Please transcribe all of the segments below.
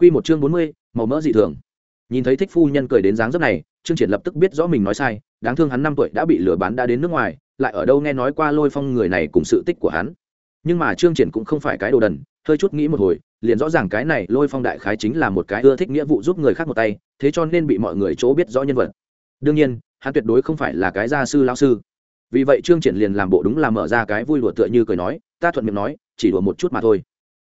Quy một chương bốn mươi, màu mỡ dị thường. Nhìn thấy thích phu nhân cười đến dáng dấp này, Trương Triển lập tức biết rõ mình nói sai, đáng thương hắn năm tuổi đã bị lừa bán đã đến nước ngoài, lại ở đâu nghe nói qua Lôi Phong người này cùng sự tích của hắn. Nhưng mà Trương Triển cũng không phải cái đồ đần, hơi chút nghĩ một hồi, liền rõ ràng cái này Lôi Phong đại khái chính là một cái ưa thích nghĩa vụ giúp người khác một tay, thế cho nên bị mọi người chỗ biết rõ nhân vật. Đương nhiên, hắn tuyệt đối không phải là cái gia sư lão sư. Vì vậy Trương Triển liền làm bộ đúng là mở ra cái vui đùa tựa như cười nói, ta thuận miệng nói, chỉ đùa một chút mà thôi.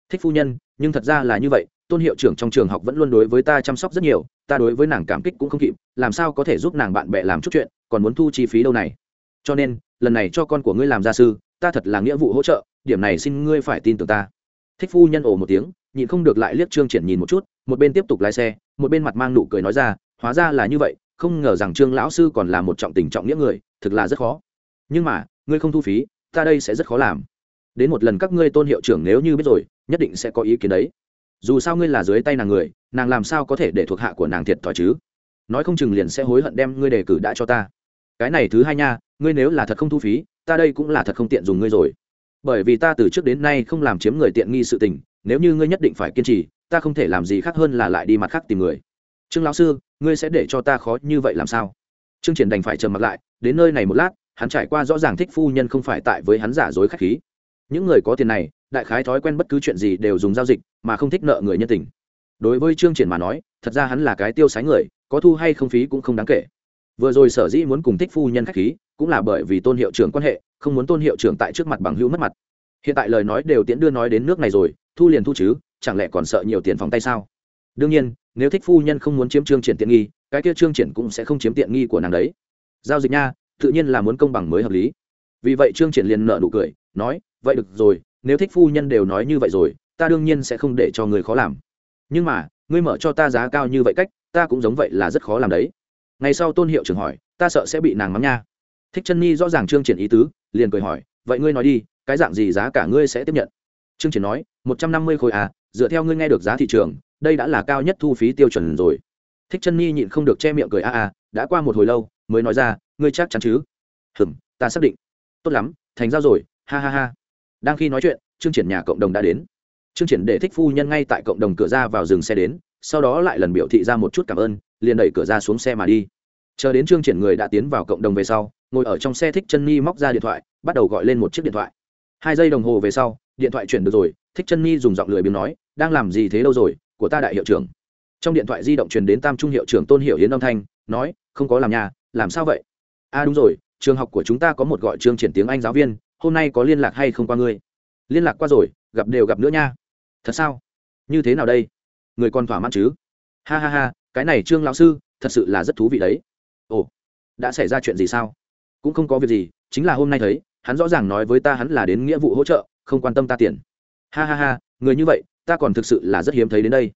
Thích phu nhân, nhưng thật ra là như vậy, tôn hiệu trưởng trong trường học vẫn luôn đối với ta chăm sóc rất nhiều, ta đối với nàng cảm kích cũng không kịp, làm sao có thể giúp nàng bạn bè làm chút chuyện, còn muốn thu chi phí đâu này. Cho nên, lần này cho con của ngươi làm gia sư, ta thật là nghĩa vụ hỗ trợ, điểm này xin ngươi phải tin tưởng ta. Thích phu nhân ồ một tiếng, nhịn không được lại liếc trương triển nhìn một chút, một bên tiếp tục lái xe, một bên mặt mang nụ cười nói ra, hóa ra là như vậy, không ngờ rằng trương lão sư còn là một trọng tình trọng nghĩa người, thực là rất khó. Nhưng mà, ngươi không thu phí, ta đây sẽ rất khó làm. Đến một lần các ngươi tôn hiệu trưởng nếu như biết rồi, nhất định sẽ có ý kiến đấy dù sao ngươi là dưới tay nàng người, nàng làm sao có thể để thuộc hạ của nàng thiệt thòi chứ? Nói không chừng liền sẽ hối hận đem ngươi đề cử đã cho ta. Cái này thứ hai nha, ngươi nếu là thật không thu phí, ta đây cũng là thật không tiện dùng ngươi rồi. Bởi vì ta từ trước đến nay không làm chiếm người tiện nghi sự tình, nếu như ngươi nhất định phải kiên trì, ta không thể làm gì khác hơn là lại đi mặt khác tìm người. Trương lão sư, ngươi sẽ để cho ta khó như vậy làm sao? Trương triển đành phải trầm mặt lại, đến nơi này một lát, hắn trải qua rõ ràng thích phu nhân không phải tại với hắn giả dối khách khí. Những người có tiền này đại khái thói quen bất cứ chuyện gì đều dùng giao dịch, mà không thích nợ người nhân tình. Đối với trương triển mà nói, thật ra hắn là cái tiêu sái người, có thu hay không phí cũng không đáng kể. Vừa rồi sở dĩ muốn cùng thích phu nhân khách khí, cũng là bởi vì tôn hiệu trưởng quan hệ, không muốn tôn hiệu trưởng tại trước mặt bằng hữu mất mặt. Hiện tại lời nói đều tiễn đưa nói đến nước này rồi, thu liền thu chứ, chẳng lẽ còn sợ nhiều tiền phòng tay sao? Đương nhiên, nếu thích phu nhân không muốn chiếm trương triển tiện nghi, cái kia trương triển cũng sẽ không chiếm tiện nghi của nàng đấy. Giao dịch nha, tự nhiên là muốn công bằng mới hợp lý. Vì vậy trương triển liền nợ nụ cười, nói, vậy được rồi nếu thích phu nhân đều nói như vậy rồi, ta đương nhiên sẽ không để cho người khó làm. Nhưng mà, ngươi mở cho ta giá cao như vậy cách, ta cũng giống vậy là rất khó làm đấy. Ngày sau tôn hiệu trưởng hỏi, ta sợ sẽ bị nàng mắng nha. Thích chân nhi rõ ràng trương triển ý tứ, liền cười hỏi, vậy ngươi nói đi, cái dạng gì giá cả ngươi sẽ tiếp nhận? Trương triển nói, một trăm năm mươi khối à dựa theo ngươi nghe được giá thị trường, đây đã là cao nhất thu phí tiêu chuẩn rồi. Thích chân nhi nhịn không được che miệng cười, a a, đã qua một hồi lâu, mới nói ra, ngươi chắc chắn chứ? Hừm, ta xác định. Tốt lắm, thành giao rồi, ha ha ha đang khi nói chuyện chương triển nhà cộng đồng đã đến. Chương triển để thích phu nhân ngay tại cộng đồng cửa ra vào dừng xe đến, sau đó lại lần biểu thị ra một chút cảm ơn, liền đẩy cửa ra xuống xe mà đi. Chờ đến chương triển người đã tiến vào cộng đồng về sau, ngồi ở trong xe thích chân Nhi móc ra điện thoại, bắt đầu gọi lên một chiếc điện thoại. Hai giây đồng hồ về sau, điện thoại chuyển được rồi, thích chân Nhi dùng giọng lười biếng nói, đang làm gì thế đâu rồi, của ta đại hiệu trưởng. Trong điện thoại di động truyền đến tam trung hiệu trưởng tôn hiệu hiến âm thanh, nói, không có làm nhà, làm sao vậy? A à đúng rồi, trường học của chúng ta có một gọi chương triển tiếng anh giáo viên hôm nay có liên lạc hay không qua ngươi? Liên lạc qua rồi, gặp đều gặp nữa nha. Thật sao? Như thế nào đây? Người còn thỏa mãn chứ? Ha ha ha, cái này trương lão sư, thật sự là rất thú vị đấy. Ồ, đã xảy ra chuyện gì sao? Cũng không có việc gì, chính là hôm nay thấy, hắn rõ ràng nói với ta hắn là đến nghĩa vụ hỗ trợ, không quan tâm ta tiền. Ha ha ha, người như vậy, ta còn thực sự là rất hiếm thấy đến đây.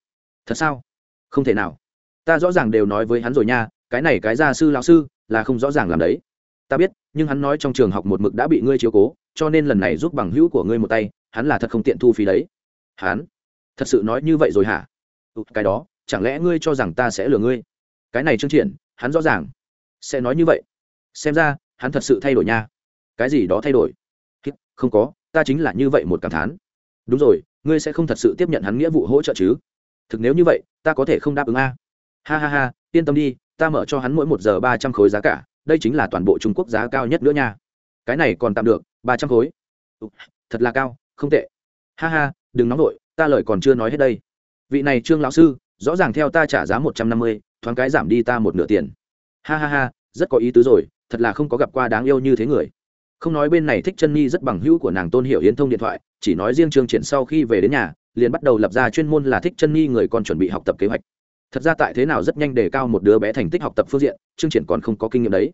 Thật sao? Không thể nào. Ta rõ ràng đều nói với hắn rồi nha, cái này cái gia sư lão sư là không rõ ràng làm đấy ta biết nhưng hắn nói trong trường học một mực đã bị ngươi chiếu cố cho nên lần này giúp bằng hữu của ngươi một tay hắn là thật không tiện thu phí đấy. Hắn? Thật sự nói như vậy rồi hả? Ừ, cái đó chẳng lẽ ngươi cho rằng ta sẽ lừa ngươi? Cái này chương triển hắn rõ ràng sẽ nói như vậy. Xem ra hắn thật sự thay đổi nha. Cái gì đó thay đổi? Không có ta chính là như vậy một cảm thán. Đúng rồi ngươi sẽ không thật sự tiếp nhận hắn nghĩa vụ hỗ trợ chứ? Thực nếu như vậy ta có thể không đáp ứng a. Ha ha ha yên tâm đi ta mở cho hắn mỗi một giờ ba trăm khối giá cả đây chính là toàn bộ trung quốc giá cao nhất nữa nha. Cái này còn tạm được, ba trăm khối. Thật là cao, không tệ. Ha ha, đừng nóng vội, ta lời còn chưa nói hết đây. Vị này trương lão sư, rõ ràng theo ta trả giá một trăm năm mươi, thoáng cái giảm đi ta một nửa tiền. Ha ha ha, rất có ý tứ rồi, thật là không có gặp qua đáng yêu như thế người. Không nói bên này thích chân nhi rất bằng hữu của nàng tôn hiểu hiến thông điện thoại, chỉ nói riêng trương triển sau khi về đến nhà, liền bắt đầu lập ra chuyên môn là thích chân nhi người còn chuẩn bị học tập kế hoạch thật ra tại thế nào rất nhanh đề cao một đứa bé thành tích học tập phương diện, trương triển còn không có kinh nghiệm đấy.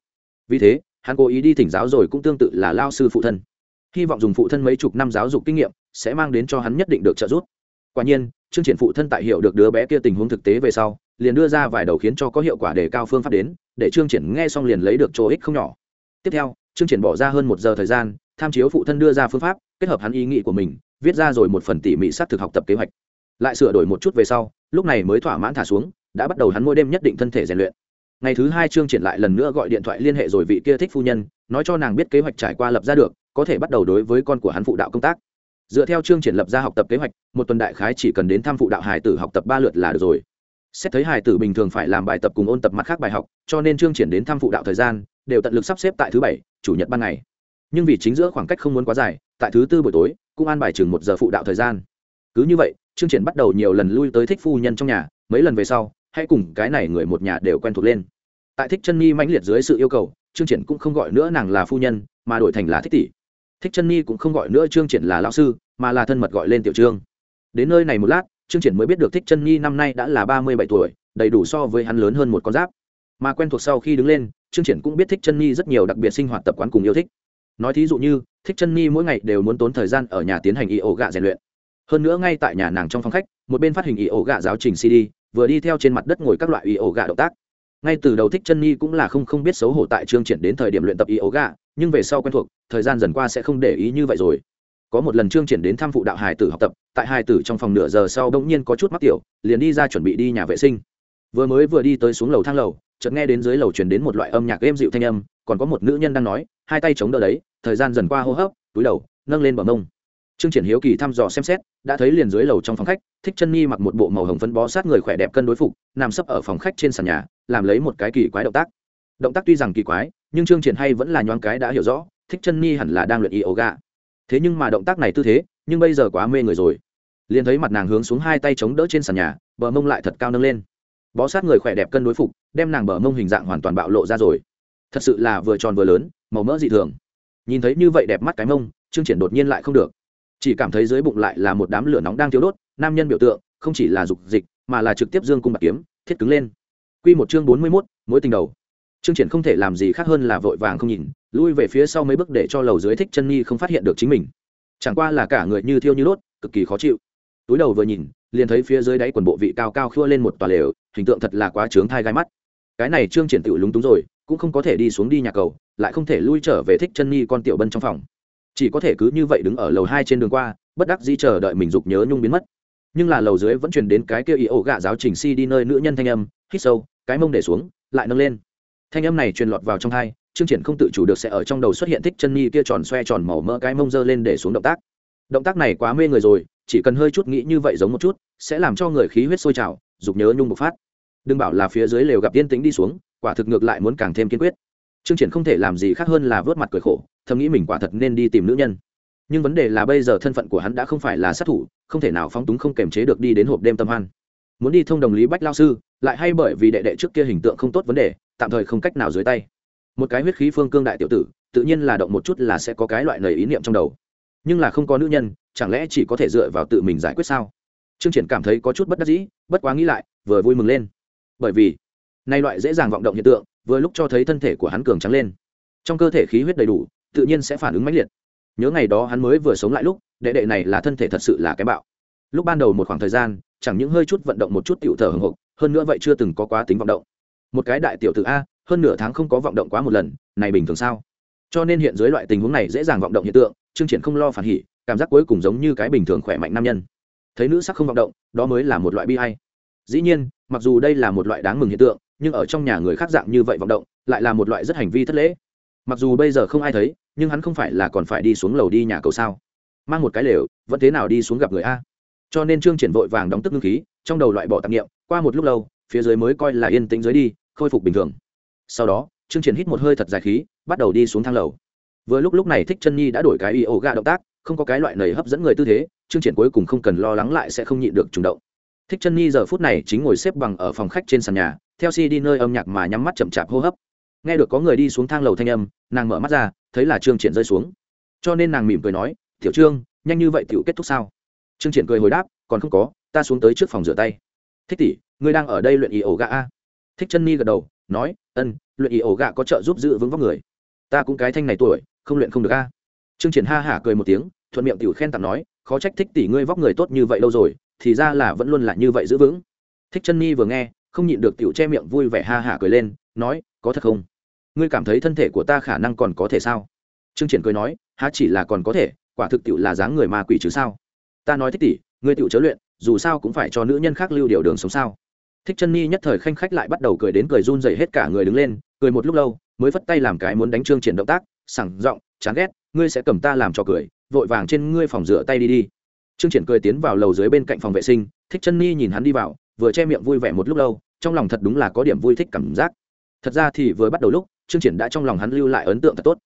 Vì thế, hắn cố ý đi thỉnh giáo rồi cũng tương tự là lao sư phụ thân. Hy vọng dùng phụ thân mấy chục năm giáo dục kinh nghiệm sẽ mang đến cho hắn nhất định được trợ giúp. Quả nhiên chương triển phụ thân tại hiểu được đứa bé kia tình huống thực tế về sau, liền đưa ra vài đầu khiến cho có hiệu quả để cao phương pháp đến, để chương triển nghe xong liền lấy được chỗ ích không nhỏ. Tiếp theo chương triển bỏ ra hơn một giờ thời gian, tham chiếu phụ thân đưa ra phương pháp, kết hợp hắn ý nghĩ của mình, viết ra rồi một phần tỉ mỉ sát thực học tập kế hoạch lại sửa đổi một chút về sau, lúc này mới thỏa mãn thả xuống, đã bắt đầu hắn mỗi đêm nhất định thân thể rèn luyện. Ngày thứ hai trương triển lại lần nữa gọi điện thoại liên hệ rồi vị kia thích phu nhân, nói cho nàng biết kế hoạch trải qua lập ra được, có thể bắt đầu đối với con của hắn phụ đạo công tác. Dựa theo chương triển lập ra học tập kế hoạch, một tuần đại khái chỉ cần đến thăm phụ đạo hải tử học tập ba lượt là được rồi. Xét thấy hải tử bình thường phải làm bài tập cùng ôn tập mặt khác bài học, cho nên chương triển đến thăm phụ đạo thời gian, đều tận lực sắp xếp tại thứ bảy, chủ nhật ban ngày. Nhưng vì chính giữa khoảng cách không muốn quá dài, tại thứ tư buổi tối, cũng an bài chừng một giờ phụ đạo thời gian. Cứ như vậy chương triển bắt đầu nhiều lần lui tới thích phu nhân trong nhà, mấy lần về sau hãy cùng cái này người một nhà đều quen thuộc lên. Tại thích chân nhi mãnh liệt dưới sự yêu cầu chương triển cũng không gọi nữa nàng là phu nhân, mà đổi thành là thích tỷ. Thích chân nhi cũng không gọi nữa chương triển là lão sư, mà là thân mật gọi lên tiểu trương. Đến nơi này một lát chương triển mới biết được thích chân nhi năm nay đã là ba mươi bảy tuổi, đầy đủ so với hắn lớn hơn một con giáp. Mà quen thuộc sau khi đứng lên chương triển cũng biết thích chân nhi rất nhiều đặc biệt sinh hoạt tập quán cùng yêu thích. Nói thí dụ như, thích chân nhi mỗi ngày đều muốn tốn thời gian ở nhà tiến hành y ổ gạ rèn luyện hơn nữa ngay tại nhà nàng trong phòng khách, một bên phát hình y ổ gạ giáo trình cd, vừa đi theo trên mặt đất ngồi các loại y ổ gạ động tác. Ngay từ đầu thích chân nhi cũng là không không biết xấu hổ tại chương triển đến thời điểm luyện tập y ổ gạ, nhưng về sau quen thuộc, thời gian dần qua sẽ không để ý như vậy rồi. Có một lần chương triển đến thăm phụ đạo hài tử học tập, tại hài tử trong phòng nửa giờ sau bỗng nhiên có chút mắc tiểu, liền đi ra chuẩn bị đi nhà vệ sinh. Vừa mới vừa đi tới xuống lầu thang lầu, chợt nghe đến dưới lầu truyền đến một loại âm nhạc êm dịu thanh âm, còn có một nữ nhân đang nói, hai tay chống đỡ đấy, thời gian dần qua hô hấp, túi đầu, nâng lên bờ mông trương triển hiếu kỳ thăm dò xem xét, đã thấy liền dưới lầu trong phòng khách, thích chân nhi mặc một bộ màu hồng phấn bó sát người khỏe đẹp cân đối phục, nằm sấp ở phòng khách trên sàn nhà, làm lấy một cái kỳ quái động tác. Động tác tuy rằng kỳ quái, nhưng trương triển hay vẫn là nhoáng cái đã hiểu rõ, thích chân nhi hẳn là đang luyện yoga. Thế nhưng mà động tác này tư thế, nhưng bây giờ quá mê người rồi. Liền thấy mặt nàng hướng xuống hai tay chống đỡ trên sàn nhà, bờ mông lại thật cao nâng lên. Bó sát người khỏe đẹp cân đối phục, đem nàng bờ mông hình dạng hoàn toàn bạo lộ ra rồi. Thật sự là vừa tròn vừa lớn, màu mỡ dị thường. Nhìn thấy như vậy đẹp mắt cái mông, trương triển đột nhiên lại không được chỉ cảm thấy dưới bụng lại là một đám lửa nóng đang thiếu đốt nam nhân biểu tượng không chỉ là dục dịch mà là trực tiếp dương cung bạc kiếm thiết cứng lên. Quy một chương bốn mươi 41, mối tình đầu. Trương triển không thể làm gì khác hơn là vội vàng không nhìn lui về phía sau mấy bước để cho lầu dưới thích chân nhi không phát hiện được chính mình. Chẳng qua là cả người như thiêu như đốt cực kỳ khó chịu. Túi đầu vừa nhìn liền thấy phía dưới đáy quần bộ vị cao cao khua lên một tòa lều hình tượng thật là quá trướng thai gai mắt. Cái này trương triển tự lúng túng rồi cũng không có thể đi xuống đi nhà cầu lại không thể lui trở về thích chân nhi con tiểu bân trong phòng chỉ có thể cứ như vậy đứng ở lầu hai trên đường qua, bất đắc dĩ chờ đợi mình dục nhớ nhung biến mất. Nhưng là lầu dưới vẫn truyền đến cái kia ý ổ gạ giáo trình si đi nơi nữ nhân thanh âm, hít sâu, cái mông để xuống, lại nâng lên. Thanh âm này truyền lọt vào trong hai chương triển không tự chủ được sẽ ở trong đầu xuất hiện thích chân nhi kia tròn xoe tròn màu mỡ cái mông dơ lên để xuống động tác. Động tác này quá mê người rồi, chỉ cần hơi chút nghĩ như vậy giống một chút, sẽ làm cho người khí huyết sôi trào, dục nhớ nhung bộc phát. Đừng bảo là phía dưới lều gặp tiên tính đi xuống, quả thực ngược lại muốn càng thêm kiên quyết. Trương Triển không thể làm gì khác hơn là vớt mặt cười khổ, thầm nghĩ mình quả thật nên đi tìm nữ nhân. Nhưng vấn đề là bây giờ thân phận của hắn đã không phải là sát thủ, không thể nào phóng túng không kềm chế được đi đến hộp đêm tâm hoan. Muốn đi thông đồng lý Bách lão sư, lại hay bởi vì đệ đệ trước kia hình tượng không tốt vấn đề, tạm thời không cách nào dưới tay. Một cái huyết khí phương cương đại tiểu tử, tự nhiên là động một chút là sẽ có cái loại lời ý niệm trong đầu. Nhưng là không có nữ nhân, chẳng lẽ chỉ có thể dựa vào tự mình giải quyết sao? Trương Triển cảm thấy có chút bất đắc dĩ, bất quá nghĩ lại, vừa vui mừng lên. Bởi vì, nay loại dễ dàng vọng động hiện tượng, vừa lúc cho thấy thân thể của hắn cường trắng lên. Trong cơ thể khí huyết đầy đủ, tự nhiên sẽ phản ứng mãnh liệt. Nhớ ngày đó hắn mới vừa sống lại lúc, đệ đệ này là thân thể thật sự là cái bạo. Lúc ban đầu một khoảng thời gian, chẳng những hơi chút vận động một chút tiểu thở hồng hộc hơn nữa vậy chưa từng có quá tính vọng động. Một cái đại tiểu tử a, hơn nửa tháng không có vọng động quá một lần, này bình thường sao? Cho nên hiện dưới loại tình huống này dễ dàng vọng động hiện tượng chương triển không lo phản hỉ, cảm giác cuối cùng giống như cái bình thường khỏe mạnh nam nhân. Thấy nữ sắc không vọng động, đó mới là một loại bi hay dĩ nhiên, mặc dù đây là một loại đáng mừng hiện tượng nhưng ở trong nhà người khác dạng như vậy vọng động, lại là một loại rất hành vi thất lễ. Mặc dù bây giờ không ai thấy, nhưng hắn không phải là còn phải đi xuống lầu đi nhà cầu sao? Mang một cái lều, vẫn thế nào đi xuống gặp người a? Cho nên trương triển vội vàng đóng tức ngưng khí, trong đầu loại bỏ tạp nghiệm qua một lúc lâu, phía dưới mới coi là yên tĩnh dưới đi, khôi phục bình thường. Sau đó, trương triển hít một hơi thật dài khí, bắt đầu đi xuống thang lầu. Vừa lúc lúc này thích chân nhi đã đổi cái y ổ ga động tác, không có cái loại nầy hấp dẫn người tư thế, trương triển cuối cùng không cần lo lắng lại sẽ không nhịn được trùng động. Thích chân nhi giờ phút này chính ngồi xếp bằng ở phòng khách trên sàn nhà theo si đi nơi âm nhạc mà nhắm mắt chậm chạp hô hấp. Nghe được có người đi xuống thang lầu thanh âm, nàng mở mắt ra, thấy là trương triển rơi xuống. Cho nên nàng mỉm cười nói, tiểu trương, nhanh như vậy tiểu kết thúc sao? Trương triển cười hồi đáp, còn không có, ta xuống tới trước phòng rửa tay. Thích tỷ, ngươi đang ở đây luyện y ổ gạ a? Thích chân ni gật đầu, nói, ân, luyện y ổ gạ có trợ giúp giữ vững vóc người. Ta cũng cái thanh này tuổi, không luyện không được a. Trương triển ha hả cười một tiếng, thuận miệng tiểu khen tặng nói, khó trách thích tỷ ngươi vóc người tốt như vậy lâu rồi, thì ra là vẫn luôn là như vậy giữ vững. Thích chân ni vừa nghe không nhịn được tiểu che miệng vui vẻ ha hả cười lên, nói, có thật không? Ngươi cảm thấy thân thể của ta khả năng còn có thể sao? Trương triển cười nói, há chỉ là còn có thể, quả thực tiểu là dáng người ma quỷ chứ sao? Ta nói thích tỷ, ngươi tiểu chớ luyện, dù sao cũng phải cho nữ nhân khác lưu điều đường sống sao? Thích chân ni nhất thời khanh khách lại bắt đầu cười đến cười run rẩy hết cả người đứng lên, cười một lúc lâu, mới phất tay làm cái muốn đánh trương triển động tác, sảng giọng, chán ghét, ngươi sẽ cầm ta làm cho cười, vội vàng trên ngươi phòng rửa tay đi đi. Trương triển cười tiến vào lầu dưới bên cạnh phòng vệ sinh, thích chân ni nhìn hắn đi vào vừa che miệng vui vẻ một lúc lâu, trong lòng thật đúng là có điểm vui thích cảm giác. Thật ra thì vừa bắt đầu lúc chương triển đã trong lòng hắn lưu lại ấn tượng thật tốt.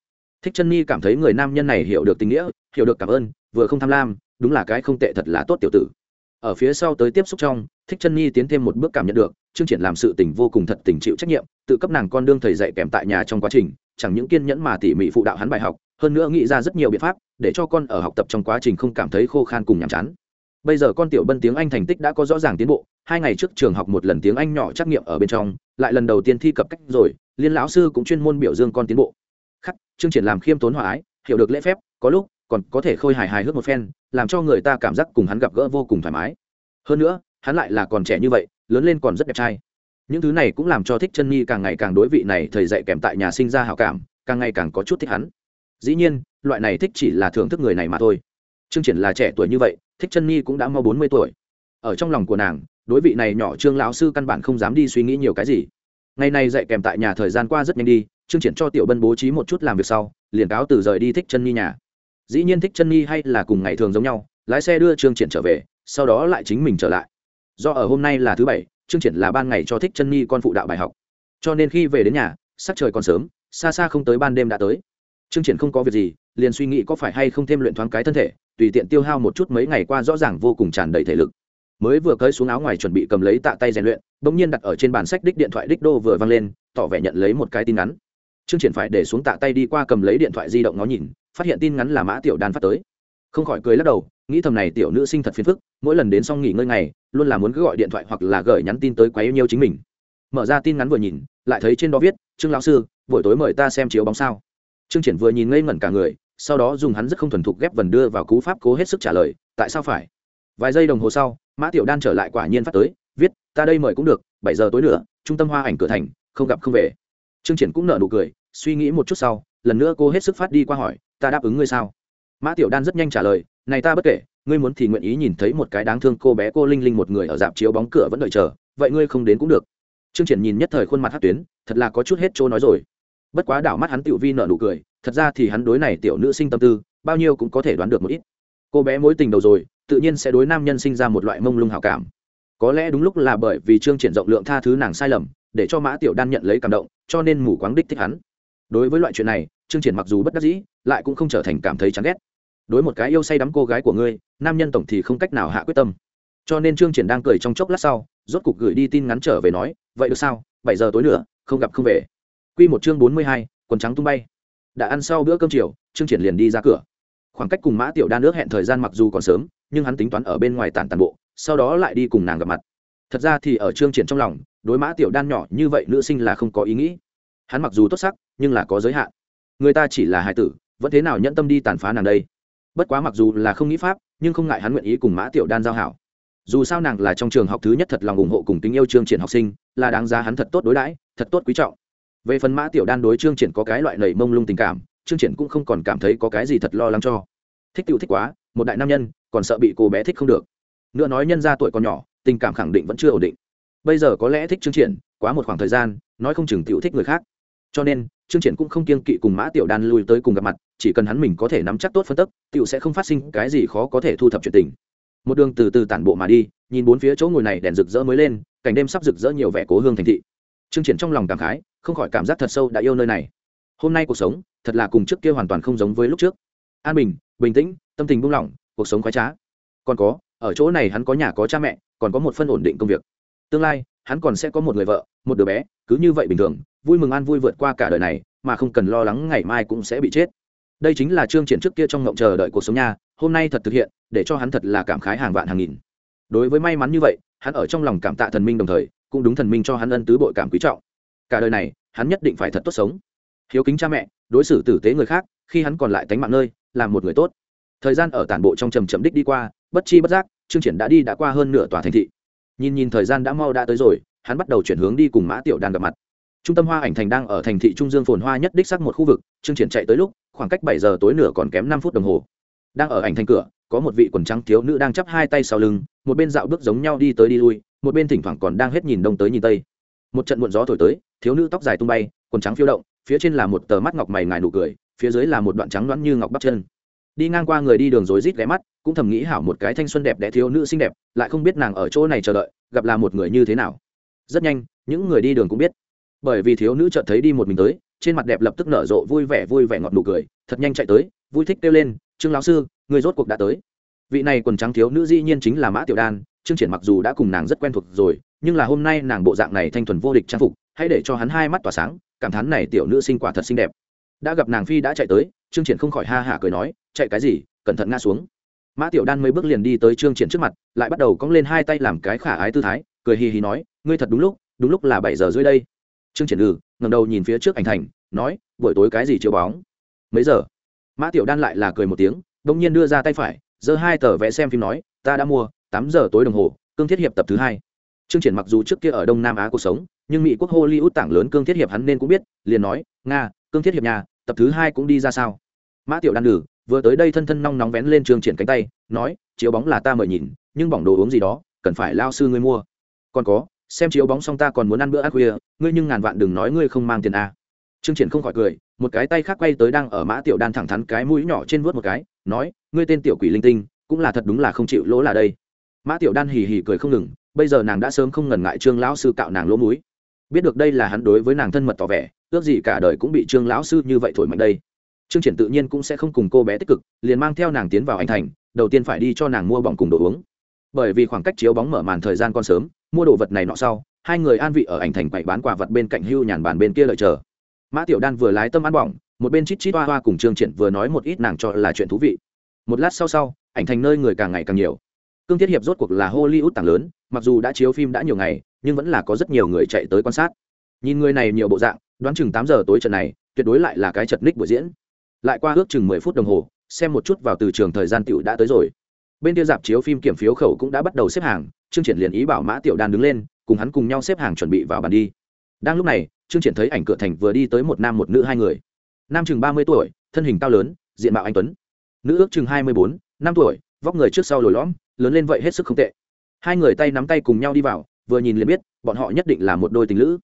Thích chân nhi cảm thấy người nam nhân này hiểu được tình nghĩa, hiểu được cảm ơn, vừa không tham lam, đúng là cái không tệ thật là tốt tiểu tử. Ở phía sau tới tiếp xúc trong, thích chân nhi tiến thêm một bước cảm nhận được chương triển làm sự tình vô cùng thật tình chịu trách nhiệm, tự cấp nàng con đương thầy dạy kèm tại nhà trong quá trình, chẳng những kiên nhẫn mà tỉ mỉ phụ đạo hắn bài học, hơn nữa nghĩ ra rất nhiều biện pháp, để cho con ở học tập trong quá trình không cảm thấy khô khan cùng nhàm chán. Bây giờ con tiểu bân tiếng anh thành tích đã có rõ ràng tiến bộ hai ngày trước trường học một lần tiếng anh nhỏ trắc nghiệm ở bên trong, lại lần đầu tiên thi cập cách rồi, liên lão sư cũng chuyên môn biểu dương con tiến bộ. Khắc, chương triển làm khiêm tốn hòa ái, hiểu được lễ phép, có lúc còn có thể khôi hài hài hước một phen, làm cho người ta cảm giác cùng hắn gặp gỡ vô cùng thoải mái. Hơn nữa, hắn lại là còn trẻ như vậy, lớn lên còn rất đẹp trai. Những thứ này cũng làm cho thích chân nhi càng ngày càng đối vị này thầy dạy kèm tại nhà sinh ra hảo cảm, càng ngày càng có chút thích hắn. Dĩ nhiên, loại này thích chỉ là thưởng thức người này mà thôi. Trương triển là trẻ tuổi như vậy, thích chân nhi cũng đã mau bốn mươi tuổi. Ở trong lòng của nàng đối vị này nhỏ trương lão sư căn bản không dám đi suy nghĩ nhiều cái gì. Ngày nay dạy kèm tại nhà thời gian qua rất nhanh đi, trương triển cho tiểu bân bố trí một chút làm việc sau, liền cáo từ rời đi thích chân nhi nhà. Dĩ nhiên thích chân nhi hay là cùng ngày thường giống nhau, lái xe đưa trương triển trở về, sau đó lại chính mình trở lại. Do ở hôm nay là thứ bảy, trương triển là ban ngày cho thích chân nhi con phụ đạo bài học. Cho nên khi về đến nhà, sắc trời còn sớm, xa xa không tới ban đêm đã tới. Trương triển không có việc gì, liền suy nghĩ có phải hay không thêm luyện thoáng cái thân thể, tùy tiện tiêu hao một chút mấy ngày qua rõ ràng vô cùng tràn đầy thể lực mới vừa cởi xuống áo ngoài chuẩn bị cầm lấy tạ tay rèn luyện, bỗng nhiên đặt ở trên bàn sách đích điện thoại đích đô vừa văng lên, tỏ vẻ nhận lấy một cái tin ngắn. Trương triển phải để xuống tạ tay đi qua cầm lấy điện thoại di động nó nhìn, phát hiện tin ngắn là mã tiểu đan phát tới. Không khỏi cười lắc đầu, nghĩ thầm này tiểu nữ sinh thật phiền phức, mỗi lần đến xong nghỉ ngơi ngày, luôn là muốn cứ gọi điện thoại hoặc là gửi nhắn tin tới quá yêu nhiêu chính mình. Mở ra tin ngắn vừa nhìn, lại thấy trên đó viết, trương lão sư, buổi tối mời ta xem chiếu bóng sao. Trương triển vừa nhìn ngây ngẩn cả người, sau đó dùng hắn rất không thuần thục ghép vần đưa vào cú pháp cố hết sức trả lời, tại sao phải? Vài giây đồng hồ sau, mã tiểu đan trở lại quả nhiên phát tới, viết, ta đây mời cũng được, bảy giờ tối nữa, trung tâm hoa ảnh cửa thành, không gặp không về. Trương triển cũng nở nụ cười, suy nghĩ một chút sau, lần nữa cô hết sức phát đi qua hỏi, ta đáp ứng ngươi sao? Mã tiểu đan rất nhanh trả lời, này ta bất kể, ngươi muốn thì nguyện ý nhìn thấy một cái đáng thương cô bé cô linh linh một người ở dạp chiếu bóng cửa vẫn đợi chờ, vậy ngươi không đến cũng được. Trương triển nhìn nhất thời khuôn mặt hát tuyến, thật là có chút hết chỗ nói rồi. Bất quá đảo mắt hắn tiểu vi nở nụ cười, thật ra thì hắn đối này tiểu nữ sinh tâm tư, bao nhiêu cũng có thể đoán được một ít. Cô bé mối tình đầu rồi tự nhiên sẽ đối nam nhân sinh ra một loại mông lung hảo cảm. Có lẽ đúng lúc là bởi vì trương triển rộng lượng tha thứ nàng sai lầm để cho mã tiểu đan nhận lấy cảm động cho nên mù quáng đích thích hắn. Đối với loại chuyện này trương triển mặc dù bất đắc dĩ lại cũng không trở thành cảm thấy chán ghét. Đối một cái yêu say đắm cô gái của ngươi nam nhân tổng thì không cách nào hạ quyết tâm. Cho nên trương triển đang cười trong chốc lát sau rốt cục gửi đi tin ngắn trở về nói vậy được sao? Bảy giờ tối nữa không gặp không về. Quy một chương bốn mươi hai, quần trắng tung bay. Đã ăn sau bữa cơm chiều trương triển liền đi ra cửa. Khoảng cách cùng mã tiểu đan nước hẹn thời gian mặc dù còn sớm nhưng hắn tính toán ở bên ngoài tản tàn bộ, sau đó lại đi cùng nàng gặp mặt. Thật ra thì ở trương triển trong lòng, đối mã tiểu đan nhỏ như vậy nữ sinh là không có ý nghĩ. Hắn mặc dù tốt sắc, nhưng là có giới hạn. Người ta chỉ là hài tử, vẫn thế nào nhẫn tâm đi tàn phá nàng đây? Bất quá mặc dù là không nghĩ pháp, nhưng không ngại hắn nguyện ý cùng mã tiểu đan giao hảo. Dù sao nàng là trong trường học thứ nhất thật lòng ủng hộ cùng tính yêu trương triển học sinh, là đáng giá hắn thật tốt đối đãi, thật tốt quý trọng. Về phần mã tiểu đan đối trương triển có cái loại nảy mông lung tình cảm, trương triển cũng không còn cảm thấy có cái gì thật lo lắng cho. Thích tiểu thích quá một đại nam nhân, còn sợ bị cô bé thích không được. Nữa nói nhân ra tuổi còn nhỏ, tình cảm khẳng định vẫn chưa ổn định. Bây giờ có lẽ thích trương triển, quá một khoảng thời gian, nói không chừng tiểu thích người khác. Cho nên, trương triển cũng không kiêng kỵ cùng mã tiểu đan lui tới cùng gặp mặt, chỉ cần hắn mình có thể nắm chắc tốt phân tức, tiểu sẽ không phát sinh cái gì khó có thể thu thập chuyện tình. Một đường từ từ tản bộ mà đi, nhìn bốn phía chỗ ngồi này đèn rực rỡ mới lên, cảnh đêm sắp rực rỡ nhiều vẻ cố hương thành thị. Trương triển trong lòng cảm khái, không khỏi cảm giác thật sâu đã yêu nơi này. Hôm nay cuộc sống, thật là cùng trước kia hoàn toàn không giống với lúc trước. An bình bình tĩnh tâm tình buông lỏng, cuộc sống khoái trá. Còn có, ở chỗ này hắn có nhà có cha mẹ, còn có một phân ổn định công việc. Tương lai, hắn còn sẽ có một người vợ, một đứa bé, cứ như vậy bình thường, vui mừng an vui vượt qua cả đời này, mà không cần lo lắng ngày mai cũng sẽ bị chết. Đây chính là chương triển trước kia trong ngộng chờ đợi cuộc sống nha, hôm nay thật thực hiện, để cho hắn thật là cảm khái hàng vạn hàng nghìn. Đối với may mắn như vậy, hắn ở trong lòng cảm tạ thần minh đồng thời, cũng đúng thần minh cho hắn ân tứ bội cảm quý trọng. Cả đời này, hắn nhất định phải thật tốt sống. Hiếu kính cha mẹ, đối xử tử tế người khác, khi hắn còn lại tánh mạng nơi làm một người tốt thời gian ở tản bộ trong trầm chậm đích đi qua, bất chi bất giác chương triển đã đi đã qua hơn nửa tòa thành thị. Nhìn nhìn thời gian đã mau đã tới rồi, hắn bắt đầu chuyển hướng đi cùng mã tiểu đàn gặp mặt. Trung tâm hoa ảnh thành đang ở thành thị trung dương phồn hoa nhất đích sắc một khu vực chương triển chạy tới lúc, khoảng cách bảy giờ tối nửa còn kém năm phút đồng hồ. Đang ở ảnh thành cửa, có một vị quần trắng thiếu nữ đang chắp hai tay sau lưng, một bên dạo bước giống nhau đi tới đi lui, một bên thỉnh thoảng còn đang hết nhìn đông tới nhìn tây. Một trận muộn gió thổi tới, thiếu nữ tóc dài tung bay, quần trắng phiêu động, phía trên là một tờ mắt ngọc mày ngài nụ cười, phía dưới là một đoạn trắng loãng như ngọc bắp chân đi ngang qua người đi đường rối rít ghé mắt, cũng thầm nghĩ hảo một cái thanh xuân đẹp đẽ thiếu nữ xinh đẹp, lại không biết nàng ở chỗ này chờ đợi, gặp là một người như thế nào. Rất nhanh, những người đi đường cũng biết. Bởi vì thiếu nữ chợt thấy đi một mình tới, trên mặt đẹp lập tức nở rộ vui vẻ vui vẻ ngọt nụ cười, thật nhanh chạy tới, vui thích kêu lên, trương lão sư, người rốt cuộc đã tới. Vị này quần trắng thiếu nữ dĩ nhiên chính là mã tiểu đan, trương triển mặc dù đã cùng nàng rất quen thuộc rồi, nhưng là hôm nay nàng bộ dạng này thanh thuần vô địch trang phục, hãy để cho hắn hai mắt tỏa sáng, cảm thán này tiểu nữ sinh quả thật xinh đẹp đã gặp nàng phi đã chạy tới, trương triển không khỏi ha hả cười nói, chạy cái gì, cẩn thận ngã xuống. Mã tiểu đan mấy bước liền đi tới trương triển trước mặt, lại bắt đầu cong lên hai tay làm cái khả ái tư thái, cười hì hì nói, ngươi thật đúng lúc đúng lúc là bảy giờ rưỡi đây. Trương triển ừ ngẩng đầu nhìn phía trước ảnh thành, nói, buổi tối cái gì chiếu bóng? Mấy giờ? Mã tiểu đan lại là cười một tiếng, bỗng nhiên đưa ra tay phải, giơ hai tờ vẽ xem phim nói, ta đã mua, tám giờ tối đồng hồ, cương thiết hiệp tập thứ hai. Trương triển mặc dù trước kia ở đông nam á cuộc sống, nhưng mỹ quốc hollywood tảng lớn cương thiết hiệp hắn nên cũng biết, liền nói, nga cương thiết hiệp nhà tập thứ hai cũng đi ra sao? Mã tiểu đan lử, vừa tới đây thân thân nong nóng vén lên trương triển cánh tay nói chiếu bóng là ta mời nhìn nhưng bỏng đồ uống gì đó cần phải lao sư ngươi mua. Còn có xem chiếu bóng xong ta còn muốn ăn bữa ăn khuya ngươi nhưng ngàn vạn đừng nói ngươi không mang tiền a à. trương triển không khỏi cười một cái tay khác quay tới đang ở mã tiểu đan thẳng thắn cái mũi nhỏ trên vuốt một cái nói ngươi tên tiểu quỷ linh tinh cũng là thật đúng là không chịu lỗ là đây. Mã tiểu đan hì hì cười không ngừng bây giờ nàng đã sớm không ngần ngại trương lão sư cạo nàng lỗ mũi biết được đây là hắn đối với nàng thân mật tỏ vẻ, ước gì cả đời cũng bị trương lão sư như vậy thổi mạnh đây. Trương triển tự nhiên cũng sẽ không cùng cô bé tích cực, liền mang theo nàng tiến vào ảnh thành, đầu tiên phải đi cho nàng mua bỏng cùng đồ uống. Bởi vì khoảng cách chiếu bóng mở màn thời gian còn sớm, mua đồ vật này nọ sau, hai người an vị ở ảnh thành quậy bán quà vật bên cạnh hưu nhàn bàn bên kia lợi chờ. Mã tiểu đan vừa lái tâm ăn bỏng, một bên chít chít hoa hoa cùng trương triển vừa nói một ít nàng cho là chuyện thú vị. Một lát sau sau, ảnh thành nơi người càng ngày càng nhiều. Cương thiết hiệp rốt cuộc là hollywood tảng lớn, mặc dù đã chiếu phim đã nhiều ngày nhưng vẫn là có rất nhiều người chạy tới quan sát. Nhìn người này nhiều bộ dạng, đoán chừng tám giờ tối trận này, tuyệt đối lại là cái chật ních buổi diễn. Lại qua ước chừng mười phút đồng hồ, xem một chút vào từ trường thời gian tiểu đã tới rồi. Bên kia dạp chiếu phim kiểm phiếu khẩu cũng đã bắt đầu xếp hàng chương triển liền ý bảo mã tiểu đan đứng lên, cùng hắn cùng nhau xếp hàng chuẩn bị vào bàn đi. Đang lúc này chương triển thấy ảnh cửa thành vừa đi tới một nam một nữ hai người. Nam chừng ba mươi tuổi, thân hình cao lớn, diện mạo anh tuấn. Nữ ước chừng hai mươi bốn, năm tuổi, vóc người trước sau lồi lõm, lớn lên vậy hết sức không tệ. Hai người tay nắm tay cùng nhau đi vào vừa nhìn liền biết, bọn họ nhất định là một đôi tình lữ.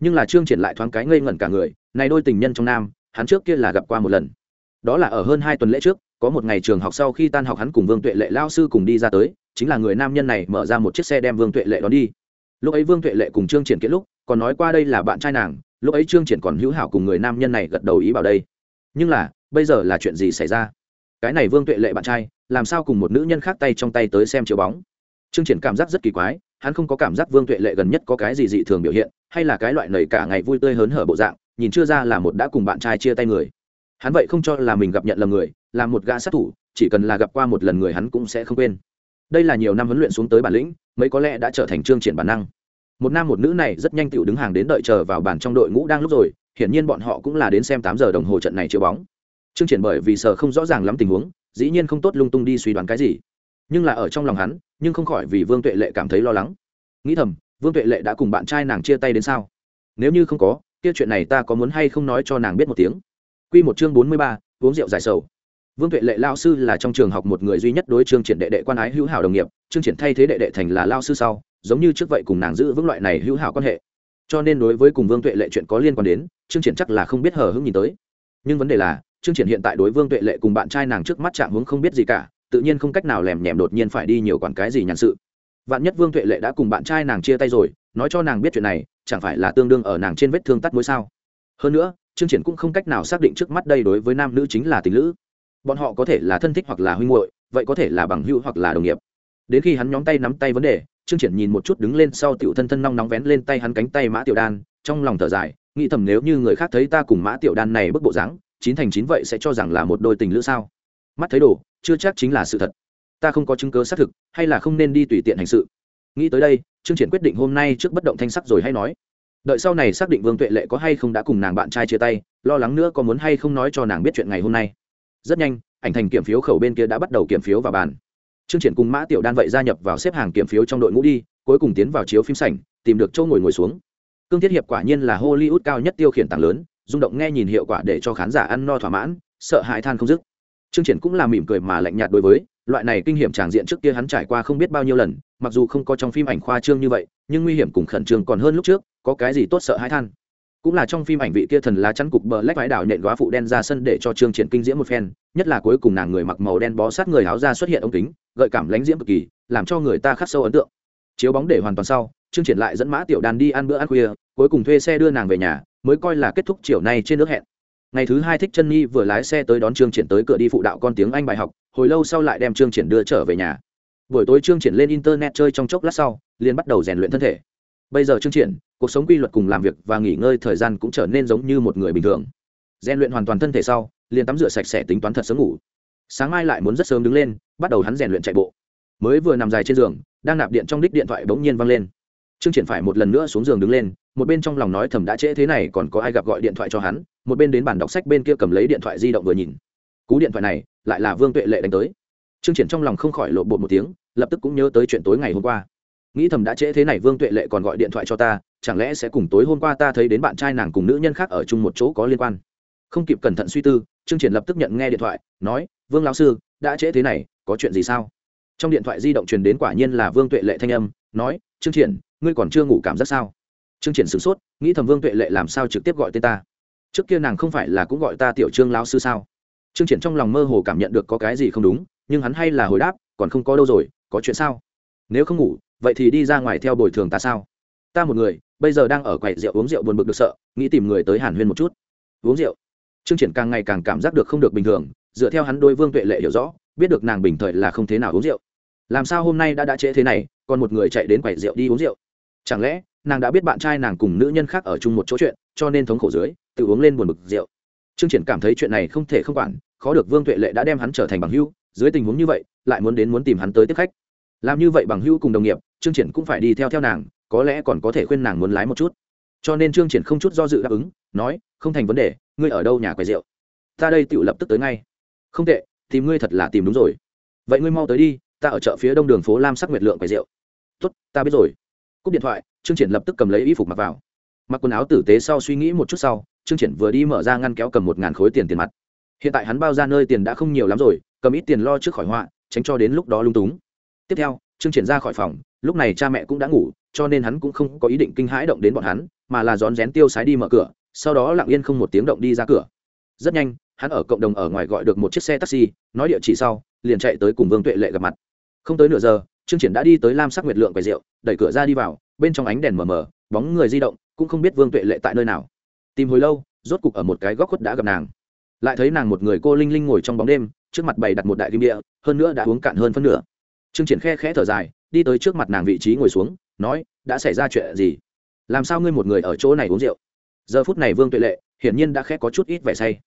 Nhưng là trương triển lại thoáng cái ngây ngẩn cả người, này đôi tình nhân trong nam, hắn trước kia là gặp qua một lần. Đó là ở hơn hai tuần lễ trước, có một ngày trường học sau khi tan học hắn cùng vương tuệ lệ lao sư cùng đi ra tới, chính là người nam nhân này mở ra một chiếc xe đem vương tuệ lệ đón đi. Lúc ấy vương tuệ lệ cùng trương triển kết lúc, còn nói qua đây là bạn trai nàng, lúc ấy trương triển còn hữu hảo cùng người nam nhân này gật đầu ý bảo đây. Nhưng là, bây giờ là chuyện gì xảy ra? Cái này vương tuệ lệ bạn trai, làm sao cùng một nữ nhân khác tay trong tay tới xem chiếu bóng? Trương triển cảm giác rất kỳ quái hắn không có cảm giác vương tuệ lệ gần nhất có cái gì dị thường biểu hiện, hay là cái loại nầy cả ngày vui tươi hớn hở bộ dạng, nhìn chưa ra là một đã cùng bạn trai chia tay người. Hắn vậy không cho là mình gặp nhận lầm người, là một gã sát thủ, chỉ cần là gặp qua một lần người hắn cũng sẽ không quên. Đây là nhiều năm huấn luyện xuống tới bản lĩnh, mấy có lẽ đã trở thành chương triển bản năng. Một nam một nữ này rất nhanh tựu đứng hàng đến đợi chờ vào bàn trong đội ngũ đang lúc rồi, hiển nhiên bọn họ cũng là đến xem tám giờ đồng hồ trận này chiếu bóng. Chương triển bởi vì sợ không rõ ràng lắm tình huống, dĩ nhiên không tốt lung tung đi suy đoán cái gì nhưng là ở trong lòng hắn, nhưng không khỏi vì vương tuệ lệ cảm thấy lo lắng. Nghĩ thầm, vương tuệ lệ đã cùng bạn trai nàng chia tay đến sao? Nếu như không có, kia chuyện này ta có muốn hay không nói cho nàng biết một tiếng? Q một chương bốn mươi ba, uống rượu giải sầu. Vương tuệ lệ lao sư là trong trường học một người duy nhất đối chương triển đệ đệ quan ái hữu hảo đồng nghiệp chương triển thay thế đệ đệ thành là lao sư sau, giống như trước vậy cùng nàng giữ vững loại này hữu hảo quan hệ. Cho nên đối với cùng vương tuệ lệ chuyện có liên quan đến chương triển chắc là không biết hờ hững nhìn tới. Nhưng vấn đề là chương triển hiện tại đối vương tuệ lệ cùng bạn trai nàng trước mắt chạm hướng không biết gì cả tự nhiên không cách nào lèm nhèm đột nhiên phải đi nhiều quản cái gì nhàn sự. Vạn nhất vương tuệ lệ đã cùng bạn trai nàng chia tay rồi, nói cho nàng biết chuyện này, chẳng phải là tương đương ở nàng trên vết thương tắt mối sao? Hơn nữa chương triển cũng không cách nào xác định trước mắt đây đối với nam nữ chính là tình nữ. bọn họ có thể là thân thích hoặc là huynh muội, vậy có thể là bằng hữu hoặc là đồng nghiệp. Đến khi hắn nhóm tay nắm tay vấn đề chương triển nhìn một chút đứng lên sau tiểu thân thân nong nóng vén lên tay hắn cánh tay mã tiểu đan, trong lòng thở dài, nghĩ thầm nếu như người khác thấy ta cùng mã tiểu đan này bức bộ dáng, chín thành chín vậy sẽ cho rằng là một đôi tình lữ sao? Mắt thấy đồ, chưa chắc chính là sự thật. Ta không có chứng cứ xác thực, hay là không nên đi tùy tiện hành sự. Nghĩ tới đây chương triển quyết định hôm nay trước bất động thanh sắc rồi hay nói. Đợi sau này xác định vương tuệ lệ có hay không đã cùng nàng bạn trai chia tay, lo lắng nữa có muốn hay không nói cho nàng biết chuyện ngày hôm nay. Rất nhanh, ảnh thành kiểm phiếu khẩu bên kia đã bắt đầu kiểm phiếu vào bàn. Chương triển cùng mã tiểu đan vậy gia nhập vào xếp hàng kiểm phiếu trong đội ngũ đi, cuối cùng tiến vào chiếu phim sảnh, tìm được chỗ ngồi ngồi xuống. Cương thiết hiệp quả nhiên là hollywood cao nhất tiêu khiển tàng lớn, rung động nghe nhìn hiệu quả để cho khán giả ăn no thỏa mãn, sợ hãi than không dứt. Trương triển cũng là mỉm cười mà lạnh nhạt đối với, loại này kinh hiểm tràng diện trước kia hắn trải qua không biết bao nhiêu lần, mặc dù không có trong phim ảnh khoa trương như vậy, nhưng nguy hiểm cùng khẩn trương còn hơn lúc trước, có cái gì tốt sợ hãi than. Cũng là trong phim ảnh vị kia thần lá chắn cục bờ lách vải đảo nện góa phụ đen ra sân để cho trương triển kinh diễm một phen, nhất là cuối cùng nàng người mặc màu đen bó sát người áo ra xuất hiện ống kính, gợi cảm lánh diễm cực kỳ, làm cho người ta khắc sâu ấn tượng. Chiếu bóng để hoàn toàn sau, trương triển lại dẫn mã tiểu đàn đi ăn bữa ăn khuya, cuối cùng thuê xe đưa nàng về nhà, mới coi là kết thúc chiều nay trên nước hẹn ngày thứ hai thích chân nhi vừa lái xe tới đón trương triển tới cửa đi phụ đạo con tiếng anh bài học, hồi lâu sau lại đem trương triển đưa trở về nhà. Buổi tối trương triển lên internet chơi trong chốc lát sau, liền bắt đầu rèn luyện thân thể. Bây giờ trương triển, cuộc sống quy luật cùng làm việc và nghỉ ngơi thời gian cũng trở nên giống như một người bình thường. Rèn luyện hoàn toàn thân thể sau, liền tắm rửa sạch sẽ tính toán thật sớm ngủ. Sáng mai lại muốn rất sớm đứng lên, bắt đầu hắn rèn luyện chạy bộ. Mới vừa nằm dài trên giường, đang nạp điện trong đích điện thoại bỗng nhiên văng lên. Trương triển phải một lần nữa xuống giường đứng lên, một bên trong lòng nói thầm đã trễ thế này còn có ai gặp gọi điện thoại cho hắn một bên đến bàn đọc sách bên kia cầm lấy điện thoại di động vừa nhìn. Cú điện thoại này lại là vương tuệ lệ đánh tới. Trương triển trong lòng không khỏi lộ bột một tiếng, lập tức cũng nhớ tới chuyện tối ngày hôm qua. Nghĩ thầm đã trễ thế này vương tuệ lệ còn gọi điện thoại cho ta, chẳng lẽ sẽ cùng tối hôm qua ta thấy đến bạn trai nàng cùng nữ nhân khác ở chung một chỗ có liên quan? Không kịp cẩn thận suy tư, trương triển lập tức nhận nghe điện thoại, nói, vương lão sư, đã trễ thế này, có chuyện gì sao? Trong điện thoại di động truyền đến quả nhiên là vương tuệ lệ thanh âm, nói, trương triển, ngươi còn chưa ngủ cảm giác sao? Trương triển sửng sốt, nghĩ thầm vương tuệ lệ làm sao trực tiếp gọi tên ta trước kia nàng không phải là cũng gọi ta tiểu trương lão sư sao? Trương triển trong lòng mơ hồ cảm nhận được có cái gì không đúng, nhưng hắn hay là hồi đáp, còn không có đâu rồi, có chuyện sao? Nếu không ngủ, vậy thì đi ra ngoài theo bồi thường ta sao? Ta một người, bây giờ đang ở quầy rượu uống rượu buồn bực được sợ, nghĩ tìm người tới hàn huyên một chút. Uống rượu. Trương triển càng ngày càng cảm giác được không được bình thường, dựa theo hắn đôi vương tuệ lệ hiểu rõ, biết được nàng bình thời là không thế nào uống rượu. Làm sao hôm nay đã đã trễ thế này, còn một người chạy đến quầy rượu đi uống rượu? Chẳng lẽ nàng đã biết bạn trai nàng cùng nữ nhân khác ở chung một chỗ chuyện, cho nên thống khổ dưới, tự uống lên buồn bực rượu. Trương triển cảm thấy chuyện này không thể không quản, khó được vương tuệ lệ đã đem hắn trở thành bằng hữu, dưới tình huống như vậy, lại muốn đến muốn tìm hắn tới tiếp khách. Làm như vậy bằng hữu cùng đồng nghiệp, trương triển cũng phải đi theo theo nàng, có lẽ còn có thể khuyên nàng muốn lái một chút. Cho nên trương triển không chút do dự đáp ứng, nói, không thành vấn đề, ngươi ở đâu nhà quầy rượu? Ta đây tự lập tức tới ngay. Không tệ tìm ngươi thật là tìm đúng rồi. Vậy ngươi mau tới đi, ta ở chợ phía đông đường phố lam sắc nguyệt lượng quầy rượu. Tốt, ta biết rồi. Cúp điện thoại trương triển lập tức cầm lấy y phục mặc vào. Mặc quần áo tử tế sau suy nghĩ một chút sau, trương triển vừa đi mở ra ngăn kéo cầm một ngàn khối tiền tiền mặt. Hiện tại hắn bao ra nơi tiền đã không nhiều lắm rồi, cầm ít tiền lo trước khỏi họa, tránh cho đến lúc đó lung túng. Tiếp theo, trương triển ra khỏi phòng, lúc này cha mẹ cũng đã ngủ, cho nên hắn cũng không có ý định kinh hãi động đến bọn hắn, mà là rón rén tiêu sái đi mở cửa, sau đó lặng yên không một tiếng động đi ra cửa. Rất nhanh, hắn ở cộng đồng ở ngoài gọi được một chiếc xe taxi, nói địa chỉ sau, liền chạy tới cùng vương tuệ lệ gặp mặt. Không tới nửa giờ, trương triển đã đi tới lam sắc nguyệt lượng quầy rượu, đẩy cửa ra đi vào bên trong ánh đèn mờ mờ bóng người di động cũng không biết vương tuệ lệ tại nơi nào. Tìm hồi lâu rốt cục ở một cái góc khuất đã gặp nàng. Lại thấy nàng một người cô linh linh ngồi trong bóng đêm trước mặt bày đặt một đại kim địa hơn nữa đã uống cạn hơn phân nửa. Trương triển khe khẽ thở dài đi tới trước mặt nàng vị trí ngồi xuống nói đã xảy ra chuyện gì? Làm sao ngươi một người ở chỗ này uống rượu? Giờ phút này vương tuệ lệ hiển nhiên đã khẽ có chút ít vẻ say.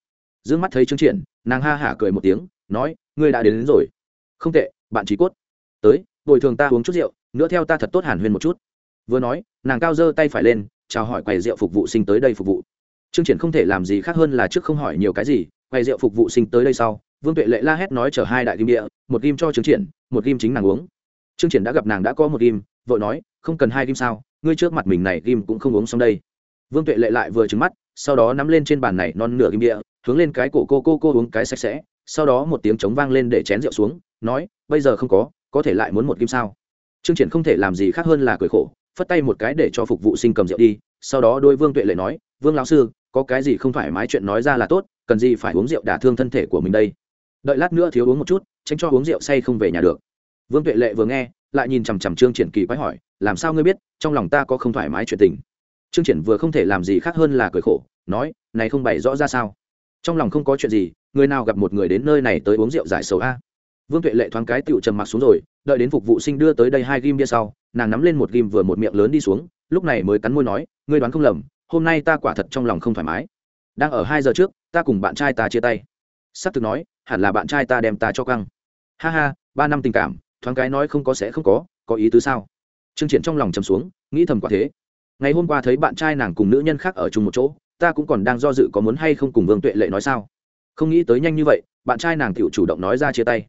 D ư ơ n g mắt thấy trương triển nàng ha hả cười một tiếng nói ngươi đã đến, đến rồi. Không tệ bạn trí cốt. Tới bồi thường ta uống chút rượu nữa theo ta thật tốt hàn huyên một chút vừa nói, nàng cao giơ tay phải lên, chào hỏi quầy rượu phục vụ sinh tới đây phục vụ. Trương triển không thể làm gì khác hơn là trước không hỏi nhiều cái gì, quầy rượu phục vụ sinh tới đây sau, vương tuệ lệ la hét nói chở hai đại kim địa một kim cho trương triển, một kim chính nàng uống. Trương triển đã gặp nàng đã có một kim vội nói, không cần hai kim sao, ngươi trước mặt mình này kim cũng không uống xong đây. Vương tuệ lệ lại vừa trứng mắt, sau đó nắm lên trên bàn này non nửa kim địa hướng lên cái cổ cô cô cô uống cái sạch sẽ, sau đó một tiếng trống vang lên để chén rượu xuống, nói, bây giờ không có có thể lại muốn một kim sao. Trương triển không thể làm gì khác hơn là cười khổ phất tay một cái để cho phục vụ sinh cầm rượu đi, sau đó đôi vương tuệ lệ nói, vương lão sư, có cái gì không thoải mái chuyện nói ra là tốt, cần gì phải uống rượu đả thương thân thể của mình đây? Đợi lát nữa thiếu uống một chút, tránh cho uống rượu say không về nhà được. Vương tuệ lệ vừa nghe, lại nhìn chằm chằm trương triển kỳ quái hỏi, làm sao ngươi biết, trong lòng ta có không thoải mái chuyện tình? Trương triển vừa không thể làm gì khác hơn là cười khổ, nói, này không bày rõ ra sao? Trong lòng không có chuyện gì, người nào gặp một người đến nơi này tới uống rượu giải sầu a? Vương tuệ lệ thoáng cái tựu trầm mặc xuống rồi, đợi đến phục vụ sinh đưa tới đây hai ghim bia sau nàng nắm lên một ghim vừa một miệng lớn đi xuống, lúc này mới cắn môi nói, ngươi đoán không lầm, hôm nay ta quả thật trong lòng không thoải mái. Đang ở hai giờ trước, ta cùng bạn trai ta chia tay. Sắp thực nói, hẳn là bạn trai ta đem ta cho căng. Ha ha, ba năm tình cảm, thoáng cái nói không có sẽ không có có ý tứ sao? Trương triển trong lòng chầm xuống, nghĩ thầm quả thế. Ngày hôm qua thấy bạn trai nàng cùng nữ nhân khác ở chung một chỗ, ta cũng còn đang do dự có muốn hay không cùng vương tuệ lệ nói sao. Không nghĩ tới nhanh như vậy, bạn trai nàng tự chủ động nói ra chia tay.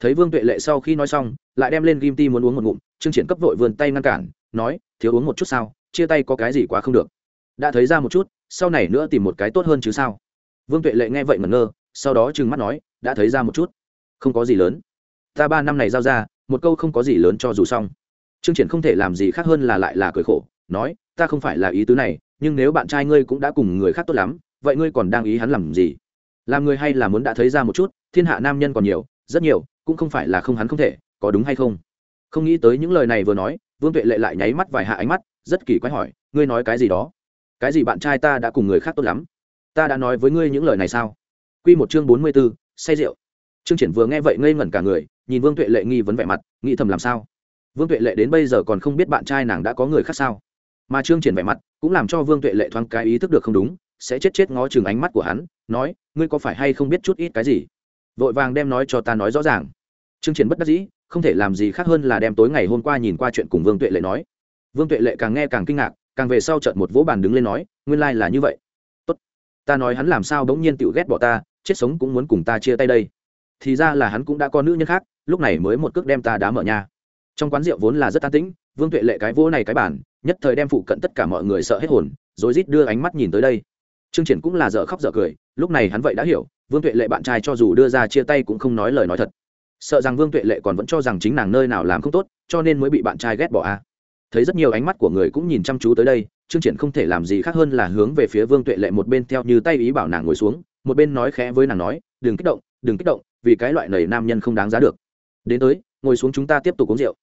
Thấy vương tuệ lệ sau khi nói xong, lại đem lên ghim ti muốn uống một ngụm trương triển cấp vội vươn tay ngăn cản, nói, thiếu uống một chút sao? Chia tay có cái gì quá không được. Đã thấy ra một chút, sau này nữa tìm một cái tốt hơn chứ sao? Vương tuệ lệ nghe vậy ngẩn ngơ, sau đó trừng mắt nói, đã thấy ra một chút. Không có gì lớn. Ta ba năm này giao ra, một câu không có gì lớn cho dù xong. Trương triển không thể làm gì khác hơn là lại là cười khổ, nói, ta không phải là ý tứ này, nhưng nếu bạn trai ngươi cũng đã cùng người khác tốt lắm, vậy ngươi còn đang ý hắn làm gì? Làm người hay là muốn đã thấy ra một chút, thiên hạ nam nhân còn nhiều, rất nhiều, cũng không phải là không hắn không thể, có đúng hay không? Không nghĩ tới những lời này vừa nói, vương tuệ lệ lại nháy mắt vài hạ ánh mắt, rất kỳ quái hỏi, ngươi nói cái gì đó? Cái gì bạn trai ta đã cùng người khác tốt lắm? Ta đã nói với ngươi những lời này sao? Q một chương bốn mươi b ố say rượu. Trương triển vừa nghe vậy ngây ngẩn cả người, nhìn vương tuệ lệ nghi vấn vẻ mặt, nghĩ thầm làm sao? Vương tuệ lệ đến bây giờ còn không biết bạn trai nàng đã có người khác sao? Mà trương triển vẻ mặt cũng làm cho vương tuệ lệ thoáng cái ý thức được không đúng, sẽ chết chết ngó chừng ánh mắt của hắn, nói, ngươi có phải hay không biết chút ít cái gì? Vội vàng đem nói cho ta nói rõ ràng. Trương triển bất đắc dĩ không thể làm gì khác hơn là đem tối ngày hôm qua nhìn qua chuyện cùng vương tuệ lệ nói. Vương tuệ lệ càng nghe càng kinh ngạc, càng về sau trận một vỗ bàn đứng lên nói, nguyên lai là như vậy. Tốt, ta nói hắn làm sao bỗng nhiên tự ghét bỏ ta, chết sống cũng muốn cùng ta chia tay đây. Thì ra là hắn cũng đã có nữ nhân khác, lúc này mới một cước đem ta đá mở nhà trong quán rượu vốn là rất an tĩnh, vương tuệ lệ cái vỗ này cái bản nhất thời đem phụ cận tất cả mọi người sợ hết hồn, rồi rít đưa ánh mắt nhìn tới đây. Trương triển cũng là dở khóc dở cười, lúc này hắn vậy đã hiểu, vương tuệ lệ bạn trai cho dù đưa ra chia tay cũng không nói lời nói thật sợ rằng vương tuệ lệ còn vẫn cho rằng chính nàng nơi nào làm không tốt, cho nên mới bị bạn trai ghét bỏ a. Thấy rất nhiều ánh mắt của người cũng nhìn chăm chú tới đây, trương triển không thể làm gì khác hơn là hướng về phía vương tuệ lệ một bên theo như tay ý bảo nàng ngồi xuống, một bên nói khẽ với nàng nói, đừng kích động, đừng kích động, vì cái loại này nam nhân không đáng giá được. Đến tới, ngồi xuống chúng ta tiếp tục uống rượu.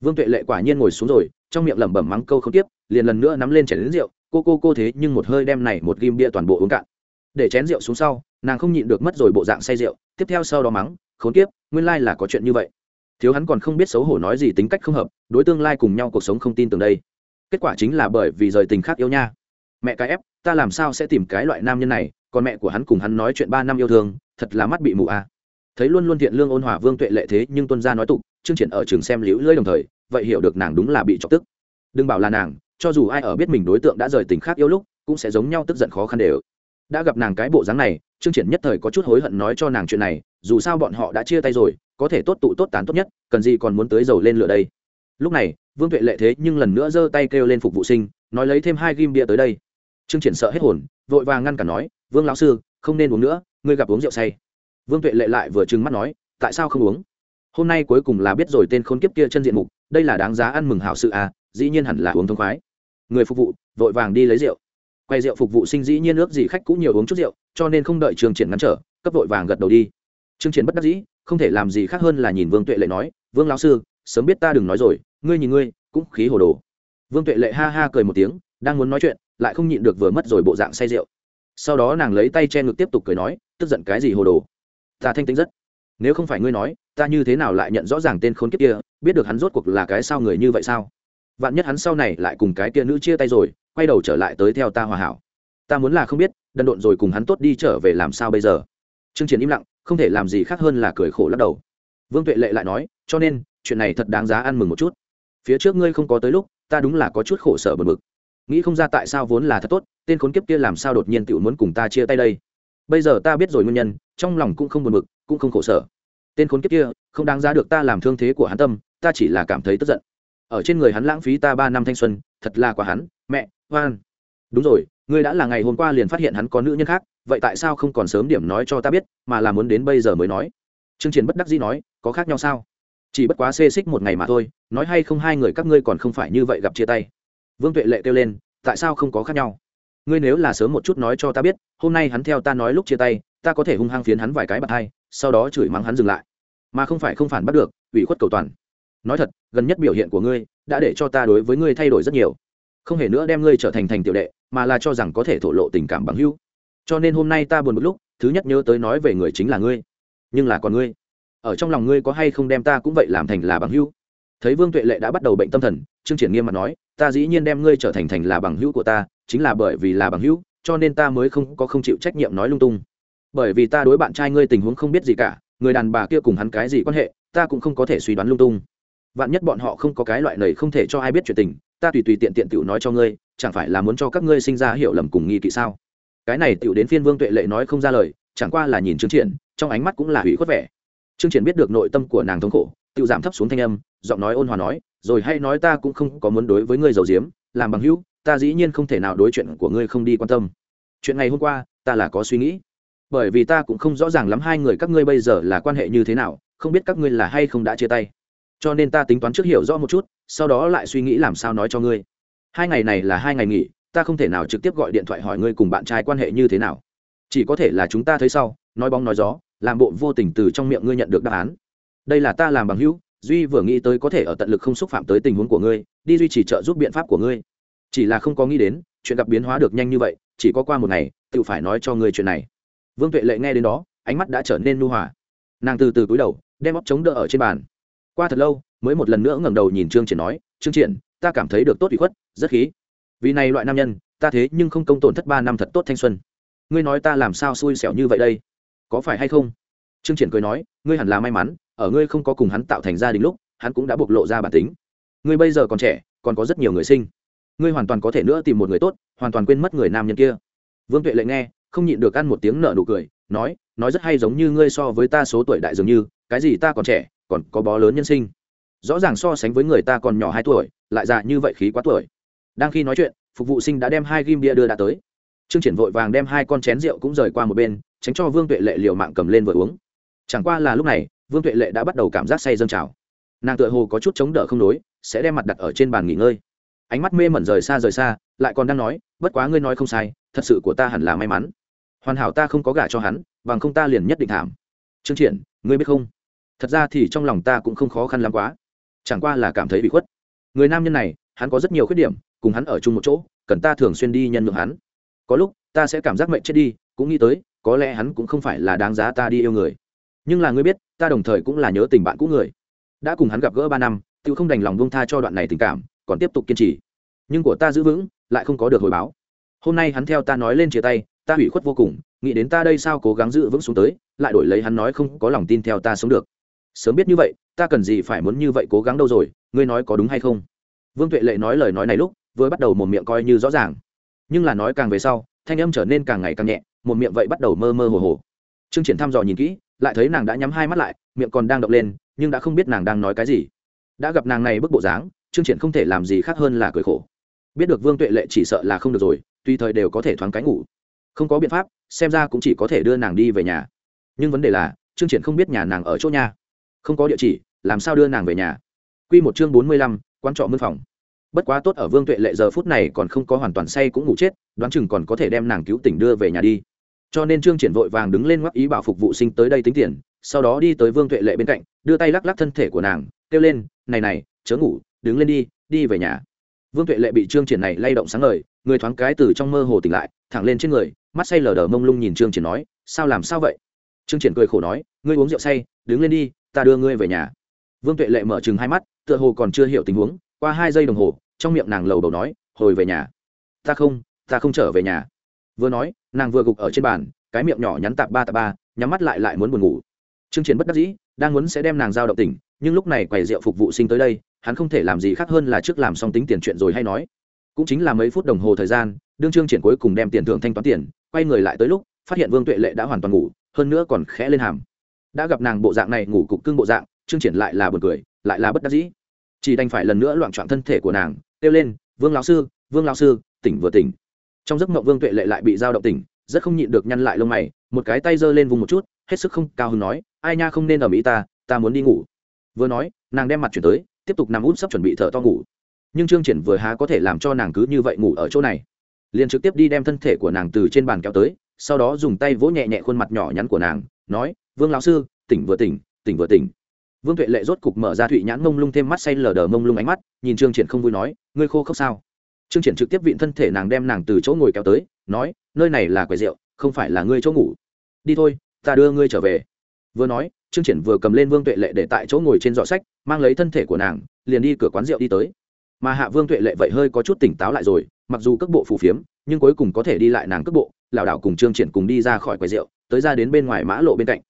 Vương tuệ lệ quả nhiên ngồi xuống rồi, trong miệng lẩm bẩm mắng câu không tiếp, liền lần nữa nắm lên chén rượu, cô cô cô thế nhưng một hơi đem này một ghim bia toàn bộ uống cạn. Để chén rượu xuống sau nàng không nhịn được mất rồi bộ dạng say rượu, tiếp theo sau đó mắng, khốn kiếp, nguyên lai là có chuyện như vậy. Thiếu hắn còn không biết xấu hổ nói gì tính cách không hợp, đối tương lai cùng nhau cuộc sống không tin tưởng đây. Kết quả chính là bởi vì rời tình khác yêu nha. Mẹ cái ép, ta làm sao sẽ tìm cái loại nam nhân này, còn mẹ của hắn cùng hắn nói chuyện ba năm yêu thương, thật là mắt bị mù à. thấy luôn luôn thiện lương ôn hòa vương tuệ lệ thế nhưng tuân gia nói tục, chương triển ở trường xem liễu lưỡi đồng thời, vậy hiểu được nàng đúng là bị chọc tức. Đừng bảo là nàng, cho dù ai ở biết mình đối tượng đã rời tình khác yêu lúc, cũng sẽ giống nhau tức giận khó khăn đều đã gặp nàng cái bộ dáng này chương triển nhất thời có chút hối hận nói cho nàng chuyện này, dù sao bọn họ đã chia tay rồi, có thể tốt tụ tốt tán tốt nhất, cần gì còn muốn tới dầu lên lửa đây. Lúc này, vương tuệ lệ thế nhưng lần nữa giơ tay kêu lên phục vụ sinh, nói lấy thêm hai ghim bia tới đây. Chương triển sợ hết hồn, vội vàng ngăn cản nói, vương lão sư, không nên uống nữa, ngươi gặp uống rượu say. Vương tuệ lệ lại vừa trừng mắt nói, tại sao không uống? Hôm nay cuối cùng là biết rồi tên khốn kiếp kia chân diện mục, đây là đáng giá ăn mừng hảo sự à dĩ nhiên hẳn là uống thông khoái. Người phục vụ, vội vàng đi lấy rượu quay rượu phục vụ sinh dĩ nhiên ước gì khách cũng nhiều uống chút rượu, cho nên không đợi trường triển ngăn trở, cấp vội vàng gật đầu đi. Trương triển bất đắc dĩ, không thể làm gì khác hơn là nhìn vương tuệ lệ nói, vương lão sư, sớm biết ta đừng nói rồi, ngươi nhìn ngươi, cũng khí hồ đồ. Vương tuệ lệ ha ha cười một tiếng, đang muốn nói chuyện, lại không nhịn được vừa mất rồi bộ dạng say rượu. Sau đó nàng lấy tay che ngực tiếp tục cười nói, tức giận cái gì hồ đồ? Ta thanh tĩnh rất. Nếu không phải ngươi nói, ta như thế nào lại nhận rõ ràng tên khốn kiếp kia, biết được hắn rốt cuộc là cái sao người như vậy sao? Vạn nhất hắn sau này lại cùng cái kia nữ chia tay rồi quay đầu trở lại tới theo ta hòa hảo. Ta muốn là không biết, đần độn rồi cùng hắn tốt đi trở về làm sao bây giờ? Trương triển im lặng, không thể làm gì khác hơn là cười khổ lắc đầu. Vương tuệ lệ lại nói, cho nên, chuyện này thật đáng giá ăn mừng một chút. Phía trước ngươi không có tới lúc, ta đúng là có chút khổ sở bật mực nghĩ không ra tại sao vốn là thật tốt, tên khốn kiếp kia làm sao đột nhiên tự muốn cùng ta chia tay đây? Bây giờ ta biết rồi nguyên nhân, trong lòng cũng không buồn bực, cũng không khổ sở. Tên khốn kiếp kia, không đáng giá được ta làm thương thế của hắn tâm, ta chỉ là cảm thấy tức giận. Ở trên người hắn lãng phí ta ba năm thanh xuân, thật là quá hắn, mẹ hoan đúng rồi, ngươi đã là ngày hôm qua liền phát hiện hắn có nữ nhân khác, vậy tại sao không còn sớm điểm nói cho ta biết, mà là muốn đến bây giờ mới nói? Chương triển bất đắc dĩ nói, có khác nhau sao? Chỉ bất quá xê xích một ngày mà thôi, nói hay không hai người các ngươi còn không phải như vậy gặp chia tay. Vương tuệ lệ kêu lên, tại sao không có khác nhau? Ngươi nếu là sớm một chút nói cho ta biết, hôm nay hắn theo ta nói lúc chia tay, ta có thể hung hăng phiến hắn vài cái bạt hai, sau đó chửi mắng hắn dừng lại. Mà không phải không phản bắt được, ủy khuất cầu toàn. Nói thật, gần nhất biểu hiện của ngươi, đã để cho ta đối với ngươi thay đổi rất nhiều không hề nữa đem ngươi trở thành thành tiểu đệ, mà là cho rằng có thể thổ lộ tình cảm bằng hữu. Cho nên hôm nay ta buồn một lúc, thứ nhất nhớ tới nói về người chính là ngươi. Nhưng là còn ngươi. Ở trong lòng ngươi có hay không đem ta cũng vậy làm thành là bằng hữu? Thấy vương tuệ lệ đã bắt đầu bệnh tâm thần, trương triển nghiêm mặt nói, ta dĩ nhiên đem ngươi trở thành thành là bằng hữu của ta, chính là bởi vì là bằng hữu, cho nên ta mới không có không chịu trách nhiệm nói lung tung. Bởi vì ta đối bạn trai ngươi tình huống không biết gì cả, người đàn bà kia cùng hắn cái gì quan hệ, ta cũng không có thể suy đoán lung tung. Vạn nhất bọn họ không có cái loại này không thể cho ai biết chuyện tình ta tùy tùy tiện tiện tiểu nói cho ngươi, chẳng phải là muốn cho các ngươi sinh ra hiểu lầm cùng nghi kỵ sao? Cái này tiểu đến phiên vương tuệ lệ nói không ra lời, chẳng qua là nhìn trương triển, trong ánh mắt cũng là hủy khuất vẻ. Trương triển biết được nội tâm của nàng thống khổ, tiểu giảm thấp xuống thanh âm, giọng nói ôn hòa nói, rồi hay nói ta cũng không có muốn đối với ngươi giàu diếm làm bằng hữu, ta dĩ nhiên không thể nào đối chuyện của ngươi không đi quan tâm. Chuyện ngày hôm qua, ta là có suy nghĩ. Bởi vì ta cũng không rõ ràng lắm hai người các ngươi bây giờ là quan hệ như thế nào, không biết các ngươi là hay không đã chia tay. Cho nên ta tính toán trước hiểu rõ một chút sau đó lại suy nghĩ làm sao nói cho ngươi. Hai ngày này là hai ngày nghỉ, ta không thể nào trực tiếp gọi điện thoại hỏi ngươi cùng bạn trai quan hệ như thế nào. Chỉ có thể là chúng ta thấy sau, nói bóng nói gió, làm bộ vô tình từ trong miệng ngươi nhận được đáp án. Đây là ta làm bằng hữu, duy vừa nghĩ tới có thể ở tận lực không xúc phạm tới tình huống của ngươi, đi duy trì trợ giúp biện pháp của ngươi. Chỉ là không có nghĩ đến, chuyện gặp biến hóa được nhanh như vậy, chỉ có qua một ngày, tự phải nói cho ngươi chuyện này. Vương tuệ lệ nghe đến đó, ánh mắt đã trở nên nu hòa. Nàng từ từ cúi đầu, đem óc chống đỡ ở trên bàn qua thật lâu, mới một lần nữa ngẩng đầu nhìn trương triển nói, trương triển, ta cảm thấy được tốt ủy khuất, rất khí. Vì này loại nam nhân, ta thế nhưng không công tổn thất ba năm thật tốt thanh xuân. Ngươi nói ta làm sao xui xẻo như vậy đây? Có phải hay không? Trương triển cười nói, ngươi hẳn là may mắn, ở ngươi không có cùng hắn tạo thành gia đình lúc, hắn cũng đã bộc lộ ra bản tính. Ngươi bây giờ còn trẻ, còn có rất nhiều người sinh. Ngươi hoàn toàn có thể nữa tìm một người tốt, hoàn toàn quên mất người nam nhân kia. Vương tuệ lệ nghe, không nhịn được ăn một tiếng nở nụ cười, nói nói rất hay giống như ngươi so với ta số tuổi đại dường như, cái gì ta còn trẻ còn có bó lớn nhân sinh. Rõ ràng so sánh với người ta còn nhỏ hai tuổi, lại già như vậy khí quá tuổi. Đang khi nói chuyện, phục vụ sinh đã đem hai ghim bia đưa đã tới. Trương triển vội vàng đem hai con chén rượu cũng rời qua một bên, tránh cho vương tuệ lệ liều mạng cầm lên vừa uống. Chẳng qua là lúc này, vương tuệ lệ đã bắt đầu cảm giác say dâng trào. Nàng tựa hồ có chút chống đỡ không đối sẽ đem mặt đặt ở trên bàn nghỉ ngơi. Ánh mắt mê mẩn rời xa rời xa, lại còn đang nói, bất quá ngươi nói không sai, thật sự của ta hẳn là may mắn. Hoàn hảo ta không có gả cho hắn, bằng không ta liền nhất định thảm. Trương triển, ngươi biết không? Thật ra thì trong lòng ta cũng không khó khăn lắm quá. Chẳng qua là cảm thấy bị khuất. Người nam nhân này, hắn có rất nhiều khuyết điểm, cùng hắn ở chung một chỗ, cần ta thường xuyên đi nhân lượng hắn. Có lúc, ta sẽ cảm giác mệnh chết đi, cũng nghĩ tới, có lẽ hắn cũng không phải là đáng giá ta đi yêu người. Nhưng là ngươi biết, ta đồng thời cũng là nhớ tình bạn cũ người. Đã cùng hắn gặp gỡ ba năm tự không đành lòng buông tha cho đoạn này tình cảm, còn tiếp tục kiên trì. Nhưng của ta giữ vững, lại không có được hồi báo. Hôm nay hắn theo ta nói lên chia tay, ta hủy khuất vô cùng, nghĩ đến ta đây sao cố gắng giữ vững xuống tới, lại đổi lấy hắn nói không có lòng tin theo ta sống được sớm biết như vậy, ta cần gì phải muốn như vậy cố gắng đâu rồi, ngươi nói có đúng hay không? Vương tuệ lệ nói lời nói này lúc, vừa bắt đầu một miệng coi như rõ ràng. Nhưng là nói càng về sau, thanh âm trở nên càng ngày càng nhẹ, một miệng vậy bắt đầu mơ mơ hồ hồ. Trương triển thăm dò nhìn kỹ, lại thấy nàng đã nhắm hai mắt lại, miệng còn đang động lên, nhưng đã không biết nàng đang nói cái gì. Đã gặp nàng này bức bộ dáng, trương triển không thể làm gì khác hơn là cười khổ. Biết được vương tuệ lệ chỉ sợ là không được rồi tùy thời đều có thể thoáng cái ngủ. Không có biện pháp, xem ra cũng chỉ có thể đưa nàng đi về nhà. Nhưng vấn đề là, trương triển không biết nhà nàng ở chỗ nhà không có địa chỉ làm sao đưa nàng về nhà? Quy một chương bốn mươi lăm, quan trọ mương phòng. Bất quá tốt ở vương tuệ lệ giờ phút này còn không có hoàn toàn say cũng ngủ chết đoán chừng còn có thể đem nàng cứu tỉnh đưa về nhà đi. Cho nên trương triển vội vàng đứng lên ngoắc ý bảo phục vụ sinh tới đây tính tiền sau đó đi tới vương tuệ lệ bên cạnh đưa tay lắc lắc thân thể của nàng kêu lên này này chớ ngủ đứng lên đi đi về nhà. Vương tuệ lệ bị trương triển này lay động sáng ngời người thoáng cái từ trong mơ hồ tỉnh lại thẳng lên trên người mắt say lờ đờ mông lung nhìn trương triển nói sao làm sao vậy? Trương triển cười khổ nói ngươi uống rượu say đứng lên đi ta đưa ngươi về nhà. Vương tuệ lệ mở chừng hai mắt, tựa hồ còn chưa hiểu tình huống, qua hai giây đồng hồ, trong miệng nàng lầu đầu nói, hồi về nhà. Ta không ta không trở về nhà. Vừa nói, nàng vừa gục ở trên bàn, cái miệng nhỏ nhắn tạp ba tạp ba, nhắm mắt lại lại muốn buồn ngủ. Trương triển bất đắc dĩ, đang muốn sẽ đem nàng giao động tỉnh, nhưng lúc này quầy rượu phục vụ sinh tới đây, hắn không thể làm gì khác hơn là trước làm xong tính tiền chuyện rồi hay nói. Cũng chính là mấy phút đồng hồ thời gian, đương trương triển cuối cùng đem tiền thưởng thanh toán tiền, quay người lại tới lúc, phát hiện vương tuệ lệ đã hoàn toàn ngủ, hơn nữa còn khẽ lên hàm đã gặp nàng bộ dạng này ngủ cục cưng bộ dạng, trương triển lại là buồn cười, lại là bất đắc dĩ. Chỉ đành phải lần nữa loạn trọn thân thể của nàng, kêu lên, vương lão sư, vương lão sư, tỉnh vừa tỉnh. Trong giấc mộng vương tuệ lệ lại bị giao động tỉnh, rất không nhịn được nhăn lại lông mày, một cái tay giơ lên vùng một chút, hết sức không cao hứng nói, ai nha, không nên ở mỹ ta ta muốn đi ngủ. Vừa nói, nàng đem mặt chuyển tới, tiếp tục nằm út sắp chuẩn bị thở to ngủ. Nhưng trương triển vừa há có thể làm cho nàng cứ như vậy ngủ ở chỗ này. Liền trực tiếp đi đem thân thể của nàng từ trên bàn kéo tới, sau đó dùng tay vỗ nhẹ nhẹ khuôn mặt nhỏ nhắn của nàng nói, vương lão sư, tỉnh vừa tỉnh tỉnh vừa tỉnh. Vương tuệ lệ rốt cục mở ra thụy nhãn mông lung thêm mắt say lờ đờ mông lung ánh mắt, nhìn trương triển không vui nói, ngươi khô khốc sao? Trương triển trực tiếp vịn thân thể nàng đem nàng từ chỗ ngồi kéo tới, nói, nơi này là quầy rượu, không phải là ngươi chỗ ngủ. Đi thôi, ta đưa ngươi trở về. Vừa nói, trương triển vừa cầm lên vương tuệ lệ để tại chỗ ngồi trên giỏ sách, mang lấy thân thể của nàng, liền đi cửa quán rượu đi tới. Mà hạ vương tuệ lệ vậy hơi có chút tỉnh táo lại rồi, mặc dù các bộ phù phiếm nhưng cuối cùng có thể đi lại nàng cước bộ, lảo đảo cùng trương triển cùng đi ra khỏi quầy rượu, tới ra đến bên ngoài mã lộ bên cạnh.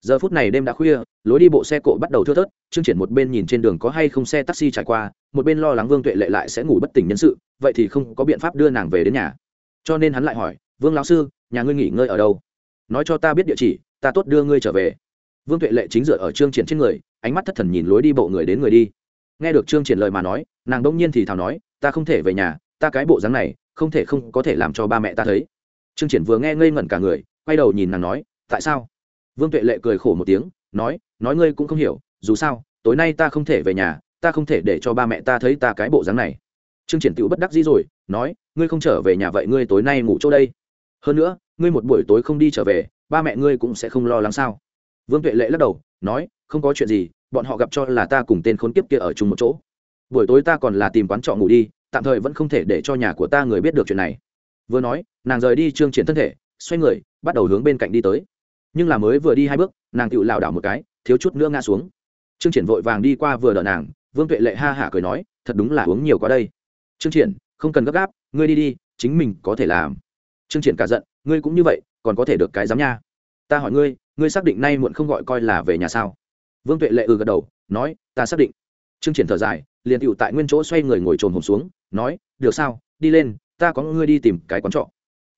Giờ phút này đêm đã khuya, lối đi bộ xe cộ bắt đầu thưa thớt, trương triển một bên nhìn trên đường có hay không xe taxi trải qua, một bên lo lắng vương tuệ lệ lại sẽ ngủ bất tỉnh nhân sự, vậy thì không có biện pháp đưa nàng về đến nhà. Cho nên hắn lại hỏi, vương lão sư, nhà ngươi nghỉ ngơi ở đâu? Nói cho ta biết địa chỉ, ta tốt đưa ngươi trở về. Vương tuệ lệ chính dựa ở trương triển trên người, ánh mắt thất thần nhìn lối đi bộ người đến người đi. Nghe được trương triển lời mà nói, nàng đông nhiên thì thào nói, ta không thể về nhà, ta cái bộ dáng này không thể không có thể làm cho ba mẹ ta thấy. Trương triển vừa nghe ngây ngẩn cả người, quay đầu nhìn nàng nói, tại sao? Vương tuệ lệ cười khổ một tiếng, nói nói ngươi cũng không hiểu, dù sao, tối nay ta không thể về nhà, ta không thể để cho ba mẹ ta thấy ta cái bộ dáng này. Trương triển tựu bất đắc dĩ rồi, nói, ngươi không trở về nhà vậy ngươi tối nay ngủ chỗ đây. Hơn nữa, ngươi một buổi tối không đi trở về, ba mẹ ngươi cũng sẽ không lo lắng sao? Vương tuệ lệ lắc đầu, nói, không có chuyện gì, bọn họ gặp cho là ta cùng tên khốn kiếp kia ở chung một chỗ. Buổi tối ta còn là tìm quán trọ ngủ đi tạm thời vẫn không thể để cho nhà của ta người biết được chuyện này. Vừa nói, nàng rời đi trương triển thân thể, xoay người, bắt đầu hướng bên cạnh đi tới. Nhưng là mới vừa đi hai bước, nàng tự lảo đảo một cái, thiếu chút nữa ngã xuống. Trương triển vội vàng đi qua vừa đỡ nàng, vương tuệ lệ ha hả cười nói, thật đúng là uống nhiều quá đây. Trương triển, không cần gấp gáp, ngươi đi đi, chính mình có thể làm. Trương triển cả giận, ngươi cũng như vậy, còn có thể được cái dám nha. Ta hỏi ngươi ngươi xác định nay muộn không gọi coi là về nhà sao? Vương tuệ lệ ừ gật đầu, nói, ta xác định. Trương triển thở dài, liền tựu tại nguyên chỗ xoay người ngồi trồn hồn xuống nói, được sao? Đi lên, ta có ngươi đi tìm cái quán trọ.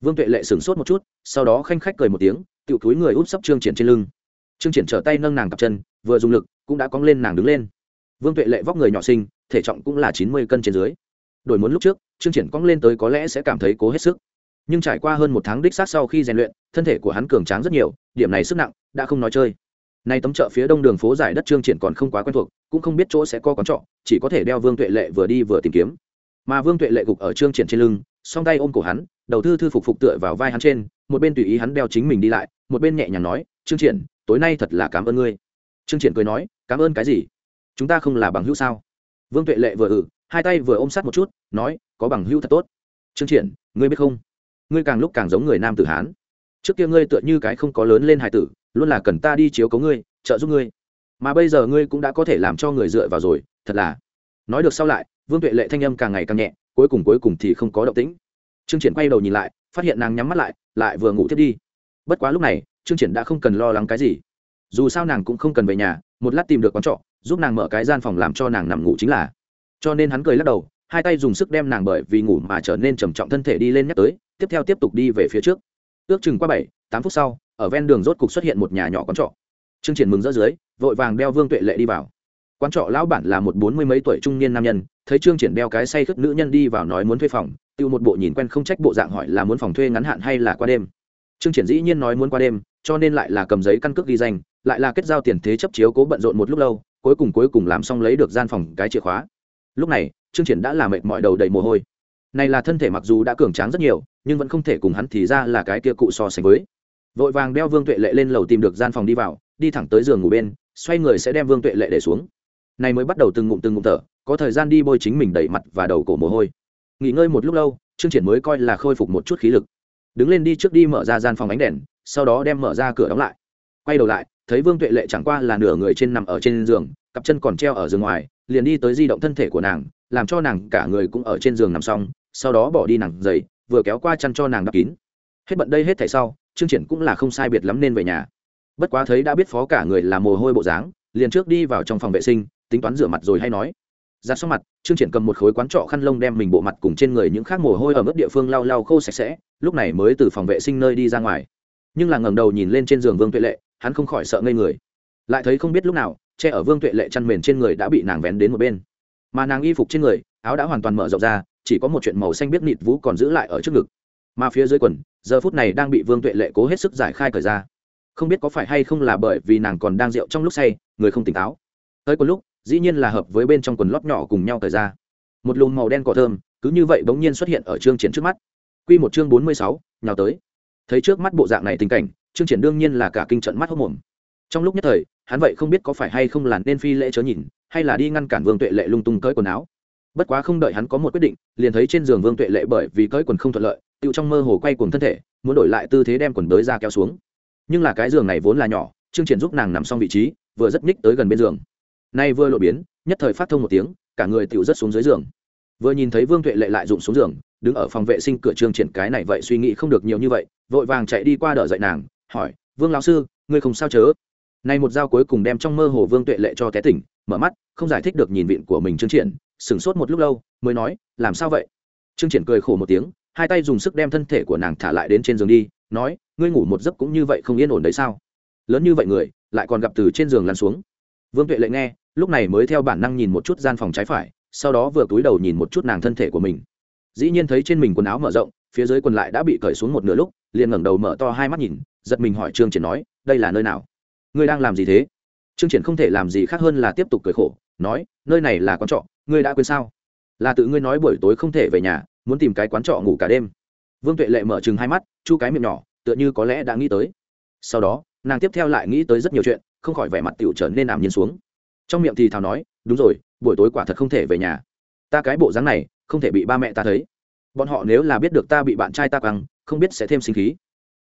Vương tuệ lệ sửng sốt một chút, sau đó khanh khách cười một tiếng tựu túi người úp sấp trương triển trên lưng. Trương triển trở tay nâng nàng cặp chân, vừa dùng lực, cũng đã cong lên nàng đứng lên. Vương tuệ lệ vóc người nhỏ sinh thể trọng cũng là chín mươi cân trên dưới. Đổi muốn lúc trước, trương triển cong lên tới có lẽ sẽ cảm thấy cố hết sức. Nhưng trải qua hơn một tháng đích sát sau khi rèn luyện, thân thể của hắn cường tráng rất nhiều, điểm này sức nặng, đã không nói chơi. Nay tấm chợ phía đông đường phố giải đất trương triển còn không quá quen thuộc, cũng không biết chỗ sẽ có quán trọ, chỉ có thể đeo vương tuệ lệ vừa đi vừa tìm kiếm mà vương tuệ lệ gục ở trương triển trên lưng, song tay ôm cổ hắn, đầu thư thư phục phục tựa vào vai hắn trên, một bên tùy ý hắn đeo chính mình đi lại, một bên nhẹ nhàng nói, trương triển, tối nay thật là cảm ơn ngươi. Trương triển cười nói, cảm ơn cái gì? Chúng ta không là bằng hữu sao? Vương tuệ lệ vừa ừ hai tay vừa ôm sát một chút, nói, có bằng hữu thật tốt. Trương triển, ngươi biết không? Ngươi càng lúc càng giống người nam tử hán. Trước kia ngươi tựa như cái không có lớn lên hài tử, luôn là cần ta đi chiếu cố ngươi, trợ giúp ngươi. Mà bây giờ ngươi cũng đã có thể làm cho người dựa vào rồi, thật là. Nói được sau lại vương tuệ lệ thanh âm càng ngày càng nhẹ, cuối cùng cuối cùng thì không có động tĩnh. Trương triển quay đầu nhìn lại, phát hiện nàng nhắm mắt lại lại vừa ngủ thiết đi. Bất quá lúc này, trương triển đã không cần lo lắng cái gì. Dù sao nàng cũng không cần về nhà, một lát tìm được quán trọ, giúp nàng mở cái gian phòng làm cho nàng nằm ngủ chính là. Cho nên hắn cười lắc đầu, hai tay dùng sức đem nàng bởi vì ngủ mà trở nên trầm trọng thân thể đi lên nhắc tới, tiếp theo tiếp tục đi về phía trước. Ước chừng qua bảy, tám phút sau, ở ven đường rốt cục xuất hiện một nhà nhỏ quán trọ. Trương triển mừng rỡ dưới, vội vàng đeo vương tuệ lệ đi vào quán trọ lão bản là một bốn mươi mấy tuổi trung niên nam nhân, thấy trương triển đeo cái say khướt nữ nhân đi vào nói muốn thuê phòng, tiêu một bộ nhìn quen không trách bộ dạng hỏi là muốn phòng thuê ngắn hạn hay là qua đêm. Trương triển dĩ nhiên nói muốn qua đêm, cho nên lại là cầm giấy căn cước ghi danh, lại là kết giao tiền thế chấp chiếu cố bận rộn một lúc lâu, cuối cùng cuối cùng làm xong lấy được gian phòng cái chìa khóa. Lúc này, trương triển đã làm mệt mọi đầu đầy mồ hôi. Này là thân thể mặc dù đã cường tráng rất nhiều, nhưng vẫn không thể cùng hắn thì ra là cái kia cụ so sánh với. Vội vàng đeo vương tuệ lệ lên lầu tìm được gian phòng đi vào, đi thẳng tới giường ngủ bên, xoay người sẽ đem vương tuệ lệ để xuống này mới bắt đầu từng ngụm từng ngụm thở, có thời gian đi bôi chính mình đẩy mặt và đầu cổ mồ hôi. Nghỉ ngơi một lúc lâu, trương triển mới coi là khôi phục một chút khí lực. Đứng lên đi trước đi mở ra gian phòng ánh đèn, sau đó đem mở ra cửa đóng lại. Quay đầu lại, thấy vương tuệ lệ chẳng qua là nửa người trên nằm ở trên giường, cặp chân còn treo ở giường ngoài, liền đi tới di động thân thể của nàng, làm cho nàng cả người cũng ở trên giường nằm xong, sau đó bỏ đi nàng giày vừa kéo qua chăn cho nàng đắp kín. Hết bận đây hết thảy sau, trương triển cũng là không sai biệt lắm nên về nhà. Bất quá thấy đã biết phó cả người là mồ hôi bộ dáng, liền trước đi vào trong phòng vệ sinh tính toán rửa mặt rồi hay nói. Ra sau mặt, trương triển cầm một khối quán trọ khăn lông đem mình bộ mặt cùng trên người những khác mồ hôi ở mức địa phương lau lau khô sạch sẽ, lúc này mới từ phòng vệ sinh nơi đi ra ngoài. Nhưng là ngẩng đầu nhìn lên trên giường vương tuệ lệ, hắn không khỏi sợ ngây người. Lại thấy không biết lúc nào, che ở vương tuệ lệ chăn mền trên người đã bị nàng vén đến một bên. Mà nàng y phục trên người, áo đã hoàn toàn mở rộng ra, chỉ có một chuyện màu xanh biết nịt vũ còn giữ lại ở trước ngực. Mà phía dưới quần, giờ phút này đang bị vương tuệ lệ cố hết sức giải khai cởi ra. Không biết có phải hay không là bởi vì nàng còn đang rượu trong lúc say, người không tỉnh táo. Tới có lúc dĩ nhiên là hợp với bên trong quần lót nhỏ cùng nhau thời ra. Một lùm màu đen cỏ thơm, cứ như vậy bỗng nhiên xuất hiện ở chương triển trước mắt. Quy một chương bốn mươi sáu, nhào tới. Thấy trước mắt bộ dạng này tình cảnh, chương triển đương nhiên là cả kinh trận mắt hốc mồm. Trong lúc nhất thời, hắn vậy không biết có phải hay không là nên phi lễ chớ nhìn, hay là đi ngăn cản vương tuệ lệ lung tung cởi quần áo. Bất quá không đợi hắn có một quyết định, liền thấy trên giường vương tuệ lệ bởi vì cởi quần không thuận lợi, tự trong mơ hồ quay cuồng thân thể, muốn đổi lại tư thế đem quần đới ra kéo xuống. Nhưng là cái giường này vốn là nhỏ, chương triển giúp nàng nằm xong vị trí, vừa rất nhích tới gần bên giường nay vừa lộ biến, nhất thời phát thông một tiếng, cả người tựu rất xuống dưới giường. Vừa nhìn thấy vương tuệ lệ lại dụng xuống giường, đứng ở phòng vệ sinh cửa trường triển cái này vậy suy nghĩ không được nhiều như vậy, vội vàng chạy đi qua đỡ dậy nàng, hỏi, vương lão sư, ngươi không sao chớ? Nay một dao cuối cùng đem trong mơ hồ vương tuệ lệ cho té tỉnh, mở mắt, không giải thích được nhìn vịn của mình trương triển, sửng sốt một lúc lâu, mới nói, làm sao vậy? Trương triển cười khổ một tiếng, hai tay dùng sức đem thân thể của nàng thả lại đến trên giường đi, nói, ngươi ngủ một giấc cũng như vậy không yên ổn đấy sao? Lớn như vậy người, lại còn gặp từ trên giường lăn xuống. Vương tuệ lệ nghe lúc này mới theo bản năng nhìn một chút gian phòng trái phải, sau đó vừa cúi đầu nhìn một chút nàng thân thể của mình. Dĩ nhiên thấy trên mình quần áo mở rộng, phía dưới quần lại đã bị cởi xuống một nửa lúc, liền ngẩng đầu mở to hai mắt nhìn, giật mình hỏi trương triển nói, đây là nơi nào? Ngươi đang làm gì thế? Trương triển không thể làm gì khác hơn là tiếp tục cười khổ, nói, nơi này là quán trọ, ngươi đã quên sao? Là tự ngươi nói buổi tối không thể về nhà, muốn tìm cái quán trọ ngủ cả đêm. Vương tuệ lệ mở chừng hai mắt, chu cái miệng nhỏ, tựa như có lẽ đã nghĩ tới. Sau đó, nàng tiếp theo lại nghĩ tới rất nhiều chuyện, không khỏi vẻ mặt tiểu trở nên ảm nhiên xuống trong miệng thì thào nói, đúng rồi, buổi tối quả thật không thể về nhà. Ta cái bộ dáng này, không thể bị ba mẹ ta thấy. Bọn họ nếu là biết được ta bị bạn trai ta quăng, không biết sẽ thêm sinh khí.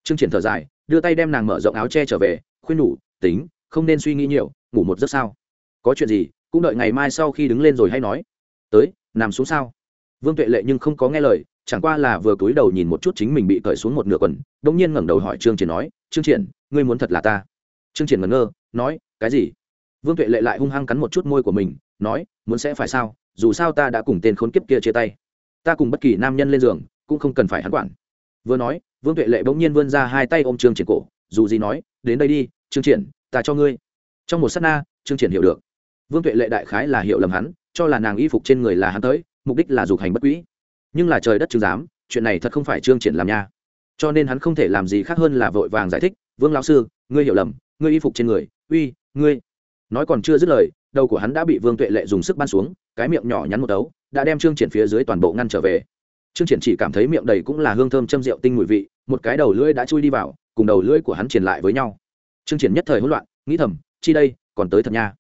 Trương triển thở dài, đưa tay đem nàng mở rộng áo che trở về, khuyên nhủ, tính, không nên suy nghĩ nhiều, ngủ một giấc sao. Có chuyện gì, cũng đợi ngày mai sau khi đứng lên rồi hay nói. Tới, nằm xuống sao? Vương tuệ lệ nhưng không có nghe lời, chẳng qua là vừa cúi đầu nhìn một chút chính mình bị cởi xuống một nửa quần đông nhiên ngẩng đầu hỏi trương triển nói, trương triển, ngươi muốn thật là ta? Trương triển ngẩn ngơ, nói, cái gì? Vương tuệ lệ lại hung hăng cắn một chút môi của mình, nói, muốn sẽ phải sao? Dù sao ta đã cùng tên khốn kiếp kia chia tay. Ta cùng bất kỳ nam nhân lên giường, cũng không cần phải hắn quản. Vừa nói, vương tuệ lệ bỗng nhiên vươn ra hai tay ôm trương triển cổ, dù gì nói, đến đây đi, trương triển, ta cho ngươi. Trong một s á t na, trương triển hiểu được. Vương tuệ lệ đại khái là hiểu lầm hắn, cho là nàng y phục trên người là hắn tới, mục đích là dục hành bất quỹ nhưng là trời đất chứng giám, chuyện này thật không phải trương triển làm nha. Cho nên hắn không thể làm gì khác hơn là vội vàng giải thích, vương lão sư, ngươi hiểu lầm, ngươi y phục trên người, uy, ngươi nói còn chưa dứt lời, đầu của hắn đã bị vương tuệ lệ dùng sức ban xuống, cái miệng nhỏ nhắn một tấu đã đem trương triển phía dưới toàn bộ ngăn trở về. Trương triển chỉ cảm thấy miệng đầy cũng là hương thơm châm rượu tinh mùi vị, một cái đầu lưỡi đã chui đi vào, cùng đầu lưỡi của hắn triển lại với nhau. Trương triển nhất thời hỗn loạn, nghĩ thầm, chi đây, còn tới thật nha.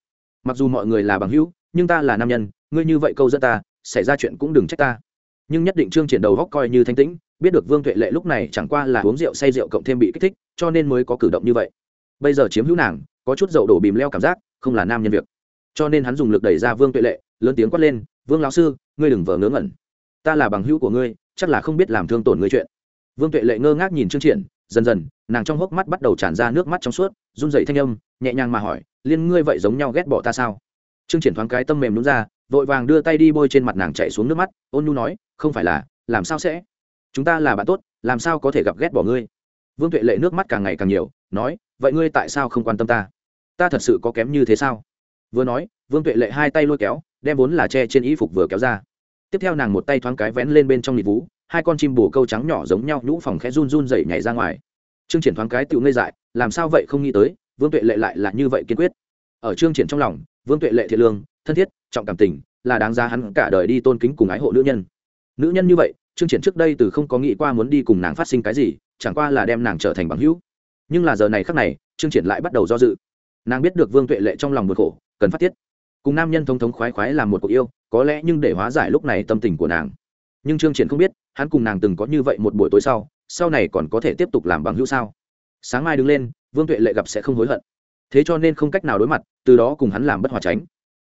Mặc dù mọi người là bằng hữu, nhưng ta là nam nhân, ngươi như vậy câu dẫn ta, xảy ra chuyện cũng đừng trách ta. Nhưng nhất định trương triển đầu góc coi như thanh tĩnh, biết được vương tuệ lệ lúc này chẳng qua là uống rượu say rượu cộng thêm bị kích thích, cho nên mới có cử động như vậy. Bây giờ chiếm hữu nàng, có chút dậu đổ bìm leo cảm giác không là nam nhân việc. Cho nên hắn dùng lực đẩy ra vương tuệ lệ, lớn tiếng quát lên, vương lão sư, ngươi đừng vờ ngớ ngẩn. Ta là bằng hữu của ngươi, chắc là không biết làm thương tổn ngươi chuyện. Vương tuệ lệ ngơ ngác nhìn trương triển, dần dần, nàng trong hốc mắt bắt đầu tràn ra nước mắt trong suốt, run rẩy thanh âm, nhẹ nhàng mà hỏi, liên ngươi vậy giống nhau ghét bỏ ta sao? Trương triển thoáng cái tâm mềm đúng ra, vội vàng đưa tay đi bôi trên mặt nàng chạy xuống nước mắt, ôn nhu nói, không phải là, làm sao sẽ? Chúng ta là bạn tốt, làm sao có thể gặp ghét bỏ ngươi? Vương tuệ lệ nước mắt càng ngày càng nhiều, nói, vậy ngươi tại sao không quan tâm ta? Ta thật sự có kém như thế sao? Vừa nói, vương tuệ lệ hai tay lôi kéo, đem vốn là che trên y phục vừa kéo ra. Tiếp theo nàng một tay thoáng cái vén lên bên trong nhịp vú, hai con chim bồ câu trắng nhỏ giống nhau nhũ phòng khẽ run run dậy nhảy ra ngoài. Trương triển thoáng cái tự ngây dại, làm sao vậy không nghĩ tới, vương tuệ lệ lại là như vậy kiên quyết. Ở trương triển trong lòng, vương tuệ lệ thiện lương, thân thiết, trọng cảm tình, là đáng giá hắn cả đời đi tôn kính cùng ái hộ nữ nhân. Nữ nhân như vậy, trương triển trước đây từ không có nghĩ qua muốn đi cùng nàng phát sinh cái gì, chẳng qua là đem nàng trở thành bằng hữu. Nhưng là giờ này khắc này, trương triển lại bắt đầu do dự nàng biết được vương tuệ lệ trong lòng bực khổ, cần phát tiết. Cùng nam nhân thống thống khoái khoái làm một cuộc yêu, có lẽ nhưng để hóa giải lúc này tâm tình của nàng. Nhưng trương triển không biết, hắn cùng nàng từng có như vậy một buổi tối sau sau này còn có thể tiếp tục làm bằng hữu sao? Sáng mai đứng lên, vương tuệ lệ gặp sẽ không hối hận. Thế cho nên không cách nào đối mặt, từ đó cùng hắn làm bất hòa tránh.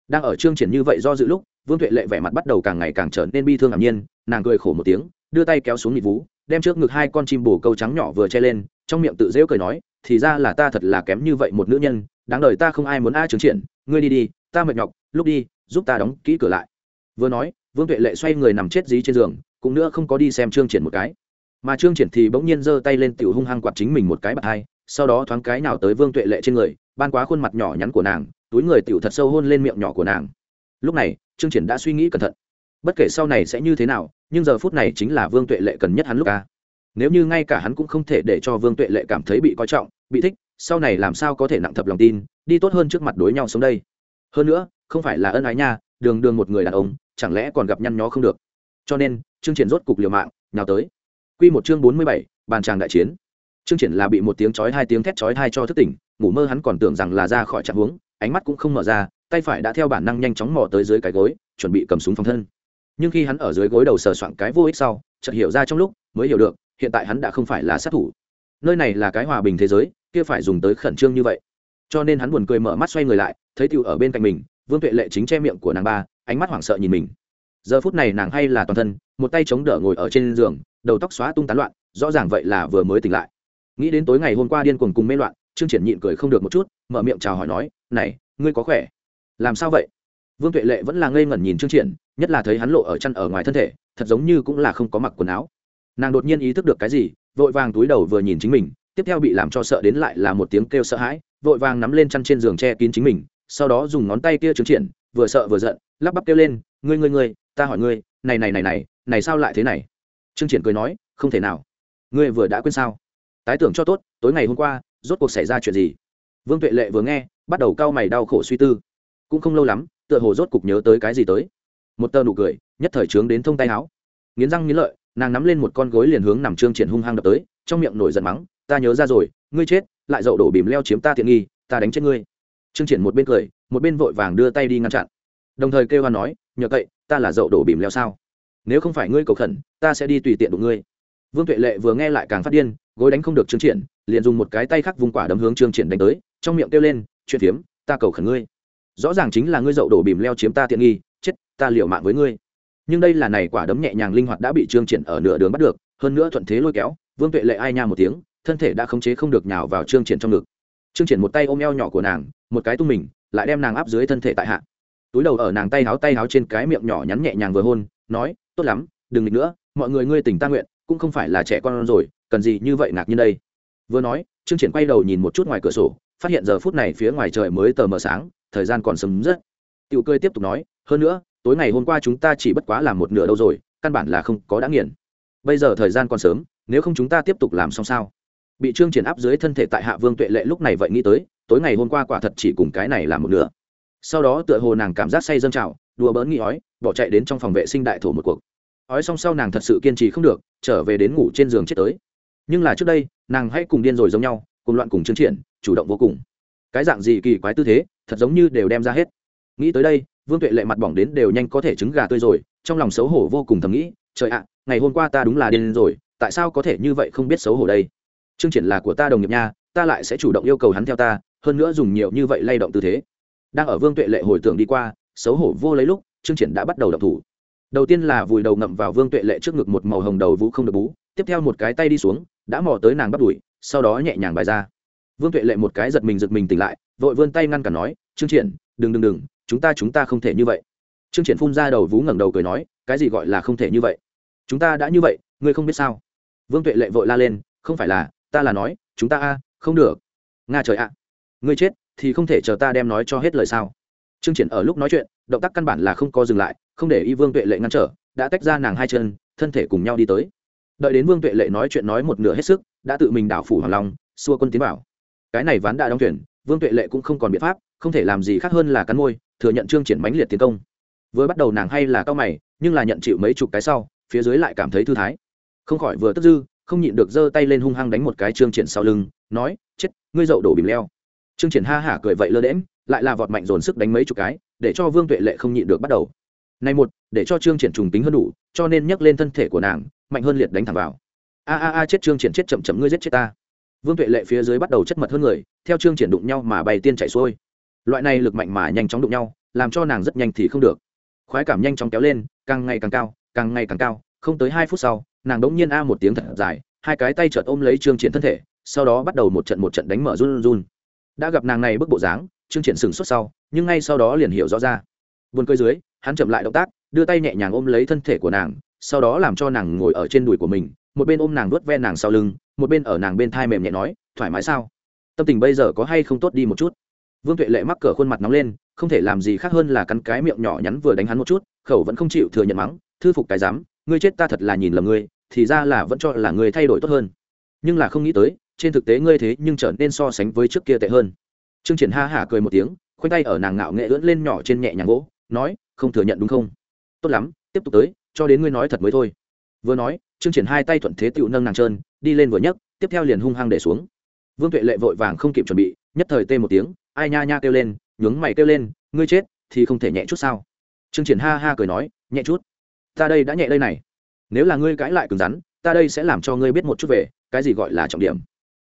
Đang ở trương triển như vậy do dự lúc, vương tuệ lệ vẻ mặt bắt đầu càng ngày càng trở nên bi thương ngạc nhiên, nàng cười khổ một tiếng, đưa tay kéo xuống nhịp vú, đem trước ngực hai con chim bồ câu trắng nhỏ vừa che lên, trong miệng tự rêu cười nói, thì ra là ta thật là kém như vậy một nữ nhân đáng đời ta không ai muốn ai trương triển, ngươi đi đi, ta mệt nhọc, lúc đi, giúp ta đóng kỹ cửa lại. Vừa nói, vương tuệ lệ xoay người nằm chết dí trên giường, cũng nữa không có đi xem trương triển một cái. Mà trương triển thì bỗng nhiên giơ tay lên tiểu hung hăng quạt chính mình một cái bạt hai, sau đó thoáng cái nào tới vương tuệ lệ trên người, ban quá khuôn mặt nhỏ nhắn của nàng, túi người tiểu thật sâu hôn lên miệng nhỏ của nàng. Lúc này, trương triển đã suy nghĩ cẩn thận. Bất kể sau này sẽ như thế nào, nhưng giờ phút này chính là vương tuệ lệ cần nhất hắn lúc ca nếu như ngay cả hắn cũng không thể để cho vương tuệ lệ cảm thấy bị coi trọng, bị thích sau này làm sao có thể nặng thập lòng tin, đi tốt hơn trước mặt đối nhau sống đây. Hơn nữa, không phải là ân ái nha, đường đường một người đàn ông, chẳng lẽ còn gặp nhăn nhó không được. Cho nên chương triển rốt cục liều mạng nào tới. Quy một chương bốn mươi bảy, bàn tràng đại chiến. Chương triển là bị một tiếng chói hai tiếng thét chói hai cho thức tỉnh, ngủ mơ hắn còn tưởng rằng là ra khỏi trạng huống, ánh mắt cũng không mở ra, tay phải đã theo bản năng nhanh chóng mò tới dưới cái gối, chuẩn bị cầm súng phòng thân. Nhưng khi hắn ở dưới gối đầu sờ soạn cái vô ích sau, chợt hiểu ra trong lúc, mới hiểu được, hiện tại hắn đã không phải là sát thủ. Nơi này là cái hòa bình thế giới kia phải dùng tới khẩn trương như vậy. Cho nên hắn buồn cười mở mắt xoay người lại, thấy tiểu ở bên cạnh mình, vương tuệ lệ chính che miệng của nàng ba, ánh mắt hoảng sợ nhìn mình. Giờ phút này nàng hay là toàn thân, một tay chống đỡ ngồi ở trên giường, đầu tóc xóa tung tán loạn, rõ ràng vậy là vừa mới tỉnh lại. Nghĩ đến tối ngày hôm qua điên cuồng cùng mê loạn, trương triển nhịn cười không được một chút, mở miệng chào hỏi nói, này, ngươi có khỏe? Làm sao vậy? Vương tuệ lệ vẫn là ngây ngẩn nhìn trương triển, nhất là thấy hắn lộ ở chăn ở ngoài thân thể, thật giống như cũng là không có mặc quần áo. Nàng đột nhiên ý thức được cái gì, vội vàng túi đầu vừa nhìn chính mình tiếp theo bị làm cho sợ đến lại là một tiếng kêu sợ hãi, vội vàng nắm lên chăn trên giường che kín chính mình, sau đó dùng ngón tay kia trứng triển, vừa sợ vừa giận, lắp bắp kêu lên, ngươi ngươi ngươi, ta hỏi ngươi, này này này này này sao lại thế này? Trương triển cười nói, không thể nào. Ngươi vừa đã quên sao? Tái tưởng cho tốt, tối ngày hôm qua, rốt cuộc xảy ra chuyện gì? Vương tuệ lệ vừa nghe, bắt đầu cau mày đau khổ suy tư. Cũng không lâu lắm, tựa hồ rốt cục nhớ tới cái gì tới. Một tờ nụ cười, nhất thời trướng đến thông tay áo. Nghiến răng nghiến lợi, nàng nắm lên một con gối liền hướng nằm trương triển hung hăng đập tới, trong miệng nổi giận mắng ta nhớ ra rồi, ngươi chết, lại dậu đổ bìm leo chiếm ta tiện nghi, ta đánh chết ngươi. Trương triển một bên cười, một bên vội vàng đưa tay đi ngăn chặn. Đồng thời kêu hoan nói, nhờ cậy, ta là dậu đổ bìm leo sao? Nếu không phải ngươi cầu khẩn, ta sẽ đi tùy tiện đụng ngươi. Vương tuệ lệ vừa nghe lại càng phát điên, gối đánh không được trương triển, liền dùng một cái tay khác vùng quả đấm hướng trương triển đánh tới, trong miệng kêu lên, chuyện phiếm ta cầu khẩn ngươi. Rõ ràng chính là ngươi dậu đổ bìm leo chiếm ta tiện nghi, chết, ta liều mạng với ngươi. Nhưng đây là này quả đấm nhẹ nhàng linh hoạt đã bị trương triển ở nửa đường bắt được, hơn nữa thuận thế lôi kéo, vương tuệ lệ ai nha một tiếng thân thể đã khống chế không được nhào vào trương triển trong ngực. Trương triển một tay ôm eo nhỏ của nàng, một cái tung mình, lại đem nàng áp dưới thân thể tại hạ. Túi đầu ở nàng tay háo tay háo trên cái miệng nhỏ nhắn nhẹ nhàng vừa hôn, nói, tốt lắm, đừng nghịch nữa, mọi người ngươi tỉnh ta nguyện, cũng không phải là trẻ con rồi, cần gì như vậy ngạc nhiên đây? Vừa nói, trương triển quay đầu nhìn một chút ngoài cửa sổ, phát hiện giờ phút này phía ngoài trời mới tờ mờ sáng, thời gian còn sớm rất. Tiểu cười tiếp tục nói, hơn nữa, tối ngày hôm qua chúng ta chỉ bất quá làm một nửa đâu rồi, căn bản là không có đã nghiền. Bây giờ thời gian còn sớm, nếu không chúng ta tiếp tục làm xong sao? Bị trương triển áp dưới thân thể tại hạ vương tuệ lệ lúc này vậy nghĩ tới, tối ngày hôm qua quả thật chỉ cùng cái này làm một nửa. Sau đó tựa hồ nàng cảm giác say dâng trào, đùa bỡn nghĩ ói, bỏ chạy đến trong phòng vệ sinh đại thổ một cuộc. Ói xong sau nàng thật sự kiên trì không được, trở về đến ngủ trên giường chết tới. Nhưng là trước đây, nàng hãy cùng điên rồi giống nhau, cùng loạn cùng trương triển, chủ động vô cùng. Cái dạng gì kỳ quái tư thế, thật giống như đều đem ra hết. Nghĩ tới đây, vương tuệ lệ mặt bỏng đến đều nhanh có thể trứng gà tươi rồi, trong lòng xấu hổ vô cùng thầm nghĩ, trời ạ, ngày hôm qua ta đúng là điên rồi, tại sao có thể như vậy không biết xấu hổ đây? Chương triển là của ta đồng nghiệp nha, ta lại sẽ chủ động yêu cầu hắn theo ta, hơn nữa dùng nhiều như vậy lay động tư thế. Đang ở vương tuệ lệ hồi tưởng đi qua, xấu hổ vô lấy lúc chương triển đã bắt đầu động thủ. Đầu tiên là vùi đầu ngậm vào vương tuệ lệ trước ngực một màu hồng đầu vũ không được bú, tiếp theo một cái tay đi xuống, đã mò tới nàng bắt đuổi sau đó nhẹ nhàng bài ra. Vương tuệ lệ một cái giật mình giật mình tỉnh lại, vội vươn tay ngăn cả nói chương triển, đừng đừng đừng, chúng ta chúng ta không thể như vậy. Chương triển phun ra đầu vú ngẩng đầu cười nói, cái gì gọi là không thể như vậy? Chúng ta đã như vậy, ngươi không biết sao? Vương tuệ lệ vội la lên, không phải là ta là nói, chúng ta a, không được. Nga trời ạ. Ngươi chết, thì không thể chờ ta đem nói cho hết lời sao? Trương triển ở lúc nói chuyện, động tác căn bản là không có dừng lại, không để y vương tuệ lệ ngăn trở, đã tách ra nàng hai chân, thân thể cùng nhau đi tới. Đợi đến vương tuệ lệ nói chuyện nói một nửa hết sức, đã tự mình đảo phủ hoàng long, xua quân tiến bảo cái này ván đã đóng tuyển vương tuệ lệ cũng không còn biện pháp, không thể làm gì khác hơn là cắn môi, thừa nhận trương triển mãnh liệt tiến công. Vừa bắt đầu nàng hay là cao mày, nhưng là nhận chịu mấy chục cái sau, phía dưới lại cảm thấy thư thái. Không khỏi vừa tức dư không nhịn được giơ tay lên hung hăng đánh một cái trương triển sau lưng, nói, chết, ngươi dậu đổ bìm leo. Trương triển ha hả cười vậy lơ đễm lại là vọt mạnh dồn sức đánh mấy chục cái, để cho vương tuệ lệ không nhịn được bắt đầu. Này một, để cho trương triển trùng tính hơn đủ, cho nên nhấc lên thân thể của nàng, mạnh hơn liệt đánh thẳng vào. A a a, chết trương triển, chết chậm chậm, ngươi giết chết ta. Vương tuệ lệ phía dưới bắt đầu chất mật hơn người, theo trương triển đụng nhau mà bay tiên chạy xuôi. Loại này lực mạnh mà nhanh chóng đụng nhau, làm cho nàng rất nhanh thì không được. Khoái cảm nhanh chóng kéo lên, càng ngày càng cao, càng ngày càng cao, không tới hai phút sau nàng đống nhiên a một tiếng thật dài, hai cái tay chợt ôm lấy trương triển thân thể, sau đó bắt đầu một trận một trận đánh mở run run. Đã gặp nàng này bức bộ dáng, trương triển sừng xuất sau, nhưng ngay sau đó liền hiểu rõ ra. Buồn cười dưới, hắn chậm lại động tác, đưa tay nhẹ nhàng ôm lấy thân thể của nàng, sau đó làm cho nàng ngồi ở trên đùi của mình, một bên ôm nàng đuốt ve nàng sau lưng, một bên ở nàng bên thai mềm nhẹ nói, thoải mái sao? Tâm tình bây giờ có hay không tốt đi một chút? Vương tuệ lệ mắc cờ khuôn mặt nóng lên, không thể làm gì khác hơn là cắn cái miệng nhỏ nhắn vừa đánh hắn một chút, khẩu vẫn không chịu thừa nhận mắng, thư phục cái dám ngươi chết ta thật là nhìn lầm ngươi thì ra là vẫn cho là người thay đổi tốt hơn. Nhưng là không nghĩ tới, trên thực tế ngươi thế nhưng trở nên so sánh với trước kia tệ hơn. Trương triển ha hả cười một tiếng, khoanh tay ở nàng ngạo nghệ ưỡn lên nhỏ trên nhẹ nhàng gỗ, nói, không thừa nhận đúng không? Tốt lắm, tiếp tục tới, cho đến ngươi nói thật mới thôi. Vừa nói, trương triển hai tay thuận thế tựu nâng nàng trơn, đi lên vừa nhấc, tiếp theo liền hung hăng để xuống. Vương tuệ lệ vội vàng không kịp chuẩn bị, nhất thời tê một tiếng, ai nha nha kêu lên, nhướng mày kêu lên, ngươi chết, thì không thể nhẹ chút sao? Trương triển ha ha cười nói, nhẹ chút, ta đây đã nhẹ đây này nếu là ngươi cãi lại cứng rắn, ta đây sẽ làm cho ngươi biết một chút về, cái gì gọi là trọng điểm.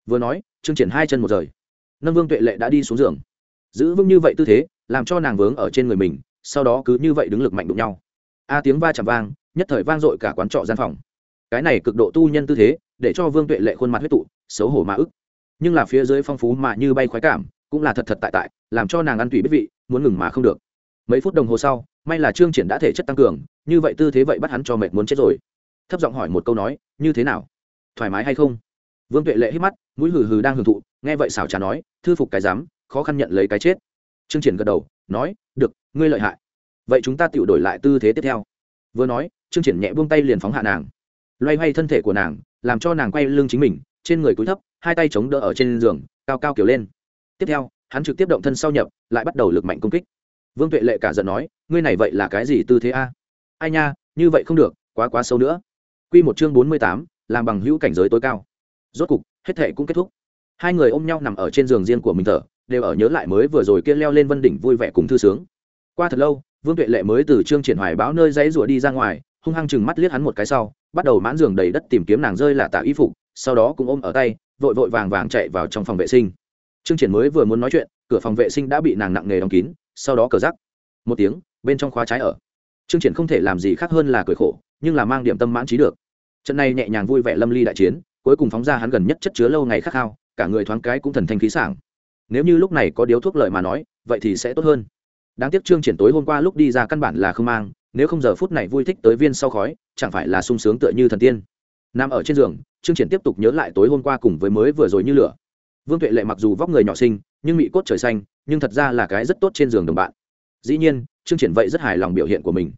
Vừa nói, trương triển hai chân một rời. Nâng vương tuệ lệ đã đi xuống giường. Giữ vững như vậy tư thế, làm cho nàng vướng ở trên người mình, sau đó cứ như vậy đứng lực mạnh đụng nhau. A à, tiếng va chạm vang, nhất thời vang dội cả quán trọ gian phòng. Cái này cực độ tu nhân tư thế, để cho vương tuệ lệ khuôn mặt huyết tụ, xấu hổ mà ức. Nhưng là phía dưới phong phú mà như bay khoái cảm, cũng là thật thật tại tại, làm cho nàng ăn tủy biết vị, muốn ngừng mà không được. Mấy phút đồng hồ sau may là trương triển đã thể chất tăng cường, như vậy tư thế vậy bắt hắn cho mệt muốn chết rồi. Thấp giọng hỏi một câu nói, như thế nào? Thoải mái hay không? Vương tuệ lệ hít mắt, mũi hừ hừ đang hưởng thụ, nghe vậy xảo trà nói, thư phục cái dám khó khăn nhận lấy cái chết. Trương triển gật đầu, nói, được, ngươi lợi hại. Vậy chúng ta tự đổi lại tư thế tiếp theo. Vừa nói, trương triển nhẹ buông tay liền phóng hạ nàng. Loay hoay thân thể của nàng, làm cho nàng quay lưng chính mình, trên người cúi thấp, hai tay chống đỡ ở trên giường, cao cao kiểu lên. Tiếp theo, hắn trực tiếp động thân sau nhập, lại bắt đầu lực mạnh công kích vương tuệ lệ cả giận nói, ngươi này vậy là cái gì tư thế a? Ai nha, như vậy không được, quá quá sâu nữa. Q một chương bốn mươi tám, làm bằng hữu cảnh giới tối cao. Rốt cục, hết thệ cũng kết thúc. Hai người ôm nhau nằm ở trên giường riêng của mình thở, đều ở nhớ lại mới vừa rồi kia leo lên vân đỉnh vui vẻ cùng thư sướng. Qua thật lâu, vương tuệ lệ mới từ trương triển hoài báo nơi dãy rủa đi ra ngoài, hung hăng chừng mắt liếc hắn một cái sau, bắt đầu mãn giường đầy đất tìm kiếm nàng rơi là tạ y phục, sau đó cũng ôm ở tay, vội vội vàng vàng chạy vào trong phòng vệ sinh. Trương triển mới vừa muốn nói chuyện, cửa phòng vệ sinh đã bị nàng nặng nề đóng kín sau đó cờ rắc. Một tiếng, bên trong khóa trái ở. Chương triển không thể làm gì khác hơn là cười khổ, nhưng là mang điểm tâm mãn trí được. Trận này nhẹ nhàng vui vẻ lâm ly đại chiến, cuối cùng phóng ra hắn gần nhất chất chứa lâu ngày khát khao, cả người thoáng cái cũng thần thanh khí sảng. Nếu như lúc này có điếu thuốc lợi mà nói, vậy thì sẽ tốt hơn. Đáng tiếc trương triển tối hôm qua lúc đi ra căn bản là không mang, nếu không giờ phút này vui thích tới viên sau khói, chẳng phải là sung sướng tựa như thần tiên. Nằm ở trên giường, trương triển tiếp tục nhớ lại tối hôm qua cùng với mới vừa rồi như lửa. Vương tuệ lệ mặc dù vóc người nhỏ xinh nhưng mị cốt trời xanh, nhưng thật ra là cái rất tốt trên giường đồng bạn. Dĩ nhiên, trương triển vậy rất hài lòng biểu hiện của mình.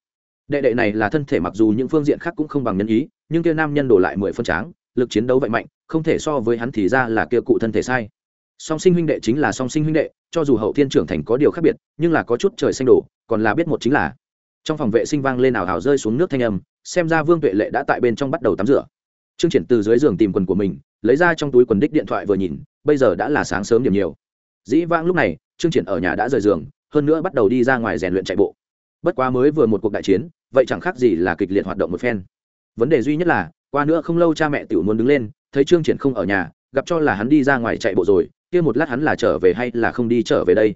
Đệ đệ này là thân thể mặc dù những phương diện khác cũng không bằng nhân ý, nhưng kia nam nhân đổ lại mười phân tráng, lực chiến đấu vậy mạnh, không thể so với hắn thì ra là kia cụ thân thể sai. Song sinh huynh đệ chính là song sinh huynh đệ, cho dù hậu thiên trưởng thành có điều khác biệt, nhưng là có chút trời xanh đổ, còn là biết một chính là. Trong phòng vệ sinh vang lên ảo hào rơi xuống nước thanh âm, xem ra vương tuệ lệ đã tại bên trong bắt đầu tắm rửa. Trương triển từ dưới giường tìm quần của mình, lấy ra trong túi quần đích điện thoại vừa nhìn, bây giờ đã là sáng sớm điểm nhiều dĩ vãng lúc này, trương triển ở nhà đã rời giường, hơn nữa bắt đầu đi ra ngoài rèn luyện chạy bộ. Bất quá mới vừa một cuộc đại chiến, vậy chẳng khác gì là kịch liệt hoạt động một phen. Vấn đề duy nhất là, qua nữa không lâu cha mẹ tiểu muốn đứng lên, thấy trương triển không ở nhà, gặp cho là hắn đi ra ngoài chạy bộ rồi, kia một lát hắn là trở về hay là không đi trở về đây?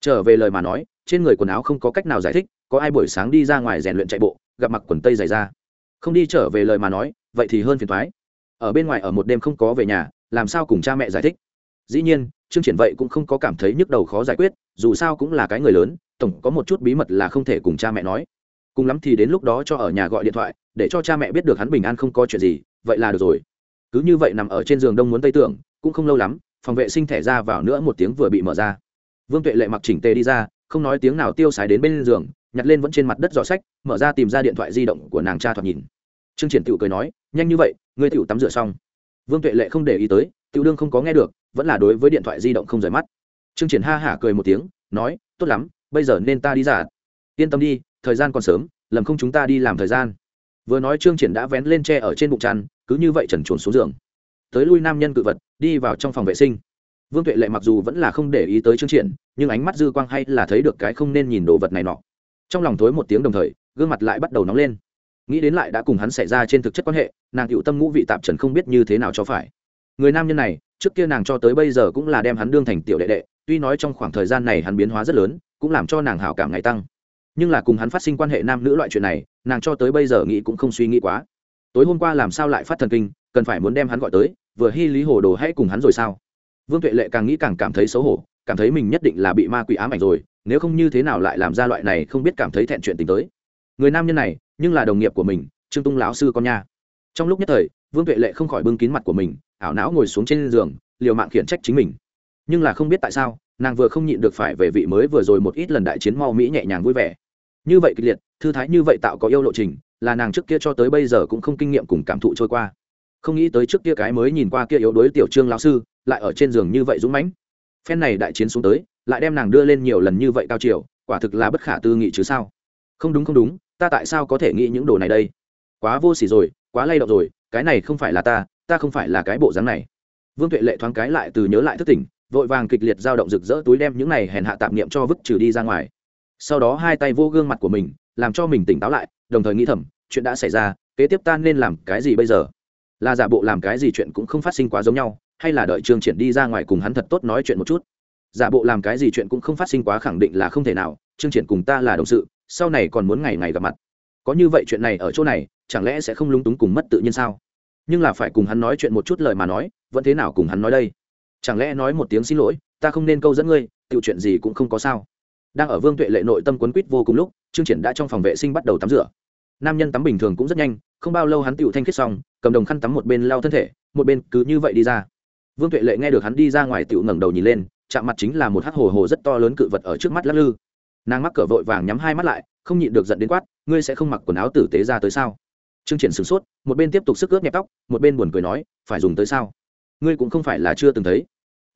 Trở về lời mà nói, trên người quần áo không có cách nào giải thích, có ai buổi sáng đi ra ngoài rèn luyện chạy bộ, gặp mặc quần tây dày ra không đi trở về lời mà nói, vậy thì hơn phiền thoái ở bên ngoài ở một đêm không có về nhà, làm sao cùng cha mẹ giải thích? Dĩ nhiên chương triển vậy cũng không có cảm thấy nhức đầu khó giải quyết, dù sao cũng là cái người lớn, tổng có một chút bí mật là không thể cùng cha mẹ nói. Cùng lắm thì đến lúc đó cho ở nhà gọi điện thoại, để cho cha mẹ biết được hắn bình an không có chuyện gì, vậy là được rồi. Cứ như vậy nằm ở trên giường đông muốn tây tưởng, cũng không lâu lắm, phòng vệ sinh thẻ ra vào nữa một tiếng vừa bị mở ra. Vương tuệ lệ mặc chỉnh tề đi ra, không nói tiếng nào tiêu xài đến bên giường, nhặt lên vẫn trên mặt đất giỏ sách, mở ra tìm ra điện thoại di động của nàng cha thoạt nhìn. Trương triển tựu cười nói, nhanh như vậy, ngươi tựu tắm rửa xong. Vương tuệ lệ không để ý tới Tiểu đương không có nghe được, vẫn là đối với điện thoại di động không rời mắt. Trương triển ha hả cười một tiếng, nói, tốt lắm, bây giờ nên ta đi giả. Yên tâm đi, thời gian còn sớm, lầm không chúng ta đi làm thời gian. Vừa nói trương triển đã vén lên tre ở trên bụng chăn, cứ như vậy trần chuồn xuống giường. Tới lui nam nhân cự vật, đi vào trong phòng vệ sinh. Vương tuệ lệ mặc dù vẫn là không để ý tới trương triển, nhưng ánh mắt dư quang hay là thấy được cái không nên nhìn đồ vật này nọ. Trong lòng thối một tiếng đồng thời, gương mặt lại bắt đầu nóng lên. Nghĩ đến lại đã cùng hắn xảy ra trên thực chất quan hệ, nàng hữu tâm ngũ vị tạm trần không biết như thế nào cho phải người nam nhân này, trước kia nàng cho tới bây giờ cũng là đem hắn đương thành tiểu đệ đệ, tuy nói trong khoảng thời gian này hắn biến hóa rất lớn, cũng làm cho nàng hảo cảm ngày tăng. Nhưng là cùng hắn phát sinh quan hệ nam nữ loại chuyện này, nàng cho tới bây giờ nghĩ cũng không suy nghĩ quá. Tối hôm qua làm sao lại phát thần kinh, cần phải muốn đem hắn gọi tới, vừa hy lý hồ đồ hãy cùng hắn rồi sao? Vương tuệ lệ càng nghĩ càng cảm thấy xấu hổ, cảm thấy mình nhất định là bị ma quỷ ám ảnh rồi, nếu không như thế nào lại làm ra loại này không biết cảm thấy thẹn chuyện tình tới. Người nam nhân này, nhưng là đồng nghiệp của mình, trương tung lão sư con nha trong lúc nhất thời, vương tuệ lệ không khỏi bưng kín mặt của mình, ảo não ngồi xuống trên giường, liều mạng khiển trách chính mình. Nhưng là không biết tại sao, nàng vừa không nhịn được phải về vị mới vừa rồi một ít lần đại chiến mau mỹ nhẹ nhàng vui vẻ. Như vậy kịch liệt, thư thái như vậy tạo có yêu lộ trình, là nàng trước kia cho tới bây giờ cũng không kinh nghiệm cùng cảm thụ trôi qua. Không nghĩ tới trước kia cái mới nhìn qua kia yếu đuối tiểu trương lão sư, lại ở trên giường như vậy dũng mãnh. Phen này đại chiến xuống tới, lại đem nàng đưa lên nhiều lần như vậy cao chiều, quả thực là bất khả tư nghị chứ sao. Không đúng không đúng, ta tại sao có thể nghĩ những đồ này đây? Quá vô s ỉ rồi quá lay động rồi, cái này không phải là ta ta không phải là cái bộ dáng này. Vương tuệ lệ thoáng cái lại từ nhớ lại thức tỉnh, vội vàng kịch liệt dao động rực rỡ túi đem những này hèn hạ tạm niệm cho vứt trừ đi ra ngoài. Sau đó hai tay vô gương mặt của mình, làm cho mình tỉnh táo lại, đồng thời nghĩ thầm, chuyện đã xảy ra, kế tiếp ta nên làm cái gì bây giờ? Là giả bộ làm cái gì chuyện cũng không phát sinh quá giống nhau, hay là đợi trương triển đi ra ngoài cùng hắn thật tốt nói chuyện một chút? Giả bộ làm cái gì chuyện cũng không phát sinh quá khẳng định là không thể nào, trương triển cùng ta là đồng sự, sau này còn muốn ngày ngày gặp mặt. Có như vậy chuyện này ở chỗ này chẳng lẽ sẽ không lúng túng cùng mất tự nhiên sao? Nhưng là phải cùng hắn nói chuyện một chút lời mà nói, vẫn thế nào cùng hắn nói đây? Chẳng lẽ nói một tiếng xin lỗi, ta không nên câu dẫn ngươi tự chuyện gì cũng không có sao. Đang ở vương tuệ lệ nội tâm quấn quýt vô cùng lúc, trương triển đã trong phòng vệ sinh bắt đầu tắm rửa. Nam nhân tắm bình thường cũng rất nhanh, không bao lâu hắn tựu thanh khiết xong, cầm đồng khăn tắm một bên lau thân thể, một bên cứ như vậy đi ra. Vương tuệ lệ nghe được hắn đi ra ngoài tựu ngẩng đầu nhìn lên, chạm mặt chính là một hắc hồ hồ rất to lớn cự vật ở trước mắt lắc lư. Nàng mắc cỡ vội vàng nhắm hai mắt lại, không nhịn được giận đến quát, ngươi sẽ không mặc quần áo tử tế ra tới sao? Trương triển sửng sốt, một bên tiếp tục sức cướp nhẹ tóc, một bên buồn cười nói, phải dùng tới sao? Ngươi cũng không phải là chưa từng thấy.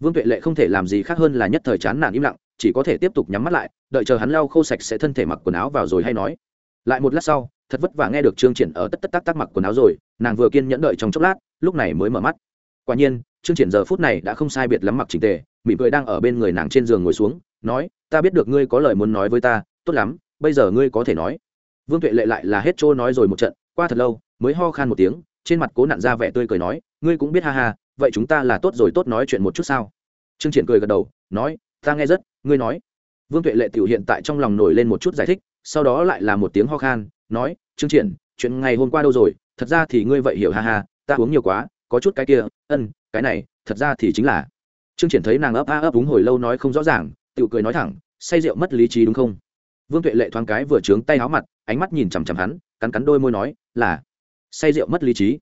Vương tuệ lệ không thể làm gì khác hơn là nhất thời chán nản im lặng, chỉ có thể tiếp tục nhắm mắt lại, đợi chờ hắn lau khô sạch sẽ thân thể mặc quần áo vào rồi hay nói. Lại một lát sau, thật vất vả nghe được trương triển ở tất tất tắc tắc mặc quần áo rồi, nàng vừa kiên nhẫn đợi trong chốc lát, lúc này mới mở mắt. Quả nhiên, trương triển giờ phút này đã không sai biệt lắm mặc chỉnh tề, mỉm cười đang ở bên người nàng trên giường ngồi xuống, nói, ta biết được ngươi có lời muốn nói với ta, tốt lắm, bây giờ ngươi có thể nói. Vương tuệ lệ lại là hết trôi nói rồi một trận qua thật lâu, mới ho khan một tiếng, trên mặt cố nặn ra vẻ tươi cười nói, ngươi cũng biết ha ha, vậy chúng ta là tốt rồi tốt nói chuyện một chút sao? Trương triển cười gật đầu, nói, ta nghe rất, ngươi nói. Vương tuệ lệ tiểu hiện tại trong lòng nổi lên một chút giải thích, sau đó lại là một tiếng ho khan, nói, trương triển, chuyện ngày hôm qua đâu rồi? Thật ra thì ngươi vậy hiểu ha ha, ta uống nhiều quá, có chút cái kia, ân, cái này, thật ra thì chính là. Trương triển thấy nàng ấp a ấp úng hồi lâu nói không rõ ràng, tiểu cười nói thẳng, say rượu mất lý trí đúng không? Vương tuệ lệ thoáng cái vừa trướng tay áo mặt, ánh mắt nhìn chằm chằm hắn cắn cắn đôi môi nói, là, say rượu mất lý trí.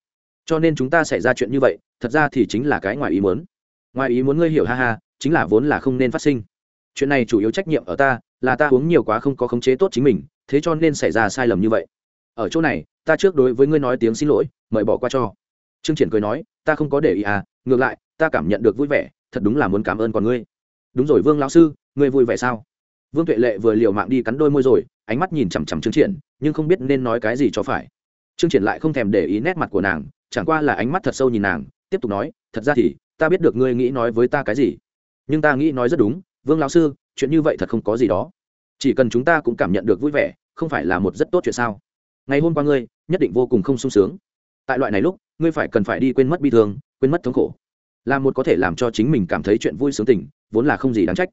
Cho nên chúng ta xảy ra chuyện như vậy, thật ra thì chính là cái ngoài ý muốn. Ngoài ý muốn ngươi hiểu ha ha, chính là vốn là không nên phát sinh. Chuyện này chủ yếu trách nhiệm ở ta, là ta uống nhiều quá không có khống chế tốt chính mình, thế cho nên xảy ra sai lầm như vậy. Ở chỗ này, ta trước đối với ngươi nói tiếng xin lỗi, mời bỏ qua cho. Trương triển cười nói, ta không có để ý à ngược lại, ta cảm nhận được vui vẻ, thật đúng là muốn cảm ơn còn ngươi. Đúng rồi, vương lão sư, ngươi vui vẻ sao? Vương tuệ lệ vừa liều mạng đi cắn đôi môi rồi, ánh mắt nhìn chằm chằm trương triển, nhưng không biết nên nói cái gì cho phải. Trương triển lại không thèm để ý nét mặt của nàng, chẳng qua là ánh mắt thật sâu nhìn nàng, tiếp tục nói, thật ra thì, ta biết được ngươi nghĩ nói với ta cái gì, nhưng ta nghĩ nói rất đúng, vương lão sư, chuyện như vậy thật không có gì đó. Chỉ cần chúng ta cũng cảm nhận được vui vẻ, không phải là một rất tốt chuyện sao? Ngày hôm qua ngươi, nhất định vô cùng không sung sướng. Tại loại này lúc, ngươi phải cần phải đi quên mất bi thương, quên mất thống khổ. Là một có thể làm cho chính mình cảm thấy chuyện vui sướng tình, vốn là không gì đáng trách.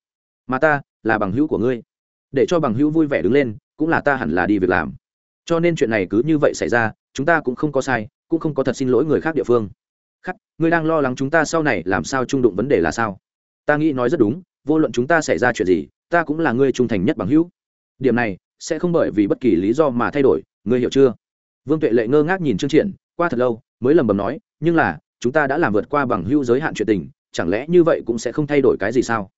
Mà ta là bằng hữu của ngươi. Để cho bằng hữu vui vẻ đứng lên, cũng là ta hẳn là đi việc làm. Cho nên chuyện này cứ như vậy xảy ra, chúng ta cũng không có sai, cũng không có thật xin lỗi người khác địa phương. Khắc, ngươi đang lo lắng chúng ta sau này làm sao trung đụng vấn đề là sao? Ta nghĩ nói rất đúng, vô luận chúng ta xảy ra chuyện gì, ta cũng là ngươi trung thành nhất bằng hữu. Điểm này, sẽ không bởi vì bất kỳ lý do mà thay đổi, ngươi hiểu chưa? Vương tuệ lệ ngơ ngác nhìn chương triển, qua thật lâu, mới lầm bầm nói, nhưng là, chúng ta đã làm vượt qua bằng hữu giới hạn chuyện tình, chẳng lẽ như vậy cũng sẽ không thay đổi cái gì sao?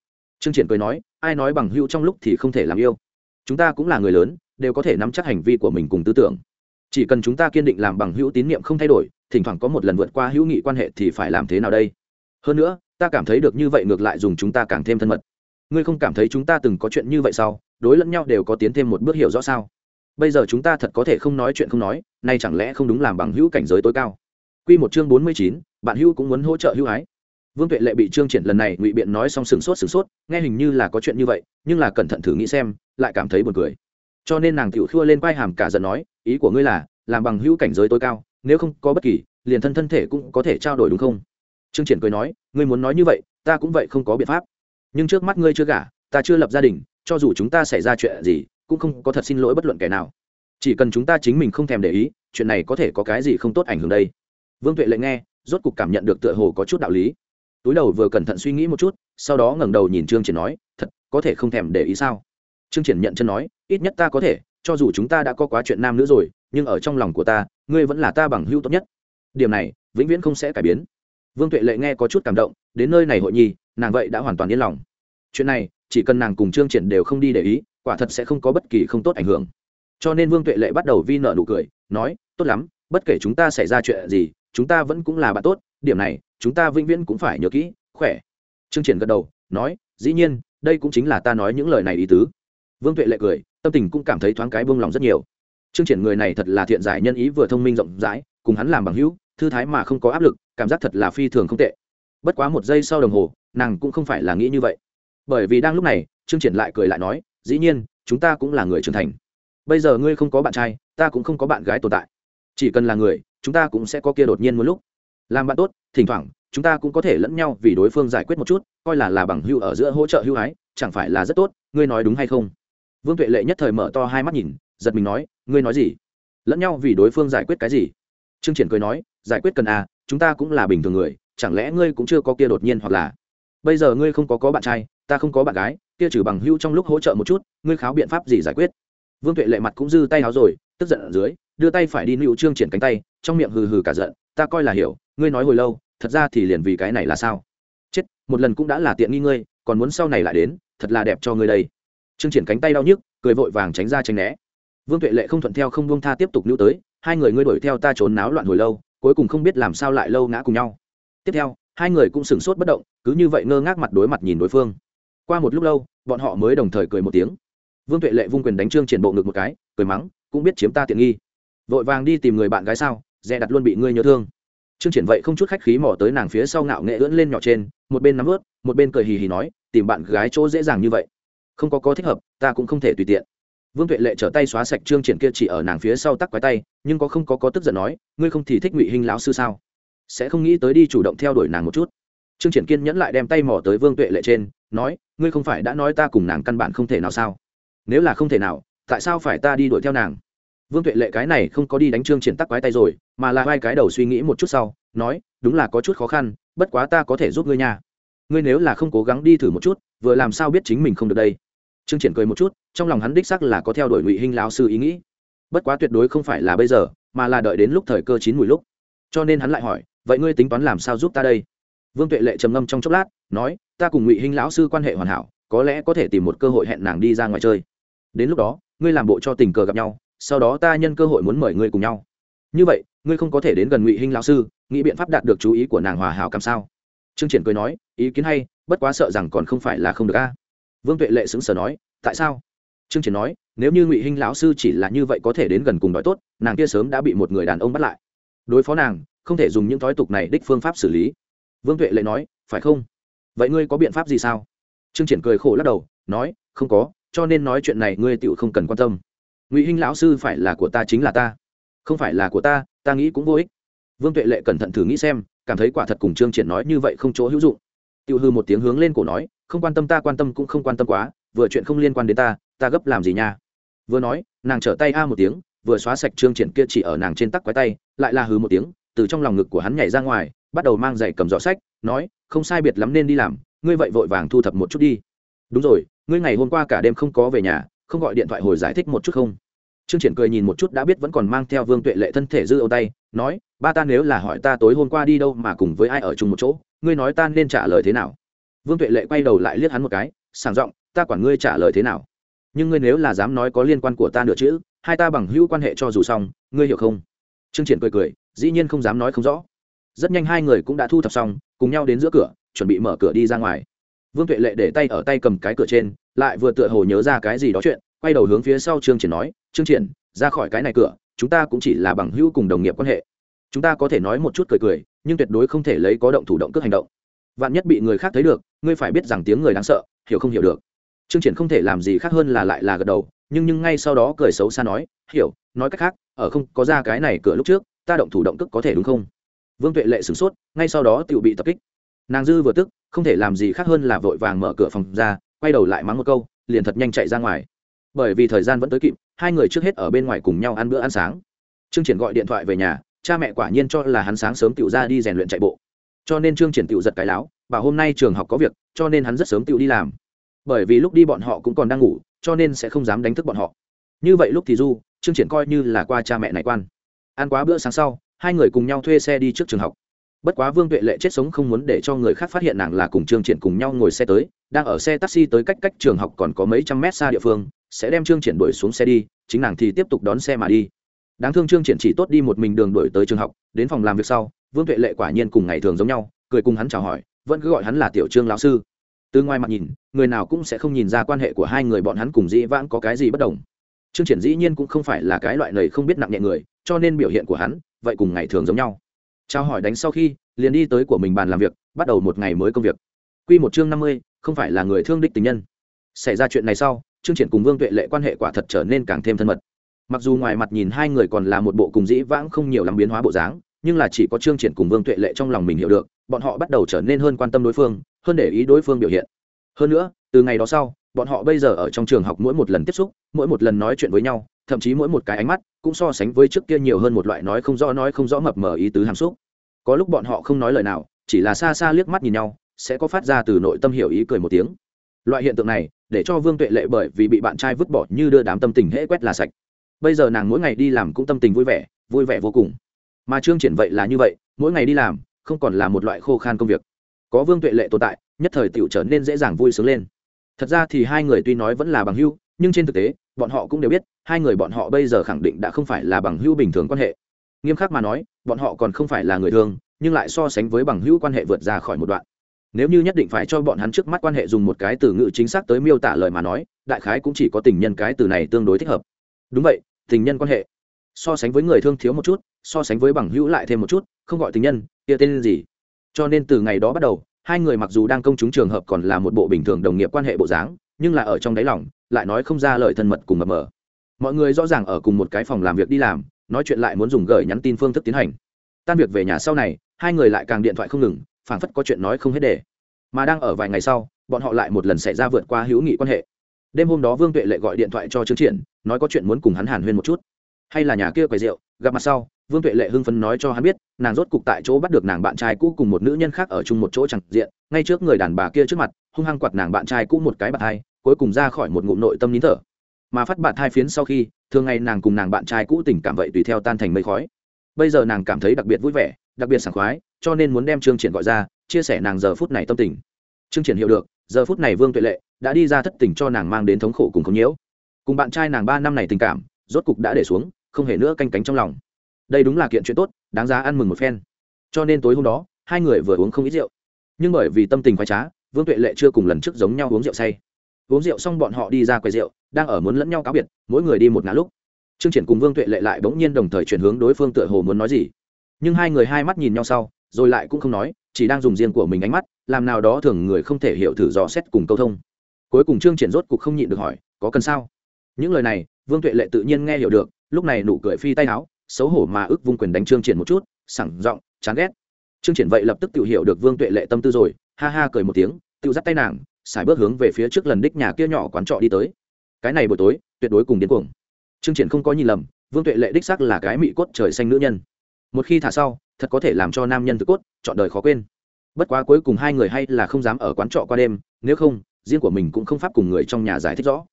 Trương triển cười nói ai nói bằng hữu trong lúc thì không thể làm yêu? Chúng ta cũng là người lớn đều có thể nắm chắc hành vi của mình cùng tư tưởng. Chỉ cần chúng ta kiên định làm bằng hữu tín nhiệm không thay đổi thỉnh thoảng có một lần vượt qua hữu nghị quan hệ thì phải làm thế nào đây? Hơn nữa ta cảm thấy được như vậy ngược lại dùng chúng ta càng thêm thân mật. Ngươi không cảm thấy chúng ta từng có chuyện như vậy sao? Đối lẫn nhau đều có tiến thêm một bước hiểu rõ sao? Bây giờ chúng ta thật có thể không nói chuyện không nói nay chẳng lẽ không đúng làm bằng hữu cảnh giới tối cao? Quy một chương bốn mươi chín, bạn hữu cũng muốn hỗ trợ hữu ái vương tuệ lệ bị trương triển lần này ngụy biện nói xong sừng sốt sừng sốt, nghe hình như là có chuyện như vậy, nhưng là cẩn thận thử nghĩ xem, lại cảm thấy buồn cười. Cho nên nàng tiểu thua lên vai hàm cả giận nói, ý của ngươi là, làm bằng hữu cảnh giới tối cao, nếu không có bất kỳ, liền thân thân thể cũng có thể trao đổi đúng không? Trương triển cười nói, ngươi muốn nói như vậy, ta cũng vậy không có biện pháp. Nhưng trước mắt ngươi chưa gả, ta chưa lập gia đình, cho dù chúng ta xảy ra chuyện gì, cũng không có thật xin lỗi bất luận kẻ nào. Chỉ cần chúng ta chính mình không thèm để ý, chuyện này có thể có cái gì không tốt ảnh hưởng đây? Vương tuệ lệ nghe, rốt cục cảm nhận được tựa hồ có chút đạo lý túi đầu vừa cẩn thận suy nghĩ một chút, sau đó ngẩng đầu nhìn trương triển nói, thật, có thể không thèm để ý sao? Trương triển nhận chân nói, ít nhất ta có thể, cho dù chúng ta đã có quá chuyện nam nữ rồi, nhưng ở trong lòng của ta, ngươi vẫn là ta bằng hữu tốt nhất. Điểm này, vĩnh viễn không sẽ cải biến. Vương tuệ lệ nghe có chút cảm động, đến nơi này hội nhi, nàng vậy đã hoàn toàn yên lòng. Chuyện này, chỉ cần nàng cùng trương triển đều không đi để ý, quả thật sẽ không có bất kỳ không tốt ảnh hưởng. Cho nên vương tuệ lệ bắt đầu vi nợ nụ cười, nói, tốt lắm, bất kể chúng ta xảy ra chuyện gì, chúng ta vẫn cũng là bạn tốt điểm này, chúng ta vĩnh viễn cũng phải nhớ kỹ, khỏe. Trương triển gật đầu, nói, dĩ nhiên, đây cũng chính là ta nói những lời này ý tứ. Vương tuệ lệ cười, tâm tình cũng cảm thấy thoáng cái buông lòng rất nhiều. Trương triển người này thật là thiện giải nhân ý vừa thông minh rộng rãi, cùng hắn làm bằng hữu, thư thái mà không có áp lực, cảm giác thật là phi thường không tệ. Bất quá một giây sau đồng hồ, nàng cũng không phải là nghĩ như vậy. Bởi vì đang lúc này, trương triển lại cười lại nói, dĩ nhiên, chúng ta cũng là người trưởng thành. Bây giờ ngươi không có bạn trai, ta cũng không có bạn gái tồn tại. Chỉ cần là người, chúng ta cũng sẽ có kia đột nhiên một lúc làm bạn tốt, thỉnh thoảng, chúng ta cũng có thể lẫn nhau vì đối phương giải quyết một chút, coi là là bằng hưu ở giữa hỗ trợ hưu ái, chẳng phải là rất tốt, ngươi nói đúng hay không? Vương tuệ lệ nhất thời mở to hai mắt nhìn, giật mình nói, ngươi nói gì? Lẫn nhau vì đối phương giải quyết cái gì? Trương triển cười nói, giải quyết cần à chúng ta cũng là bình thường người, chẳng lẽ ngươi cũng chưa có kia đột nhiên hoặc là? Bây giờ ngươi không có có bạn trai, ta không có bạn gái, kia trừ bằng hưu trong lúc hỗ trợ một chút, ngươi kháo biện pháp gì giải quyết? Vương tuệ lệ mặt cũng dư tay háo rồi, tức giận ở dưới, đưa tay phải đi nịu trương triển cánh tay, trong miệng hừ hừ cả giận, ta coi là hiểu ngươi nói hồi lâu, thật ra thì liền vì cái này là sao? Chết, một lần cũng đã là tiện nghi ngươi, còn muốn sau này lại đến, thật là đẹp cho ngươi đây. Trương triển cánh tay đau nhức, cười vội vàng tránh ra tránh né. Vương tuệ lệ không thuận theo không buông tha tiếp tục níu tới, hai người ngươi đuổi theo ta trốn náo loạn hồi lâu, cuối cùng không biết làm sao lại lâu ngã cùng nhau. Tiếp theo, hai người cũng sửng sốt bất động, cứ như vậy ngơ ngác mặt đối mặt nhìn đối phương. Qua một lúc lâu, bọn họ mới đồng thời cười một tiếng. Vương tuệ lệ vung quyền đánh trương triển bộ ngực một cái, cười mắng, cũng biết chiếm ta tiện nghi. Vội vàng đi tìm người bạn gái sao, dè đặt luôn bị ngươi nhớ thương trương triển vậy không chút khách khí mò tới nàng phía sau ngạo nghệ ưỡn lên nhỏ trên, một bên nắm ướt một bên cười hì hì nói, tìm bạn gái chỗ dễ dàng như vậy. Không có có thích hợp, ta cũng không thể tùy tiện. Vương tuệ lệ trở tay xóa sạch trương triển kia chỉ ở nàng phía sau tắc quái tay, nhưng có không có có tức giận nói, ngươi không thì thích ngụy hình lão sư sao? Sẽ không nghĩ tới đi chủ động theo đuổi nàng một chút. Trương triển kiên nhẫn lại đem tay mò tới vương tuệ lệ trên, nói, ngươi không phải đã nói ta cùng nàng căn bản không thể nào sao? Nếu là không thể nào, tại sao phải ta đi đuổi theo nàng? Vương tuệ lệ cái này không có đi đánh trương triển tắc quái tay rồi, mà là hai cái đầu suy nghĩ một chút sau, nói, đúng là có chút khó khăn, bất quá ta có thể giúp ngươi nha. Ngươi nếu là không cố gắng đi thử một chút, vừa làm sao biết chính mình không được đây? Trương triển cười một chút, trong lòng hắn đích xác là có theo đuổi ngụy Hinh lão sư ý nghĩ. Bất quá tuyệt đối không phải là bây giờ, mà là đợi đến lúc thời cơ chín mùi lúc. Cho nên hắn lại hỏi, vậy ngươi tính toán làm sao giúp ta đây? Vương tuệ lệ trầm ngâm trong chốc lát, nói, ta cùng ngụy Hinh lão sư quan hệ hoàn hảo, có lẽ có thể tìm một cơ hội hẹn nàng đi ra ngoài chơi. Đến lúc đó, ngươi làm bộ cho tình cờ gặp nhau sau đó ta nhân cơ hội muốn mời ngươi cùng nhau. Như vậy, ngươi không có thể đến gần ngụy hinh lão sư, nghĩ biện pháp đạt được chú ý của nàng hòa hảo cảm sao? Trương triển cười nói, ý kiến hay, bất quá sợ rằng còn không phải là không được a. Vương tuệ lệ xứng sở nói, tại sao? Trương triển nói, nếu như ngụy hinh lão sư chỉ là như vậy có thể đến gần cùng đòi tốt, nàng kia sớm đã bị một người đàn ông bắt lại. Đối phó nàng, không thể dùng những thói tục này đích phương pháp xử lý. Vương tuệ lệ nói, phải không? Vậy ngươi có biện pháp gì sao? Trương triển cười khổ lắc đầu, nói, không có, cho nên nói chuyện này ngươi tựu không cần quan tâm ngụy hinh lão sư phải là của ta chính là ta không phải là của ta ta nghĩ cũng vô ích vương tuệ lệ cẩn thận thử nghĩ xem cảm thấy quả thật cùng trương triển nói như vậy không chỗ hữu dụng tiêu hư một tiếng hướng lên cổ nói không quan tâm ta quan tâm cũng không quan tâm quá vừa chuyện không liên quan đến ta ta gấp làm gì nha vừa nói nàng trở tay a một tiếng vừa xóa sạch trương triển kia chỉ ở nàng trên tắc quái tay lại là hừ một tiếng từ trong lòng ngực của hắn nhảy ra ngoài bắt đầu mang giày cầm giỏ sách nói không sai biệt lắm nên đi làm ngươi vậy vội vàng thu thập một chút đi đúng rồi ngươi ngày hôm qua cả đêm không có về nhà không gọi điện thoại hồi giải thích một chút không? Trương triển cười nhìn một chút đã biết vẫn còn mang theo vương tuệ lệ thân thể dư âu tay, nói, ba ta nếu là hỏi ta tối hôm qua đi đâu mà cùng với ai ở chung một chỗ, ngươi nói ta nên trả lời thế nào? Vương tuệ lệ quay đầu lại liếc hắn một cái, sảng giọng, ta quản ngươi trả lời thế nào? Nhưng ngươi nếu là dám nói có liên quan của ta nửa chữ, hai ta bằng hữu quan hệ cho dù xong, ngươi hiểu không? Trương triển cười cười, dĩ nhiên không dám nói không rõ. Rất nhanh hai người cũng đã thu thập xong, cùng nhau đến giữa cửa, chuẩn bị mở cửa đi ra ngoài. Vương tuệ lệ để tay ở tay cầm cái cửa trên lại vừa tựa hồ nhớ ra cái gì đó chuyện, quay đầu hướng phía sau trương triển nói, trương triển, ra khỏi cái này cửa, chúng ta cũng chỉ là bằng hữu cùng đồng nghiệp quan hệ. Chúng ta có thể nói một chút cười cười, nhưng tuyệt đối không thể lấy có động thủ động cước hành động. Vạn nhất bị người khác thấy được, ngươi phải biết rằng tiếng người đáng sợ, hiểu không hiểu được. Trương triển không thể làm gì khác hơn là lại là gật đầu, nhưng nhưng ngay sau đó cười xấu xa nói, hiểu, nói cách khác, ở không có ra cái này cửa lúc trước, ta động thủ động cước có thể đúng không? Vương tuệ lệ sửng sốt, ngay sau đó tự bị tập kích. Nàng dư vừa tức, không thể làm gì khác hơn là vội vàng mở cửa phòng ra quay đầu lại mắng một câu, liền thật nhanh chạy ra ngoài. Bởi vì thời gian vẫn tới kịp, hai người trước hết ở bên ngoài cùng nhau ăn bữa ăn sáng. Trương triển gọi điện thoại về nhà, cha mẹ quả nhiên cho là hắn sáng sớm tự ra đi rèn luyện chạy bộ. Cho nên trương triển tự giật cái láo, bảo hôm nay trường học có việc, cho nên hắn rất sớm tự đi làm. Bởi vì lúc đi bọn họ cũng còn đang ngủ, cho nên sẽ không dám đánh thức bọn họ. Như vậy lúc thì du, trương triển coi như là qua cha mẹ này quan. Ăn quá bữa sáng sau, hai người cùng nhau thuê xe đi trước trường học bất quá vương tuệ lệ chết sống không muốn để cho người khác phát hiện nàng là cùng trương triển cùng nhau ngồi xe tới, đang ở xe taxi tới cách cách trường học còn có mấy trăm mét xa địa phương, sẽ đem trương triển đuổi xuống xe đi, chính nàng thì tiếp tục đón xe mà đi. Đáng thương trương triển chỉ tốt đi một mình đường đuổi tới trường học, đến phòng làm việc sau, vương tuệ lệ quả nhiên cùng ngày thường giống nhau, cười cùng hắn chào hỏi, vẫn cứ gọi hắn là tiểu trương lão sư. Từ ngoài mặt nhìn, người nào cũng sẽ không nhìn ra quan hệ của hai người bọn hắn cùng dĩ vãng có cái gì bất đồng. Trương triển dĩ nhiên cũng không phải là cái loại này không biết nặng nhẹ người, cho nên biểu hiện của hắn, vậy cùng ngày thường giống nhau trao hỏi đánh sau khi, liền đi tới của mình bàn làm việc, bắt đầu một ngày mới công việc. Q một chương năm mươi, không phải là người thương đích tình nhân. Xảy ra chuyện này sau, trương triển cùng vương tuệ lệ quan hệ quả thật trở nên càng thêm thân mật. Mặc dù ngoài mặt nhìn hai người còn là một bộ cùng dĩ vãng không nhiều lắm biến hóa bộ dáng, nhưng là chỉ có trương triển cùng vương tuệ lệ trong lòng mình hiểu được, bọn họ bắt đầu trở nên hơn quan tâm đối phương, hơn để ý đối phương biểu hiện. Hơn nữa, từ ngày đó sau, bọn họ bây giờ ở trong trường học mỗi một lần tiếp xúc, mỗi một lần nói chuyện với nhau thậm chí mỗi một cái ánh mắt cũng so sánh với trước kia nhiều hơn một loại nói không rõ nói không rõ mập mờ ý tứ hàm xúc. Có lúc bọn họ không nói lời nào, chỉ là xa xa liếc mắt nhìn nhau, sẽ có phát ra từ nội tâm hiểu ý cười một tiếng. Loại hiện tượng này, để cho vương tuệ lệ bởi vì bị bạn trai vứt bỏ như đưa đám tâm tình hễ quét là sạch. Bây giờ nàng mỗi ngày đi làm cũng tâm tình vui vẻ vui vẻ vô cùng. Mà trương triển vậy là như vậy, mỗi ngày đi làm, không còn là một loại khô khan công việc. Có vương tuệ lệ tồn tại, nhất thời tiểu trở nên dễ dàng vui sướng lên. Thật ra thì hai người tuy nói vẫn là bằng hữu nhưng trên thực tế, bọn họ cũng đều biết, hai người bọn họ bây giờ khẳng định đã không phải là bằng hữu bình thường quan hệ. Nghiêm khắc mà nói, bọn họ còn không phải là người thương nhưng lại so sánh với bằng hữu quan hệ vượt ra khỏi một đoạn. Nếu như nhất định phải cho bọn hắn trước mắt quan hệ dùng một cái từ ngữ chính xác tới miêu tả lời mà nói, đại khái cũng chỉ có tình nhân cái từ này tương đối thích hợp. Đúng vậy, tình nhân quan hệ. So sánh với người thương thiếu một chút, so sánh với bằng hữu lại thêm một chút, không gọi tình nhân, kia tên gì? Cho nên từ ngày đó bắt đầu, hai người mặc dù đang công chúng trường hợp còn là một bộ bình thường đồng nghiệp quan hệ bộ dáng nhưng là ở trong đáy lòng, lại nói không ra lời thân mật cùng mập mờ. Mọi người rõ ràng ở cùng một cái phòng làm việc đi làm, nói chuyện lại muốn dùng gửi nhắn tin phương thức tiến hành. Tan việc về nhà sau này, hai người lại càng điện thoại không ngừng, phảng phất có chuyện nói không hết để. Mà đang ở vài ngày sau, bọn họ lại một lần xảy ra vượt qua hữu nghị quan hệ. Đêm hôm đó vương tuệ lệ gọi điện thoại cho trương triển, nói có chuyện muốn cùng hắn hàn huyên một chút hay là nhà kia quầy rượu, gặp mặt sau, vương tuệ lệ hưng phấn nói cho hắn biết, nàng rốt cục tại chỗ bắt được nàng bạn trai cũ cùng một nữ nhân khác ở chung một chỗ chẳng diện, ngay trước người đàn bà kia trước mặt, hung hăng quạt nàng bạn trai cũ một cái bạt thai, cuối cùng ra khỏi một ngụm nội tâm nín thở. Mà phát bạt hai phiến sau khi, thường ngày nàng cùng nàng bạn trai cũ tình cảm vậy tùy theo tan thành mây khói. Bây giờ nàng cảm thấy đặc biệt vui vẻ, đặc biệt sảng khoái, cho nên muốn đem trương triển gọi ra, chia sẻ nàng giờ phút này tâm tình. Trương triển hiểu được, giờ phút này vương tuệ lệ đã đi ra thất tình cho nàng mang đến thống khổ cùng không nhiễu. Cùng bạn trai nàng ba năm này tình cảm rốt cục đã để xuống, không hề nữa canh cánh trong lòng. Đây đúng là kiện chuyện tốt, đáng giá ăn mừng một phen. Cho nên tối hôm đó, hai người vừa uống không ít rượu. Nhưng bởi vì tâm tình khoái trá, vương tuệ lệ chưa cùng lần trước giống nhau uống rượu say. Uống rượu xong bọn họ đi ra quầy rượu, đang ở muốn lẫn nhau cáo biệt, mỗi người đi một ngã lúc. Trương triển cùng vương tuệ lệ lại bỗng nhiên đồng thời chuyển hướng đối phương tựa hồ muốn nói gì. Nhưng hai người hai mắt nhìn nhau sau, rồi lại cũng không nói, chỉ đang dùng riêng của mình ánh mắt, làm nào đó thường người không thể hiểu thử dò xét cùng câu thông. Cuối cùng trương triển rốt cục không nhịn được hỏi, có cần sao? Những lời này, vương tuệ lệ tự nhiên nghe hiểu được, lúc này nụ cười phi tay áo xấu hổ mà ức vung quyền đánh trương triển một chút, sảng giọng, chán ghét. Trương triển vậy lập tức tự hiểu được vương tuệ lệ tâm tư rồi, ha ha cười một tiếng tự dắt tay nàng, xài bước hướng về phía trước lần đích nhà kia nhỏ quán trọ đi tới. Cái này buổi tối, tuyệt đối cùng điên cuồng. Trương triển không có nhìn lầm, vương tuệ lệ đích xác là cái mị cốt trời xanh nữ nhân. Một khi thả sau, thật có thể làm cho nam nhân tự cốt, chọn đời khó quên. Bất quá cuối cùng hai người hay là không dám ở quán trọ qua đêm, nếu không, riêng của mình cũng không pháp cùng người trong nhà giải thích rõ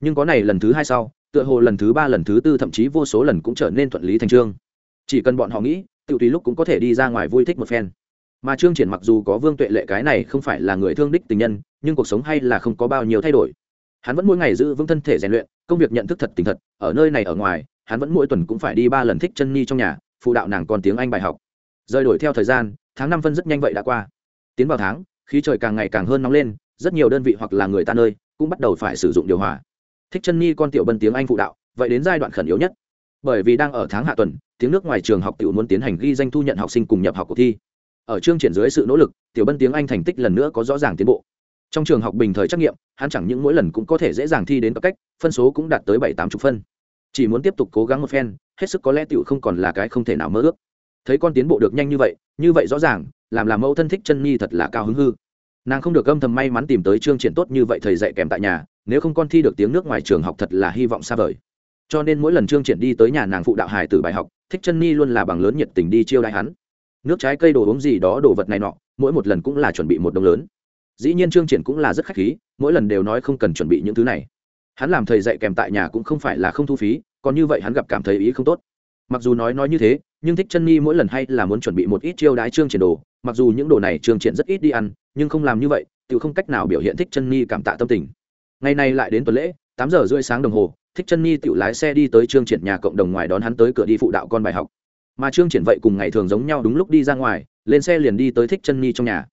nhưng có này lần thứ hai sau, tựa hồ lần thứ ba, lần thứ tư thậm chí vô số lần cũng trở nên thuận lý thành trương. Chỉ cần bọn họ nghĩ tự tùy lúc cũng có thể đi ra ngoài vui thích một phen. Mà trương triển mặc dù có vương tuệ lệ cái này không phải là người thương đích tình nhân, nhưng cuộc sống hay là không có bao nhiêu thay đổi. Hắn vẫn mỗi ngày giữ vững thân thể rèn luyện, công việc nhận thức thật tình thật, ở nơi này ở ngoài, hắn vẫn mỗi tuần cũng phải đi ba lần thích chân ni trong nhà, phụ đạo nàng còn tiếng anh bài học. Rời đổi theo thời gian, tháng năm phân rất nhanh vậy đã qua. Tiến vào tháng, khí trời càng ngày càng hơn nóng lên, rất nhiều đơn vị hoặc là người ta nơi cũng bắt đầu phải sử dụng điều hòa thích chân nhi con tiểu bân tiếng anh phụ đạo, vậy đến giai đoạn khẩn yếu nhất. Bởi vì đang ở tháng hạ tuần, tiếng nước ngoài trường học tiểu muốn tiến hành ghi danh thu nhận học sinh cùng nhập học cuộc thi. Ở chương triển dưới sự nỗ lực, tiểu bân tiếng anh thành tích lần nữa có rõ ràng tiến bộ. Trong trường học bình thời trắc nghiệm, hắn chẳng những mỗi lần cũng có thể dễ dàng thi đến các cách, phân số cũng đạt tới bảy tám chục phân. Chỉ muốn tiếp tục cố gắng một phen, hết sức có lẽ tiểu không còn là cái không thể nào mơ ước. Thấy con tiến bộ được nhanh như vậy như vậy rõ ràng, làm làm mẫu thân thích chân nhi thật là cao hứng hư. Nàng không được âm thầm may mắn tìm tới chương triển tốt như vậy thầy dạy kèm tại nhà nếu không con thi được tiếng nước ngoài trường học thật là hy vọng xa vời. Cho nên mỗi lần trương triển đi tới nhà nàng phụ đạo hải tử bài học, thích chân ni luôn là bằng lớn nhiệt tình đi chiêu đại hắn. Nước trái cây đồ uống gì đó đồ vật này nọ, mỗi một lần cũng là chuẩn bị một đồng lớn. Dĩ nhiên trương triển cũng là rất khách khí, mỗi lần đều nói không cần chuẩn bị những thứ này. Hắn làm thầy dạy kèm tại nhà cũng không phải là không thu phí, còn như vậy hắn gặp cảm thấy ý không tốt. Mặc dù nói nói như thế, nhưng thích chân nhi mỗi lần hay là muốn chuẩn bị một ít chiêu đái trương triển đồ, mặc dù những đồ này trương triển rất ít đi ăn, nhưng không làm như vậy tự không cách nào biểu hiện thích chân nhi cảm tạ tâm tình ngày nay lại đến tuần lễ, tám giờ rưỡi sáng đồng hồ, thích chân nhi tự lái xe đi tới trương triển nhà cộng đồng ngoài đón hắn tới cửa đi phụ đạo con bài học. Mà trương triển vậy cùng ngày thường giống nhau đúng lúc đi ra ngoài, lên xe liền đi tới thích chân nhi trong nhà.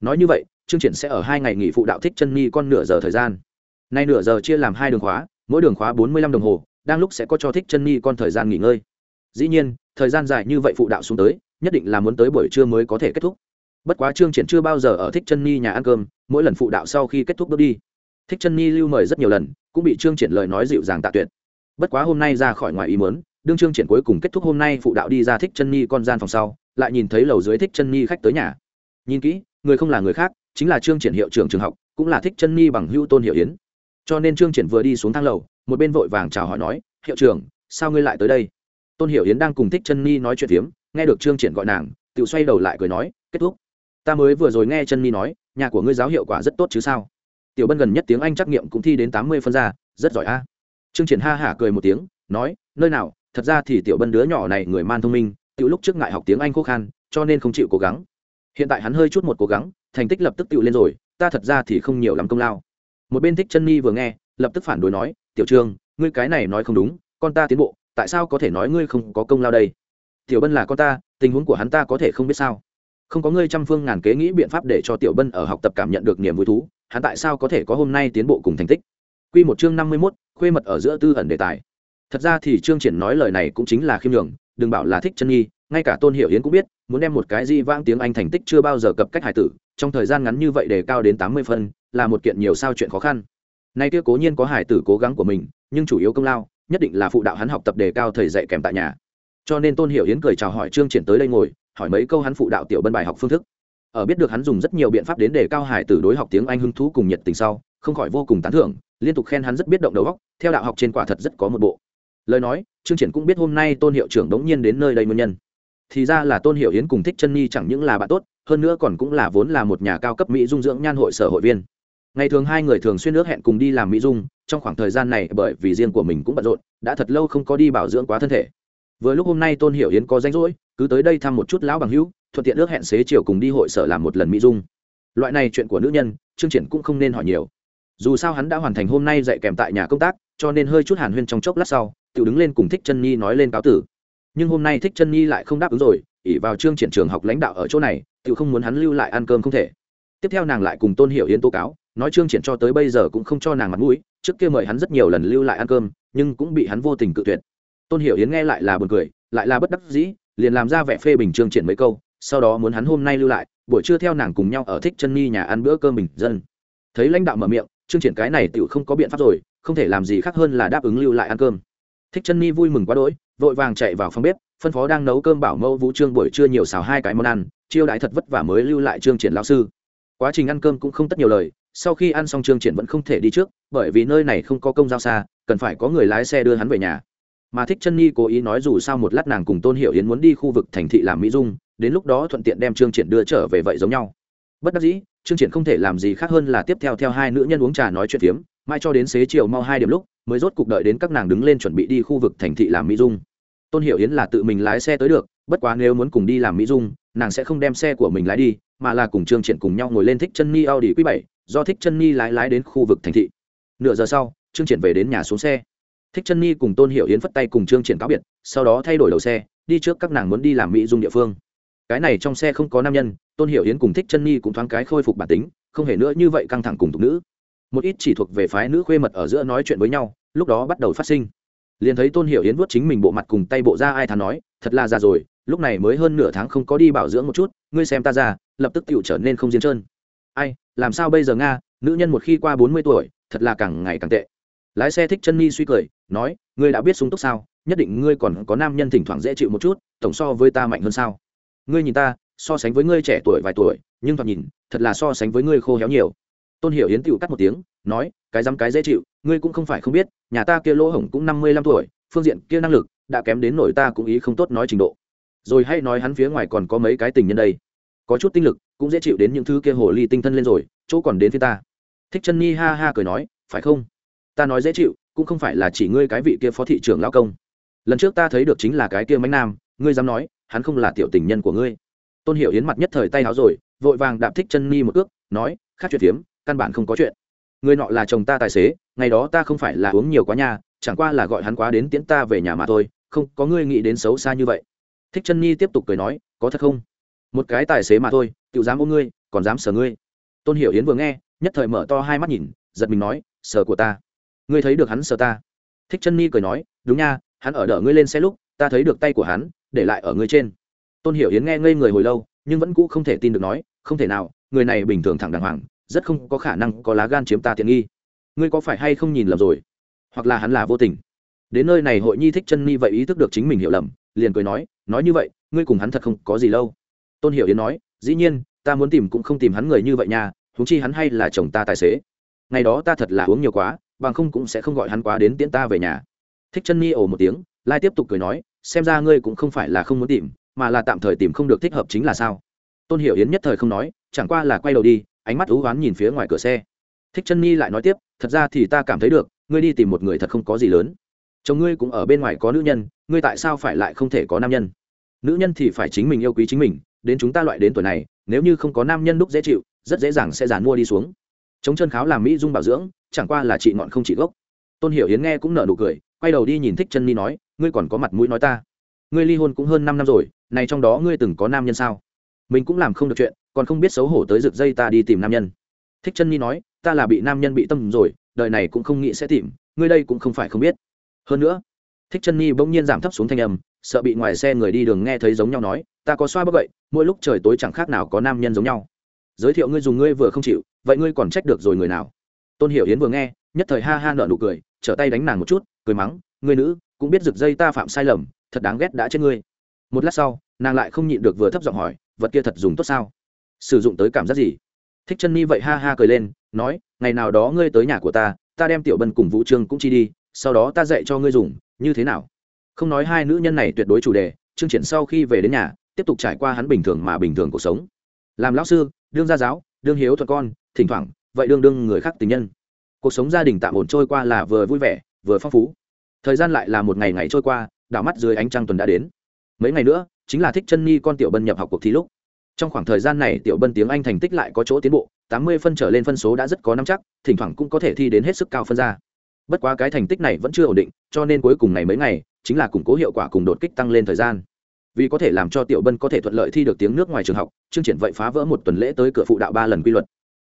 Nói như vậy, trương triển sẽ ở hai ngày nghỉ phụ đạo thích chân nhi con nửa giờ thời gian. Nay nửa giờ chia làm hai đường khóa, mỗi đường khóa bốn mươi lăm đồng hồ, đang lúc sẽ có cho thích chân nhi con thời gian nghỉ ngơi. Dĩ nhiên, thời gian dài như vậy phụ đạo xuống tới, nhất định là muốn tới buổi trưa mới có thể kết thúc. Bất quá trương triển chưa bao giờ ở thích chân nhi nhà ăn cơm, mỗi lần phụ đạo sau khi kết thúc bước đi thích chân nhi lưu mời rất nhiều lần cũng bị trương triển lời nói dịu dàng tạ tuyệt. Bất quá hôm nay ra khỏi ngoài ý muốn, đương trương triển cuối cùng kết thúc hôm nay phụ đạo đi ra thích chân nhi con gian phòng sau lại nhìn thấy lầu dưới thích chân nhi khách tới nhà. Nhìn kỹ người không là người khác chính là trương triển hiệu trưởng trường học cũng là thích chân nhi bằng hưu tôn hiệu yến. Cho nên trương triển vừa đi xuống thang lầu một bên vội vàng chào hỏi nói hiệu trưởng sao ngươi lại tới đây? Tôn hiểu yến đang cùng thích chân nhi nói chuyện phiếm nghe được trương triển gọi nàng tự xoay đầu lại cười nói kết thúc. Ta mới vừa rồi nghe chân nhi nói nhà của ngươi giáo hiệu quả rất tốt chứ sao? Tiểu bân gần nhất tiếng anh trắc nghiệm cũng thi đến tám mươi phân ra, rất giỏi a. Trương triển ha hả cười một tiếng, nói, nơi nào, thật ra thì tiểu bân đứa nhỏ này người man thông minh, tiểu lúc trước ngại học tiếng anh khô khan, cho nên không chịu cố gắng. Hiện tại hắn hơi chút một cố gắng, thành tích lập tức tự lên rồi, ta thật ra thì không nhiều lắm công lao. Một bên thích chân nhi vừa nghe, lập tức phản đối nói, tiểu trương, ngươi cái này nói không đúng, con ta tiến bộ, tại sao có thể nói ngươi không có công lao đây? Tiểu bân là con ta, tình huống của hắn ta có thể không biết sao. Không có ngươi trăm phương ngàn kế nghĩ biện pháp để cho tiểu bân ở học tập cảm nhận được niềm vui thú hắn tại sao có thể có hôm nay tiến bộ cùng thành tích? Quy một chương năm mươi mốt, khuê mật ở giữa tư ẩn đề tài. Thật ra thì trương triển nói lời này cũng chính là khiêm nhường, đừng bảo là thích chân nghi, ngay cả tôn hiểu yến cũng biết, muốn đem một cái gì vãng tiếng anh thành tích chưa bao giờ cập cách hải tử, trong thời gian ngắn như vậy để cao đến tám mươi phân, là một kiện nhiều sao chuyện khó khăn. Nay kia cố nhiên có hải tử cố gắng của mình, nhưng chủ yếu công lao, nhất định là phụ đạo hắn học tập đề cao thầy dạy kèm tại nhà. Cho nên tôn hiểu yến cười chào hỏi trương triển tới đây ngồi, hỏi mấy câu hắn phụ đạo tiểu bân bài học phương thức ở biết được hắn dùng rất nhiều biện pháp đến để cao hải tử đối học tiếng anh hứng thú cùng nhiệt tình sau, không khỏi vô cùng tán thưởng, liên tục khen hắn rất biết động đầu óc, theo đạo học trên quả thật rất có một bộ. Lời nói chương triển cũng biết hôm nay tôn hiệu trưởng đống nhiên đến nơi đây nguyên nhân. Thì ra là tôn hiệu yến cùng thích chân nhi chẳng những là bạn tốt, hơn nữa còn cũng là vốn là một nhà cao cấp mỹ dung dưỡng nhan hội sở hội viên. Ngày thường hai người thường xuyên ước hẹn cùng đi làm mỹ dung, trong khoảng thời gian này bởi vì riêng của mình cũng bận rộn, đã thật lâu không có đi bảo dưỡng quá thân thể. Vừa lúc hôm nay tôn hiểu yến có danh rỗi, cứ tới đây thăm một chút lão bằng hữu thuận tiện ước hẹn xế chiều cùng đi hội sở làm một lần mỹ dung. Loại này chuyện của nữ nhân, trương triển cũng không nên hỏi nhiều. Dù sao hắn đã hoàn thành hôm nay dạy kèm tại nhà công tác, cho nên hơi chút hàn huyên trong chốc lát sau, tự đứng lên cùng thích chân nhi nói lên cáo tử. Nhưng hôm nay thích chân nhi lại không đáp ứng rồi ỉ vào trương triển trường học lãnh đạo ở chỗ này, tự không muốn hắn lưu lại ăn cơm không thể. Tiếp theo nàng lại cùng tôn hiểu yến tố cáo, nói trương triển cho tới bây giờ cũng không cho nàng mặt mũi, trước kia mời hắn rất nhiều lần lưu lại ăn cơm, nhưng cũng bị hắn vô tình cự tuyệt. Tôn hiểu yến nghe lại là buồn cười, lại là bất đắc dĩ, liền làm ra vẻ phê bình trương triển mấy câu sau đó muốn hắn hôm nay lưu lại, buổi trưa theo nàng cùng nhau ở thích chân nhi nhà ăn bữa cơm bình dân. Thấy lãnh đạo mở miệng chương triển cái này tựu không có biện pháp rồi, không thể làm gì khác hơn là đáp ứng lưu lại ăn cơm. Thích chân nhi vui mừng quá đỗi, vội vàng chạy vào phòng bếp, phân phó đang nấu cơm bảo mẫu vũ trương buổi trưa nhiều xào hai cái món ăn, chiêu đãi thật vất vả mới lưu lại trương triển lão sư. Quá trình ăn cơm cũng không tất nhiều lời, sau khi ăn xong trương triển vẫn không thể đi trước, bởi vì nơi này không có công giao xa, cần phải có người lái xe đưa hắn về nhà mà thích chân nhi cố ý nói dù sao một lát nàng cùng tôn hiệu yến muốn đi khu vực thành thị làm mỹ dung, đến lúc đó thuận tiện đem trương triển đưa trở về vậy giống nhau. Bất đắc dĩ, trương triển không thể làm gì khác hơn là tiếp theo theo hai nữ nhân uống trà nói chuyện phiếm, mai cho đến xế chiều mau hai điểm lúc, mới rốt cục đợi đến các nàng đứng lên chuẩn bị đi khu vực thành thị làm mỹ dung. Tôn hiệu yến là tự mình lái xe tới được, bất quá nếu muốn cùng đi làm mỹ dung, nàng sẽ không đem xe của mình lái đi, mà là cùng trương triển cùng nhau ngồi lên thích chân ni audi q 7 do thích chân ni lái lái đến khu vực thành thị. Nửa giờ sau, trương triển về đến nhà xuống xe thích chân nhi cùng tôn hiệu yến phất tay cùng trương triển cáo biệt, sau đó thay đổi đầu xe, đi trước các nàng muốn đi làm mỹ dung địa phương. Cái này trong xe không có nam nhân, tôn hiệu yến cùng thích chân nhi cũng thoáng cái khôi phục bản tính, không hề nữa như vậy căng thẳng cùng tục nữ. Một ít chỉ thuộc về phái nữ khuê mật ở giữa nói chuyện với nhau, lúc đó bắt đầu phát sinh. Liền thấy tôn hiệu yến vuốt chính mình bộ mặt cùng tay bộ ra ai thà nói, thật là già rồi, lúc này mới hơn nửa tháng không có đi bảo dưỡng một chút, ngươi xem ta già, lập tức tựu trở nên không diên trơn. Ai, làm sao bây giờ nga, nữ nhân một khi qua bốn mươi tuổi, thật là càng ngày càng tệ lái xe thích chân ni suy cười, nói, ngươi đã biết sung túc sao? Nhất định ngươi còn có nam nhân thỉnh thoảng dễ chịu một chút, tổng so với ta mạnh hơn sao? Ngươi nhìn ta, so sánh với ngươi trẻ tuổi vài tuổi, nhưng thoạt nhìn, thật là so sánh với ngươi khô héo nhiều. Tôn hiểu yến tựu cắt một tiếng, nói, cái dám cái dễ chịu, ngươi cũng không phải không biết, nhà ta kia lỗ hổng cũng năm mươi lăm tuổi, phương diện kia năng lực đã kém đến nổi ta cũng ý không tốt nói trình độ. Rồi hay nói hắn phía ngoài còn có mấy cái tình nhân đây. Có chút tinh lực, cũng dễ chịu đến những thứ kia hồ ly tinh thân lên rồi, chỗ còn đến phía ta. Thích chân nhi ha ha cười nói, phải không? Ta nói dễ chịu, cũng không phải là chỉ ngươi cái vị kia phó thị trưởng lao công. Lần trước ta thấy được chính là cái kia mánh nam, ngươi dám nói, hắn không là tiểu tình nhân của ngươi. Tôn hiểu yến mặt nhất thời tay áo rồi, vội vàng đạp thích chân nhi một ước nói, khác chuyện phiếm căn bản không có chuyện. Người nọ là chồng ta tài xế, ngày đó ta không phải là uống nhiều quá nhà chẳng qua là gọi hắn quá đến tiễn ta về nhà mà thôi, không, có ngươi nghĩ đến xấu xa như vậy. Thích chân nhi tiếp tục cười nói, có thật không? Một cái tài xế mà thôi tự dám ôm ngươi, còn dám sờ ngươi. Tôn hiểu yến vừa nghe, nhất thời mở to hai mắt nhìn, giật mình nói, sờ của ta ngươi thấy được hắn sờ ta. Thích chân ni cười nói, đúng nha, hắn ở đỡ ngươi lên xe lúc, ta thấy được tay của hắn, để lại ở ngươi trên. Tôn hiểu yến nghe ngây người hồi lâu, nhưng vẫn cũ không thể tin được nói, không thể nào, người này bình thường thẳng đàng hoàng, rất không có khả năng có lá gan chiếm ta tiện nghi. Ngươi có phải hay không nhìn lầm rồi? Hoặc là hắn là vô tình? Đến nơi này hội nhi thích chân ni vậy ý thức được chính mình hiểu lầm, liền cười nói nói như vậy, ngươi cùng hắn thật không có gì lâu. Tôn hiểu yến nói, dĩ nhiên, ta muốn tìm cũng không tìm hắn người như vậy nha, huống chi hắn hay là chồng ta tài xế. Ngày đó ta thật là uống nhiều quá bằng không cũng sẽ không gọi hắn quá đến tiễn ta về nhà. Thích chân nhi ồ một tiếng, lai tiếp tục cười nói, xem ra ngươi cũng không phải là không muốn tìm, mà là tạm thời tìm không được thích hợp chính là sao? Tôn hiểu yến nhất thời không nói, chẳng qua là quay đầu đi, ánh mắt ú oán nhìn phía ngoài cửa xe. Thích chân nhi lại nói tiếp, thật ra thì ta cảm thấy được, ngươi đi tìm một người thật không có gì lớn. Chồng ngươi cũng ở bên ngoài có nữ nhân, ngươi tại sao phải lại không thể có nam nhân? Nữ nhân thì phải chính mình yêu quý chính mình, đến chúng ta loại đến tuổi này, nếu như không có nam nhân đúc dễ chịu, rất dễ dàng sẽ giàn mua đi xuống chống chân kháo làm mỹ dung bảo dưỡng, chẳng qua là chị ngọn không chỉ gốc. Tôn hiểu yến nghe cũng nở nụ cười, quay đầu đi nhìn thích chân nhi nói, ngươi còn có mặt mũi nói ta. Ngươi ly hôn cũng hơn năm năm rồi, này trong đó ngươi từng có nam nhân sao? Mình cũng làm không được chuyện, còn không biết xấu hổ tới rực dây ta đi tìm nam nhân. Thích chân nhi nói, ta là bị nam nhân bị tâm rồi, đời này cũng không nghĩ sẽ tìm, ngươi đây cũng không phải không biết. Hơn nữa, thích chân nhi bỗng nhiên giảm thấp xuống thanh âm, sợ bị ngoài xe người đi đường nghe thấy giống nhau nói, ta có xoa bất vậy mỗi lúc trời tối chẳng khác nào có nam nhân giống nhau giới thiệu ngươi dùng ngươi vừa không chịu, vậy ngươi còn trách được rồi người nào? Tôn hiểu hiến vừa nghe, nhất thời ha ha nợ nụ cười, trở tay đánh nàng một chút, cười mắng, ngươi nữ, cũng biết rực dây ta phạm sai lầm, thật đáng ghét đã chết ngươi. Một lát sau, nàng lại không nhịn được vừa thấp giọng hỏi, vật kia thật dùng tốt sao? Sử dụng tới cảm giác gì? Thích chân ni vậy ha ha cười lên, nói, ngày nào đó ngươi tới nhà của ta ta đem tiểu bân cùng vũ trương cũng chi đi, sau đó ta dạy cho ngươi dùng, như thế nào? Không nói hai nữ nhân này tuyệt đối chủ đề chương triển sau khi về đến nhà, tiếp tục trải qua hắn bình thường mà bình thường cuộc sống làm lão sư, đương gia giáo, đương hiếu thuận con, thỉnh thoảng, vậy đương đương người khác tình nhân. Cuộc sống gia đình tạm ổn trôi qua là vừa vui vẻ, vừa phong phú. Thời gian lại là một ngày ngày trôi qua, đảo mắt dưới ánh trăng tuần đã đến. Mấy ngày nữa, chính là thích chân nhi con tiểu bân nhập học cuộc thi lúc. Trong khoảng thời gian này, tiểu bân tiếng anh thành tích lại có chỗ tiến bộ, tám mươi phân trở lên phân số đã rất có năm chắc, thỉnh thoảng cũng có thể thi đến hết sức cao phân ra. Bất quá cái thành tích này vẫn chưa ổn định, cho nên cuối cùng này mấy ngày, chính là củng cố hiệu quả cùng đột kích tăng lên thời gian vì có thể làm cho tiểu bân có thể thuận lợi thi được tiếng nước ngoài trường học, chương triển vậy phá vỡ một tuần lễ tới cửa phụ đạo ba lần quy luật.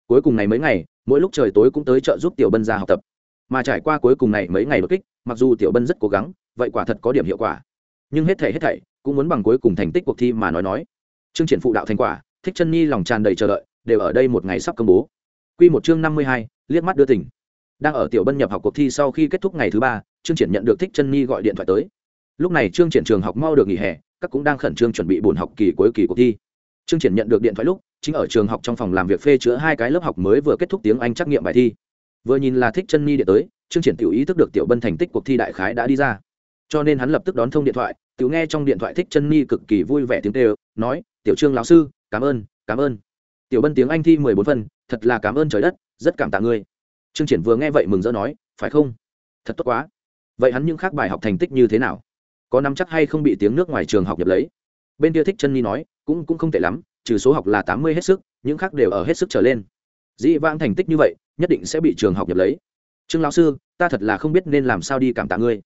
Cuối cùng này mấy ngày, mỗi lúc trời tối cũng tới trợ giúp tiểu bân ra học tập. Mà trải qua cuối cùng này mấy ngày đột kích, mặc dù tiểu bân rất cố gắng, vậy quả thật có điểm hiệu quả. Nhưng hết thảy hết thảy, cũng muốn bằng cuối cùng thành tích cuộc thi mà nói nói. Chương triển phụ đạo thành quả, thích chân nhi lòng tràn đầy chờ đợi, đều ở đây một ngày sắp công bố. Quy một chương năm mươi hai, liếc mắt đưa tỉnh đang ở tiểu bân nhập học cuộc thi sau khi kết thúc ngày thứ ba, chương triển nhận được thích chân nhi gọi điện thoại tới. Lúc này chương triển trường học mau được nghỉ hè các cũng đang khẩn trương chuẩn bị buồn học kỳ cuối kỳ cuộc thi. Chương triển nhận được điện thoại lúc, chính ở trường học trong phòng làm việc phê chữa hai cái lớp học mới vừa kết thúc tiếng anh trắc nghiệm bài thi. Vừa nhìn là thích chân nhi điện tới chương triển tiểu ý thức được tiểu bân thành tích cuộc thi đại khái đã đi ra. Cho nên hắn lập tức đón thông điện thoại, tiểu nghe trong điện thoại thích chân nhi cực kỳ vui vẻ tiếng tê nói, tiểu trương lão sư, cảm ơn cảm ơn. Tiểu bân tiếng anh thi mười bốn phân thật là cảm ơn trời đất, rất cảm tạ ngươi. Trương triển vừa nghe vậy mừng rỡ nói, phải không? Thật tốt quá. Vậy hắn những khác bài học thành tích như thế nào? Có nắm chắc hay không bị tiếng nước ngoài trường học nhập lấy. Bên kia thích chân nhi nói, cũng cũng không tệ lắm, trừ số học là tám mươi hết sức, những khác đều ở hết sức trở lên. Dĩ vãng thành tích như vậy, nhất định sẽ bị trường học nhập lấy. Trương lão sư, ta thật là không biết nên làm sao đi cảm tạ ngươi.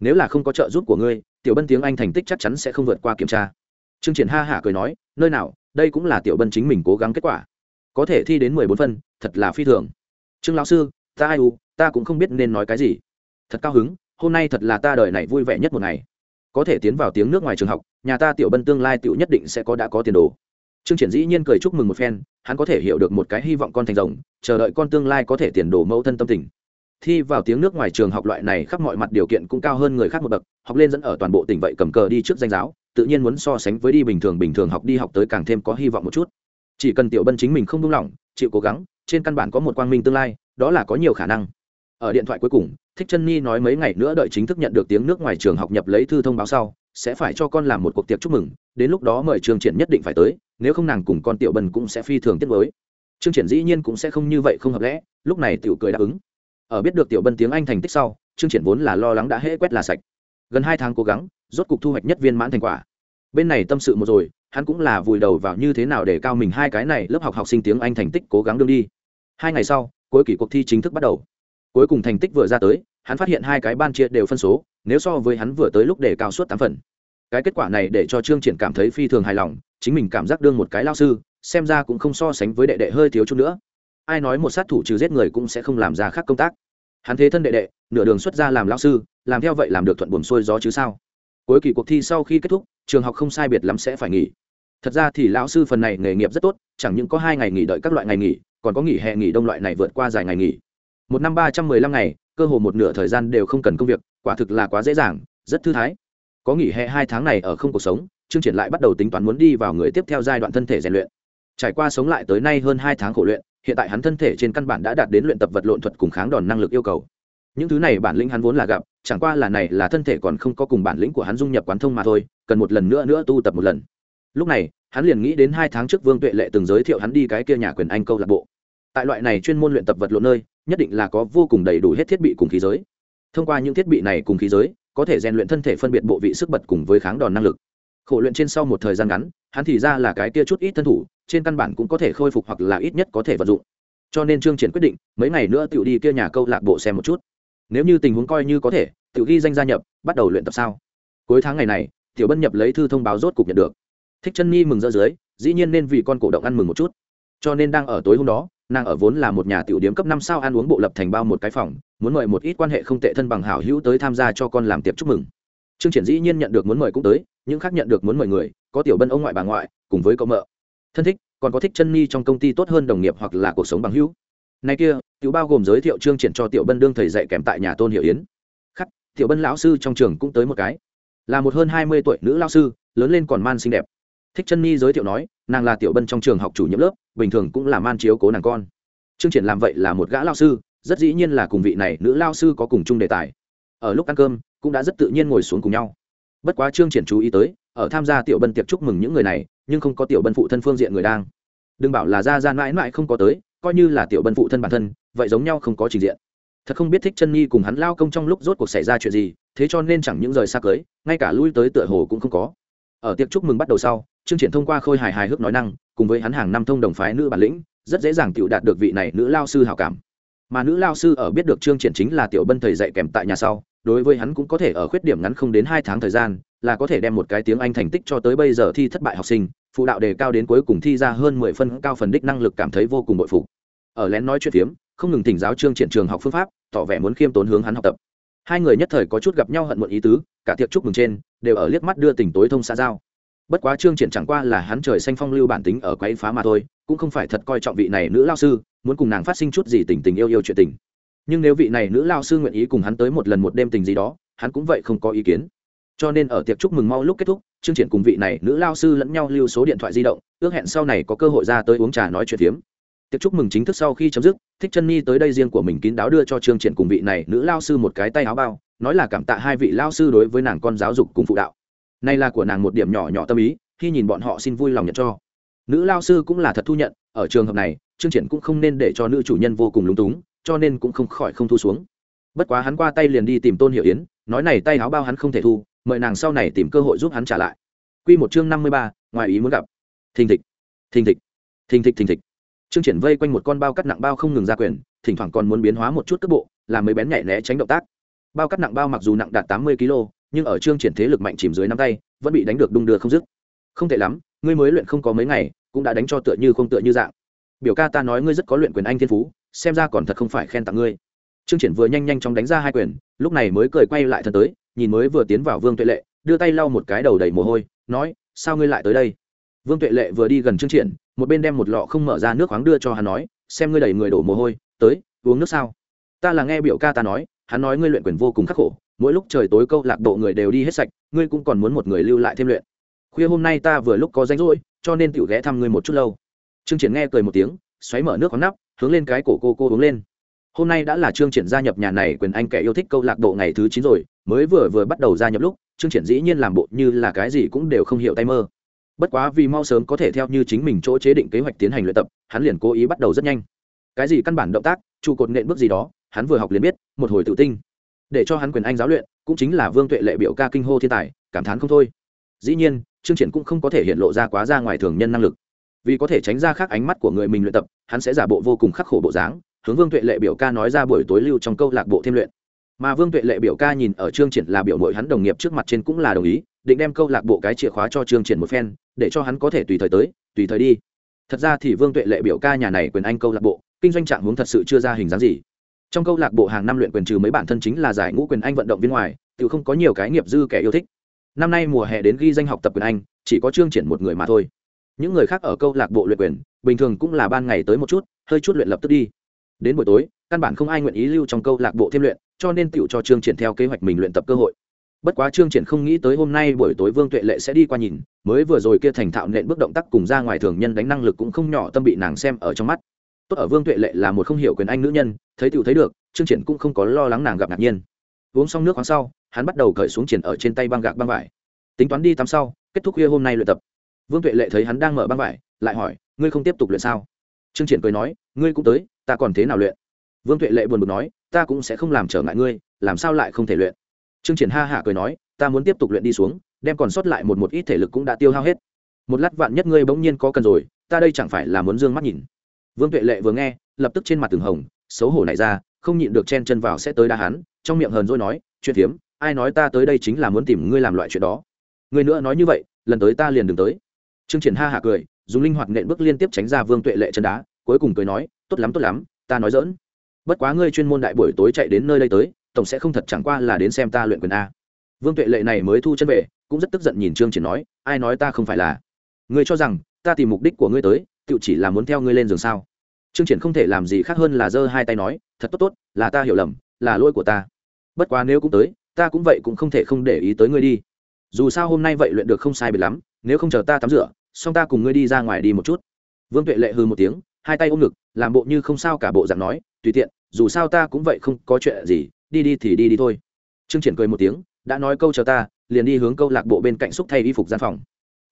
Nếu là không có trợ giúp của ngươi, tiểu bân tiếng anh thành tích chắc chắn sẽ không vượt qua kiểm tra. Trương triển ha hả cười nói, nơi nào, đây cũng là tiểu bân chính mình cố gắng kết quả. Có thể thi đến mười bốn phân, thật là phi thường. Trương lão sư, ta ai u, ta cũng không biết nên nói cái gì. Thật cao hứng, hôm nay thật là ta đời này vui vẻ nhất một ngày có thể tiến vào tiếng nước ngoài trường học, nhà ta tiểu bân tương lai tiểu nhất định sẽ có đã có tiền đồ. Trương triển dĩ nhiên cười chúc mừng một phen, hắn có thể hiểu được một cái hy vọng con thành rồng, chờ đợi con tương lai có thể tiền đồ mẫu thân tâm tình. Thi vào tiếng nước ngoài trường học loại này khắp mọi mặt điều kiện cũng cao hơn người khác một bậc, học lên dẫn ở toàn bộ tỉnh vậy cầm cờ đi trước danh giáo, tự nhiên muốn so sánh với đi bình thường bình thường học đi học tới càng thêm có hy vọng một chút. Chỉ cần tiểu bân chính mình không buông lỏng, chịu cố gắng, trên căn bản có một quang minh tương lai, đó là có nhiều khả năng. Ở điện thoại cuối cùng thích chân nhi nói mấy ngày nữa đợi chính thức nhận được tiếng nước ngoài trường học nhập lấy thư thông báo sau, sẽ phải cho con làm một cuộc tiệc chúc mừng, đến lúc đó mời trường triển nhất định phải tới, nếu không nàng cùng con tiểu bân cũng sẽ phi thường tiết mới trương triển dĩ nhiên cũng sẽ không như vậy không hợp lẽ, lúc này tiểu cười đáp ứng. Ở biết được tiểu bân tiếng anh thành tích sau, trương triển vốn là lo lắng đã hễ quét là sạch. Gần hai tháng cố gắng, rốt cục thu hoạch nhất viên mãn thành quả. Bên này tâm sự một rồi, hắn cũng là vùi đầu vào như thế nào để cao mình hai cái này lớp học học sinh tiếng anh thành tích cố gắng đương đi. Hai ngày sau, cuối kỳ cuộc thi chính thức bắt đầu cuối cùng thành tích vừa ra tới, hắn phát hiện hai cái ban chia đều phân số, nếu so với hắn vừa tới lúc để cao suốt tám phần. Cái kết quả này để cho trương triển cảm thấy phi thường hài lòng, chính mình cảm giác đương một cái lao sư, xem ra cũng không so sánh với đệ đệ hơi thiếu chút nữa. Ai nói một sát thủ trừ giết người cũng sẽ không làm ra khác công tác. Hắn thế thân đệ đệ, nửa đường xuất ra làm lao sư, làm theo vậy làm được thuận buồm xuôi gió chứ sao? Cuối kỳ cuộc thi sau khi kết thúc, trường học không sai biệt lắm sẽ phải nghỉ. Thật ra thì lão sư phần này nghề nghiệp rất tốt, chẳng những có hai ngày nghỉ đợi các loại ngày nghỉ, còn có nghỉ hè nghỉ đông loại này vượt qua dài ngày nghỉ một năm ba trăm mười lăm ngày, cơ hồ một nửa thời gian đều không cần công việc, quả thực là quá dễ dàng, rất thư thái. Có nghỉ hè hai tháng này ở không cuộc sống chương triển lại bắt đầu tính toán muốn đi vào người tiếp theo giai đoạn thân thể rèn luyện. Trải qua sống lại tới nay hơn hai tháng khổ luyện, hiện tại hắn thân thể trên căn bản đã đạt đến luyện tập vật lộn thuật cùng kháng đòn năng lực yêu cầu. Những thứ này bản lĩnh hắn vốn là gặp, chẳng qua là này là thân thể còn không có cùng bản lĩnh của hắn dung nhập quán thông mà thôi, cần một lần nữa nữa tu tập một lần. Lúc này, hắn liền nghĩ đến hai tháng trước vương tuệ lệ từng giới thiệu hắn đi cái kia nhà quyền anh câu lạc bộ. Tại loại này chuyên môn luyện tập vật lộn nơi nhất định là có vô cùng đầy đủ hết thiết bị cùng khí giới. Thông qua những thiết bị này cùng khí giới, có thể rèn luyện thân thể phân biệt bộ vị sức bật cùng với kháng đòn năng lực. Khổ luyện trên sau một thời gian ngắn, hắn thì ra là cái kia chút ít thân thủ, trên căn bản cũng có thể khôi phục hoặc là ít nhất có thể vận dụng. Cho nên trương triển quyết định, mấy ngày nữa tự đi kia nhà câu lạc bộ xem một chút. Nếu như tình huống coi như có thể tự ghi danh gia nhập, bắt đầu luyện tập sao? Cuối tháng ngày này, tiểu bân nhập lấy thư thông báo rốt cục nhận được. Thích chân nhi mừng rỡ dưới, dĩ nhiên nên vì con cổ động ăn mừng một chút. Cho nên đang ở tối hôm đó nàng ở vốn là một nhà tiểu điếm cấp năm sao ăn uống bộ lập thành bao một cái phòng, muốn mời một ít quan hệ không tệ thân bằng hảo hữu tới tham gia cho con làm tiệc chúc mừng. Trương triển dĩ nhiên nhận được muốn mời cũng tới, những khác nhận được muốn mời người, có tiểu bân ông ngoại bà ngoại, cùng với cậu mợ. Thân thích, còn có thích chân ni trong công ty tốt hơn đồng nghiệp hoặc là cuộc sống bằng hữu. Nay kia, tiểu bao gồm giới thiệu trương triển cho tiểu bân đương thầy dạy kèm tại nhà tôn hiệu yến. Khắc, tiểu bân lão sư trong trường cũng tới một cái. Là một hơn hai mươi tuổi nữ lão sư, lớn lên còn man xinh đẹp. Thích chân ni giới thiệu nói, nàng là tiểu bân trong trường học chủ nhiệm lớp bình thường cũng là man chiếu cố nàng con. Trương triển làm vậy là một gã lao sư, rất dĩ nhiên là cùng vị này nữ lao sư có cùng chung đề tài. Ở lúc ăn cơm, cũng đã rất tự nhiên ngồi xuống cùng nhau. Bất quá trương triển chú ý tới, ở tham gia tiểu bân tiệc chúc mừng những người này, nhưng không có tiểu bân phụ thân phương diện người đang. Đừng bảo là ra ra mãi mãi không có tới, coi như là tiểu bân phụ thân bản thân, vậy giống nhau không có trình diện. Thật không biết thích chân nhi cùng hắn lao công trong lúc rốt cuộc xảy ra chuyện gì, thế cho nên chẳng những rời xa cưới, ngay cả lui tới tựa hồ cũng không có ở tiệc chúc mừng bắt đầu sau chương triển thông qua khôi hài hài hước nói năng, cùng với hắn hàng năm thông đồng phái nữ bản lĩnh, rất dễ dàng tiểu đạt được vị này nữ lao sư hảo cảm. Mà nữ lao sư ở biết được chương triển chính là tiểu bân thầy dạy kèm tại nhà sau, đối với hắn cũng có thể ở khuyết điểm ngắn không đến hai tháng thời gian, là có thể đem một cái tiếng anh thành tích cho tới bây giờ thi thất bại học sinh, phụ đạo đề cao đến cuối cùng thi ra hơn mười phân, cao phần đích năng lực cảm thấy vô cùng bội phục. Ở lén nói chuyện phiếm, không ngừng thỉnh giáo chương triển trường học phương pháp, tỏ vẻ muốn khiêm tốn hướng hắn học tập hai người nhất thời có chút gặp nhau hận muộn ý tứ, cả tiệc chúc mừng trên, đều ở liếc mắt đưa tình tối thông xã giao. Bất quá trương triển chẳng qua là hắn trời xanh phong lưu bản tính ở quấy phá mà thôi, cũng không phải thật coi trọng vị này nữ lao sư, muốn cùng nàng phát sinh chút gì tình tình yêu yêu chuyện tình. Nhưng nếu vị này nữ lao sư nguyện ý cùng hắn tới một lần một đêm tình gì đó, hắn cũng vậy không có ý kiến. Cho nên ở tiệc chúc mừng mau lúc kết thúc chương triển cùng vị này nữ lao sư lẫn nhau lưu số điện thoại di động, ước hẹn sau này có cơ hội ra tới uống trà nói chuyện phiếm tiệc chúc mừng chính thức sau khi chấm dứt thích chân nhi tới đây riêng của mình kín đáo đưa cho trương triển cùng vị này nữ lao sư một cái tay áo bao nói là cảm tạ hai vị lao sư đối với nàng con giáo dục cùng phụ đạo. Nay là của nàng một điểm nhỏ nhỏ tâm ý khi nhìn bọn họ xin vui lòng nhận cho. Nữ lao sư cũng là thật thu nhận ở trường hợp này trương triển cũng không nên để cho nữ chủ nhân vô cùng lúng túng cho nên cũng không khỏi không thu xuống. Bất quá hắn qua tay liền đi tìm tôn hiểu yến nói này tay áo bao hắn không thể thu mời nàng sau này tìm cơ hội giúp hắn trả lại. Quy một chương năm mươi ba, ngoài ý muốn gặp. Thình thịch, thình thịch, thình thịch thình thịch. Trương Triển vây quanh một con bao cắt nặng bao không ngừng ra quyền, thỉnh thoảng còn muốn biến hóa một chút cước bộ, làm mấy bén nhảy né tránh động tác. Bao cắt nặng bao mặc dù nặng đạt tám mươi kg, nhưng ở Trương Triển thế lực mạnh chìm dưới nắm tay, vẫn bị đánh được đung đưa không dứt. Không tệ lắm, ngươi mới luyện không có mấy ngày, cũng đã đánh cho tựa như không tựa như dạng. Biểu ca ta nói ngươi rất có luyện quyền anh thiên phú, xem ra còn thật không phải khen tặng ngươi. Trương Triển vừa nhanh nhanh chóng đánh ra hai quyền, lúc này mới cười quay lại thân tới, nhìn mới vừa tiến vào Vương Tuệ Lệ, đưa tay lau một cái đầu đầy mồ hôi nói sao ngươi lại tới đây vương tuệ lệ vừa đi gần trương triển, một bên đem một lọ không mở ra nước khoáng đưa cho hắn nói, xem ngươi đầy người đổ mồ hôi, tới, uống nước sao? Ta là nghe biểu ca ta nói, hắn nói ngươi luyện quyền vô cùng khắc khổ, mỗi lúc trời tối câu lạc bộ người đều đi hết sạch, ngươi cũng còn muốn một người lưu lại thêm luyện. Khuya hôm nay ta vừa lúc có rảnh rỗi, cho nên tiểu ghé thăm ngươi một chút lâu. Trương triển nghe cười một tiếng, xoáy mở nước khoáng nắp, hướng lên cái cổ cô cô uống lên. Hôm nay đã là trương triển gia nhập nhà này quyền anh kẻ yêu thích câu lạc bộ ngày thứ chín rồi, mới vừa vừa bắt đầu gia nhập lúc, trương triển dĩ nhiên làm bộ như là cái gì cũng đều không hiểu tay mơ bất quá vì mau sớm có thể theo như chính mình chỗ chế định kế hoạch tiến hành luyện tập, hắn liền cố ý bắt đầu rất nhanh. Cái gì căn bản động tác, trụ cột nện bước gì đó, hắn vừa học liền biết, một hồi tự tinh để cho hắn quyền anh giáo luyện, cũng chính là vương tuệ lệ biểu ca kinh hô thiên tài, cảm thán không thôi. Dĩ nhiên, trương triển cũng không có thể hiện lộ ra quá ra ngoài thường nhân năng lực. Vì có thể tránh ra khác ánh mắt của người mình luyện tập, hắn sẽ giả bộ vô cùng khắc khổ bộ dáng, hướng vương tuệ lệ biểu ca nói ra buổi tối lưu trong câu lạc bộ thêm luyện. Mà vương tuệ lệ biểu ca nhìn ở trương triển là biểu mội hắn đồng nghiệp trước mặt trên cũng là đồng ý, định đem câu lạc bộ cái chìa khóa cho trương triển một phen để cho hắn có thể tùy thời tới, tùy thời đi. Thật ra thì vương tuệ lệ biểu ca nhà này quyền anh câu lạc bộ, kinh doanh trạng hướng thật sự chưa ra hình dáng gì. Trong câu lạc bộ hàng năm luyện quyền trừ mấy bản thân chính là giải ngũ quyền anh vận động viên ngoài tự không có nhiều cái nghiệp dư kẻ yêu thích. Năm nay mùa hè đến ghi danh học tập quyền anh, chỉ có trương triển một người mà thôi. Những người khác ở câu lạc bộ luyện quyền, bình thường cũng là ban ngày tới một chút, hơi chút luyện lập tức đi. Đến buổi tối, căn bản không ai nguyện ý lưu trong câu lạc bộ thêm luyện, cho nên tựu cho trương triển theo kế hoạch mình luyện tập cơ hội. Bất quá trương triển không nghĩ tới hôm nay buổi tối vương tuệ lệ sẽ đi qua nhìn mới vừa rồi kia thành thạo nện bước động tác cùng ra ngoài thường nhân đánh năng lực cũng không nhỏ, tâm bị nàng xem ở trong mắt. Tốt ở vương tuệ lệ là một không hiểu quyền anh nữ nhân, thấy tựu thấy được, trương triển cũng không có lo lắng nàng gặp ngạc nhiên. Uống xong nước khoáng sau, hắn bắt đầu cởi xuống triển ở trên tay băng gạc băng vải. Tính toán đi tắm sau, kết thúc khuya hôm nay luyện tập. Vương tuệ lệ thấy hắn đang mở băng vải, lại hỏi, ngươi không tiếp tục luyện sao? Trương triển cười nói, ngươi cũng tới, ta còn thế nào luyện? Vương tuệ lệ buồn bực nói, ta cũng sẽ không làm trở ngại ngươi, làm sao lại không thể luyện? Trương triển ha hả cười nói, ta muốn tiếp tục luyện đi xuống đem còn sót lại một một ít thể lực cũng đã tiêu hao hết. Một lát vạn nhất ngươi bỗng nhiên có cần rồi ta đây chẳng phải là muốn dương mắt nhìn. Vương tuệ lệ vừa nghe lập tức trên mặt từng hồng xấu hổ này ra không nhịn được chen chân vào sẽ tới đa hắn trong miệng hờn dỗi nói chuyện thiếm, ai nói ta tới đây chính là muốn tìm ngươi làm loại chuyện đó. Ngươi nữa nói như vậy lần tới ta liền đừng tới. Trương triển ha hạ cười dùng linh hoạt nện bước liên tiếp tránh ra vương tuệ lệ chân đá cuối cùng cười nói tốt lắm tốt lắm ta nói dỡn bất quá ngươi chuyên môn đại buổi tối chạy đến nơi đây tới tổng sẽ không thật chẳng qua là đến xem ta luyện quyền a. Vương tuệ lệ này mới thu chân về cũng rất tức giận nhìn trương triển nói, ai nói ta không phải là? Ngươi cho rằng ta tìm mục đích của ngươi tới, tự chỉ là muốn theo ngươi lên giường sao? Trương triển không thể làm gì khác hơn là giơ hai tay nói, thật tốt tốt, là ta hiểu lầm, là lỗi của ta. Bất quá nếu cũng tới, ta cũng vậy cũng không thể không để ý tới ngươi đi. Dù sao hôm nay vậy luyện được không sai biệt lắm, nếu không chờ ta tắm rửa, xong ta cùng ngươi đi ra ngoài đi một chút. Vương tuệ lệ hư một tiếng, hai tay ôm ngực, làm bộ như không sao cả bộ dạng nói, tùy tiện, dù sao ta cũng vậy không có chuyện gì, đi đi thì đi đi thôi. Trương triển cười một tiếng đã nói câu chờ ta, liền đi hướng câu lạc bộ bên cạnh xúc thay y phục gian phòng.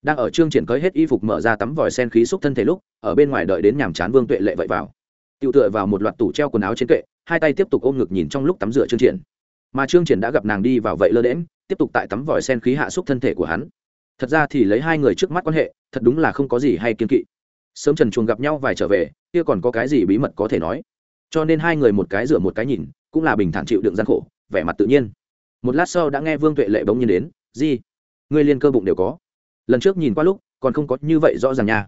Đang ở trương triển cởi hết y phục mở ra tắm vòi sen khí xúc thân thể lúc, ở bên ngoài đợi đến nhàm chán vương tuệ lệ vậy vào. Tiêu tựa vào một loạt tủ treo quần áo trên kệ, hai tay tiếp tục ôm ngực nhìn trong lúc tắm rửa trương triển. Mà trương triển đã gặp nàng đi vào vậy lơ đễm tiếp tục tại tắm vòi sen khí hạ xúc thân thể của hắn. Thật ra thì lấy hai người trước mắt quan hệ, thật đúng là không có gì hay kiên kỵ. Sớm trần chuồng gặp nhau vài trở về, kia còn có cái gì bí mật có thể nói? Cho nên hai người một cái rửa một cái nhìn, cũng là bình thản chịu đựng gian khổ, vẻ mặt tự nhiên một lát sau đã nghe vương tuệ lệ bỗng nhiên đến gì ngươi liên cơ bụng đều có. Lần trước nhìn qua lúc, còn không có như vậy rõ ràng nha.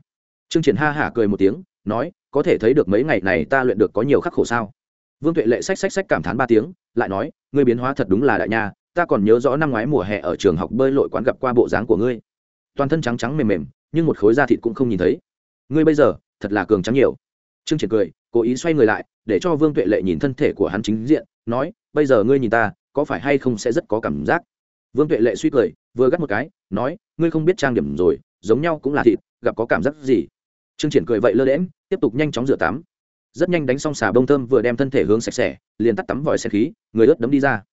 Trương triển ha hả cười một tiếng, nói, có thể thấy được mấy ngày này ta luyện được có nhiều khắc khổ sao? Vương tuệ lệ xách xách xách cảm thán ba tiếng, lại nói, ngươi biến hóa thật đúng là đại nha, ta còn nhớ rõ năm ngoái mùa hè ở trường học bơi lội quán gặp qua bộ dáng của ngươi. Toàn thân trắng trắng mềm mềm, nhưng một khối da thịt cũng không nhìn thấy. Ngươi bây giờ, thật là cường trắng nhiều. Trương triển cười, cố ý xoay người lại, để cho vương tuệ lệ nhìn thân thể của hắn chính diện, nói, bây giờ ngươi nhìn ta có phải hay không sẽ rất có cảm giác. Vương tuệ lệ suy cười, vừa gắt một cái, nói, ngươi không biết trang điểm rồi, giống nhau cũng là thịt, gặp có cảm giác gì? Trương triển cười vậy lơ đễm tiếp tục nhanh chóng rửa tắm. Rất nhanh đánh xong xà bông thơm vừa đem thân thể hướng sạch sẽ, liền tắt tắm vòi xe khí, người ướt đấm đi ra.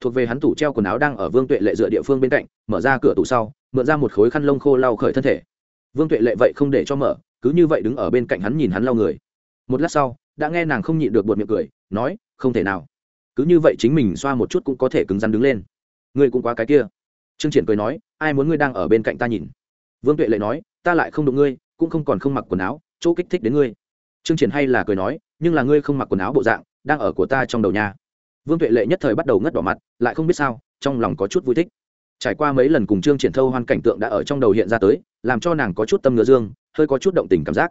Thuộc về hắn tủ treo quần áo đang ở vương tuệ lệ dựa địa phương bên cạnh, mở ra cửa tủ sau, mượn ra một khối khăn lông khô lau khởi thân thể. Vương tuệ lệ vậy không để cho mở, cứ như vậy đứng ở bên cạnh hắn nhìn hắn lau người. Một lát sau, đã nghe nàng không nhịn được buột miệng cười, nói, không thể nào cứ như vậy chính mình xoa một chút cũng có thể cứng rắn đứng lên. Ngươi cũng quá cái kia. Trương triển cười nói, ai muốn ngươi đang ở bên cạnh ta nhìn? Vương tuệ lệ nói, ta lại không đụng ngươi, cũng không còn không mặc quần áo, chỗ kích thích đến ngươi. Trương triển hay là cười nói, nhưng là ngươi không mặc quần áo bộ dạng, đang ở của ta trong đầu nhà vương tuệ lệ nhất thời bắt đầu ngất đỏ mặt, lại không biết sao, trong lòng có chút vui thích. Trải qua mấy lần cùng trương triển thâu hoan cảnh tượng đã ở trong đầu hiện ra tới, làm cho nàng có chút tâm ngứa dương, hơi có chút động tình cảm giác.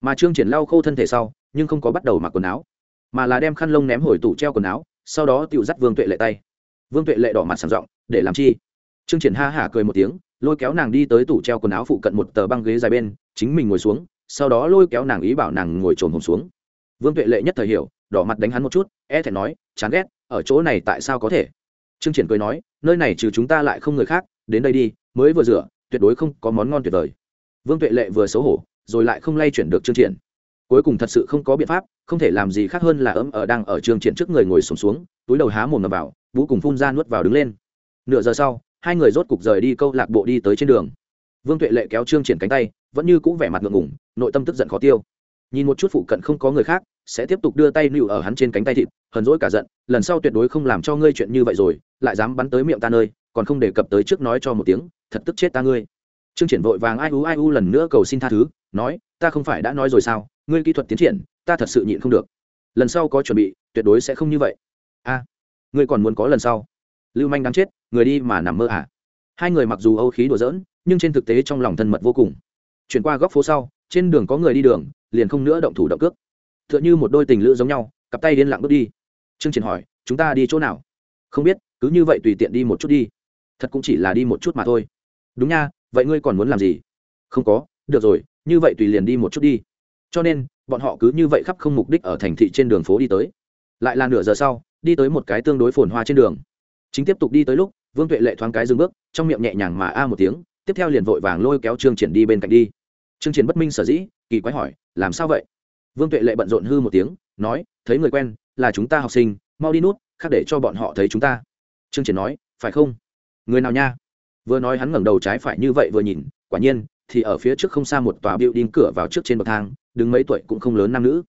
Mà trương triển lau khô thân thể sau, nhưng không có bắt đầu mặc quần áo, mà là đem khăn lông ném hồi tủ treo quần áo sau đó tiểu dắt vương tuệ lệ tay. Vương tuệ lệ đỏ mặt sàng giọng, để làm chi? Trương triển ha hả cười một tiếng, lôi kéo nàng đi tới tủ treo quần áo phụ cận một tờ băng ghế dài bên, chính mình ngồi xuống, sau đó lôi kéo nàng ý bảo nàng ngồi trồn hồn xuống. Vương tuệ lệ nhất thời hiểu, đỏ mặt đánh hắn một chút e thẹn nói, chán ghét, ở chỗ này tại sao có thể? Trương triển cười nói, nơi này trừ chúng ta lại không người khác, đến đây đi, mới vừa rửa, tuyệt đối không có món ngon tuyệt vời. Vương tuệ lệ vừa xấu hổ, rồi lại không lay chuyển được trương triển cuối cùng thật sự không có biện pháp không thể làm gì khác hơn là ấm ở đang ở trương triển trước người ngồi sùng xuống, xuống túi đầu há mồm ngầm vào vũ cùng phun ra nuốt vào đứng lên. Nửa giờ sau hai người rốt cục rời đi câu lạc bộ đi tới trên đường. Vương tuệ lệ kéo trương triển cánh tay vẫn như cũ vẻ mặt ngượng ngùng, nội tâm tức giận khó tiêu. Nhìn một chút phụ cận không có người khác sẽ tiếp tục đưa tay nịu ở hắn trên cánh tay thịt hờn dỗi cả giận lần sau tuyệt đối không làm cho ngươi chuyện như vậy rồi lại dám bắn tới miệng ta nơi còn không đề cập tới trước nói cho một tiếng thật tức chết ta ngươi. Trương triển vội vàng ai u ai u lần nữa cầu xin tha thứ nói ta không phải đã nói rồi sao? Ngươi kỹ thuật tiến triển, ta thật sự nhịn không được. Lần sau có chuẩn bị, tuyệt đối sẽ không như vậy. A, ngươi còn muốn có lần sau? Lưu manh đáng chết, người đi mà nằm mơ à? Hai người mặc dù âu khí đùa giỡn, nhưng trên thực tế trong lòng thân mật vô cùng. Chuyển qua góc phố sau, trên đường có người đi đường, liền không nữa động thủ động cước. T h ư ợ n h ư một đôi tình lữ giống nhau, cặp tay điên lặng bước đi. Trương triển hỏi, chúng ta đi chỗ nào? Không biết, cứ như vậy tùy tiện đi một chút đi. Thật cũng chỉ là đi một chút mà thôi. Đúng nha, vậy ngươi còn muốn làm gì? Không có, được rồi, như vậy tùy liền đi một chút đi cho nên, bọn họ cứ như vậy khắp không mục đích ở thành thị trên đường phố đi tới. Lại là nửa giờ sau, đi tới một cái tương đối phồn hoa trên đường. Chính tiếp tục đi tới lúc, vương tuệ lệ thoáng cái dừng bước, trong miệng nhẹ nhàng mà a một tiếng, tiếp theo liền vội vàng lôi kéo trương triển đi bên cạnh đi. Trương triển bất minh sở dĩ, kỳ quái hỏi, làm sao vậy? Vương tuệ lệ bận rộn hư một tiếng, nói, thấy người quen, là chúng ta học sinh, mau đi nút, khác để cho bọn họ thấy chúng ta. Trương triển nói, phải không? Người nào nha? Vừa nói hắn ngẩng đầu trái phải như vậy vừa nhìn, quả nhiên, thì ở phía trước không xa một tòa building cửa vào trước trên bậc thang đứng mấy tuổi cũng không lớn nam nữ.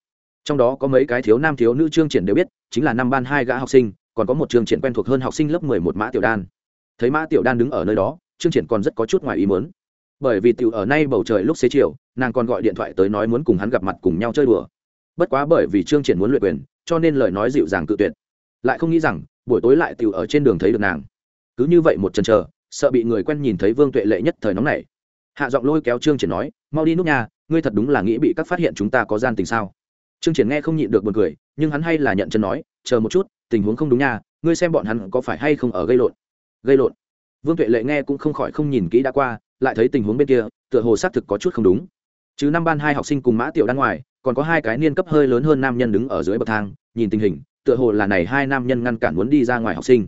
Trong đó có mấy cái thiếu nam thiếu nữ trương triển đều biết, chính là năm ban hai gã học sinh, còn có một trương triển quen thuộc hơn học sinh lớp mười một mã tiểu đan. Thấy mã tiểu đan đứng ở nơi đó trương triển còn rất có chút ngoài ý muốn. Bởi vì tiểu ở nay bầu trời lúc xế chiều, nàng còn gọi điện thoại tới nói muốn cùng hắn gặp mặt cùng nhau chơi đùa. Bất quá bởi vì trương triển muốn luyện quyền, cho nên lời nói dịu dàng cự tuyệt. Lại không nghĩ rằng, buổi tối lại tiểu ở trên đường thấy được nàng. Cứ như vậy một chân chờ, sợ bị người quen nhìn thấy vương tuệ lệ nhất thời nóng này hạ giọng lôi kéo trương triển nói, mau đi nút nhà ngươi thật đúng là nghĩ bị các phát hiện chúng ta có gian tình sao? Trương triển nghe không nhịn được buồn cười, nhưng hắn hay là nhận chân nói, chờ một chút, tình huống không đúng nha, ngươi xem bọn hắn có phải hay không ở gây lộn? Gây lộn? Vương tuệ lệ nghe cũng không khỏi không nhìn kỹ đã qua, lại thấy tình huống bên kia, tựa hồ xác thực có chút không đúng. Chứ năm ban hai học sinh cùng mã tiểu đan ngoài, còn có hai cái niên cấp hơi lớn hơn nam nhân đứng ở dưới bậc thang, nhìn tình hình, tựa hồ là này hai nam nhân ngăn cản muốn đi ra ngoài học sinh.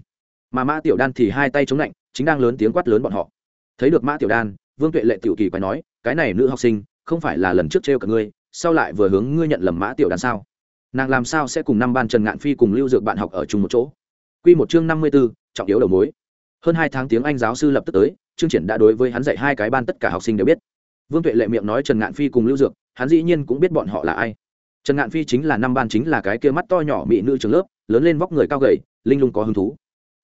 Mà mã tiểu đan thì hai tay chống lạnh, chính đang lớn tiếng quát lớn bọn họ. Thấy được mã tiểu đan, vương tuệ lệ tiểu kỳ quái nói, cái này nữ học sinh không phải là lần trước trêu cả ngươi sau lại vừa hướng ngươi nhận lầm mã tiểu đan sao? Nàng làm sao sẽ cùng năm ban trần ngạn phi cùng lưu dược bạn học ở chung một chỗ? Quy một chương năm mươi 54, trọng yếu đầu mối. Hơn hai tháng tiếng anh giáo sư lập tức tới chương triển đã đối với hắn dạy hai cái ban tất cả học sinh đều biết. Vương tuệ lệ miệng nói trần ngạn phi cùng lưu dược hắn dĩ nhiên cũng biết bọn họ là ai. Trần ngạn phi chính là năm ban chính là cái kia mắt to nhỏ mỹ nữ trường lớp lớn lên vóc người cao gầy linh lung có hứng thú.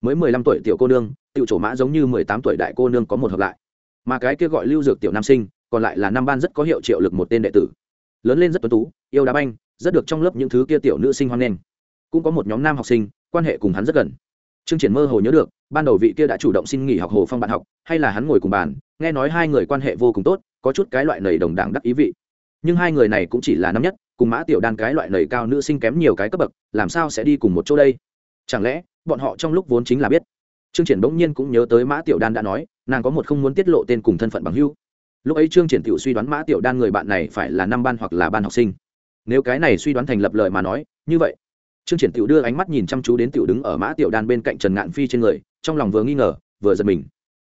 Mới mười lăm tuổi tiểu cô nương tiểu trổ mã giống như mười tám tuổi đại cô nương có một hợp lại. Mà cái kia gọi lưu dược tiểu nam sinh còn lại là năm ban rất có hiệu triệu lực một tên đệ tử lớn lên rất tuấn tú yêu đá banh rất được trong lớp những thứ kia tiểu nữ sinh hoan nghênh cũng có một nhóm nam học sinh quan hệ cùng hắn rất gần Trương Triển mơ hồ nhớ được, ban đầu vị kia đã chủ động xin nghỉ học Hồ Phong bạn học, hay là hắn ngồi cùng bàn, nghe nói hai người quan hệ vô cùng tốt, có chút cái loại nầy đồng đẳng đắc ý vị. Nhưng hai người này cũng chỉ là năm nhất, cùng Mã Tiểu Đan cái loại nầy cao nữ sinh kém nhiều cái cấp bậc, làm sao sẽ đi cùng một chỗ đây? Chẳng lẽ, bọn họ trong lúc vốn chính là biết. Trương Triển bỗng nhiên cũng nhớ tới Mã Tiểu Đan đã nói, nàng có một không muốn tiết lộ tên cùng thân phận bằng hữu. Lúc ấy Trương Triển tiểu suy đoán Mã Tiểu Đan người bạn này phải là năm ban hoặc là ban học sinh. Nếu cái này suy đoán thành lập lời mà nói, như vậy, trương triển tiểu đưa ánh mắt nhìn chăm chú đến tiểu đứng ở mã tiểu đan bên cạnh trần ngạn phi trên người trong lòng vừa nghi ngờ vừa giật mình.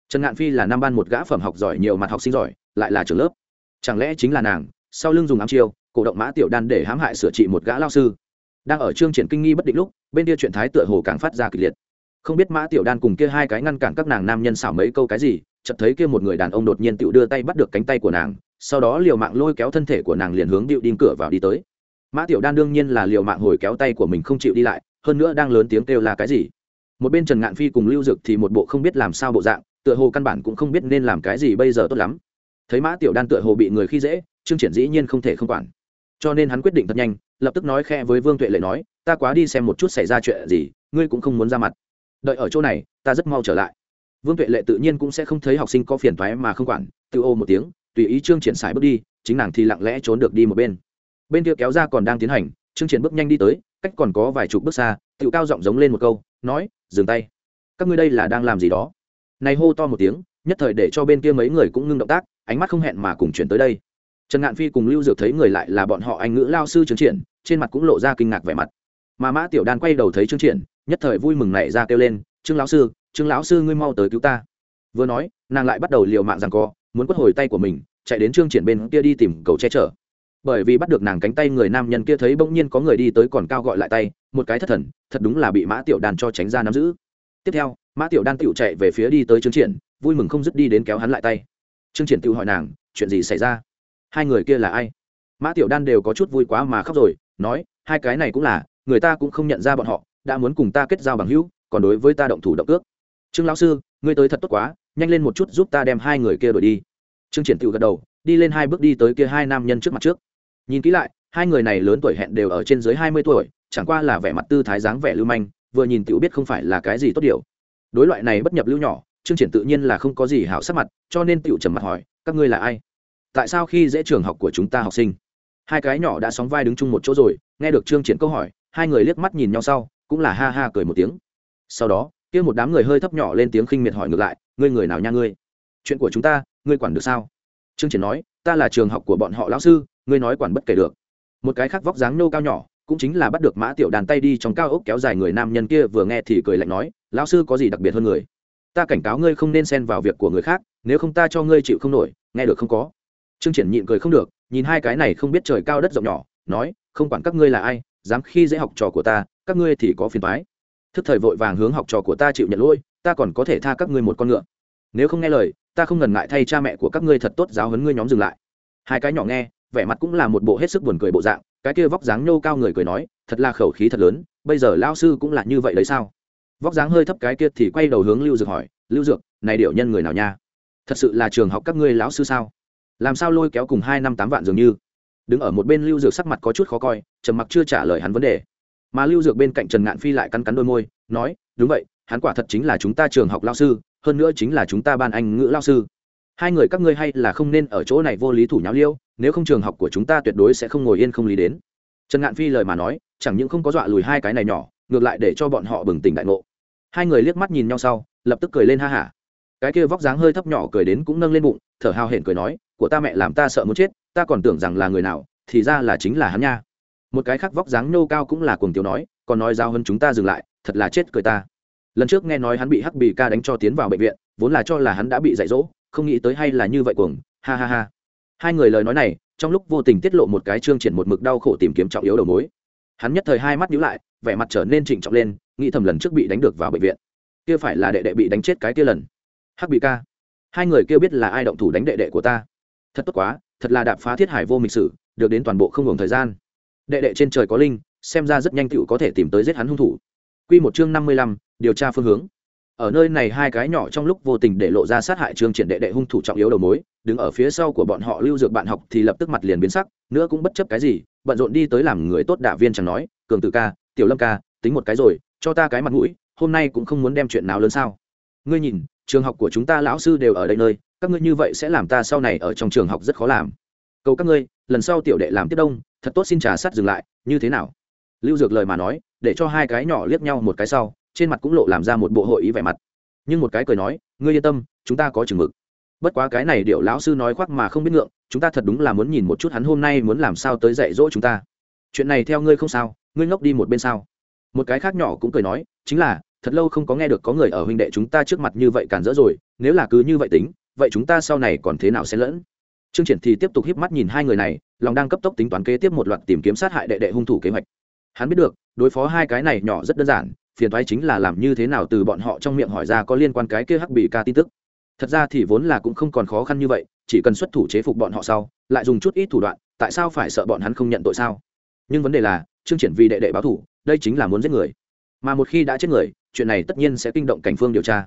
Trần ngạn phi là năm ban một gã phẩm học giỏi nhiều mặt học sinh giỏi lại là trưởng lớp. Chẳng lẽ chính là nàng sau lưng dùng ám chiêu cổ động mã tiểu đan để hãm hại sửa trị một gã lao sư? Đang ở trương triển kinh nghi bất định lúc bên kia chuyện thái tựa hồ càng phát ra kịch liệt. Không biết mã tiểu đan cùng kia hai cái ngăn cản các nàng nam nhân xảo mấy câu cái gì chợt thấy kia một người đàn ông đột nhiên tựu đưa tay bắt được cánh tay của nàng, sau đó liều mạng lôi kéo thân thể của nàng liền hướng điệu đinh cửa vào đi tới. Mã tiểu đan đương nhiên là liều mạng hồi kéo tay của mình không chịu đi lại, hơn nữa đang lớn tiếng kêu là cái gì? Một bên trần ngạn phi cùng lưu dực thì một bộ không biết làm sao bộ dạng, tựa hồ căn bản cũng không biết nên làm cái gì bây giờ tốt lắm. Thấy mã tiểu đan tựa hồ bị người khi dễ, trương triển dĩ nhiên không thể không quản. Cho nên hắn quyết định thật nhanh, lập tức nói khe với vương tuệ lệ nói, ta quá đi xem một chút xảy ra chuyện gì, ngươi cũng không muốn ra mặt. Đợi ở chỗ này, ta rất mau trở lại vương tuệ lệ tự nhiên cũng sẽ không thấy học sinh có phiền thoái mà không quản, tự ô một tiếng, tùy ý trương triển xài bước đi, chính nàng thì lặng lẽ trốn được đi một bên. Bên kia kéo ra còn đang tiến hành, trương triển bước nhanh đi tới, cách còn có vài chục bước xa tự cao giọng giống lên một câu, nói, dừng tay. Các ngươi đây là đang làm gì đó? Này hô to một tiếng, nhất thời để cho bên kia mấy người cũng ngưng động tác, ánh mắt không hẹn mà cùng chuyển tới đây. Trần ngạn phi cùng lưu dược thấy người lại là bọn họ anh ngữ lao sư trương triển, trên mặt cũng lộ ra kinh ngạc vẻ mặt. Mà mã tiểu đan quay đầu thấy trương triển, nhất thời vui mừng nảy ra kêu lên, trương lão sư trương lão sư ngươi mau tới cứu ta. Vừa nói, nàng lại bắt đầu liều mạng rằng co, muốn quất hồi tay của mình, chạy đến trương triển bên kia đi tìm cầu che chở. Bởi vì bắt được nàng cánh tay người nam nhân kia thấy bỗng nhiên có người đi tới còn cao gọi lại tay, một cái thất thần, thật đúng là bị mã tiểu đan cho tránh ra nắm giữ. Tiếp theo, mã tiểu đan tựu chạy về phía đi tới trương triển, vui mừng không dứt đi đến kéo hắn lại tay. Trương triển tựu hỏi nàng, chuyện gì xảy ra? Hai người kia là ai? Mã tiểu đan đều có chút vui quá mà khóc rồi, nói, hai cái này cũng là, người ta cũng không nhận ra bọn họ, đã muốn cùng ta kết giao bằng hữu, còn đối với ta động thủ động cước trương lão sư, ngươi tới thật tốt quá, nhanh lên một chút giúp ta đem hai người kia đuổi đi. Trương triển tự gật đầu, đi lên hai bước đi tới kia hai nam nhân trước mặt trước. Nhìn kỹ lại, hai người này lớn tuổi hẹn đều ở trên dưới hai mươi tuổi, chẳng qua là vẻ mặt tư thái dáng vẻ lưu manh, vừa nhìn tiểu biết không phải là cái gì tốt điều. Đối loại này bất nhập lưu nhỏ, Trương triển tự nhiên là không có gì hảo sắc mặt, cho nên tiểu trầm mặt hỏi, các ngươi là ai? Tại sao khi dễ trường học của chúng ta học sinh? Hai cái nhỏ đã sóng vai đứng chung một chỗ rồi, nghe được trương triển câu hỏi, hai người liếc mắt nhìn nhau sau, cũng là ha ha cười một tiếng. Sau đó kia một đám người hơi thấp nhỏ lên tiếng khinh miệt hỏi ngược lại, ngươi người nào nha ngươi? Chuyện của chúng ta, ngươi quản được sao? Trương triển nói, ta là trường học của bọn họ lão sư, ngươi nói quản bất kể được. Một cái khác vóc dáng nô cao nhỏ, cũng chính là bắt được mã tiểu đàn tay đi trong cao ốc kéo dài người nam nhân kia, vừa nghe thì cười lạnh nói, lão sư có gì đặc biệt hơn người? Ta cảnh cáo ngươi không nên xen vào việc của người khác, nếu không ta cho ngươi chịu không nổi, nghe được không có? Trương triển nhịn cười không được, nhìn hai cái này không biết trời cao đất rộng nhỏ, nói, không quản các ngươi là ai, dám khi dễ học trò của ta, các ngươi thì có phiền toái thức thời vội vàng hướng học trò của ta chịu nhận lỗi, ta còn có thể tha các ngươi một con ngựa. Nếu không nghe lời, ta không ngần ngại thay cha mẹ của các ngươi thật tốt giáo huấn ngươi nhóm dừng lại. Hai cái nhỏ nghe, vẻ mặt cũng là một bộ hết sức buồn cười bộ dạng, cái kia vóc dáng nhô cao người cười nói, thật là khẩu khí thật lớn, bây giờ lao sư cũng là như vậy đấy sao? Vóc dáng hơi thấp cái kia thì quay đầu hướng lưu dược hỏi, lưu dược, này điệu nhân người nào nha? Thật sự là trường học các ngươi lão sư sao? Làm sao lôi kéo cùng hai năm tám vạn dường như? Đứng ở một bên lưu dược sắc mặt có chút khó coi, trầm mặc chưa trả lời hắn vấn đề mà lưu dược bên cạnh trần ngạn phi lại cắn cắn đôi môi, nói, đúng vậy, hắn quả thật chính là chúng ta trường học lao sư, hơn nữa chính là chúng ta ban anh ngữ lao sư. Hai người các ngươi hay là không nên ở chỗ này vô lý thủ nháo liêu, nếu không trường học của chúng ta tuyệt đối sẽ không ngồi yên không lý đến. Trần ngạn phi lời mà nói, chẳng những không có dọa lùi hai cái này nhỏ, ngược lại để cho bọn họ bừng tỉnh đại ngộ. Hai người liếc mắt nhìn nhau sau, lập tức cười lên ha hả. Cái kia vóc dáng hơi thấp nhỏ cười đến cũng nâng lên bụng, thở hào hển cười nói, của ta mẹ làm ta sợ muốn chết, ta còn tưởng rằng là người nào, thì ra là chính là hắn nha một cái khác vóc dáng nô cao cũng là cuồng tiểu nói, còn nói giao hơn chúng ta dừng lại, thật là chết cười ta. Lần trước nghe nói hắn bị hắc bì ca đánh cho tiến vào bệnh viện, vốn là cho là hắn đã bị dạy dỗ, không nghĩ tới hay là như vậy cuồng, ha ha ha. Hai người lời nói này, trong lúc vô tình tiết lộ một cái chương triển một mực đau khổ tìm kiếm trọng yếu đầu mối. Hắn nhất thời hai mắt nhíu lại, vẻ mặt trở nên trịnh trọng lên, nghĩ thầm lần trước bị đánh được vào bệnh viện. Kia phải là đệ đệ bị đánh chết cái kia lần. Hắc bị ca. Hai người kia biết là ai động thủ đánh đệ đệ của ta. Thật tốt quá, thật là đạp phá thiết hải vô mịch sử, được đến toàn bộ không ngừng thời gian đệ đệ trên trời có linh, xem ra rất nhanh tựu có thể tìm tới giết hắn hung thủ. Q một chương năm mươi lăm, điều tra phương hướng. Ở nơi này hai cái nhỏ trong lúc vô tình để lộ ra sát hại trương triển đệ đệ hung thủ trọng yếu đầu mối, đứng ở phía sau của bọn họ lưu dược bạn học thì lập tức mặt liền biến sắc, nữa cũng bất chấp cái gì, bận rộn đi tới làm người tốt đạ viên chẳng nói, cường tử ca, tiểu lâm ca, tính một cái rồi, cho ta cái mặt mũi, hôm nay cũng không muốn đem chuyện nào lớn sao. Ngươi nhìn, trường học của chúng ta lão sư đều ở đây nơi, các ngươi như vậy sẽ làm ta sau này ở trong trường học rất khó làm. Cầu các ngươi lần sau tiểu đệ làm tiếp đông, thật tốt xin trà sát dừng lại, như thế nào? Lưu dược lời mà nói, để cho hai cái nhỏ liếc nhau một cái sau, trên mặt cũng lộ làm ra một bộ hội ý vẻ mặt. Nhưng một cái cười nói, ngươi yên tâm, chúng ta có chừng mực. Bất quá cái này điệu lão sư nói khoác mà không biết ngượng, chúng ta thật đúng là muốn nhìn một chút hắn hôm nay muốn làm sao tới dạy dỗ chúng ta. Chuyện này theo ngươi không sao, ngươi ngốc đi một bên sao? Một cái khác nhỏ cũng cười nói, chính là, thật lâu không có nghe được có người ở huynh đệ chúng ta trước mặt như vậy cản rỡ rồi, nếu là cứ như vậy tính, vậy chúng ta sau này còn thế nào sẽ lẫn? Trương triển thì tiếp tục híp mắt nhìn hai người này, lòng đang cấp tốc tính toán kế tiếp một loạt tìm kiếm sát hại đệ đệ hung thủ kế hoạch. Hắn biết được, đối phó hai cái này nhỏ rất đơn giản, phiền toái chính là làm như thế nào từ bọn họ trong miệng hỏi ra có liên quan cái kia hắc bị ca tin tức. Thật ra thì vốn là cũng không còn khó khăn như vậy, chỉ cần xuất thủ chế phục bọn họ sau, lại dùng chút ít thủ đoạn, tại sao phải sợ bọn hắn không nhận tội sao? Nhưng vấn đề là, trương triển vì đệ đệ báo thủ đây chính là muốn giết người. Mà một khi đã chết người, chuyện này tất nhiên sẽ kinh động cảnh phương điều tra.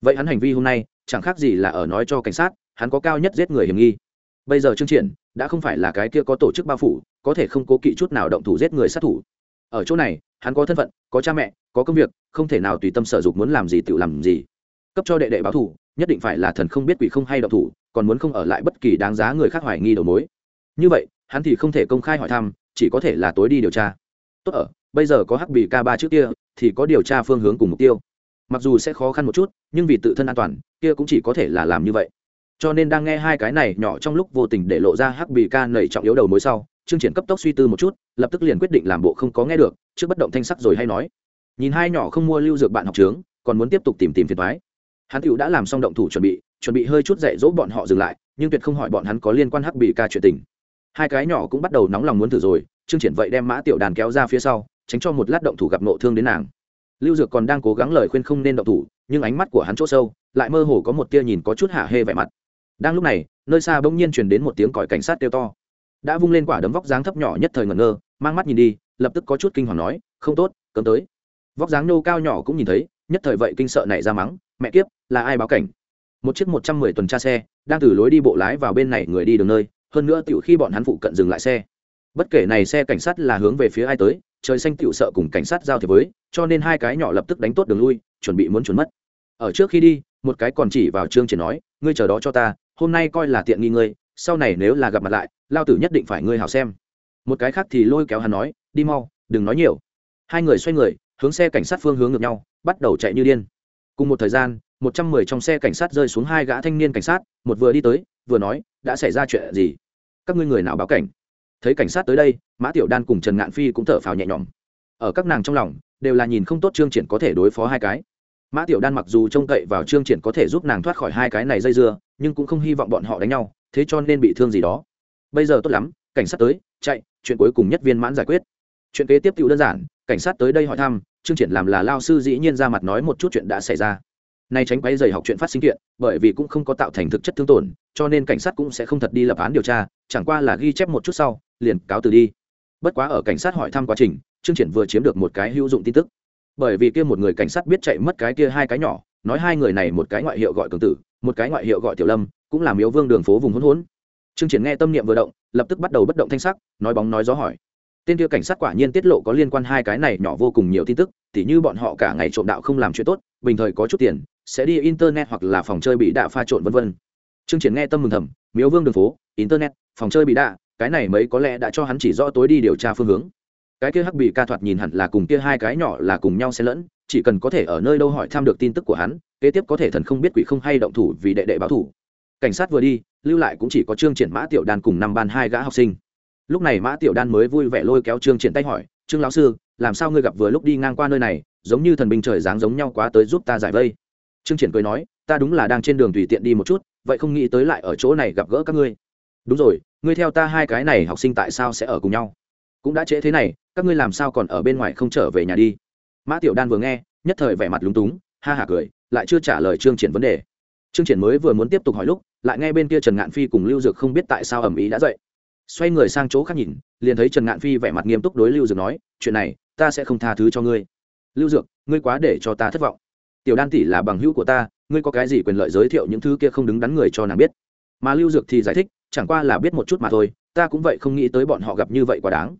Vậy hắn hành vi hôm nay, chẳng khác gì là ở nói cho cảnh sát, hắn có cao nhất giết người hiểm nghi bây giờ chương triển, đã không phải là cái kia có tổ chức bao phủ, có thể không cố kỵ chút nào động thủ giết người sát thủ. Ở chỗ này, hắn có thân phận, có cha mẹ, có công việc, không thể nào tùy tâm sở dục muốn làm gì tự làm gì. Cấp cho đệ đệ báo thủ, nhất định phải là thần không biết quỷ không hay động thủ, còn muốn không ở lại bất kỳ đáng giá người khác hoài nghi đầu mối. Như vậy, hắn thì không thể công khai hỏi thăm, chỉ có thể là tối đi điều tra. Tốt ở, bây giờ có hắc bì k ba trước kia, thì có điều tra phương hướng cùng mục tiêu. Mặc dù sẽ khó khăn một chút, nhưng vì tự thân an toàn, kia cũng chỉ có thể là làm như vậy cho nên đang nghe hai cái này nhỏ trong lúc vô tình để lộ ra hắc bì ca nảy trọng yếu đầu mối sau chương triển cấp tốc suy tư một chút, lập tức liền quyết định làm bộ không có nghe được, trước bất động thanh sắc rồi hay nói. Nhìn hai nhỏ không mua lưu dược bạn học trướng, còn muốn tiếp tục tìm tìm phiền thoái hắn tựu đã làm xong động thủ chuẩn bị chuẩn bị hơi chút dạy dỗ bọn họ dừng lại, nhưng tuyệt không hỏi bọn hắn có liên quan hắc bì ca chuyện tình. Hai cái nhỏ cũng bắt đầu nóng lòng muốn thử rồi chương triển vậy đem mã tiểu đàn kéo ra phía sau, tránh cho một lát động thủ gặp nộ thương đến nàng. Lưu dược còn đang cố gắng lời khuyên không nên động thủ, nhưng ánh mắt của hắn chỗ sâu, lại mơ hồ có một tia nhìn có chút hạ hê vẻ mặt đang lúc này, nơi xa bỗng nhiên truyền đến một tiếng còi cảnh sát kêu to. Đã vung lên quả đấm vóc dáng thấp nhỏ nhất thời ngẩn ngơ, mang mắt nhìn đi, lập tức có chút kinh hoàng nói, không tốt, cấm tới. Vóc dáng nô cao nhỏ cũng nhìn thấy, nhất thời vậy kinh sợ này ra mắng, mẹ kiếp, là ai báo cảnh? Một chiếc một trăm mười tuần tra xe, đang từ lối đi bộ lái vào bên này người đi đường nơi, hơn nữa tiểu khi bọn hắn phụ cận dừng lại xe. Bất kể này xe cảnh sát là hướng về phía ai tới, trời xanh tiểu sợ cùng cảnh sát giao thiệp với, cho nên hai cái nhỏ lập tức đánh tốt đường lui, chuẩn bị muốn trốn mất. Ở trước khi đi, một cái còn chỉ vào trương chỉ nói, ngươi chờ đó cho ta hôm nay coi là tiện nghi ngươi, sau này nếu là gặp mặt lại, lao tử nhất định phải ngươi hảo xem. Một cái khác thì lôi kéo hắn nói, đi mau, đừng nói nhiều. Hai người xoay người, hướng xe cảnh sát phương hướng ngược nhau, bắt đầu chạy như điên. Cùng một thời gian, một trăm mười trong xe cảnh sát rơi xuống hai gã thanh niên cảnh sát, một vừa đi tới, vừa nói, đã xảy ra chuyện gì? Các ngươi người nào báo cảnh? Thấy cảnh sát tới đây, mã tiểu đan cùng trần ngạn phi cũng thở phào nhẹ nhõm. Ở các nàng trong lòng, đều là nhìn không tốt trương triển có thể đối phó hai cái. Mã tiểu đan mặc dù trông cậy vào trương triển có thể giúp nàng thoát khỏi hai cái này dây dưa nhưng cũng không hy vọng bọn họ đánh nhau, thế cho nên bị thương gì đó. Bây giờ tốt lắm, cảnh sát tới, chạy, chuyện cuối cùng nhất viên mãn giải quyết. Chuyện kế tiếp tự đơn giản, cảnh sát tới đây hỏi thăm, trương triển làm là lao sư dĩ nhiên ra mặt nói một chút chuyện đã xảy ra. Nay tránh quấy dày học chuyện phát sinh kiện, bởi vì cũng không có tạo thành thực chất thương tổn, cho nên cảnh sát cũng sẽ không thật đi lập án điều tra, chẳng qua là ghi chép một chút sau, liền cáo từ đi. Bất quá ở cảnh sát hỏi thăm quá trình, trương triển vừa chiếm được một cái hữu dụng tin tức. Bởi vì kia một người cảnh sát biết chạy mất cái kia hai cái nhỏ, nói hai người này một cái ngoại hiệu gọi cường tử một cái ngoại hiệu gọi tiểu lâm, cũng là miếu vương đường phố vùng hỗn hỗn. Trương triển nghe tâm niệm vừa động, lập tức bắt đầu bất động thanh sắc, nói bóng nói gió hỏi. Tên kia cảnh sát quả nhiên tiết lộ có liên quan hai cái này nhỏ vô cùng nhiều tin tức, tỉ như bọn họ cả ngày trộm đạo không làm chuyện tốt, bình thời có chút tiền, sẽ đi internet hoặc là phòng chơi bị đạ pha trộn vân vân. Trương triển nghe tâm mừng thầm, miếu vương đường phố, internet, phòng chơi bị đạ, cái này mấy có lẽ đã cho hắn chỉ rõ tối đi điều tra phương hướng. Cái kia hắc bị ca thoạt nhìn hẳn là cùng kia hai cái nhỏ là cùng nhau xen lẫn chỉ cần có thể ở nơi đâu hỏi thăm được tin tức của hắn, kế tiếp có thể thần không biết quỷ không hay động thủ vì đệ đệ báo thủ. Cảnh sát vừa đi, lưu lại cũng chỉ có trương triển mã, tiểu đan cùng năm ban hai gã học sinh. Lúc này mã, tiểu đan mới vui vẻ lôi kéo trương triển tay hỏi, trương lão sư, làm sao ngươi gặp vừa lúc đi ngang qua nơi này, giống như thần binh trời dáng giống nhau quá tới giúp ta giải vây? Trương triển cười nói, ta đúng là đang trên đường tùy tiện đi một chút, vậy không nghĩ tới lại ở chỗ này gặp gỡ các ngươi. Đúng rồi, ngươi theo ta hai cái này học sinh tại sao sẽ ở cùng nhau? Cũng đã trễ thế này, các ngươi làm sao còn ở bên ngoài không trở về nhà đi? Mã tiểu đan vừa nghe, nhất thời vẻ mặt lúng túng, ha hả cười, lại chưa trả lời trương triển vấn đề. Trương triển mới vừa muốn tiếp tục hỏi lúc, lại nghe bên kia trần ngạn phi cùng lưu dược không biết tại sao ầm ĩ đã dậy. Xoay người sang chỗ khác nhìn, liền thấy trần ngạn phi vẻ mặt nghiêm túc đối lưu dược nói, chuyện này, ta sẽ không tha thứ cho ngươi. Lưu dược ngươi quá để cho ta thất vọng. Tiểu đan tỷ là bằng hữu của ta, ngươi có cái gì quyền lợi giới thiệu những thứ kia không đứng đắn người cho nàng biết? Mà lưu dược thì giải thích, chẳng qua là biết một chút mà thôi, ta cũng vậy không nghĩ tới bọn họ gặp như vậy quá đáng.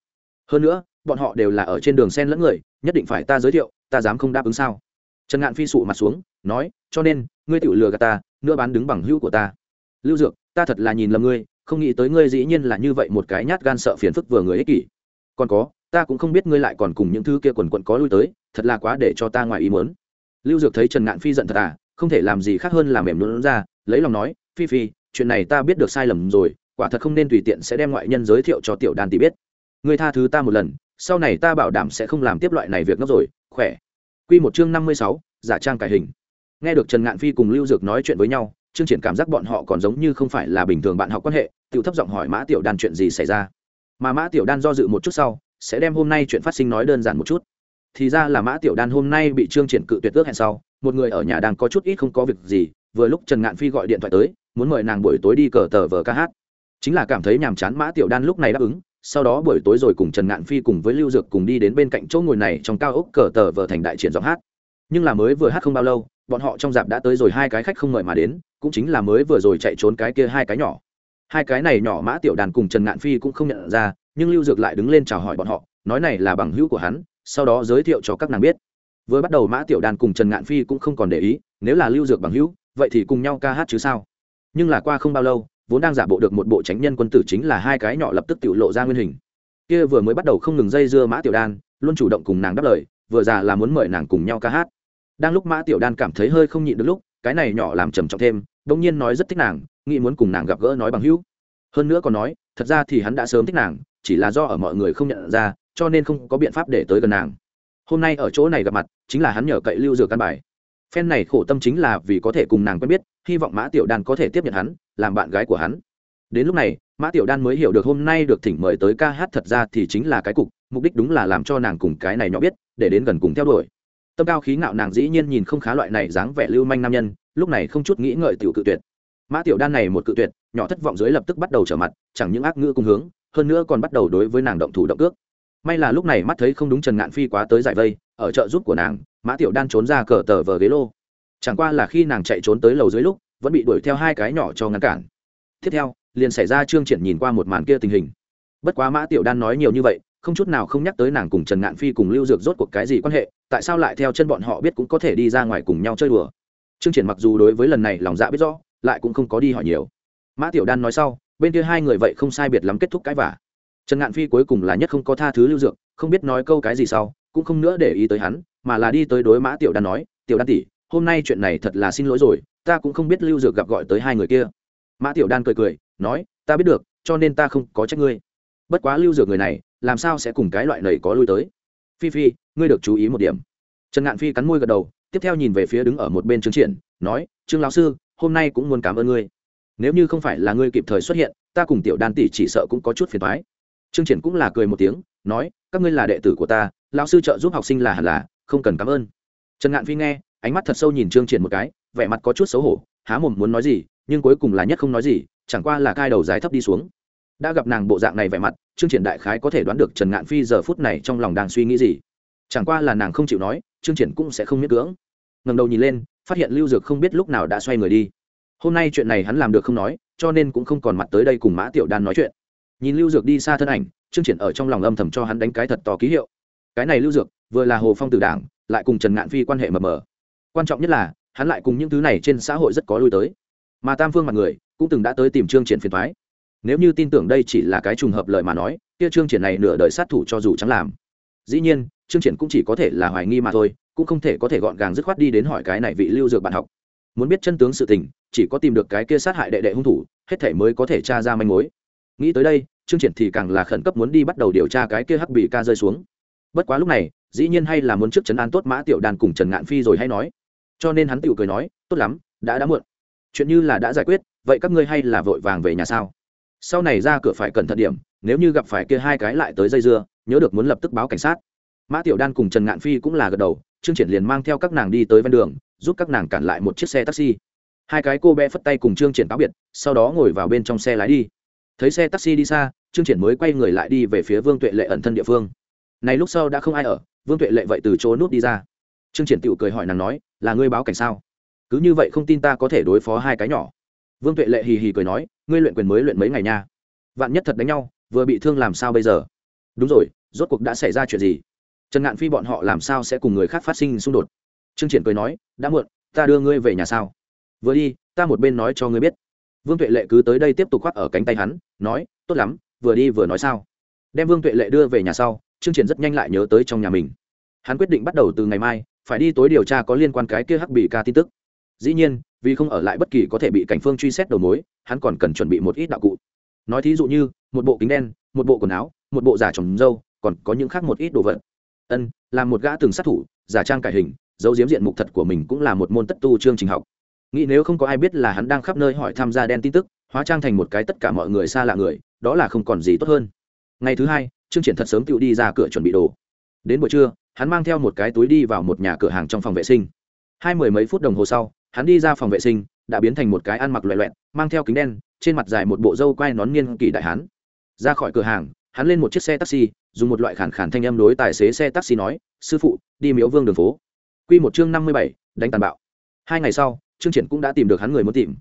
Hơn nữa bọn họ đều là ở trên đường sen lẫn người, nhất định phải ta giới thiệu, ta dám không đáp ứng sao? Trần ngạn phi sụ mặt xuống, nói, cho nên, ngươi tự lừa gạt ta, nữa bán đứng bằng hữu của ta. Lưu dược, ta thật là nhìn lầm ngươi, không nghĩ tới ngươi dĩ nhiên là như vậy một cái nhát gan sợ phiền phức vừa người ích kỷ. Còn có, ta cũng không biết ngươi lại còn cùng những thứ kia quần quận có lui tới, thật là quá để cho ta ngoài ý muốn. Lưu dược thấy trần ngạn phi giận thật à không thể làm gì khác hơn làm mềm luôn ra, lấy lòng nói, phi phi, chuyện này ta biết được sai lầm rồi, quả thật không nên tùy tiện sẽ đem ngoại nhân giới thiệu cho tiểu đàn tỷ biết. Ngươi tha thứ ta một lần sau này ta bảo đảm sẽ không làm tiếp loại này việc ngốc rồi khỏe Quy một chương năm mươi sáu, giả trang cải hình. Nghe được Trần Ngạn Phi cùng Lưu Dược nói chuyện với nhau, Trương Triển cảm giác bọn họ còn giống như không phải là bình thường bạn học quan hệ, tiểu thấp giọng hỏi Mã Tiểu Đan chuyện gì xảy ra. Mà Mã Tiểu Đan do dự một chút sau, sẽ đem hôm nay chuyện phát sinh nói đơn giản một chút. Thì ra là Mã Tiểu Đan hôm nay bị Trương Triển cự tuyệt ước hẹn sau, một người ở nhà đang có chút ít không có việc gì, vừa lúc Trần Ngạn Phi gọi điện thoại tới, muốn mời nàng buổi tối đi cờ tờ vở ca hát. Chính là cảm thấy nhàm chán Mã Tiểu Đan lúc này đáp ứng, sau đó buổi tối rồi cùng trần ngạn phi cùng với lưu dược cùng đi đến bên cạnh chỗ ngồi này trong cao ốc cờ tờ vờ thành đại triển giọng hát. Nhưng là mới vừa hát không bao lâu, bọn họ trong dạp đã tới rồi hai cái khách không mời mà đến, cũng chính là mới vừa rồi chạy trốn cái kia hai cái nhỏ. Hai cái này nhỏ mã tiểu đàn cùng trần ngạn phi cũng không nhận ra, nhưng lưu dược lại đứng lên chào hỏi bọn họ, nói này là bằng hữu của hắn, sau đó giới thiệu cho các nàng biết. Vừa bắt đầu mã tiểu đàn cùng trần ngạn phi cũng không còn để ý, nếu là lưu dược bằng hữu, vậy thì cùng nhau ca hát chứ sao? Nhưng là qua không bao lâu vốn đang giả bộ được một bộ tránh nhân quân tử chính là hai cái nhỏ lập tức tự lộ ra nguyên hình. Kia vừa mới bắt đầu không ngừng dây dưa mã tiểu đan, luôn chủ động cùng nàng đáp lời, vừa già là muốn mời nàng cùng nhau ca hát. Đang lúc mã tiểu đan cảm thấy hơi không nhịn được lúc, cái này nhỏ làm trầm trọng thêm, bỗng nhiên nói rất thích nàng, nghĩ muốn cùng nàng gặp gỡ nói bằng hữu. Hơn nữa còn nói, thật ra thì hắn đã sớm thích nàng, chỉ là do ở mọi người không nhận ra, cho nên không có biện pháp để tới gần nàng. Hôm nay ở chỗ này gặp mặt, chính là hắn nhờ cậy lưu dược căn bài. Phen này khổ tâm chính là vì có thể cùng nàng quen biết hy vọng mã tiểu đan có thể tiếp nhận hắn, làm bạn gái của hắn. Đến lúc này, mã tiểu đan mới hiểu được hôm nay được thỉnh mời tới ca hát thật ra thì chính là cái cục, mục đích đúng là làm cho nàng cùng cái này nhỏ biết, để đến gần cùng theo đuổi. Tâm cao khí ngạo nàng dĩ nhiên nhìn không khá loại này dáng vẻ lưu manh nam nhân, lúc này không chút nghĩ ngợi tiểu cự tuyệt. Mã tiểu đan này một cự tuyệt, nhỏ thất vọng dưới lập tức bắt đầu trở mặt, chẳng những ác ngữ cùng hướng, hơn nữa còn bắt đầu đối với nàng động thủ động ước may là lúc này mắt thấy không đúng trần ngạn phi quá tới giải vây, ở chợ giúp của nàng, mã tiểu đan trốn ra cờ tờ vờ ghế lô chẳng qua là khi nàng chạy trốn tới lầu dưới lúc, vẫn bị đuổi theo hai cái nhỏ cho ngăn cản. Tiếp theo, liền xảy ra trương triển nhìn qua một màn kia tình hình. Bất quá mã tiểu đan nói nhiều như vậy, không chút nào không nhắc tới nàng cùng trần ngạn phi cùng lưu dược rốt cuộc cái gì quan hệ, tại sao lại theo chân bọn họ biết cũng có thể đi ra ngoài cùng nhau chơi đùa. Trương triển mặc dù đối với lần này lòng dạ biết rõ, lại cũng không có đi hỏi nhiều. Mã tiểu đan nói sau, bên kia hai người vậy không sai biệt lắm kết thúc cái vả. Trần ngạn phi cuối cùng là nhất không có tha thứ lưu dược, không biết nói câu cái gì sau, cũng không nữa để ý tới hắn, mà là đi tới đối mã tiểu đan nói, tiểu đan tỷ hôm nay chuyện này thật là xin lỗi rồi, ta cũng không biết lưu dược gặp gọi tới hai người kia. Mã tiểu đan cười cười, nói, ta biết được, cho nên ta không có trách ngươi. Bất quá lưu dược người này, làm sao sẽ cùng cái loại này có lui tới? Phi phi, ngươi được chú ý một điểm. Trần ngạn phi cắn môi gật đầu, tiếp theo nhìn về phía đứng ở một bên trương triển, nói, trương lão sư, hôm nay cũng muốn cảm ơn ngươi. Nếu như không phải là ngươi kịp thời xuất hiện, ta cùng tiểu đan tỷ chỉ sợ cũng có chút phiền thoái trương triển cũng là cười một tiếng, nói, các ngươi là đệ tử của ta, lão sư trợ giúp học sinh là hẳn là, không cần cảm ơn. Trần ngạn phi nghe ánh mắt thật sâu nhìn trương triển một cái, vẻ mặt có chút xấu hổ, há mồm muốn nói gì, nhưng cuối cùng là nhất không nói gì, chẳng qua là cai đầu dài thấp đi xuống. Đã gặp nàng bộ dạng này vẻ mặt, trương triển đại khái có thể đoán được trần ngạn phi giờ phút này trong lòng đang suy nghĩ gì. Chẳng qua là nàng không chịu nói, trương triển cũng sẽ không miễn cưỡng. Ngẩng đầu nhìn lên, phát hiện lưu dược không biết lúc nào đã xoay người đi. Hôm nay chuyện này hắn làm được không nói, cho nên cũng không còn mặt tới đây cùng mã tiểu đan nói chuyện. Nhìn lưu dược đi xa thân ảnh, trương triển ở trong lòng âm thầm cho hắn đánh cái thật to ký hiệu. Cái này lưu dược, vừa là hồ phong tử đảng, lại cùng trần ngạn phi quan hệ mờ mờ quan trọng nhất là, hắn lại cùng những thứ này trên xã hội rất có lui tới. Mà tam phương mặt người cũng từng đã tới tìm trương triển phiền thoái nếu như tin tưởng đây chỉ là cái trùng hợp lời mà nói, kia trương triển này nửa đời sát thủ cho dù chẳng làm. Dĩ nhiên, trương triển cũng chỉ có thể là hoài nghi mà thôi, cũng không thể có thể gọn gàng dứt khoát đi đến hỏi cái này vị lưu dược bạn học. Muốn biết chân tướng sự tình, chỉ có tìm được cái kia sát hại đệ đệ hung thủ, hết thể mới có thể tra ra manh mối. Nghĩ tới đây, trương triển thì càng là khẩn cấp muốn đi bắt đầu điều tra cái kia hắc bị ca rơi xuống. Bất quá lúc này, dĩ nhiên hay là muốn trước chấn an tốt mã tiểu đàn cùng trần ngạn phi rồi hay nói cho nên hắn tiểu cười nói, tốt lắm, đã đã muộn. Chuyện như là đã giải quyết, vậy các ngươi hay là vội vàng về nhà sao? Sau này ra cửa phải cẩn thận điểm, nếu như gặp phải kia hai cái lại tới dây dưa, nhớ được muốn lập tức báo cảnh sát. Mã tiểu đan cùng trần ngạn phi cũng là gật đầu, trương triển liền mang theo các nàng đi tới ven đường, giúp các nàng cản lại một chiếc xe taxi. Hai cái cô bé phất tay cùng trương triển báo biệt, sau đó ngồi vào bên trong xe lái đi. Thấy xe taxi đi xa, trương triển mới quay người lại đi về phía vương tuệ lệ ẩn thân địa phương. Này lúc sau đã không ai ở, vương tuệ lệ vậy từ chỗ nút đi ra. Trương triển tự cười hỏi nàng nói là ngươi báo cảnh sao? Cứ như vậy không tin ta có thể đối phó hai cái nhỏ. Vương tuệ lệ hì hì cười nói, ngươi luyện quyền mới luyện mấy ngày nha. Vạn nhất thật đánh nhau, vừa bị thương làm sao bây giờ? Đúng rồi, rốt cuộc đã xảy ra chuyện gì? Trần ngạn phi bọn họ làm sao sẽ cùng người khác phát sinh xung đột? Trương triển cười nói, đã muộn, ta đưa ngươi về nhà sao? Vừa đi, ta một bên nói cho ngươi biết. Vương tuệ lệ cứ tới đây tiếp tục khoác ở cánh tay hắn, nói, tốt lắm, vừa đi vừa nói sao? Đem vương tuệ lệ đưa về nhà sau, trương triển rất nhanh lại nhớ tới trong nhà mình. Hắn quyết định bắt đầu từ ngày mai phải đi tối điều tra có liên quan cái kia hắc bị ca tin tức. Dĩ nhiên, vì không ở lại bất kỳ có thể bị cảnh phương truy xét đầu mối, hắn còn cần chuẩn bị một ít đạo cụ. Nói thí dụ như, một bộ kính đen, một bộ quần áo, một bộ giả trồng dâu, còn có những khác một ít đồ vật. Ân làm một gã từng sát thủ, giả trang cải hình dấu diếm diện mục thật của mình cũng là một môn tất tu chương trình học. Nghĩ nếu không có ai biết là hắn đang khắp nơi hỏi tham gia đen tin tức, hóa trang thành một cái tất cả mọi người xa lạ người, đó là không còn gì tốt hơn. Ngày thứ hai chương triển thật sớm tự đi ra cửa chuẩn bị đồ đến buổi trưa, hắn mang theo một cái túi đi vào một nhà cửa hàng trong phòng vệ sinh. Hai mười mấy phút đồng hồ sau, hắn đi ra phòng vệ sinh, đã biến thành một cái ăn mặc loẹ loẹn mang theo kính đen, trên mặt dài một bộ râu quai nón niên kỳ đại hán. Ra khỏi cửa hàng, hắn lên một chiếc xe taxi, dùng một loại khản khản thanh âm đối tài xế xe taxi nói, sư phụ, đi miếu vương đường phố. Q một chương năm mươi bảy, đánh tàn bạo. Hai ngày sau, trương triển cũng đã tìm được hắn người muốn tìm.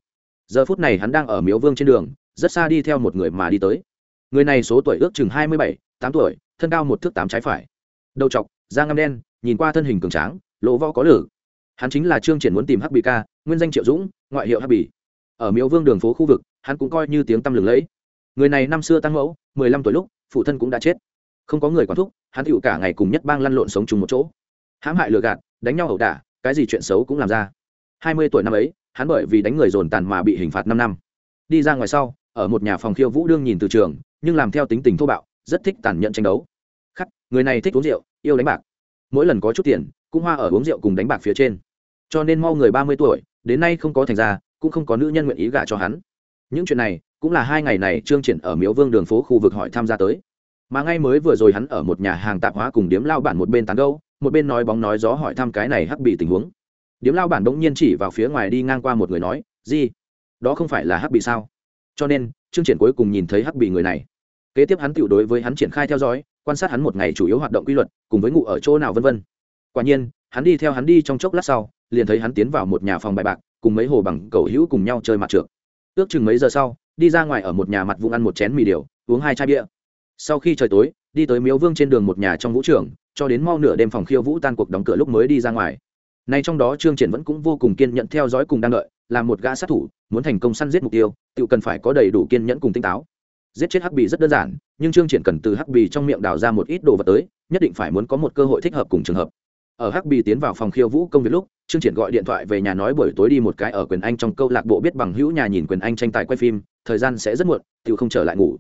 Giờ phút này hắn đang ở miếu vương trên đường, rất xa đi theo một người mà đi tới. Người này số tuổi ước chừng hai mươi bảy, tám tuổi, thân cao một thước tám trái phải đầu chọc, da ngăm đen, nhìn qua thân hình cường tráng, lỗ võ có lử. Hắn chính là trương triển muốn tìm hắc bì ca, nguyên danh triệu dũng, ngoại hiệu hắc bì. Ở miếu vương đường phố khu vực, hắn cũng coi như tiếng tăm lừng lẫy. Người này năm xưa tăng mẫu, mười lăm tuổi lúc, phụ thân cũng đã chết. Không có người quản thúc, hắn tựu cả ngày cùng nhất bang lăn lộn sống chung một chỗ. Hãm hại lừa gạt, đánh nhau ẩu đả, cái gì chuyện xấu cũng làm ra. Hai mươi tuổi năm ấy, hắn bởi vì đánh người dồn tàn mà bị hình phạt năm năm. Đi ra ngoài sau, ở một nhà phòng khiêu vũ đương nhìn từ trường, nhưng làm theo tính tình thô bạo, rất thích tàn nhẫn tranh đấu. Khắc, người này thích uống rượu yêu đánh bạc. Mỗi lần có chút tiền, cũng hoa ở uống rượu cùng đánh bạc phía trên. Cho nên mau người ba mươi tuổi, đến nay không có thành ra cũng không có nữ nhân nguyện ý gả cho hắn. Những chuyện này, cũng là hai ngày này trương triển ở miếu vương đường phố khu vực hỏi tham gia tới. Mà ngay mới vừa rồi hắn ở một nhà hàng tạp hóa cùng điếm lao bản một bên tán gâu một bên nói bóng nói gió hỏi thăm cái này hắc bị tình huống. Điếm lao bản bỗng nhiên chỉ vào phía ngoài đi ngang qua một người nói gì đó không phải là hắc bị sao? Cho nên, trương triển cuối cùng nhìn thấy hắc bị người này. Kế tiếp hắn tự đối với hắn triển khai theo dõi quan sát hắn một ngày chủ yếu hoạt động quy luật, cùng với ngụ ở chỗ nào vân vân. Quả nhiên, hắn đi theo hắn đi trong chốc lát sau, liền thấy hắn tiến vào một nhà phòng bài bạc, cùng mấy hồ bằng cầu hữu cùng nhau chơi mặt trượt. Ước chừng mấy giờ sau, đi ra ngoài ở một nhà mặt vùng ăn một chén mì điều, uống hai chai bia. Sau khi trời tối, đi tới miếu vương trên đường một nhà trong vũ trường, cho đến mau nửa đêm phòng khiêu vũ tan cuộc đóng cửa lúc mới đi ra ngoài. Nay trong đó trương triển vẫn cũng vô cùng kiên nhẫn theo dõi cùng đang đợi làm một gã sát thủ, muốn thành công săn giết mục tiêu, tự cần phải có đầy đủ kiên nhẫn cùng tinh táo giết chết hắc bì rất đơn giản, nhưng trương triển cần từ hắc bì trong miệng đào ra một ít đồ vật tới, nhất định phải muốn có một cơ hội thích hợp cùng trường hợp. Ở hắc bì tiến vào phòng khiêu vũ công việc lúc, trương triển gọi điện thoại về nhà nói buổi tối đi một cái ở quyền anh trong câu lạc bộ biết bằng hữu nhà nhìn quyền anh tranh tài quay phim, thời gian sẽ rất muộn tự không trở lại ngủ.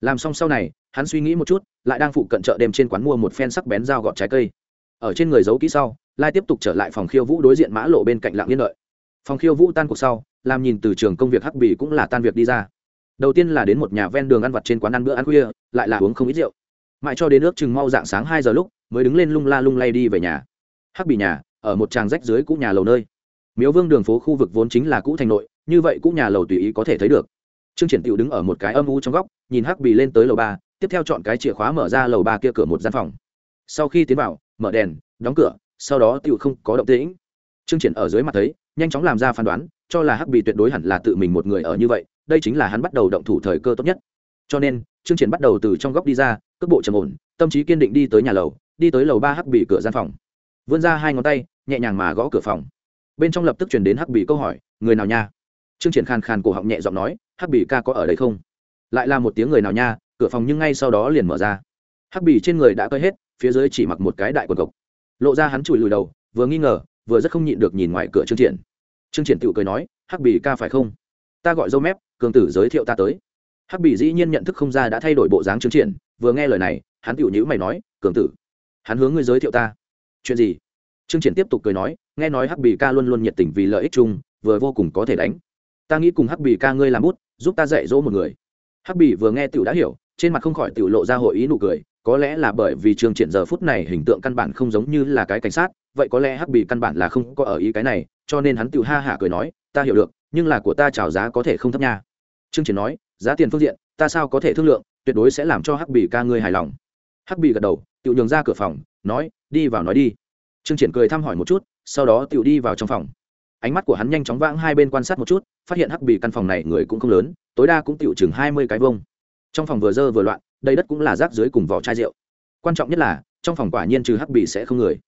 Làm xong sau này, hắn suy nghĩ một chút, lại đang phụ cận chợ đêm trên quán mua một phen sắc bén dao gọt trái cây. Ở trên người giấu kỹ sau, lai tiếp tục trở lại phòng khiêu vũ đối diện mã lộ bên cạnh lạng yên lợi phòng khiêu vũ tan cuộc sau, làm nhìn từ trường công việc hắc bì cũng là tan việc đi ra đầu tiên là đến một nhà ven đường ăn vặt trên quán ăn bữa ăn khuya, lại là uống không ít rượu. Mãi cho đến nước chừng mau dạng sáng hai giờ lúc, mới đứng lên lung la lung lay đi về nhà. Hắc bì nhà, ở một tràng rách dưới cũ nhà lầu nơi. Miếu vương đường phố khu vực vốn chính là cũ thành nội, như vậy cũ nhà lầu tùy ý có thể thấy được. Trương triển tiểu đứng ở một cái âm u trong góc, nhìn hắc bì lên tới lầu ba, tiếp theo chọn cái chìa khóa mở ra lầu ba kia cửa một gian phòng. Sau khi tiến vào, mở đèn, đóng cửa, sau đó tiểu không có động tĩnh. Trương triển ở dưới mặt thấy, nhanh chóng làm ra phán đoán, cho là hắc bì tuyệt đối hẳn là tự mình một người ở như vậy đây chính là hắn bắt đầu động thủ thời cơ tốt nhất. Cho nên, trương triển bắt đầu từ trong góc đi ra, cước bộ trầm ổn, tâm trí kiên định đi tới nhà lầu, đi tới lầu ba hắc bỉ cửa gian phòng. Vươn ra hai ngón tay, nhẹ nhàng mà gõ cửa phòng. Bên trong lập tức chuyển đến hắc bỉ câu hỏi, người nào nha? Trương triển khàn khàn cổ họng nhẹ giọng nói, hắc bỉ ca có ở đây không? Lại là một tiếng người nào nha? Cửa phòng nhưng ngay sau đó liền mở ra. Hắc bỉ trên người đã cơi hết, phía dưới chỉ mặc một cái đại quần cộc. Lộ ra hắn chùi lùi đầu, vừa nghi ngờ, vừa rất không nhịn được nhìn ngoài cửa trương triển. Trương triển tự cười nói, hắc bỉ ca phải không? Ta gọi dâu mép cường tử giới thiệu ta tới. Hắc bị dĩ nhiên nhận thức không ra đã thay đổi bộ dáng trương triển, vừa nghe lời này, hắn tựu nhữ mày nói, cường tử, hắn hướng ngươi giới thiệu ta. Chuyện gì? Trương triển tiếp tục cười nói, nghe nói hắc bị ca luôn luôn nhiệt tình vì lợi ích chung, vừa vô cùng có thể đánh. Ta nghĩ cùng hắc bị ca ngươi làm bút, giúp ta dạy dỗ một người. Hắc bị vừa nghe tựu đã hiểu, trên mặt không khỏi tựu lộ ra hội ý nụ cười, có lẽ là bởi vì trương triển giờ phút này hình tượng căn bản không giống như là cái cảnh sát, vậy có lẽ hắc bị căn bản là không có ở ý cái này, cho nên hắn tựu ha hả cười nói, ta hiểu được, nhưng là của ta chào giá có thể không thấp nha trương triển nói, giá tiền phương diện, ta sao có thể thương lượng, tuyệt đối sẽ làm cho hắc bì ca ngươi hài lòng. Hắc bì gật đầu, tiểu nhường ra cửa phòng, nói, đi vào nói đi. Trương triển cười thăm hỏi một chút, sau đó tiểu đi vào trong phòng. Ánh mắt của hắn nhanh chóng vãng hai bên quan sát một chút, phát hiện hắc bì căn phòng này người cũng không lớn, tối đa cũng tiểu chừng hai mươi cái vuông. trong phòng vừa dơ vừa loạn đây đất cũng là rác dưới cùng vỏ chai rượu. Quan trọng nhất là, trong phòng quả nhiên trừ hắc bì sẽ không người.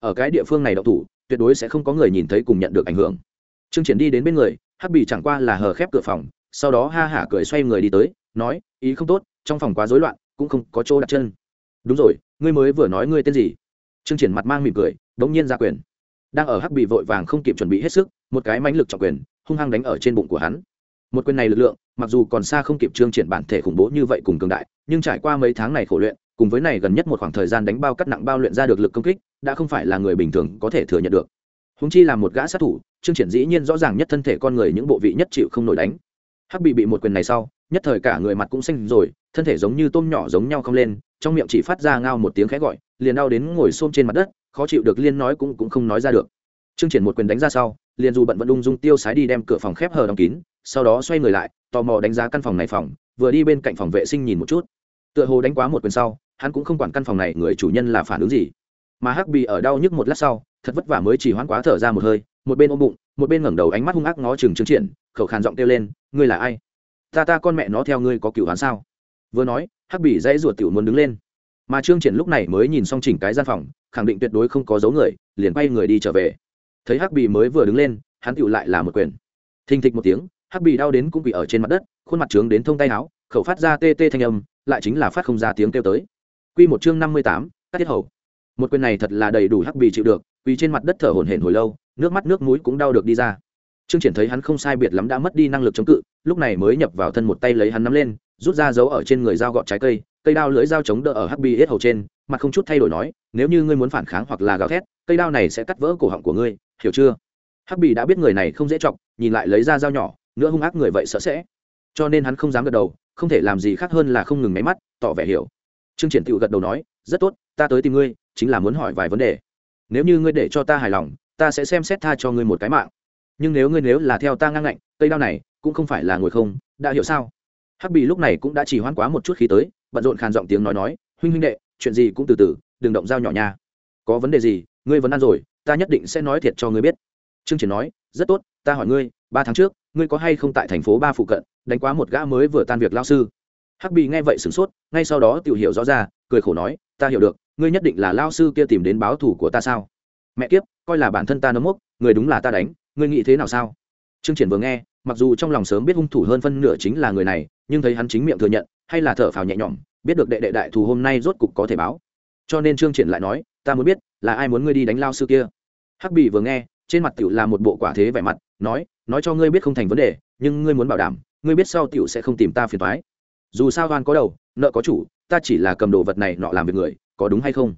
Ở cái địa phương này đậu thủ, tuyệt đối sẽ không có người nhìn thấy cùng nhận được ảnh hưởng. Trương triển đi đến bên người, hắc bì chẳng qua là hờ khép cửa phòng sau đó ha hả cười xoay người đi tới, nói, ý không tốt, trong phòng quá rối loạn, cũng không có chỗ đặt chân. Đúng rồi, ngươi mới vừa nói ngươi tên gì? Trương triển mặt mang mỉm cười, đống nhiên ra quyền. Đang ở hắc bị vội vàng không kịp chuẩn bị hết sức, một cái mãnh lực trọng quyền, hung hăng đánh ở trên bụng của hắn. Một quyền này lực lượng, mặc dù còn xa không kịp trương triển bản thể khủng bố như vậy cùng cường đại, nhưng trải qua mấy tháng này khổ luyện, cùng với này gần nhất một khoảng thời gian đánh bao cắt nặng bao luyện ra được lực công kích, đã không phải là người bình thường có thể thừa nhận được. Húng chi là một gã sát thủ, trương triển dĩ nhiên rõ ràng nhất thân thể con người những bộ vị nhất chịu không nổi đánh hắc bị bị một quyền này sau, nhất thời cả người mặt cũng xanh rồi, thân thể giống như tôm nhỏ giống nhau không lên, trong miệng chỉ phát ra ngao một tiếng khẽ gọi, liền đau đến ngồi xôm trên mặt đất, khó chịu được liên nói cũng cũng không nói ra được. Trương triển một quyền đánh ra sau, liền dù bận vận ung dung tiêu sái đi đem cửa phòng khép hờ đóng kín, sau đó xoay người lại, tò mò đánh giá căn phòng này phòng, vừa đi bên cạnh phòng vệ sinh nhìn một chút. Tựa hồ đánh quá một quyền sau, hắn cũng không quản căn phòng này người chủ nhân là phản ứng gì. Mà hắc bị ở đau nhức một lát sau, thật vất vả mới chỉ hoãn quá thở ra một hơi, một bên ôm bụng một bên ngẩng đầu ánh mắt hung ác ngó chừng trương triển, khẩu khàn giọng kêu lên, ngươi là ai? Ta ta con mẹ nó theo ngươi có cựu hắn sao? Vừa nói, hắc bỉ dãy ruột tiểu muốn đứng lên. Mà trương triển lúc này mới nhìn xong chỉnh cái gian phòng, khẳng định tuyệt đối không có dấu người, liền quay người đi trở về. Thấy hắc bỉ mới vừa đứng lên, hắn tiểu lại là một quyền. Thình thịch một tiếng, hắc bỉ đau đến cũng bị ở trên mặt đất, khuôn mặt trướng đến thông tay áo, khẩu phát ra tê tê thanh âm, lại chính là phát không ra tiếng kêu tới. Quy một chương năm mươi tám các tiết hầu. Một quyền này thật là đầy đủ hắc bỉ chịu được vì trên mặt đất thở hổn hển hồi lâu nước mắt nước mũi cũng đau được đi ra. Trương triển thấy hắn không sai biệt lắm đã mất đi năng lực chống cự, lúc này mới nhập vào thân một tay lấy hắn nắm lên, rút ra dấu ở trên người dao gọt trái cây cây đao lưỡi dao chống đỡ ở hắc bi hết hầu trên, mặt không chút thay đổi nói, nếu như ngươi muốn phản kháng hoặc là gào thét, cây đao này sẽ cắt vỡ cổ họng của ngươi, hiểu chưa? Hắc bì đã biết người này không dễ trọng nhìn lại lấy ra dao nhỏ nữa hung ác người vậy sợ sẽ. Cho nên hắn không dám gật đầu, không thể làm gì khác hơn là không ngừng máy mắt, tỏ vẻ hiểu. Trương triển tựu gật đầu nói, rất tốt, ta tới tìm ngươi, chính là muốn hỏi vài vấn đề. Nếu như ngươi để cho ta hài lòng ta sẽ xem xét tha cho ngươi một cái mạng. Nhưng nếu ngươi nếu là theo ta ngang ngạnh, cây đao này cũng không phải là ngồi không, đã hiểu sao? Hắc bì lúc này cũng đã chỉ hoãn quá một chút khí tới, bận rộn khàn giọng tiếng nói nói, huynh huynh đệ, chuyện gì cũng từ từ, đừng động dao nhỏ nha. Có vấn đề gì, ngươi vẫn ăn rồi, ta nhất định sẽ nói thiệt cho ngươi biết. Trương triển nói, rất tốt, ta hỏi ngươi, ba tháng trước, ngươi có hay không tại thành phố ba phụ cận, đánh quá một gã mới vừa tan việc lao sư? Hắc bì nghe vậy sửng sốt, ngay sau đó tiểu hiểu rõ ra, cười khổ nói, ta hiểu được, ngươi nhất định là lao sư kia tìm đến báo thủ của ta sao? Mẹ kiếp, coi là bản thân ta nấm mốc, người đúng là ta đánh, ngươi nghĩ thế nào sao? Trương triển vừa nghe, mặc dù trong lòng sớm biết hung thủ hơn phân nửa chính là người này, nhưng thấy hắn chính miệng thừa nhận, hay là thở phào nhẹ nhõm, biết được đệ đệ đại thù hôm nay rốt cục có thể báo. Cho nên trương triển lại nói, ta muốn biết, là ai muốn ngươi đi đánh lao sư kia? Hắc bì vừa nghe, trên mặt tiểu là một bộ quả thế vẻ mặt, nói nói cho ngươi biết không thành vấn đề, nhưng ngươi muốn bảo đảm, ngươi biết sau tiểu sẽ không tìm ta phiền toái. Dù sao oan có đầu, nợ có chủ, ta chỉ là cầm đồ vật này nọ làm việc người, có đúng hay không?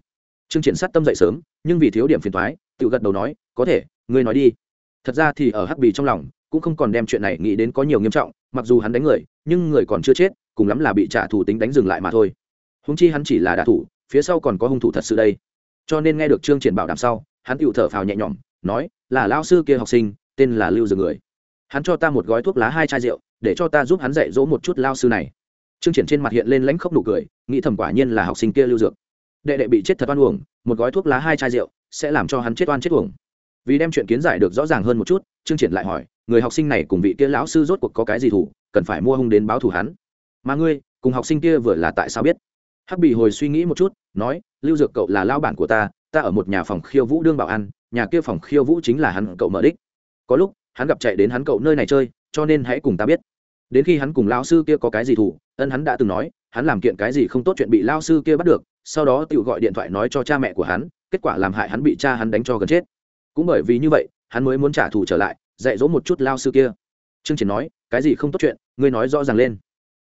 Trương triển sát tâm dậy sớm, nhưng vì thiếu điểm phiền toái, tự gật đầu nói, có thể, ngươi nói đi. Thật ra thì ở hắc bì trong lòng, cũng không còn đem chuyện này nghĩ đến có nhiều nghiêm trọng, mặc dù hắn đánh người, nhưng người còn chưa chết, cùng lắm là bị trả thù tính đánh dừng lại mà thôi. Huống chi hắn chỉ là đả thủ, phía sau còn có hung thủ thật sự đây. Cho nên nghe được trương triển bảo đảm sau, hắn tự thở phào nhẹ nhõm, nói, là lão sư kia học sinh, tên là lưu Dương người. Hắn cho ta một gói thuốc lá hai chai rượu, để cho ta giúp hắn dạy dỗ một chút lão sư này. Trương triển trên mặt hiện lên lãnh khốc nụ cười, nghĩ thầm quả nhiên là học sinh kia lưu dược đệ đệ bị chết thật oan uổng, một gói thuốc lá hai chai rượu, sẽ làm cho hắn chết oan chết uổng. Vì đem chuyện kiến giải được rõ ràng hơn một chút chương triển lại hỏi, người học sinh này cùng vị kia lão sư rốt cuộc có cái gì thủ, cần phải mua hung đến báo thù hắn? Mà ngươi, cùng học sinh kia vừa là tại sao biết? Hắc bị hồi suy nghĩ một chút, nói, lưu dược cậu là lao bản của ta ta ở một nhà phòng khiêu vũ đương bảo ăn nhà kia phòng khiêu vũ chính là hắn cậu mở đích. Có lúc, hắn gặp chạy đến hắn cậu nơi này chơi, cho nên hãy cùng ta biết. Đến khi hắn cùng lao sư kia có cái gì thủ, ân hắn đã từng nói, hắn làm kiện cái gì không tốt chuyện bị lao sư kia bắt được sau đó tự gọi điện thoại nói cho cha mẹ của hắn, kết quả làm hại hắn bị cha hắn đánh cho gần chết. Cũng bởi vì như vậy, hắn mới muốn trả thù trở lại, dạy dỗ một chút lao sư kia. Trương triển nói, cái gì không tốt chuyện, ngươi nói rõ ràng lên.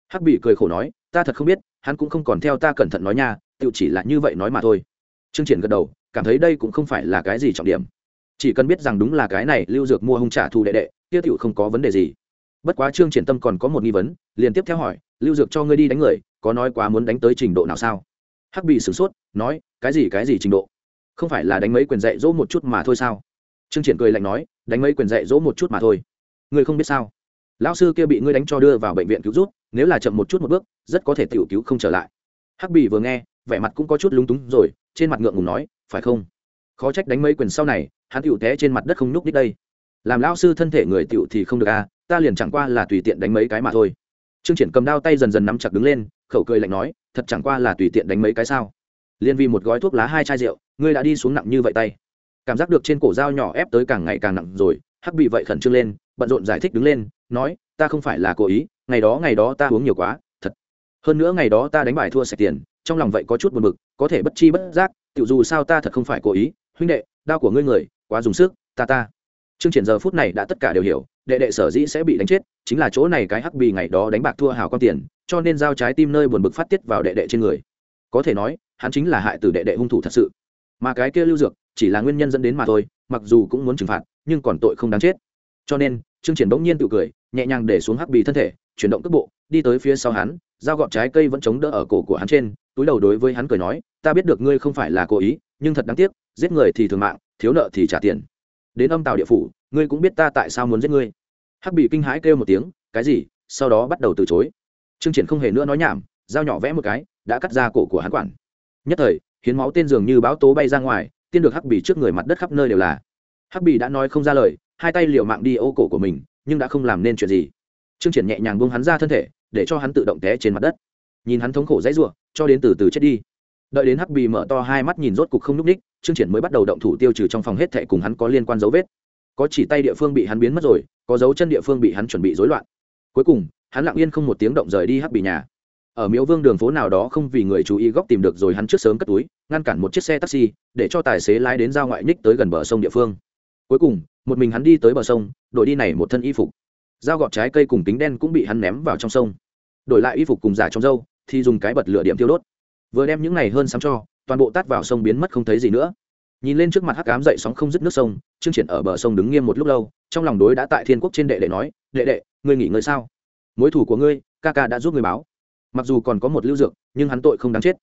Hắc bị cười khổ nói, ta thật không biết, hắn cũng không còn theo ta cẩn thận nói nha tự chỉ là như vậy nói mà thôi. Trương triển gật đầu, cảm thấy đây cũng không phải là cái gì trọng điểm. Chỉ cần biết rằng đúng là cái này lưu dược mua hung trả thù đệ đệ, kia tiểu không có vấn đề gì. Bất quá trương triển tâm còn có một nghi vấn, liền tiếp theo hỏi, lưu dược cho ngươi đi đánh người, có nói quá muốn đánh tới trình độ nào sao? Hắc bị sửng sốt, nói, cái gì cái gì trình độ? Không phải là đánh mấy quyền dạy dỗ một chút mà thôi sao? Trương triển cười lạnh nói, đánh mấy quyền dạy dỗ một chút mà thôi. Ngươi không biết sao? Lão sư kia bị ngươi đánh cho đưa vào bệnh viện cứu rút nếu là chậm một chút một bước, rất có thể tiểu cứu không trở lại. Hắc bì vừa nghe, vẻ mặt cũng có chút lúng túng rồi, trên mặt ngượng ngùng nói, phải không? Khó trách đánh mấy quyền sau này, hắn tiểu té trên mặt đất không nhúc đích đây. Làm lão sư thân thể người tiểu thì không được à ta liền chẳng qua là tùy tiện đánh mấy cái mà thôi. Trương triển cầm đao tay dần dần nắm chặt đứng lên khẩu cười lạnh nói, thật chẳng qua là tùy tiện đánh mấy cái sao? Liên Vi một gói thuốc lá hai chai rượu, ngươi đã đi xuống nặng như vậy tay. Cảm giác được trên cổ dao nhỏ ép tới càng ngày càng nặng rồi, hắc bị vậy khẩn trương lên, bận rộn giải thích đứng lên, nói, ta không phải là cố ý, ngày đó ngày đó ta uống nhiều quá, thật. Hơn nữa ngày đó ta đánh bài thua sạch tiền, trong lòng vậy có chút buồn bực, có thể bất chi bất giác tự dù sao ta thật không phải cố ý, huynh đệ đau của ngươi người, quá dùng sức, ta ta. Chương triển giờ phút này đã tất cả đều hiểu, đệ đệ sở dĩ sẽ bị đánh chết, chính là chỗ này cái hắc bì ngày đó đánh bạc thua hào con tiền cho nên giao trái tim nơi buồn bực phát tiết vào đệ đệ trên người. Có thể nói, hắn chính là hại từ đệ đệ hung thủ thật sự. Mà cái kia lưu dược, chỉ là nguyên nhân dẫn đến mà thôi, mặc dù cũng muốn trừng phạt, nhưng còn tội không đáng chết. Cho nên, trương triển bỗng nhiên tự cười, nhẹ nhàng để xuống hắc bì thân thể, chuyển động cước bộ, đi tới phía sau hắn, dao gọt trái cây vẫn chống đỡ ở cổ của hắn trên, túi đầu đối với hắn cười nói, ta biết được ngươi không phải là cố ý, nhưng thật đáng tiếc, giết người thì thường mạng, thiếu nợ thì trả tiền. Đến âm tào địa phủ, ngươi cũng biết ta tại sao muốn giết ngươi. Hắc bị kinh hãi kêu một tiếng, cái gì? Sau đó bắt đầu từ chối trương triển không hề nữa nói nhảm, dao nhỏ vẽ một cái, đã cắt ra cổ của hắn quản. Nhất thời, hiến máu tên dường như báo tố bay ra ngoài, tiên được hắc bì trước người mặt đất khắp nơi đều là. Hắc bì đã nói không ra lời, hai tay liều mạng đi ô cổ của mình, nhưng đã không làm nên chuyện gì. Trương triển nhẹ nhàng buông hắn ra thân thể, để cho hắn tự động té trên mặt đất. Nhìn hắn thống khổ dãy rủa, cho đến từ từ chết đi. Đợi đến hắc bì mở to hai mắt nhìn rốt cục không n ú ních trương triển mới bắt đầu động thủ tiêu trừ trong phòng hết thệ cùng hắn có liên quan dấu vết. Có chỉ tay địa phương bị hắn biến mất rồi, có dấu chân địa phương bị hắn chuẩn bị rối loạn. Cuối cùng hắn lặng yên không một tiếng động rời đi hắc bị nhà. Ở miếu vương đường phố nào đó không vì người chú ý góc tìm được rồi hắn trước sớm cất túi, ngăn cản một chiếc xe taxi, để cho tài xế lái đến giao ngoại ních tới gần bờ sông địa phương. Cuối cùng, một mình hắn đi tới bờ sông, đổi đi này một thân y phục. Dao gọt trái cây cùng tính đen cũng bị hắn ném vào trong sông. Đổi lại y phục cùng giả trong dâu thì dùng cái bật lửa điểm tiêu đốt. Vừa đem những này hơn sắm cho, toàn bộ tát vào sông biến mất không thấy gì nữa. Nhìn lên trước mặt hắc cám dậy sóng không dứt nước sông, trương triển ở bờ sông đứng nghiêm một lúc lâu, trong lòng đối đã tại thiên quốc trên đệ đệ nói, đệ đệ, ngươi nghỉ ngơi sao? Mối thủ của ngươi, ca ca đã giúp người báo. Mặc dù còn có một lưu dược, nhưng hắn tội không đáng chết.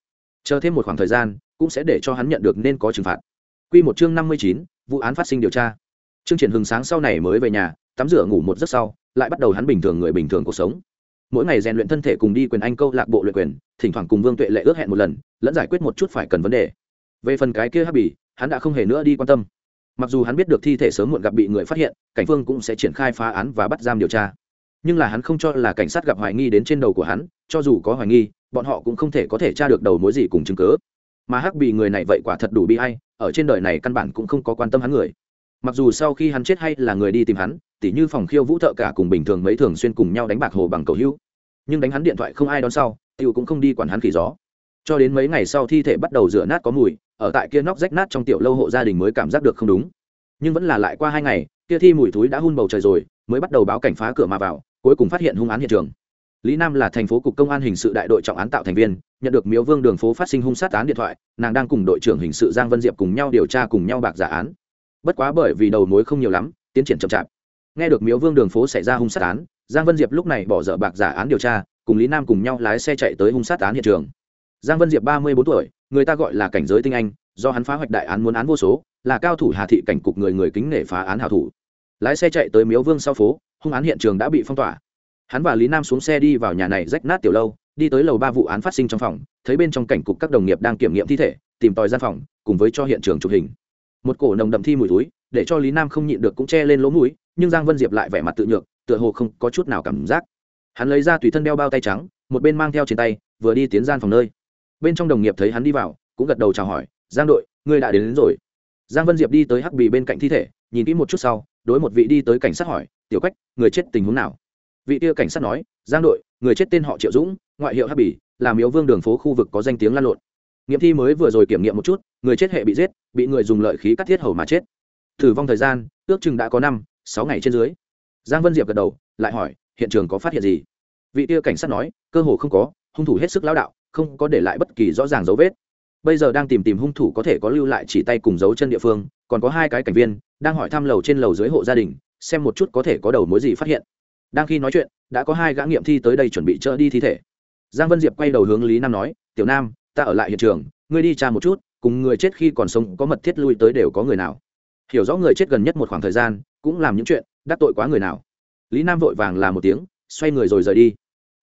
Chờ thêm một khoảng thời gian, cũng sẽ để cho hắn nhận được nên có trừng phạt. Quy một chương năm mươi chín, vụ án phát sinh điều tra. Trương triển hừng sáng sau này mới về nhà, tắm rửa ngủ một giấc sau, lại bắt đầu hắn bình thường người bình thường cuộc sống. Mỗi ngày rèn luyện thân thể cùng đi quyền anh câu lạc bộ luyện quyền, thỉnh thoảng cùng vương tuệ lệ ước hẹn một lần, lẫn giải quyết một chút phải cần vấn đề. Về phần cái kia hắc bỉ, hắn đã không hề nữa đi quan tâm. Mặc dù hắn biết được thi thể sớm muộn gặp bị người phát hiện, cảnh phương cũng sẽ triển khai phá án và bắt giam điều tra nhưng là hắn không cho là cảnh sát gặp hoài nghi đến trên đầu của hắn, cho dù có hoài nghi, bọn họ cũng không thể có thể tra được đầu mối gì cùng chứng cứ. mà hắc bị người này vậy quả thật đủ bi hay ở trên đời này căn bản cũng không có quan tâm hắn người. Mặc dù sau khi hắn chết hay là người đi tìm hắn, tỉ như phòng khiêu vũ thợ cả cùng bình thường mấy thường xuyên cùng nhau đánh bạc hồ bằng cầu hữu, nhưng đánh hắn điện thoại không ai đón sau, tiêu cũng không đi quản hắn khỉ gió. Cho đến mấy ngày sau thi thể bắt đầu rửa nát có mùi, ở tại kia nóc rách nát trong tiểu lâu hộ gia đình mới cảm giác được không đúng. Nhưng vẫn là lại qua hai ngày, kia thi mùi thúi đã hun bầu trời rồi, mới bắt đầu báo cảnh phá cửa mà vào cuối cùng phát hiện hung án hiện trường. Lý nam là thành phố cục công an hình sự đại đội trọng án tạo thành viên, nhận được miếu vương đường phố phát sinh hung sát án điện thoại, nàng đang cùng đội trưởng hình sự giang vân diệp cùng nhau điều tra cùng nhau bạc giả án. Bất quá bởi vì đầu mối không nhiều lắm, tiến triển chậm chạp. Nghe được miếu vương đường phố xảy ra hung sát án, giang vân diệp lúc này bỏ dở bạc giả án điều tra, cùng lý nam cùng nhau lái xe chạy tới hung sát án hiện trường. Giang vân diệp ba mươi bốn tuổi, người ta gọi là cảnh giới tinh anh, do hắn phá hoạch đại án muốn án vô số, là cao thủ hà thị cảnh cục người người kính nể phá án hảo thủ lái xe chạy tới miếu vương sau phố hung án hiện trường đã bị phong tỏa. Hắn và lý nam xuống xe đi vào nhà này rách nát tiểu lâu đi tới lầu ba vụ án phát sinh trong phòng thấy bên trong cảnh cục các đồng nghiệp đang kiểm nghiệm thi thể tìm tòi gian phòng cùng với cho hiện trường chụp hình. Một cổ nồng đậm thi mùi túi để cho lý nam không nhịn được cũng che lên lỗ mũi nhưng giang vân diệp lại vẻ mặt tự nhược tựa hồ không có chút nào cảm giác. Hắn lấy ra tùy thân đeo bao tay trắng một bên mang theo trên tay vừa đi tiến gian phòng nơi. Bên trong đồng nghiệp thấy hắn đi vào cũng gật đầu chào hỏi giang đội ngươi đã đến, đến rồi. Giang vân diệp đi tới hắc bì bên cạnh thi thể nhìn kỹ một chút sau đối một vị đi tới cảnh sát hỏi, tiểu quách, người chết tình huống nào? Vị kia cảnh sát nói, giang đội, người chết tên họ triệu dũng, ngoại hiệu hắc bì làm yếu vương đường phố khu vực có danh tiếng lan lộn. Nghiệm thi mới vừa rồi kiểm nghiệm một chút, người chết hệ bị giết, bị người dùng lợi khí cắt thiết hầu mà chết. Thử vong thời gian, ước chừng đã có năm, sáu ngày trên dưới. Giang vân diệp gật đầu, lại hỏi, hiện trường có phát hiện gì? Vị tia cảnh sát nói, cơ hồ không có, hung thủ hết sức lao đạo, không có để lại bất kỳ rõ ràng dấu vết. Bây giờ đang tìm tìm hung thủ có thể có lưu lại chỉ tay cùng dấu chân địa phương còn có hai cái cảnh viên đang hỏi thăm lầu trên lầu dưới hộ gia đình, xem một chút có thể có đầu mối gì phát hiện. Đang khi nói chuyện, đã có hai gã nghiệm thi tới đây chuẩn bị chở đi thi thể. Giang vân diệp quay đầu hướng lý nam nói, tiểu nam, ta ở lại hiện trường, ngươi đi tra một chút, cùng người chết khi còn sống có mật thiết lui tới đều có người nào. Hiểu rõ người chết gần nhất một khoảng thời gian, cũng làm những chuyện đắc tội quá người nào. Lý nam vội vàng làm một tiếng, xoay người rồi rời đi.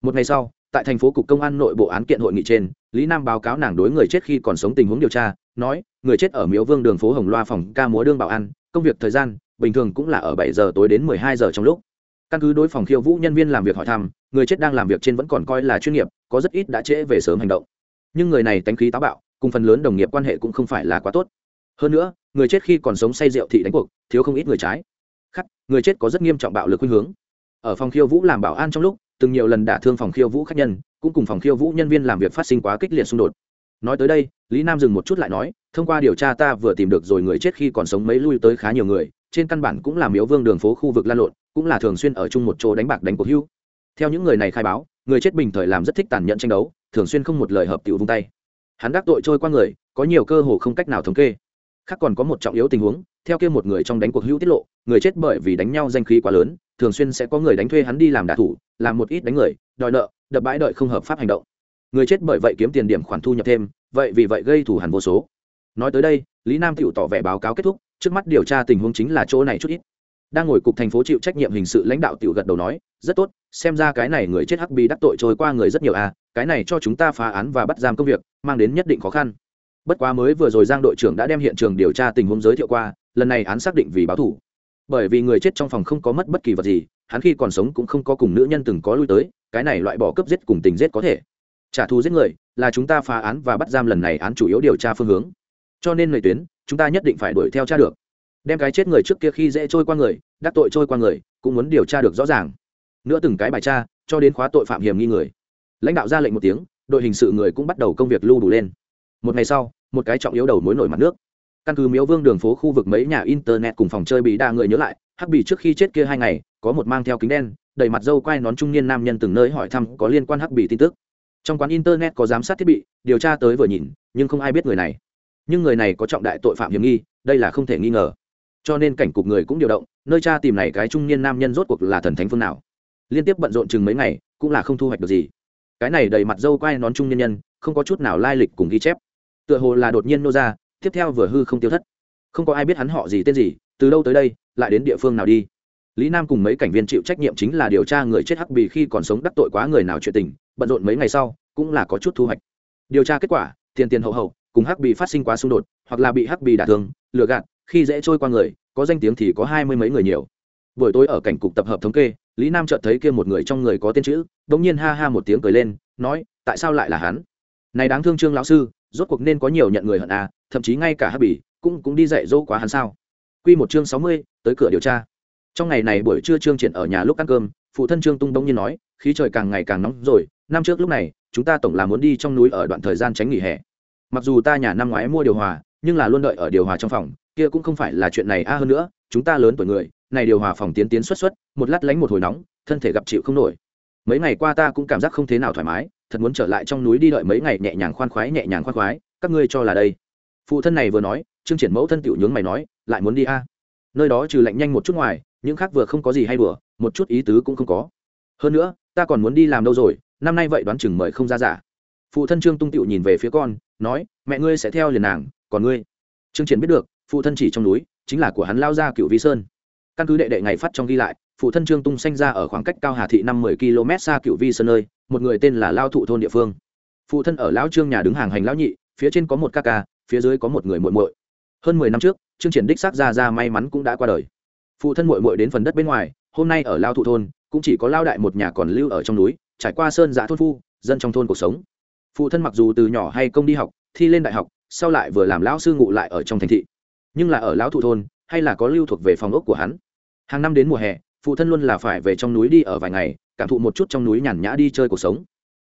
Một ngày sau, tại thành phố cục công an nội bộ án kiện hội nghị trên lý nam báo cáo nàng đối người chết khi còn sống tình huống điều tra, nói, người chết ở miếu vương đường phố hồng loa phòng ca múa đương bảo an công việc thời gian, bình thường cũng là ở bảy giờ tối đến mười hai giờ trong lúc. Căn cứ đối phòng khiêu vũ nhân viên làm việc hỏi thăm, người chết đang làm việc trên vẫn còn coi là chuyên nghiệp, có rất ít đã trễ về sớm hành động. Nhưng người này tánh khí táo bạo, cùng phần lớn đồng nghiệp quan hệ cũng không phải là quá tốt. Hơn nữa, người chết khi còn sống say rượu thị đánh cuộc, thiếu không ít người trái. Khắc, người chết có rất nghiêm trọng bạo lực khuynh hướng. Ở phòng khiêu vũ làm bảo an trong lúc, từng nhiều lần đả thương phòng khiêu vũ khách nhân cũng cùng phòng khiêu vũ nhân viên làm việc phát sinh quá kích liệt xung đột. Nói tới đây, lý nam dừng một chút lại nói, thông qua điều tra ta vừa tìm được rồi người chết khi còn sống mấy lui tới khá nhiều người, trên căn bản cũng là miếu vương đường phố khu vực lan lộn, cũng là thường xuyên ở chung một chỗ đánh bạc đánh cuộc hưu. Theo những người này khai báo, người chết bình thời làm rất thích tàn nhẫn tranh đấu, thường xuyên không một lời hợp tiểu vung tay. Hắn đắc tội trôi qua người, có nhiều cơ hồ không cách nào thống kê. Khác còn có một trọng yếu tình huống, theo kia một người trong đánh cuộc hữu tiết lộ, người chết bởi vì đánh nhau danh khí quá lớn, thường xuyên sẽ có người đánh thuê hắn đi làm đả thủ, làm một ít đánh người, đòi nợ đập bãi đợi không hợp pháp hành động. Người chết bởi vậy kiếm tiền điểm khoản thu nhập thêm, vậy vì vậy gây thù hẳn vô số. Nói tới đây, lý nam tựu tỏ vẻ báo cáo kết thúc, trước mắt điều tra tình huống chính là chỗ này chút ít. Đang ngồi cục thành phố chịu trách nhiệm hình sự lãnh đạo tiểu gật đầu nói, rất tốt, xem ra cái này người chết hắc bi đắc tội trôi qua người rất nhiều à cái này cho chúng ta phá án và bắt giam công việc, mang đến nhất định khó khăn. Bất quá mới vừa rồi giang đội trưởng đã đem hiện trường điều tra tình huống giới thiệu qua, lần này án xác định vì báo thủ bởi vì người chết trong phòng không có mất bất kỳ vật gì hắn khi còn sống cũng không có cùng nữ nhân từng có lui tới, cái này loại bỏ cấp giết cùng tình giết có thể. Trả thù giết người là chúng ta phá án và bắt giam lần này án chủ yếu điều tra phương hướng. Cho nên người tuyến, chúng ta nhất định phải đuổi theo tra được. Đem cái chết người trước kia khi dễ trôi qua người, đắc tội trôi qua người, cũng muốn điều tra được rõ ràng. Nữa từng cái bài tra, cho đến khóa tội phạm hiểm nghi người. Lãnh đạo ra lệnh một tiếng, đội hình sự người cũng bắt đầu công việc lưu đủ lên. Một ngày sau, một cái trọng yếu đầu mối nổi mặt nước. Căn cứ miếu vương đường phố khu vực mấy nhà internet cùng phòng chơi bị đa người nhớ lại hắc bì trước khi chết kia hai ngày, có một mang theo kính đen, đầy mặt dâu quai nón trung niên nam nhân từng nơi hỏi thăm có liên quan hắc bì tin tức. Trong quán internet có giám sát thiết bị, điều tra tới vừa nhìn, nhưng không ai biết người này. Nhưng người này có trọng đại tội phạm hiểm nghi, đây là không thể nghi ngờ. Cho nên cảnh cục người cũng điều động, nơi cha tìm này cái trung niên nam nhân rốt cuộc là thần thánh phương nào. Liên tiếp bận rộn chừng mấy ngày, cũng là không thu hoạch được gì. Cái này đầy mặt dâu quai nón trung niên nhân, không có chút nào lai lịch cùng ghi chép. Tựa hồ là đột nhiên nô ra, tiếp theo vừa hư không tiêu thất. Không có ai biết hắn họ gì, tên gì, từ đâu tới đây lại đến địa phương nào đi? Lý nam cùng mấy cảnh viên chịu trách nhiệm chính là điều tra người chết hắc bì khi còn sống đắc tội quá người nào chuyện tình, bận rộn mấy ngày sau, cũng là có chút thu hoạch. Điều tra kết quả, tiền tiền hậu hậu, cùng hắc bì phát sinh quá xung đột, hoặc là bị hắc bì đả thương, lừa gạt, khi dễ trôi qua người, có danh tiếng thì có hai mươi mấy người nhiều. Buổi tối ở cảnh cục tập hợp thống kê, lý nam chợt thấy kia một người trong người có tên chữ đ ỗ n g nhiên ha ha một tiếng cười lên, nói, tại sao lại là hắn? Này đáng thương trương lão sư, rốt cuộc nên có nhiều nhận người hận à thậm chí ngay cả hắc bì cũng cũng đi dạy dỗ quá hắn sao? Q một chương sáu mươi tới cửa điều tra. Trong ngày này buổi trưa trương triển ở nhà lúc ăn cơm, phụ thân trương tung đông nhiên nói, khí trời càng ngày càng nóng rồi, năm trước lúc này, chúng ta tổng là muốn đi trong núi ở đoạn thời gian tránh nghỉ hè. Mặc dù ta nhà năm ngoái mua điều hòa, nhưng là luôn đợi ở điều hòa trong phòng, kia cũng không phải là chuyện này a à hơn nữa, chúng ta lớn tuổi người, này điều hòa phòng tiến tiến xuất xuất một lát lánh một hồi nóng, thân thể gặp chịu không nổi. Mấy ngày qua ta cũng cảm giác không thế nào thoải mái, thật muốn trở lại trong núi đi đợi mấy ngày nhẹ nhàng khoan khoái, nhẹ nhàng khoan khoái, các ngươi cho là đây. Phụ thân này vừa nói chương triển mẫu thân tiểu nhướng mày nói, lại muốn đi a nơi đó trừ lạnh nhanh một chút ngoài, những khác vừa không có gì hay đùa, một chút ý tứ cũng không có. Hơn nữa, ta còn muốn đi làm đâu rồi, năm nay vậy đoán chừng mời không ra giả. Phụ thân trương tung tiệu nhìn về phía con, nói, mẹ ngươi sẽ theo liền nàng, còn ngươi? Trương triển biết được, phụ thân chỉ trong núi, chính là của hắn lao ra cựu vi sơn. Căn cứ đệ đệ ngày phát trong ghi lại, phụ thân trương tung sanh ra ở khoảng cách cao hà thị năm mươi km xa cựu vi sơn nơi, một người tên là lao thụ thôn địa phương. Phụ thân ở lão trương nhà đứng hàng hành lão nhị, phía trên có một ca ca, phía dưới có một người muội muội. Hơn mười năm trước trương triển đích xác ra ra may mắn cũng đã qua đời. Phụ thân muội muội đến phần đất bên ngoài, hôm nay ở lao thụ thôn, cũng chỉ có lao đại một nhà còn lưu ở trong núi, trải qua sơn giã thôn phu, dân trong thôn cuộc sống. Phụ thân mặc dù từ nhỏ hay công đi học, thi lên đại học, sau lại vừa làm lão sư ngụ lại ở trong thành thị. Nhưng là ở lão thụ thôn, hay là có lưu thuộc về phòng ốc của hắn. Hàng năm đến mùa hè, phụ thân luôn là phải về trong núi đi ở vài ngày, cảm thụ một chút trong núi nhàn nhã đi chơi cuộc sống.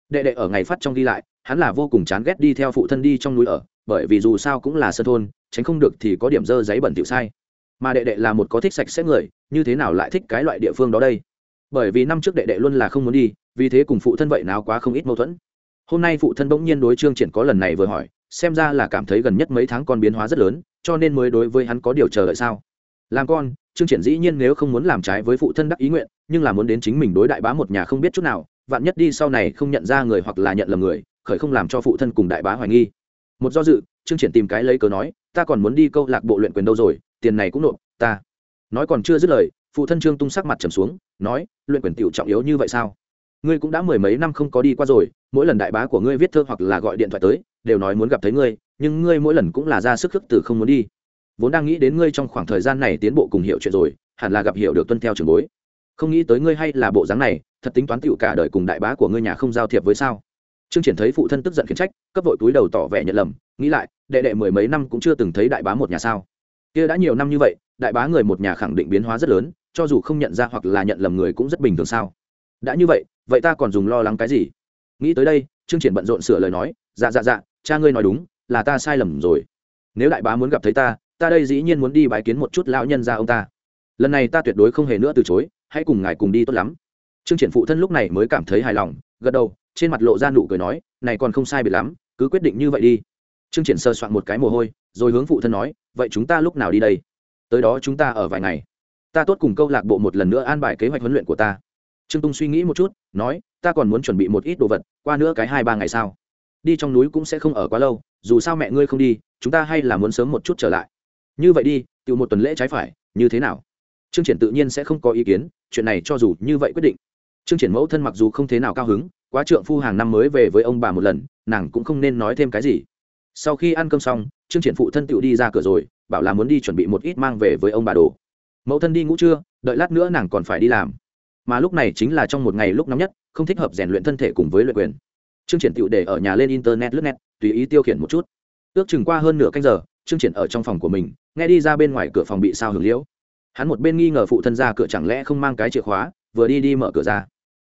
Đệ đệ ở ngày phát trong đi lại, hắn là vô cùng chán ghét đi theo phụ thân đi trong núi ở, bởi vì dù sao cũng là sân thôn tránh không được thì có điểm dơ giấy bẩn tiểu sai. Mà đệ đệ là một có thích sạch sẽ người, như thế nào lại thích cái loại địa phương đó đây? Bởi vì năm trước đệ đệ luôn là không muốn đi, vì thế cùng phụ thân vậy nào quá không ít mâu thuẫn. Hôm nay phụ thân bỗng nhiên đối trương triển có lần này vừa hỏi, xem ra là cảm thấy gần nhất mấy tháng con biến hóa rất lớn, cho nên mới đối với hắn có điều chờ đợi sao? Làm con, trương triển dĩ nhiên nếu không muốn làm trái với phụ thân đắc ý nguyện, nhưng là muốn đến chính mình đối đại bá một nhà không biết chút nào, vạn nhất đi sau này không nhận ra người hoặc là nhận lầm người, khởi không làm cho phụ thân cùng đại bá hoài nghi. Một do dự, trương triển tìm cái lấy cớ nói ta còn muốn đi câu lạc bộ luyện quyền đâu rồi, tiền này cũng nộp, ta. Nói còn chưa dứt lời, phụ thân trương tung sắc mặt trầm xuống, nói, luyện quyền tiểu trọng yếu như vậy sao? Ngươi cũng đã mười mấy năm không có đi qua rồi, mỗi lần đại bá của ngươi viết thơ hoặc là gọi điện thoại tới, đều nói muốn gặp thấy ngươi, nhưng ngươi mỗi lần cũng là ra sức khước từ không muốn đi. Vốn đang nghĩ đến ngươi trong khoảng thời gian này tiến bộ cùng hiểu chuyện rồi, hẳn là gặp hiểu được tuân theo trường bối. Không nghĩ tới ngươi hay là bộ dáng này, thật tính toán tựu cả đời cùng đại bá của ngươi nhà không giao thiệp với sao? Trương triển thấy phụ thân tức giận khiển trách, cấp vội túi đầu tỏ vẻ nhận lầm, nghĩ lại, đệ đệ mười mấy năm cũng chưa từng thấy đại bá một nhà sao. Kia đã nhiều năm như vậy, đại bá người một nhà khẳng định biến hóa rất lớn, cho dù không nhận ra hoặc là nhận lầm người cũng rất bình thường sao? Đã như vậy vậy ta còn dùng lo lắng cái gì? Nghĩ tới đây, trương triển bận rộn sửa lời nói dạ dạ dạ cha ngươi nói đúng, là ta sai lầm rồi. Nếu đại bá muốn gặp thấy ta ta đây dĩ nhiên muốn đi bái kiến một chút lão nhân gia ông ta. Lần này ta tuyệt đối không hề nữa từ chối, hãy cùng ngài cùng đi tốt lắm. Trương triển phụ thân lúc này mới cảm thấy hài lòng, gật đầu trên mặt lộ ra nụ cười nói, này còn không sai biệt lắm, cứ quyết định như vậy đi. Trương triển sơ soạn một cái mồ hôi, rồi hướng phụ thân nói, vậy chúng ta lúc nào đi đây? Tới đó chúng ta ở vài ngày. Ta tốt cùng câu lạc bộ một lần nữa an bài kế hoạch huấn luyện của ta. Trương tung suy nghĩ một chút, nói, ta còn muốn chuẩn bị một ít đồ vật, qua nữa cái hai ba ngày sau. Đi trong núi cũng sẽ không ở quá lâu, dù sao mẹ ngươi không đi, chúng ta hay là muốn sớm một chút trở lại. Như vậy đi tự một tuần lễ trái phải, như thế nào? Trương triển tự nhiên sẽ không có ý kiến, chuyện này cho dù như vậy quyết định. Trương triển mẫu thân mặc dù không thế nào cao hứng quá trượng phu hàng năm mới về với ông bà một lần, nàng cũng không nên nói thêm cái gì. Sau khi ăn cơm xong, trương triển phụ thân tự đi ra cửa rồi, bảo là muốn đi chuẩn bị một ít mang về với ông bà đồ. Mẫu thân đi ngủ trưa, đợi lát nữa nàng còn phải đi làm. Mà lúc này chính là trong một ngày lúc nóng nhất, không thích hợp rèn luyện thân thể cùng với luyện quyền. Trương triển tựu để ở nhà lên internet lướt net, tùy ý tiêu khiển một chút. Ước chừng qua hơn nửa canh giờ, trương triển ở trong phòng của mình, nghe đi ra bên ngoài cửa phòng bị sao hưởng liễu. Hắn một bên nghi ngờ phụ thân ra cửa chẳng lẽ không mang cái chìa khóa, vừa đi đi mở cửa ra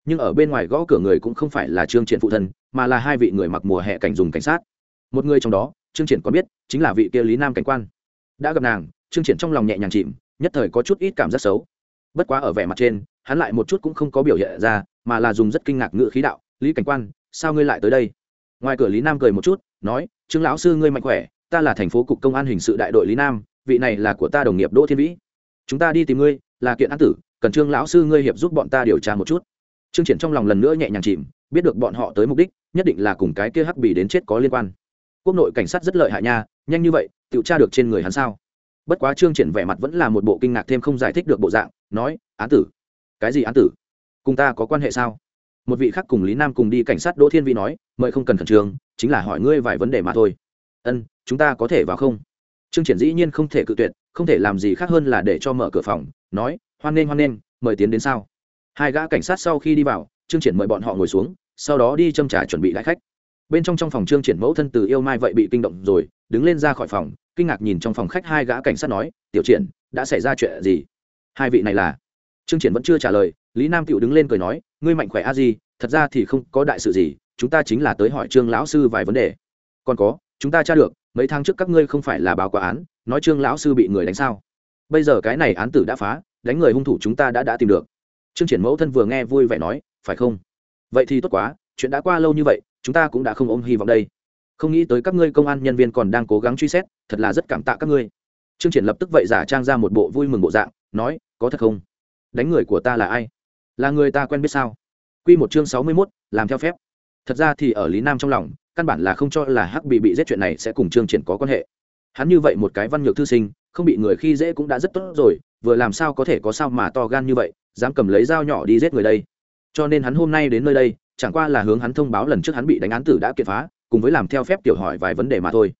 nhưng ở bên ngoài gõ cửa người cũng không phải là trương triển phụ thân, mà là hai vị người mặc mùa hè cảnh dùng cảnh sát. Một người trong đó, trương triển còn biết, chính là vị kia lý nam cảnh quan. Đã gặp nàng, trương triển trong lòng nhẹ nhàng chìm, nhất thời có chút ít cảm giác xấu. Bất quá ở vẻ mặt trên, hắn lại một chút cũng không có biểu hiện ra, mà là dùng rất kinh ngạc ngữ khí đạo, lý cảnh quan, sao ngươi lại tới đây? Ngoài cửa lý nam cười một chút, nói, trương lão sư ngươi mạnh khỏe, ta là thành phố cục công an hình sự đại đội lý nam, vị này là của ta đồng nghiệp đỗ thiên vĩ. Chúng ta đi tìm ngươi, là kiện án tử, cần trương lão sư ngươi hiệp giúp bọn ta điều tra một chút trương triển trong lòng lần nữa nhẹ nhàng chìm, biết được bọn họ tới mục đích, nhất định là cùng cái kia hắc bì đến chết có liên quan. Quốc nội cảnh sát rất lợi hại nha, nhanh như vậy tự tra được trên người hắn sao? Bất quá trương triển vẻ mặt vẫn là một bộ kinh ngạc thêm không giải thích được bộ dạng, nói, án tử. Cái gì án tử? Cùng ta có quan hệ sao? Một vị khác cùng lý nam cùng đi cảnh sát đỗ thiên vi nói, mời không cần khẩn trương, chính là hỏi ngươi vài vấn đề mà thôi. Ân, chúng ta có thể vào không? Trương triển dĩ nhiên không thể cự tuyệt, không thể làm gì khác hơn là để cho mở cửa phòng, nói, hoan nghênh hoan nghênh, mời tiến đến sao? Hai gã cảnh sát sau khi đi vào, trương triển mời bọn họ ngồi xuống, sau đó đi châm trà chuẩn bị đại khách. Bên trong trong phòng trương triển mẫu thân từ yêu mai vậy bị kinh động rồi, đứng lên ra khỏi phòng, kinh ngạc nhìn trong phòng khách hai gã cảnh sát nói, tiểu triển, đã xảy ra chuyện gì? Hai vị này là? Trương triển vẫn chưa trả lời, lý nam tiểu đứng lên cười nói, ngươi mạnh khỏe a gì thật ra thì không có đại sự gì, chúng ta chính là tới hỏi trương lão sư vài vấn đề. Còn có, chúng ta tra được, mấy tháng trước các ngươi không phải là báo quả án, nói trương lão sư bị người đánh sao? Bây giờ cái này án tử đã phá, đánh người hung thủ chúng ta đã đã tìm được trương triển mẫu thân vừa nghe vui vẻ nói, phải không? Vậy thì tốt quá, chuyện đã qua lâu như vậy, chúng ta cũng đã không ôm hy vọng đây. Không nghĩ tới các ngươi công an nhân viên còn đang cố gắng truy xét, thật là rất cảm tạ các ngươi. Trương triển lập tức vậy giả trang ra một bộ vui mừng bộ dạng, nói, có thật không? Đánh người của ta là ai? Là người ta quen biết sao? Quy một chương sáu mươi mốt, làm theo phép. Thật ra thì ở lý nam trong lòng, căn bản là không cho là hắc bị bị giết chuyện này sẽ cùng trương triển có quan hệ. Hắn như vậy một cái văn nhược thư sinh không bị người khi dễ cũng đã rất tốt rồi, vừa làm sao có thể có sao mà to gan như vậy, dám cầm lấy dao nhỏ đi giết người đây. Cho nên hắn hôm nay đến nơi đây, chẳng qua là hướng hắn thông báo lần trước hắn bị đánh án tử đã kiệt phá, cùng với làm theo phép tiểu hỏi vài vấn đề mà thôi.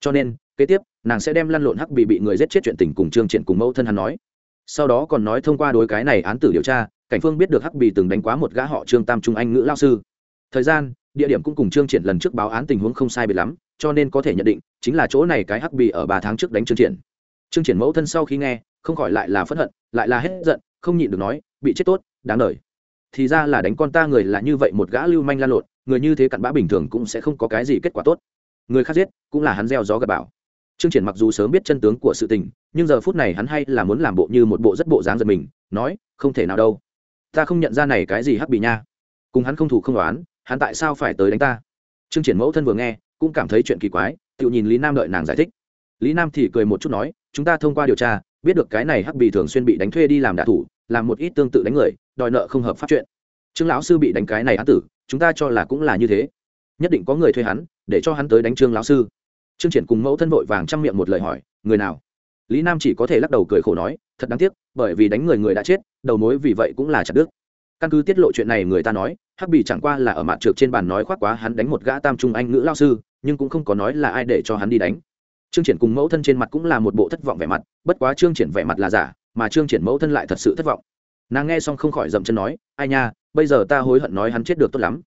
Cho nên, kế tiếp, nàng sẽ đem lăn lộn hắc bị bị người giết chết chuyện tình cùng trương triển cùng mẫu thân hắn nói. Sau đó còn nói thông qua đối cái này án tử điều tra, cảnh phương biết được hắc bị từng đánh quá một gã họ trương tam trung anh ngữ lao sư. Thời gian, địa điểm cũng cùng trương triển lần trước báo án tình huống không sai biệt lắm, cho nên có thể nhận định, chính là chỗ này cái hắc bị ở ba tháng trước đánh trương triển trương triển mẫu thân sau khi nghe, không khỏi lại là phẫn hận, lại là hết giận, không nhịn được nói, bị chết tốt, đáng đời. Thì ra là đánh con ta người là như vậy một gã lưu manh lan lộn, người như thế cặn bã bình thường cũng sẽ không có cái gì kết quả tốt. Người khác giết, cũng là hắn gieo gió gặp bảo trương triển mặc dù sớm biết chân tướng của sự tình, nhưng giờ phút này hắn hay là muốn làm bộ như một bộ rất bộ dáng giật mình, nói, không thể nào đâu. Ta không nhận ra này cái gì hắc bị nha. Cùng hắn không thủ không đoán hắn tại sao phải tới đánh ta? Trương triển mẫu thân vừa nghe, cũng cảm thấy chuyện kỳ quái, tự nhìn lý nam đợi nàng giải thích. Lý nam thì cười một chút nói chúng ta thông qua điều tra, biết được cái này hắc bì thường xuyên bị đánh thuê đi làm đạ thủ, làm một ít tương tự đánh người, đòi nợ không hợp pháp chuyện. Trương lão sư bị đánh cái này án tử, chúng ta cho là cũng là như thế. Nhất định có người thuê hắn, để cho hắn tới đánh trương lão sư. Trương triển cùng mẫu thân vội vàng chăm miệng một lời hỏi, người nào? Lý nam chỉ có thể lắc đầu cười khổ nói, thật đáng tiếc, bởi vì đánh người người đã chết, đầu mối vì vậy cũng là chặt đứt. Căn cứ tiết lộ chuyện này người ta nói, hắc bì chẳng qua là ở mặt trượt trên bàn nói khoác quá hắn đánh một gã tam trung anh ngữ lao sư, nhưng cũng không có nói là ai để cho hắn đi đánh trương triển cùng mẫu thân trên mặt cũng là một bộ thất vọng vẻ mặt, bất quá trương triển vẻ mặt là giả, mà trương triển mẫu thân lại thật sự thất vọng. Nàng nghe xong không khỏi dậm chân nói, ai nha, bây giờ ta hối hận nói hắn chết được tốt lắm.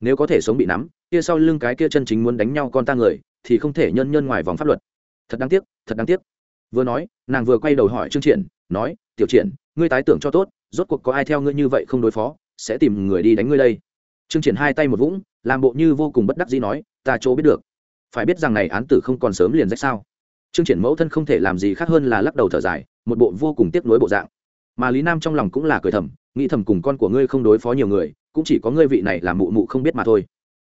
Nếu có thể sống bị nắm, kia sau lưng cái kia chân chính muốn đánh nhau con ta người, thì không thể nhân nhân ngoài vòng pháp luật. Thật đáng tiếc, thật đáng tiếc. Vừa nói, nàng vừa quay đầu hỏi trương triển, nói, tiểu triển, ngươi tái tưởng cho tốt, rốt cuộc có ai theo ngươi như vậy không đối phó, sẽ tìm người đi đánh ngươi đây. Trương triển hai tay một vũng, làm bộ như vô cùng bất đắc dĩ nói, ta chỗ biết được phải biết rằng này án tử không còn sớm liền rách sao? Trương triển mẫu thân không thể làm gì khác hơn là lắc đầu thở dài, một bộ vô cùng tiếc nuối bộ dạng. Mà lý nam trong lòng cũng là cười thầm, nghĩ thầm cùng con của ngươi không đối phó nhiều người, cũng chỉ có ngươi vị này là mụ mụ không biết mà thôi.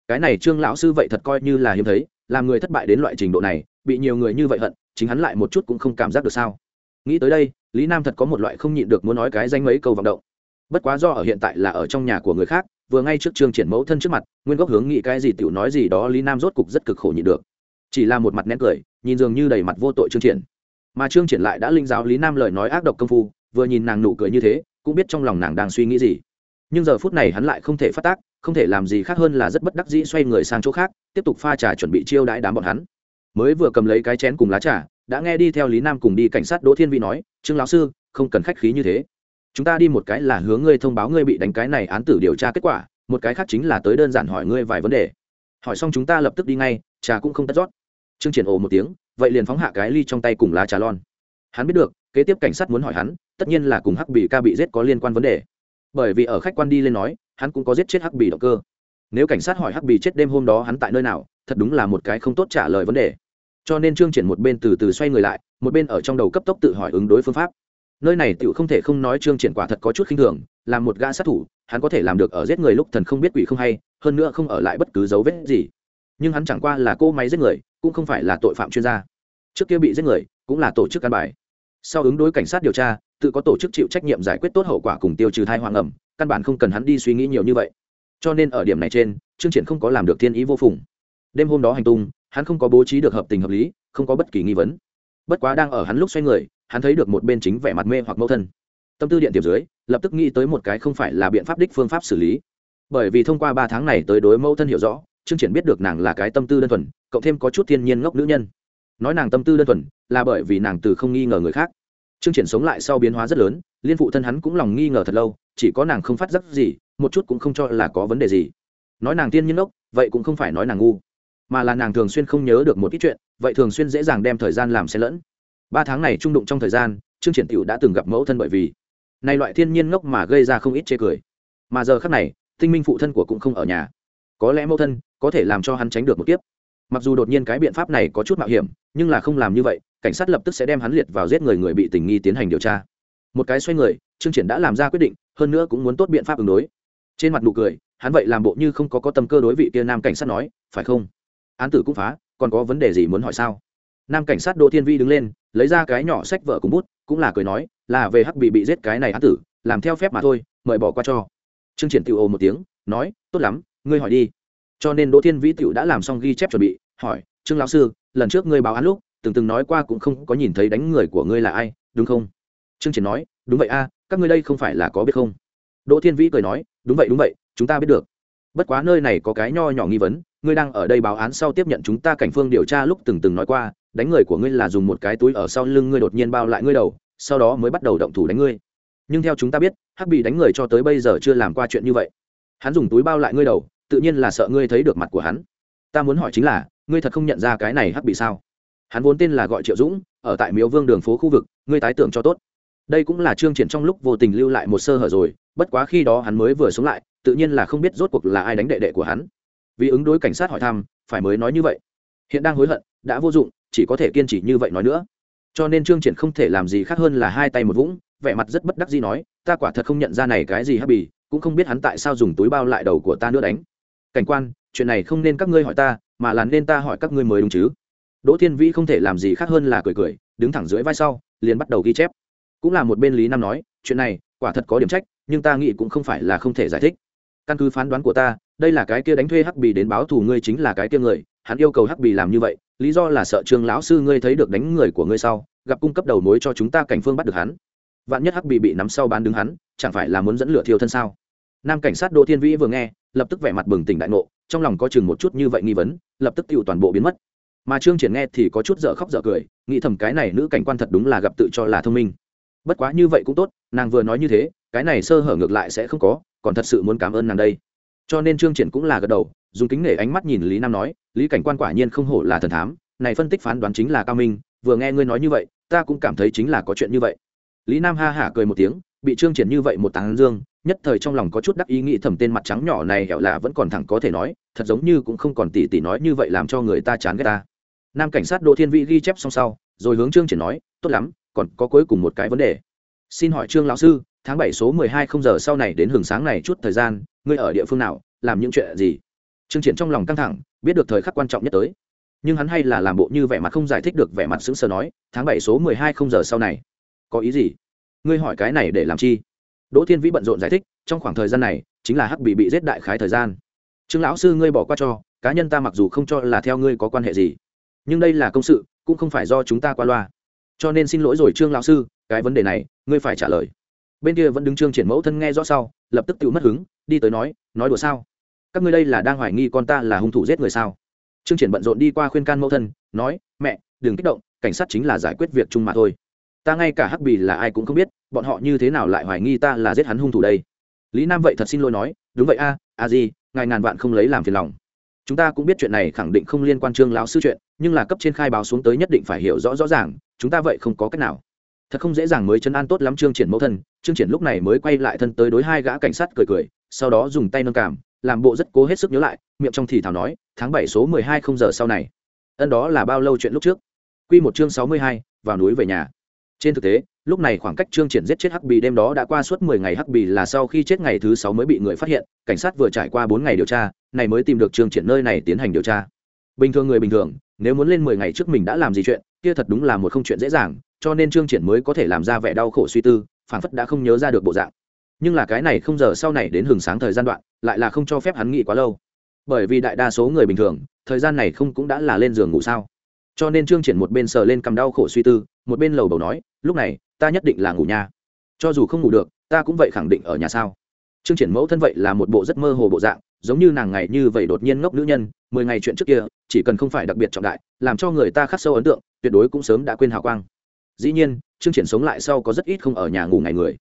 Cái này trương lão sư vậy thật coi như là hiếm thấy, làm người thất bại đến loại trình độ này, bị nhiều người như vậy hận, chính hắn lại một chút cũng không cảm giác được sao? Nghĩ tới đây, lý nam thật có một loại không nhịn được muốn nói cái danh mấy câu vọng động. Bất quá do ở hiện tại là ở trong nhà của người khác vừa ngay trước trương triển mẫu thân trước mặt, nguyên gốc hướng nghĩ cái gì tiểu nói gì đó, lý nam rốt cục rất cực khổ nhịn được. Chỉ là một mặt nén cười, nhìn dường như đầy mặt vô tội trương triển. Mà trương triển lại đã linh giáo lý nam lời nói ác độc công phu, vừa nhìn nàng nụ cười như thế, cũng biết trong lòng nàng đang suy nghĩ gì. Nhưng giờ phút này hắn lại không thể phát tác, không thể làm gì khác hơn là rất bất đắc dĩ xoay người sang chỗ khác, tiếp tục pha trà chuẩn bị chiêu đãi đám bọn hắn. Mới vừa cầm lấy cái chén cùng lá trà, đã nghe đi theo lý nam cùng đi cảnh sát đỗ thiên vi nói, trương lão sư, không cần khách khí như thế chúng ta đi một cái là hướng ngươi thông báo ngươi bị đánh cái này án tử điều tra kết quả, một cái khác chính là tới đơn giản hỏi ngươi vài vấn đề. Hỏi xong chúng ta lập tức đi ngay, trà cũng không tất rót. Trương triển ồ một tiếng, vậy liền phóng hạ cái ly trong tay cùng lá trà lon. Hắn biết được, kế tiếp cảnh sát muốn hỏi hắn, tất nhiên là cùng hắc bì ca bị giết có liên quan vấn đề. Bởi vì ở khách quan đi lên nói, hắn cũng có giết chết hắc bì động cơ. Nếu cảnh sát hỏi hắc bì chết đêm hôm đó hắn tại nơi nào, thật đúng là một cái không tốt trả lời vấn đề. Cho nên trương triển một bên từ từ xoay người lại, một bên ở trong đầu cấp tốc tự hỏi ứng đối phương pháp nơi này tựu không thể không nói trương triển quả thật có chút khinh thường, là một gã sát thủ, hắn có thể làm được ở giết người lúc thần không biết quỷ không hay, hơn nữa không ở lại bất cứ dấu vết gì. Nhưng hắn chẳng qua là cô máy giết người, cũng không phải là tội phạm chuyên gia. Trước kia bị giết người, cũng là tổ chức căn bài. Sau ứng đối cảnh sát điều tra, tự có tổ chức chịu trách nhiệm giải quyết tốt hậu quả cùng tiêu trừ thai hoàng ẩm, căn bản không cần hắn đi suy nghĩ nhiều như vậy. Cho nên ở điểm này trên, trương triển không có làm được thiên ý vô phùng. Đêm hôm đó hành tung, hắn không có bố trí được hợp tình hợp lý, không có bất kỳ nghi vấn. Bất quá đang ở hắn lúc xoay người hắn thấy được một bên chính vẻ mặt mê hoặc mâu thân. Tâm tư điện tiềm dưới, lập tức nghĩ tới một cái không phải là biện pháp đích phương pháp xử lý. Bởi vì thông qua ba tháng này tới đối mâu thân hiểu rõ chương triển biết được nàng là cái tâm tư đơn thuần, cộng thêm có chút thiên nhiên ngốc nữ nhân. Nói nàng tâm tư đơn thuần, là bởi vì nàng từ không nghi ngờ người khác. Chương triển sống lại sau biến hóa rất lớn, liên phụ thân hắn cũng lòng nghi ngờ thật lâu, chỉ có nàng không phát giác gì, một chút cũng không cho là có vấn đề gì. Nói nàng tiên nhiên ngốc, vậy cũng không phải nói nàng ngu. Mà là nàng thường xuyên không nhớ được một ít chuyện, vậy thường xuyên dễ dàng đem thời gian làm xen lẫn ba tháng này trung đụng trong thời gian, trương triển tiểu đã từng gặp mẫu thân bởi vì này loại thiên nhiên ngốc mà gây ra không ít chê cười. Mà giờ khắc này, tinh minh phụ thân của cũng không ở nhà. Có lẽ mẫu thân có thể làm cho hắn tránh được một kiếp. Mặc dù đột nhiên cái biện pháp này có chút mạo hiểm, nhưng là không làm như vậy, cảnh sát lập tức sẽ đem hắn liệt vào giết người người bị tình nghi tiến hành điều tra. Một cái xoay người, trương triển đã làm ra quyết định, hơn nữa cũng muốn tốt biện pháp ứng đối. Trên mặt nụ cười, hắn vậy làm bộ như không có có tâm cơ đối vị kia nam cảnh sát nói, phải không? Án tử cũng phá, còn có vấn đề gì muốn hỏi sao? Nam cảnh sát đỗ thiên vi đứng lên, lấy ra cái nhỏ sách vợ cùng bút, cũng là cười nói, là về hắc bị bị giết cái này án tử, làm theo phép mà thôi, mời bỏ qua cho. Trương triển tự ồ một tiếng, nói, tốt lắm, ngươi hỏi đi. Cho nên đỗ thiên vi tiểu đã làm xong ghi chép chuẩn bị, hỏi, trương lão sư, lần trước ngươi báo án lúc, từng từng nói qua cũng không có nhìn thấy đánh người của ngươi là ai, đúng không? Trương triển nói, đúng vậy a, các ngươi đây không phải là có biết không? Đỗ thiên vĩ cười nói, đúng vậy đúng vậy, chúng ta biết được. Bất quá nơi này có cái nho nhỏ nghi vấn, ngươi đang ở đây báo án sau tiếp nhận chúng ta cảnh phương điều tra lúc từng từng nói qua đánh người của ngươi là dùng một cái túi ở sau lưng ngươi đột nhiên bao lại ngươi đầu, sau đó mới bắt đầu động thủ đánh ngươi. Nhưng theo chúng ta biết, hắc bị đánh người cho tới bây giờ chưa làm qua chuyện như vậy. Hắn dùng túi bao lại ngươi đầu, tự nhiên là sợ ngươi thấy được mặt của hắn. Ta muốn hỏi chính là, ngươi thật không nhận ra cái này hắc bị sao? Hắn vốn tên là gọi triệu dũng, ở tại miếu vương đường phố khu vực, ngươi tái tưởng cho tốt. Đây cũng là chương triển trong lúc vô tình lưu lại một sơ hở rồi, bất quá khi đó hắn mới vừa sống lại, tự nhiên là không biết rốt cuộc là ai đánh đệ đệ của hắn. Vì ứng đối cảnh sát hỏi thăm, phải mới nói như vậy. Hiện đang hối hận, đã vô dụng chỉ có thể kiên trì như vậy nói nữa. Cho nên trương triển không thể làm gì khác hơn là hai tay một vũng, vẻ mặt rất bất đắc dĩ nói, ta quả thật không nhận ra này cái gì hắc bì, cũng không biết hắn tại sao dùng túi bao lại đầu của ta nữa đánh. Cảnh quan, chuyện này không nên các ngươi hỏi ta, mà là nên ta hỏi các ngươi mới đúng chứ. Đỗ thiên vĩ không thể làm gì khác hơn là cười cười, đứng thẳng dưới vai sau, liền bắt đầu ghi chép. Cũng là một bên lý nam nói, chuyện này, quả thật có điểm trách, nhưng ta nghĩ cũng không phải là không thể giải thích. Căn cứ phán đoán của ta, đây là cái kia đánh thuê hắc bì đến báo thù ngươi chính là cái kia người, hắn yêu cầu hắc bì làm như vậy lý do là sợ trương lão sư ngươi thấy được đánh người của ngươi sau, gặp cung cấp đầu mối cho chúng ta cảnh phương bắt được hắn. Vạn nhất hắc bì bị nắm sau bán đứng hắn, chẳng phải là muốn dẫn lửa thiêu thân sao? Nam cảnh sát đỗ thiên vĩ vừa nghe, lập tức vẻ mặt bừng tỉnh đại ngộ, trong lòng có chừng một chút như vậy nghi vấn, lập tức tiêu toàn bộ biến mất. Mà trương triển nghe thì có chút dở khóc dở cười, nghĩ thầm cái này nữ cảnh quan thật đúng là gặp tự cho là thông minh. Bất quá như vậy cũng tốt, nàng vừa nói như thế, cái này sơ hở ngược lại sẽ không có, còn thật sự muốn cảm ơn nàng đây. Cho nên trương triển cũng là gật đầu dùng kính nể ánh mắt nhìn lý nam nói, lý cảnh quan quả nhiên không hổ là thần thám, này phân tích phán đoán chính là cao minh, vừa nghe ngươi nói như vậy, ta cũng cảm thấy chính là có chuyện như vậy. Lý nam ha hả cười một tiếng, bị trương triển như vậy một táng dương, nhất thời trong lòng có chút đắc ý nghĩ thầm tên mặt trắng nhỏ này hẻo là vẫn còn thẳng có thể nói, thật giống như cũng không còn tỉ tỉ nói như vậy làm cho người ta chán ghét ta. Nam cảnh sát đỗ thiên vĩ ghi chép xong sau, rồi hướng trương triển nói, tốt lắm, còn có cuối cùng một cái vấn đề. Xin hỏi trương lão sư, tháng bảy số mười hai không giờ sau này đến hưởng sáng này chút thời gian, ngươi ở địa phương nào, làm những chuyện gì? Trương triển trong lòng căng thẳng, biết được thời khắc quan trọng nhất tới. Nhưng hắn hay là làm bộ như vẻ mặt không giải thích được vẻ mặt sững sờ nói, tháng bảy số mười hai không giờ sau này. Có ý gì? Ngươi hỏi cái này để làm chi? Đỗ thiên vĩ bận rộn giải thích, trong khoảng thời gian này, chính là hắc bị bị giết đại khái thời gian. Trương lão sư, ngươi bỏ qua cho, cá nhân ta mặc dù không cho là theo ngươi có quan hệ gì, nhưng đây là công sự, cũng không phải do chúng ta qua loa. Cho nên xin lỗi rồi trương lão sư, cái vấn đề này, ngươi phải trả lời. Bên kia vẫn đứng trương triển mẫu thân nghe rõ sau, lập tức tự mất hứng, đi tới nói nói đùa sao? Các ngươi đây là đang hoài nghi con ta là hung thủ giết người sao? Trương triển bận rộn đi qua khuyên can mẫu thân, nói, mẹ, đừng kích động, cảnh sát chính là giải quyết việc chung mà thôi. Ta ngay cả hắc bì là ai cũng không biết, bọn họ như thế nào lại hoài nghi ta là giết hắn hung thủ đây? Lý nam vậy thật xin lỗi nói, đúng vậy a a di, ngài ngàn vạn không lấy làm phiền lòng. Chúng ta cũng biết chuyện này khẳng định không liên quan trương lão sư chuyện, nhưng là cấp trên khai báo xuống tới nhất định phải hiểu rõ rõ ràng, chúng ta vậy không có cách nào. Thật không dễ dàng mới chân an tốt lắm trương triển mẫu thân, trương triển lúc này mới quay lại thân tới đối hai gã cảnh sát cười cười, sau đó dùng tay nâng cảm làm bộ rất cố hết sức nhớ lại, miệng trong thì thảo nói, tháng bảy số mười hai không giờ sau này. Ân đó là bao lâu chuyện lúc trước? Q một chương sáu mươi hai, vào núi về nhà. Trên thực tế, lúc này khoảng cách trương triển giết chết hắc bì đêm đó đã qua suốt mười ngày, hắc bì là sau khi chết ngày thứ sáu mới bị người phát hiện, cảnh sát vừa trải qua bốn ngày điều tra, này mới tìm được trương triển nơi này tiến hành điều tra. Bình thường người bình thường, nếu muốn lên mười ngày trước mình đã làm gì chuyện, kia thật đúng là một không chuyện dễ dàng, cho nên trương triển mới có thể làm ra vẻ đau khổ suy tư phản phất đã không nhớ ra được bộ dạng nhưng là cái này không giờ sau này đến hừng sáng thời gian đoạn, lại là không cho phép hắn nghỉ quá lâu. Bởi vì đại đa số người bình thường, thời gian này không cũng đã là lên giường ngủ sao. Cho nên trương triển một bên sờ lên cầm đau khổ suy tư, một bên lầu bầu nói, lúc này, ta nhất định là ngủ nha. Cho dù không ngủ được, ta cũng vậy khẳng định ở nhà sao? Trương triển mẫu thân vậy là một bộ rất mơ hồ bộ dạng, giống như nàng ngày như vậy đột nhiên ngốc nữ nhân, mười ngày chuyện trước kia, chỉ cần không phải đặc biệt trọng đại, làm cho người ta khắc sâu ấn tượng, tuyệt đối cũng sớm đã quên hào quang. Dĩ nhiên, trương triển sống lại sau có rất ít không ở nhà ngủ ngày người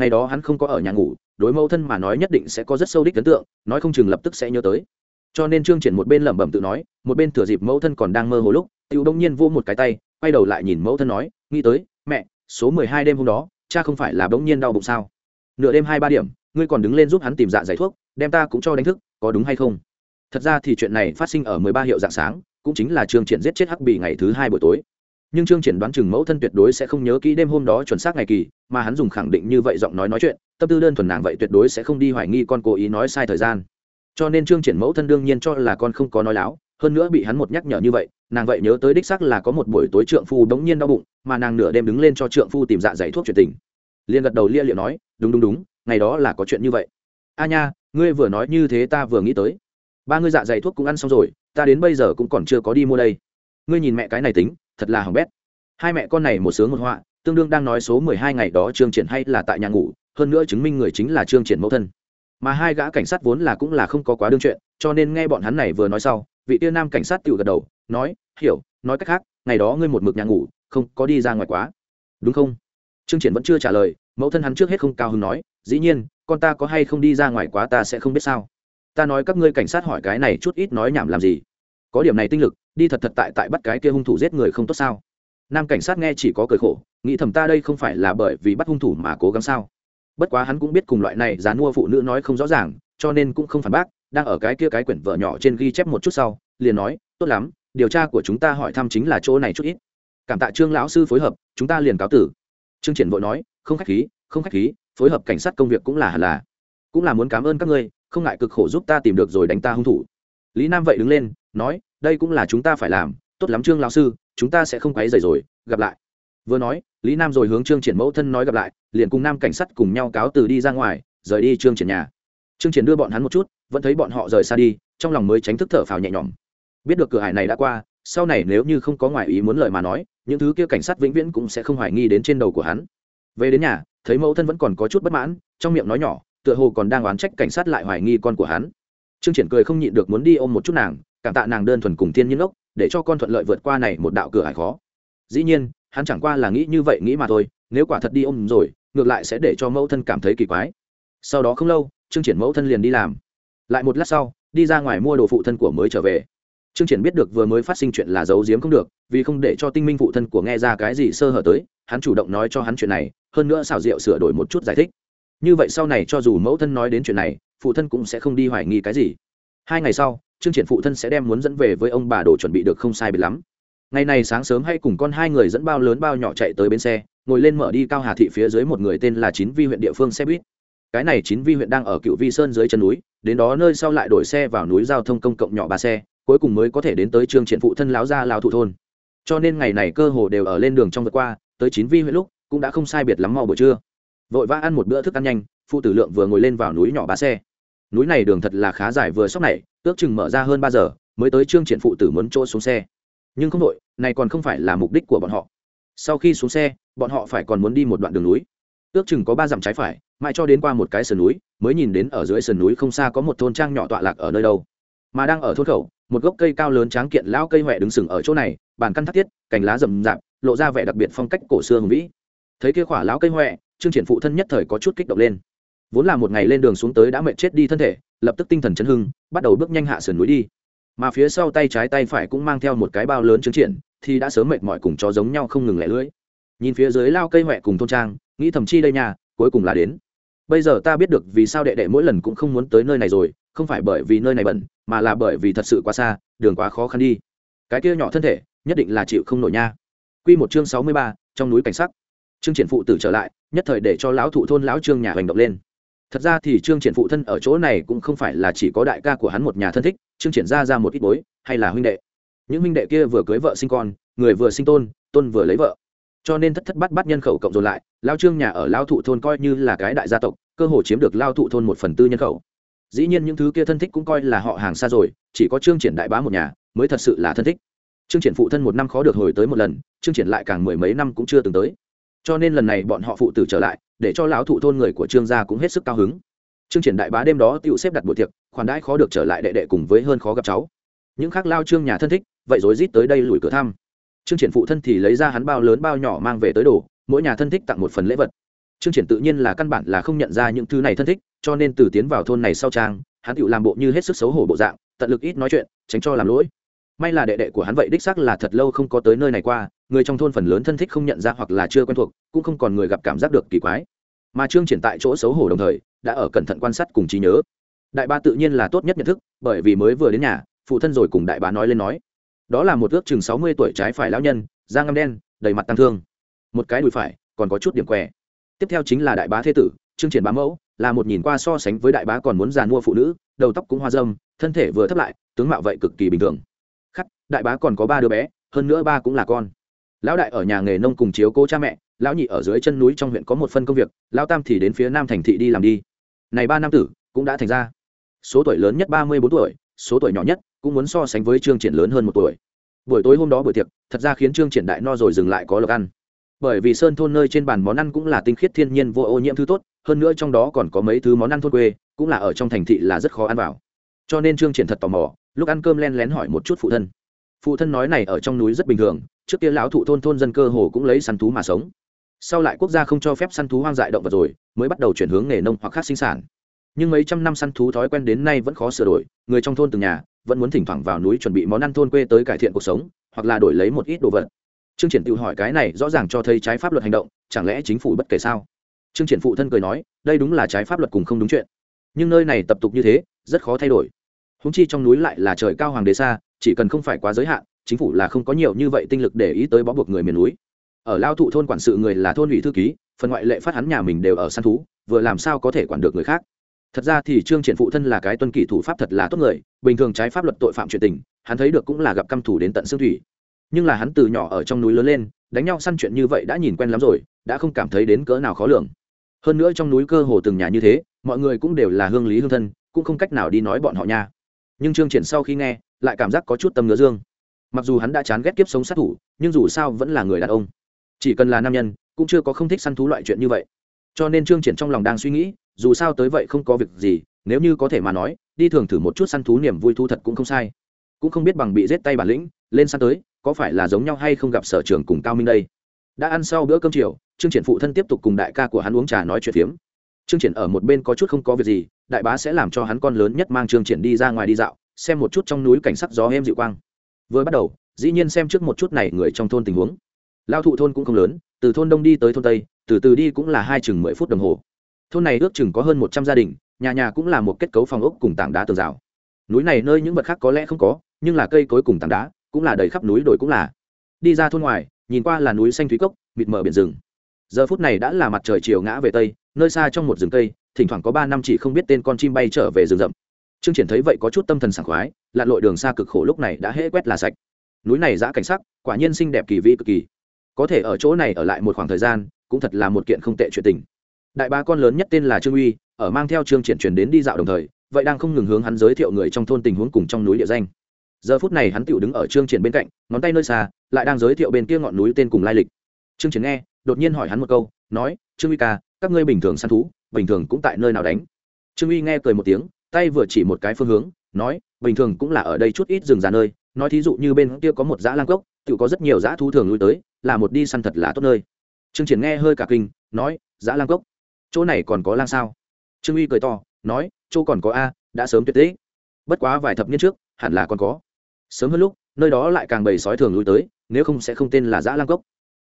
ngày đó hắn không có ở nhà ngủ, đối mẫu thân mà nói nhất định sẽ có rất sâu đích ấn tượng, nói không chừng lập tức sẽ nhớ tới. Cho nên trương triển một bên lẩm bẩm tự nói, một bên thừa dịp mẫu thân còn đang mơ hồ lúc tiêu đông nhiên vô một cái tay, quay đầu lại nhìn mẫu thân nói, nghĩ tới, mẹ, số mười hai đêm hôm đó, cha không phải là bỗng nhiên đau bụng sao? Nửa đêm hai ba điểm, ngươi còn đứng lên giúp hắn tìm dạ giải thuốc, đem ta cũng cho đánh thức, có đúng hay không? Thật ra thì chuyện này phát sinh ở mười ba hiệu dạng sáng, cũng chính là trương triển giết chết hắc bì ngày thứ hai buổi tối nhưng trương triển đoán chừng mẫu thân tuyệt đối sẽ không nhớ kỹ đêm hôm đó chuẩn xác ngày kỳ, mà hắn dùng khẳng định như vậy giọng nói nói chuyện, tâm tư đơn thuần nàng vậy tuyệt đối sẽ không đi hoài nghi con cố ý nói sai thời gian. Cho nên trương triển mẫu thân đương nhiên cho là con không có nói láo, hơn nữa bị hắn một nhắc nhở như vậy, nàng vậy nhớ tới đích xác là có một buổi tối trượng phu đống nhiên đau bụng, mà nàng nửa đêm đứng lên cho trượng phu tìm dạ dày thuốc truyền tình. Liền gật đầu lia liệu nói, đúng đúng đúng, ngày đó là có chuyện như vậy. A nha, ngươi vừa nói như thế ta vừa nghĩ tới. Ba ngươi dạ dày thuốc cũng ăn xong rồi, ta đến bây giờ cũng còn chưa có đi mua đây ngươi nhìn mẹ cái này tính, thật là hỏng bét. Hai mẹ con này một sướng một họa, tương đương đang nói số mười hai ngày đó trương triển hay là tại nhà ngủ, hơn nữa chứng minh người chính là trương triển mẫu thân. Mà hai gã cảnh sát vốn là cũng là không có quá đương chuyện, cho nên nghe bọn hắn này vừa nói sau, vị tiên nam cảnh sát tự gật đầu, nói, hiểu, nói cách khác, ngày đó ngươi một mực nhà ngủ, không có đi ra ngoài quá. Đúng không? Trương triển vẫn chưa trả lời, mẫu thân hắn trước hết không cao hứng nói, dĩ nhiên, con ta có hay không đi ra ngoài quá ta sẽ không biết sao. Ta nói các ngươi cảnh sát hỏi cái này chút ít nói nhảm làm gì. Có điểm này tinh lực đi thật thật tại tại bắt cái kia hung thủ giết người không tốt sao? Nam cảnh sát nghe chỉ có cười khổ, nghĩ thầm ta đây không phải là bởi vì bắt hung thủ mà cố gắng sao? Bất quá hắn cũng biết cùng loại này dán mua phụ nữ nói không rõ ràng, cho nên cũng không phản bác, đang ở cái kia cái quyển vợ nhỏ trên ghi chép một chút sau, liền nói, tốt lắm, điều tra của chúng ta hỏi thăm chính là chỗ này chút ít. Cảm tạ trương lão sư phối hợp, chúng ta liền cáo tử. Trương triển vội nói, không khách khí, không khách khí, phối hợp cảnh sát công việc cũng là hẳn là. Cũng là muốn cảm ơn các ngươi, không ngại cực khổ giúp ta tìm được rồi đánh ta hung thủ. Lý nam vậy đứng lên, nói đây cũng là chúng ta phải làm, tốt lắm trương lão sư, chúng ta sẽ không quấy rầy rồi, gặp lại. Vừa nói, lý nam rồi hướng trương triển mẫu thân nói gặp lại, liền cùng nam cảnh sát cùng nhau cáo từ đi ra ngoài, rời đi trương triển nhà. Trương triển đưa bọn hắn một chút, vẫn thấy bọn họ rời xa đi, trong lòng mới tránh thức thở phào nhẹ nhõm. Biết được cửa hải này đã qua, sau này nếu như không có ngoại ý muốn lời mà nói, những thứ kia cảnh sát vĩnh viễn cũng sẽ không hoài nghi đến trên đầu của hắn. Về đến nhà, thấy mẫu thân vẫn còn có chút bất mãn, trong miệng nói nhỏ, tựa hồ còn đang oán trách cảnh sát lại hoài nghi con của hắn. Trương triển cười không nhịn được muốn đi ôm một chút nàng cảm tạ nàng đơn thuần cùng thiên nhiên ốc, để cho con thuận lợi vượt qua này một đạo cửa hải khó. Dĩ nhiên, hắn chẳng qua là nghĩ như vậy nghĩ mà thôi, nếu quả thật đi ôm rồi, ngược lại sẽ để cho mẫu thân cảm thấy kỳ quái. Sau đó không lâu, trương triển mẫu thân liền đi làm. Lại một lát sau, đi ra ngoài mua đồ phụ thân của mới trở về. Trương triển biết được vừa mới phát sinh chuyện là giấu giếm không được, vì không để cho tinh minh phụ thân của nghe ra cái gì sơ hở tới, hắn chủ động nói cho hắn chuyện này, hơn nữa xào rượu sửa đổi một chút giải thích. Như vậy sau này cho dù mẫu thân nói đến chuyện này, phụ thân cũng sẽ không đi hoài nghi cái gì. Hai ngày sau trương triển phụ thân sẽ đem muốn dẫn về với ông bà đồ chuẩn bị được không sai biệt lắm. Ngày này sáng sớm hay cùng con hai người dẫn bao lớn bao nhỏ chạy tới bến xe, ngồi lên mở đi cao hà thị phía dưới một người tên là chín vi huyện địa phương xe buýt. Cái này chín vi huyện đang ở cựu vi sơn dưới chân núi, đến đó nơi sau lại đổi xe vào núi giao thông công cộng nhỏ ba xe, cuối cùng mới có thể đến tới trường triển phụ thân láo gia lào thụ thôn. Cho nên ngày này cơ hồ đều ở lên đường trong vượt qua, tới chín vi huyện lúc, cũng đã không sai biệt lắm mau buổi trưa. Vội vã ăn một bữa thức ăn nhanh, phụ tử lượng vừa ngồi lên vào núi nhỏ ba xe. Núi này đường thật là khá dài vừa sóc này ước chừng mở ra hơn ba giờ mới tới trương triển phụ tử muốn chỗ xuống xe. Nhưng không đội này còn không phải là mục đích của bọn họ. Sau khi xuống xe bọn họ phải còn muốn đi một đoạn đường núi. Ước chừng có ba dặm trái phải mãi cho đến qua một cái sườn núi mới nhìn đến ở dưới sườn núi không xa có một thôn trang nhỏ tọa lạc ở nơi đâu. Mà đang ở thôn khẩu một gốc cây cao lớn tráng kiện lão cây huệ đứng sừng ở chỗ này bàn căn thắt thiết, cành lá rậm rạp lộ ra vẻ đặc biệt phong cách cổ xưa hùng vĩ. Thấy kia khỏa lão cây huệ trương triển phụ thân nhất thời có chút kích động lên. Vốn là một ngày lên đường xuống tới đã mệt chết đi thân thể lập tức tinh thần chấn hưng bắt đầu bước nhanh hạ sườn núi đi. Mà phía sau tay trái tay phải cũng mang theo một cái bao lớn chứng triển thì đã sớm mệt mỏi cùng chó giống nhau không ngừng lẻ lưỡi. Nhìn phía dưới lao cây huệ cùng thôn trang nghĩ thầm chi đây nhà cuối cùng là đến. Bây giờ ta biết được vì sao đệ đệ mỗi lần cũng không muốn tới nơi này rồi không phải bởi vì nơi này bẩn mà là bởi vì thật sự quá xa đường quá khó khăn đi. Cái kia nhỏ thân thể nhất định là chịu không nổi nha. Quy một chương sáu mươi ba, trong núi cảnh sắc. Trương Triển phụ tử trở lại, nhất thời để cho lão thụ thôn lão Trương nhà hành động lên. Thật ra thì Trương Triển phụ thân ở chỗ này cũng không phải là chỉ có đại ca của hắn một nhà thân thích, Trương Triển ra ra một ít bối, hay là huynh đệ. Những huynh đệ kia vừa cưới vợ sinh con, người vừa sinh tôn, tôn vừa lấy vợ. Cho nên thất thất bát bát nhân khẩu cộng dồn lại, lão Trương nhà ở lão thụ thôn coi như là cái đại gia tộc, cơ hồ chiếm được lão thụ thôn một phần tư nhân khẩu dĩ nhiên những thứ kia thân thích cũng coi là họ hàng xa rồi chỉ có trương triển đại bá một nhà mới thật sự là thân thích trương triển phụ thân một năm khó được hồi tới một lần trương triển lại càng mười mấy năm cũng chưa từng tới cho nên lần này bọn họ phụ tử trở lại, để cho lão thụ thôn người của trương gia cũng hết sức cao hứng. Trương triển đại bá đêm đó tựu xếp đặt buổi tiệc, khoản đãi khó được trở lại đệ đệ cùng với hơn khó gặp cháu. Những khác lao trương nhà thân thích, vậy rồi rít tới đây lùi cửa thăm. Trương triển phụ thân thì lấy ra hắn bao lớn bao nhỏ mang về tới đồ, mỗi nhà thân thích tặng một phần lễ vật. Trương triển tự nhiên là căn bản là không nhận ra những thứ này thân thích, cho nên từ tiến vào thôn này sau trang, hắn tự làm bộ như hết sức xấu hổ bộ dạng, tận lực ít nói chuyện, tránh cho làm lỗi. May là đệ đệ của hắn vậy đích xác là thật lâu không có tới nơi này qua người trong thôn phần lớn thân thích không nhận ra hoặc là chưa quen thuộc, cũng không còn người gặp cảm giác được kỳ quái. Mà trương triển tại chỗ xấu hổ đồng thời, đã ở cẩn thận quan sát cùng trí nhớ. Đại ba tự nhiên là tốt nhất nhận thức, bởi vì mới vừa đến nhà, phụ thân rồi cùng đại bá nói lên nói. Đó là một ước chừng sáu mươi tuổi trái phải lão nhân, da ngăm đen, đầy mặt tăng thương. Một cái đùi phải, còn có chút điểm què. Tiếp theo chính là đại bá thế tử, trương triển bá mẫu, là một nhìn qua so sánh với đại bá còn muốn già mua phụ nữ, đầu tóc cũng hoa dâm thân thể vừa thấp lại, tướng mạo vậy cực kỳ bình thường. Khắc, đại bá còn có ba đứa bé, hơn nữa ba cũng là con lão đại ở nhà nghề nông cùng chiếu cố cha mẹ, lão nhị ở dưới chân núi trong huyện có một phân công việc, lão tam thì đến phía nam thành thị đi làm đi. Này ba nam tử, cũng đã thành ra. Số tuổi lớn nhất ba mươi bốn tuổi, số tuổi nhỏ nhất, cũng muốn so sánh với trương triển lớn hơn một tuổi. Buổi tối hôm đó buổi tiệc, thật ra khiến trương triển đại no rồi dừng lại có lộc ăn. Bởi vì sơn thôn nơi trên bàn món ăn cũng là tinh khiết thiên nhiên vô ô nhiễm thứ tốt, hơn nữa trong đó còn có mấy thứ món ăn thôn quê, cũng là ở trong thành thị là rất khó ăn vào. Cho nên trương triển thật tò mò, lúc ăn cơm len lén hỏi một chút phụ thân phụ thân nói này ở trong núi rất bình thường, trước kia lão thụ thôn thôn dân cơ hồ cũng lấy săn thú mà sống. Sau lại quốc gia không cho phép săn thú hoang dại động vật rồi, mới bắt đầu chuyển hướng nghề nông hoặc khác sinh sản. Nhưng mấy trăm năm săn thú thói quen đến nay vẫn khó sửa đổi, người trong thôn từng nhà vẫn muốn thỉnh thoảng vào núi chuẩn bị món ăn thôn quê tới cải thiện cuộc sống, hoặc là đổi lấy một ít đồ vật. Trương triển tự hỏi cái này rõ ràng cho thấy trái pháp luật hành động, chẳng lẽ chính phủ bất kể sao? Trương triển phụ thân cười nói, đây đúng là trái pháp luật cùng không đúng chuyện. Nhưng nơi này tập tục như thế, rất khó thay đổi húng chi trong núi lại là trời cao hoàng đế xa, chỉ cần không phải quá giới hạn, chính phủ là không có nhiều như vậy tinh lực để ý tới bó buộc người miền núi. Ở lao thụ thôn quản sự người là thôn ủy thư ký, phần ngoại lệ phát hắn nhà mình đều ở săn thú, vừa làm sao có thể quản được người khác. Thật ra thì trương triển phụ thân là cái tuân kỷ thủ pháp thật là tốt người, bình thường trái pháp luật tội phạm chuyện tình, hắn thấy được cũng là gặp căm thủ đến tận xương thủy. Nhưng là hắn từ nhỏ ở trong núi lớn lên, đánh nhau săn chuyện như vậy đã nhìn quen lắm rồi, đã không cảm thấy đến cỡ nào khó lường. Hơn nữa trong núi cơ hồ từng nhà như thế, mọi người cũng đều là hương lý hương thân, cũng không cách nào đi nói bọn họ nha nhưng trương triển sau khi nghe, lại cảm giác có chút tâm ngứa dương. Mặc dù hắn đã chán ghét kiếp sống sát thủ, nhưng dù sao vẫn là người đàn ông. Chỉ cần là nam nhân, cũng chưa có không thích săn thú loại chuyện như vậy. Cho nên trương triển trong lòng đang suy nghĩ, dù sao tới vậy không có việc gì, nếu như có thể mà nói, đi thường thử một chút săn thú niềm vui thu thật cũng không sai. Cũng không biết bằng bị giết tay bản lĩnh, lên săn tới, có phải là giống nhau hay không gặp sở trường cùng cao minh đây. Đã ăn sau bữa cơm chiều, trương triển phụ thân tiếp tục cùng đại ca của hắn uống trà nói chuyện phiếm trương triển ở một bên có chút không có việc gì, đại bá sẽ làm cho hắn con lớn nhất mang trương triển đi ra ngoài đi dạo, xem một chút trong núi cảnh sắc gió êm dịu quang. Vừa bắt đầu, dĩ nhiên xem trước một chút này người trong thôn tình huống. Lao thụ thôn cũng không lớn, từ thôn đông đi tới thôn tây, từ từ đi cũng là hai chừng mười phút đồng hồ. Thôn này ước chừng có hơn một trăm gia đình, nhà nhà cũng là một kết cấu phòng ốc cùng tảng đá tường rào. Núi này nơi những vật khác có lẽ không có, nhưng là cây cối cùng tảng đá, cũng là đầy khắp núi đồi cũng là. Đi ra thôn ngoài, nhìn qua là núi xanh thúy cốc, mịt mờ biển rừng giờ phút này đã là mặt trời chiều ngã về tây, nơi xa trong một rừng cây, thỉnh thoảng có ba năm chỉ không biết tên con chim bay trở về rừng rậm. Trương triển thấy vậy có chút tâm thần sảng khoái, lặn lội đường xa cực khổ lúc này đã hễ quét là sạch. Núi này giã cảnh sắc, quả nhiên xinh đẹp kỳ vĩ cực kỳ. Có thể ở chỗ này ở lại một khoảng thời gian, cũng thật là một kiện không tệ chuyện tình. Đại ba con lớn nhất tên là trương uy, ở mang theo trương triển truyền đến đi dạo đồng thời, vậy đang không ngừng hướng hắn giới thiệu người trong thôn tình huống cùng trong núi địa danh. Giờ phút này hắn tựu đứng ở trương triển bên cạnh, ngón tay nơi xa, lại đang giới thiệu bên kia ngọn núi tên cùng lai lịch. Trương triển nghe đột nhiên hỏi hắn một câu, nói, trương uy ca, các ngươi bình thường săn thú, bình thường cũng tại nơi nào đánh? Trương uy nghe cười một tiếng, tay vừa chỉ một cái phương hướng, nói, bình thường cũng là ở đây chút ít rừng già nơi, nói thí dụ như bên kia có một dã lang cốc tự có rất nhiều dã thú thường lui tới, là một đi săn thật là tốt nơi. Trương triển nghe hơi cả kinh, nói, dã lang cốc? Chỗ này còn có lang sao? Trương uy cười to, nói, chỗ còn có a, đã sớm tuyệt tế bất quá vài thập niên trước, hẳn là còn có. Sớm hơn lúc, nơi đó lại càng bầy sói thường lui tới, nếu không sẽ không tên là dã lang cốc.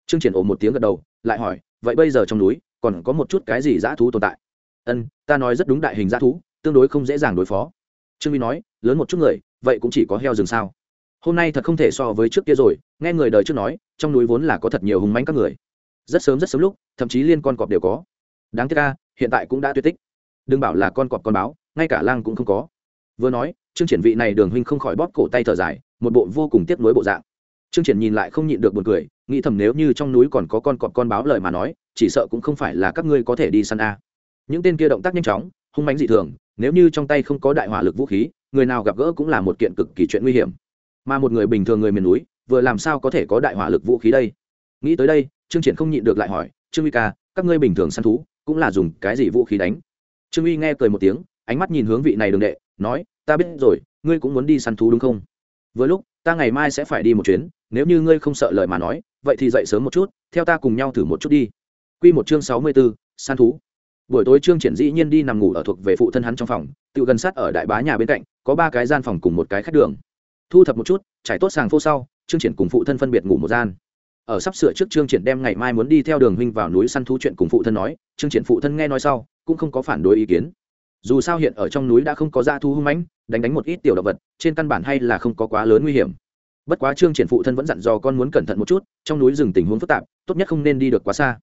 Trương triển ồ một tiếng gật đầu lại hỏi, vậy bây giờ trong núi còn có một chút cái gì dã thú tồn tại? Ân, ta nói rất đúng đại hình dã thú, tương đối không dễ dàng đối phó. Trương Vi nói, lớn một chút người, vậy cũng chỉ có heo rừng sao? Hôm nay thật không thể so với trước kia rồi, nghe người đời trước nói, trong núi vốn là có thật nhiều hùng manh các người. Rất sớm rất sớm lúc, thậm chí liên con cọp đều có. Đáng tiếc ca hiện tại cũng đã tuyệt tích. Đừng bảo là con cọp con báo, ngay cả lang cũng không có. Vừa nói chương triển vị này đường huynh không khỏi bóp cổ tay thở dài, một bộ vô cùng tiếc nuối bộ dạng. Trương triển nhìn lại không nhịn được buồn cười, nghĩ thầm nếu như trong núi còn có con cọp con báo lời mà nói, chỉ sợ cũng không phải là các ngươi có thể đi săn a. Những tên kia động tác nhanh chóng, hung mãnh dị thường, nếu như trong tay không có đại hỏa lực vũ khí, người nào gặp gỡ cũng là một kiện cực kỳ chuyện nguy hiểm. Mà một người bình thường người miền núi, vừa làm sao có thể có đại hỏa lực vũ khí đây? Nghĩ tới đây, trương triển không nhịn được lại hỏi, trương uy ca, các ngươi bình thường săn thú, cũng là dùng cái gì vũ khí đánh? Trương uy nghe cười một tiếng, ánh mắt nhìn hướng vị này đường đệ, nói, ta biết rồi, ngươi cũng muốn đi săn thú đúng không? Vừa lúc ta ngày mai sẽ phải đi một chuyến nếu như ngươi không sợ lời mà nói vậy thì dậy sớm một chút theo ta cùng nhau thử một chút đi. Quy một chương sáu mươi 64, săn thú. Buổi tối trương triển dĩ nhiên đi nằm ngủ ở thuộc về phụ thân hắn trong phòng tự gần sát ở đại bá nhà bên cạnh có ba cái gian phòng cùng một cái khách đường. Thu thập một chút trải tốt sàng phô sau trương triển cùng phụ thân phân biệt ngủ một gian. Ở sắp sửa trước trương triển đem ngày mai muốn đi theo đường huynh vào núi săn thú chuyện cùng phụ thân nói trương triển phụ thân nghe nói sau cũng không có phản đối ý kiến. Dù sao hiện ở trong núi đã không có dã thú hung mãnh đánh đánh một ít tiểu động vật, trên căn bản hay là không có quá lớn nguy hiểm. Bất quá trương triển phụ thân vẫn dặn dò con muốn cẩn thận một chút, trong núi rừng tình huống phức tạp, tốt nhất không nên đi được quá xa.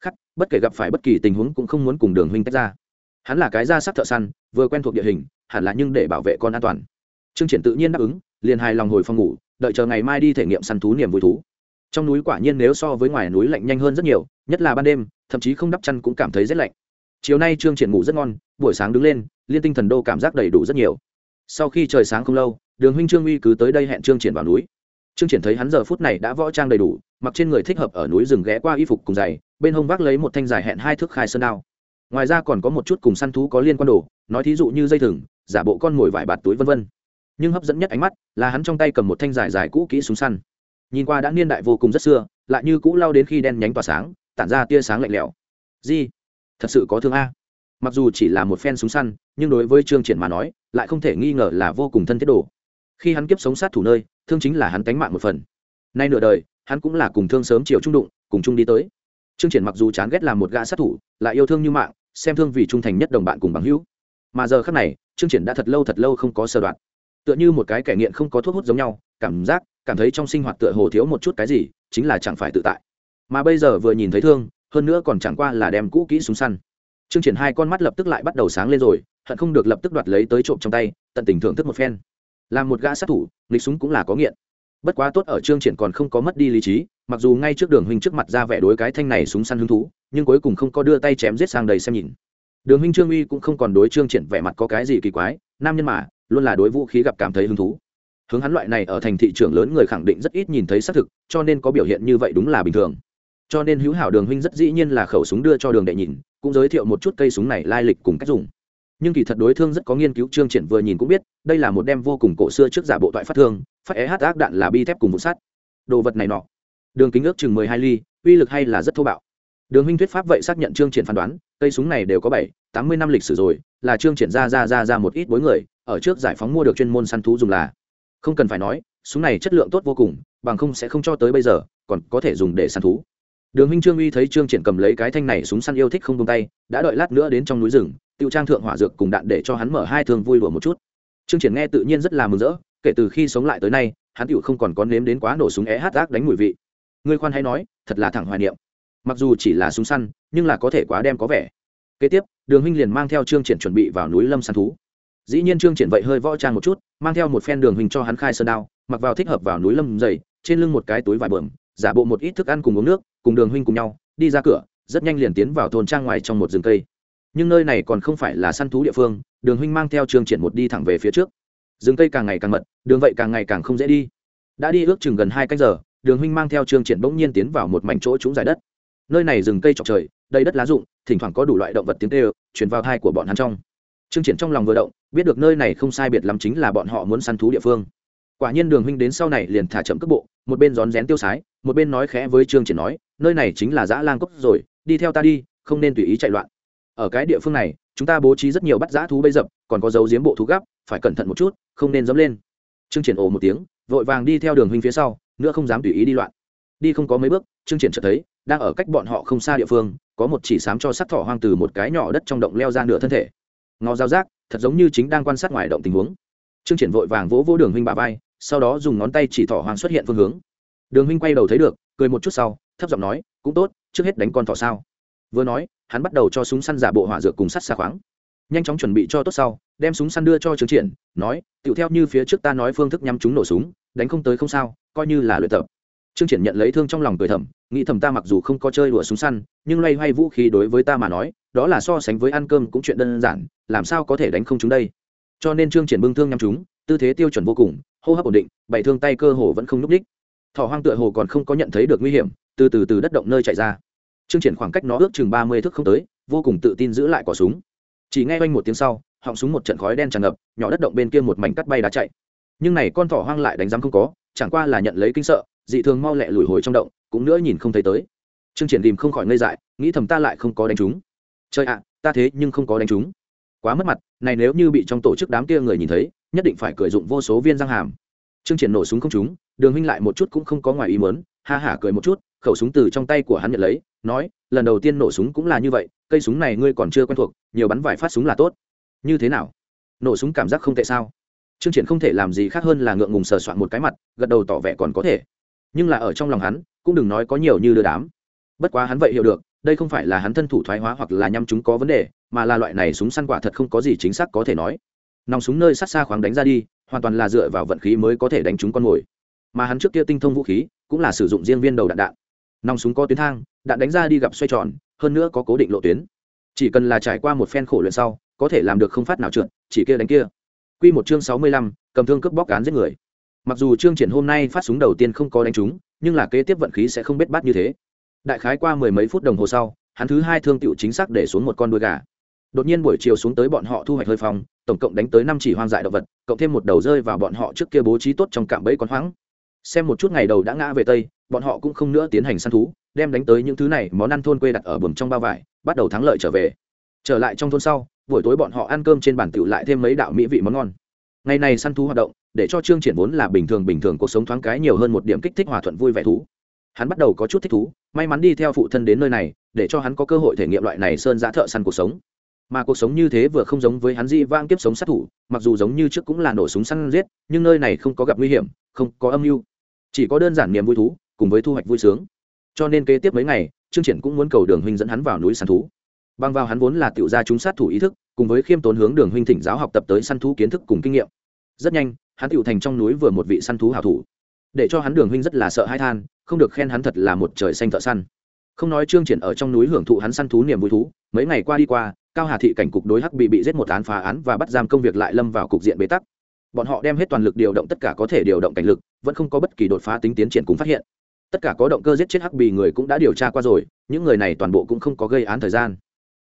Khắc bất kể gặp phải bất kỳ tình huống cũng không muốn cùng đường huynh tách ra. Hắn là cái ra sắc thợ săn, vừa quen thuộc địa hình, hẳn là nhưng để bảo vệ con an toàn. Trương triển tự nhiên đáp ứng, liền hài lòng hồi phòng ngủ, đợi chờ ngày mai đi thể nghiệm săn thú niềm vui thú. Trong núi quả nhiên nếu so với ngoài núi lạnh nhanh hơn rất nhiều, nhất là ban đêm, thậm chí không đắp chăn cũng cảm thấy rất lạnh. Chiều nay trương triển ngủ rất ngon, buổi sáng đứng lên, liên tinh thần đô cảm giác đầy đủ rất nhiều sau khi trời sáng không lâu, đường huynh trương uy cứ tới đây hẹn trương triển vào núi. Trương triển thấy hắn giờ phút này đã võ trang đầy đủ, mặc trên người thích hợp ở núi rừng ghé qua y phục cùng giày, bên hông vác lấy một thanh dài hẹn hai thước khai sơn đao. Ngoài ra còn có một chút cùng săn thú có liên quan đồ, nói thí dụ như dây thừng, giả bộ con ngồi vải bạt túi vân vân. Nhưng hấp dẫn nhất ánh mắt là hắn trong tay cầm một thanh dài dài cũ kỹ súng săn. Nhìn qua đã niên đại vô cùng rất xưa, lại như cũ lao đến khi đen nhánh tỏa sáng, tản ra tia sáng lạnh lẽo. Di, thật sự có thương a. Mặc dù chỉ là một phen súng săn, nhưng đối với trương triển mà nói lại không thể nghi ngờ là vô cùng thân thiết đồ. Khi hắn kiếp sống sát thủ nơi, thương chính là hắn tánh mạng một phần. Nay nửa đời, hắn cũng là cùng thương sớm chiều trung đụng, cùng chung đi tới. Trương triển mặc dù chán ghét làm một gã sát thủ, lại yêu thương như mạng, xem thương vì trung thành nhất đồng bạn cùng bằng hữu. Mà giờ khắc này, trương triển đã thật lâu thật lâu không có sơ đoạn tựa như một cái kẻ nghiện không có thuốc hút giống nhau, cảm giác, cảm thấy trong sinh hoạt tựa hồ thiếu một chút cái gì, chính là chẳng phải tự tại. Mà bây giờ vừa nhìn thấy thương, hơn nữa còn chẳng qua là đem cũ kỹ súng săn trương triển hai con mắt lập tức lại bắt đầu sáng lên rồi, hận không được lập tức đoạt lấy tới trộm trong tay, tận tình thưởng thức một phen. Làm một gã sát thủ, nghịch súng cũng là có nghiện. Bất quá tốt ở trương triển còn không có mất đi lý trí, mặc dù ngay trước đường huynh trước mặt ra vẻ đối cái thanh này súng săn hứng thú, nhưng cuối cùng không có đưa tay chém giết sang đầy xem nhìn. Đường huynh trương uy cũng không còn đối trương triển vẻ mặt có cái gì kỳ quái, nam nhân mà, luôn là đối vũ khí gặp cảm thấy hứng thú. Hướng hắn loại này ở thành thị trường lớn người khẳng định rất ít nhìn thấy xác thực, cho nên có biểu hiện như vậy đúng là bình thường cho nên hữu hảo đường huynh rất dĩ nhiên là khẩu súng đưa cho đường đệ nhìn, cũng giới thiệu một chút cây súng này lai lịch cùng cách dùng. Nhưng kỳ thật đối thương rất có nghiên cứu, trương triển vừa nhìn cũng biết, đây là một đem vô cùng cổ xưa trước giả bộ toại phát thương, phát é hát ác đạn là bi thép cùng vụ sắt. Đồ vật này nọ. Đường kính ước chừng mười hai ly, uy lực hay là rất thô bạo. Đường huynh thuyết pháp vậy xác nhận trương triển phán đoán, cây súng này đều có bảy, tám mươi năm lịch sử rồi, là trương triển ra ra ra ra một ít bối người, ở trước giải phóng mua được chuyên môn săn thú dùng là. Không cần phải nói, súng này chất lượng tốt vô cùng, bằng không sẽ không cho tới bây giờ, còn có thể dùng để săn thú đường huynh trương uy thấy trương triển cầm lấy cái thanh này súng săn yêu thích không tung tay, đã đợi lát nữa đến trong núi rừng tiêu trang thượng hỏa dược cùng đạn để cho hắn mở hai thương vui đùa một chút. Trương triển nghe tự nhiên rất là mừng rỡ, kể từ khi sống lại tới nay, hắn tiểu không còn có nếm đến quá nổ súng é hát ác đánh mùi vị. Ngươi khoan hay nói, thật là thẳng hoài niệm. Mặc dù chỉ là súng săn, nhưng là có thể quá đem có vẻ. Kế tiếp, đường huynh liền mang theo trương triển chuẩn bị vào núi lâm săn thú. Dĩ nhiên trương triển vậy hơi võ trang một chút, mang theo một phen đường huynh cho hắn khai sơn đao, mặc vào thích hợp vào núi lâm dày trên lưng một cái túi vải bờm giả bộ một ít thức ăn cùng uống nước cùng đường huynh cùng nhau, đi ra cửa, rất nhanh liền tiến vào thôn trang ngoài trong một rừng cây. Nhưng nơi này còn không phải là săn thú địa phương, đường huynh mang theo trương triển một đi thẳng về phía trước. Rừng cây càng ngày càng mật, đường vậy càng ngày càng không dễ đi. Đã đi ước chừng gần hai canh giờ, đường huynh mang theo trương triển bỗng nhiên tiến vào một mảnh chỗ trũng dài đất. Nơi này rừng cây trọc trời, đầy đất lá rụng, thỉnh thoảng có đủ loại động vật tiếng kêu chuyển vào thai của bọn hắn trong. Trương triển trong lòng vừa động, biết được nơi này không sai biệt lắm chính là bọn họ muốn săn thú địa phương. Quả nhiên đường huynh đến sau này liền thả chậm cước bộ, một bên rón rén tiêu sái, một bên nói khẽ với trương triển nói nơi này chính là dã lang cốc rồi, đi theo ta đi, không nên tùy ý chạy loạn. Ở cái địa phương này, chúng ta bố trí rất nhiều bắt dã thú bây dập, còn có dấu giếm bộ thú gấp, phải cẩn thận một chút, không nên dẫm lên. Trương triển ồ một tiếng, vội vàng đi theo đường huynh phía sau, nữa không dám tùy ý đi loạn. Đi không có mấy bước, trương triển chợt thấy, đang ở cách bọn họ không xa địa phương, có một chỉ sám cho sắc thỏ hoang từ một cái nhỏ đất trong động leo ra nửa thân thể. Ngó dao rác thật giống như chính đang quan sát ngoài động tình huống. Trương triển vội vàng vỗ vỗ đường huynh bà vai, sau đó dùng ngón tay chỉ thỏ hoang xuất hiện phương hướng. Đường huynh quay đầu thấy được, cười một chút sau thấp giọng nói, cũng tốt, trước hết đánh con thỏ sao? Vừa nói, hắn bắt đầu cho súng săn giả bộ hỏa dược cùng sắt xa khoáng. Nhanh chóng chuẩn bị cho tốt sau, đem súng săn đưa cho trương triển, nói tựu theo như phía trước ta nói phương thức nhắm chúng nổ súng, đánh không tới không sao, coi như là luyện tập. Trương triển nhận lấy thương trong lòng cười thầm, nghĩ thầm ta mặc dù không có chơi đùa súng săn, nhưng loay hoay vũ khí đối với ta mà nói, đó là so sánh với ăn cơm cũng chuyện đơn giản, làm sao có thể đánh không chúng đây? Cho nên trương triển bưng thương nhắm chúng, tư thế tiêu chuẩn vô cùng, hô hấp ổn định, bảy thương tay cơ hồ vẫn không núp đích thỏ hoang tựa hồ còn không có nhận thấy được nguy hiểm từ từ từ đất động nơi chạy ra. Trương triển khoảng cách nó ước chừng ba mươi thước không tới vô cùng tự tin giữ lại quả súng. Chỉ nghe quanh một tiếng sau họng súng một trận khói đen tràn ngập nhỏ đất động bên kia một mảnh cắt bay đá chạy. Nhưng này con thỏ hoang lại đánh giám không có chẳng qua là nhận lấy kinh sợ dị thường mau lẹ lùi hồi trong động cũng nữa nhìn không thấy tới. Trương triển tìm không khỏi ngây dại nghĩ thầm ta lại không có đánh chúng. Trời ạ ta thế nhưng không có đánh chúng. Quá mất mặt này nếu như bị trong tổ chức đám kia người nhìn thấy nhất định phải cười dụng vô số viên răng hàm. Trương triển nổ súng không chúng, đường huynh lại một chút cũng không có ngoài ý muốn, ha hả cười một chút khẩu súng từ trong tay của hắn nhận lấy, nói, lần đầu tiên nổ súng cũng là như vậy, cây súng này ngươi còn chưa quen thuộc, nhiều bắn vài phát súng là tốt. Như thế nào? Nổ súng cảm giác không tệ sao? Trương triển không thể làm gì khác hơn là ngượng ngùng sờ soạn một cái mặt, gật đầu tỏ vẻ còn có thể. Nhưng là ở trong lòng hắn, cũng đừng nói có nhiều như đưa đám. Bất quá hắn vậy hiểu được, đây không phải là hắn thân thủ thoái hóa hoặc là nhăm chúng có vấn đề, mà là loại này súng săn quả thật không có gì chính xác có thể nói. Nòng súng nơi sát xa khoáng đánh ra đi, hoàn toàn là dựa vào vận khí mới có thể đánh trúng con mồi. Mà hắn trước kia tinh thông vũ khí, cũng là sử dụng riêng viên đầu đạn đạn nòng súng có tuyến thang đạn đánh ra đi gặp xoay tròn hơn nữa có cố định lộ tuyến chỉ cần là trải qua một phen khổ luyện sau có thể làm được không phát nào trượt chỉ kia đánh kia Quy một chương sáu mươi lăm, cầm thương cướp bóc cán giết người. Mặc dù chương Triển hôm nay phát súng đầu tiên không có đánh trúng, nhưng là kế tiếp vận khí sẽ không biết bắt như thế. Đại khái qua mười mấy phút đồng hồ sau, hắn thứ hai thương tựu chính xác để xuống một con đuôi gà. Đột nhiên buổi chiều xuống tới bọn họ thu hoạch hơi phòng, tổng cộng đánh tới năm chỉ hoang dại động vật, cộng thêm một đầu rơi vào bọn họ trước kia bố trí tốt trong cạm bẫy con hoáng Xem một chút ngày đầu đã ngã về tây, bọn họ cũng không nữa tiến hành săn thú, đem đánh tới những thứ này món ăn thôn quê đặt ở bùm trong bao vải, bắt đầu thắng lợi trở về. Trở lại trong thôn sau, buổi tối bọn họ ăn cơm trên bàn tựu lại thêm mấy đạo mỹ vị món ngon. Ngày này săn thú hoạt động để cho trương triển vốn là bình thường bình thường cuộc sống thoáng cái nhiều hơn một điểm kích thích hòa thuận vui vẻ thú. Hắn bắt đầu có chút thích thú may mắn đi theo phụ thân đến nơi này để cho hắn có cơ hội thể nghiệm loại này sơn giã thợ săn cuộc sống. Mà cuộc sống như thế vừa không giống với hắn di vang kiếp sống sát thủ mặc dù giống như trước cũng là nổ súng săn giết nhưng nơi này không có gặp nguy hiểm không có âm mưu. Chỉ có đơn giản niềm vui thú cùng với thu hoạch vui sướng. Cho nên kế tiếp mấy ngày, trương triển cũng muốn cầu đường huynh dẫn hắn vào núi săn thú. Bằng vào hắn vốn là tiểu gia chúng sát thủ ý thức, cùng với khiêm tốn hướng đường huynh thỉnh giáo học tập tới săn thú kiến thức cùng kinh nghiệm. Rất nhanh, hắn tiểu thành trong núi vừa một vị săn thú hảo thủ. Để cho hắn đường huynh rất là sợ hãi than, không được khen hắn thật là một trời xanh thợ săn. Không nói trương triển ở trong núi hưởng thụ hắn săn thú niềm vui thú, mấy ngày qua đi qua, cao hà thị cảnh cục đối hắc bị bị giết một án phá án và bắt giam công việc lại lâm vào cục diện bế tắc. Bọn họ đem hết toàn lực điều động tất cả có thể điều động cảnh lực, vẫn không có bất kỳ đột phá tính tiến triển cũng phát hiện tất cả có động cơ giết chết hắc bì người cũng đã điều tra qua rồi, những người này toàn bộ cũng không có gây án thời gian.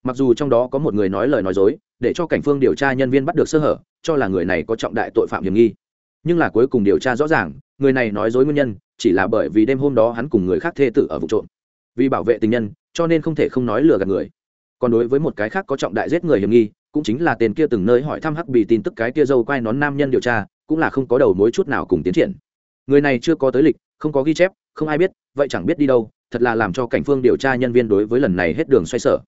Mặc dù trong đó có một người nói lời nói dối, để cho cảnh phương điều tra nhân viên bắt được sơ hở, cho là người này có trọng đại tội phạm hiểm nghi. Nhưng là cuối cùng điều tra rõ ràng, người này nói dối nguyên nhân, chỉ là bởi vì đêm hôm đó hắn cùng người khác thê tử ở vụ trộm. Vì bảo vệ tình nhân, cho nên không thể không nói lừa gạt người. Còn đối với một cái khác có trọng đại giết người hiểm nghi, cũng chính là tên kia từng nơi hỏi thăm hắc bì tin tức cái kia dâu quai nón nam nhân điều tra, cũng là không có đầu mối chút nào cùng tiến triển. Người này chưa có tới lịch, không có ghi chép không ai biết, vậy chẳng biết đi đâu, thật là làm cho cảnh phương điều tra nhân viên đối với lần này hết đường xoay sở.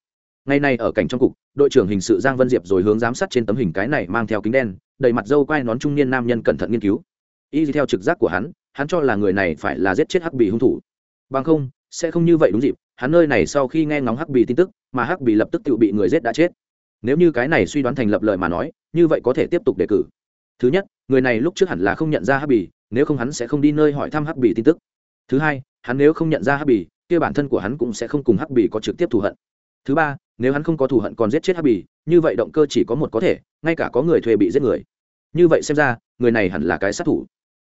Ngày nay ở cảnh trong cục, đội trưởng hình sự giang vân diệp rồi hướng giám sát trên tấm hình cái này mang theo kính đen, đầy mặt dâu quai nón trung niên nam nhân cẩn thận nghiên cứu. Y theo trực giác của hắn hắn cho là người này phải là giết chết hắc bì hung thủ. Bằng không, sẽ không như vậy đúng dịp, hắn nơi này sau khi nghe ngóng hắc bì tin tức, mà hắc bì lập tức tự bị người giết đã chết. Nếu như cái này suy đoán thành lập lời mà nói, như vậy có thể tiếp tục đề cử. Thứ nhất, người này lúc trước hẳn là không nhận ra hắc bì, nếu không hắn sẽ không đi nơi hỏi thăm hắc bì tin tức thứ hai, hắn nếu không nhận ra hắc bì, kia bản thân của hắn cũng sẽ không cùng hắc bì có trực tiếp thù hận. Thứ ba, nếu hắn không có thù hận còn giết chết hắc bì, như vậy động cơ chỉ có một có thể, ngay cả có người thuê bị giết người. Như vậy xem ra, người này hẳn là cái sát thủ.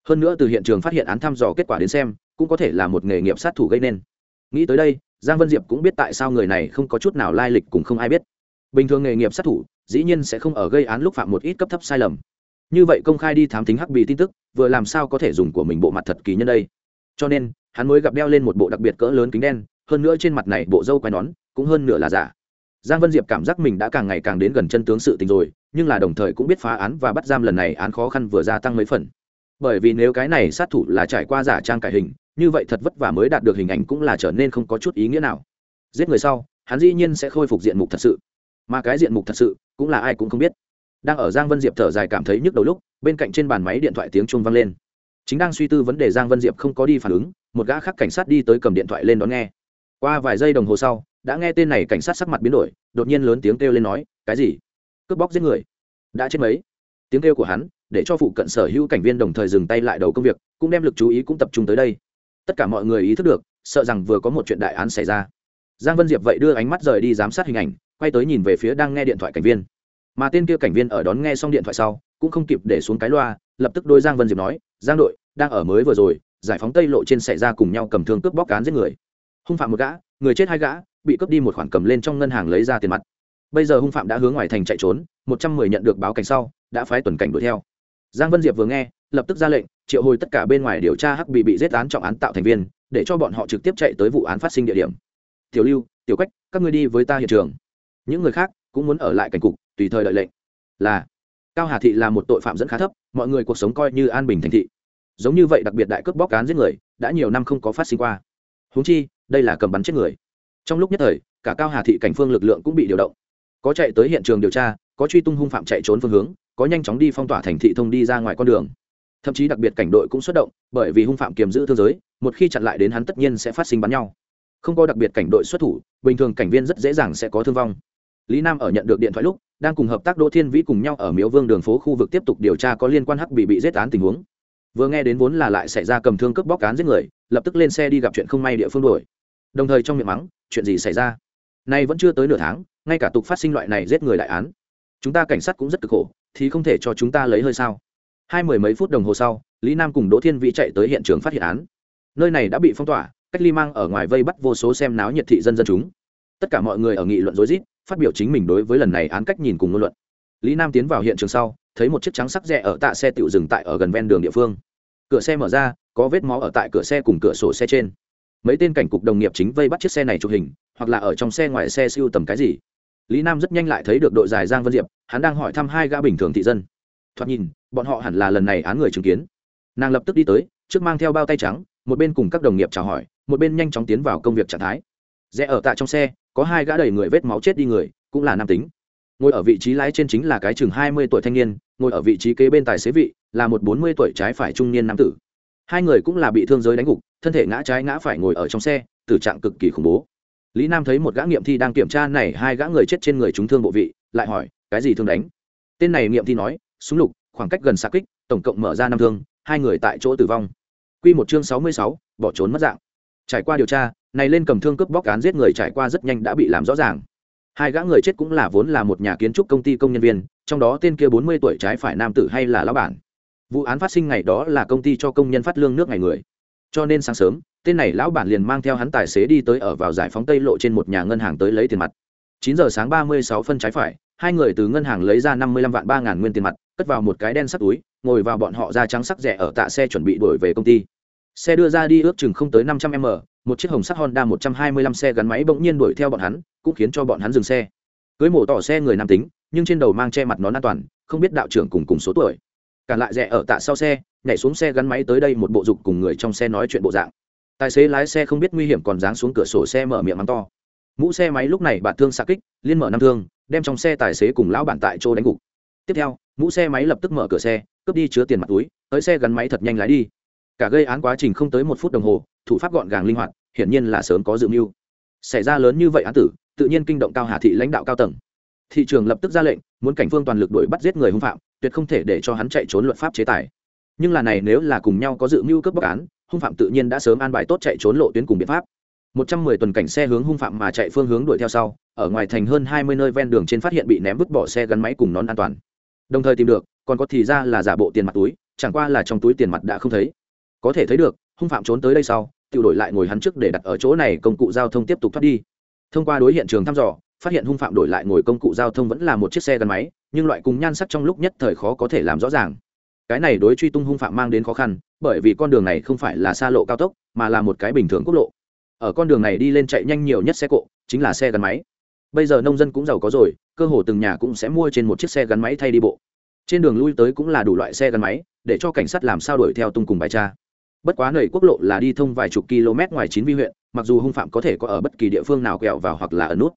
Hơn nữa từ hiện trường phát hiện án thăm dò kết quả đến xem, cũng có thể là một nghề nghiệp sát thủ gây nên. Nghĩ tới đây, giang vân diệp cũng biết tại sao người này không có chút nào lai lịch cùng không ai biết. Bình thường nghề nghiệp sát thủ, dĩ nhiên sẽ không ở gây án lúc phạm một ít cấp thấp sai lầm. Như vậy công khai đi thám tính hắc bì tin tức, vừa làm sao có thể dùng của mình bộ mặt thật kỳ nhân đây? Cho nên, hắn mới gặp đeo lên một bộ đặc biệt cỡ lớn kính đen, hơn nữa trên mặt này bộ râu quai nón cũng hơn nửa là giả. Giang vân diệp cảm giác mình đã càng ngày càng đến gần chân tướng sự tình rồi, nhưng là đồng thời cũng biết phá án và bắt giam lần này án khó khăn vừa gia tăng mấy phần. Bởi vì nếu cái này sát thủ là trải qua giả trang cải hình, như vậy thật vất vả mới đạt được hình ảnh cũng là trở nên không có chút ý nghĩa nào. Giết người sau, hắn dĩ nhiên sẽ khôi phục diện mục thật sự. Mà cái diện mục thật sự, cũng là ai cũng không biết. Đang ở giang vân diệp thở dài cảm thấy nhức đầu lúc, bên cạnh trên bàn máy điện thoại tiếng chuông vang lên chính đang suy tư vấn đề giang vân diệp không có đi phản ứng, một gã khác cảnh sát đi tới cầm điện thoại lên đón nghe. Qua vài giây đồng hồ sau, đã nghe tên này cảnh sát sắc mặt biến đổi, đột nhiên lớn tiếng kêu lên nói, cái gì? Cướp bóc giết người? Đã chết mấy? Tiếng kêu của hắn, để cho phụ cận sở hữu cảnh viên đồng thời dừng tay lại đầu công việc, cũng đem lực chú ý cũng tập trung tới đây. Tất cả mọi người ý thức được, sợ rằng vừa có một chuyện đại án xảy ra. Giang vân diệp vậy đưa ánh mắt rời đi giám sát hình ảnh, quay tới nhìn về phía đang nghe điện thoại cảnh viên. Mà tên kia cảnh viên ở đón nghe xong điện thoại sau, cũng không kịp để xuống cái loa, lập tức đôi giang vân diệp nói giang đội, đang ở mới vừa rồi, giải phóng tây lộ trên xảy ra cùng nhau cầm thương cướp bóc cán giết người. Hung phạm một gã, người chết hai gã, bị cướp đi một khoản cầm lên trong ngân hàng lấy ra tiền mặt. Bây giờ hung phạm đã hướng ngoài thành chạy trốn, một trăm mười nhận được báo cảnh sau, đã phái tuần cảnh đuổi theo. Giang vân diệp vừa nghe, lập tức ra lệnh, triệu hồi tất cả bên ngoài điều tra hắc bị bị giết án trọng án tạo thành viên, để cho bọn họ trực tiếp chạy tới vụ án phát sinh địa điểm. Tiểu lưu, tiểu quách, các ngươi đi với ta hiện trường. Những người khác cũng muốn ở lại cảnh cục, tùy thời đợi lệnh. Là, cao hà thị là một tội phạm dẫn khá thấp, mọi người cuộc sống coi như an bình thành thị giống như vậy đặc biệt đại cướp bóc cán giết người, đã nhiều năm không có phát sinh qua. Húng chi, đây là cầm bắn chết người. Trong lúc nhất thời, cả cao hà thị cảnh phương lực lượng cũng bị điều động. Có chạy tới hiện trường điều tra, có truy tung hung phạm chạy trốn phương hướng, có nhanh chóng đi phong tỏa thành thị thông đi ra ngoài con đường. Thậm chí đặc biệt cảnh đội cũng xuất động, bởi vì hung phạm kiềm giữ thương giới, một khi chặn lại đến hắn tất nhiên sẽ phát sinh bắn nhau. Không có đặc biệt cảnh đội xuất thủ, bình thường cảnh viên rất dễ dàng sẽ có thương vong. Lý nam ở nhận được điện thoại lúc, đang cùng hợp tác đỗ thiên vĩ cùng nhau ở miếu vương đường phố khu vực tiếp tục điều tra có liên quan hắc bị bị giết án tình huống vừa nghe đến vốn là lại xảy ra cầm thương cướp bóc cán giết người, lập tức lên xe đi gặp chuyện không may địa phương đuổi. Đồng thời trong miệng mắng, chuyện gì xảy ra? Nay vẫn chưa tới nửa tháng, ngay cả tục phát sinh loại này giết người đại án, chúng ta cảnh sát cũng rất cực khổ, thì không thể cho chúng ta lấy hơi sao? Hai mười mấy phút đồng hồ sau, lý nam cùng đỗ thiên vĩ chạy tới hiện trường phát hiện án. Nơi này đã bị phong tỏa, cách ly mang ở ngoài vây bắt vô số xem náo nhiệt thị dân dân chúng. Tất cả mọi người ở nghị luận rối rít, phát biểu chính mình đối với lần này án cách nhìn cùng ngôn luận. Lý nam tiến vào hiện trường sau thấy một chiếc trắng sắc rẽ ở tạ xe tiểu dừng tại ở gần ven đường địa phương. Cửa xe mở ra, có vết máu ở tại cửa xe cùng cửa sổ xe trên. Mấy tên cảnh cục đồng nghiệp chính vây bắt chiếc xe này chụp hình, hoặc là ở trong xe ngoài xe siêu tầm cái gì. Lý nam rất nhanh lại thấy được đội dài giang vân diệp, hắn đang hỏi thăm hai gã bình thường thị dân. Thoạt nhìn, bọn họ hẳn là lần này án người chứng kiến. Nàng lập tức đi tới, trước mang theo bao tay trắng, một bên cùng các đồng nghiệp chào hỏi, một bên nhanh chóng tiến vào công việc trạng thái. Rẽ ở tại trong xe, có hai gã đầy người vết máu chết đi người, cũng là nam tính ngồi ở vị trí lái trên chính là cái chừng hai mươi tuổi thanh niên ngồi ở vị trí kế bên tài xế vị là một bốn mươi tuổi trái phải trung niên nam tử. Hai người cũng là bị thương giới đánh gục thân thể ngã trái ngã phải ngồi ở trong xe tử trạng cực kỳ khủng bố. Lý nam thấy một gã nghiệm thi đang kiểm tra này hai gã người chết trên người chúng thương bộ vị lại hỏi cái gì thương đánh? Tên này nghiệm thi nói súng lục khoảng cách gần xa kích tổng cộng mở ra năm thương hai người tại chỗ tử vong. Quy một chương sáu mươi sáu, bỏ trốn mất dạng. Trải qua điều tra này lên cầm thương cướp bóc án giết người trải qua rất nhanh đã bị làm rõ ràng hai gã người chết cũng là vốn là một nhà kiến trúc công ty công nhân viên, trong đó tên kia bốn mươi tuổi trái phải nam tử hay là lão bản. Vụ án phát sinh ngày đó là công ty cho công nhân phát lương nước ngày người. Cho nên sáng sớm, tên này lão bản liền mang theo hắn tài xế đi tới ở vào giải phóng tây lộ trên một nhà ngân hàng tới lấy tiền mặt. Chín giờ sáng ba mươi sáu phân trái phải, hai người từ ngân hàng lấy ra năm mươi lăm vạn ba ngàn nguyên tiền mặt, cất vào một cái đen sắt túi, ngồi vào bọn họ ra trắng sắc rẻ ở tạ xe chuẩn bị đổi về công ty. Xe đưa ra đi ước chừng không tới năm trăm m một chiếc hồng sắt honda một trăm hai mươi lăm xe gắn máy bỗng nhiên đuổi theo bọn hắn, cũng khiến cho bọn hắn dừng xe. Cưới mổ tỏ xe người nam tính, nhưng trên đầu mang che mặt nón an toàn, không biết đạo trưởng cùng cùng số tuổi. Cản lại rẻ ở tạ sau xe, nhảy xuống xe gắn máy tới đây một bộ dục cùng người trong xe nói chuyện bộ dạng. Tài xế lái xe không biết nguy hiểm còn dáng xuống cửa sổ xe mở miệng mắng to. Mũ xe máy lúc này bạn thương xạ kích, liên mở năm thương, đem trong xe tài xế cùng lão bản tại chỗ đánh gục. Tiếp theo, mũ xe máy lập tức mở cửa xe, cướp đi chứa tiền mặt túi, tới xe gắn máy thật nhanh lái đi. Cả gây án quá trình không tới một phút đồng hồ thủ pháp gọn gàng linh hoạt, hiển nhiên là sớm có dự mưu. Xảy ra lớn như vậy án tử, tự nhiên kinh động cao hà thị lãnh đạo cao tầng. Thị trường lập tức ra lệnh, muốn cảnh phương toàn lực đuổi bắt giết người hung phạm, tuyệt không thể để cho hắn chạy trốn luật pháp chế tài. Nhưng là này nếu là cùng nhau có dự mưu cướp bóc án, hung phạm tự nhiên đã sớm an bài tốt chạy trốn lộ tuyến cùng biện pháp. Một trăm mười tuần cảnh xe hướng hung phạm mà chạy phương hướng đuổi theo sau, ở ngoài thành hơn hai mươi nơi ven đường trên phát hiện bị ném vứt bỏ xe gắn máy cùng nón an toàn. Đồng thời tìm được, còn có thì ra là giả bộ tiền mặt túi, chẳng qua là trong túi tiền mặt đã không thấy. Có thể thấy được, hung phạm trốn tới đây sau tự đổi lại ngồi hắn trước để đặt ở chỗ này, công cụ giao thông tiếp tục thoát đi. Thông qua đối hiện trường thăm dò, phát hiện hung phạm đổi lại ngồi công cụ giao thông vẫn là một chiếc xe gắn máy, nhưng loại cùng nhan sắc trong lúc nhất thời khó có thể làm rõ ràng. Cái này đối truy tung hung phạm mang đến khó khăn, bởi vì con đường này không phải là xa lộ cao tốc, mà là một cái bình thường quốc lộ. Ở con đường này đi lên chạy nhanh nhiều nhất xe cộ, chính là xe gắn máy. Bây giờ nông dân cũng giàu có rồi, cơ hồ từng nhà cũng sẽ mua trên một chiếc xe gắn máy thay đi bộ. Trên đường lui tới cũng là đủ loại xe gắn máy, để cho cảnh sát làm sao đuổi theo tung cùng bài tra bất quá nầy quốc lộ là đi thông vài chục km ngoài chín vi huyện, mặc dù hung phạm có thể có ở bất kỳ địa phương nào quẹo vào hoặc là ở nút.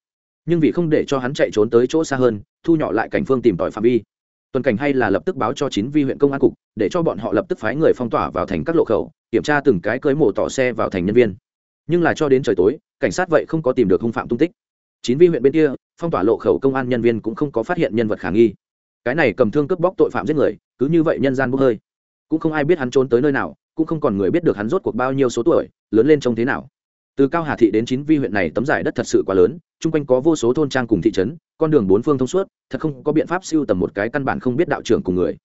Nhưng vì không để cho hắn chạy trốn tới chỗ xa hơn, thu nhỏ lại cảnh phương tìm tòi phạm vi. Tuần cảnh hay là lập tức báo cho chín vi huyện công an cục, để cho bọn họ lập tức phái người phong tỏa vào thành các lộ khẩu, kiểm tra từng cái cưới mổ tỏ xe vào thành nhân viên. Nhưng là cho đến trời tối, cảnh sát vậy không có tìm được hung phạm tung tích. Chín vi huyện bên kia, phong tỏa lộ khẩu công an nhân viên cũng không có phát hiện nhân vật khả nghi. Cái này cầm thương cướp bóc tội phạm giết người, cứ như vậy nhân gian bốc hơi. Cũng không ai biết hắn trốn tới nơi nào cũng không còn người biết được hắn rốt cuộc bao nhiêu số tuổi, lớn lên trông thế nào. Từ cao hà thị đến chín vi huyện này tấm giải đất thật sự quá lớn, chung quanh có vô số thôn trang cùng thị trấn, con đường bốn phương thông suốt, thật không có biện pháp siêu tầm một cái căn bản không biết đạo trưởng cùng người.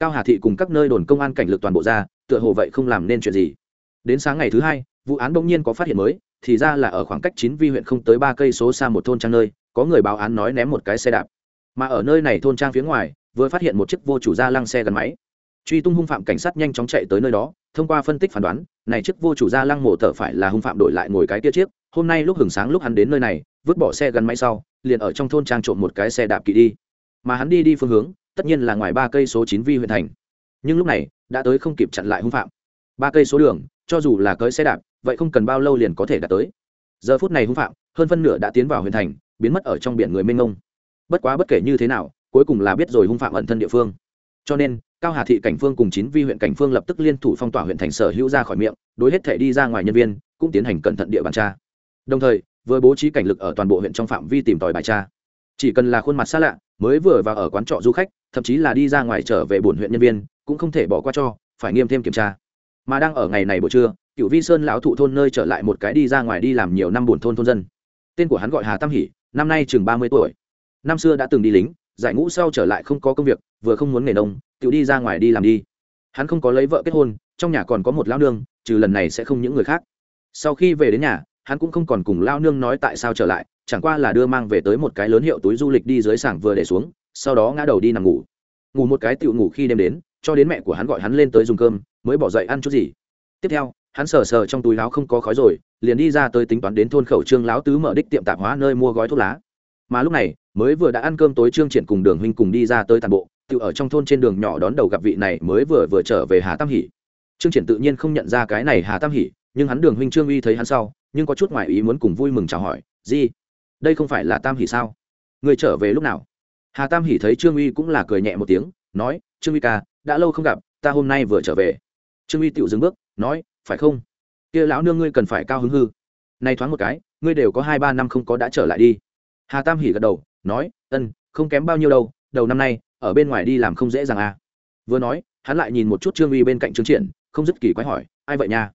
Cao hà thị cùng các nơi đồn công an cảnh lực toàn bộ ra, tựa hồ vậy không làm nên chuyện gì. Đến sáng ngày thứ hai, vụ án bỗng nhiên có phát hiện mới, thì ra là ở khoảng cách chín vi huyện không tới ba cây số xa một thôn trang nơi, có người báo án nói ném một cái xe đạp. Mà ở nơi này thôn trang phía ngoài, vừa phát hiện một chiếc vô chủ gia lăng xe gắn máy truy tung hung phạm cảnh sát nhanh chóng chạy tới nơi đó, thông qua phân tích phán đoán, này chiếc vô chủ gia lăng mộ thở phải là hung phạm đổi lại ngồi cái kia chiếc, hôm nay lúc hừng sáng lúc hắn đến nơi này, vứt bỏ xe gắn máy sau, liền ở trong thôn trang trộm một cái xe đạp kỵ đi. Mà hắn đi đi phương hướng, tất nhiên là ngoài ba cây số chín vi huyện thành. Nhưng lúc này, đã tới không kịp chặn lại hung phạm. Ba cây số đường, cho dù là cưới xe đạp, vậy không cần bao lâu liền có thể đạt tới. Giờ phút này hung phạm, hơn phân nửa đã tiến vào huyện thành, biến mất ở trong biển người mênh mông. Bất quá bất kể như thế nào, cuối cùng là biết rồi hung phạm ẩn thân địa phương. Cho nên cao hà thị cảnh phương cùng chín vi huyện cảnh phương lập tức liên thủ phong tỏa huyện thành sở hữu ra khỏi miệng, đối hết thể đi ra ngoài nhân viên, cũng tiến hành cẩn thận địa bàn tra. Đồng thời, vừa bố trí cảnh lực ở toàn bộ huyện trong phạm vi tìm tòi bài tra. Chỉ cần là khuôn mặt xa lạ, mới vừa vào ở quán trọ du khách, thậm chí là đi ra ngoài trở về bổn huyện nhân viên, cũng không thể bỏ qua cho, phải nghiêm thêm kiểm tra. Mà đang ở ngày này buổi trưa cựu vi sơn lão thụ thôn nơi trở lại một cái đi ra ngoài đi làm nhiều năm buồn thôn thôn dân. Tên của hắn gọi hà tam hỷ, năm nay chừng ba mươi tuổi. Năm xưa đã từng đi lính giải ngũ sau trở lại không có công việc, vừa không muốn nghề nông, tự đi ra ngoài đi làm đi. Hắn không có lấy vợ kết hôn, trong nhà còn có một lao nương, trừ lần này sẽ không những người khác. Sau khi về đến nhà, hắn cũng không còn cùng lao nương nói tại sao trở lại, chẳng qua là đưa mang về tới một cái lớn hiệu túi du lịch đi dưới sảng vừa để xuống, sau đó ngã đầu đi nằm ngủ. Ngủ một cái tựu ngủ khi đêm đến, cho đến mẹ của hắn gọi hắn lên tới dùng cơm, mới bỏ dậy ăn chút gì. Tiếp theo, hắn sờ sờ trong túi láo không có khói rồi, liền đi ra tới tính toán đến thôn khẩu trương láo tứ mở đích tiệm tạp hóa nơi mua gói thuốc lá mà lúc này, mới vừa đã ăn cơm tối trương triển cùng đường huynh cùng đi ra tới toàn bộ, tự ở trong thôn trên đường nhỏ đón đầu gặp vị này mới vừa vừa trở về hà tam hỷ. Trương triển tự nhiên không nhận ra cái này hà tam hỷ, nhưng hắn đường huynh trương uy thấy hắn sau, nhưng có chút ngoại ý muốn cùng vui mừng chào hỏi gì đây không phải là tam hỷ sao? Người trở về lúc nào? Hà tam hỷ thấy trương uy cũng là cười nhẹ một tiếng, nói, trương uy ca, đã lâu không gặp, ta hôm nay vừa trở về. Trương uy tự dừng bước, nói, phải không? Kia lão nương ngươi cần phải cao hứng hư. Nay thoáng một cái, ngươi đều có hai ba năm không có đã trở lại đi hà tam hỉ gật đầu, nói, ân, không kém bao nhiêu đâu, đầu năm nay, ở bên ngoài đi làm không dễ dàng à. Vừa nói, hắn lại nhìn một chút trương uy bên cạnh trương triển, không dứt kỳ quái hỏi, ai vậy nha?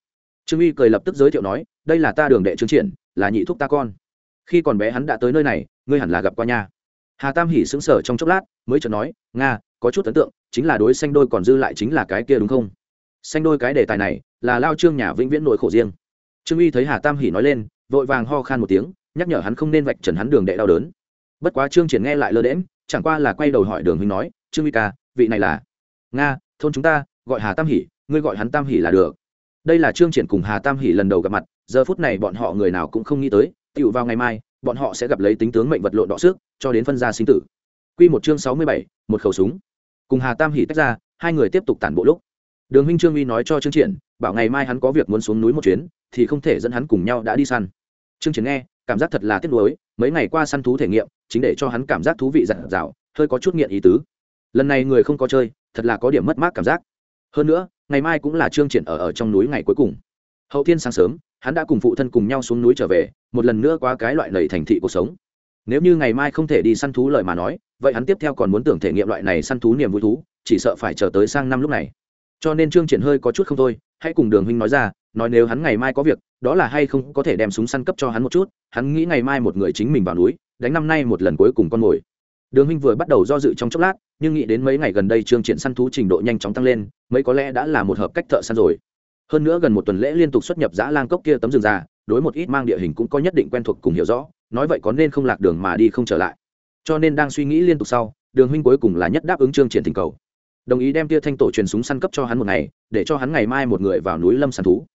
Trương uy cười lập tức giới thiệu nói, đây là ta đường đệ trương triển, là nhị thúc ta con. Khi còn bé hắn đã tới nơi này, ngươi hẳn là gặp qua nha. Hà tam hỉ sững sờ trong chốc lát, mới chợt nói, nga, có chút ấn tượng, chính là đối xanh đôi còn dư lại chính là cái kia đúng không? Xanh đôi cái đề tài này, là lao trương nhà vĩnh viễn nỗi khổ riêng. Trương uy thấy hà tam hỉ nói lên, vội vàng ho khan một tiếng nhắc nhở hắn không nên vạch trần hắn đường đệ đau đớn bất quá trương triển nghe lại lơ đễm chẳng qua là quay đầu hỏi đường huynh nói trương uy ca vị này là nga thôn chúng ta gọi hà tam hỉ ngươi gọi hắn tam hỉ là được đây là trương triển cùng hà tam hỉ lần đầu gặp mặt giờ phút này bọn họ người nào cũng không nghĩ tới tựu vào ngày mai bọn họ sẽ gặp lấy tính tướng mệnh vật lộn đọ sức cho đến phân gia sinh tử Quy một chương sáu mươi bảy, một khẩu súng. Cùng Hà Tam Hỉ tách ra, hai người tiếp tục tản bộ lúc. Đường huynh Trương Uy nói cho Trương Triển, bảo ngày mai hắn có việc muốn xuống núi một chuyến, thì không thể dẫn hắn cùng nhau đã đi săn. Trương Triển nghe, cảm giác thật là tiếc nuối, mấy ngày qua săn thú thể nghiệm, chính để cho hắn cảm giác thú vị dặn dạo hơi có chút nghiện ý tứ. Lần này người không có chơi, thật là có điểm mất mát cảm giác. Hơn nữa, ngày mai cũng là chương Triển ở ở trong núi ngày cuối cùng. Hậu thiên sáng sớm, hắn đã cùng phụ thân cùng nhau xuống núi trở về, một lần nữa qua cái loại lầy thành thị cuộc sống nếu như ngày mai không thể đi săn thú lời mà nói vậy hắn tiếp theo còn muốn tưởng thể nghiệm loại này săn thú niềm vui thú chỉ sợ phải chờ tới sang năm lúc này cho nên trương triển hơi có chút không thôi hãy cùng đường huynh nói ra nói nếu hắn ngày mai có việc đó là hay không có thể đem súng săn cấp cho hắn một chút, hắn nghĩ ngày mai một người chính mình vào núi, đánh năm nay một lần cuối cùng con mồi. Đường huynh vừa bắt đầu do dự trong chốc lát, nhưng nghĩ đến mấy ngày gần đây trương triển săn thú trình độ nhanh chóng tăng lên, mấy có lẽ đã là một hợp cách thợ săn rồi. Hơn nữa gần một tuần lễ liên tục xuất nhập giã lang cốc kia tấm rừng già, đối một ít mang địa hình cũng có nhất định quen thuộc cùng hiểu rõ, nói vậy có nên không lạc đường mà đi không trở lại. Cho nên đang suy nghĩ liên tục sau, đường huynh cuối cùng là nhất đáp ứng trương triển tình cầu. Đồng ý đem tia thanh tổ truyền súng săn cấp cho hắn một ngày, để cho hắn ngày mai một người vào núi lâm săn thú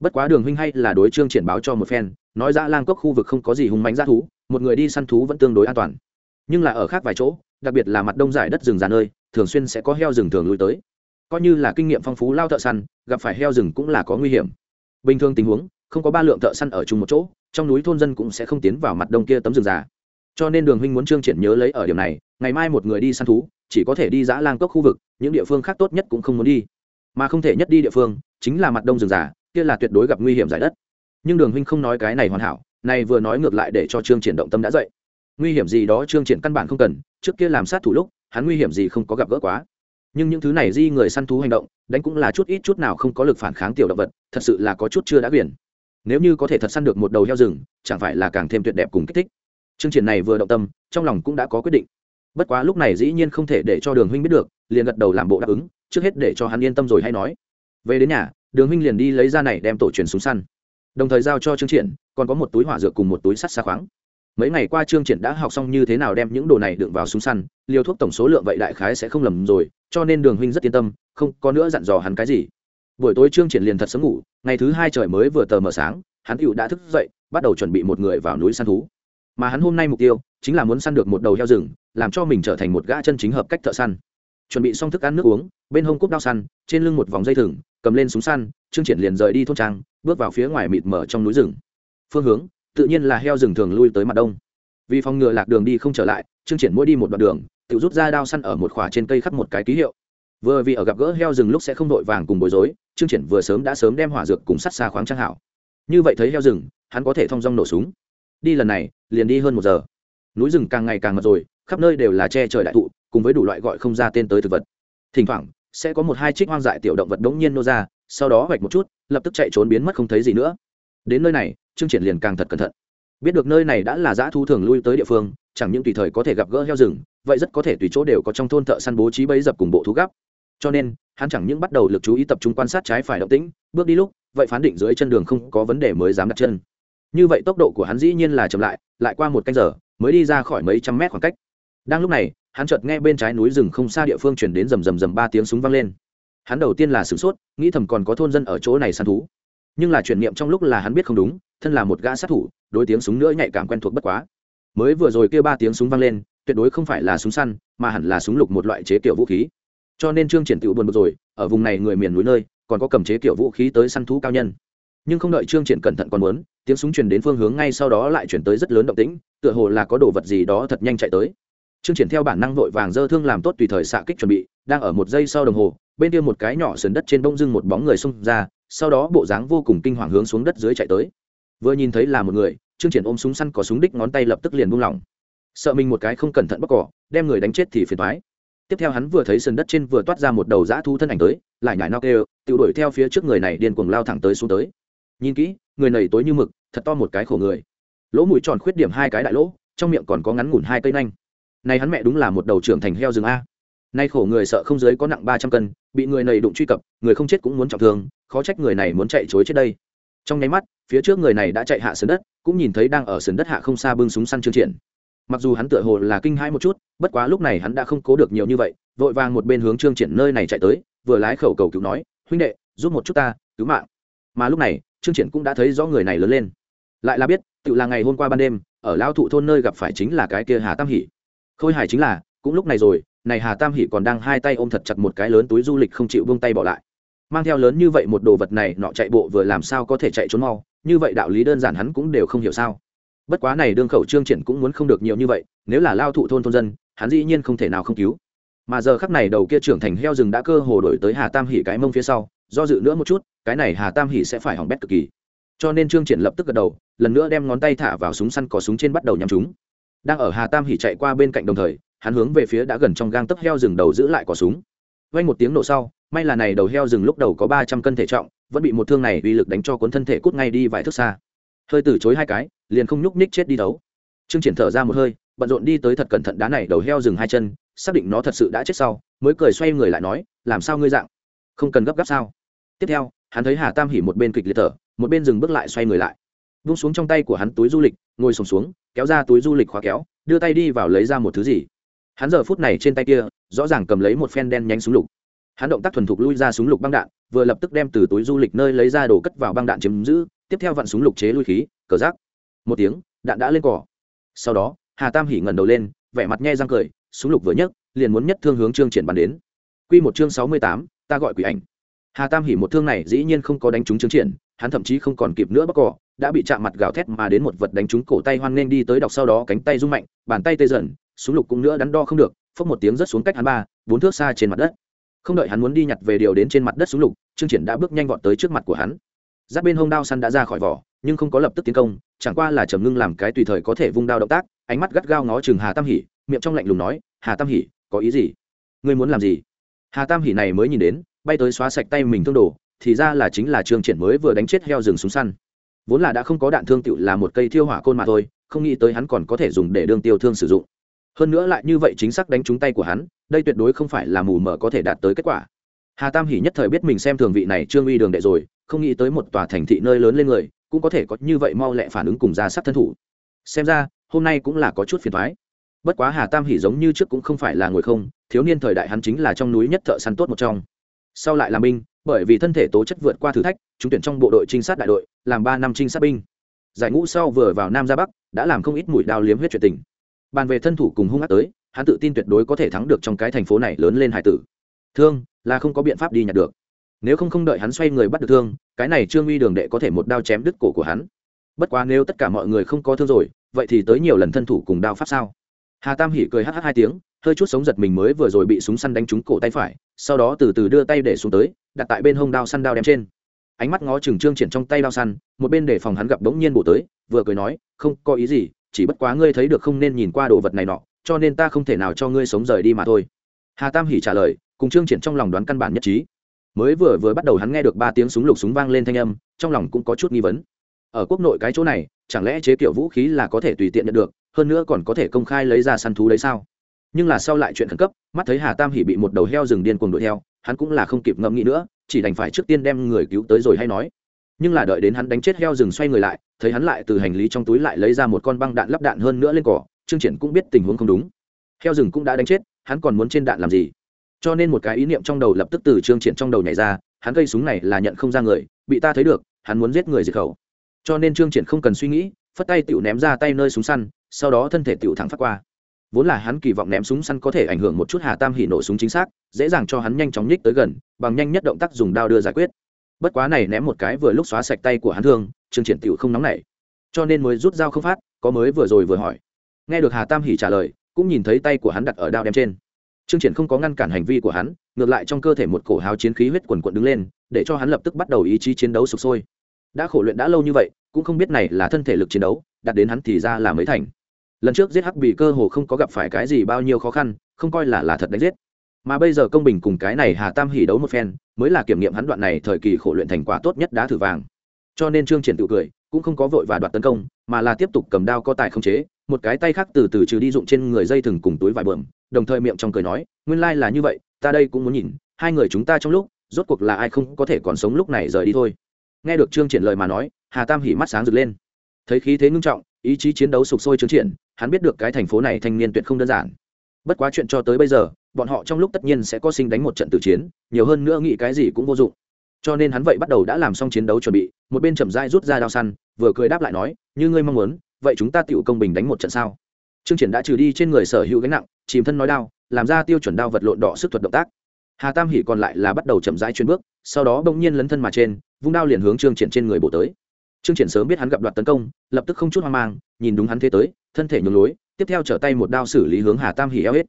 bất quá đường huynh hay là đối trương triển báo cho một phen, nói ra lang cốc khu vực không có gì hung mạnh ra thú, một người đi săn thú vẫn tương đối an toàn. Nhưng là ở khác vài chỗ, đặc biệt là mặt đông giải đất rừng già nơi, thường xuyên sẽ có heo rừng thường lui tới. Coi như là kinh nghiệm phong phú lao thợ săn, gặp phải heo rừng cũng là có nguy hiểm. Bình thường tình huống, không có ba lượng thợ săn ở chung một chỗ, trong núi thôn dân cũng sẽ không tiến vào mặt đông kia tấm rừng già. Cho nên đường huynh muốn trương triển nhớ lấy ở điểm này, ngày mai một người đi săn thú, chỉ có thể đi dã lang cốc khu vực, những địa phương khác tốt nhất cũng không muốn đi. Mà không thể nhất đi địa phương, chính là mặt đông rừng già kia là tuyệt đối gặp nguy hiểm giải đất. Nhưng đường huynh không nói cái này hoàn hảo, này vừa nói ngược lại để cho trương triển động tâm đã dậy. Nguy hiểm gì đó trương triển căn bản không cần, trước kia làm sát thủ lúc, hắn nguy hiểm gì không có gặp gỡ quá. Nhưng những thứ này di người săn thú hành động, đánh cũng là chút ít chút nào không có lực phản kháng tiểu động vật, thật sự là có chút chưa đã biển. Nếu như có thể thật săn được một đầu heo rừng, chẳng phải là càng thêm tuyệt đẹp cùng kích thích. Chương Triển này vừa động tâm, trong lòng cũng đã có quyết định. Bất quá lúc này dĩ nhiên không thể để cho đường huynh biết được, liền gật đầu làm bộ đáp ứng, trước hết để cho hắn yên tâm rồi hay nói. Về đến nhà đường huynh liền đi lấy ra này đem tổ truyền súng săn. Đồng thời giao cho trương triển, còn có một túi hỏa dược cùng một túi sắt xa khoáng. Mấy ngày qua trương triển đã học xong như thế nào đem những đồ này đựng vào súng săn, liều thuốc tổng số lượng vậy đại khái sẽ không lầm rồi, cho nên đường huynh rất yên tâm, không có nữa dặn dò hắn cái gì. Buổi tối trương triển liền thật sớm ngủ, ngày thứ hai trời mới vừa tờ mờ sáng, hắn tựu đã thức dậy, bắt đầu chuẩn bị một người vào núi săn thú. Mà hắn hôm nay mục tiêu chính là muốn săn được một đầu heo rừng, làm cho mình trở thành một gã chân chính hợp cách thợ săn. Chuẩn bị xong thức ăn nước uống, bên hông cúp đao săn, trên lưng một vòng dây thừng cầm lên súng săn, trương triển liền rời đi thôn trang, bước vào phía ngoài mịt mở trong núi rừng. Phương hướng, tự nhiên là heo rừng thường lui tới mặt đông. Vì phòng ngừa lạc đường đi không trở lại, trương triển mỗi đi một đoạn đường, tự rút ra đao săn ở một khỏa trên cây khắc một cái ký hiệu. Vừa vì ở gặp gỡ heo rừng lúc sẽ không đội vàng cùng bối rối, trương triển vừa sớm đã sớm đem hỏa dược cùng sắt xa khoáng trang hảo. Như vậy thấy heo rừng, hắn có thể thông dong nổ súng. Đi lần này, liền đi hơn một giờ. Núi rừng càng ngày càng mật rồi, khắp nơi đều là che trời đại thụ, cùng với đủ loại gọi không ra tên tới thực vật. Thỉnh thoảng sẽ có một hai trích hoang dại tiểu động vật đống nhiên nô ra, sau đó vạch một chút, lập tức chạy trốn biến mất không thấy gì nữa. Đến nơi này, trương triển liền càng thật cẩn thận. Biết được nơi này đã là dã thu thường lui tới địa phương, chẳng những tùy thời có thể gặp gỡ heo rừng, vậy rất có thể tùy chỗ đều có trong thôn thợ săn bố trí bẫy dập cùng bộ thú gấp. Cho nên, hắn chẳng những bắt đầu lực chú ý tập trung quan sát trái phải động tĩnh, bước đi lúc, vậy phán định dưới chân đường không có vấn đề mới dám đặt chân. Như vậy tốc độ của hắn dĩ nhiên là chậm lại lại qua một canh giờ, mới đi ra khỏi mấy trăm mét khoảng cách. Đang lúc này hắn chợt nghe bên trái núi rừng không xa địa phương chuyển đến rầm rầm rầm ba tiếng súng vang lên. Hắn đầu tiên là sửng sốt, nghĩ thầm còn có thôn dân ở chỗ này săn thú. Nhưng là chuyển niệm trong lúc là hắn biết không đúng, thân là một gã sát thủ, đối tiếng súng nữa nhạy cảm quen thuộc bất quá. Mới vừa rồi kia ba tiếng súng vang lên, tuyệt đối không phải là súng săn, mà hẳn là súng lục một loại chế kiểu vũ khí. Cho nên trương triển tiểu buồn bực rồi, ở vùng này người miền núi nơi, còn có cầm chế kiểu vũ khí tới săn thú cao nhân. Nhưng không đợi trương triển cẩn thận còn muốn, tiếng súng truyền đến phương hướng ngay sau đó lại chuyển tới rất lớn động tĩnh, tựa hồ là có đồ vật gì đó thật nhanh chạy tới trương triển theo bản năng vội vàng dơ thương làm tốt tùy thời xạ kích chuẩn bị, đang ở một giây sau đồng hồ, bên kia một cái nhỏ sườn đất trên bông dưng một bóng người xông ra, sau đó bộ dáng vô cùng kinh hoàng hướng xuống đất dưới chạy tới. Vừa nhìn thấy là một người, trương triển ôm súng săn có súng đích ngón tay lập tức liền buông lỏng. Sợ mình một cái không cẩn thận bóc cỏ, đem người đánh chết thì phiền toái. tiếp theo hắn vừa thấy sườn đất trên vừa toát ra một đầu dã thu thân ảnh tới, lại nhảy nóc kêu, tiểu đuổi theo phía trước người này điên cuồng lao thẳng tới xuống tới. Nhìn kỹ, người này tối như mực, thật to một cái khổ người. Lỗ mũi tròn khuyết điểm hai cái đại lỗ, trong miệng còn có ngắn ngủn hai cây nanh này hắn mẹ đúng là một đầu trưởng thành heo rừng a. Nay khổ người sợ không dưới có nặng ba trăm cân, bị người này đụng truy cập, người không chết cũng muốn trọng thương, khó trách người này muốn chạy chối chết đây. Trong nháy mắt, phía trước người này đã chạy hạ sườn đất, cũng nhìn thấy đang ở sườn đất hạ không xa bưng súng săn trương triển. Mặc dù hắn tựa hồ là kinh hãi một chút, bất quá lúc này hắn đã không cố được nhiều như vậy, vội vàng một bên hướng trương triển nơi này chạy tới, vừa lái khẩu cầu cứu nói, huynh đệ, giúp một chút ta, cứu mạng. Mà lúc này trương triển cũng đã thấy rõ người này lớn lên. Lại là biết, tự là ngày hôm qua ban đêm, ở lao thụ thôn nơi gặp phải chính là cái kia hà tam hỷ khôi hài chính là, cũng lúc này rồi, này hà tam hỷ còn đang hai tay ôm thật chặt một cái lớn túi du lịch không chịu buông tay bỏ lại. Mang theo lớn như vậy một đồ vật này, nọ chạy bộ vừa làm sao có thể chạy trốn mau, như vậy đạo lý đơn giản hắn cũng đều không hiểu sao. Bất quá này đương khẩu trương triển cũng muốn không được nhiều như vậy, nếu là lao thụ thôn thôn dân, hắn dĩ nhiên không thể nào không cứu. Mà giờ khắc này đầu kia trưởng thành heo rừng đã cơ hồ đổi tới hà tam hỉ cái mông phía sau, do dự nữa một chút, cái này hà tam hỉ sẽ phải hỏng bét cực kỳ. Cho nên trương triển lập tức gật đầu, lần nữa đem ngón tay thả vào súng săn cò súng trên bắt đầu nhắm chúng đang ở hà tam hỉ chạy qua bên cạnh đồng thời, hắn hướng về phía đã gần trong gang tấc heo rừng đầu giữ lại quả súng. Vay một tiếng nổ sau, may là này đầu heo rừng lúc đầu có ba trăm cân thể trọng, vẫn bị một thương này uy lực đánh cho cuốn thân thể cút ngay đi vài thước xa. Hơi từ chối hai cái, liền không nhúc ních chết đi đấu. Trương triển thở ra một hơi, bận rộn đi tới thật cẩn thận đá này đầu heo rừng hai chân, xác định nó thật sự đã chết sau, mới cười xoay người lại nói, làm sao ngươi dạng? Không cần gấp gáp sao? Tiếp theo, hắn thấy hà tam hỉ một bên kịch liệt thở, một bên dừng bước lại xoay người lại vung xuống trong tay của hắn túi du lịch ngồi sùng xuống, xuống kéo ra túi du lịch khóa kéo đưa tay đi vào lấy ra một thứ gì. Hắn giờ phút này trên tay kia rõ ràng cầm lấy một phen đen nhánh súng lục. Hắn động tác thuần thục lui ra súng lục băng đạn vừa lập tức đem từ túi du lịch nơi lấy ra đồ cất vào băng đạn chiếm giữ tiếp theo vặn súng lục chế lui khí cờ rác một tiếng đạn đã lên cỏ. Sau đó hà tam hỉ ngẩng đầu lên vẻ mặt nhe răng cười súng lục vừa nhấc liền muốn nhất thương hướng trương triển bắn đến. Quy một chương sáu mươi tám, ta gọi quỷ ảnh. Hà tam hỉ một thương này dĩ nhiên không có đánh trúng trương triển hắn thậm chí không còn kịp nữa bắc cỏ đã bị chạm mặt gào thét mà đến một vật đánh trúng cổ tay hoan nên đi tới đọc sau đó cánh tay rung mạnh, bàn tay tê dần, súng lục cũng nữa đắn đo không được, phốc một tiếng rớt xuống cách hắn ba, bốn thước xa trên mặt đất. Không đợi hắn muốn đi nhặt về điều đến trên mặt đất súng lục, trương triển đã bước nhanh vọt tới trước mặt của hắn. Giáp bên hông đao săn đã ra khỏi vỏ, nhưng không có lập tức tiến công, chẳng qua là trầm ngưng làm cái tùy thời có thể vung đao động tác, ánh mắt gắt gao ngó chừng hà tam hỉ miệng trong lạnh lùng nói, hà tam hỉ có ý gì? Ngươi muốn làm gì? Hà tam hỉ này mới nhìn đến, bay tới xóa sạch tay mình thương đồ, thì ra là chính là trương triển mới vừa đánh chết heo rừng súng săn vốn là đã không có đạn thương tựu là một cây thiêu hỏa côn mà thôi, không nghĩ tới hắn còn có thể dùng để đương tiêu thương sử dụng. Hơn nữa lại như vậy chính xác đánh trúng tay của hắn, đây tuyệt đối không phải là mù mờ có thể đạt tới kết quả. Hà tam hỉ nhất thời biết mình xem thường vị này trương uy đường đệ rồi, không nghĩ tới một tòa thành thị nơi lớn lên người, cũng có thể có như vậy mau lẹ phản ứng cùng ra sắc thân thủ. Xem ra, hôm nay cũng là có chút phiền thoái bất quá hà tam hỉ giống như trước cũng không phải là ngồi không, thiếu niên thời đại hắn chính là trong núi nhất thợ săn tốt một trong. Sau lại làm binh bởi vì thân thể tố chất vượt qua thử thách trúng tuyển trong bộ đội trinh sát đại đội, làm ba năm trinh sát binh. Giải ngũ sau vừa vào nam ra bắc, đã làm không ít mũi đao liếm huyết chuyện tình. Bàn về thân thủ cùng hung ác tới, hắn tự tin tuyệt đối có thể thắng được trong cái thành phố này lớn lên hải tử. Thương, là không có biện pháp đi nhặt được. Nếu không không đợi hắn xoay người bắt được thương, cái này trương uy đường đệ có thể một đao chém đứt cổ của hắn. Bất quá nếu tất cả mọi người không có thương rồi, vậy thì tới nhiều lần thân thủ cùng đao pháp sao? Hà tam hỉ cười hh hai tiếng hơi chút sống giật mình mới vừa rồi bị súng săn đánh trúng cổ tay phải sau đó từ từ đưa tay để xuống tới đặt tại bên hông đao săn đao đem trên ánh mắt ngó chừng trương triển trong tay đao săn một bên để phòng hắn gặp bỗng nhiên bổ tới vừa cười nói không có ý gì chỉ bất quá ngươi thấy được không nên nhìn qua đồ vật này nọ cho nên ta không thể nào cho ngươi sống rời đi mà thôi hà tam hỉ trả lời cùng trương triển trong lòng đoán căn bản nhất trí mới vừa vừa bắt đầu hắn nghe được ba tiếng súng lục súng vang lên thanh âm trong lòng cũng có chút nghi vấn ở quốc nội cái chỗ này chẳng lẽ chế kiểu vũ khí là có thể tùy tiện nhận được hơn nữa còn có thể công khai lấy ra săn thú đấy sao? Nhưng là sau lại chuyện khẩn cấp, mắt thấy hà tam hỉ bị một đầu heo rừng điên cuồng đuổi theo, hắn cũng là không kịp ngẫm nghĩ nữa, chỉ đành phải trước tiên đem người cứu tới rồi hay nói. Nhưng là đợi đến hắn đánh chết heo rừng xoay người lại, thấy hắn lại từ hành lý trong túi lại lấy ra một con băng đạn lắp đạn hơn nữa lên cỏ, trương triển cũng biết tình huống không đúng. Heo rừng cũng đã đánh chết, hắn còn muốn trên đạn làm gì? Cho nên một cái ý niệm trong đầu lập tức từ trương triển trong đầu nhảy ra, hắn cây súng này là nhận không ra người, bị ta thấy được, hắn muốn giết người diệt khẩu. Cho nên trương triển không cần suy nghĩ, phất tay tiểu ném ra tay nơi súng săn sau đó thân thể tựu thẳng phát qua. Vốn là hắn kỳ vọng ném súng săn có thể ảnh hưởng một chút hà tam hỉ nổ súng chính xác, dễ dàng cho hắn nhanh chóng nhích tới gần, bằng nhanh nhất động tác dùng đao đưa giải quyết. Bất quá này ném một cái vừa lúc xóa sạch tay của hắn thương, trương triển tựu không nóng nảy. Cho nên mới rút dao không phát, có mới vừa rồi vừa hỏi. Nghe được hà tam hỉ trả lời, cũng nhìn thấy tay của hắn đặt ở đao đem trên. Trương triển không có ngăn cản hành vi của hắn, ngược lại trong cơ thể một cổ hào chiến khí huyết quần quận đứng lên, để cho hắn lập tức bắt đầu ý chí chiến đấu sục sôi. Đã khổ luyện đã lâu như vậy, cũng không biết này là thân thể lực chiến đấu đặt đến hắn thì ra là mấy thành lần trước giết hắc bị cơ hồ không có gặp phải cái gì bao nhiêu khó khăn, không coi là là thật đánh giết. Mà bây giờ công bình cùng cái này hà tam hỉ đấu một phen, mới là kiểm nghiệm hắn đoạn này thời kỳ khổ luyện thành quả tốt nhất đá thử vàng. Cho nên trương triển tự cười, cũng không có vội và đoạt tấn công, mà là tiếp tục cầm đao có tài không chế, một cái tay khác từ từ trừ đi dụng trên người dây thừng cùng túi vải bờm đồng thời miệng trong cười nói, nguyên lai là như vậy, ta đây cũng muốn nhìn, hai người chúng ta trong lúc, rốt cuộc là ai không có thể còn sống lúc này rời đi thôi. Nghe được trương triển lời mà nói, hà tam hỉ mắt sáng rực lên. Thấy khí thế ngưng trọng ý chí chiến đấu sục sôi trướng triển, hắn biết được cái thành phố này thanh niên tuyệt không đơn giản. Bất quá chuyện cho tới bây giờ, bọn họ trong lúc tất nhiên sẽ có sinh đánh một trận tử chiến, nhiều hơn nữa nghĩ cái gì cũng vô dụng. Cho nên hắn vậy bắt đầu đã làm xong chiến đấu chuẩn bị, một bên chậm rãi rút ra đao săn, vừa cười đáp lại nói, như ngươi mong muốn, vậy chúng ta tựu công bình đánh một trận sao? Trương triển đã trừ đi trên người sở hữu gánh nặng, chìm thân nói đao, làm ra tiêu chuẩn đao vật lộn đỏ sức thuật động tác. Hà tam hỉ còn lại là bắt đầu chậm rãi chuyên bước, sau đó bỗng nhiên lấn thân mà trên, vung đao liền hướng trương triển trên người bổ tới trương triển sớm biết hắn gặp đoạt tấn công, lập tức không chút hoang mang, nhìn đúng hắn thế tới, thân thể nhường lối tiếp theo trở tay một đao xử lý hướng hà tam hỉ eo hết.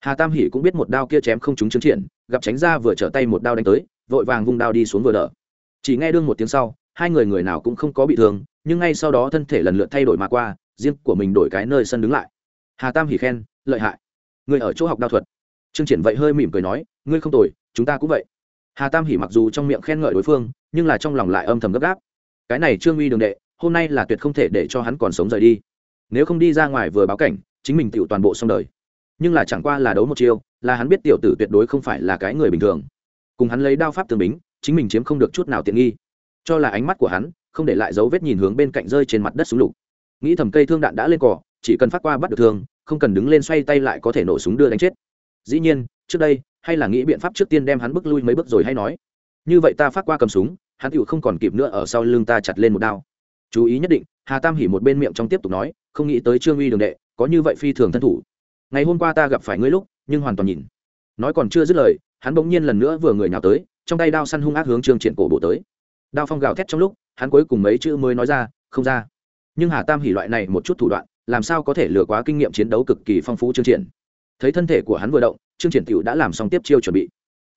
Hà tam hỉ cũng biết một đao kia chém không trúng trương triển, gặp tránh ra vừa trở tay một đao đánh tới, vội vàng vung đao đi xuống vừa đỡ. Chỉ nghe đương một tiếng sau, hai người người nào cũng không có bị thương, nhưng ngay sau đó thân thể lần lượt thay đổi mà qua, riêng của mình đổi cái nơi sân đứng lại. Hà tam hỉ khen, lợi hại. Người ở chỗ học đao thuật. Trương triển vậy hơi mỉm cười nói, ngươi không tồi, chúng ta cũng vậy. Hà tam hỉ mặc dù trong miệng khen ngợi đối phương, nhưng là trong lòng lại âm thầm gấp gáp cái này trương uy đường đệ, hôm nay là tuyệt không thể để cho hắn còn sống rời đi. Nếu không đi ra ngoài vừa báo cảnh, chính mình tựu toàn bộ xong đời. Nhưng là chẳng qua là đấu một chiêu, là hắn biết tiểu tử tuyệt đối không phải là cái người bình thường. Cùng hắn lấy đao pháp tường bính, chính mình chiếm không được chút nào tiện nghi. Cho là ánh mắt của hắn, không để lại dấu vết nhìn hướng bên cạnh rơi trên mặt đất súng lục. Nghĩ thầm cây thương đạn đã lên cỏ, chỉ cần phát qua bắt được thương, không cần đứng lên xoay tay lại có thể nổ súng đưa đánh chết. Dĩ nhiên, trước đây, hay là nghĩ biện pháp trước tiên đem hắn bước lui mấy bước rồi hay nói. Như vậy ta phát qua cầm súng hắn tựu không còn kịp nữa ở sau lưng ta chặt lên một đao. Chú ý nhất định, hà tam hỉ một bên miệng trong tiếp tục nói, không nghĩ tới trương uy đường đệ, có như vậy phi thường thân thủ. Ngày hôm qua ta gặp phải ngươi lúc, nhưng hoàn toàn nhìn. Nói còn chưa dứt lời, hắn bỗng nhiên lần nữa vừa người nhào tới, trong tay đao săn hung ác hướng trương triển cổ bộ tới. Đao phong gào thét trong lúc, hắn cuối cùng mấy chữ mới nói ra, không ra. Nhưng hà tam hỉ loại này một chút thủ đoạn, làm sao có thể lừa quá kinh nghiệm chiến đấu cực kỳ phong phú trương triển. Thấy thân thể của hắn vừa động, trương triển tiểu đã làm xong tiếp chiêu chuẩn bị.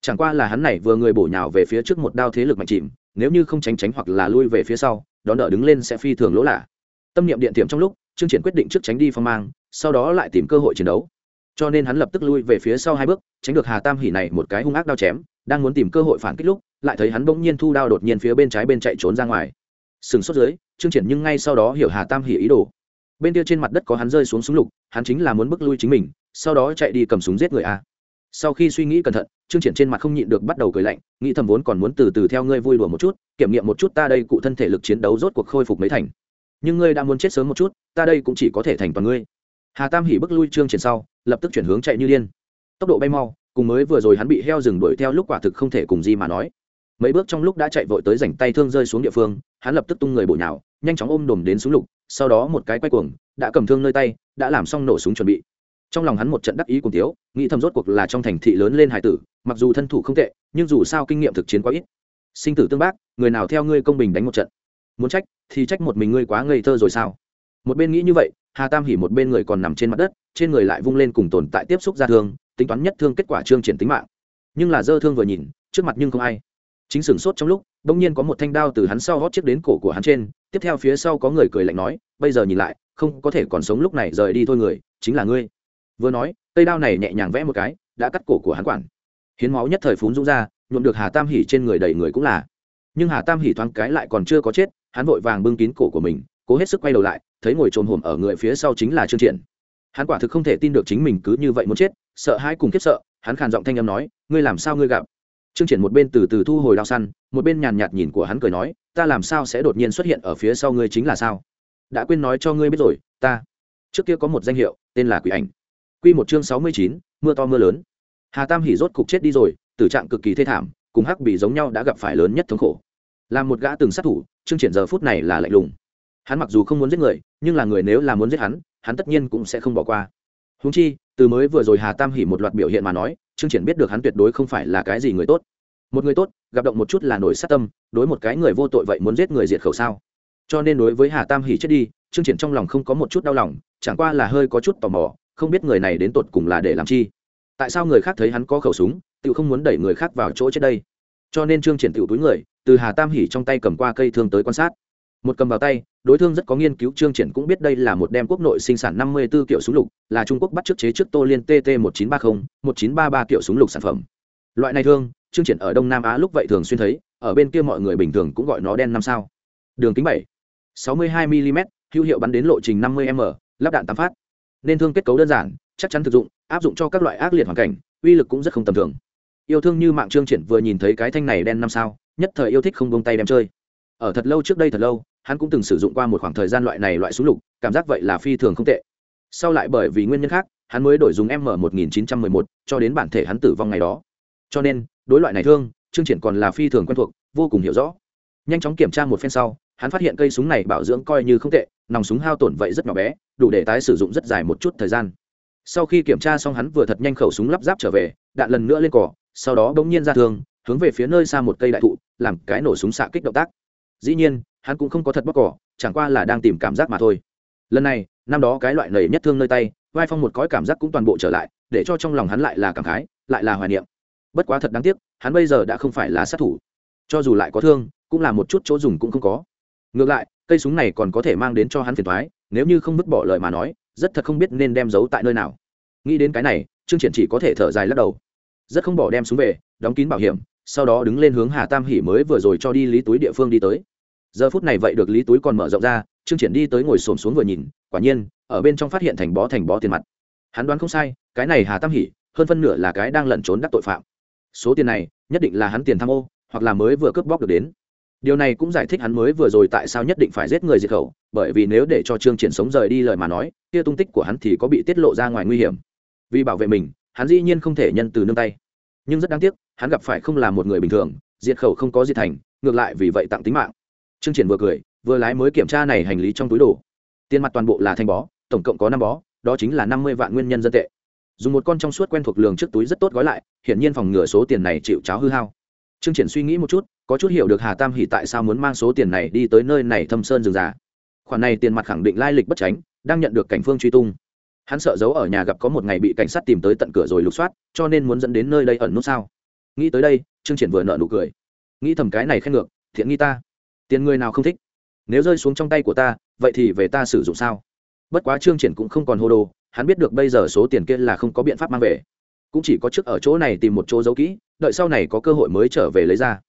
Chẳng qua là hắn này vừa người bổ nhào về phía trước một đao thế lực mạnh chìm nếu như không tránh tránh hoặc là lui về phía sau, đón đỡ đứng lên sẽ phi thường lỗ lạ. Tâm niệm điện tiệm trong lúc, trương triển quyết định trước tránh đi phong mang, sau đó lại tìm cơ hội chiến đấu. Cho nên hắn lập tức lui về phía sau hai bước, tránh được hà tam hỉ này một cái hung ác đao chém, đang muốn tìm cơ hội phản kích lúc, lại thấy hắn bỗng nhiên thu đao đột nhiên phía bên trái bên chạy trốn ra ngoài. Sừng sốt dưới, trương triển nhưng ngay sau đó hiểu hà tam hỉ ý đồ. Bên kia trên mặt đất có hắn rơi xuống súng lục, hắn chính là muốn bước lui chính mình, sau đó chạy đi cầm súng giết người a. Sau khi suy nghĩ cẩn thận trương triển trên mặt không nhịn được bắt đầu cười lạnh, nghĩ thầm vốn còn muốn từ từ theo ngươi vui đùa một chút, kiểm nghiệm một chút ta đây cụ thân thể lực chiến đấu rốt cuộc khôi phục mấy thành. Nhưng ngươi đã muốn chết sớm một chút, ta đây cũng chỉ có thể thành toàn ngươi. Hà tam hỉ bước lui trương triển sau, lập tức chuyển hướng chạy như điên. Tốc độ bay mau, cùng mới vừa rồi hắn bị heo rừng đuổi theo lúc quả thực không thể cùng gì mà nói. Mấy bước trong lúc đã chạy vội tới rảnh tay thương rơi xuống địa phương, hắn lập tức tung người bổ nhào, nhanh chóng ôm đồm đến súng lục, sau đó một cái quay cuồng, đã cầm thương nơi tay, đã làm xong nổ súng chuẩn bị. Trong lòng hắn một trận đắc ý cùng tiếu nghĩ thầm rốt cuộc là trong thành thị lớn lên hải tử mặc dù thân thủ không tệ, nhưng dù sao kinh nghiệm thực chiến quá ít. Sinh tử tương bác, người nào theo ngươi công bình đánh một trận? Muốn trách, thì trách một mình ngươi quá ngây thơ rồi sao? Một bên nghĩ như vậy, hà tam hỉ một bên người còn nằm trên mặt đất, trên người lại vung lên cùng tồn tại tiếp xúc ra thương, tính toán nhất thương kết quả trương triển tính mạng. Nhưng là dơ thương vừa nhìn, trước mặt nhưng không ai. Chính sửng sốt trong lúc, bỗng nhiên có một thanh đao từ hắn sau hót chiếc đến cổ của hắn trên, tiếp theo phía sau có người cười lạnh nói, bây giờ nhìn lại, không có thể còn sống lúc này rời đi thôi người, chính là ngươi. Vừa nói, cây đao này nhẹ nhàng vẽ một cái, đã cắt cổ của hắn quản hiến máu nhất thời phún dũng ra, nhuộm được hà tam hỉ trên người đầy người cũng là. Nhưng hà tam hỉ thoáng cái lại còn chưa có chết, hắn vội vàng bưng kín cổ của mình, cố hết sức quay đầu lại, thấy ngồi trồn hồm ở người phía sau chính là trương triển hắn quả thực không thể tin được chính mình cứ như vậy muốn chết, sợ hãi cùng kiếp sợ, hắn khàn giọng thanh âm nói, ngươi làm sao ngươi gặp? Trương triển một bên từ từ thu hồi đao săn, một bên nhàn nhạt nhìn của hắn cười nói, ta làm sao sẽ đột nhiên xuất hiện ở phía sau ngươi chính là sao? Đã quên nói cho ngươi biết rồi, ta. Trước kia có một danh hiệu, tên là quỷ ảnh. Quy một chương sáu mươi chín, mưa to mưa lớn hà tam hỉ rốt cục chết đi rồi, tử trạng cực kỳ thê thảm, cùng hắc bị giống nhau đã gặp phải lớn nhất thống khổ. Làm một gã từng sát thủ, trương triển giờ phút này là lạnh lùng. Hắn mặc dù không muốn giết người, nhưng là người nếu là muốn giết hắn hắn tất nhiên cũng sẽ không bỏ qua. Húng chi, từ mới vừa rồi hà tam hỉ một loạt biểu hiện mà nói, trương triển biết được hắn tuyệt đối không phải là cái gì người tốt. Một người tốt, gặp động một chút là nổi sát tâm, đối một cái người vô tội vậy muốn giết người diệt khẩu sao? Cho nên đối với hà tam hỉ chết đi, trương triển trong lòng không có một chút đau lòng, chẳng qua là hơi có chút tò mò, không biết người này đến tột cùng là để làm chi tại sao người khác thấy hắn có khẩu súng tự không muốn đẩy người khác vào chỗ chết đây? Cho nên trương triển tự túi người, từ hà tam hỉ trong tay cầm qua cây thương tới quan sát. Một cầm vào tay, đối thương rất có nghiên cứu, trương triển cũng biết đây là một đem quốc nội sinh sản 54 kiểu súng lục, là trung quốc bắt trước chế trước tô liên tt 1930 1933 kiểu súng lục sản phẩm. Loại này thương, trương triển ở đông nam á lúc vậy thường xuyên thấy, ở bên kia mọi người bình thường cũng gọi nó đen năm sao. Đường kính 7 62 mm hữu hiệu bắn đến lộ trình 50 m, lắp đạn tám phát. Nên thương kết cấu đơn giản chắc chắn thực dụng, áp dụng cho các loại ác liệt hoàn cảnh, uy lực cũng rất không tầm thường. Yêu thương như mạng trương triển vừa nhìn thấy cái thanh này đen năm sao, nhất thời yêu thích không bông tay đem chơi. Ở thật lâu trước đây thật lâu, hắn cũng từng sử dụng qua một khoảng thời gian loại này loại súng lục, cảm giác vậy là phi thường không tệ. Sau lại bởi vì nguyên nhân khác, hắn mới đổi dùng m 1911 cho đến bản thể hắn tử vong ngày đó. Cho nên, đối loại này thương, trương triển còn là phi thường quen thuộc, vô cùng hiểu rõ. Nhanh chóng kiểm tra một phen sau, hắn phát hiện cây súng này bảo dưỡng coi như không tệ, nòng súng hao tổn vậy rất nhỏ bé, đủ để tái sử dụng rất dài một chút thời gian sau khi kiểm tra xong hắn vừa thật nhanh khẩu súng lắp ráp trở về, đạn lần nữa lên cỏ, sau đó bỗng nhiên ra thương, hướng về phía nơi xa một cây đại thụ, làm cái nổ súng xạ kích động tác. Dĩ nhiên, hắn cũng không có thật bóc cỏ, chẳng qua là đang tìm cảm giác mà thôi. Lần này, năm đó cái loại nầy nhất thương nơi tay, vai phong một cõi cảm giác cũng toàn bộ trở lại, để cho trong lòng hắn lại là cảm khái, lại là hoài niệm. Bất quá thật đáng tiếc, hắn bây giờ đã không phải là sát thủ. Cho dù lại có thương, cũng là một chút chỗ dùng cũng không có. Ngược lại, cây súng này còn có thể mang đến cho hắn phiền thoái nếu như không vứt bỏ lời mà nói rất thật không biết nên đem giấu tại nơi nào. Nghĩ đến cái này, trương triển chỉ có thể thở dài lắc đầu. Rất không bỏ đem xuống về, đóng kín bảo hiểm, sau đó đứng lên hướng hà tam hỉ mới vừa rồi cho đi lý túi địa phương đi tới. Giờ phút này vậy được lý túi còn mở rộng ra, trương triển đi tới ngồi xổm xuống vừa nhìn, quả nhiên, ở bên trong phát hiện thành bó thành bó tiền mặt. Hắn đoán không sai, cái này hà tam hỉ, hơn phân nửa là cái đang lẩn trốn đắc tội phạm. Số tiền này, nhất định là hắn tiền tham ô, hoặc là mới vừa cướp bóc được đến điều này cũng giải thích hắn mới vừa rồi tại sao nhất định phải giết người diệt khẩu, bởi vì nếu để cho trương triển sống rời đi lời mà nói, kia tung tích của hắn thì có bị tiết lộ ra ngoài nguy hiểm. Vì bảo vệ mình, hắn dĩ nhiên không thể nhân từ nương tay. Nhưng rất đáng tiếc, hắn gặp phải không là một người bình thường, diệt khẩu không có diệt thành, ngược lại vì vậy tặng tính mạng. Trương triển vừa cười, vừa lái mới kiểm tra này hành lý trong túi đồ. Tiền mặt toàn bộ là thanh bó, tổng cộng có năm bó, đó chính là năm mươi vạn nguyên nhân dân tệ. Dùng một con trong suốt quen thuộc lường trước túi rất tốt gói lại, hiển nhiên phòng ngừa số tiền này chịu cháo hư hao trương triển suy nghĩ một chút, có chút hiểu được hà tam hỉ tại sao muốn mang số tiền này đi tới nơi này thâm sơn rừng già. Khoản này tiền mặt khẳng định lai lịch bất tránh, đang nhận được cảnh phương truy tung. Hắn sợ giấu ở nhà gặp có một ngày bị cảnh sát tìm tới tận cửa rồi lục soát, cho nên muốn dẫn đến nơi đây ẩn nút sao? Nghĩ tới đây, trương triển vừa nở nụ cười. Nghĩ thầm cái này khen ngược, thiện nghi ta. Tiền người nào không thích? Nếu rơi xuống trong tay của ta, vậy thì về ta sử dụng sao? Bất quá trương triển cũng không còn hồ đồ, hắn biết được bây giờ số tiền kia là không có biện pháp mang về cũng chỉ có trước ở chỗ này tìm một chỗ giấu kỹ, đợi sau này có cơ hội mới trở về lấy ra.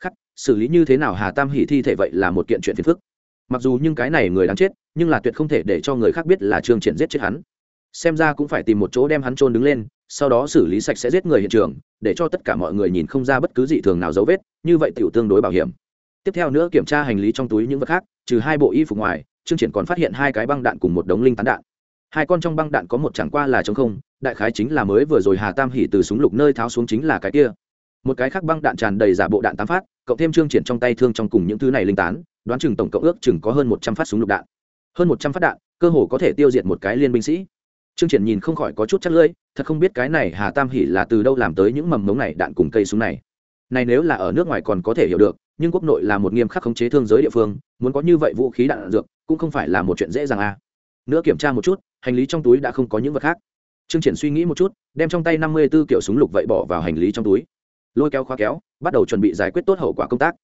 Khắc, xử lý như thế nào hà tam hỉ thi thể vậy là một kiện chuyện phiền phức. Mặc dù nhưng cái này người đáng chết, nhưng là tuyệt không thể để cho người khác biết là trương triển giết chết hắn. Xem ra cũng phải tìm một chỗ đem hắn trôn đứng lên, sau đó xử lý sạch sẽ giết người hiện trường, để cho tất cả mọi người nhìn không ra bất cứ dị thường nào dấu vết, như vậy tiểu tương đối bảo hiểm. Tiếp theo nữa kiểm tra hành lý trong túi những vật khác, trừ hai bộ y phục ngoài, trương triển còn phát hiện hai cái băng đạn cùng một đống linh tán đạn hai con trong băng đạn có một chẳng qua là trống không, đại khái chính là mới vừa rồi hà tam hỉ từ súng lục nơi tháo xuống chính là cái kia. Một cái khác băng đạn tràn đầy giả bộ đạn tám phát, cộng thêm trương triển trong tay thương trong cùng những thứ này linh tán, đoán chừng tổng cộng ước chừng có hơn một trăm phát súng lục đạn. Hơn một trăm phát đạn, cơ hồ có thể tiêu diệt một cái liên binh sĩ. Trương triển nhìn không khỏi có chút chắc lưỡi, thật không biết cái này hà tam hỉ là từ đâu làm tới những mầm mống này đạn cùng cây súng này. Này nếu là ở nước ngoài còn có thể hiểu được, nhưng quốc nội là một nghiêm khắc khống chế thương giới địa phương, muốn có như vậy vũ khí đạn dược, cũng không phải là một chuyện dễ dàng a à nữa kiểm tra một chút, hành lý trong túi đã không có những vật khác. Trương triển suy nghĩ một chút, đem trong tay năm mươi 54 kiểu súng lục vậy bỏ vào hành lý trong túi. Lôi kéo, khóa kéo, bắt đầu chuẩn bị giải quyết tốt hậu quả công tác.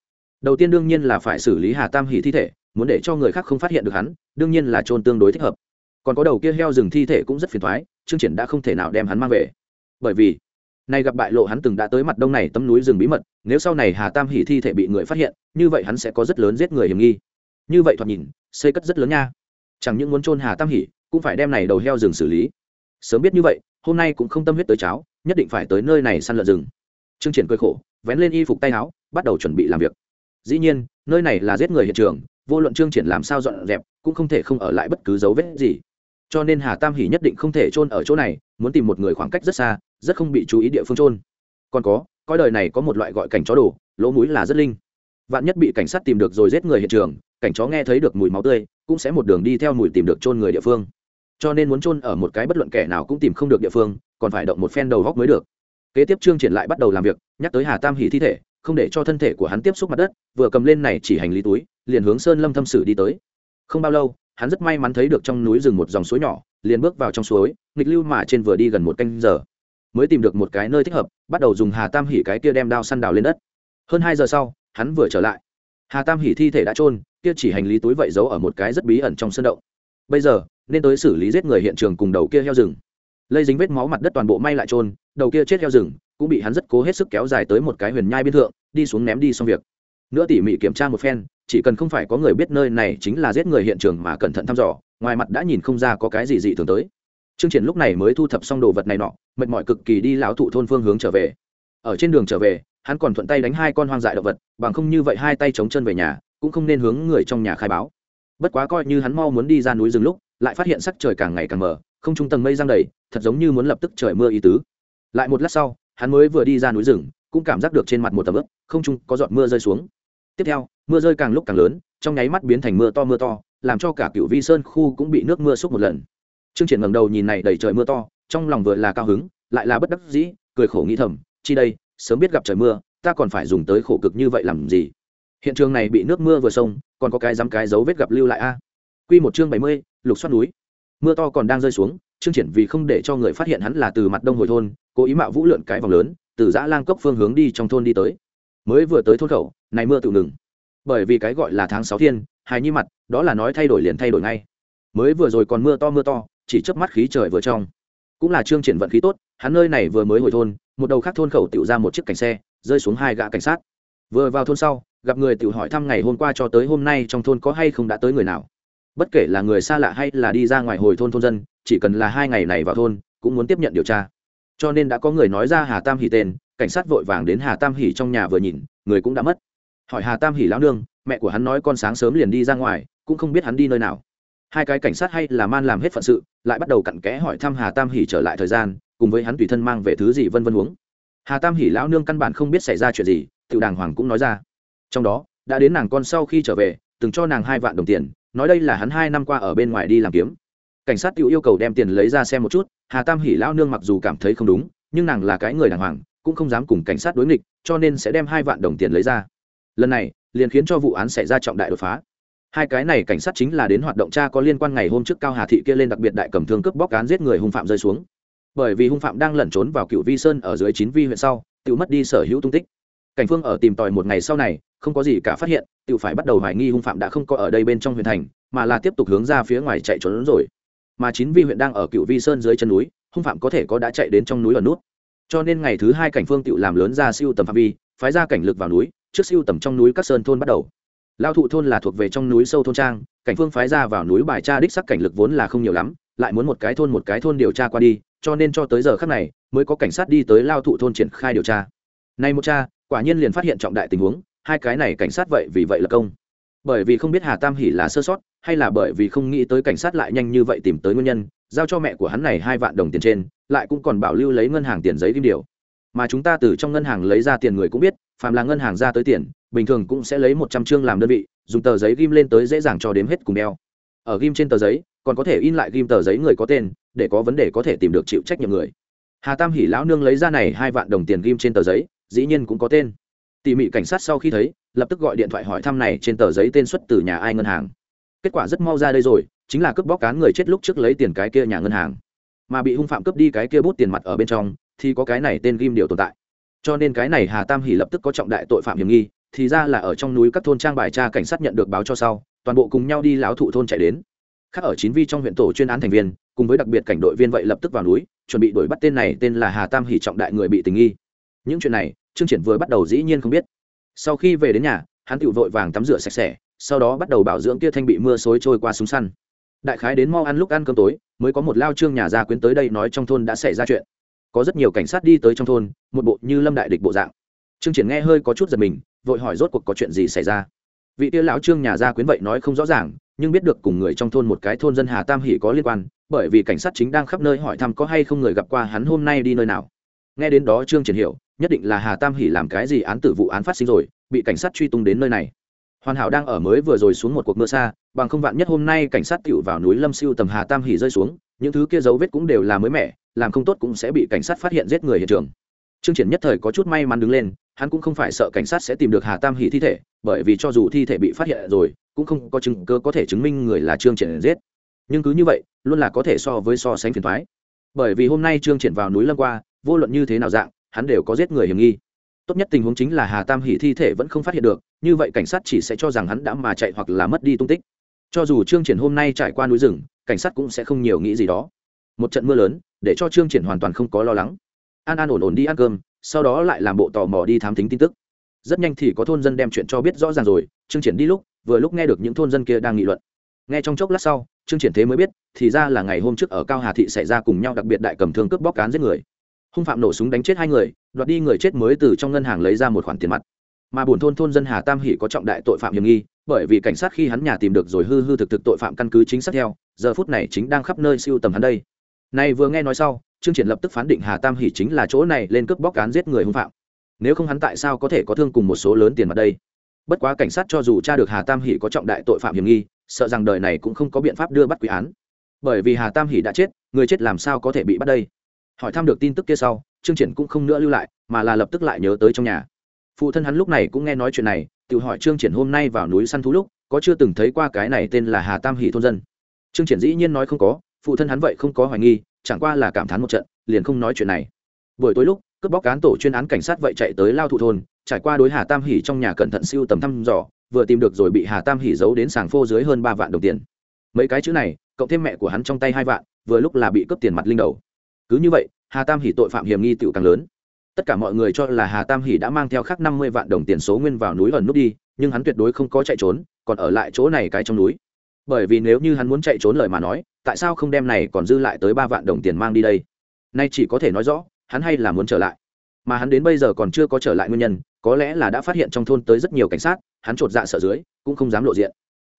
Đầu tiên đương nhiên là phải xử lý hà tam hỉ thi thể, muốn để cho người khác không phát hiện được hắn, đương nhiên là trôn tương đối thích hợp. Còn có đầu kia heo rừng thi thể cũng rất phiền thoái trương triển đã không thể nào đem hắn mang về. Bởi vì, nay gặp bại lộ hắn từng đã tới mặt đông này tấm núi rừng bí mật, nếu sau này hà tam hỉ thi thể bị người phát hiện, như vậy hắn sẽ có rất lớn giết người hiểm nghi. Như vậy thoạt nhìn, xây cất rất lớn nha chẳng những muốn trôn hà tam hỉ cũng phải đem này đầu heo rừng xử lý. Sớm biết như vậy, hôm nay cũng không tâm huyết tới cháo, nhất định phải tới nơi này săn lợn rừng. Trương triển cười khổ, vén lên y phục tay áo, bắt đầu chuẩn bị làm việc. Dĩ nhiên, nơi này là giết người hiện trường, vô luận trương triển làm sao dọn dẹp, cũng không thể không ở lại bất cứ dấu vết gì. Cho nên hà tam hỉ nhất định không thể chôn ở chỗ này, muốn tìm một người khoảng cách rất xa, rất không bị chú ý địa phương chôn. Còn có, coi đời này có một loại gọi cảnh chó đồ, lỗ mũi là rất linh. Vạn nhất bị cảnh sát tìm được rồi giết người hiện trường, cảnh chó nghe thấy được mùi máu tươi cũng sẽ một đường đi theo mùi tìm được chôn người địa phương. Cho nên muốn chôn ở một cái bất luận kẻ nào cũng tìm không được địa phương, còn phải động một phen đầu góc mới được. Kế tiếp trương triển lại bắt đầu làm việc, nhắc tới hà tam hỉ thi thể, không để cho thân thể của hắn tiếp xúc mặt đất, vừa cầm lên này chỉ hành lý túi, liền hướng sơn lâm thâm sử đi tới. Không bao lâu, hắn rất may mắn thấy được trong núi rừng một dòng suối nhỏ, liền bước vào trong suối, nghịch lưu mà trên vừa đi gần một canh giờ. Mới tìm được một cái nơi thích hợp, bắt đầu dùng hà tam hỉ cái kia đem đao săn đào lên đất. Hơn hai giờ sau, hắn vừa trở lại. Hà tam hỉ thi thể đã trôn kia chỉ hành lý túi vậy giấu ở một cái rất bí ẩn trong sân động. Bây giờ nên tới xử lý giết người hiện trường cùng đầu kia heo rừng. Lây dính vết máu mặt đất toàn bộ may lại trôn đầu kia chết heo rừng cũng bị hắn rất cố hết sức kéo dài tới một cái huyền nhai biên thượng đi xuống ném đi xong việc. Nữa tỉ mỉ kiểm tra một phen chỉ cần không phải có người biết nơi này chính là giết người hiện trường mà cẩn thận thăm dò ngoài mặt đã nhìn không ra có cái gì dị thường tới. Trương Triển lúc này mới thu thập xong đồ vật này nọ, mệt mỏi cực kỳ đi lão thụ thôn phương hướng trở về. Ở trên đường trở về, hắn còn thuận tay đánh hai con hoang dại động vật, bằng không như vậy hai tay chống chân về nhà, cũng không nên hướng người trong nhà khai báo. Bất quá coi như hắn mau muốn đi ra núi rừng lúc, lại phát hiện sắc trời càng ngày càng mờ, không trung tầng mây giăng đầy, thật giống như muốn lập tức trời mưa ý tứ. Lại một lát sau, hắn mới vừa đi ra núi rừng, cũng cảm giác được trên mặt một tầm ướt, không trung có giọt mưa rơi xuống. Tiếp theo, mưa rơi càng lúc càng lớn, trong nháy mắt biến thành mưa to mưa to, làm cho cả cựu Vi Sơn khu cũng bị nước mưa xúc một lần trương triển ngẩng đầu nhìn này đầy trời mưa to trong lòng vừa là cao hứng lại là bất đắc dĩ cười khổ nghĩ thầm chi đây sớm biết gặp trời mưa ta còn phải dùng tới khổ cực như vậy làm gì hiện trường này bị nước mưa vừa sông còn có cái dám cái dấu vết gặp lưu lại a. Quy một chương bảy mươi, lục xoát núi. Mưa to còn đang rơi xuống trương triển vì không để cho người phát hiện hắn là từ mặt đông hồi thôn cố ý mạo vũ lượn cái vòng lớn từ dã lang cốc phương hướng đi trong thôn đi tới. Mới vừa tới thôn khẩu này mưa tự ngừng. Bởi vì cái gọi là tháng sáu thiên hài nhi mặt đó là nói thay đổi liền thay đổi ngay. Mới vừa rồi còn mưa to mưa to chỉ chớp mắt khí trời vừa trong. Cũng là trương triển vận khí tốt hắn nơi này vừa mới hồi thôn một đầu khác thôn khẩu tiểu ra một chiếc cảnh xe rơi xuống hai gã cảnh sát. Vừa vào thôn sau gặp người tiểu hỏi thăm ngày hôm qua cho tới hôm nay trong thôn có hay không đã tới người nào. Bất kể là người xa lạ hay là đi ra ngoài hồi thôn thôn dân, chỉ cần là hai ngày này vào thôn, cũng muốn tiếp nhận điều tra. Cho nên đã có người nói ra hà tam hỉ tên, cảnh sát vội vàng đến hà tam hỉ trong nhà vừa nhìn, người cũng đã mất. Hỏi hà tam hỉ lão nương, mẹ của hắn nói con sáng sớm liền đi ra ngoài, cũng không biết hắn đi nơi nào. Hai cái cảnh sát hay là man làm hết phận sự, lại bắt đầu cặn kẽ hỏi thăm hà tam hỉ trở lại thời gian, cùng với hắn tùy thân mang về thứ gì vân vân uống. Hà tam hỉ lão nương căn bản không biết xảy ra chuyện gì, Tiểu đàng hoàng cũng nói ra trong đó, đã đến nàng con sau khi trở về, từng cho nàng hai vạn đồng tiền, nói đây là hắn hai năm qua ở bên ngoài đi làm kiếm. Cảnh sát tự yêu cầu đem tiền lấy ra xem một chút, hà tam hỉ lão nương mặc dù cảm thấy không đúng, nhưng nàng là cái người đàng hoàng, cũng không dám cùng cảnh sát đối nghịch, cho nên sẽ đem hai vạn đồng tiền lấy ra. Lần này, liền khiến cho vụ án xảy ra trọng đại đột phá. Hai cái này cảnh sát chính là đến hoạt động cha có liên quan ngày hôm trước cao hà thị kia lên đặc biệt đại cầm thương cướp bóc án giết người hung phạm rơi xuống. Bởi vì hung phạm đang lẩn trốn vào cựu vi sơn ở dưới chín vi huyện sau tự mất đi sở hữu tung tích. Cảnh phương ở tìm tòi một ngày sau này không có gì cả phát hiện tự phải bắt đầu hoài nghi hung phạm đã không có ở đây bên trong huyện thành, mà là tiếp tục hướng ra phía ngoài chạy trốn rồi. Mà chín vi huyện đang ở cựu vi sơn dưới chân núi, hung phạm có thể có đã chạy đến trong núi ở nút. Cho nên ngày thứ hai cảnh phương tự làm lớn ra siêu tầm phạm vi, phái ra cảnh lực vào núi, trước siêu tầm trong núi các sơn thôn bắt đầu. Lao thụ thôn là thuộc về trong núi sâu thôn trang, cảnh phương phái ra vào núi bài tra đích sắc cảnh lực vốn là không nhiều lắm, lại muốn một cái thôn một cái thôn điều tra qua đi, cho nên cho tới giờ khác này, mới có cảnh sát đi tới lao thụ thôn triển khai điều tra. Nay một cha quả nhiên liền phát hiện trọng đại tình huống hai cái này cảnh sát vậy vì vậy là công. Bởi vì không biết hà tam hỉ là sơ sót, hay là bởi vì không nghĩ tới cảnh sát lại nhanh như vậy tìm tới nguyên nhân, giao cho mẹ của hắn này hai vạn đồng tiền trên, lại cũng còn bảo lưu lấy ngân hàng tiền giấy kim điều. Mà chúng ta từ trong ngân hàng lấy ra tiền người cũng biết, phàm là ngân hàng ra tới tiền, bình thường cũng sẽ lấy một trăm chương làm đơn vị, dùng tờ giấy ghim lên tới dễ dàng cho đếm hết cùng đeo. Ở ghim trên tờ giấy, còn có thể in lại ghim tờ giấy người có tên, để có vấn đề có thể tìm được chịu trách nhiệm người. Hà tam hỉ lão nương lấy ra này hai vạn đồng tiền ghim trên tờ giấy, dĩ nhiên cũng có tên tỉ mỉ cảnh sát sau khi thấy, lập tức gọi điện thoại hỏi thăm này trên tờ giấy tên xuất từ nhà ai ngân hàng. Kết quả rất mau ra đây rồi, chính là cướp bóc cán người chết lúc trước lấy tiền cái kia nhà ngân hàng. Mà bị hung phạm cướp đi cái kia bút tiền mặt ở bên trong, thì có cái này tên ghim điều tồn tại. Cho nên cái này hà tam hỉ lập tức có trọng đại tội phạm hiểm nghi, thì ra là ở trong núi các thôn trang bài tra cảnh sát nhận được báo cho sau, toàn bộ cùng nhau đi láo thụ thôn chạy đến. Khác ở chín vi trong huyện tổ chuyên án thành viên, cùng với đặc biệt cảnh đội viên vậy lập tức vào núi, chuẩn bị đuổi bắt tên này tên là hà tam Hỉ trọng đại người bị tình nghi. Những chuyện này trương triển vừa bắt đầu dĩ nhiên không biết. Sau khi về đến nhà, hắn tự vội vàng tắm rửa sạch sẽ, sau đó bắt đầu bảo dưỡng kia thanh bị mưa xối trôi qua súng săn. Đại khái đến mau ăn lúc ăn cơm tối, mới có một lao trương nhà gia quyến tới đây nói trong thôn đã xảy ra chuyện. Có rất nhiều cảnh sát đi tới trong thôn, một bộ như lâm đại địch bộ dạng. Trương triển nghe hơi có chút giật mình, vội hỏi rốt cuộc có chuyện gì xảy ra. Vị tia lão trương nhà gia quyến vậy nói không rõ ràng, nhưng biết được cùng người trong thôn một cái thôn dân hà tam hỷ có liên quan, bởi vì cảnh sát chính đang khắp nơi hỏi thăm có hay không người gặp qua hắn hôm nay đi nơi nào. Nghe đến đó trương triển hiểu nhất định là hà tam hỷ làm cái gì án tử vụ án phát sinh rồi, bị cảnh sát truy tung đến nơi này. Hoàn hảo đang ở mới vừa rồi xuống một cuộc mưa xa, bằng không vạn nhất hôm nay cảnh sát tựu vào núi lâm siêu tầm hà tam hỷ rơi xuống, những thứ kia dấu vết cũng đều là mới mẻ, làm không tốt cũng sẽ bị cảnh sát phát hiện giết người hiện trường. Trương triển nhất thời có chút may mắn đứng lên, hắn cũng không phải sợ cảnh sát sẽ tìm được hà tam hỷ thi thể, bởi vì cho dù thi thể bị phát hiện rồi, cũng không có chứng cơ có thể chứng minh người là trương triển giết. Nhưng cứ như vậy, luôn là có thể so với so sánh phiền thoái bởi vì hôm nay trương triển vào núi lâm qua, vô luận như thế nào dạng hắn đều có giết người hiểm nghi. Tốt nhất tình huống chính là hà tam hỷ thi thể vẫn không phát hiện được, như vậy cảnh sát chỉ sẽ cho rằng hắn đã mà chạy hoặc là mất đi tung tích. Cho dù trương triển hôm nay trải qua núi rừng, cảnh sát cũng sẽ không nhiều nghĩ gì đó. Một trận mưa lớn, để cho trương triển hoàn toàn không có lo lắng. An an ổn ổn đi ăn cơm, sau đó lại làm bộ tò mò đi thám thính tin tức. Rất nhanh thì có thôn dân đem chuyện cho biết rõ ràng rồi, trương triển đi lúc, vừa lúc nghe được những thôn dân kia đang nghị luận. Nghe trong chốc lát sau, trương triển thế mới biết, thì ra là ngày hôm trước ở cao hà thị xảy ra cùng nhau đặc biệt đại cầm thương cướp bóc cán giết người hung phạm nổ súng đánh chết hai người, đoạt đi người chết mới từ trong ngân hàng lấy ra một khoản tiền mặt. Mà buồn thôn thôn dân hà tam hỷ có trọng đại tội phạm hiểm nghi, bởi vì cảnh sát khi hắn nhà tìm được rồi hư hư thực thực tội phạm căn cứ chính xác theo, giờ phút này chính đang khắp nơi siêu tầm hắn đây. Này vừa nghe nói sau, trương triển lập tức phán định hà tam hỷ chính là chỗ này lên cướp bóc cán giết người hung phạm. Nếu không hắn tại sao có thể có thương cùng một số lớn tiền mặt đây? Bất quá cảnh sát cho dù tra được hà tam hỷ có trọng đại tội phạm hiểm nghi, sợ rằng đời này cũng không có biện pháp đưa bắt quý án. Bởi vì hà tam hỷ đã chết, người chết làm sao có thể bị bắt đây? Hỏi thăm được tin tức kia sau, trương triển cũng không nữa lưu lại, mà là lập tức lại nhớ tới trong nhà. Phụ thân hắn lúc này cũng nghe nói chuyện này, tự hỏi trương triển hôm nay vào núi săn thú lúc, có chưa từng thấy qua cái này tên là hà tam hỷ thôn dân. Trương triển dĩ nhiên nói không có, phụ thân hắn vậy không có hoài nghi, chẳng qua là cảm thán một trận, liền không nói chuyện này. Buổi tối lúc, cướp bóc cán tổ chuyên án cảnh sát vậy chạy tới lao thụ thôn, trải qua đối hà tam hỷ trong nhà cẩn thận siêu tầm thăm dò, vừa tìm được rồi bị hà tam hỷ giấu đến sàng phô dưới hơn ba vạn đồng tiền. Mấy cái chữ này, cộng thêm mẹ của hắn trong tay hai vạn, vừa lúc là bị cướp tiền mặt linh đầu cứ như vậy, hà tam hỷ tội phạm hiểm nghi tựu càng lớn. Tất cả mọi người cho là hà tam hỷ đã mang theo khắc năm mươi vạn đồng tiền số nguyên vào núi ẩn nút đi, nhưng hắn tuyệt đối không có chạy trốn, còn ở lại chỗ này cái trong núi. Bởi vì nếu như hắn muốn chạy trốn lời mà nói, tại sao không đem này còn dư lại tới ba vạn đồng tiền mang đi đây? Nay chỉ có thể nói rõ, hắn hay là muốn trở lại. Mà hắn đến bây giờ còn chưa có trở lại nguyên nhân, có lẽ là đã phát hiện trong thôn tới rất nhiều cảnh sát, hắn chột dạ sợ dưới, cũng không dám lộ diện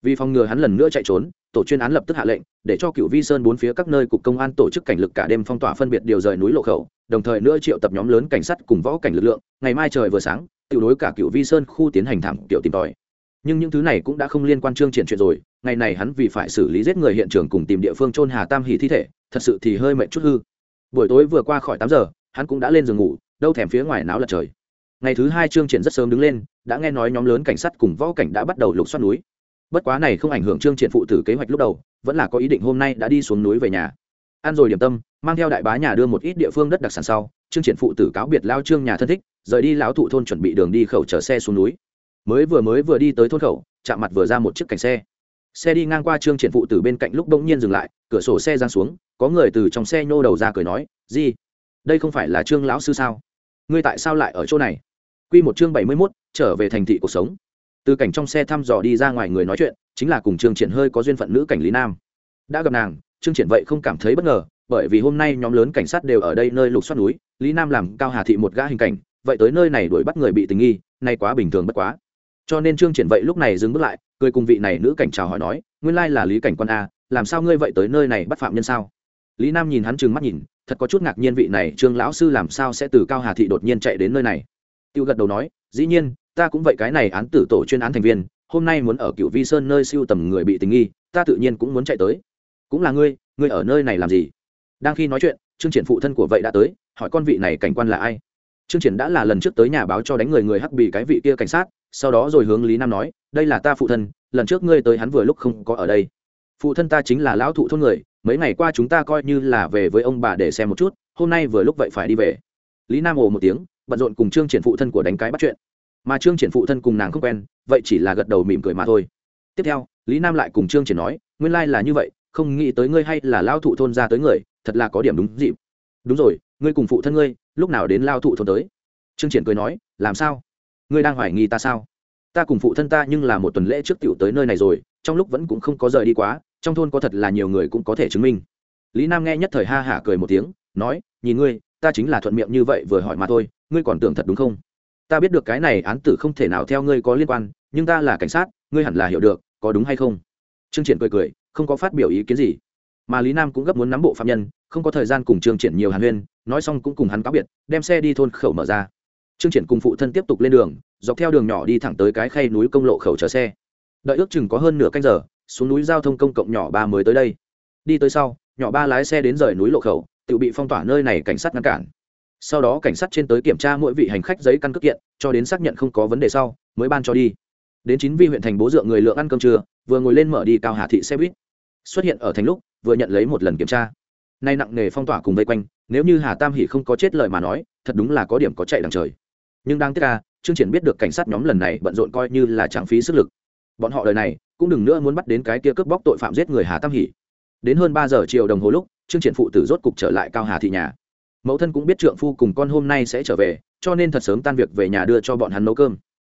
vì phòng ngừa hắn lần nữa chạy trốn, tổ chuyên án lập tức hạ lệnh, để cho cựu vi sơn bốn phía các nơi cục công an tổ chức cảnh lực cả đêm phong tỏa phân biệt điều rời núi lộ khẩu, đồng thời nữa triệu tập nhóm lớn cảnh sát cùng võ cảnh lực lượng. Ngày mai trời vừa sáng tự đối cả cựu vi sơn khu tiến hành thảm kiểu tìm tòi. Nhưng những thứ này cũng đã không liên quan trương triển chuyện rồi, ngày này hắn vì phải xử lý giết người hiện trường cùng tìm địa phương trôn hà tam hỷ thi thể, thật sự thì hơi mệt chút hư. Buổi tối vừa qua khỏi tám giờ, hắn cũng đã lên giường ngủ, đâu thèm phía ngoài náo lật trời. Ngày thứ hai trương triển rất sớm đứng lên, đã nghe nói nhóm lớn cảnh sát cùng võ cảnh đã bắt đầu lục xoát núi bất quá này không ảnh hưởng trương triển phụ tử kế hoạch lúc đầu vẫn là có ý định hôm nay đã đi xuống núi về nhà. Ăn rồi điểm tâm mang theo đại bá nhà đưa một ít địa phương đất đặc sản sau trương triển phụ tử cáo biệt lao trương nhà thân thích rời đi lão thụ thôn chuẩn bị đường đi khẩu chở xe xuống núi. Mới vừa mới vừa đi tới thôn khẩu chạm mặt vừa ra một chiếc cảnh xe. Xe đi ngang qua trương triển phụ tử bên cạnh lúc bỗng nhiên dừng lại cửa sổ xe giang xuống có người từ trong xe nhô đầu ra cười nói gì đây không phải là trương lão sư sao? Ngươi tại sao lại ở chỗ này? Quy một chương bảy mươi 71, trở về thành thị cuộc sống từ cảnh trong xe thăm dò đi ra ngoài người nói chuyện, chính là cùng trương triển hơi có duyên phận nữ cảnh lý nam. Đã gặp nàng, trương triển vậy không cảm thấy bất ngờ, bởi vì hôm nay nhóm lớn cảnh sát đều ở đây nơi lục soát núi, lý nam làm cao hà thị một gã hình cảnh, vậy tới nơi này đuổi bắt người bị tình nghi, nay quá bình thường bất quá. Cho nên trương triển vậy lúc này dừng bước lại, cười cùng vị này nữ cảnh chào hỏi nói, nguyên lai là lý cảnh quan a, làm sao ngươi vậy tới nơi này bắt phạm nhân sao? Lý nam nhìn hắn trừng mắt nhìn, thật có chút ngạc nhiên vị này trương lão sư làm sao sẽ từ cao hà thị đột nhiên chạy đến nơi này. Tiêu gật đầu nói, dĩ nhiên ta cũng vậy cái này án tử tổ chuyên án thành viên, hôm nay muốn ở cựu vi sơn nơi siêu tầm người bị tình nghi, ta tự nhiên cũng muốn chạy tới. Cũng là ngươi ngươi ở nơi này làm gì? Đang khi nói chuyện, trương triển phụ thân của vậy đã tới, hỏi con vị này cảnh quan là ai? Trương triển đã là lần trước tới nhà báo cho đánh người người hắc bị cái vị kia cảnh sát, sau đó rồi hướng lý nam nói, đây là ta phụ thân, lần trước ngươi tới hắn vừa lúc không có ở đây. Phụ thân ta chính là lão thụ thôn người, mấy ngày qua chúng ta coi như là về với ông bà để xem một chút, hôm nay vừa lúc vậy phải đi về. Lý nam ồ một tiếng, bận rộn cùng trương triển phụ thân của đánh cái bắt chuyện mà trương triển phụ thân cùng nàng không quen, vậy chỉ là gật đầu mỉm cười mà thôi. Tiếp theo, lý nam lại cùng trương triển nói, nguyên lai là như vậy, không nghĩ tới ngươi hay là lao thụ thôn ra tới người, thật là có điểm đúng dịp. Đúng rồi, ngươi cùng phụ thân ngươi, lúc nào đến lao thụ thôn tới? Trương triển cười nói, làm sao? Ngươi đang hoài nghi ta sao? Ta cùng phụ thân ta nhưng là một tuần lễ trước tiểu tới nơi này rồi, trong lúc vẫn cũng không có rời đi quá, trong thôn có thật là nhiều người cũng có thể chứng minh. Lý nam nghe nhất thời ha hả cười một tiếng, nói, nhìn ngươi, ta chính là thuận miệng như vậy vừa hỏi mà thôi, ngươi còn tưởng thật đúng không? Ta biết được cái này án tử không thể nào theo ngươi có liên quan, nhưng ta là cảnh sát, ngươi hẳn là hiểu được, có đúng hay không? Trương triển cười cười, không có phát biểu ý kiến gì. Mà lý nam cũng gấp muốn nắm bộ phạm nhân, không có thời gian cùng trương triển nhiều hàn huyên, nói xong cũng cùng hắn cáo biệt, đem xe đi thôn khẩu mở ra. Trương triển cùng phụ thân tiếp tục lên đường, dọc theo đường nhỏ đi thẳng tới cái khay núi công lộ khẩu chờ xe. Đợi ước chừng có hơn nửa canh giờ, xuống núi giao thông công cộng nhỏ ba mới tới đây. Đi tới sau, nhỏ ba lái xe đến rời núi lộ khẩu, tự bị phong tỏa nơi này cảnh sát ngăn cản sau đó cảnh sát trên tới kiểm tra mỗi vị hành khách giấy căn cước kiện, cho đến xác nhận không có vấn đề sau, mới ban cho đi. Đến chín vi huyện thành bố dựa người lượng ăn cơm trưa, vừa ngồi lên mở đi cao hà thị xe buýt. Xuất hiện ở thành lúc, vừa nhận lấy một lần kiểm tra. Nay nặng nghề phong tỏa cùng vây quanh, nếu như hà tam hỷ không có chết lời mà nói, thật đúng là có điểm có chạy đằng trời. Nhưng đang tiếc ca chương triển biết được cảnh sát nhóm lần này bận rộn coi như là trang phí sức lực. Bọn họ đời này, cũng đừng nữa muốn bắt đến cái kia cướp bóc tội phạm giết người hà tam hỷ. Đến hơn ba giờ chiều đồng hồ lúc chương triển phụ tử rốt cục trở lại cao hà thị nhà mẫu thân cũng biết trượng phu cùng con hôm nay sẽ trở về, cho nên thật sớm tan việc về nhà đưa cho bọn hắn nấu cơm.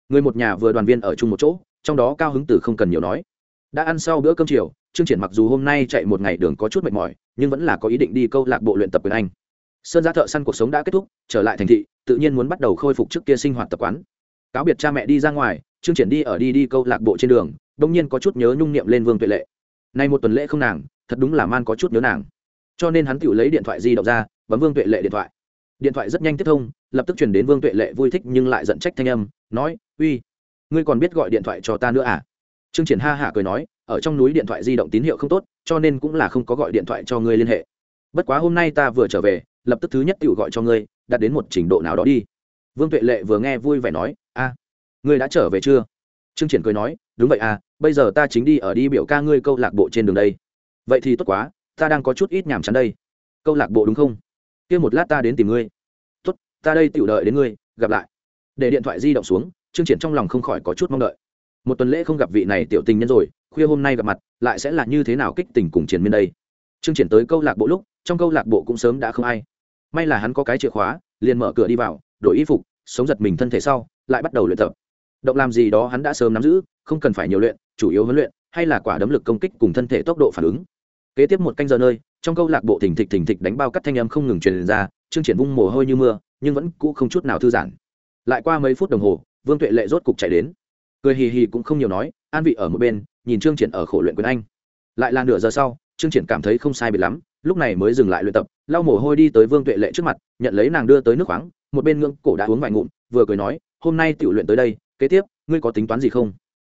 Người một nhà vừa đoàn viên ở chung một chỗ, trong đó cao hứng tử không cần nhiều nói. Đã ăn sau bữa cơm chiều chương triển mặc dù hôm nay chạy một ngày đường có chút mệt mỏi, nhưng vẫn là có ý định đi câu lạc bộ luyện tập quyền anh. Sơn gia thợ săn cuộc sống đã kết thúc, trở lại thành thị, tự nhiên muốn bắt đầu khôi phục trước kia sinh hoạt tập quán. Cáo biệt cha mẹ đi ra ngoài chương triển đi ở đi đi câu lạc bộ trên đường đông nhiên có chút nhớ nhung niệm lên vương tuệ lệ. Nay một tuần lễ không nàng, thật đúng là man có chút nhớ nàng. Cho nên hắn tự lấy điện thoại di động ra bấm vương tuệ lệ điện thoại. Điện thoại rất nhanh tiếp thông, lập tức chuyển đến vương tuệ lệ vui thích nhưng lại giận trách thanh âm, nói, uy, ngươi còn biết gọi điện thoại cho ta nữa à? Trương triển ha hả cười nói, ở trong núi điện thoại di động tín hiệu không tốt, cho nên cũng là không có gọi điện thoại cho ngươi liên hệ. Bất quá hôm nay ta vừa trở về, lập tức thứ nhất tự gọi cho ngươi, đạt đến một trình độ nào đó đi. Vương tuệ lệ vừa nghe vui vẻ nói, a, ngươi đã trở về chưa? Trương triển cười nói, đúng vậy à bây giờ ta chính đi ở đi biểu ca ngươi câu lạc bộ trên đường đây. Vậy thì tốt quá, ta đang có chút ít nhàm chán đây. Câu lạc bộ đúng không? Kia một lát ta đến tìm ngươi. Tốt, ta đây tự đợi đến ngươi, gặp lại. Để điện thoại di động xuống, trương triển trong lòng không khỏi có chút mong đợi. Một tuần lễ không gặp vị này tiểu tình nhân rồi, khuya hôm nay gặp mặt, lại sẽ là như thế nào kích tình cùng triển miên đây? Trương triển tới câu lạc bộ lúc, trong câu lạc bộ cũng sớm đã không ai. May là hắn có cái chìa khóa, liền mở cửa đi vào, đổi y phục, sống giật mình thân thể sau, lại bắt đầu luyện tập. Động làm gì đó hắn đã sớm nắm giữ, không cần phải nhiều luyện, chủ yếu huấn luyện, hay là quả đấm lực công kích cùng thân thể tốc độ phản ứng. Kế tiếp một canh giờ nơi trong câu lạc bộ thỉnh thịch thỉnh thịch đánh bao cắt thanh âm không ngừng truyền ra, chương triển vung mồ hôi như mưa, nhưng vẫn cũ không chút nào thư giãn. Lại qua mấy phút đồng hồ, vương tuệ lệ rốt cục chạy đến. Cười hì hì cũng không nhiều nói, an vị ở một bên, nhìn trương triển ở khổ luyện quyền anh. Lại là nửa giờ sau trương triển cảm thấy không sai biệt lắm, lúc này mới dừng lại luyện tập, lau mồ hôi đi tới vương tuệ lệ trước mặt, nhận lấy nàng đưa tới nước khoáng, một bên ngưỡng cổ đã uống vài ngụm, vừa cười nói, hôm nay tiểu luyện tới đây, kế tiếp, ngươi có tính toán gì không?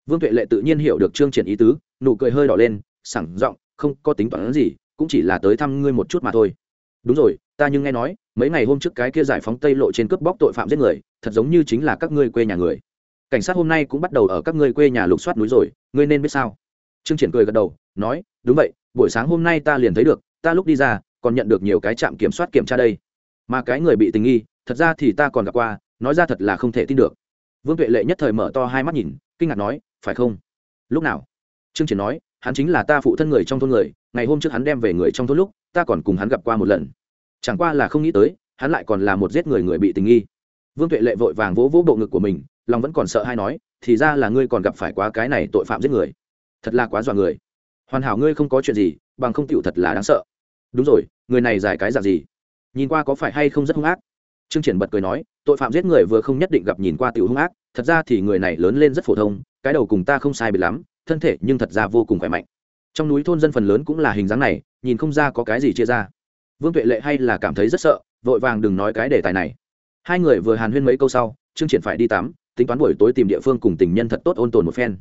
Vương tuệ lệ tự nhiên hiểu được trương triển ý tứ, nụ cười hơi đỏ lên, sảng giọng, không có tính toán gì cũng chỉ là tới thăm ngươi một chút mà thôi. Đúng rồi, ta nhưng nghe nói, mấy ngày hôm trước cái kia giải phóng tây lộ trên cướp bóc tội phạm giết người, thật giống như chính là các ngươi quê nhà người. Cảnh sát hôm nay cũng bắt đầu ở các ngươi quê nhà lục soát núi rồi, ngươi nên biết sao? Trương triển cười gật đầu, nói, đúng vậy, buổi sáng hôm nay ta liền thấy được, ta lúc đi ra, còn nhận được nhiều cái trạm kiểm soát kiểm tra đây. Mà cái người bị tình nghi, thật ra thì ta còn gặp qua, nói ra thật là không thể tin được. Vương tuệ lệ nhất thời mở to hai mắt nhìn, kinh ngạc nói, phải không? Lúc nào? Trương triển nói, hắn chính là ta phụ thân người trong thôn người ngày hôm trước hắn đem về người trong thôn lúc, ta còn cùng hắn gặp qua một lần. Chẳng qua là không nghĩ tới, hắn lại còn là một giết người người bị tình nghi. Vương tuệ lệ vội vàng vỗ vỗ bộ ngực của mình, lòng vẫn còn sợ hay nói, thì ra là ngươi còn gặp phải quá cái này tội phạm giết người. Thật là quá dọa người. Hoàn hảo ngươi không có chuyện gì, bằng không tựu thật là đáng sợ. Đúng rồi, người này giải cái dạng gì? Nhìn qua có phải hay không rất hung ác? Trương triển bật cười nói, tội phạm giết người vừa không nhất định gặp nhìn qua tiểu hung ác, thật ra thì người này lớn lên rất phổ thông, cái đầu cùng ta không sai biệt lắm, thân thể nhưng thật ra vô cùng khỏe mạnh trong núi thôn dân phần lớn cũng là hình dáng này, nhìn không ra có cái gì chia ra. Vương tuệ lệ hay là cảm thấy rất sợ, vội vàng đừng nói cái đề tài này. Hai người vừa hàn huyên mấy câu sau, trương triển phải đi tắm, tính toán buổi tối tìm địa phương cùng tình nhân thật tốt ôn tồn một phen.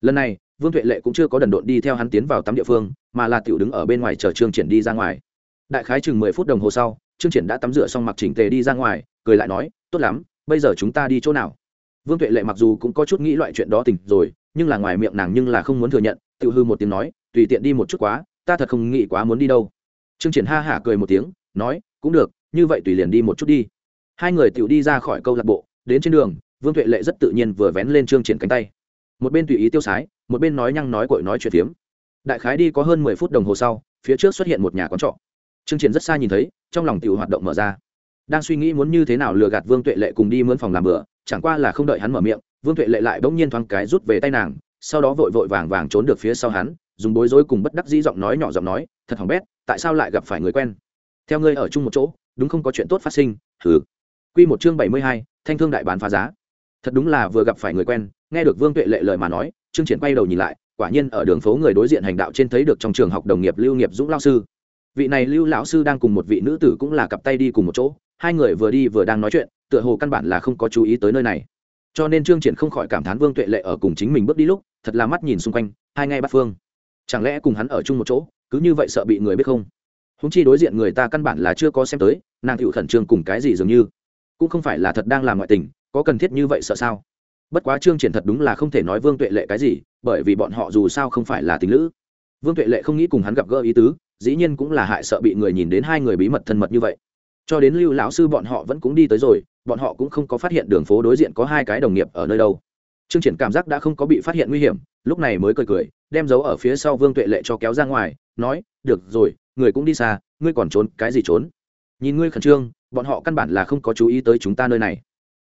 Lần này, vương tuệ lệ cũng chưa có đần độn đi theo hắn tiến vào tắm địa phương, mà là tiểu đứng ở bên ngoài chờ trương triển đi ra ngoài. Đại khái chừng mười phút đồng hồ sau, trương triển đã tắm rửa xong mặc chỉnh tề đi ra ngoài, cười lại nói, tốt lắm, bây giờ chúng ta đi chỗ nào? Vương tuệ lệ mặc dù cũng có chút nghĩ loại chuyện đó tình rồi, nhưng là ngoài miệng nàng nhưng là không muốn thừa nhận, tự hư một tiếng nói tùy tiện đi một chút quá, ta thật không nghĩ quá muốn đi đâu. Trương triển ha hả cười một tiếng, nói, cũng được, như vậy tùy liền đi một chút đi. Hai người tự đi ra khỏi câu lạc bộ, đến trên đường, vương tuệ lệ rất tự nhiên vừa vén lên trương triển cánh tay. Một bên tùy ý tiêu sái, một bên nói nhăng nói cội nói chuyện phiếm. Đại khái đi có hơn mười phút đồng hồ sau, phía trước xuất hiện một nhà quán trọ. Trương triển rất xa nhìn thấy, trong lòng tiểu hoạt động mở ra. Đang suy nghĩ muốn như thế nào lừa gạt vương tuệ lệ cùng đi mướn phòng làm bữa, chẳng qua là không đợi hắn mở miệng, vương tuệ lệ lại bỗng nhiên thoáng cái rút về tay nàng, sau đó vội vội vàng vàng trốn được phía sau hắn dùng bối rối cùng bất đắc dĩ giọng nói nhỏ giọng nói, thật hỏng bét, tại sao lại gặp phải người quen? Theo ngươi ở chung một chỗ, đúng không có chuyện tốt phát sinh thử quy một chương bảy mươi hai, thanh thương đại bán phá giá. Thật đúng là vừa gặp phải người quen, nghe được vương tuệ lệ lời mà nói, trương triển quay đầu nhìn lại, quả nhiên ở đường phố người đối diện hành đạo trên thấy được trong trường học đồng nghiệp lưu nghiệp dũng lao sư. Vị này lưu lão sư đang cùng một vị nữ tử cũng là cặp tay đi cùng một chỗ, hai người vừa đi vừa đang nói chuyện, tựa hồ căn bản là không có chú ý tới nơi này. Cho nên trương triển không khỏi cảm thán vương tuệ lệ ở cùng chính mình bước đi lúc, thật là mắt nhìn xung quanh, hai ngay bắt phương chẳng lẽ cùng hắn ở chung một chỗ, cứ như vậy sợ bị người biết không? Húng chi đối diện người ta căn bản là chưa có xem tới, nàng tựu khẩn trương cùng cái gì dường như? Cũng không phải là thật đang làm ngoại tình, có cần thiết như vậy sợ sao? Bất quá trương triển thật đúng là không thể nói vương tuệ lệ cái gì, bởi vì bọn họ dù sao không phải là tình lữ. Vương tuệ lệ không nghĩ cùng hắn gặp gỡ ý tứ, dĩ nhiên cũng là hại sợ bị người nhìn đến hai người bí mật thân mật như vậy. Cho đến lưu lão sư bọn họ vẫn cũng đi tới rồi, bọn họ cũng không có phát hiện đường phố đối diện có hai cái đồng nghiệp ở nơi đâu trương triển cảm giác đã không có bị phát hiện nguy hiểm, lúc này mới cười cười, đem dấu ở phía sau vương tuệ lệ cho kéo ra ngoài, nói, được rồi, người cũng đi xa, ngươi còn trốn, cái gì trốn? Nhìn ngươi khẩn trương, bọn họ căn bản là không có chú ý tới chúng ta nơi này.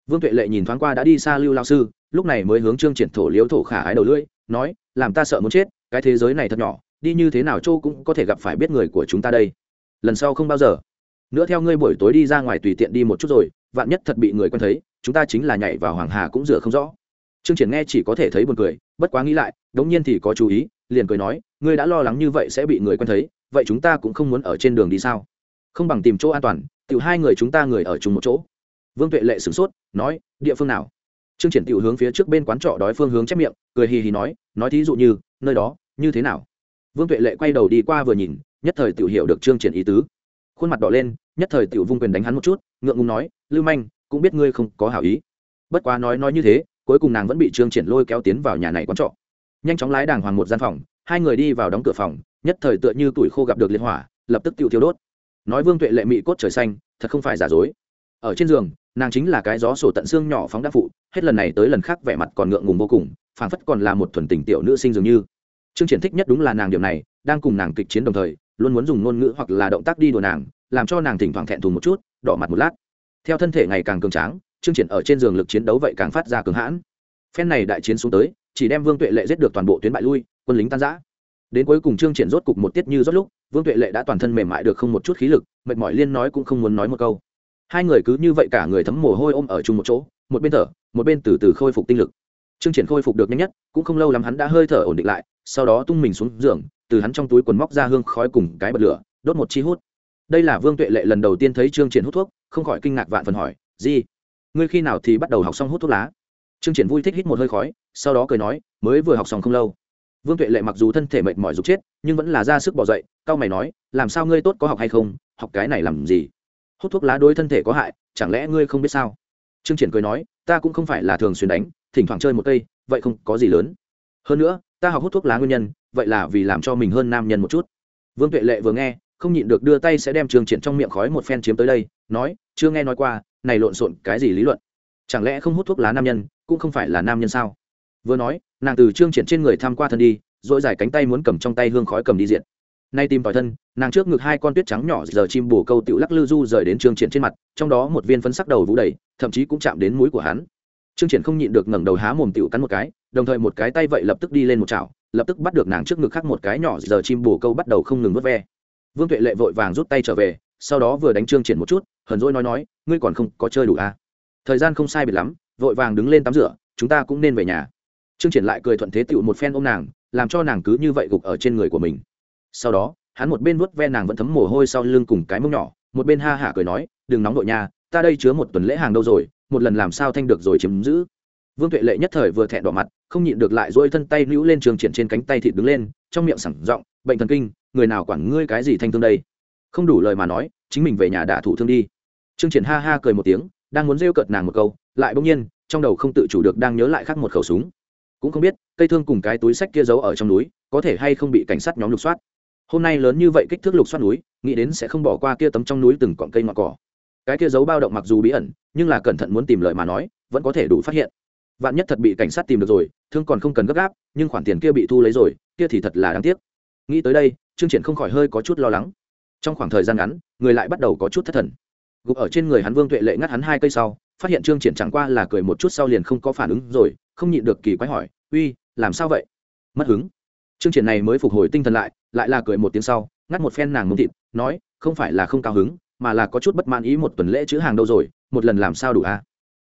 Vương tuệ lệ nhìn thoáng qua đã đi xa lưu Lão sư, lúc này mới hướng trương triển thổ liếu thổ khả ái đầu lưỡi, nói, làm ta sợ muốn chết, cái thế giới này thật nhỏ, đi như thế nào châu cũng có thể gặp phải biết người của chúng ta đây. Lần sau không bao giờ. Nữa theo ngươi buổi tối đi ra ngoài tùy tiện đi một chút rồi, vạn nhất thật bị người quen thấy, chúng ta chính là nhảy vào hoàng hà cũng rửa không rõ trương triển nghe chỉ có thể thấy buồn cười, bất quá nghĩ lại, đống nhiên thì có chú ý, liền cười nói, ngươi đã lo lắng như vậy sẽ bị người quen thấy, vậy chúng ta cũng không muốn ở trên đường đi sao? Không bằng tìm chỗ an toàn, tiểu hai người chúng ta người ở chung một chỗ. Vương tuệ lệ sửng sốt, nói, địa phương nào? Trương triển tiểu hướng phía trước bên quán trọ đói phương hướng chép miệng, cười hì hì nói nói thí dụ như, nơi đó, như thế nào? Vương tuệ lệ quay đầu đi qua vừa nhìn, nhất thời tiểu hiểu được trương triển ý tứ. Khuôn mặt đỏ lên, nhất thời tiểu vung quyền đánh hắn một chút, ngượng ngùng nói, lưu manh, cũng biết ngươi không có hảo ý. Bất quá nói nói như thế cuối cùng nàng vẫn bị trương triển lôi kéo tiến vào nhà này quán trọ. Nhanh chóng lái đàng hoàng một gian phòng, hai người đi vào đóng cửa phòng, nhất thời tựa như tuổi khô gặp được liên hỏa, lập tức tiêu thiêu đốt. Nói vương tuệ lệ mị cốt trời xanh, thật không phải giả dối. Ở trên giường, nàng chính là cái gió sổ tận xương nhỏ phóng đắc phụ, hết lần này tới lần khác vẻ mặt còn ngượng ngùng vô cùng, phảng phất còn là một thuần tình tiểu nữ sinh dường như. Trương triển thích nhất đúng là nàng điểm này, đang cùng nàng kịch chiến đồng thời, luôn muốn dùng ngôn ngữ hoặc là động tác đi đùa nàng, làm cho nàng thỉnh thoảng thẹn thùng một chút, đỏ mặt một lát. Theo thân thể ngày càng cường tráng trương triển ở trên giường lực chiến đấu vậy càng phát ra cường hãn. Phen này đại chiến xuống tới, chỉ đem vương tuệ lệ giết được toàn bộ tuyến bại lui, quân lính tan giã đến cuối cùng trương triển rốt cục một tiết như rốt lúc, vương tuệ lệ đã toàn thân mềm mại được không một chút khí lực, mệt mỏi liên nói cũng không muốn nói một câu. Hai người cứ như vậy cả người thấm mồ hôi ôm ở chung một chỗ, một bên thở, một bên từ từ khôi phục tinh lực. Trương triển khôi phục được nhanh nhất, cũng không lâu lắm hắn đã hơi thở ổn định lại, sau đó tung mình xuống giường, từ hắn trong túi quần móc ra hương khói cùng cái bật lửa, đốt một chi hút. Đây là vương tuệ lệ lần đầu tiên thấy trương triển hút thuốc, không khỏi kinh ngạc vạn phần hỏi gì ngươi khi nào thì bắt đầu học xong hút thuốc lá? Trương triển vui thích hít một hơi khói, sau đó cười nói, mới vừa học xong không lâu. Vương tuệ lệ mặc dù thân thể mệt mỏi dục chết, nhưng vẫn là ra sức bỏ dậy, cao mày nói, làm sao ngươi tốt có học hay không, học cái này làm gì? Hút thuốc lá đối thân thể có hại, chẳng lẽ ngươi không biết sao? Trương triển cười nói, ta cũng không phải là thường xuyên đánh, thỉnh thoảng chơi một cây, vậy không có gì lớn. Hơn nữa, ta học hút thuốc lá nguyên nhân, vậy là vì làm cho mình hơn nam nhân một chút. Vương tuệ lệ vừa nghe không nhịn được đưa tay sẽ đem trương triển trong miệng khói một phen chiếm tới đây, nói, chưa nghe nói qua, này lộn xộn, cái gì lý luận? Chẳng lẽ không hút thuốc lá nam nhân, cũng không phải là nam nhân sao? Vừa nói, nàng từ trương triển trên người tham qua thân đi dỗi dài cánh tay muốn cầm trong tay hương khói cầm đi diện. Nay tìm tỏi thân, nàng trước ngực hai con tuyết trắng nhỏ, giờ chim bồ câu tiểu lắc lư du rời đến trương triển trên mặt, trong đó một viên phấn sắc đầu vũ đầy, thậm chí cũng chạm đến mũi của hắn. Trương triển không nhịn được ngẩng đầu há mồm tiểu cắn một cái, đồng thời một cái tay vậy lập tức đi lên một chảo, lập tức bắt được nàng trước ngực khác một cái nhỏ, giờ chim bồ câu bắt đầu không ngừng vớt ve vương tuệ lệ vội vàng rút tay trở về, sau đó vừa đánh trương triển một chút, hờn dỗi nói nói, ngươi còn không có chơi đủ à. thời gian không sai biệt lắm, vội vàng đứng lên tắm rửa, chúng ta cũng nên về nhà. Trương triển lại cười thuận thế tựu một phen ôm nàng, làm cho nàng cứ như vậy gục ở trên người của mình. Sau đó, hắn một bên vuốt ve nàng vẫn thấm mồ hôi sau lưng cùng cái mông nhỏ, một bên ha hả cười nói, đừng nóng đội nha, ta đây chứa một tuần lễ hàng đâu rồi, một lần làm sao thanh được rồi chiếm giữ. Vương tuệ lệ nhất thời vừa thẹn đỏ mặt, không nhịn được lại dỗi thân tay lũ lên trường triển trên cánh tay thịt đứng lên, trong miệng sẳng giọng bệnh thần kinh, người nào quản ngươi cái gì thanh thương đây? Không đủ lời mà nói, chính mình về nhà đả thủ thương đi. Trương triển ha ha cười một tiếng, đang muốn rêu cợt nàng một câu, lại bỗng nhiên, trong đầu không tự chủ được đang nhớ lại khác một khẩu súng. Cũng không biết, cây thương cùng cái túi sách kia giấu ở trong núi, có thể hay không bị cảnh sát nhóm lục soát. Hôm nay lớn như vậy kích thước lục soát núi, nghĩ đến sẽ không bỏ qua kia tấm trong núi từng cọn cây ngọn cỏ. Cái kia giấu bao động mặc dù bí ẩn, nhưng là cẩn thận muốn tìm lời mà nói, vẫn có thể đủ phát hiện. Vạn nhất thật bị cảnh sát tìm được rồi, thương còn không cần gấp gáp, nhưng khoản tiền kia bị thu lấy rồi, kia thì thật là đáng tiếc nghĩ tới đây, trương triển không khỏi hơi có chút lo lắng. Trong khoảng thời gian ngắn, người lại bắt đầu có chút thất thần. Gục ở trên người hắn vương tuệ lệ ngắt hắn hai cây sau, phát hiện trương triển chẳng qua là cười một chút sau liền không có phản ứng rồi, không nhịn được kỳ quái hỏi, uy, làm sao vậy? Mất hứng. Trương triển này mới phục hồi tinh thần lại lại là cười một tiếng sau, ngắt một phen nàng mông thịt, nói, không phải là không cao hứng, mà là có chút bất mãn ý một tuần lễ chữ hàng đâu rồi, một lần làm sao đủ a à?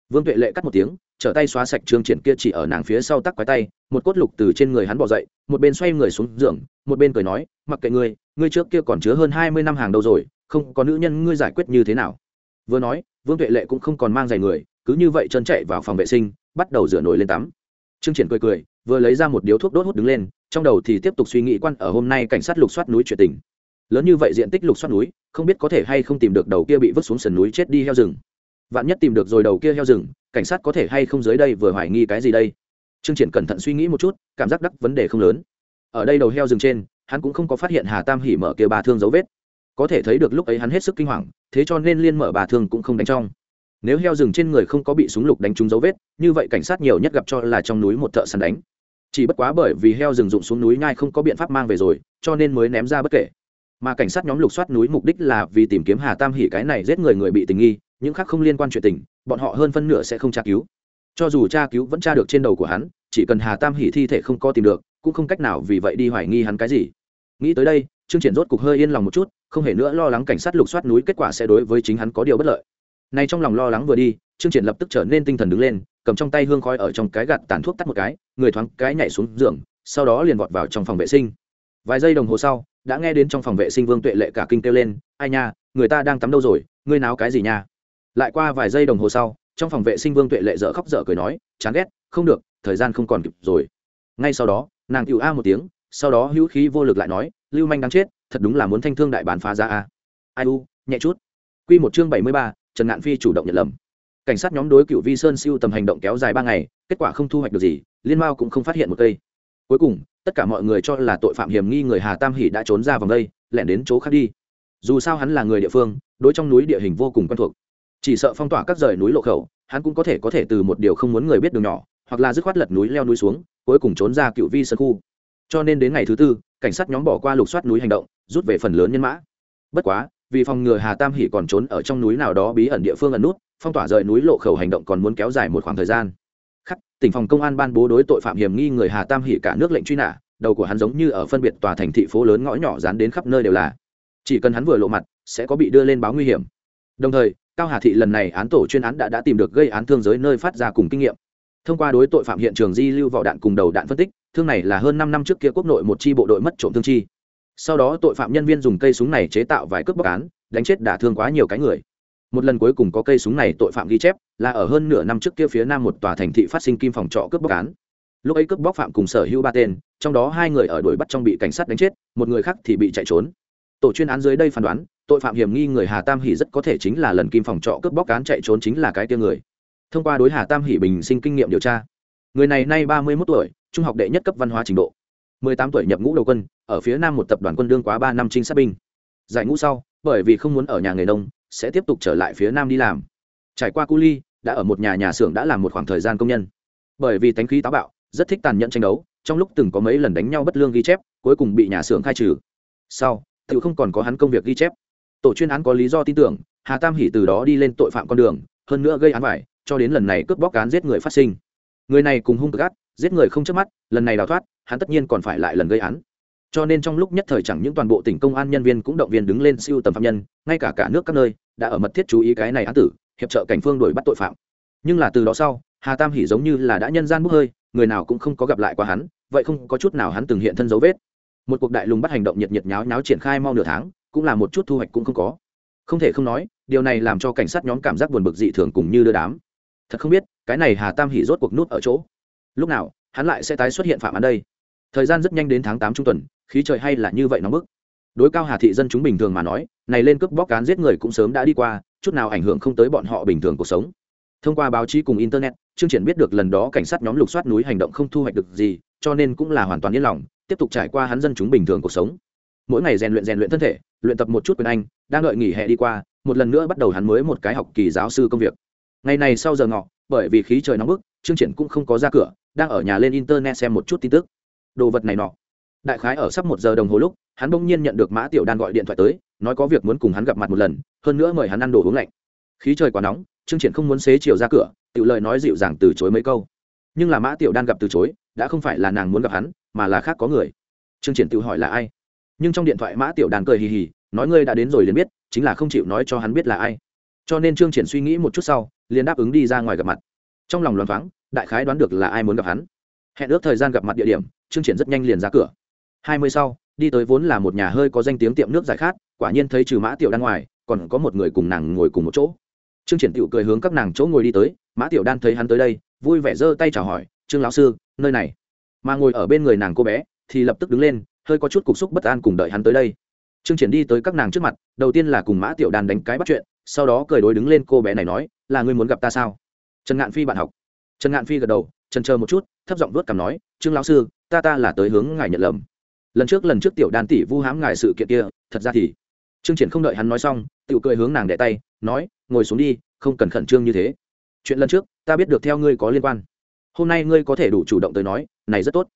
vương tuệ lệ cắt một tiếng trở tay xóa sạch trương triển kia chỉ ở nàng phía sau tắc quái tay, một cốt lục từ trên người hắn bỏ dậy, một bên xoay người xuống giường, một bên cười nói, mặc kệ ngươi ngươi trước kia còn chứa hơn hai mươi năm hàng đâu rồi, không có nữ nhân ngươi giải quyết như thế nào? Vừa nói, vương tuệ lệ cũng không còn mang giày người, cứ như vậy chân chạy vào phòng vệ sinh, bắt đầu rửa nổi lên tắm. Trương triển cười cười, vừa lấy ra một điếu thuốc đốt hút đứng lên, trong đầu thì tiếp tục suy nghĩ quan ở hôm nay cảnh sát lục soát núi chuyện tình. Lớn như vậy diện tích lục soát núi, không biết có thể hay không tìm được đầu kia bị vứt xuống sườn núi chết đi heo rừng vạn nhất tìm được rồi đầu kia heo rừng, cảnh sát có thể hay không dưới đây vừa hoài nghi cái gì đây? Trương triển cẩn thận suy nghĩ một chút, cảm giác đắc vấn đề không lớn. Ở đây đầu heo rừng trên, hắn cũng không có phát hiện hà tam hỉ mở kia bà thương dấu vết. Có thể thấy được lúc ấy hắn hết sức kinh hoàng, thế cho nên liên mở bà thương cũng không đánh trong. Nếu heo rừng trên người không có bị súng lục đánh trúng dấu vết, như vậy cảnh sát nhiều nhất gặp cho là trong núi một thợ săn đánh. Chỉ bất quá bởi vì heo rừng dụng xuống núi nhai không có biện pháp mang về rồi, cho nên mới ném ra bất kể. Mà cảnh sát nhóm lục soát núi mục đích là vì tìm kiếm hà tam Hỉ cái này giết người người bị tình nghi những khác không liên quan chuyện tình, bọn họ hơn phân nửa sẽ không tra cứu. Cho dù tra cứu vẫn tra được trên đầu của hắn, chỉ cần hà tam hỉ thi thể không có tìm được, cũng không cách nào vì vậy đi hoài nghi hắn cái gì. Nghĩ tới đây, trương triển rốt cục hơi yên lòng một chút, không hề nữa lo lắng cảnh sát lục soát núi kết quả sẽ đối với chính hắn có điều bất lợi. Nay trong lòng lo lắng vừa đi, trương triển lập tức trở nên tinh thần đứng lên, cầm trong tay hương khói ở trong cái gạt tàn thuốc tắt một cái, người thoáng cái nhảy xuống giường, sau đó liền vọt vào trong phòng vệ sinh. Vài giây đồng hồ sau, đã nghe đến trong phòng vệ sinh vương tuệ lệ cả kinh kêu lên, ai nha, người ta đang tắm đâu rồi, ngươi náo cái gì nha? Lại qua vài giây đồng hồ sau, trong phòng vệ sinh vương tuệ lệ dở khóc dở cười nói, chán ghét, không được, thời gian không còn kịp rồi. Ngay sau đó, nàng cựu a một tiếng, sau đó hữu khí vô lực lại nói, lưu manh đáng chết, thật đúng là muốn thanh thương đại bán phá ra a. Ai u, nhẹ chút. Q một chương bảy mươi ba, trần ngạn phi chủ động nhận lầm. Cảnh sát nhóm đối cựu vi sơn siêu tầm hành động kéo dài ba ngày, kết quả không thu hoạch được gì, liên mao cũng không phát hiện một cây. Cuối cùng, tất cả mọi người cho là tội phạm hiểm nghi người hà tam hỷ đã trốn ra vòng đây, lẻn đến chỗ khác đi. Dù sao hắn là người địa phương, đối trong núi địa hình vô cùng quen thuộc chỉ sợ phong tỏa các rời núi lộ khẩu, hắn cũng có thể có thể từ một điều không muốn người biết đường nhỏ, hoặc là dứt khoát lật núi leo núi xuống, cuối cùng trốn ra cựu vi sơn khu. Cho nên đến ngày thứ tư, cảnh sát nhóm bỏ qua lục soát núi hành động, rút về phần lớn nhân mã. Bất quá, vì phòng ngừa hà tam hỷ còn trốn ở trong núi nào đó bí ẩn địa phương ẩn nút, phong tỏa rời núi lộ khẩu hành động còn muốn kéo dài một khoảng thời gian. Khắc, tỉnh phòng công an ban bố đối tội phạm hiểm nghi người hà tam hỷ cả nước lệnh truy nã, đầu của hắn giống như ở phân biệt tòa thành thị phố lớn ngõ nhỏ dán đến khắp nơi đều là. Chỉ cần hắn vừa lộ mặt, sẽ có bị đưa lên báo nguy hiểm. Đồng thời cao hà thị lần này án tổ chuyên án đã đã tìm được gây án thương giới nơi phát ra cùng kinh nghiệm. Thông qua đối tội phạm hiện trường di lưu vỏ đạn cùng đầu đạn phân tích, thương này là hơn năm năm trước kia quốc nội một chi bộ đội mất trộm thương chi. Sau đó tội phạm nhân viên dùng cây súng này chế tạo vài cướp bóc án, đánh chết đả thương quá nhiều cái người. Một lần cuối cùng có cây súng này tội phạm ghi chép, là ở hơn nửa năm trước kia phía nam một tòa thành thị phát sinh kim phòng trọ cướp bóc án. Lúc ấy cướp bóc phạm cùng sở hữu ba tên, trong đó hai người ở đuổi bắt trong bị cảnh sát đánh chết, một người khác thì bị chạy trốn tổ chuyên án dưới đây phán đoán, tội phạm hiểm nghi người hà tam hỷ rất có thể chính là lần kim phòng trọ cướp bóc cán chạy trốn chính là cái tia người. Thông qua đối hà tam hỷ bình sinh kinh nghiệm điều tra, người này nay ba mươi mốt tuổi, trung học đệ nhất cấp văn hóa trình độ, mười tám tuổi nhập ngũ đầu quân, ở phía nam một tập đoàn quân đương quá ba năm trinh sát binh. Giải ngũ sau, bởi vì không muốn ở nhà nghề nông, sẽ tiếp tục trở lại phía nam đi làm. Trải qua cu ly, đã ở một nhà nhà xưởng đã làm một khoảng thời gian công nhân. Bởi vì tánh khí táo bạo, rất thích tàn nhẫn tranh đấu, trong lúc từng có mấy lần đánh nhau bất lương ghi chép, cuối cùng bị nhà xưởng khai trừ. Sau tự không còn có hắn công việc ghi chép. Tổ chuyên án có lý do tin tưởng, hà tam hỷ từ đó đi lên tội phạm con đường, hơn nữa gây án vải, cho đến lần này cướp bóc cán giết người phát sinh. Người này cùng hung gắt giết người không chớp mắt, lần này đào thoát, hắn tất nhiên còn phải lại lần gây án. Cho nên trong lúc nhất thời chẳng những toàn bộ tỉnh công an nhân viên cũng động viên đứng lên siêu tầm phạm nhân, ngay cả cả nước các nơi đã ở mật thiết chú ý cái này án tử, hiệp trợ cảnh phương đuổi bắt tội phạm. Nhưng là từ đó sau, hà tam hỷ giống như là đã nhân gian bốc hơi, người nào cũng không có gặp lại qua hắn, vậy không có chút nào hắn từng hiện thân dấu vết một cuộc đại lùng bắt hành động nhiệt nhiệt nháo nháo triển khai mau nửa tháng, cũng là một chút thu hoạch cũng không có. Không thể không nói, điều này làm cho cảnh sát nhóm cảm giác buồn bực dị thường cùng như đưa đám. Thật không biết, cái này hà tam hỉ rốt cuộc nút ở chỗ. Lúc nào, hắn lại sẽ tái xuất hiện phạm án đây? Thời gian rất nhanh đến tháng tám trung tuần, khí trời hay là như vậy nóng bức. Đối cao hà thị dân chúng bình thường mà nói, này lên cướp bóc cán giết người cũng sớm đã đi qua, chút nào ảnh hưởng không tới bọn họ bình thường cuộc sống. Thông qua báo chí cùng internet Trương triển biết được lần đó cảnh sát nhóm lục soát núi hành động không thu hoạch được gì, cho nên cũng là hoàn toàn yên lòng, tiếp tục trải qua hắn dân chúng bình thường cuộc sống. Mỗi ngày rèn luyện rèn luyện thân thể, luyện tập một chút quyền anh, đang đợi nghỉ hè đi qua, một lần nữa bắt đầu hắn mới một cái học kỳ giáo sư công việc. Ngày này sau giờ ngọ, bởi vì khí trời nóng bức, Trương triển cũng không có ra cửa, đang ở nhà lên internet xem một chút tin tức. Đồ vật này nọ. Đại khái ở sắp một giờ đồng hồ lúc, hắn bỗng nhiên nhận được mã tiểu đan gọi điện thoại tới, nói có việc muốn cùng hắn gặp mặt một lần, hơn nữa mời hắn ăn đồ uống lạnh. Khí trời quá nóng, Trương triển không muốn xế chiều ra cửa tự lời nói dịu dàng từ chối mấy câu. Nhưng là mã tiểu đan gặp từ chối, đã không phải là nàng muốn gặp hắn, mà là khác có người. Trương triển tự hỏi là ai? Nhưng trong điện thoại mã tiểu đàn cười hì hì, nói ngươi đã đến rồi liền biết, chính là không chịu nói cho hắn biết là ai. Cho nên trương triển suy nghĩ một chút sau, liền đáp ứng đi ra ngoài gặp mặt. Trong lòng loáng thoáng, đại khái đoán được là ai muốn gặp hắn. Hẹn ước thời gian gặp mặt địa điểm, trương triển rất nhanh liền ra cửa. Hai mươi sau, đi tới vốn là một nhà hơi có danh tiếng tiệm nước giải khát, quả nhiên thấy trừ mã tiểu đan ngoài, còn có một người cùng nàng ngồi cùng một chỗ trương triển tiểu cười hướng các nàng chỗ ngồi đi tới, mã tiểu đan thấy hắn tới đây, vui vẻ giơ tay chào hỏi, trương lão sư, nơi này. Mà ngồi ở bên người nàng cô bé, thì lập tức đứng lên, hơi có chút cục xúc bất an cùng đợi hắn tới đây. Trương triển đi tới các nàng trước mặt, đầu tiên là cùng mã tiểu Đan đánh cái bắt chuyện, sau đó cười đối đứng lên cô bé này nói, là ngươi muốn gặp ta sao? Trần ngạn phi bạn học. Trần ngạn phi gật đầu, trần chờ một chút, thấp giọng vuốt cằm nói, trương lão sư, ta ta là tới hướng ngài nhận lầm. Lần trước lần trước tiểu Đan tỷ vu hãm ngài sự kiện kia, thật ra thì trương triển không đợi hắn nói xong tự cười hướng nàng đệ tay, nói ngồi xuống đi, không cần khẩn trương như thế. Chuyện lần trước, ta biết được theo ngươi có liên quan. Hôm nay ngươi có thể đủ chủ động tới nói, này rất tốt.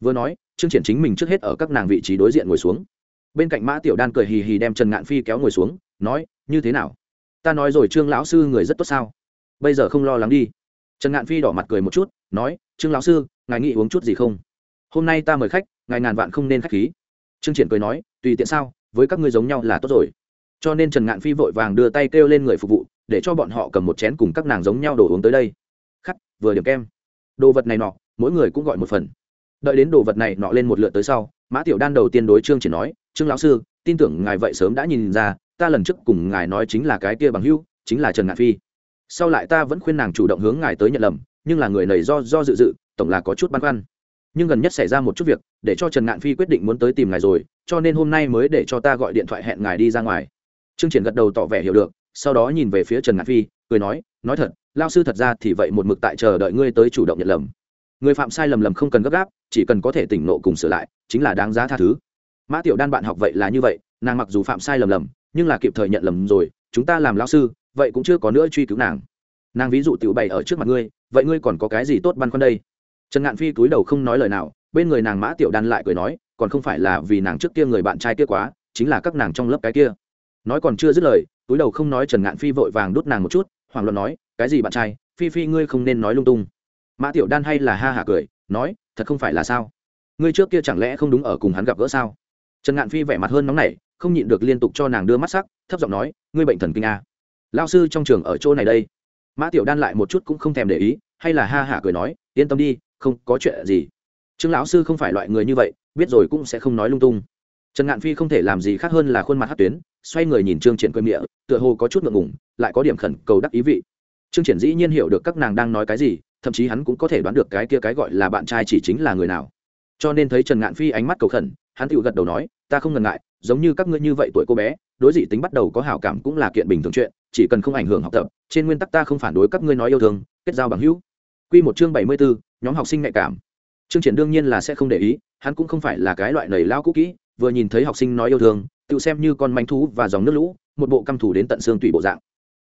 Vừa nói, trương triển chính mình trước hết ở các nàng vị trí đối diện ngồi xuống. Bên cạnh mã tiểu đan cười hì hì đem trần ngạn phi kéo ngồi xuống, nói, như thế nào? Ta nói rồi trương lão sư người rất tốt sao? Bây giờ không lo lắng đi. Trần ngạn phi đỏ mặt cười một chút, nói, trương lão sư, ngài nghĩ uống chút gì không? Hôm nay ta mời khách, ngài ngàn vạn không nên khách khí. Trương triển cười nói, tùy tiện sao, với các ngươi giống nhau là tốt rồi cho nên trần ngạn phi vội vàng đưa tay kêu lên người phục vụ, để cho bọn họ cầm một chén cùng các nàng giống nhau đồ uống tới đây. Khắc, vừa điểm kem. Đồ vật này nọ, mỗi người cũng gọi một phần. Đợi đến đồ vật này nọ lên một lượt tới sau, mã tiểu đan đầu tiên đối trương triển nói, trương lão sư, tin tưởng ngài vậy sớm đã nhìn ra, ta lần trước cùng ngài nói chính là cái kia bằng hưu chính là trần ngạn phi. Sau lại ta vẫn khuyên nàng chủ động hướng ngài tới nhận lầm, nhưng là người này do do dự dự, tổng là có chút băn khoăn. Nhưng gần nhất xảy ra một chút việc, để cho trần ngạn phi quyết định muốn tới tìm ngài rồi, cho nên hôm nay mới để cho ta gọi điện thoại hẹn ngài đi ra ngoài trương triển gật đầu tỏ vẻ hiểu được, sau đó nhìn về phía trần ngạn phi, cười nói nói thật, lao sư thật ra thì vậy một mực tại chờ đợi ngươi tới chủ động nhận lầm. Người phạm sai lầm lầm không cần gấp gáp, chỉ cần có thể tỉnh nộ cùng sửa lại, chính là đáng giá tha thứ. Mã tiểu đan bạn học vậy là như vậy, nàng mặc dù phạm sai lầm lầm, nhưng là kịp thời nhận lầm rồi, chúng ta làm lao sư, vậy cũng chưa có nữa truy cứu nàng. Nàng ví dụ tiểu bày ở trước mặt ngươi, vậy ngươi còn có cái gì tốt băn khoăn đây? Trần ngạn phi cúi đầu không nói lời nào, bên người nàng mã tiểu đan lại cười nói, còn không phải là vì nàng trước kia người bạn trai kia quá, chính là các nàng trong lớp cái kia nói còn chưa dứt lời, túi đầu không nói trần ngạn phi vội vàng đút nàng một chút hoàng luận nói, cái gì bạn trai, phi phi ngươi không nên nói lung tung. Mã tiểu đan hay là ha hả cười, nói, thật không phải là sao? Ngươi trước kia chẳng lẽ không đúng ở cùng hắn gặp gỡ sao? Trần ngạn phi vẻ mặt hơn nóng nảy, không nhịn được liên tục cho nàng đưa mắt sắc, thấp giọng nói, ngươi bệnh thần kinh à? a lao sư trong trường ở chỗ này đây. Mã tiểu đan lại một chút cũng không thèm để ý, hay là ha hả cười nói, yên tâm đi, không có chuyện gì. Trương lão sư không phải loại người như vậy, biết rồi cũng sẽ không nói lung tung trần ngạn phi không thể làm gì khác hơn là khuôn mặt hát tuyến xoay người nhìn trương triển quê miệng tựa hồ có chút ngượng ngùng lại có điểm khẩn cầu đắc ý vị. Trương triển dĩ nhiên hiểu được các nàng đang nói cái gì thậm chí hắn cũng có thể đoán được cái kia cái gọi là bạn trai chỉ chính là người nào. Cho nên thấy trần ngạn phi ánh mắt cầu khẩn hắn tự gật đầu nói ta không ngần ngại giống như các ngươi như vậy tuổi cô bé đối dị tính bắt đầu có hảo cảm cũng là kiện bình thường chuyện chỉ cần không ảnh hưởng học tập trên nguyên tắc ta không phản đối các ngươi nói yêu thương kết giao bằng hữu. Quy một chương bảy mươi 74, nhóm học sinh nhạy cảm. Trương Triển đương nhiên là sẽ không để ý, hắn cũng không phải là cái loại nảy lao cũ kỹ, vừa nhìn thấy học sinh nói yêu thương, tự xem như con manh thú và dòng nước lũ, một bộ căm thù đến tận xương tủy bộ dạng.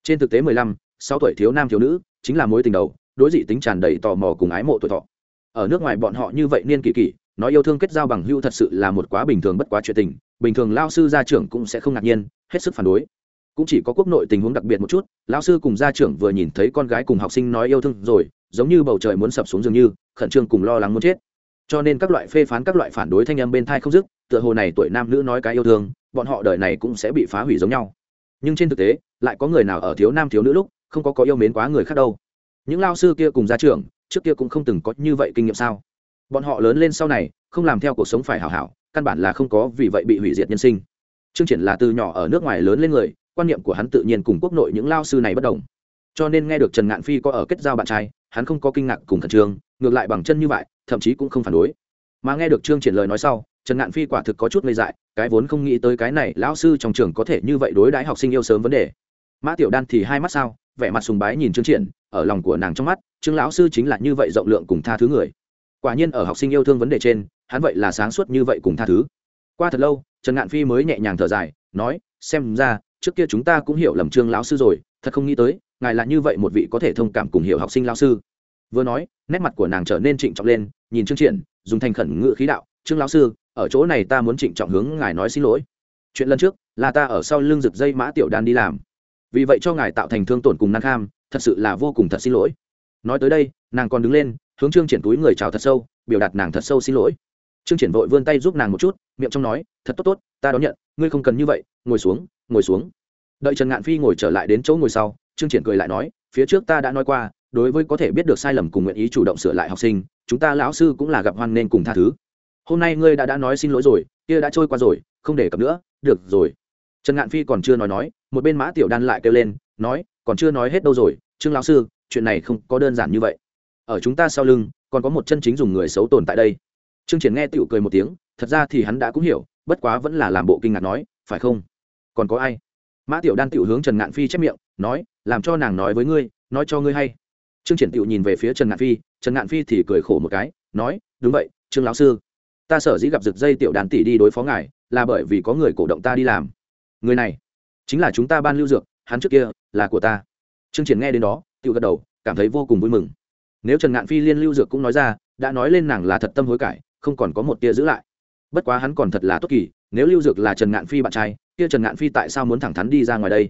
Trên thực tế mười lăm, sáu tuổi thiếu nam thiếu nữ, chính là mối tình đầu, đối dị tính tràn đầy tò mò cùng ái mộ tuổi thọ. Ở nước ngoài bọn họ như vậy niên kỳ kỳ, nói yêu thương kết giao bằng hữu thật sự là một quá bình thường bất quá chuyện tình, bình thường lao sư gia trưởng cũng sẽ không ngạc nhiên, hết sức phản đối cũng chỉ có quốc nội tình huống đặc biệt một chút lão sư cùng gia trưởng vừa nhìn thấy con gái cùng học sinh nói yêu thương rồi giống như bầu trời muốn sập xuống dường như khẩn trương cùng lo lắng muốn chết cho nên các loại phê phán các loại phản đối thanh âm bên thai không dứt tựa hồ này tuổi nam nữ nói cái yêu thương bọn họ đời này cũng sẽ bị phá hủy giống nhau nhưng trên thực tế lại có người nào ở thiếu nam thiếu nữ lúc không có có yêu mến quá người khác đâu những lao sư kia cùng gia trưởng trước kia cũng không từng có như vậy kinh nghiệm sao bọn họ lớn lên sau này không làm theo cuộc sống phải hảo hảo căn bản là không có vì vậy bị hủy diệt nhân sinh Trương Triển là từ nhỏ ở nước ngoài lớn lên người, quan niệm của hắn tự nhiên cùng quốc nội những lao sư này bất đồng. Cho nên nghe được Trần Ngạn Phi có ở kết giao bạn trai, hắn không có kinh ngạc cùng khẩn trương, ngược lại bằng chân như vậy, thậm chí cũng không phản đối. Mà nghe được Trương Triển lời nói sau, Trần Ngạn Phi quả thực có chút ngây dại, cái vốn không nghĩ tới cái này lão sư trong trường có thể như vậy đối đãi học sinh yêu sớm vấn đề. Mã Tiểu Đan thì hai mắt sao, vẻ mặt sùng bái nhìn Trương Triển, ở lòng của nàng trong mắt, Trương lão sư chính là như vậy rộng lượng cùng tha thứ người. Quả nhiên ở học sinh yêu thương vấn đề trên, hắn vậy là sáng suốt như vậy cùng tha thứ. Qua thật lâu, trần ngạn phi mới nhẹ nhàng thở dài nói xem ra trước kia chúng ta cũng hiểu lầm trương lão sư rồi thật không nghĩ tới ngài là như vậy một vị có thể thông cảm cùng hiểu học sinh lão sư vừa nói nét mặt của nàng trở nên trịnh trọng lên nhìn trương triển dùng thành khẩn ngự khí đạo trương lão sư ở chỗ này ta muốn trịnh trọng hướng ngài nói xin lỗi. Chuyện lần trước, là ta ở sau lưng rực dây mã tiểu đan đi làm. Vì vậy cho ngài tạo thành thương tổn cùng năng kham, thật sự là vô cùng thật xin lỗi. Nói tới đây, nàng còn đứng lên, hướng trương triển túi người chào thật sâu, biểu đạt nàng thật sâu xin lỗi. Trương triển vội vươn tay giúp nàng một chút, miệng trong nói, thật tốt tốt, ta đón nhận, ngươi không cần như vậy, ngồi xuống ngồi xuống. Đợi trần ngạn phi ngồi trở lại đến chỗ ngồi sau, trương triển cười lại nói, phía trước ta đã nói qua, đối với có thể biết được sai lầm cùng nguyện ý chủ động sửa lại học sinh, chúng ta lão sư cũng là gặp hoan nên cùng tha thứ hôm nay ngươi đã đã nói xin lỗi rồi, kia đã trôi qua rồi, không để cập nữa, được rồi. Trần ngạn phi còn chưa nói nói, một bên mã tiểu đan lại kêu lên, nói, còn chưa nói hết đâu rồi, trương lão sư, chuyện này không có đơn giản như vậy. Ở chúng ta sau lưng, còn có một chân chính dùng người xấu tồn tại đây. Trương triển nghe tiểu cười một tiếng, thật ra thì hắn đã cũng hiểu, bất quá vẫn là làm bộ kinh ngạc nói, phải không? Còn có ai? Mã tiểu đan tiểu hướng trần ngạn phi chép miệng, nói, làm cho nàng nói với ngươi, nói cho ngươi hay. Trương triển tiểu nhìn về phía trần ngạn phi, trần ngạn phi thì cười khổ một cái, nói, đúng vậy, trương lão sư ta sở dĩ gặp rực dây tiểu đàn tỷ đi đối phó ngài, là bởi vì có người cổ động ta đi làm. Người này, chính là chúng ta ban lưu dược, hắn trước kia là của ta. Trương triển nghe đến đó tự gật đầu, cảm thấy vô cùng vui mừng. Nếu trần ngạn phi liên lưu dược cũng nói ra, đã nói lên nàng là thật tâm hối cải, không còn có một tia giữ lại. Bất quá hắn còn thật là tốt kỳ, nếu lưu dược là trần ngạn phi bạn trai, kia trần ngạn phi tại sao muốn thẳng thắn đi ra ngoài đây?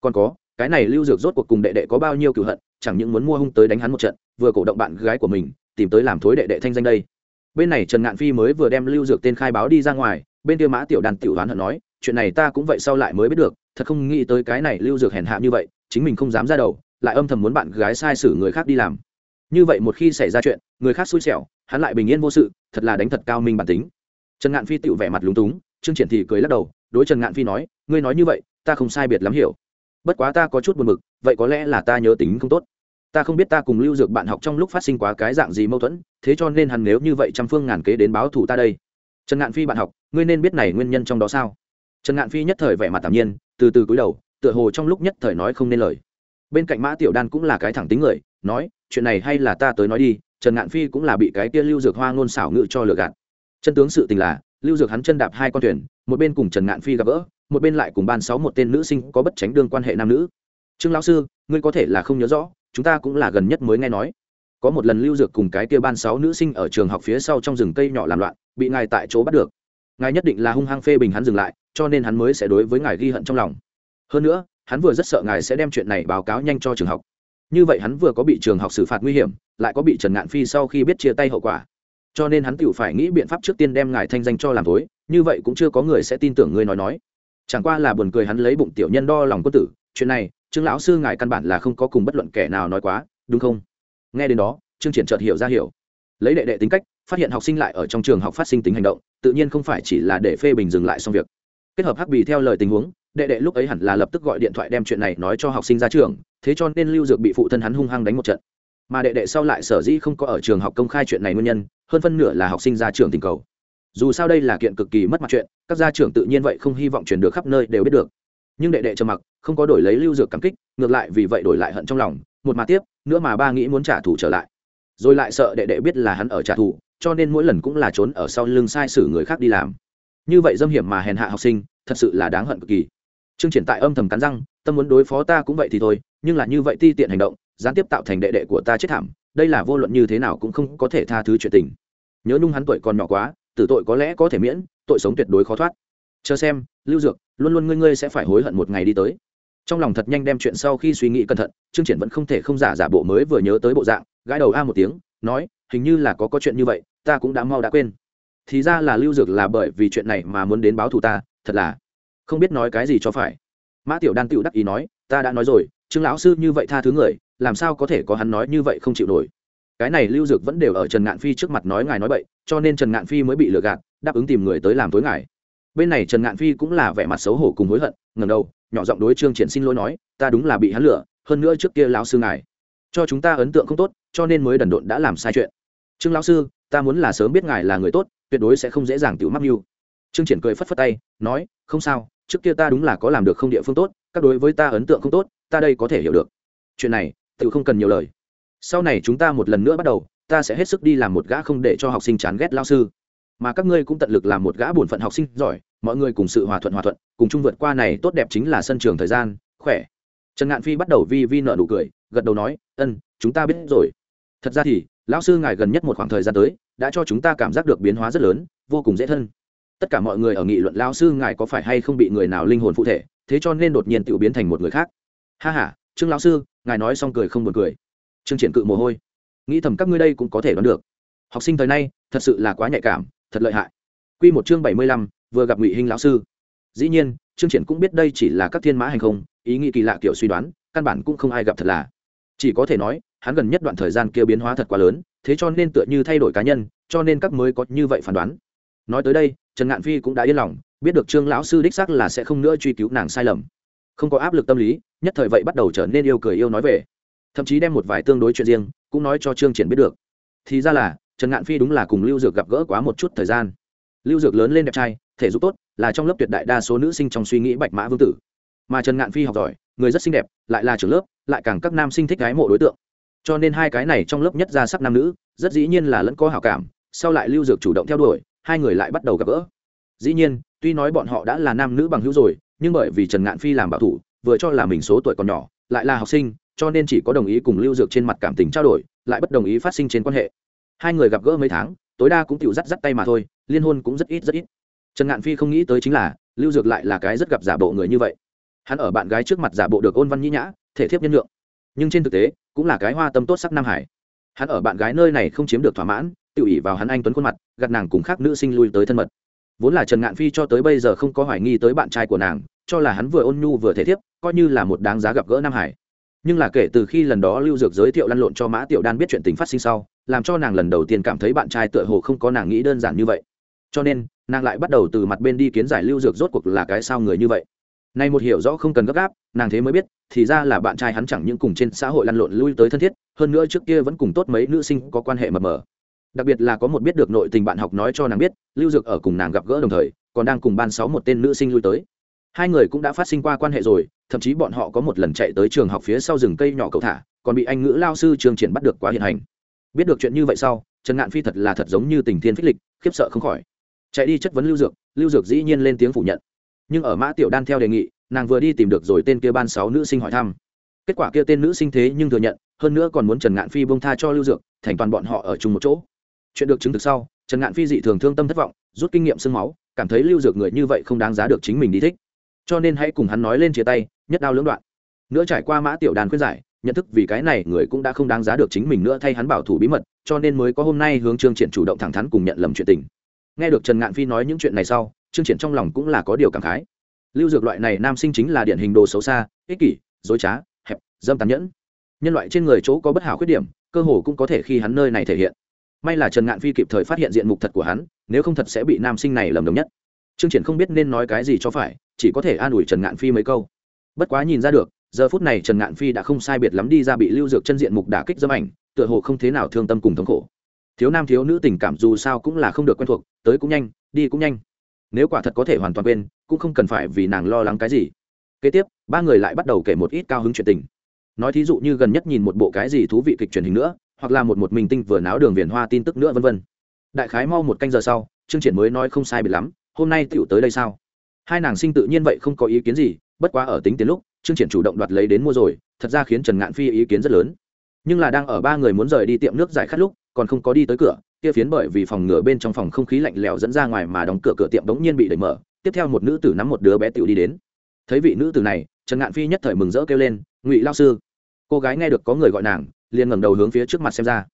Còn có, cái này lưu dược rốt cuộc cùng đệ đệ có bao nhiêu cựu hận, chẳng những muốn mua hung tới đánh hắn một trận, vừa cổ động bạn gái của mình, tìm tới làm thối đệ đệ thanh danh đây bên này trần ngạn phi mới vừa đem lưu dược tên khai báo đi ra ngoài bên kia mã tiểu đàn tiểu đoán hận nói chuyện này ta cũng vậy sau lại mới biết được thật không nghĩ tới cái này lưu dược hèn hạ như vậy chính mình không dám ra đầu lại âm thầm muốn bạn gái sai xử người khác đi làm. Như vậy một khi xảy ra chuyện người khác xui xẻo hắn lại bình yên vô sự thật là đánh thật cao minh bản tính. Trần ngạn phi tựu vẻ mặt lúng túng trương triển thì cười lắc đầu đối trần ngạn phi nói ngươi nói như vậy ta không sai biệt lắm hiểu. Bất quá ta có chút buồn mực, vậy có lẽ là ta nhớ tính không tốt ta không biết ta cùng lưu dược bạn học trong lúc phát sinh quá cái dạng gì mâu thuẫn, thế cho nên hắn nếu như vậy trăm phương ngàn kế đến báo thù ta đây. Trần ngạn phi bạn học, ngươi nên biết này nguyên nhân trong đó sao? Trần ngạn phi nhất thời vẻ mặt tạm nhiên, từ từ cúi đầu, tựa hồ trong lúc nhất thời nói không nên lời. Bên cạnh mã tiểu đan cũng là cái thẳng tính người, nói, chuyện này hay là ta tới nói đi, trần ngạn phi cũng là bị cái kia lưu dược hoa ngôn xảo ngự cho lừa gạt. Chân tướng sự tình là, lưu dược hắn chân đạp hai con thuyền, một bên cùng trần ngạn phi gặp gỡ, một bên lại cùng ban sáu một tên nữ sinh có bất tránh đương quan hệ nam nữ. Trương lão sư, ngươi có thể là không nhớ rõ chúng ta cũng là gần nhất mới nghe nói. Có một lần lưu dược cùng cái kia ban sáu nữ sinh ở trường học phía sau trong rừng cây nhỏ làm loạn, bị ngài tại chỗ bắt được. Ngài nhất định là hung hăng phê bình hắn dừng lại, cho nên hắn mới sẽ đối với ngài ghi hận trong lòng. Hơn nữa, hắn vừa rất sợ ngài sẽ đem chuyện này báo cáo nhanh cho trường học. Như vậy hắn vừa có bị trường học xử phạt nguy hiểm, lại có bị trần ngạn phi sau khi biết chia tay hậu quả. Cho nên hắn tự phải nghĩ biện pháp trước tiên đem ngài thanh danh cho làm tối như vậy cũng chưa có người sẽ tin tưởng ngươi nói nói. Chẳng qua là buồn cười hắn lấy bụng tiểu nhân đo lòng quân tử chuyện này, trương lão sư ngài căn bản là không có cùng bất luận kẻ nào nói quá, đúng không? Nghe đến đó, trương triển chợt hiểu ra hiểu. Lấy đệ đệ tính cách, phát hiện học sinh lại ở trong trường học phát sinh tính hành động, tự nhiên không phải chỉ là để phê bình dừng lại xong việc. Kết hợp hắc bì theo lời tình huống, đệ đệ lúc ấy hẳn là lập tức gọi điện thoại đem chuyện này nói cho học sinh ra trường, thế cho nên lưu dược bị phụ thân hắn hung hăng đánh một trận. Mà đệ đệ sau lại sở dĩ không có ở trường học công khai chuyện này nguyên nhân, hơn phân nửa là học sinh ra trường tình cầu. Dù sao đây là kiện cực kỳ mất mặt chuyện, các gia trưởng tự nhiên vậy không hy vọng truyền được khắp nơi đều biết được nhưng đệ đệ trầm mặc, không có đổi lấy lưu dược cảm kích, ngược lại vì vậy đổi lại hận trong lòng, một mà tiếp, nữa mà ba nghĩ muốn trả thù trở lại. Rồi lại sợ đệ đệ biết là hắn ở trả thù, cho nên mỗi lần cũng là trốn ở sau lưng sai sử người khác đi làm. Như vậy dâm hiểm mà hèn hạ học sinh, thật sự là đáng hận cực kỳ. Trương triển tại âm thầm cắn răng, tâm muốn đối phó ta cũng vậy thì thôi, nhưng là như vậy ti tiện hành động, gián tiếp tạo thành đệ đệ của ta chết thảm, đây là vô luận như thế nào cũng không có thể tha thứ chuyện tình. Nhớ nung hắn tuổi còn nhỏ quá, tử tội có lẽ có thể miễn, tội sống tuyệt đối khó thoát chờ xem, lưu dược, luôn luôn ngươi ngươi sẽ phải hối hận một ngày đi tới. Trong lòng thật nhanh đem chuyện sau khi suy nghĩ cẩn thận, trương triển vẫn không thể không giả giả bộ mới vừa nhớ tới bộ dạng, gãi đầu a một tiếng, nói, hình như là có có chuyện như vậy, ta cũng đã mau đã quên. Thì ra là lưu dược là bởi vì chuyện này mà muốn đến báo thù ta, thật là không biết nói cái gì cho phải. Mã tiểu đan tựu đắc ý nói, ta đã nói rồi, trương lão sư như vậy tha thứ người, làm sao có thể có hắn nói như vậy không chịu nổi. Cái này lưu dược vẫn đều ở trần ngạn phi trước mặt nói ngài nói bậy, cho nên trần ngạn phi mới bị lừa gạt, đáp ứng tìm người tới làm tối ngài bên này trần ngạn phi cũng là vẻ mặt xấu hổ cùng hối hận ngầm đầu, nhỏ giọng đối trương triển xin lỗi nói, ta đúng là bị hắn lừa, hơn nữa trước kia lão sư ngài cho chúng ta ấn tượng không tốt, cho nên mới đần độn đã làm sai chuyện. Trương lão sư, ta muốn là sớm biết ngài là người tốt, tuyệt đối sẽ không dễ dàng tiểu mắc mưu. Trương triển cười phất phất tay, nói, không sao, trước kia ta đúng là có làm được không địa phương tốt, các đối với ta ấn tượng không tốt, ta đây có thể hiểu được. Chuyện này tự không cần nhiều lời. Sau này chúng ta một lần nữa bắt đầu, ta sẽ hết sức đi làm một gã không để cho học sinh chán ghét lao sư mà các ngươi cũng tận lực làm một gã bổn phận học sinh giỏi, mọi người cùng sự hòa thuận hòa thuận, cùng chung vượt qua này tốt đẹp chính là sân trường thời gian, khỏe. Trần ngạn phi bắt đầu vi vi nợ nụ cười, gật đầu nói, ân, chúng ta biết rồi. Thật ra thì, lão sư ngài gần nhất một khoảng thời gian tới, đã cho chúng ta cảm giác được biến hóa rất lớn, vô cùng dễ thân. Tất cả mọi người ở nghị luận lão sư ngài có phải hay không bị người nào linh hồn phụ thể, thế cho nên đột nhiên tự biến thành một người khác. Ha h a trương lão sư, ngài nói xong cười không buồn cười. Trương triển cự mồ hôi. Nghĩ thầm các ngươi đây cũng có thể đoán được. Học sinh thời nay, thật sự là quá nhạy cảm thật lợi hại. Q một chương bảy mươi lăm, vừa gặp ngụy hình lão sư. Dĩ nhiên, trương triển cũng biết đây chỉ là các thiên mã hành không, ý nghĩ kỳ lạ kiểu suy đoán, căn bản cũng không ai gặp thật là. Chỉ có thể nói, hắn gần nhất đoạn thời gian kia biến hóa thật quá lớn, thế cho nên tựa như thay đổi cá nhân, cho nên các mới có như vậy phán đoán. Nói tới đây, trần ngạn phi cũng đã yên lòng, biết được trương lão sư đích xác là sẽ không nữa truy cứu nàng sai lầm. Không có áp lực tâm lý, nhất thời vậy bắt đầu trở nên yêu cười yêu nói về. Thậm chí đem một vài tương đối chuyện riêng, cũng nói cho trương triển biết được. Thì ra là trần ngạn phi đúng là cùng lưu dược gặp gỡ quá một chút thời gian lưu dược lớn lên đẹp trai thể dục tốt là trong lớp tuyệt đại đa số nữ sinh trong suy nghĩ bạch mã vương tử mà trần ngạn phi học giỏi người rất xinh đẹp lại là trưởng lớp lại càng các nam sinh thích gái mộ đối tượng cho nên hai cái này trong lớp nhất ra sắc nam nữ rất dĩ nhiên là lẫn có hảo cảm sau lại lưu dược chủ động theo đuổi hai người lại bắt đầu gặp gỡ dĩ nhiên tuy nói bọn họ đã là nam nữ bằng hữu rồi nhưng bởi vì trần ngạn phi làm bảo thủ vừa cho là mình số tuổi còn nhỏ lại là học sinh cho nên chỉ có đồng ý cùng lưu dược trên mặt cảm tình trao đổi lại bất đồng ý phát sinh trên quan hệ hai người gặp gỡ mấy tháng, tối đa cũng tự dắt dắt tay mà thôi, liên hôn cũng rất ít rất ít. Trần ngạn phi không nghĩ tới chính là, lưu dược lại là cái rất gặp giả bộ người như vậy. Hắn ở bạn gái trước mặt giả bộ được ôn văn nhĩ nhã, thể thiếp nhân lượng nhưng trên thực tế, cũng là cái hoa tâm tốt sắc nam hải. Hắn ở bạn gái nơi này không chiếm được thỏa mãn tự ỷ vào hắn anh tuấn khuôn mặt gặt nàng cùng khác nữ sinh lui tới thân mật. Vốn là trần ngạn phi cho tới bây giờ không có hoài nghi tới bạn trai của nàng, cho là hắn vừa ôn nhu vừa thể thiếp, coi như là một đáng giá gặp gỡ nam hải. Nhưng là kể từ khi lần đó lưu dược giới thiệu lăn lộn cho mã tiểu đan biết chuyện tình phát sinh sau làm cho nàng lần đầu tiên cảm thấy bạn trai tựa hồ không có nàng nghĩ đơn giản như vậy. Cho nên, nàng lại bắt đầu từ mặt bên đi kiến giải lưu dược rốt cuộc là cái sao người như vậy. Nay một hiểu rõ không cần gấp gáp, nàng thế mới biết, thì ra là bạn trai hắn chẳng những cùng trên xã hội lăn lộn lui tới thân thiết, hơn nữa trước kia vẫn cùng tốt mấy nữ sinh có quan hệ mập mờ. Đặc biệt là có một biết được nội tình bạn học nói cho nàng biết, lưu dược ở cùng nàng gặp gỡ đồng thời, còn đang cùng ban sáu một tên nữ sinh lui tới. Hai người cũng đã phát sinh qua quan hệ rồi, thậm chí bọn họ có một lần chạy tới trường học phía sau rừng cây nhỏ cầu thả, còn bị anh ngữ lao sư trường triển bắt được quá hiện hành biết được chuyện như vậy sau, trần ngạn phi thật là thật giống như tình thiên phích lịch, khiếp sợ không khỏi. Chạy đi chất vấn lưu dược lưu dược dĩ nhiên lên tiếng phủ nhận. Nhưng ở mã tiểu đan theo đề nghị, nàng vừa đi tìm được rồi tên kia ban sáu nữ sinh hỏi thăm. Kết quả kia tên nữ sinh thế nhưng thừa nhận, hơn nữa còn muốn trần ngạn phi bông tha cho lưu dược, thành toàn bọn họ ở chung một chỗ. Chuyện được chứng thực sau, trần ngạn phi dị thường thương tâm thất vọng, rút kinh nghiệm sương máu, cảm thấy lưu dược người như vậy không đáng giá được chính mình đi thích. Cho nên hãy cùng hắn nói lên chia tay, nhất đao lưỡng đoạn. Nữa trải qua mã tiểu đàn khuyên giải nhận thức vì cái này người cũng đã không đáng giá được chính mình nữa thay hắn bảo thủ bí mật, cho nên mới có hôm nay hướng trương triển chủ động thẳng thắn cùng nhận lầm chuyện tình. Nghe được trần ngạn phi nói những chuyện này sau, trương triển trong lòng cũng là có điều cảm khái. Lưu dược loại này nam sinh chính là điển hình đồ xấu xa, ích kỷ, dối trá, hẹp, dâm tàn nhẫn. Nhân loại trên người chỗ có bất hảo khuyết điểm, cơ hồ cũng có thể khi hắn nơi này thể hiện. May là trần ngạn phi kịp thời phát hiện diện mục thật của hắn, nếu không thật sẽ bị nam sinh này lầm đồng nhất. Trương triển không biết nên nói cái gì cho phải, chỉ có thể an ủi trần ngạn phi mấy câu. Bất quá nhìn ra được giờ phút này trần ngạn phi đã không sai biệt lắm đi ra bị lưu dược chân diện mục đả kích dâm ảnh, tựa hồ không thế nào thương tâm cùng thống khổ. Thiếu nam thiếu nữ tình cảm dù sao cũng là không được quen thuộc, tới cũng nhanh, đi cũng nhanh. Nếu quả thật có thể hoàn toàn quên, cũng không cần phải vì nàng lo lắng cái gì. Kế tiếp, ba người lại bắt đầu kể một ít cao hứng chuyện tình. Nói thí dụ như gần nhất nhìn một bộ cái gì thú vị kịch truyền hình nữa, hoặc là một một mình tinh vừa náo đường viền hoa tin tức nữa vân vân. Đại khái mau một canh giờ sau, chương triển mới nói không sai biệt lắm, hôm nay tựu tới đây sao? Hai nàng sinh tự nhiên vậy không có ý kiến gì, bất quá ở tính tiền lúc chương triển chủ động đoạt lấy đến mua rồi, thật ra khiến trần ngạn phi ý kiến rất lớn. Nhưng là đang ở ba người muốn rời đi tiệm nước giải khát lúc, còn không có đi tới cửa, kia phiến bởi vì phòng ngửa bên trong phòng không khí lạnh lẽo dẫn ra ngoài mà đóng cửa cửa tiệm bỗng nhiên bị đẩy mở, tiếp theo một nữ tử nắm một đứa bé tiểu đi đến. Thấy vị nữ tử này, trần ngạn phi nhất thời mừng rỡ kêu lên, ngụy lao sư. Cô gái nghe được có người gọi nàng, liền ngẩng đầu hướng phía trước mặt xem ra.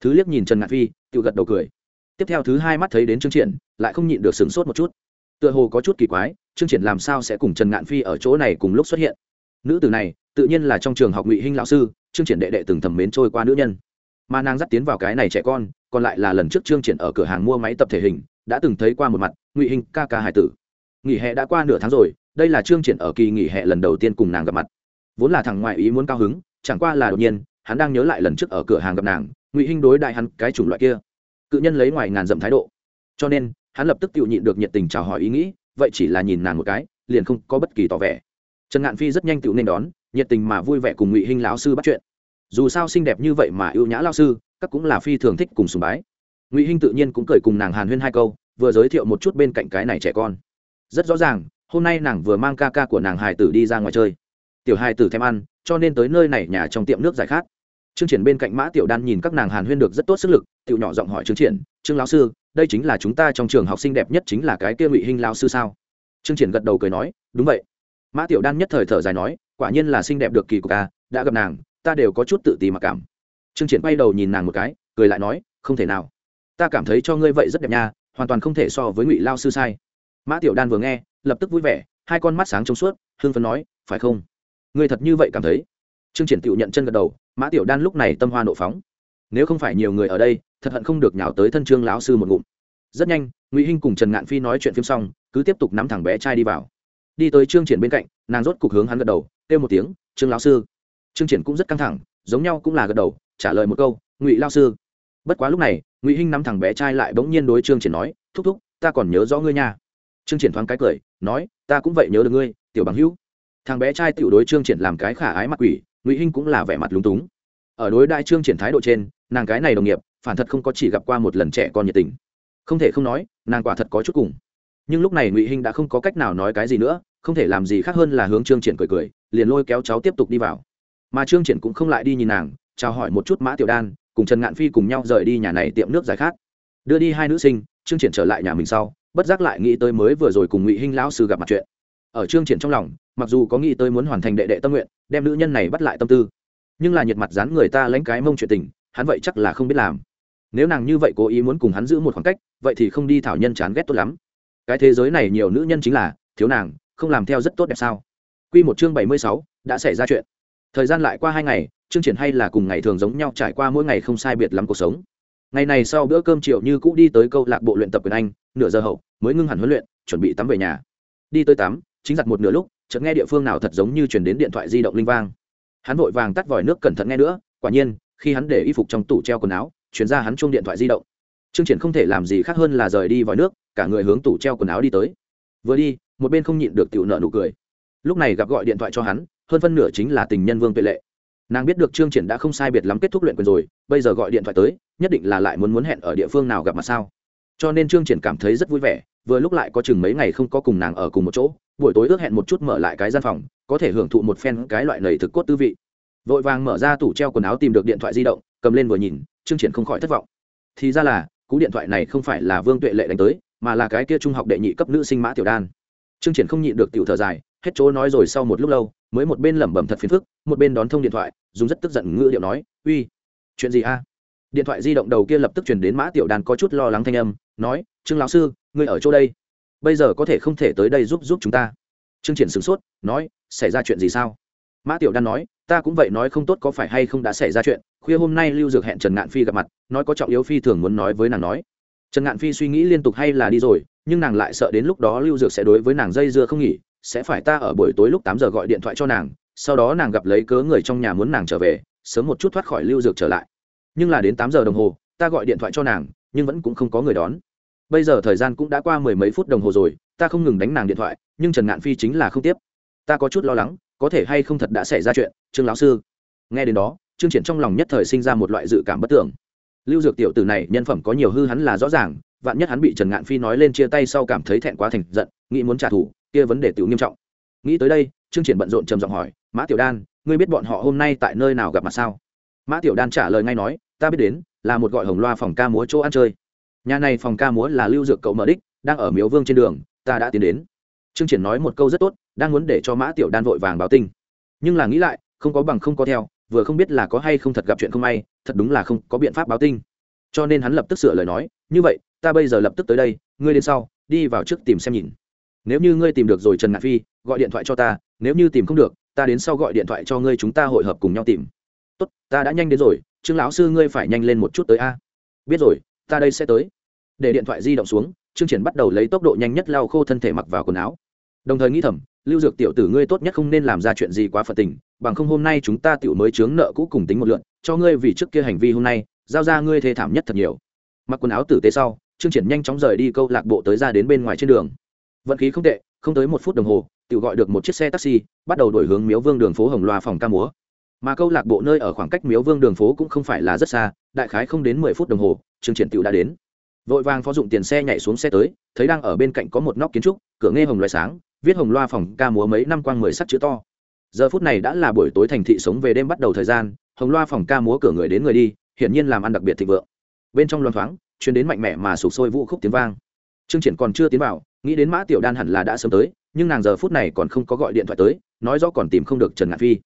Thứ liếc nhìn trần ngạn phi tự gật đầu cười. Tiếp theo thứ hai mắt thấy đến trương triển, lại không nhịn được sửng sốt một chút. Tựa hồ có chút kỳ quái, trương triển làm sao sẽ cùng trần ngạn phi ở chỗ này cùng lúc xuất hiện? Nữ tử này, tự nhiên là trong trường học ngụy hinh lão sư chương triển đệ đệ từng thầm mến trôi qua nữ nhân. Mà nàng dắt tiến vào cái này trẻ con, còn lại là lần trước chương triển ở cửa hàng mua máy tập thể hình, đã từng thấy qua một mặt, ngụy hinh ca ca hải tử. Nghỉ hè đã qua nửa tháng rồi, đây là chương triển ở kỳ nghỉ hè lần đầu tiên cùng nàng gặp mặt. Vốn là thằng ngoại ý muốn cao hứng, chẳng qua là đột nhiên, hắn đang nhớ lại lần trước ở cửa hàng gặp nàng, ngụy hinh đối đại hắn cái chủng loại kia. Cự nhân lấy ngoài ngàn dặm thái độ. Cho nên, hắn lập tức tự nhịn được nhiệt tình chào hỏi ý nghĩ, vậy chỉ là nhìn nàng một cái, liền không có bất kỳ tỏ vẻ trần ngạn phi rất nhanh tự nên đón, nhiệt tình mà vui vẻ cùng ngụy hinh lão sư bắt chuyện. Dù sao xinh đẹp như vậy mà ưu nhã lao sư, các cũng là phi thường thích cùng sùng bái. Ngụy hinh tự nhiên cũng cười cùng nàng hàn huyên hai câu, vừa giới thiệu một chút bên cạnh cái này trẻ con. Rất rõ ràng, hôm nay nàng vừa mang ca ca của nàng hài tử đi ra ngoài chơi. Tiểu hài tử thèm ăn, cho nên tới nơi này nhà trong tiệm nước giải khát. Trương triển bên cạnh mã tiểu đan nhìn các nàng hàn huyên được rất tốt sức lực tiểu nhỏ giọng hỏi trương triển, trương lão sư, đây chính là chúng ta trong trường học sinh đẹp nhất chính là cái kia ngụy hinh lão sư sao? Trương triển gật đầu cười nói, đúng vậy mã tiểu đan nhất thời thở dài nói, quả nhiên là xinh đẹp được kỳ của ca à, đã gặp nàng, ta đều có chút tự ti mặc cảm. Trương triển bay đầu nhìn nàng một cái, cười lại nói, không thể nào. Ta cảm thấy cho ngươi vậy rất đẹp nha, hoàn toàn không thể so với ngụy lao sư sai. Mã tiểu đan vừa nghe, lập tức vui vẻ, hai con mắt sáng trong suốt hương phấn nói, phải không? Ngươi thật như vậy cảm thấy? Trương triển tự nhận chân gật đầu, mã tiểu đan lúc này tâm hoa nộ phóng. Nếu không phải nhiều người ở đây, thật hận không được nhào tới thân trương lão sư một ngụm. Rất nhanh, ngụy hinh cùng trần ngạn phi nói chuyện phim xong, cứ tiếp tục nắm thẳng bé trai đi vào đi tới trương triển bên cạnh, nàng rốt cục hướng hắn gật đầu, kêu một tiếng, trương lão sư. Trương triển cũng rất căng thẳng, giống nhau cũng là gật đầu, trả lời một câu, ngụy lao sư. Bất quá lúc này, ngụy hinh nắm thằng bé trai lại bỗng nhiên đối trương triển nói, thúc thúc, ta còn nhớ rõ ngươi nha. Trương triển thoáng cái cười, nói, ta cũng vậy nhớ được ngươi, tiểu bằng hữu. Thằng bé trai tiểu đối trương triển làm cái khả ái mặt quỷ, ngụy hinh cũng là vẻ mặt lúng túng. Ở đối đại trương triển thái độ trên, nàng cái này đồng nghiệp, phản thật không có chỉ gặp qua một lần trẻ con nhiệt tình. Không thể không nói, nàng quả thật có chút cùng. Nhưng lúc này ngụy hinh đã không có cách nào nói cái gì nữa không thể làm gì khác hơn là hướng trương triển cười cười, liền lôi kéo cháu tiếp tục đi vào. Mà trương triển cũng không lại đi nhìn nàng, chào hỏi một chút mã tiểu đan, cùng trần ngạn phi cùng nhau rời đi nhà này tiệm nước giải khát. Đưa đi hai nữ sinh, trương triển trở lại nhà mình sau, bất giác lại nghĩ tới mới vừa rồi cùng ngụy hinh lão sư gặp mặt chuyện. Ở trương triển trong lòng, mặc dù có nghĩ tới muốn hoàn thành đệ đệ tâm nguyện, đem nữ nhân này bắt lại tâm tư, nhưng là nhiệt mặt dán người ta lãnh cái mông chuyện tình, hắn vậy chắc là không biết làm. Nếu nàng như vậy cố ý muốn cùng hắn giữ một khoảng cách, vậy thì không đi thảo nhân chán ghét tốt lắm. Cái thế giới này nhiều nữ nhân chính là thiếu nàng không làm theo rất tốt đẹp sao? Q một chương bảy mươi sáu, đã xảy ra chuyện. Thời gian lại qua hai ngày, chương triển hay là cùng ngày thường giống nhau trải qua mỗi ngày không sai biệt lắm cuộc sống. Ngày này sau bữa cơm chiều như cũ đi tới câu lạc bộ luyện tập quyền anh, nửa giờ hậu, mới ngưng hẳn huấn luyện, chuẩn bị tắm về nhà. Đi tới tắm, chính giặt một nửa lúc, chợt nghe địa phương nào thật giống như chuyển đến điện thoại di động linh vang. Hắn vội vàng tắt vòi nước cẩn thận nghe nữa, quả nhiên, khi hắn để y phục trong tủ treo quần áo, chuyển ra hắn chung điện thoại di động. Chương triển không thể làm gì khác hơn là rời đi vòi nước, cả người hướng tủ treo quần áo đi tới. Vừa đi một bên không nhịn được tiểu nợ nụ cười. Lúc này gặp gọi điện thoại cho hắn, hơn phân nửa chính là tình nhân vương tuệ lệ. Nàng biết được trương triển đã không sai biệt lắm kết thúc luyện quyền rồi, bây giờ gọi điện thoại tới, nhất định là lại muốn muốn hẹn ở địa phương nào gặp mặt sao? Cho nên trương triển cảm thấy rất vui vẻ, vừa lúc lại có chừng mấy ngày không có cùng nàng ở cùng một chỗ, buổi tối ước hẹn một chút mở lại cái gian phòng, có thể hưởng thụ một phen cái loại nầy thực cốt tư vị. Vội vàng mở ra tủ treo quần áo tìm được điện thoại di động, cầm lên vừa nhìn, trương triển không khỏi thất vọng. Thì ra là, cú điện thoại này không phải là vương tuệ lệ đánh tới, mà là cái kia trung học đệ nhị cấp nữ sinh mã tiểu đan trương triển không nhịn được tiểu thở dài, hết chỗ nói rồi sau một lúc lâu, mới một bên lẩm bẩm thật phiền phức, một bên đón thông điện thoại, dùng rất tức giận ngữ điệu nói, uy, chuyện gì a? Điện thoại di động đầu kia lập tức truyền đến mã tiểu Đàn có chút lo lắng thanh âm, nói, trương lão sư, ngươi ở chỗ đây, bây giờ có thể không thể tới đây giúp giúp chúng ta? Trương triển sửng sốt, nói, xảy ra chuyện gì sao? Mã tiểu đan nói, ta cũng vậy nói không tốt có phải hay không đã xảy ra chuyện, khuya hôm nay lưu dược hẹn trần ngạn phi gặp mặt, nói có trọng yếu phi thường muốn nói với nàng nói. Trần ngạn phi suy nghĩ liên tục hay là đi rồi nhưng nàng lại sợ đến lúc đó lưu dược sẽ đối với nàng dây dưa không nghỉ, sẽ phải ta ở buổi tối lúc tám giờ gọi điện thoại cho nàng, sau đó nàng gặp lấy cớ người trong nhà muốn nàng trở về, sớm một chút thoát khỏi lưu dược trở lại. Nhưng là đến tám giờ đồng hồ, ta gọi điện thoại cho nàng, nhưng vẫn cũng không có người đón. Bây giờ thời gian cũng đã qua mười mấy phút đồng hồ rồi, ta không ngừng đánh nàng điện thoại, nhưng trần ngạn phi chính là không tiếp. Ta có chút lo lắng, có thể hay không thật đã xảy ra chuyện, trương lão sư. Nghe đến đó, trương triển trong lòng nhất thời sinh ra một loại dự cảm bất tưởng. Lưu dược tiểu tử này nhân phẩm có nhiều hư hắn là rõ ràng vạn nhất hắn bị trần ngạn phi nói lên chia tay sau cảm thấy thẹn quá thành giận, nghĩ muốn trả thù, kia vấn đề tiểu nghiêm trọng. Nghĩ tới đây, trương triển bận rộn trầm giọng hỏi, mã tiểu đan, ngươi biết bọn họ hôm nay tại nơi nào gặp mặt sao? Mã tiểu đan trả lời ngay nói, ta biết đến, là một gọi hồng loa phòng ca múa chỗ ăn chơi. Nhà này phòng ca múa là lưu dược cậu mở đích, đang ở miếu vương trên đường, ta đã tiến đến. Trương triển nói một câu rất tốt, đang muốn để cho mã tiểu đan vội vàng báo tin. Nhưng là nghĩ lại, không có bằng không có theo, vừa không biết là có hay không thật gặp chuyện không may, thật đúng là không có biện pháp báo tin. Cho nên hắn lập tức sửa lời nói, như vậy ta bây giờ lập tức tới đây, ngươi đến sau, đi vào trước tìm xem nhìn. Nếu như ngươi tìm được rồi trần ngạn phi, gọi điện thoại cho ta, nếu như tìm không được, ta đến sau gọi điện thoại cho ngươi chúng ta hội hợp cùng nhau tìm. Tốt, ta đã nhanh đến rồi, trương lão sư ngươi phải nhanh lên một chút tới a. Biết rồi, ta đây sẽ tới. Để điện thoại di động xuống, trương triển bắt đầu lấy tốc độ nhanh nhất lau khô thân thể mặc vào quần áo. Đồng thời nghĩ thầm, lưu dược tiểu tử ngươi tốt nhất không nên làm ra chuyện gì quá phật tình, bằng không hôm nay chúng ta tiểu mới chướng nợ cũ cùng tính một lượn, cho ngươi vì trước kia hành vi hôm nay, giao ra ngươi thê thảm nhất thật nhiều. Mặc quần áo tử tế sau trương triển nhanh chóng rời đi câu lạc bộ tới ra đến bên ngoài trên đường. Vận khí không tệ, không tới một phút đồng hồ tự gọi được một chiếc xe taxi, bắt đầu đổi hướng miếu vương đường phố hồng loa phòng ca múa. Mà câu lạc bộ nơi ở khoảng cách miếu vương đường phố cũng không phải là rất xa, đại khái không đến mười phút đồng hồ, trương triển tự đã đến. Vội vàng phó dụng tiền xe nhảy xuống xe tới, thấy đang ở bên cạnh có một nóc kiến trúc, cửa nghe hồng loài sáng, viết hồng loa phòng ca múa mấy năm quang mười sắc chữ to. Giờ phút này đã là buổi tối thành thị sống về đêm bắt đầu thời gian, hồng loa phòng ca múa cửa người đến người đi, hiển nhiên làm ăn đặc biệt thịnh vượng. Bên trong loan thoáng chuyến đến mạnh mẽ mà sụp sôi vũ khúc tiếng vang. Trương triển còn chưa tiến vào, nghĩ đến mã tiểu đan hẳn là đã sớm tới, nhưng nàng giờ phút này còn không có gọi điện thoại tới, nói rõ còn tìm không được trần ngạn phi.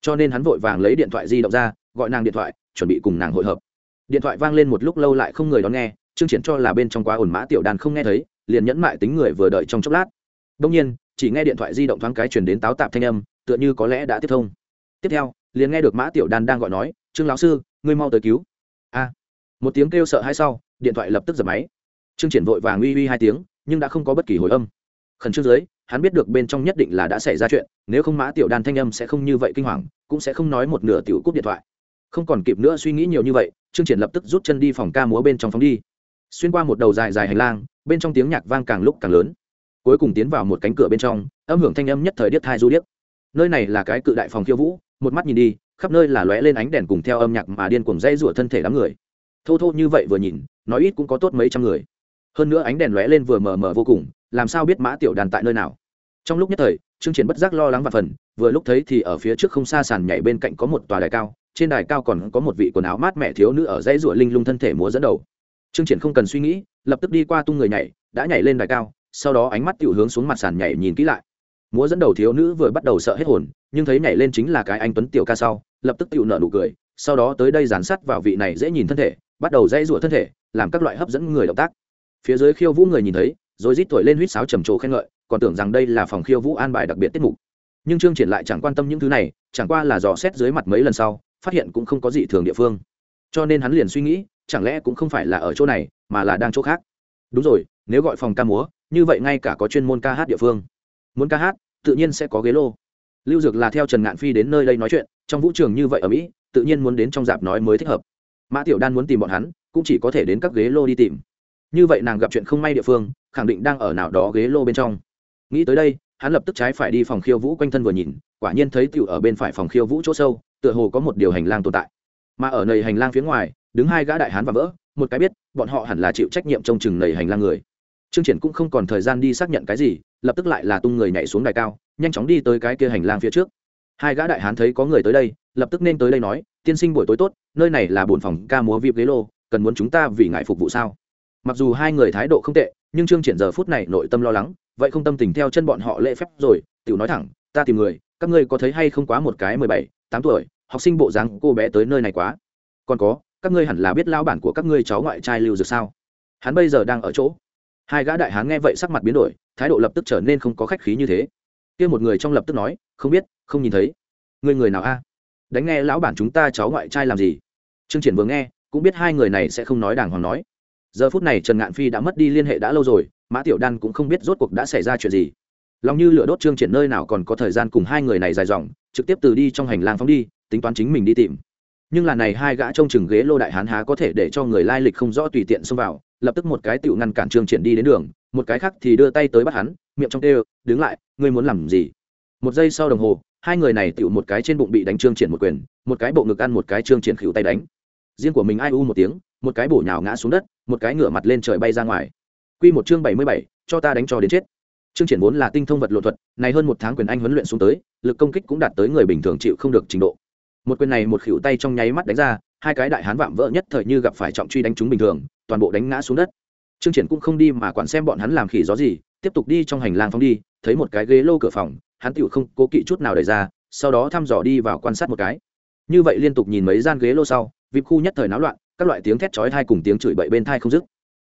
Cho nên hắn vội vàng lấy điện thoại di động ra, gọi nàng điện thoại, chuẩn bị cùng nàng hội hợp. Điện thoại vang lên một lúc lâu lại không người đón nghe, trương triển cho là bên trong quá ồn mã tiểu đan không nghe thấy, liền nhẫn mại tính người vừa đợi trong chốc lát. Đông nhiên, chỉ nghe điện thoại di động thoáng cái chuyển đến táo tạp thanh âm, tựa như có lẽ đã tiếp thông. Tiếp theo, liền nghe được mã tiểu đan đang gọi nói, trương lão sư, ngươi mau tới cứu. A. Một tiếng kêu sợ hai sau điện thoại lập tức giật máy. Trương triển vội vàng uy uy hai tiếng, nhưng đã không có bất kỳ hồi âm. Khẩn trương dưới, hắn biết được bên trong nhất định là đã xảy ra chuyện, nếu không mã tiểu đan thanh âm sẽ không như vậy kinh hoàng, cũng sẽ không nói một nửa tiểu cúp điện thoại. Không còn kịp nữa suy nghĩ nhiều như vậy, trương triển lập tức rút chân đi phòng ca múa bên trong phóng đi. Xuyên qua một đầu dài dài hành lang, bên trong tiếng nhạc vang càng lúc càng lớn. Cuối cùng tiến vào một cánh cửa bên trong, âm hưởng thanh âm nhất thời điếc thai du điếc. Nơi này là cái cự đại phòng khiêu vũ, một mắt nhìn đi, khắp nơi là lóe lên ánh đèn cùng theo âm nhạc mà điên cuồng dây rủa thân thể đám người thô thô như vậy vừa nhìn nói ít cũng có tốt mấy trăm người. Hơn nữa ánh đèn lóe lên vừa mờ mờ vô cùng, làm sao biết mã tiểu đàn tại nơi nào? Trong lúc nhất thời, trương triển bất giác lo lắng và phần, vừa lúc thấy thì ở phía trước không xa sàn nhảy bên cạnh có một tòa đài cao, trên đài cao còn có một vị quần áo mát mẻ thiếu nữ ở dãy ruộng linh lung thân thể múa dẫn đầu. Trương triển không cần suy nghĩ, lập tức đi qua tung người nhảy, đã nhảy lên đài cao, sau đó ánh mắt tiểu hướng xuống mặt sàn nhảy nhìn kỹ lại. Múa dẫn đầu thiếu nữ vừa bắt đầu sợ hết hồn, nhưng thấy nhảy lên chính là cái anh tuấn tiểu ca sau, lập tức tiểu nở nụ cười, sau đó tới đây dàn sát vào vị này dễ nhìn thân thể bắt đầu dãy rủa thân thể, làm các loại hấp dẫn người động tác. Phía dưới khiêu vũ người nhìn thấy, rồi rít tuổi lên huýt sáo trầm trồ khen ngợi, còn tưởng rằng đây là phòng khiêu vũ an bài đặc biệt tiết mục. Nhưng trương triển lại chẳng quan tâm những thứ này, chẳng qua là dò xét dưới mặt mấy lần sau, phát hiện cũng không có gì thường địa phương. Cho nên hắn liền suy nghĩ, chẳng lẽ cũng không phải là ở chỗ này, mà là đang chỗ khác. Đúng rồi, nếu gọi phòng ca múa, như vậy ngay cả có chuyên môn ca hát địa phương. Muốn ca hát, tự nhiên sẽ có ghế lô. Lưu dược là theo trần ngạn phi đến nơi đây nói chuyện, trong vũ trường như vậy ở mỹ, tự nhiên muốn đến trong dạp nói mới thích hợp mã tiểu đan muốn tìm bọn hắn, cũng chỉ có thể đến các ghế lô đi tìm. Như vậy nàng gặp chuyện không may địa phương, khẳng định đang ở nào đó ghế lô bên trong. Nghĩ tới đây, hắn lập tức trái phải đi phòng khiêu vũ quanh thân vừa nhìn, quả nhiên thấy tiểu ở bên phải phòng khiêu vũ chỗ sâu, tựa hồ có một điều hành lang tồn tại. Mà ở nầy hành lang phía ngoài, đứng hai gã đại hán và vỡ, một cái biết, bọn họ hẳn là chịu trách nhiệm trong chừng nầy hành lang người. Trương triển cũng không còn thời gian đi xác nhận cái gì, lập tức lại là tung người nhảy xuống đài cao, nhanh chóng đi tới cái kia hành lang phía trước. Hai gã đại hán thấy có người tới đây lập tức nên tới đây nói, tiên sinh buổi tối tốt, nơi này là bồn phòng ca múa vip ghế lô, cần muốn chúng ta vì ngại phục vụ sao? Mặc dù hai người thái độ không tệ, nhưng trương triển giờ phút này nội tâm lo lắng, vậy không tâm tình theo chân bọn họ lễ phép rồi, tiểu nói thẳng, ta tìm người, các ngươi có thấy hay không quá một cái mười bảy, tám tuổi, học sinh bộ dáng cô bé tới nơi này quá? Còn có, các ngươi hẳn là biết lao bản của các ngươi cháu ngoại trai lưu dược sao? Hắn bây giờ đang ở chỗ. Hai gã đại hán nghe vậy sắc mặt biến đổi, thái độ lập tức trở nên không có khách khí như thế. Kia một người trong lập tức nói, không biết, không nhìn thấy. Người người nào a? Đánh nghe lão bản chúng ta cháu ngoại trai làm gì? Trương triển vừa nghe, cũng biết hai người này sẽ không nói đàng hoàng nói. Giờ phút này trần ngạn phi đã mất đi liên hệ đã lâu rồi, mã tiểu đan cũng không biết rốt cuộc đã xảy ra chuyện gì. Lòng như lửa đốt trương triển nơi nào còn có thời gian cùng hai người này dài dòng, trực tiếp từ đi trong hành lang phóng đi, tính toán chính mình đi tìm. Nhưng là này hai gã trông chừng ghế lô đại hán há có thể để cho người lai lịch không rõ tùy tiện xông vào, lập tức một cái tiểu ngăn cản trương triển đi đến đường, một cái khác thì đưa tay tới bắt hắn, miệng trong tê đứng lại, ngươi muốn làm gì? Một giây sau đồng hồ hai người này tựu một cái trên bụng bị đánh trương triển một quyền một cái bộ ngực ăn một cái trương triển khỉu tay đánh riêng của mình ai u một tiếng một cái bổ nhào ngã xuống đất một cái ngửa mặt lên trời bay ra ngoài quy một chương bảy mươi bảy, cho ta đánh cho đến chết Trương Triển vốn là tinh thông vật lộn thuật, này hơn một tháng quyền anh huấn luyện xuống tới, lực công kích cũng đạt tới người bình thường chịu không được trình độ. Một quyền này một khuỷu tay trong nháy mắt đánh ra, hai cái đại hán vạm vỡ nhất thời như gặp phải trọng truy đánh chúng bình thường, toàn bộ đánh ngã xuống đất. Trương Triển cũng không đi mà quản xem bọn hắn làm khỉ gió gì, tiếp tục đi trong hành lang phóng đi, thấy một cái ghế lô cửa phòng, hắn tiểu không cố kỵ chút nào đẩy ra, sau đó thăm dò đi vào quan sát một cái. Như vậy liên tục nhìn mấy gian ghế lô sau, vip khu nhất thời náo loạn, các loại tiếng thét chói tai cùng tiếng chửi bậy bên tai không dứt.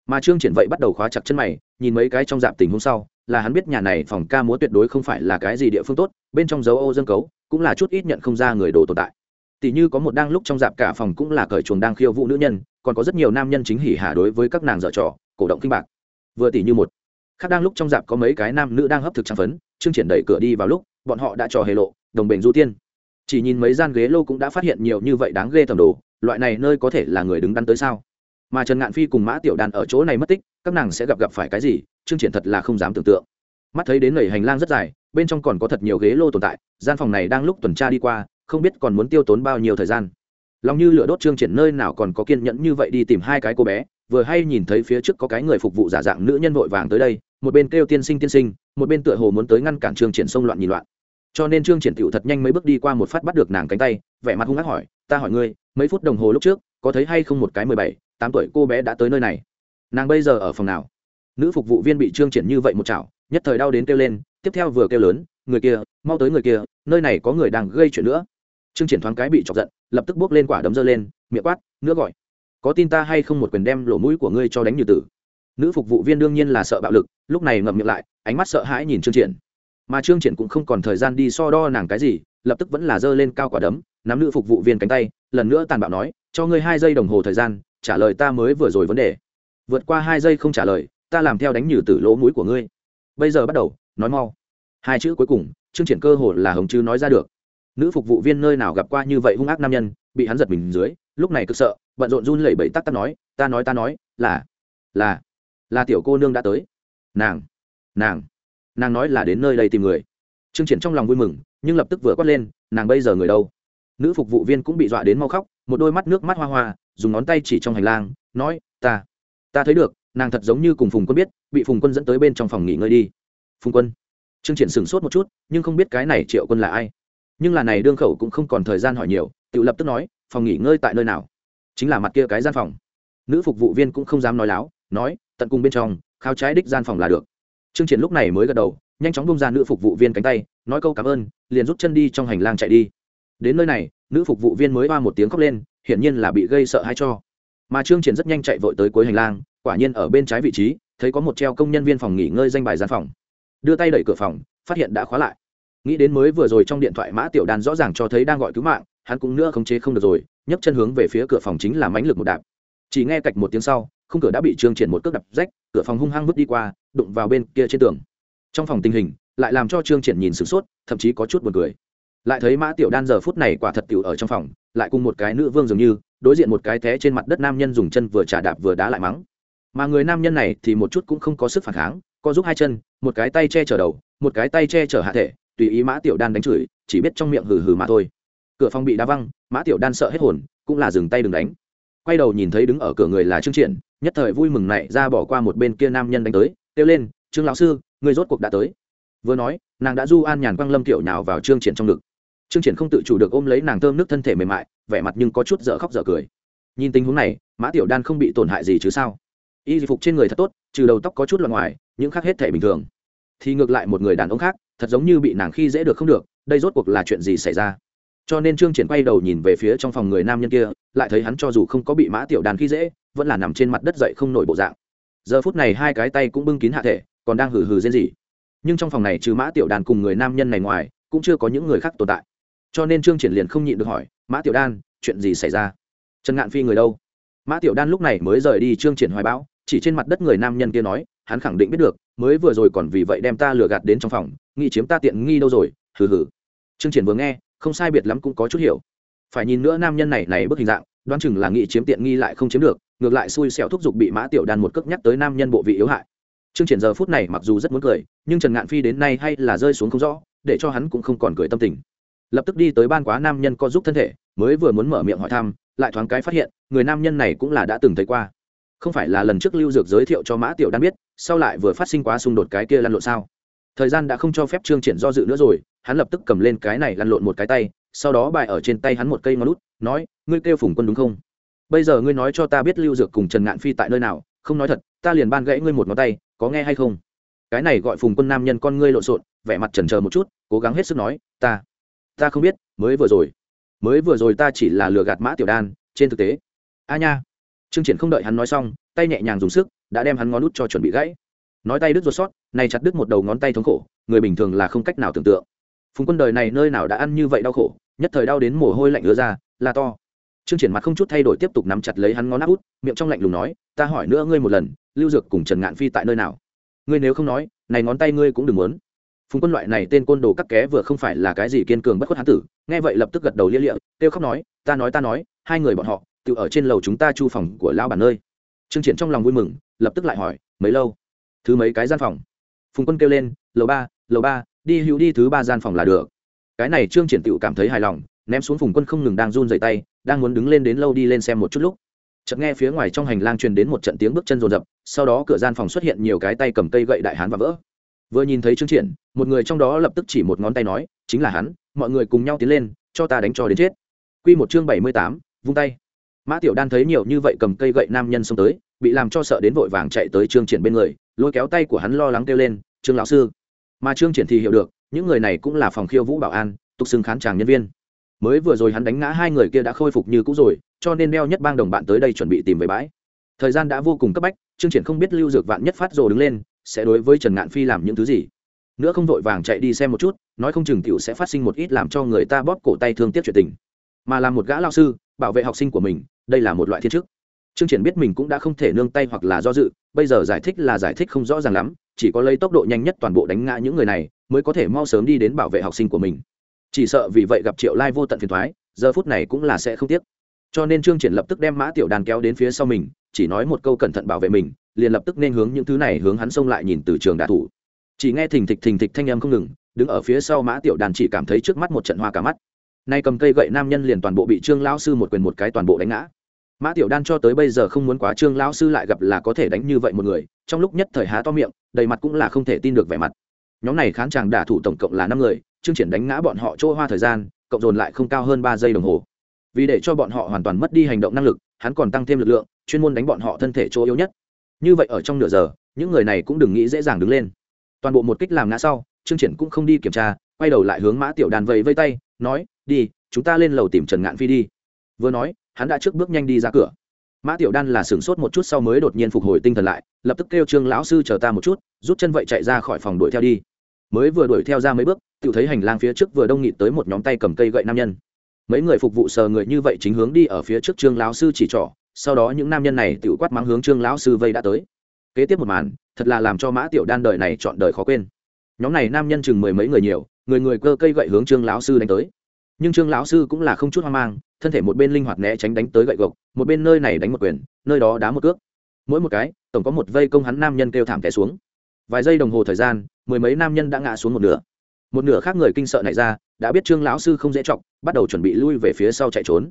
Mà Trương Triển vậy bắt đầu khóa chặt chân mày, nhìn mấy cái trong dạp tình huống sau, là hắn biết nhà này phòng ca múa tuyệt đối không phải là cái gì địa phương tốt bên trong dấu ô dân cấu cũng là chút ít nhận không ra người đồ tồn tại tỷ như có một đang lúc trong dạp cả phòng cũng là cởi chuồng đang khiêu vũ nữ nhân còn có rất nhiều nam nhân chính hỉ hả đối với các nàng dở trò cổ động kinh bạc vừa tỷ như một khác đang lúc trong dạp có mấy cái nam nữ đang hấp thực trang phấn chương triển đẩy cửa đi vào lúc, bọn họ đã trò hề lộ, đồng bệnh du tiên. Chỉ nhìn mấy gian ghế lô cũng đã phát hiện nhiều như vậy đáng ghê tầm đồ, loại này nơi có thể là người đứng đắn tới sao? Mà trần ngạn phi cùng mã tiểu đàn ở chỗ này mất tích, các nàng sẽ gặp gặp phải cái gì chương triển thật là không dám tưởng tượng. Mắt thấy đến nầy hành lang rất dài, bên trong còn có thật nhiều ghế lô tồn tại, gian phòng này đang lúc tuần tra đi qua, không biết còn muốn tiêu tốn bao nhiêu thời gian. Lòng như lửa đốt trương triển nơi nào còn có kiên nhẫn như vậy đi tìm hai cái cô bé vừa hay nhìn thấy phía trước có cái người phục vụ giả dạng nữ nhân vội vàng tới đây, một bên kêu tiên sinh tiên sinh, một bên tựa hồ muốn tới ngăn cản trương triển xông loạn nhìn loạn. Cho nên trương triển tiểu thật nhanh mấy bước đi qua một phát bắt được nàng cánh tay, vẻ mặt hung ác hỏi, ta hỏi ngươi, mấy phút đồng hồ lúc trước, có thấy hay không một cái mười bảy, tám tuổi cô bé đã tới nơi này? Nàng bây giờ ở phòng nào? Nữ phục vụ viên bị trương triển như vậy một chảo, nhất thời đau đến kêu lên, tiếp theo vừa kêu lớn, người kia, mau tới người kia, nơi này có người đang gây chuyện nữa. Trương triển thoáng cái bị chọc giận, lập tức bước lên quả đấm dơ lên, miệng quát nữa gọi có tin ta hay không một quyền đem lỗ mũi của ngươi cho đánh như tử. Nữ phục vụ viên đương nhiên là sợ bạo lực, lúc này ngậm miệng lại, ánh mắt sợ hãi nhìn trương triển. Mà trương triển cũng không còn thời gian đi so đo nàng cái gì, lập tức vẫn là dơ lên cao quả đấm, nắm nữ phục vụ viên cánh tay, lần nữa tàn bạo nói, cho ngươi hai giây đồng hồ thời gian, trả lời ta mới vừa rồi vấn đề. Vượt qua hai giây không trả lời, ta làm theo đánh nhử tử lỗ mũi của ngươi. Bây giờ bắt đầu, nói mau. Hai chữ cuối cùng chương triển cơ hồ là hồng chứ nói ra được. Nữ phục vụ viên nơi nào gặp qua như vậy hung ác nam nhân, bị hắn giật mình dưới, lúc này cực sợ bận rộn run lẩy bẩy tắc tắc nói, ta nói ta nói, là là là tiểu cô nương đã tới. Nàng nàng nàng nói là đến nơi đây tìm người. Trương triển trong lòng vui mừng, nhưng lập tức vừa quát lên, nàng bây giờ người đâu? Nữ phục vụ viên cũng bị dọa đến mau khóc, một đôi mắt nước mắt hoa hoa, dùng ngón tay chỉ trong hành lang, nói, ta ta thấy được, nàng thật giống như cùng phùng quân biết, bị phùng quân dẫn tới bên trong phòng nghỉ ngơi đi. Phùng quân? Trương triển sửng sốt một chút, nhưng không biết cái này triệu quân là ai. Nhưng là này đương khẩu cũng không còn thời gian hỏi nhiều, tự lập tức nói, phòng nghỉ ngơi tại nơi nào? Chính là mặt kia cái gian phòng. Nữ phục vụ viên cũng không dám nói láo, nói, tận cùng bên trong, khao trái đích gian phòng là được. Trương triển lúc này mới gật đầu, nhanh chóng bông ra nữ phục vụ viên cánh tay, nói câu cảm ơn, liền rút chân đi trong hành lang chạy đi. Đến nơi này, nữ phục vụ viên mới ba một tiếng khóc lên, hiển nhiên là bị gây sợ hay cho. Mà trương triển rất nhanh chạy vội tới cuối hành lang, quả nhiên ở bên trái vị trí, thấy có một treo công nhân viên phòng nghỉ ngơi danh bài gian phòng. Đưa tay đẩy cửa phòng, phát hiện đã khóa lại. Nghĩ đến mới vừa rồi trong điện thoại mã tiểu đàn rõ ràng cho thấy đang gọi cứu mạng hắn cũng nữa khống chế không được rồi, nhấc chân hướng về phía cửa phòng chính là mãnh lực một đạp. Chỉ nghe cạch một tiếng sau, khung cửa đã bị trương triển một cước đập rách, cửa phòng hung hăng vứt đi qua, đụng vào bên kia trên tường. Trong phòng tình hình, lại làm cho trương triển nhìn sửng sốt, thậm chí có chút buồn cười. Lại thấy mã tiểu đan giờ phút này quả thật tiểu ở trong phòng, lại cùng một cái nữ vương dường như, đối diện một cái té trên mặt đất nam nhân dùng chân vừa trả đạp vừa đá lại mắng. Mà người nam nhân này thì một chút cũng không có sức phản kháng có giúp hai chân, một cái tay che chở đầu, một cái tay che chở hạ thể, tùy ý mã tiểu đan đánh chửi, chỉ biết trong miệng hừ hừ mà thôi cửa phòng bị đá văng, mã tiểu đan sợ hết hồn, cũng là dừng tay đừng đánh. Quay đầu nhìn thấy đứng ở cửa người là trương triển, nhất thời vui mừng này ra bỏ qua một bên kia nam nhân đánh tới, kêu lên, trương lão sư, người rốt cuộc đã tới. Vừa nói, nàng đã du an nhàn quang lâm tiểu nhào vào trương triển trong ngực. Trương triển không tự chủ được ôm lấy nàng thơm nước thân thể mềm mại, vẻ mặt nhưng có chút dở khóc dở cười. Nhìn tình huống này, mã tiểu đan không bị tổn hại gì chứ sao? Y phục trên người thật tốt, trừ đầu tóc có chút loạn ngoài, những khác hết thể bình thường. Thì ngược lại một người đàn ông khác, thật giống như bị nàng khi dễ được không được, đây rốt cuộc là chuyện gì xảy ra? Cho nên trương triển quay đầu nhìn về phía trong phòng người nam nhân kia, lại thấy hắn cho dù không có bị mã tiểu đàn khi dễ, vẫn là nằm trên mặt đất dậy không nổi bộ dạng. Giờ phút này hai cái tay cũng bưng kín hạ thể, còn đang hừ hừ rên gì nhưng trong phòng này trừ mã tiểu đàn cùng người nam nhân này ngoài, cũng chưa có những người khác tồn tại. Cho nên trương triển liền không nhịn được hỏi, mã tiểu đan chuyện gì xảy ra? Trần ngạn phi người đâu? Mã tiểu đan lúc này mới rời đi trương triển hoài bão, chỉ trên mặt đất người nam nhân kia nói, hắn khẳng định biết được, mới vừa rồi còn vì vậy đem ta lừa gạt đến trong phòng, nghĩ chiếm ta tiện nghi đâu rồi, hừ hừ. Trương triển vừa nghe không sai biệt lắm cũng có chút hiểu. Phải nhìn nữa nam nhân này này bức hình dạng, đoán chừng là nghĩ chiếm tiện nghi lại không chiếm được, ngược lại xui xẻo thúc giục bị mã tiểu đan một cước nhắc tới nam nhân bộ vị yếu hại. Trương triển giờ phút này mặc dù rất muốn cười, nhưng trần ngạn phi đến nay hay là rơi xuống không rõ, để cho hắn cũng không còn cười tâm tình. Lập tức đi tới ban quá nam nhân co giúp thân thể, mới vừa muốn mở miệng hỏi thăm, lại thoáng cái phát hiện, người nam nhân này cũng là đã từng thấy qua. Không phải là lần trước lưu dược giới thiệu cho mã tiểu đan biết, sau lại vừa phát sinh quá xung đột cái kia lăn lộn sao? Thời gian đã không cho phép trương triển do dự nữa rồi, hắn lập tức cầm lên cái này lăn lộn một cái tay, sau đó bài ở trên tay hắn một cây ngón út, nói, ngươi kêu phùng quân đúng không? Bây giờ ngươi nói cho ta biết lưu dược cùng trần ngạn phi tại nơi nào, không nói thật, ta liền ban gãy ngươi một ngón tay, có nghe hay không? Cái này gọi phùng quân nam nhân con ngươi lộn xộn, vẻ mặt chần chờ một chút, cố gắng hết sức nói, ta ta không biết, mới vừa rồi, mới vừa rồi ta chỉ là lừa gạt mã tiểu đan, trên thực tế. A nha. Trương triển không đợi hắn nói xong, tay nhẹ nhàng dùng sức, đã đem hắn ngón út cho chuẩn bị gãy nói tay đứt ruột sót, này chặt đứt một đầu ngón tay thống khổ, người bình thường là không cách nào tưởng tượng. Phùng quân đời này nơi nào đã ăn như vậy đau khổ, nhất thời đau đến mồ hôi lạnh ứa ra là to. Trương triển mặt không chút thay đổi tiếp tục nắm chặt lấy hắn ngón áp út, miệng trong lạnh lùng nói, ta hỏi nữa ngươi một lần, lưu dược cùng trần ngạn phi tại nơi nào? Ngươi nếu không nói, này ngón tay ngươi cũng đừng muốn. Phùng quân loại này tên côn đồ các ké vừa không phải là cái gì kiên cường bất khuất hán tử, nghe vậy lập tức gật đầu lia lịa, kêu khóc nói, ta nói ta nói, hai người bọn họ, tự ở trên lầu chúng ta chu phòng của lao bản nơi. Trương triển trong lòng vui mừng, lập tức lại hỏi, mấy lâu? Thứ mấy cái gian phòng? Phùng quân kêu lên, lầu ba lầu ba, đi hữu đi thứ ba gian phòng là được. Cái này trương triển tựu cảm thấy hài lòng, ném xuống phùng quân không ngừng đang run dày tay, đang muốn đứng lên đến lâu đi lên xem một chút lúc. Chợt nghe phía ngoài trong hành lang truyền đến một trận tiếng bước chân rồn rập, sau đó cửa gian phòng xuất hiện nhiều cái tay cầm cây gậy đại hán và vỡ. Vừa nhìn thấy trương triển, một người trong đó lập tức chỉ một ngón tay nói, chính là hắn, mọi người cùng nhau tiến lên, cho ta đánh cho đến chết. Quy một chương bảy mươi tám, vung tay. Mã tiểu đan thấy nhiều như vậy cầm cây gậy nam nhân xông tới, bị làm cho sợ đến vội vàng chạy tới trương triển bên người lôi kéo tay của hắn lo lắng kêu lên, trương lão sư. Mà trương triển thì hiểu được, những người này cũng là phòng khiêu vũ bảo an, tục xưng khán tràng nhân viên. Mới vừa rồi hắn đánh ngã hai người kia đã khôi phục như cũ rồi, cho nên đeo nhất bang đồng bạn tới đây chuẩn bị tìm về bãi. Thời gian đã vô cùng cấp bách, trương triển không biết lưu dược vạn nhất phát rồ đứng lên, sẽ đối với trần ngạn phi làm những thứ gì. Nữa không vội vàng chạy đi xem một chút, nói không chừng tiểu sẽ phát sinh một ít làm cho người ta bóp cổ tay thương tiếc chuyện tình. Mà làm một gã lao sư, bảo vệ học sinh của mình, đây là một loại thiên chức trương triển biết mình cũng đã không thể nương tay hoặc là do dự bây giờ giải thích là giải thích không rõ ràng lắm chỉ có lấy tốc độ nhanh nhất toàn bộ đánh ngã những người này mới có thể mau sớm đi đến bảo vệ học sinh của mình. Chỉ sợ vì vậy gặp triệu lai vô tận phiền toái, giờ phút này cũng là sẽ không tiếc. Cho nên trương triển lập tức đem mã tiểu đàn kéo đến phía sau mình chỉ nói một câu cẩn thận bảo vệ mình liền lập tức nên hướng những thứ này hướng hắn xông lại nhìn từ trường đả thủ. Chỉ nghe thình thịch thình thịch thanh âm không ngừng đứng ở phía sau mã tiểu đàn chỉ cảm thấy trước mắt một trận hoa cả mắt. Nay cầm cây gậy nam nhân liền toàn bộ bị trương lão sư một quyền một cái toàn bộ đánh ngã mã tiểu đan cho tới bây giờ không muốn quá trương lão sư lại gặp là có thể đánh như vậy một người, trong lúc nhất thời há to miệng, đầy mặt cũng là không thể tin được vẻ mặt. Nhóm này khán tràng đả thủ tổng cộng là năm người, chương triển đánh ngã bọn họ chỗ hoa thời gian, cộng dồn lại không cao hơn ba giây đồng hồ. Vì để cho bọn họ hoàn toàn mất đi hành động năng lực, hắn còn tăng thêm lực lượng, chuyên môn đánh bọn họ thân thể chỗ yếu nhất. Như vậy ở trong nửa giờ, những người này cũng đừng nghĩ dễ dàng đứng lên. Toàn bộ một kích làm ngã sau, chương triển cũng không đi kiểm tra, quay đầu lại hướng mã tiểu đàn vẫy vây tay, nói, đi, chúng ta lên lầu tìm trần ngạn phi đi. Vừa nói hắn đã trước bước nhanh đi ra cửa. Mã tiểu đan là sửng sốt một chút sau mới đột nhiên phục hồi tinh thần lại, lập tức kêu trương lão sư chờ ta một chút, rút chân vậy chạy ra khỏi phòng đuổi theo đi. Mới vừa đuổi theo ra mấy bước tự thấy hành lang phía trước vừa đông nghịt tới một nhóm tay cầm cây gậy nam nhân. Mấy người phục vụ sờ người như vậy chính hướng đi ở phía trước trương lão sư chỉ trỏ, sau đó những nam nhân này tự quát mắng hướng trương lão sư vây đã tới. Kế tiếp một màn, thật là làm cho mã tiểu đan đời này chọn đời khó quên. Nhóm này nam nhân chừng mười mấy người nhiều, người người cơ cây gậy hướng trương lão sư đánh tới. Nhưng trương lão sư cũng là không chút hoang mang thân thể một bên linh hoạt né tránh đánh tới gậy gộc, một bên nơi này đánh một quyền, nơi đó đá một cước. Mỗi một cái, tổng có một vây công hắn nam nhân kêu thảm té xuống. Vài giây đồng hồ thời gian, mười mấy nam nhân đã ngã xuống một nửa. Một nửa khác người kinh sợ này ra, đã biết trương lão sư không dễ chọc, bắt đầu chuẩn bị lui về phía sau chạy trốn.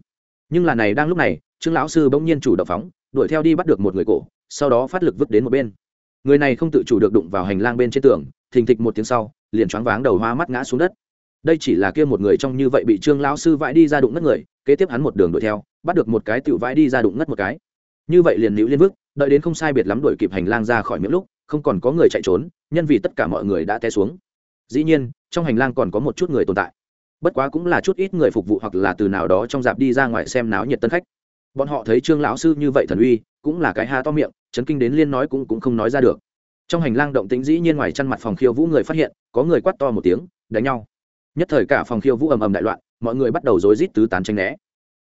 Nhưng là này đang lúc này, trương lão sư bỗng nhiên chủ động phóng, đuổi theo đi bắt được một người cổ, sau đó phát lực vứt đến một bên. Người này không tự chủ được đụng vào hành lang bên trên tường, thình thịch một tiếng sau, liền choáng váng đầu hoa mắt ngã xuống đất. Đây chỉ là kia một người trong như vậy bị trương lão sư vãi đi ra đụng ngất người kế tiếp hắn một đường đuổi theo, bắt được một cái tiểu vãi đi ra đụng ngất một cái. Như vậy liền nữ liên vức đợi đến không sai biệt lắm đuổi kịp hành lang ra khỏi miệng lúc, không còn có người chạy trốn, nhân vì tất cả mọi người đã té xuống. Dĩ nhiên, trong hành lang còn có một chút người tồn tại. Bất quá cũng là chút ít người phục vụ hoặc là từ nào đó trong dạp đi ra ngoài xem náo nhiệt tân khách. Bọn họ thấy trương lão sư như vậy thần uy, cũng là cái ha to miệng, chấn kinh đến liên nói cũng cũng không nói ra được. Trong hành lang động tĩnh dĩ nhiên ngoài chăn mặt phòng khiêu vũ người phát hiện, có người quát to một tiếng, đánh nhau. Nhất thời cả phòng khiêu vũ ầm ầm đại loạn mọi người bắt đầu rối rít tứ tán tranh né.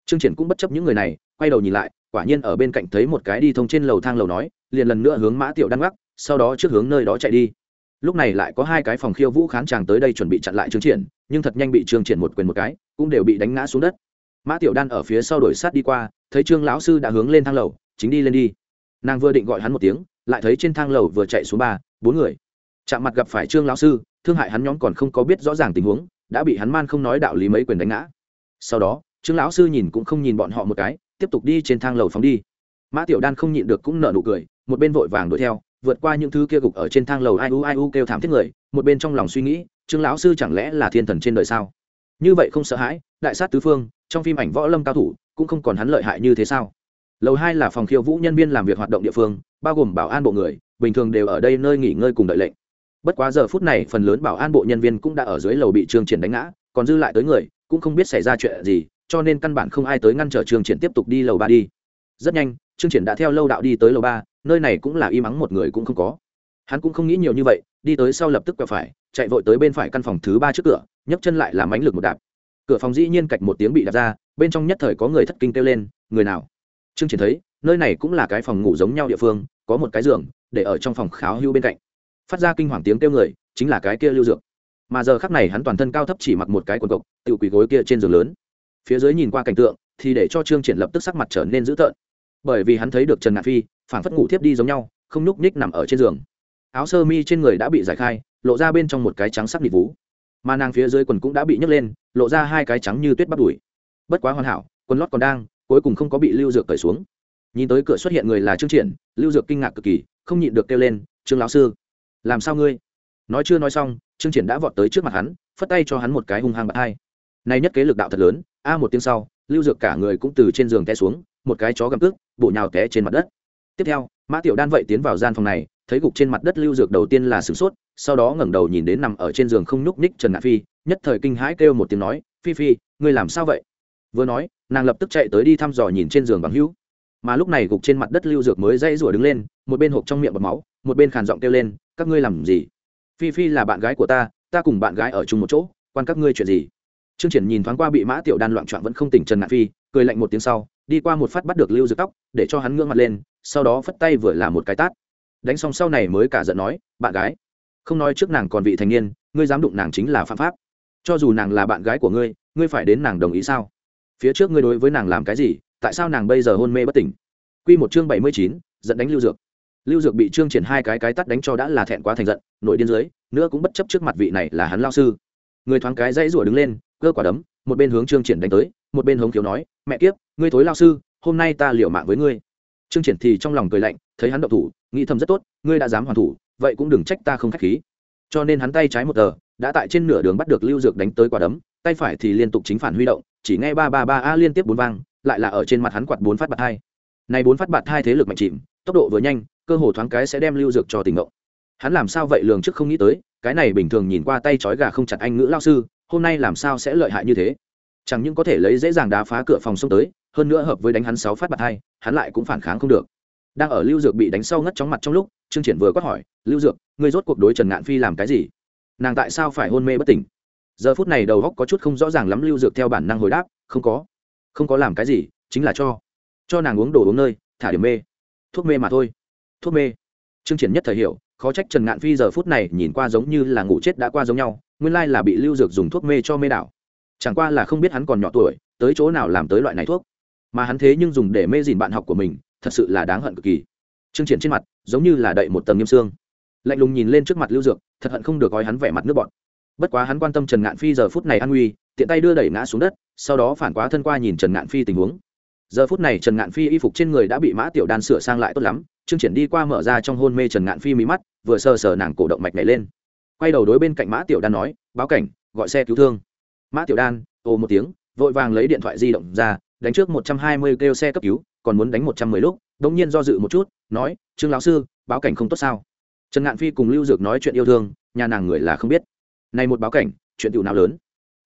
Trương triển cũng bất chấp những người này, quay đầu nhìn lại, quả nhiên ở bên cạnh thấy một cái đi thông trên lầu thang lầu nói, liền lần nữa hướng mã tiểu đan gác, sau đó trước hướng nơi đó chạy đi. Lúc này lại có hai cái phòng khiêu vũ khán tràng tới đây chuẩn bị chặn lại trương triển, nhưng thật nhanh bị trương triển một quyền một cái, cũng đều bị đánh ngã xuống đất. Mã tiểu đan ở phía sau đuổi sát đi qua, thấy trương lão sư đã hướng lên thang lầu, chính đi lên đi. Nàng vừa định gọi hắn một tiếng, lại thấy trên thang lầu vừa chạy xuống ba, bốn người. Chạm mặt gặp phải trương lão sư, thương hại hắn nhóm còn không có biết rõ ràng tình huống đã bị hắn man không nói đạo lý mấy quyền đánh ngã. Sau đó, trương lão sư nhìn cũng không nhìn bọn họ một cái, tiếp tục đi trên thang lầu phóng đi. Mã tiểu đan không nhịn được cũng nở nụ cười, một bên vội vàng đuổi theo, vượt qua những thứ kia gục ở trên thang lầu ai u ai u kêu thảm thiết người, một bên trong lòng suy nghĩ, trương lão sư chẳng lẽ là thiên thần trên đời sao? Như vậy không sợ hãi, đại sát tứ phương, trong phim ảnh võ lâm cao thủ, cũng không còn hắn lợi hại như thế sao? Lầu hai là phòng khiêu vũ nhân viên làm việc hoạt động địa phương, bao gồm bảo an bộ người, bình thường đều ở đây nơi nghỉ ngơi cùng đợi lệnh bất quá giờ phút này phần lớn bảo an bộ nhân viên cũng đã ở dưới lầu bị trương triển đánh ngã, còn dư lại tới người, cũng không biết xảy ra chuyện gì, cho nên căn bản không ai tới ngăn trở trương triển tiếp tục đi lầu ba đi. Rất nhanh, trương triển đã theo lâu đạo đi tới lầu ba, nơi này cũng là y mắng một người cũng không có. Hắn cũng không nghĩ nhiều như vậy, đi tới sau lập tức quẹo phải, chạy vội tới bên phải căn phòng thứ ba trước cửa, nhấc chân lại làm ánh lực một đạp. Cửa phòng dĩ nhiên cạch một tiếng bị đạp ra, bên trong nhất thời có người thất kinh kêu lên, người nào? Trương triển thấy, nơi này cũng là cái phòng ngủ giống nhau địa phương, có một cái giường, để ở trong phòng kháo hưu bên cạnh phát ra kinh hoàng tiếng kêu người, chính là cái kia lưu dược. Mà giờ khắc này hắn toàn thân cao thấp chỉ mặc một cái quần cộc tự quỳ gối kia trên giường lớn. Phía dưới nhìn qua cảnh tượng, thì để cho trương triển lập tức sắc mặt trở nên dữ tợn. Bởi vì hắn thấy được trần ngạn phi phản phất ngủ thiếp đi giống nhau, không nhúc ních nằm ở trên giường. Áo sơ mi trên người đã bị giải khai, lộ ra bên trong một cái trắng sắc nịt vú. Mà nàng phía dưới quần cũng đã bị nhấc lên, lộ ra hai cái trắng như tuyết bắt đùi. Bất quá hoàn hảo, quần lót còn đang, cuối cùng không có bị lưu dược cởi xuống. Nhìn tới cửa xuất hiện người là trương triển, lưu dược kinh ngạc cực kỳ, không nhịn được kêu lên, trương lão sư làm sao ngươi? Nói chưa nói xong, trương triển đã vọt tới trước mặt hắn, phất tay cho hắn một cái hung hăng bạc hai. Nay nhất kế lực đạo thật lớn, a một tiếng sau, lưu dược cả người cũng từ trên giường té xuống, một cái chó gầm cước bộ nhào té trên mặt đất. Tiếp theo, mã tiểu đan vậy tiến vào gian phòng này, thấy gục trên mặt đất lưu dược đầu tiên là sửng sốt, sau đó ngẩng đầu nhìn đến nằm ở trên giường không nhúc ních trần ngạn phi, nhất thời kinh hãi kêu một tiếng nói, phi phi, ngươi làm sao vậy? Vừa nói, nàng lập tức chạy tới đi thăm dò nhìn trên giường bằng hữu. Mà lúc này gục trên mặt đất lưu dược mới dãy rủa đứng lên, một bên hộp trong miệng bọt máu, một bên khàn giọng kêu lên các ngươi làm gì? Phi phi là bạn gái của ta ta cùng bạn gái ở chung một chỗ, quan các ngươi chuyện gì? Trương triển nhìn thoáng qua bị mã tiểu đan loạn trọn vẫn không tỉnh trần ngạn phi, cười lạnh một tiếng sau, đi qua một phát bắt được lưu dược tóc, để cho hắn ngưỡng mặt lên, sau đó phất tay vừa là một cái tát. Đánh xong sau này mới cả giận nói, bạn gái, không nói trước nàng còn vị thành niên, ngươi dám đụng nàng chính là phạm pháp. Cho dù nàng là bạn gái của ngươi ngươi phải đến nàng đồng ý sao? Phía trước ngươi đối với nàng làm cái gì, tại sao nàng bây giờ hôn mê bất tỉnh? Q một chương bảy mươi chín, dẫn đánh lưu dược lưu dược bị trương triển hai cái cái tắt đánh cho đã là thẹn quá thành giận, nội điên dưới, nữa cũng bất chấp trước mặt vị này là hắn lao sư. Người thoáng cái dãy rủa đứng lên, cơ quả đấm, một bên hướng trương triển đánh tới, một bên hống khiếu nói, mẹ kiếp, ngươi thối lao sư, hôm nay ta liều mạng với ngươi. Trương triển thì trong lòng cười lạnh, thấy hắn động thủ, nghĩ thầm rất tốt, ngươi đã dám hoàn thủ, vậy cũng đừng trách ta không khách khí. Cho nên hắn tay trái một tờ, đã tại trên nửa đường bắt được lưu dược đánh tới quả đấm, tay phải thì liên tục chính phản huy động, chỉ nghe ba ba ba a liên tiếp bốn vang, lại là ở trên mặt hắn quạt bốn phát bạt hai. Này bốn phát bạt hai thế lực mạnh chìm, tốc độ vừa nhanh cơ hồ thoáng cái sẽ đem lưu dược cho tỉnh ngộ. Hắn làm sao vậy lường trước không nghĩ tới, cái này bình thường nhìn qua tay trói gà không chặt anh ngữ lao sư, hôm nay làm sao sẽ lợi hại như thế? Chẳng những có thể lấy dễ dàng đá phá cửa phòng xông tới, hơn nữa hợp với đánh hắn sáu phát bạt hai, hắn lại cũng phản kháng không được. Đang ở lưu dược bị đánh sau ngất chóng mặt trong lúc, trương triển vừa quát hỏi, lưu dược, ngươi rốt cuộc đối trần ngạn phi làm cái gì? Nàng tại sao phải hôn mê bất tỉnh? Giờ phút này đầu góc có chút không rõ ràng lắm, lưu dược theo bản năng hồi đáp, không có. Không có làm cái gì, chính là cho. Cho nàng uống đồ uống nơi, thả điểm mê. Thuốc mê mà thôi thuốc mê. Trương triển nhất thời hiểu, khó trách trần ngạn phi giờ phút này nhìn qua giống như là ngủ chết đã qua giống nhau, nguyên lai là bị lưu dược dùng thuốc mê cho mê đảo. Chẳng qua là không biết hắn còn nhỏ tuổi, tới chỗ nào làm tới loại này thuốc. Mà hắn thế nhưng dùng để mê dìn bạn học của mình, thật sự là đáng hận cực kỳ. Trương triển trên mặt, giống như là đậy một tầng nghiêm xương. Lạnh lùng nhìn lên trước mặt lưu dược, thật hận không được gói hắn vẻ mặt nước bọn bất quá hắn quan tâm trần ngạn phi giờ phút này an nguy, tiện tay đưa đẩy ngã xuống đất, sau đó phản quá thân qua nhìn trần ngạn phi tình huống. Giờ phút này trần ngạn phi y phục trên người đã bị mã tiểu đan sửa sang lại tốt lắm trương triển đi qua mở ra trong hôn mê trần ngạn phi mí mắt, vừa sờ sờ nàng cổ động mạch nhảy lên. Quay đầu đối bên cạnh mã tiểu đan nói, báo cảnh, gọi xe cứu thương. Mã tiểu đan, ồ một tiếng, vội vàng lấy điện thoại di động ra, đánh trước một trăm hai mươi kêu xe cấp cứu, còn muốn đánh một trăm mười lúc, đống nhiên do dự một chút, nói, trương lão sư, báo cảnh không tốt sao? Trần ngạn phi cùng lưu dược nói chuyện yêu thương, nhà nàng người là không biết. Này một báo cảnh, chuyện tiểu nào lớn?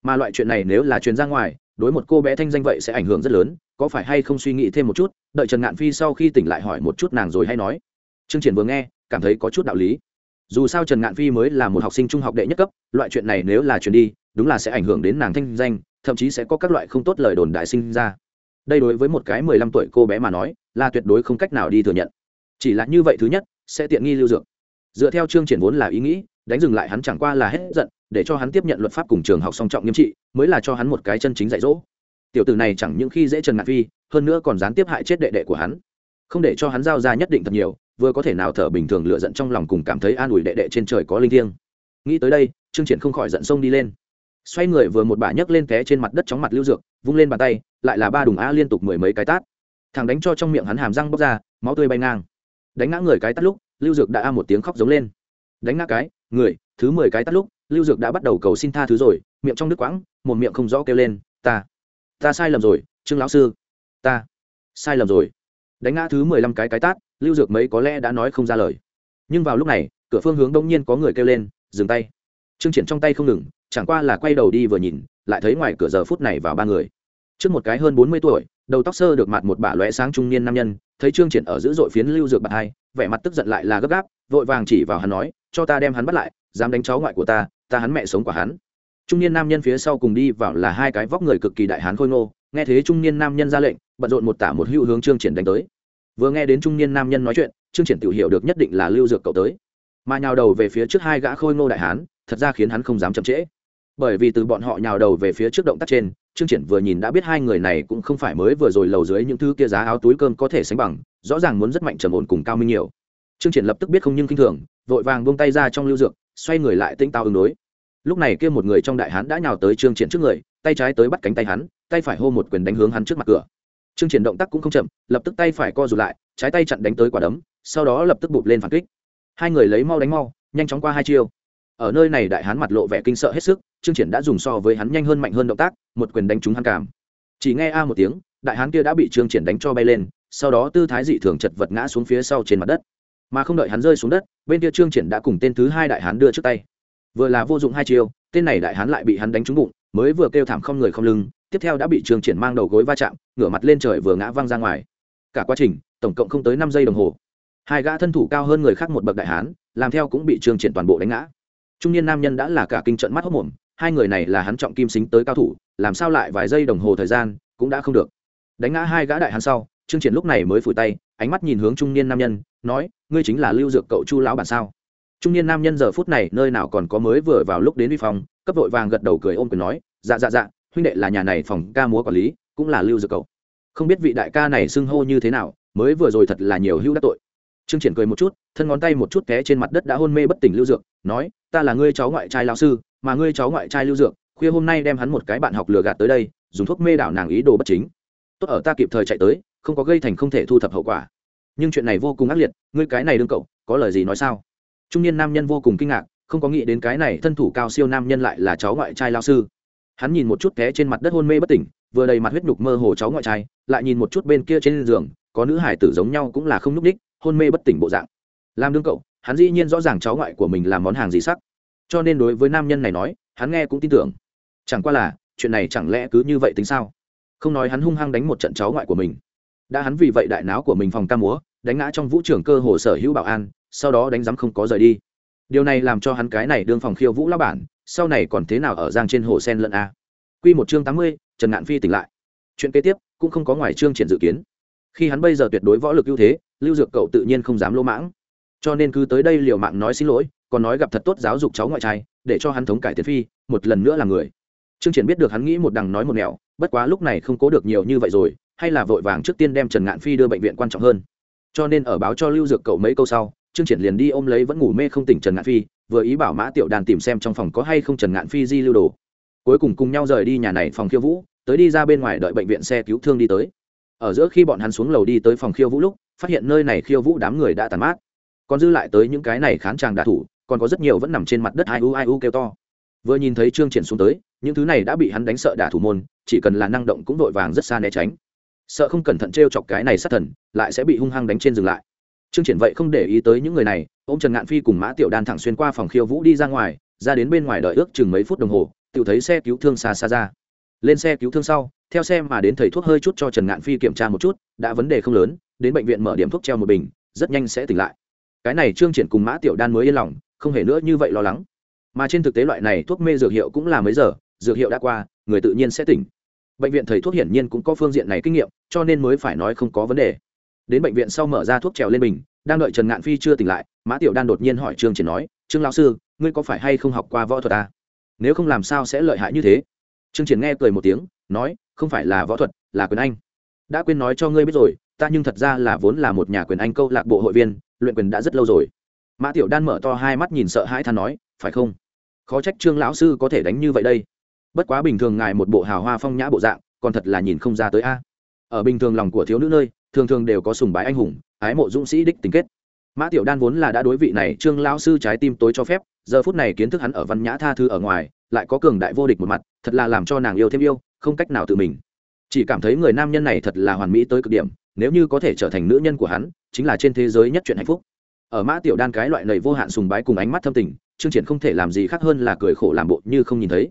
Mà loại chuyện này nếu là truyền ra ngoài, đối một cô bé thanh danh vậy sẽ ảnh hưởng rất lớn có phải hay không suy nghĩ thêm một chút, đợi trần ngạn phi sau khi tỉnh lại hỏi một chút nàng rồi hay nói. Chương triển vừa nghe, cảm thấy có chút đạo lý. Dù sao trần ngạn phi mới là một học sinh trung học đệ nhất cấp, loại chuyện này nếu là chuyện đi, đúng là sẽ ảnh hưởng đến nàng thanh danh, thậm chí sẽ có các loại không tốt lời đồn đại sinh ra. Đây đối với một cái mười lăm tuổi cô bé mà nói, là tuyệt đối không cách nào đi thừa nhận. Chỉ là như vậy thứ nhất, sẽ tiện nghi lưu dược. Dựa theo chương triển vốn là ý nghĩ, đánh dừng lại hắn chẳng qua là hết giận, để cho hắn tiếp nhận luật pháp cùng trường học song trọng nghiêm trị, mới là cho hắn một cái chân chính dạy dỗ tiểu tử này chẳng những khi dễ trần ngạn phi, hơn nữa còn gián tiếp hại chết đệ đệ của hắn. Không để cho hắn giao ra nhất định thật nhiều, vừa có thể nào thở bình thường lựa giận trong lòng cùng cảm thấy an ủi đệ đệ trên trời có linh thiêng. Nghĩ tới đây, trương triển không khỏi giận sông đi lên. Xoay người vừa một bà nhấc lên té trên mặt đất chóng mặt lưu dược, vung lên bàn tay, lại là ba đùng a liên tục mười mấy cái tát. Thằng đánh cho trong miệng hắn hàm răng bốc ra, máu tươi bay ngang. Đánh ngã người cái tắt lúc, lưu dược đã a một tiếng khóc giống lên. Đánh ngã cái, người, thứ mười cái tắt lúc, lưu dược đã bắt đầu cầu xin tha thứ rồi, miệng trong nước quãng, một miệng không rõ kêu lên, ta ta sai lầm rồi, trương lão sư. Ta sai lầm rồi. Đánh ngã thứ mười lăm cái cái tát, lưu dược mấy có lẽ đã nói không ra lời. Nhưng vào lúc này, cửa phương hướng đông nhiên có người kêu lên, dừng tay. Trương triển trong tay không ngừng, chẳng qua là quay đầu đi vừa nhìn, lại thấy ngoài cửa giờ phút này vào ba người. Trước một cái hơn bốn mươi tuổi, đầu tóc sơ được mặt một bả lóe sáng trung niên nam nhân, thấy trương triển ở dữ dội phiến lưu dược bạc hai, vẻ mặt tức giận lại là gấp gáp, vội vàng chỉ vào hắn nói, cho ta đem hắn bắt lại, dám đánh cháu ngoại của ta ta hắn mẹ sống của hắn trung niên nam nhân phía sau cùng đi vào là hai cái vóc người cực kỳ đại hán khôi ngô, nghe thế trung niên nam nhân ra lệnh, bận rộn một tả một hữu hướng trương triển đánh tới. Vừa nghe đến trung niên nam nhân nói chuyện, trương triển tự hiểu được nhất định là lưu dược cậu tới. Mà nhào đầu về phía trước hai gã khôi ngô đại hán, thật ra khiến hắn không dám chậm trễ. Bởi vì từ bọn họ nhào đầu về phía trước động tác trên, trương triển vừa nhìn đã biết hai người này cũng không phải mới vừa rồi lầu dưới những thứ kia giá áo túi cơm có thể sánh bằng, rõ ràng muốn rất mạnh trầm ổn cùng cao minh nhiều. Trương triển lập tức biết không nhưng kinh thường, vội vàng buông tay ra trong lưu dược, xoay người lại tinh tao ứng đối lúc này kia một người trong đại hán đã nhào tới trương triển trước người, tay trái tới bắt cánh tay hắn, tay phải hô một quyền đánh hướng hắn trước mặt cửa. Trương triển động tác cũng không chậm, lập tức tay phải co rụt lại, trái tay chặn đánh tới quả đấm, sau đó lập tức bụt lên phản kích. Hai người lấy mau đánh mau, nhanh chóng qua hai chiêu. Ở nơi này đại hán mặt lộ vẻ kinh sợ hết sức, trương triển đã dùng so với hắn nhanh hơn mạnh hơn động tác, một quyền đánh trúng hắn cảm. Chỉ nghe a một tiếng, đại hán kia đã bị trương triển đánh cho bay lên, sau đó tư thái dị thường chật vật ngã xuống phía sau trên mặt đất. Mà không đợi hắn rơi xuống đất, bên kia trương triển đã cùng tên thứ hai đại hán đưa trước tay vừa là vô dụng hai chiêu, tên này đại hán lại bị hắn đánh trúng bụng, mới vừa kêu thảm không người không lưng, tiếp theo đã bị trương triển mang đầu gối va chạm, ngửa mặt lên trời vừa ngã văng ra ngoài. Cả quá trình, tổng cộng không tới năm giây đồng hồ. Hai gã thân thủ cao hơn người khác một bậc đại hán, làm theo cũng bị trương triển toàn bộ đánh ngã. Trung niên nam nhân đã là cả kinh trận mắt hốc mồm, hai người này là hắn trọng kim xính tới cao thủ, làm sao lại vài giây đồng hồ thời gian, cũng đã không được. Đánh ngã hai gã đại hán sau, trương triển lúc này mới phủi tay, ánh mắt nhìn hướng trung niên nam nhân, nói, ngươi chính là lưu dược cậu chu lão bản sao? Trung niên nam nhân giờ phút này nơi nào còn có mới vừa vào lúc đến vi phòng cấp vội vàng gật đầu cười ôm quyền nói dạ dạ dạ huynh đệ là nhà này phòng ca múa quản lý, cũng là lưu dược cậu. Không biết vị đại ca này xưng hô như thế nào, mới vừa rồi thật là nhiều hưu đắc tội. Trương triển cười một chút, thân ngón tay một chút té trên mặt đất đã hôn mê bất tỉnh lưu dược, nói, ta là ngươi cháu ngoại trai lao sư, mà ngươi cháu ngoại trai lưu dược, khuya hôm nay đem hắn một cái bạn học lừa gạt tới đây, dùng thuốc mê đảo nàng ý đồ bất chính. Tốt ở ta kịp thời chạy tới, không có gây thành không thể thu thập hậu quả. Nhưng chuyện này vô cùng ác liệt, ngươi cái này đương cậu, có lời gì nói sao? Trung niên nam nhân vô cùng kinh ngạc, không có nghĩ đến cái này thân thủ cao siêu nam nhân lại là cháu ngoại trai lao sư. Hắn nhìn một chút té trên mặt đất hôn mê bất tỉnh, vừa đầy mặt huyết nhục mơ hồ cháu ngoại trai, lại nhìn một chút bên kia trên giường, có nữ hải tử giống nhau cũng là không nhúc đích hôn mê bất tỉnh bộ dạng. Làm đương cậu, hắn dĩ nhiên rõ ràng cháu ngoại của mình làm món hàng gì sắc. Cho nên đối với nam nhân này nói, hắn nghe cũng tin tưởng. Chẳng qua là, chuyện này chẳng lẽ cứ như vậy tính sao? Không nói hắn hung hăng đánh một trận cháu ngoại của mình. Đã hắn vì vậy đại não của mình phòng ca múa đánh ngã trong vũ trường cơ hồ sở hữu bảo an, sau đó đánh giám không có rời đi. Điều này làm cho hắn cái này đương phòng khiêu vũ lao bản, sau này còn thế nào ở giang trên hồ sen lẫn a. Q một chương tám mươi, trần ngạn phi tỉnh lại. Chuyện kế tiếp cũng không có ngoài chương triển dự kiến. Khi hắn bây giờ tuyệt đối võ lực ưu thế, lưu dược cậu tự nhiên không dám lỗ mãng. Cho nên cứ tới đây liều mạng nói xin lỗi, còn nói gặp thật tốt giáo dục cháu ngoại trai, để cho hắn thống cải tiến phi, một lần nữa là người. Trương triển biết được hắn nghĩ một đằng nói một nẻo, bất quá lúc này không cố được nhiều như vậy rồi, hay là vội vàng trước tiên đem trần ngạn phi đưa bệnh viện quan trọng hơn cho nên ở báo cho lưu dược cậu mấy câu sau, trương triển liền đi ôm lấy vẫn ngủ mê không tỉnh trần ngạn phi, vừa ý bảo mã tiểu đàn tìm xem trong phòng có hay không trần ngạn phi di lưu đồ. Cuối cùng cùng nhau rời đi nhà này phòng khiêu vũ, tới đi ra bên ngoài đợi bệnh viện xe cứu thương đi tới. Ở giữa khi bọn hắn xuống lầu đi tới phòng khiêu vũ lúc, phát hiện nơi này khiêu vũ đám người đã tàn mát. Còn dư lại tới những cái này khán tràng đạ thủ, còn có rất nhiều vẫn nằm trên mặt đất ai u ai u kêu to. Vừa nhìn thấy trương triển xuống tới, những thứ này đã bị hắn đánh sợ đả thủ môn, chỉ cần là năng động cũng đội vàng rất xa né tránh sợ không cẩn thận t r e o chọc cái này sát thần, lại sẽ bị hung hăng đánh trên dừng lại. Trương triển vậy không để ý tới những người này ô m trần ngạn phi cùng mã tiểu đan thẳng xuyên qua phòng khiêu vũ đi ra ngoài, ra đến bên ngoài đợi ước chừng mấy phút đồng hồ tự thấy xe cứu thương xa xa ra. Lên xe cứu thương sau, theo xe mà đến thầy thuốc hơi chút cho trần ngạn phi kiểm tra một chút, đã vấn đề không lớn, đến bệnh viện mở điểm thuốc treo một bình, rất nhanh sẽ tỉnh lại. Cái này trương triển cùng mã tiểu đan mới yên lòng, không hề nữa như vậy lo lắng. Mà trên thực tế loại này thuốc mê dược hiệu cũng là mấy giờ, dược hiệu đã qua, người tự nhiên sẽ tỉnh bệnh viện thầy thuốc hiển nhiên cũng có phương diện này kinh nghiệm cho nên mới phải nói không có vấn đề. Đến bệnh viện sau mở ra thuốc trèo lên mình, đang đợi trần ngạn phi chưa tỉnh lại mã tiểu đan đột nhiên hỏi trương triển nói trương lão sư ngươi có phải hay không học qua võ thuật à? nếu không làm sao sẽ lợi hại như thế? Trương triển nghe cười một tiếng nói không phải là võ thuật là quyền anh. Đã quên nói cho ngươi biết rồi ta nhưng thật ra là vốn là một nhà quyền anh câu lạc bộ hội viên luyện quyền đã rất lâu rồi. Mã tiểu đan mở to hai mắt nhìn sợ hãi than nói phải không? Khó trách trương lão sư có thể đánh như vậy đây bất quá bình thường ngài một bộ hào hoa phong nhã bộ dạng, còn thật là nhìn không ra tới a. Ở bình thường lòng của thiếu nữ nơi, thường thường đều có sùng bái anh hùng, ái mộ dũng sĩ đích tính kết. Mã tiểu đan vốn là đã đối vị này trương lão sư trái tim tối cho phép, giờ phút này kiến thức hắn ở văn nhã tha thư ở ngoài, lại có cường đại vô địch một mặt, thật là làm cho nàng yêu thêm yêu, không cách nào tự mình. Chỉ cảm thấy người nam nhân này thật là hoàn mỹ tới cực điểm, nếu như có thể trở thành nữ nhân của hắn, chính là trên thế giới nhất chuyện hạnh phúc. Ở mã tiểu đan cái loại lầy vô hạn sùng bái cùng ánh mắt thâm tình chương triển không thể làm gì khác hơn là cười khổ làm bộ như không nhìn thấy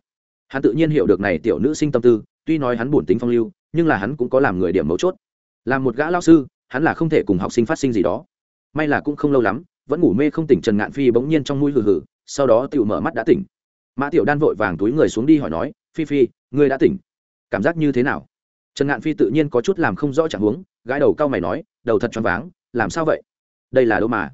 hắn tự nhiên hiểu được này tiểu nữ sinh tâm tư, tuy nói hắn buồn tính phong lưu, nhưng là hắn cũng có làm người điểm mấu chốt. Làm một gã lao sư, hắn là không thể cùng học sinh phát sinh gì đó. May là cũng không lâu lắm, vẫn ngủ mê không tỉnh trần ngạn phi bỗng nhiên trong mũi hừ hừ, sau đó tự mở mắt đã tỉnh. Mã tiểu đan vội vàng túi người xuống đi hỏi nói, phi phi, ngươi đã tỉnh? Cảm giác như thế nào? Trần ngạn phi tự nhiên có chút làm không rõ trạng huống gái đầu cao mày nói, đầu thật choáng váng, làm sao vậy? Đây là đâu mà?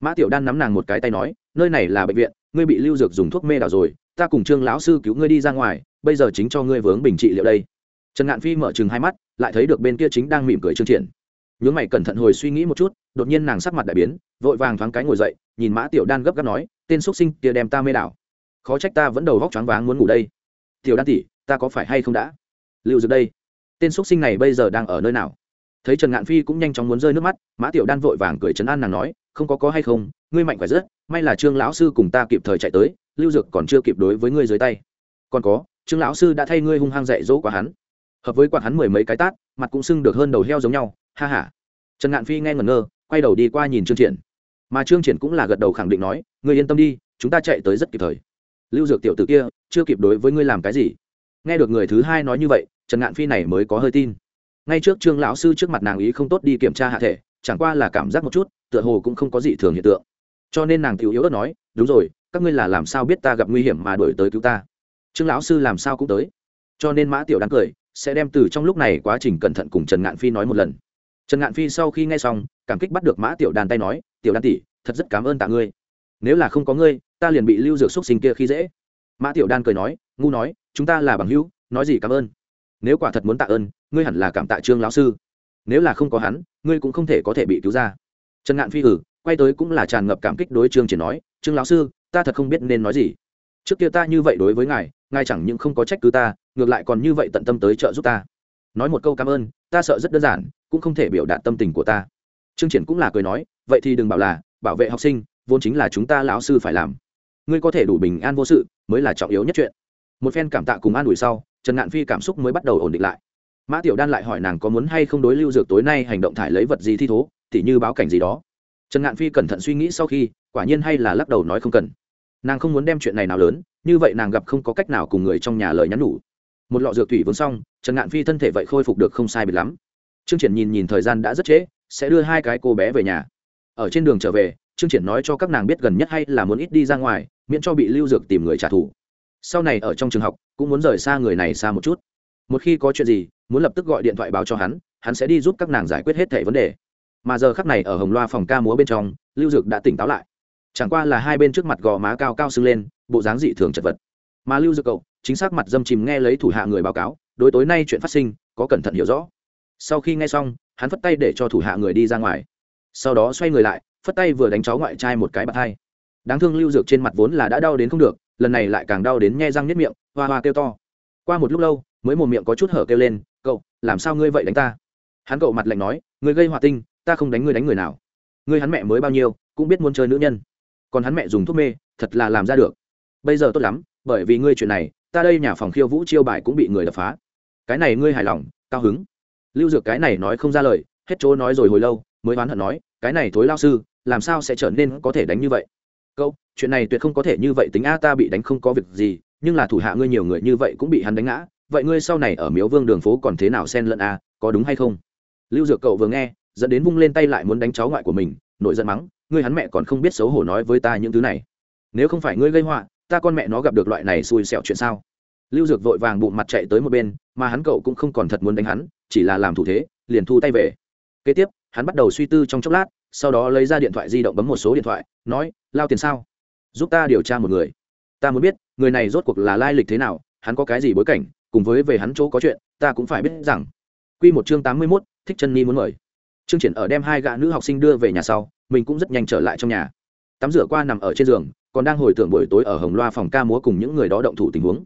Mã tiểu đan nắm nàng một cái tay nói, nơi này là bệnh viện, ngươi bị lưu dược dùng thuốc mê đảo rồi ta cùng trương lão sư cứu ngươi đi ra ngoài, bây giờ chính cho ngươi vướng bình trị liệu đây. Trần ngạn phi mở chừng hai mắt, lại thấy được bên kia chính đang mỉm cười trương triển. Nhướng mày cẩn thận hồi suy nghĩ một chút, đột nhiên nàng sắc mặt đại biến, vội vàng thoáng cái ngồi dậy, nhìn mã tiểu đan gấp gáp nói, tên xuất sinh kia đem ta mê đảo. Khó trách ta vẫn đầu vóc choáng váng muốn ngủ đây. Tiểu đan tỷ, ta có phải hay không đã? Liệu dược đây. Tên xuất sinh này bây giờ đang ở nơi nào? Thấy trần ngạn phi cũng nhanh chóng muốn rơi nước mắt, mã tiểu đan vội vàng cười trấn an nàng nói không có có hay không, ngươi mạnh phải rất, may là trương lão sư cùng ta kịp thời chạy tới, lưu dược còn chưa kịp đối với ngươi dưới tay. Còn có, trương lão sư đã thay ngươi hung hăng dạy dỗ quá hắn. Hợp với quạt hắn mười mấy cái tát, mặt cũng sưng được hơn đầu heo giống nhau, ha ha. Trần ngạn phi nghe ngẩn ngơ, quay đầu đi qua nhìn trương triển. Mà trương triển cũng là gật đầu khẳng định nói, ngươi yên tâm đi, chúng ta chạy tới rất kịp thời. Lưu dược tiểu tử kia, chưa kịp đối với ngươi làm cái gì. Nghe được người thứ hai nói như vậy, trần ngạn phi này mới có hơi tin. Ngay trước trương lão sư trước mặt nàng ý không tốt đi kiểm tra hạ thể, chẳng qua là cảm giác một chút tựa hồ cũng không có gì thường hiện tượng. Cho nên nàng tiểu yếu ớt nói, đúng rồi, các ngươi là làm sao biết ta gặp nguy hiểm mà đổi tới cứu ta? Trương lão sư làm sao cũng tới. Cho nên mã tiểu đáng cười, sẽ đem từ trong lúc này quá trình cẩn thận cùng trần ngạn phi nói một lần. Trần ngạn phi sau khi nghe xong, cảm kích bắt được mã tiểu đàn tay nói, tiểu đan tỷ, thật rất cảm ơn tạ ngươi. Nếu là không có ngươi, ta liền bị lưu dược xúc sinh kia khi dễ. Mã tiểu đan cười nói, ngu nói, chúng ta là bằng hữu, nói gì cảm ơn. Nếu quả thật muốn tạ ơn, ngươi hẳn là cảm tạ trương lão sư. Nếu là không có hắn, ngươi cũng không thể có thể bị cứu ra trần ngạn phi hử quay tới cũng là tràn ngập cảm kích đối trương triển nói, trương lão sư, ta thật không biết nên nói gì. Trước kia ta như vậy đối với ngài ngài chẳng những không có trách cứ ta, ngược lại còn như vậy tận tâm tới trợ giúp ta. Nói một câu cảm ơn, ta sợ rất đơn giản, cũng không thể biểu đạt tâm tình của ta. Trương triển cũng là cười nói, vậy thì đừng bảo là, bảo vệ học sinh, vốn chính là chúng ta lão sư phải làm. Ngươi có thể đủ bình an vô sự, mới là trọng yếu nhất chuyện. Một phen cảm tạ cùng an ủi sau, trần ngạn phi cảm xúc mới bắt đầu ổn định lại. Mã tiểu đan lại hỏi nàng có muốn hay không đối lưu dược tối nay hành động thải lấy vật gì thi thố thì như báo cảnh gì đó. Trần ngạn phi cẩn thận suy nghĩ sau khi, quả nhiên hay là lắc đầu nói không cần. Nàng không muốn đem chuyện này nào lớn, như vậy nàng gặp không có cách nào cùng người trong nhà lời nhắn nhủ. Một lọ dược thủy vốn xong, trần ngạn phi thân thể vậy khôi phục được không sai biệt lắm. Trương triển nhìn nhìn thời gian đã rất trễ, sẽ đưa hai cái cô bé về nhà. Ở trên đường trở về, trương triển nói cho các nàng biết gần nhất hay là muốn ít đi ra ngoài, miễn cho bị lưu dược tìm người trả thù. Sau này ở trong trường học, cũng muốn rời xa người này xa một chút. Một khi có chuyện gì, muốn lập tức gọi điện thoại báo cho hắn hắn sẽ đi giúp các nàng giải quyết hết thẻ vấn đề mà giờ khắc này ở hồng loa phòng ca múa bên trong, lưu dược đã tỉnh táo lại. Chẳng qua là hai bên trước mặt gò má cao cao sưng lên, bộ dáng dị thường chật vật. Mà lưu dược cậu, chính xác mặt dâm chìm nghe lấy thủ hạ người báo cáo, đối tối nay chuyện phát sinh, có cẩn thận hiểu rõ. Sau khi nghe xong, hắn phất tay để cho thủ hạ người đi ra ngoài. Sau đó xoay người lại, phất tay vừa đánh cháu ngoại trai một cái bạt hai. Đáng thương lưu dược trên mặt vốn là đã đau đến không được, lần này lại càng đau đến nhe răng nhất miệng, hoa hoa kêu to. Qua một lúc lâu, mới một miệng có chút hở kêu lên, cậu, làm sao ngươi vậy đánh ta? Hắn cậu mặt lạnh nói, ngươi gây họa tinh ta không đánh ngươi đánh người nào. Ngươi hắn mẹ mới bao nhiêu, cũng biết muốn chơi nữ nhân. Còn hắn mẹ dùng thuốc mê, thật là làm ra được. Bây giờ tốt lắm, bởi vì ngươi chuyện này, ta đây nhà phòng khiêu vũ chiêu bài cũng bị người đập phá. Cái này ngươi hài lòng, cao hứng. Lưu dược cái này nói không ra lời, hết chỗ nói rồi hồi lâu, mới oán hận nói, cái này thối lao sư, làm sao sẽ trở nên có thể đánh như vậy? Câu, chuyện này tuyệt không có thể như vậy tính a, ta bị đánh không có việc gì, nhưng là thủ hạ ngươi nhiều người như vậy cũng bị hắn đánh ngã. Vậy ngươi sau này ở miếu vương đường phố còn thế nào xen lẫn a, có đúng hay không? Lưu dược cậu vừa nghe dẫn đến vung lên tay lại muốn đánh cháu ngoại của mình nội giận mắng, ngươi hắn mẹ còn không biết xấu hổ nói với ta những thứ này. Nếu không phải ngươi gây họa, ta con mẹ nó gặp được loại này xui xẻo chuyện sao? Lưu dược vội vàng bụng mặt chạy tới một bên, mà hắn cậu cũng không còn thật muốn đánh hắn, chỉ là làm thủ thế, liền thu tay về. Kế tiếp, hắn bắt đầu suy tư trong chốc lát, sau đó lấy ra điện thoại di động bấm một số điện thoại, nói, lao tiền sao? Giúp ta điều tra một người. Ta muốn biết, người này rốt cuộc là lai lịch thế nào, hắn có cái gì bối cảnh, cùng với về hắn chỗ có chuyện, ta cũng phải biết rằng. Q một chương tám mươi mốt, thích chân ni muốn mời. Trương triển ở đem hai gã nữ học sinh đưa về nhà sau, mình cũng rất nhanh trở lại trong nhà. Tắm rửa qua nằm ở trên giường, còn đang hồi tưởng buổi tối ở hồng loa phòng ca múa cùng những người đó động thủ tình huống.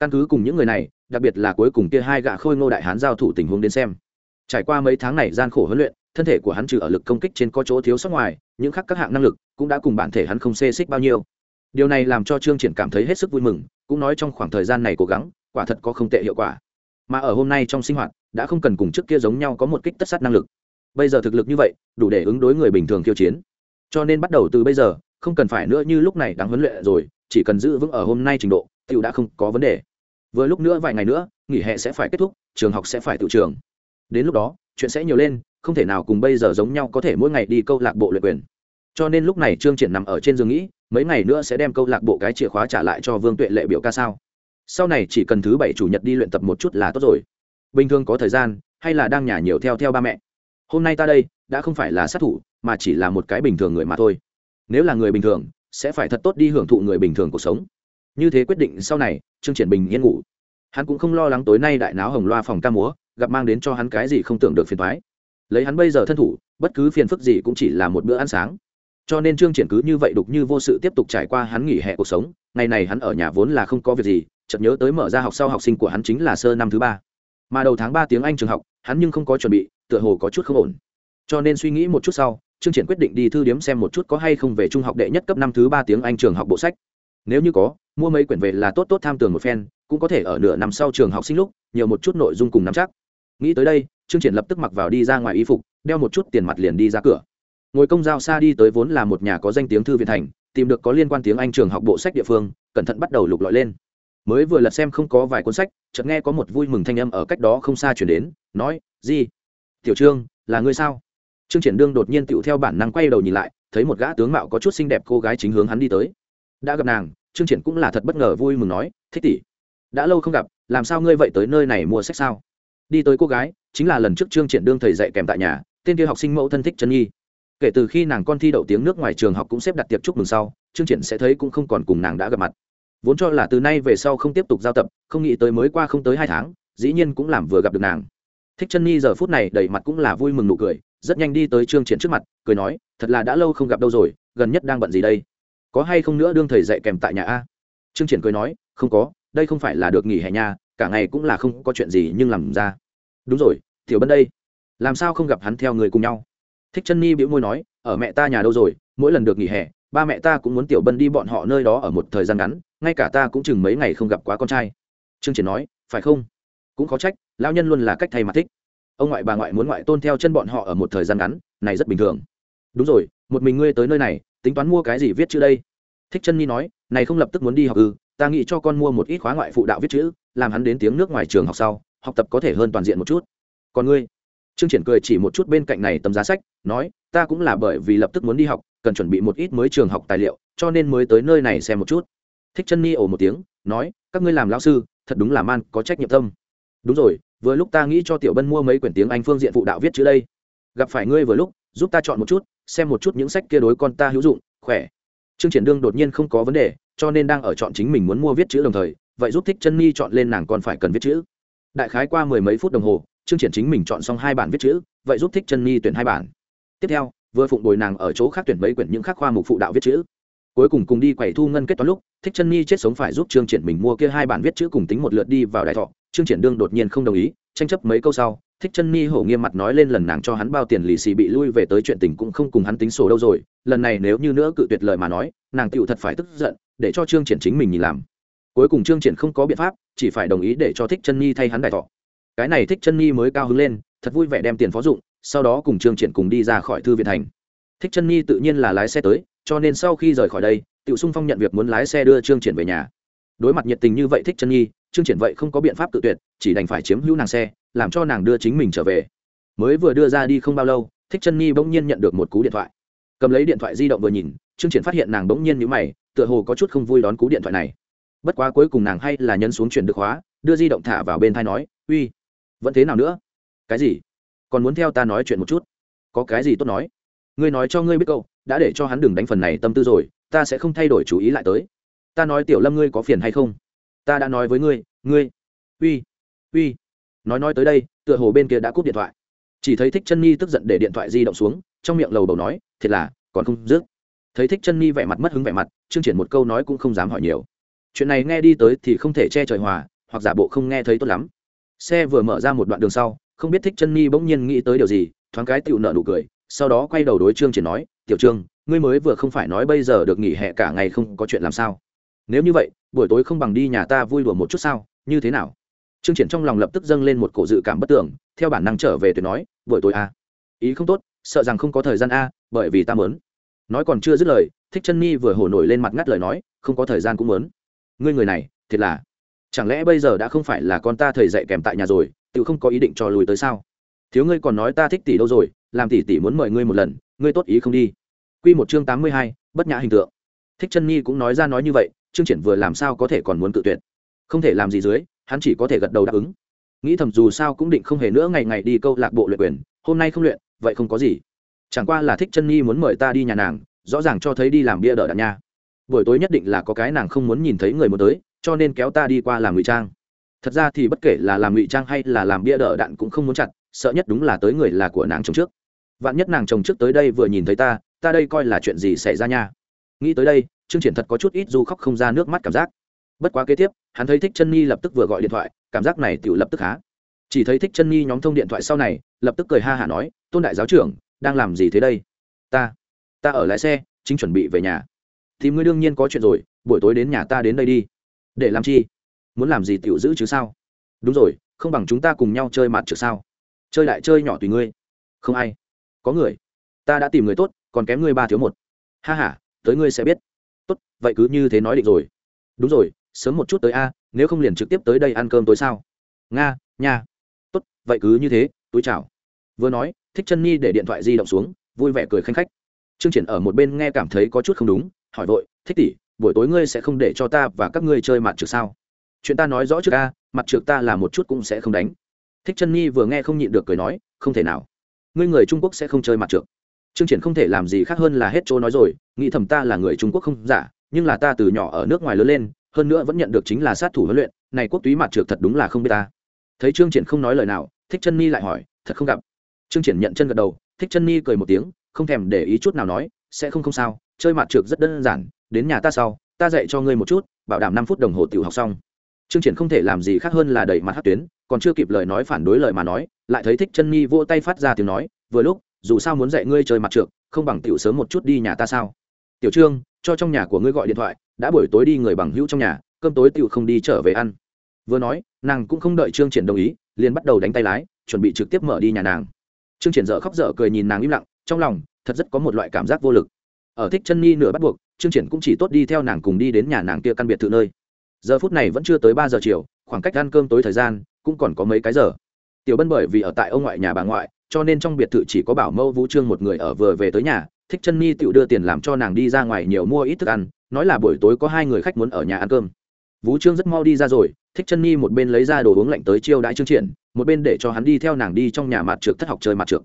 Căn cứ cùng những người này, đặc biệt là cuối cùng kia hai gã khôi ngô đại hán giao thủ tình huống đến xem. Trải qua mấy tháng này gian khổ huấn luyện, thân thể của hắn trừ ở lực công kích trên có chỗ thiếu sót ngoài, những khác các hạng năng lực cũng đã cùng bản thể hắn không xê xích bao nhiêu. Điều này làm cho trương triển cảm thấy hết sức vui mừng, cũng nói trong khoảng thời gian này cố gắng, quả thật có không tệ hiệu quả. Mà ở hôm nay trong sinh hoạt, đã không cần cùng trước kia giống nhau có một kích tất sát năng lực bây giờ thực lực như vậy, đủ để ứng đối người bình thường khiêu chiến. Cho nên bắt đầu từ bây giờ, không cần phải nữa như lúc này đang huấn luyện rồi, chỉ cần giữ vững ở hôm nay trình độ, tiểu đã không có vấn đề. Vừa lúc nữa vài ngày nữa, nghỉ hè sẽ phải kết thúc, trường học sẽ phải tự trường. Đến lúc đó, chuyện sẽ nhiều lên, không thể nào cùng bây giờ giống nhau có thể mỗi ngày đi câu lạc bộ luyện quyền. Cho nên lúc này trương triển nằm ở trên giường nghĩ, mấy ngày nữa sẽ đem câu lạc bộ cái chìa khóa trả lại cho vương tuệ lệ biểu ca sao? Sau này chỉ cần thứ bảy chủ nhật đi luyện tập một chút là tốt rồi. Bình thường có thời gian, hay là đang nhà nhiều theo theo ba mẹ? Hôm nay ta đây, đã không phải là sát thủ, mà chỉ là một cái bình thường người mà thôi. Nếu là người bình thường, sẽ phải thật tốt đi hưởng thụ người bình thường cuộc sống. Như thế quyết định sau này, trương triển bình yên ngủ. Hắn cũng không lo lắng tối nay đại náo hồng loa phòng ca múa, gặp mang đến cho hắn cái gì không tưởng được phiền toái. lấy hắn bây giờ thân thủ, bất cứ phiền phức gì cũng chỉ là một bữa ăn sáng. Cho nên trương triển cứ như vậy đục như vô sự tiếp tục trải qua hắn nghỉ hè cuộc sống, ngày này hắn ở nhà vốn là không có việc gì, chợt nhớ tới mở ra học sau học sinh của hắn chính là sơ năm thứ ba. Mà đầu tháng ba tiếng anh trường học, hắn nhưng không có chuẩn bị tựa hồ có chút không ổn. Cho nên suy nghĩ một chút sau, trương triển quyết định đi thư điếm xem một chút có hay không về trung học đệ nhất cấp năm thứ ba tiếng anh trường học bộ sách. Nếu như có, mua mấy quyển về là tốt tốt tham tường một phen, cũng có thể ở nửa năm sau trường học sinh lúc, nhiều một chút nội dung cùng nắm chắc. Nghĩ tới đây, trương triển lập tức mặc vào đi ra ngoài y phục, đeo một chút tiền mặt liền đi ra cửa. Ngồi công giao xa đi tới vốn là một nhà có danh tiếng thư viện thành, tìm được có liên quan tiếng anh trường học bộ sách địa phương, cẩn thận bắt đầu lục lọi lên. Mới vừa lật xem không có vài cuốn sách, chợt nghe có một vui mừng thanh âm ở cách đó không xa chuyển đến, nói gì tiểu trương, là ngươi sao? Trương triển đương đột nhiên tựu theo bản năng quay đầu nhìn lại, thấy một gã tướng mạo có chút xinh đẹp cô gái chính hướng hắn đi tới. Đã gặp nàng, trương triển cũng là thật bất ngờ vui mừng nói, thích tỷ, đã lâu không gặp, làm sao ngươi vậy tới nơi này mua sách sao? Đi tới cô gái, chính là lần trước trương triển đương thầy dạy kèm tại nhà, tên kia học sinh mẫu thân thích chân nhi kể từ khi nàng con thi đậu tiếng nước ngoài trường học cũng xếp đặt tiệc chúc mừng sau, trương triển sẽ thấy cũng không còn cùng nàng đã gặp mặt. Vốn cho là từ nay về sau không tiếp tục giao tập, không nghĩ tới mới qua không tới hai tháng, dĩ nhiên cũng làm vừa gặp được nàng thích chân nhi giờ phút này đầy mặt cũng là vui mừng nụ cười, rất nhanh đi tới trương triển trước mặt, cười nói, thật là đã lâu không gặp đâu rồi, gần nhất đang bận gì đây? Có hay không nữa đương thầy dạy kèm tại nhà a? Trương triển cười nói, không có, đây không phải là được nghỉ hè nhà cả ngày cũng là không có chuyện gì nhưng làm ra. Đúng rồi, tiểu bân đây, làm sao không gặp hắn theo người cùng nhau? Thích chân Nhi bĩu môi nói, ở mẹ ta nhà đâu rồi, mỗi lần được nghỉ hè, ba mẹ ta cũng muốn tiểu bân đi bọn họ nơi đó ở một thời gian ngắn, ngay cả ta cũng chừng mấy ngày không gặp quá con trai. Trương triển nói, phải không? Cũng khó trách lão nhân luôn là cách thay mặt thích. Ông ngoại bà ngoại muốn ngoại tôn theo chân bọn họ ở một thời gian ngắn, này rất bình thường. Đúng rồi, một mình ngươi tới nơi này, tính toán mua cái gì viết chữ đây? Thích chân nhi nói, này không lập tức muốn đi học ư, ta nghĩ cho con mua một ít khóa ngoại phụ đạo viết chữ, làm hắn đến tiếng nước ngoài trường học sau, học tập có thể hơn toàn diện một chút. Còn ngươi? Trương triển cười chỉ một chút bên cạnh này tấm giá sách, nói, ta cũng là bởi vì lập tức muốn đi học, cần chuẩn bị một ít mới trường học tài liệu, cho nên mới tới nơi này xem một chút. Thích chân nhi ồ một tiếng, nói, các ngươi làm lão sư, thật đúng là man có trách nhiệm tâm. Đúng rồi vừa lúc ta nghĩ cho tiểu bân mua mấy quyển tiếng anh phương diện phụ đạo viết chữ đây. Gặp phải ngươi vừa lúc, giúp ta chọn một chút, xem một chút những sách kia đối con ta hữu dụng, khỏe. Trương triển đương đột nhiên không có vấn đề, cho nên đang ở chọn chính mình muốn mua viết chữ đồng thời, vậy giúp thích chân ni chọn lên nàng còn phải cần viết chữ. Đại khái qua mười mấy phút đồng hồ, trương triển chính mình chọn xong hai bản viết chữ, vậy giúp thích chân ni tuyển hai bản. Tiếp theo, vừa phụng bồi nàng ở chỗ khác tuyển mấy quyển những khác khoa mục phụ đạo viết chữ. Cuối cùng cùng đi quẩy thu ngân kết toán lúc, thích chân ni chết sống phải giúp trương triển mình mua kia hai bản viết chữ cùng tính một lượt đi vào đại thọ trương triển đương đột nhiên không đồng ý, tranh chấp mấy câu sau, thích chân ni hổ nghiêm mặt nói lên lần nàng cho hắn bao tiền lì xì bị lui về tới chuyện tình cũng không cùng hắn tính sổ đâu rồi, lần này nếu như nữa cự tuyệt lời mà nói, nàng tựu thật phải tức giận, để cho trương triển chính mình nhìn làm. Cuối cùng trương triển không có biện pháp, chỉ phải đồng ý để cho thích chân ni thay hắn đại thọ. Cái này thích chân ni mới cao hứng lên, thật vui vẻ đem tiền phó dụng, sau đó cùng trương triển cùng đi ra khỏi thư viện thành. Thích chân ni tự nhiên là lái xe tới, cho nên sau khi rời khỏi đây tiểu sung phong nhận việc muốn lái xe đưa trương triển về nhà. Đối mặt nhiệt tình như vậy thích chân nhi trương triển vậy không có biện pháp tự tuyệt, chỉ đành phải chiếm hữu nàng xe, làm cho nàng đưa chính mình trở về. Mới vừa đưa ra đi không bao lâu, thích chân nhi bỗng nhiên nhận được một cú điện thoại. Cầm lấy điện thoại di động vừa nhìn, trương triển phát hiện nàng bỗng nhiên nhíu mày, tựa hồ có chút không vui đón cú điện thoại này. Bất quá cuối cùng nàng hay là nhân xuống chuyển được khóa, đưa di động thả vào bên thai nói, uy, vẫn thế nào nữa? Cái gì? Còn muốn theo ta nói chuyện một chút? Có cái gì tốt nói? Ngươi nói cho ngươi biết cậu, đã để cho hắn đừng đánh phần này tâm tư rồi, ta sẽ không thay đổi chú ý lại tới. Ta nói tiểu lâm ngươi có phiền hay không? Ta đã nói với ngươi ngươi, uy uy. Nói nói tới đây, tựa hồ bên kia đã cúp điện thoại. Chỉ thấy thích chân nhi tức giận để điện thoại di động xuống, trong miệng lầu đầu nói, thiệt là, còn không dứt. Thấy thích chân nhi vẻ mặt mất hứng vẻ mặt chương triển một câu nói cũng không dám hỏi nhiều. Chuyện này nghe đi tới thì không thể che trời hòa, hoặc giả bộ không nghe thấy tốt lắm. Xe vừa mở ra một đoạn đường sau, không biết thích chân nhi bỗng nhiên nghĩ tới điều gì, thoáng cái tựu nợ nụ cười, sau đó quay đầu đối trương triển nói, tiểu trương, ngươi mới vừa không phải nói bây giờ được nghỉ hè cả ngày không có chuyện làm sao? Nếu như vậy buổi tối không bằng đi nhà ta vui đùa một chút sao? Như thế nào? Trương triển trong lòng lập tức dâng lên một cổ dự cảm bất tưởng theo bản năng trở về tuyệt nói buổi tối a à. ý không tốt sợ rằng không có thời gian a bởi vì ta mớn nói còn chưa dứt lời thích chân nhi vừa hổ nổi lên mặt ngắt lời nói không có thời gian cũng mớn ngươi người này thiệt là chẳng lẽ bây giờ đã không phải là con ta thầy dạy kèm tại nhà rồi tự không có ý định cho lùi tới sao? Thiếu ngươi còn nói ta thích tỷ đâu rồi làm tỷ tỷ muốn mời ngươi một lần ngươi tốt ý không đi. Quy một chương tám mươi hai, bất nhã hình tượng. Thích Chân Nhi cũng nói ra nói như vậy, Chương Triển vừa làm sao có thể còn muốn cự tuyệt. Không thể làm gì dưới, hắn chỉ có thể gật đầu đáp ứng. Nghĩ thầm dù sao cũng định không hề nữa ngày ngày đi câu lạc bộ luyện quyền, hôm nay không luyện, vậy không có gì. Chẳng qua là Thích Chân Nhi muốn mời ta đi nhà nàng, rõ ràng cho thấy đi làm bia đỡ đạn nha. Buổi tối nhất định là có cái nàng không muốn nhìn thấy người muốn tới, cho nên kéo ta đi qua làm ngụy trang. Thật ra thì bất kể là làm ngụy trang hay là làm bia đỡ đạn cũng không muốn chặt, sợ nhất đúng là tới người là của nàng chồng trước. Vạn nhất nàng chồng trước tới đây vừa nhìn thấy ta, ta đây coi là chuyện gì xảy ra nha nghĩ tới đây trương triển thật có chút ít du khóc không ra nước mắt cảm giác. Bất quá kế tiếp, hắn thấy thích chân nhi lập tức vừa gọi điện thoại, cảm giác này tự lập tức há. Chỉ thấy thích chân nhi nhóm thông điện thoại sau này, lập tức cười ha hả nói, tôn đại giáo trưởng, đang làm gì thế đây? Ta ta ở lái xe, chính chuẩn bị về nhà. Thì ngươi đương nhiên có chuyện rồi, buổi tối đến nhà ta đến đây đi. Để làm chi? Muốn làm gì tiểu giữ chứ sao? Đúng rồi, không bằng chúng ta cùng nhau chơi mặt trượt sao? Chơi lại chơi nhỏ tùy ngươi. Không ai. Có người. Ta đã tìm người tốt, còn kém ngươi ba thiếu một. Ha h a tới ngươi sẽ biết tốt, vậy cứ như thế nói định rồi. Đúng rồi, sớm một chút tới a, nếu không liền trực tiếp tới đây ăn cơm tối sao? Nga, nha. Tốt, vậy cứ như thế, túi chào. Vừa nói, thích chân nhi để điện thoại di động xuống, vui vẻ cười khanh khách. Trương triển ở một bên nghe cảm thấy có chút không đúng, hỏi vội, thích tỷ, buổi tối ngươi sẽ không để cho ta và các ngươi chơi mặt trượt sao? Chuyện ta nói rõ trước a, mặt trượt ta là một chút cũng sẽ không đánh. Thích chân nhi vừa nghe không nhịn được cười nói, không thể nào. Ngươi người trung quốc sẽ không chơi mặt trượt Trương Triển không thể làm gì khác hơn là hết chỗ nói rồi, nghĩ thầm ta là người Trung Quốc không giả, nhưng là ta từ nhỏ ở nước ngoài lớn lên, hơn nữa vẫn nhận được chính là sát thủ huấn luyện, này quốc túy mặt trược thật đúng là không biết ta. Thấy Trương Triển không nói lời nào, Thích Chân Ni lại hỏi, thật không gặp. Trương Triển nhận chân gật đầu, Thích Chân Ni cười một tiếng, không thèm để ý chút nào nói, sẽ không không sao, chơi mặt trược rất đơn giản, đến nhà ta sau, ta dạy cho ngươi một chút, bảo đảm năm phút đồng hồ tiểu học xong. Trương Triển không thể làm gì khác hơn là đẩy mặt hất tuyến, còn chưa kịp lời nói phản đối lời mà nói, lại thấy Thích Chân Mi vỗ tay phát ra tiếng nói, vừa lúc dù sao muốn dạy ngươi chơi mặt trượt không bằng tiểu sớm một chút đi nhà ta sao? Tiểu trương, cho trong nhà của ngươi gọi điện thoại, đã buổi tối đi người bằng hữu trong nhà, cơm tối tiểu không đi trở về ăn. Vừa nói, nàng cũng không đợi trương triển đồng ý, liền bắt đầu đánh tay lái, chuẩn bị trực tiếp mở đi nhà nàng. Trương triển dở khóc dở cười nhìn nàng im lặng, trong lòng, thật rất có một loại cảm giác vô lực. Ở thích chân nhi nửa bắt buộc, trương triển cũng chỉ tốt đi theo nàng cùng đi đến nhà nàng kia căn biệt thự nơi. Giờ phút này vẫn chưa tới ba giờ chiều, khoảng cách ăn cơm tối thời gian cũng còn có mấy cái giờ. Tiểu bân bởi vì ở tại ông ngoại nhà bà ngoại cho nên trong biệt thự chỉ có bảo mẫu vũ trương một người ở vừa về tới nhà, thích chân ni tự đưa tiền làm cho nàng đi ra ngoài nhiều mua ít thức ăn, nói là buổi tối có hai người khách muốn ở nhà ăn cơm. Vũ trương rất mau đi ra rồi, thích chân ni một bên lấy ra đồ uống lạnh tới chiêu đãi trương triển, một bên để cho hắn đi theo nàng đi trong nhà mặt trượt thất học chơi mặt trượt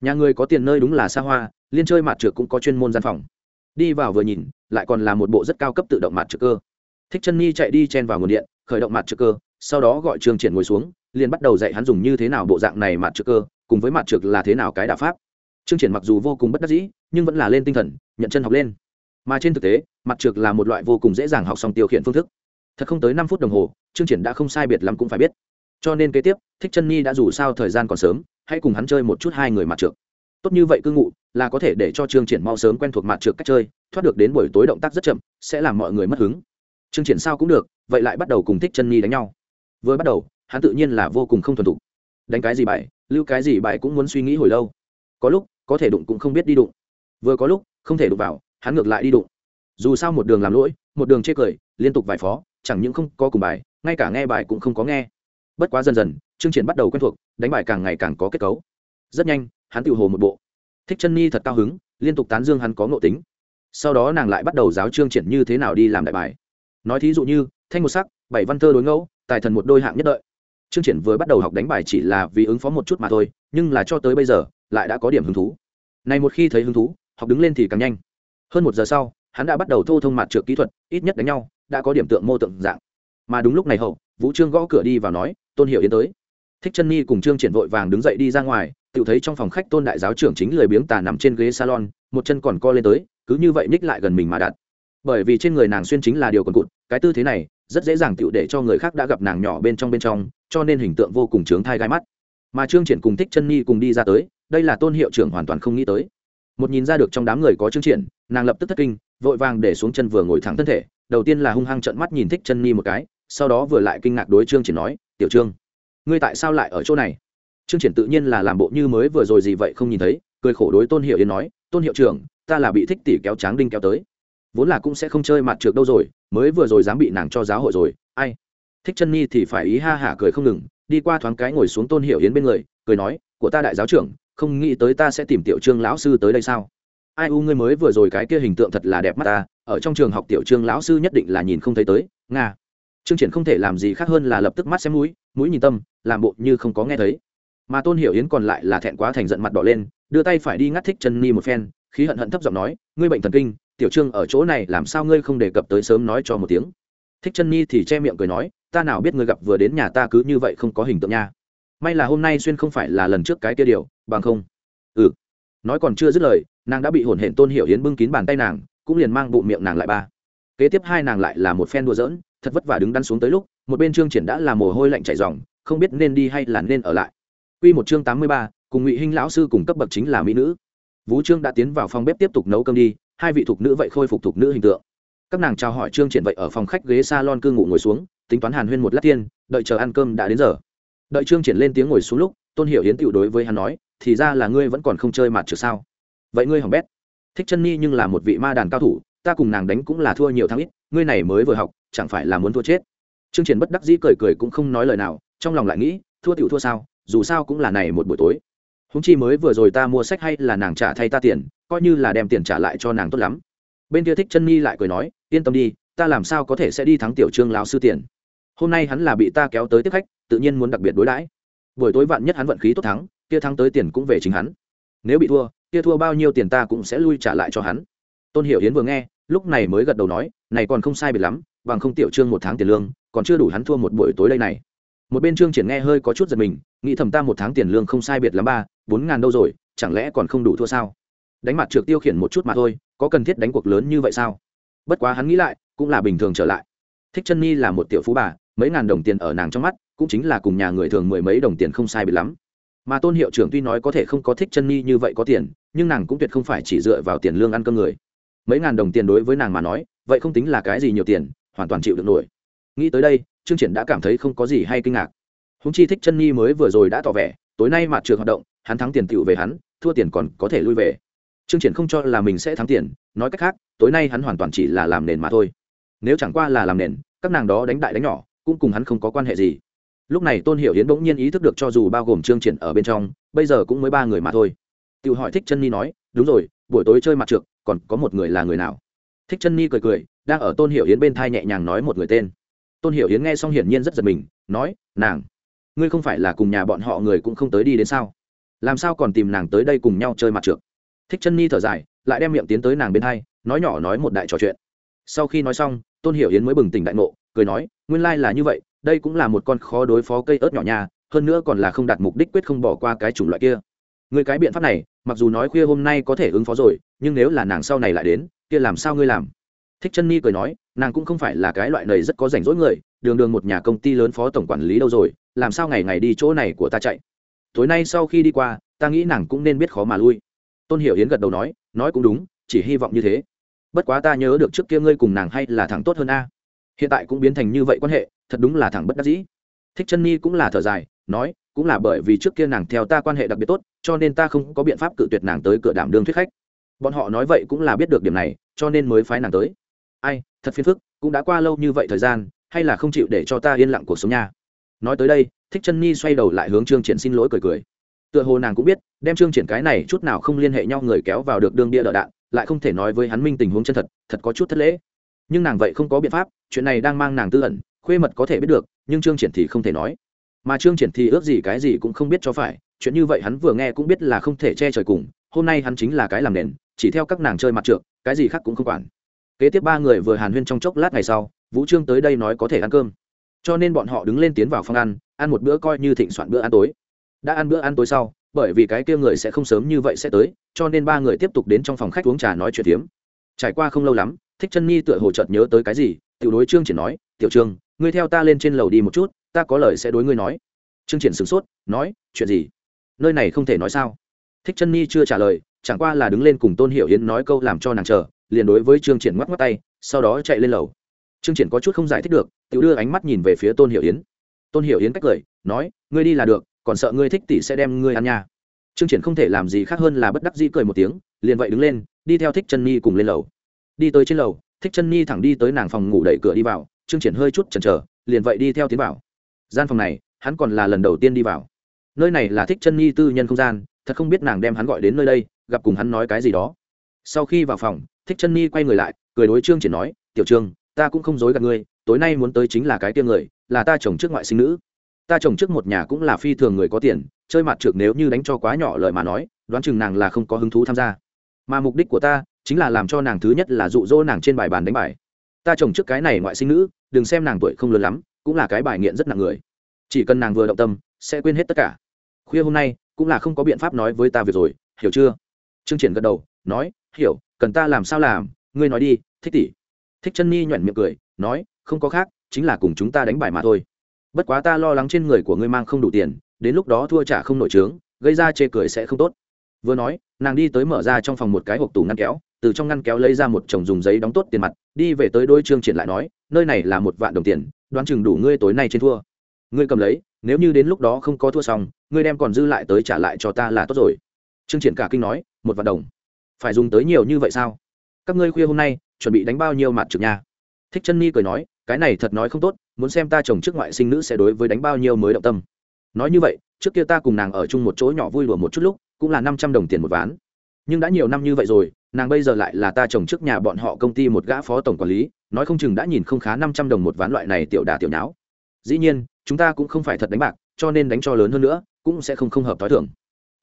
nhà người có tiền nơi đúng là xa hoa, liên chơi mặt trượt cũng có chuyên môn gian phòng. Đi vào vừa nhìn, lại còn là một bộ rất cao cấp tự động mặt trượt cơ. Thích chân ni chạy đi chen vào nguồn điện, khởi động mặt trượt cơ, sau đó gọi trương triển ngồi xuống liền bắt đầu dạy hắn dùng như thế nào bộ dạng này mặt trượt cơ, cùng với mặt trượt là thế nào cái đả pháp. Trương triển mặc dù vô cùng bất đắc dĩ, nhưng vẫn là lên tinh thần, nhận chân học lên. Mà trên thực tế, mặt trượt là một loại vô cùng dễ dàng học xong tiêu khiển phương thức. Thật không tới năm phút đồng hồ, trương triển đã không sai biệt lắm cũng phải biết. Cho nên kế tiếp, thích chân nhi đã dù sao thời gian còn sớm, hãy cùng hắn chơi một chút hai người mặt trượt tốt như vậy cư ngụ, là có thể để cho trương triển mau sớm quen thuộc mặt trượt cách chơi, thoát được đến buổi tối động tác rất chậm, sẽ làm mọi người mất hứng. Trương triển sao cũng được, vậy lại bắt đầu cùng thích chân nhi đánh nhau. Vừa bắt đầu hắn tự nhiên là vô cùng không thuần thục. Đánh cái gì bài, lưu cái gì bài cũng muốn suy nghĩ hồi lâu. Có lúc, có thể đụng cũng không biết đi đụng. Vừa có lúc, không thể đụng vào, hắn ngược lại đi đụng. Dù sao một đường làm lỗi, một đường chê cười, liên tục vài phó, chẳng những không có cùng bài, ngay cả nghe bài cũng không có nghe. Bất quá dần dần, chương triển bắt đầu quen thuộc, đánh bài càng ngày càng có kết cấu. Rất nhanh, hắn tự hồ một bộ. Thích chân mi thật cao hứng, liên tục tán dương hắn có ngộ tính. Sau đó nàng lại bắt đầu giáo chương triển như thế nào đi làm đại bài. Nói thí dụ như, thanh một sắc, bảy văn thơ đối ngẫu, tài thần một đôi hạng nhất đợi chương triển vừa bắt đầu học đánh bài chỉ là vì ứng phó một chút mà thôi, nhưng là cho tới bây giờ, lại đã có điểm hứng thú. Này một khi thấy hứng thú, học đứng lên thì càng nhanh. Hơn một giờ sau, hắn đã bắt đầu thô thông mặt trượt kỹ thuật, ít nhất đánh nhau, đã có điểm tượng mô tượng dạng. Mà đúng lúc này hậu, vũ trương gõ cửa đi vào nói, tôn hiểu yến tới. Thích chân nhi cùng trương triển vội vàng đứng dậy đi ra ngoài, tự thấy trong phòng khách tôn đại giáo trưởng chính lười biếng tà nằm trên ghế salon, một chân còn co lên tới, cứ như vậy ních lại gần mình mà đặt bởi vì trên người nàng xuyên chính là điều còn cụt, cái tư thế này rất dễ dàng tựu để cho người khác đã gặp nàng nhỏ bên trong bên trong, cho nên hình tượng vô cùng trướng thai gai mắt. Mà trương triển cùng thích chân nhi cùng đi ra tới, đây là tôn hiệu trưởng hoàn toàn không nghĩ tới. Một nhìn ra được trong đám người có trương triển, nàng lập tức thất kinh, vội vàng để xuống chân vừa ngồi thẳng thân thể, đầu tiên là hung hăng trợn mắt nhìn thích chân nhi một cái, sau đó vừa lại kinh ngạc đối trương triển nói, tiểu trương, ngươi tại sao lại ở chỗ này? Trương triển tự nhiên là làm bộ như mới vừa rồi gì vậy không nhìn thấy, cười khổ đối tôn hiệu yến nói, tôn hiệu trưởng, ta là bị thích tỷ kéo tráng đinh kéo tới vốn là cũng sẽ không chơi mặt trượt đâu rồi, mới vừa rồi dám bị nàng cho giáo hội rồi, ai? Thích chân nhi thì phải ý ha hả cười không ngừng, đi qua thoáng cái ngồi xuống tôn hiểu yến bên người, cười nói, của ta đại giáo trưởng, không nghĩ tới ta sẽ tìm tiểu trương lão sư tới đây sao? Ai u ngươi mới vừa rồi cái kia hình tượng thật là đẹp mắt ta, ở trong trường học tiểu trương lão sư nhất định là nhìn không thấy tới, nga. Trương triển không thể làm gì khác hơn là lập tức mắt xem mũi mũi nhìn tâm, làm bộ như không có nghe thấy. Mà tôn hiểu yến còn lại là thẹn quá thành giận mặt đỏ lên, đưa tay phải đi ngắt thích chân ni một phen, khí hận hận thấp giọng nói, ngươi bệnh thần kinh tiểu trương ở chỗ này làm sao ngươi không đề cập tới sớm nói cho một tiếng? Thích chân Nhi thì che miệng cười nói ta nào biết ngươi gặp vừa đến nhà ta cứ như vậy không có hình tượng nha. May là hôm nay xuyên không phải là lần trước cái kia điều bằng không. Ừ. Nói còn chưa dứt lời nàng đã bị hổn hển tôn hiểu yến bưng kín bàn tay nàng cũng liền mang bụng miệng nàng lại ba. Kế tiếp hai nàng lại là một phen đùa giỡn thật vất vả đứng đắn xuống tới lúc một bên trương triển đã là mồ hôi lạnh chảy ròng không biết nên đi hay là nên ở lại. Quy một chương tám mươi ba, cùng Ngụy Hinh lão sư cùng cấp bậc chính là mỹ nữ. Vũ Trương đã tiến vào phòng bếp tiếp tục nấu cơm đi, hai vị thuộc nữ vậy khôi phục thuộc nữ hình tượng. Các nàng chào hỏi Trương Triển vậy ở phòng khách ghế salon cư ngụ ngồi xuống, tính toán Hàn Huyên một lát tiên, đợi chờ ăn cơm đã đến giờ. Đợi Trương Triển lên tiếng ngồi xuống lúc, Tôn Hiểu Yến tiểu đối với hắn nói, thì ra là ngươi vẫn còn không chơi mặt trượt sao? Vậy ngươi hỏng bét. Thích Chân Ni nhưng là một vị ma đàn cao thủ, ta cùng nàng đánh cũng là thua nhiều thắng ít, ngươi này mới vừa học, chẳng phải là muốn thua chết. Trương Triển bất đắc dĩ cười cười cũng không nói lời nào, trong lòng lại nghĩ, thua tiểu thua sao, dù sao cũng là này một buổi tối húng chi mới vừa rồi ta mua sách hay là nàng trả thay ta tiền, coi như là đem tiền trả lại cho nàng tốt lắm. Bên kia thích chân nhi lại cười nói, yên tâm đi, ta làm sao có thể sẽ đi thắng tiểu trương lão sư tiền. Hôm nay hắn là bị ta kéo tới tiếp khách, tự nhiên muốn đặc biệt đối đãi. Buổi tối vạn nhất hắn vận khí tốt thắng, kia thắng tới tiền cũng về chính hắn. Nếu bị thua, kia thua bao nhiêu tiền ta cũng sẽ lui trả lại cho hắn. Tôn hiểu hiến vừa nghe, lúc này mới gật đầu nói, này còn không sai biệt lắm, bằng không tiểu trương một tháng tiền lương, còn chưa đủ hắn thua một buổi tối đây này một bên trương triển nghe hơi có chút giật mình nghĩ thầm ta một tháng tiền lương không sai biệt lắm ba bốn ngàn đâu rồi chẳng lẽ còn không đủ thua sao đánh mặt trượt tiêu khiển một chút mà thôi có cần thiết đánh cuộc lớn như vậy sao bất quá hắn nghĩ lại cũng là bình thường trở lại thích chân nhi là một tiểu phú bà mấy ngàn đồng tiền ở nàng trong mắt cũng chính là cùng nhà người thường mười mấy đồng tiền không sai biệt lắm mà tôn hiệu trưởng tuy nói có thể không có thích chân nhi như vậy có tiền nhưng nàng cũng tuyệt không phải chỉ dựa vào tiền lương ăn cơm người mấy ngàn đồng tiền đối với nàng mà nói vậy không tính là cái gì nhiều tiền hoàn toàn chịu được nổi nghĩ tới đây trương triển đã cảm thấy không có gì hay kinh ngạc. Húng chi thích chân nhi mới vừa rồi đã tỏ vẻ, tối nay mặt trường hoạt động, hắn thắng tiền tựu về hắn, thua tiền còn có thể lui về. Trương triển không cho là mình sẽ thắng tiền, nói cách khác, tối nay hắn hoàn toàn chỉ là làm nền mà thôi. Nếu chẳng qua là làm nền, các nàng đó đánh đại đánh nhỏ, cũng cùng hắn không có quan hệ gì. Lúc này tôn hiểu hiến bỗng nhiên ý thức được cho dù bao gồm trương triển ở bên trong, bây giờ cũng mới ba người mà thôi. Tiểu hỏi thích chân ni nói, đúng rồi, buổi tối chơi mặt trượt còn có một người là người nào? Thích chân ni cười cười, đang ở tôn hiểu hiến bên thai nhẹ nhàng nói một người tên tôn hiểu hiến nghe xong hiển nhiên rất giật mình, nói, nàng, ngươi không phải là cùng nhà bọn họ người cũng không tới đi đến sao? Làm sao còn tìm nàng tới đây cùng nhau chơi mặt trượt thích chân ni thở dài, lại đem miệng tiến tới nàng bên hai, nói nhỏ nói một đại trò chuyện. Sau khi nói xong, tôn hiểu hiến mới bừng tỉnh đại ngộ, cười nói, nguyên lai là như vậy, đây cũng là một con khó đối phó cây ớt nhỏ nha, hơn nữa còn là không đạt mục đích quyết không bỏ qua cái chủng loại kia. Người cái biện pháp này, mặc dù nói khuya hôm nay có thể ứng phó rồi, nhưng nếu là nàng sau này lại đến, kia làm sao ngươi làm? Thích chân ni cười nói, nàng cũng không phải là cái loại này rất có rảnh rỗi người, đường đường một nhà công ty lớn phó tổng quản lý đâu rồi, làm sao ngày ngày đi chỗ này của ta chạy? Tối nay sau khi đi qua, ta nghĩ nàng cũng nên biết khó mà lui. Tôn hiểu yến gật đầu nói nói cũng đúng, chỉ hy vọng như thế. Bất quá ta nhớ được trước kia ngươi cùng nàng hay là thằng tốt hơn a. Hiện tại cũng biến thành như vậy quan hệ, thật đúng là thằng bất đắc dĩ. Thích chân ni cũng là thở dài, nói, cũng là bởi vì trước kia nàng theo ta quan hệ đặc biệt tốt, cho nên ta không có biện pháp cự tuyệt nàng tới cửa đảm đương thuyết khách. Bọn họ nói vậy cũng là biết được điểm này, cho nên mới phái nàng tới ai, thật phiền phức, cũng đã qua lâu như vậy thời gian, hay là không chịu để cho ta yên lặng cuộc sống nha. Nói tới đây, thích chân nhi xoay đầu lại hướng trương triển xin lỗi cười cười. Tựa hồ nàng cũng biết, đem trương triển cái này chút nào không liên hệ nhau người kéo vào được đương bia đỡ đạn, lại không thể nói với hắn minh tình huống chân thật thật có chút thất lễ. Nhưng nàng vậy không có biện pháp, chuyện này đang mang nàng tư ẩn, khuê mật có thể biết được, nhưng trương triển thì không thể nói. Mà trương triển thì ước gì cái gì cũng không biết cho phải, chuyện như vậy hắn vừa nghe cũng biết là không thể che trời cùng, hôm nay hắn chính là cái làm nền, chỉ theo các nàng chơi mặt trượt cái gì khác cũng không quản kế tiếp ba người vừa hàn huyên trong chốc lát ngày sau, vũ trương tới đây nói có thể ăn cơm. Cho nên bọn họ đứng lên tiến vào phòng ăn ăn một bữa coi như thịnh soạn bữa ăn tối. Đã ăn bữa ăn tối sau, bởi vì cái kia người sẽ không sớm như vậy sẽ tới, cho nên ba người tiếp tục đến trong phòng khách uống trà nói chuyện tiếm trải qua không lâu lắm, thích chân nhi tựa hồ chợt nhớ tới cái gì, tiểu đối trương triển nói, tiểu trương, ngươi theo ta lên trên lầu đi một chút, ta có lời sẽ đối ngươi nói. Trương triển sửng sốt, nói, chuyện gì? Nơi này không thể nói sao? Thích chân nhi chưa trả lời, chẳng qua là đứng lên cùng tôn hiểu hiến nói câu làm cho nàng chờ liền đối với trương triển ngoắc ngoắc tay, sau đó chạy lên lầu. Trương triển có chút không giải thích được tự đưa ánh mắt nhìn về phía tôn hiểu yến. tôn hiểu yến cách cười nói, ngươi đi là được, còn sợ ngươi thích tỷ sẽ đem ngươi ăn nha. Trương triển không thể làm gì khác hơn là bất đắc dĩ cười một tiếng, liền vậy đứng lên, đi theo thích chân nhi cùng lên lầu. Đi tới trên lầu, thích chân nhi thẳng đi tới nàng phòng ngủ đẩy cửa đi vào, trương triển hơi chút chần chờ, liền vậy đi theo tiến vào. Gian phòng này, hắn còn là lần đầu tiên đi vào. Nơi này là thích chân nhi tư nhân không gian, thật không biết nàng đem hắn gọi đến nơi đây, gặp cùng hắn nói cái gì đó. Sau khi vào phòng thích chân ni quay người lại, cười đối trương triển nói, tiểu trương, ta cũng không dối gạt ngươi, tối nay muốn tới chính là cái tiêm người, là ta chồng trước ngoại sinh nữ. Ta chồng trước một nhà cũng là phi thường người có tiền, chơi mặt trượt nếu như đánh cho quá nhỏ lời mà nói, đoán chừng nàng là không có hứng thú tham gia. Mà mục đích của ta, chính là làm cho nàng thứ nhất là dụ dỗ nàng trên bài bàn đánh bài. Ta chồng trước cái này ngoại sinh nữ, đừng xem nàng tuổi không lớn lắm, cũng là cái bài nghiện rất nặng người. Chỉ cần nàng vừa động tâm, sẽ quên hết tất cả. Khuya hôm nay, cũng là không có biện pháp nói với ta việc rồi, hiểu chưa? Trương triển gật đầu, nói, hiểu cần ta làm sao làm, ngươi nói đi, thích tỷ. Thích chân nhi nhoẻn miệng cười, nói, không có khác, chính là cùng chúng ta đánh bài mà thôi. Bất quá ta lo lắng trên người của ngươi mang không đủ tiền, đến lúc đó thua trả không nội trướng gây ra chê cười sẽ không tốt. Vừa nói, nàng đi tới mở ra trong phòng một cái hộp tủ ngăn kéo, từ trong ngăn kéo lấy ra một chồng dùng giấy đóng tốt tiền mặt, đi về tới đôi trương triển lại nói, nơi này là một vạn đồng tiền, đoán chừng đủ ngươi tối nay trên thua. Ngươi cầm lấy, nếu như đến lúc đó không có thua xong, ngươi đem còn dư lại tới trả lại cho ta là tốt rồi. Trương triển cả kinh nói, một vạn đồng phải dùng tới nhiều như vậy sao? Các ngươi khuya hôm nay, chuẩn bị đánh bao nhiêu mặt trực nha? Thích chân ni cười nói, cái này thật nói không tốt, muốn xem ta chồng trước ngoại sinh nữ sẽ đối với đánh bao nhiêu mới động tâm. Nói như vậy, trước kia ta cùng nàng ở chung một chỗ nhỏ vui đùa một chút lúc, cũng là năm trăm đồng tiền một ván. Nhưng đã nhiều năm như vậy rồi, nàng bây giờ lại là ta chồng trước nhà bọn họ công ty một gã phó tổng quản lý, nói không chừng đã nhìn không khá năm trăm đồng một ván loại này tiểu đà tiểu nháo. Dĩ nhiên, chúng ta cũng không phải thật đánh bạc, cho nên đánh cho lớn hơn nữa, cũng sẽ không không hợp t h o i thưởng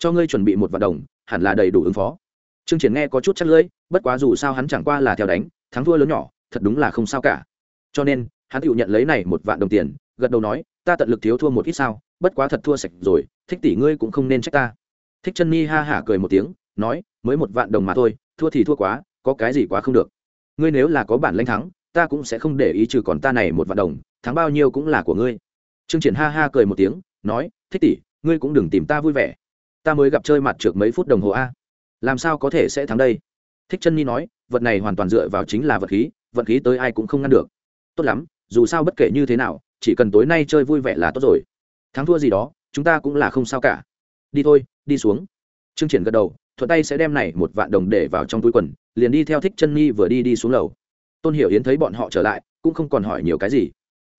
cho ngươi chuẩn bị một vạn đồng, hẳn là đầy đủ ứng phó trương triển nghe có chút chắc lưỡi, bất quá dù sao hắn chẳng qua là theo đánh, thắng thua lớn nhỏ, thật đúng là không sao cả. Cho nên, hắn tự nhận lấy này một vạn đồng tiền, gật đầu nói, ta tận lực thiếu thua một ít sao, bất quá thật thua sạch rồi, thích tỷ ngươi cũng không nên trách ta. Thích chân ni ha hả cười một tiếng, nói, mới một vạn đồng mà thôi, thua thì thua quá, có cái gì quá không được. Ngươi nếu là có bản lãnh thắng, ta cũng sẽ không để ý trừ còn ta này một vạn đồng, thắng bao nhiêu cũng là của ngươi. Trương triển ha ha cười một tiếng, nói, thích tỷ, ngươi cũng đừng tìm ta vui vẻ. Ta mới gặp chơi mặt trượt mấy phút đồng hồ a làm sao có thể sẽ thắng đây? Thích chân nhi nói, vật này hoàn toàn dựa vào chính là vật khí vật khí tới ai cũng không ngăn được. Tốt lắm, dù sao bất kể như thế nào, chỉ cần tối nay chơi vui vẻ là tốt rồi. Thắng thua gì đó, chúng ta cũng là không sao cả. Đi thôi, đi xuống. Trương triển gật đầu, thuận tay sẽ đem này một vạn đồng để vào trong túi quần, liền đi theo thích chân nhi vừa đi đi xuống lầu. Tôn hiểu yến thấy bọn họ trở lại, cũng không còn hỏi nhiều cái gì.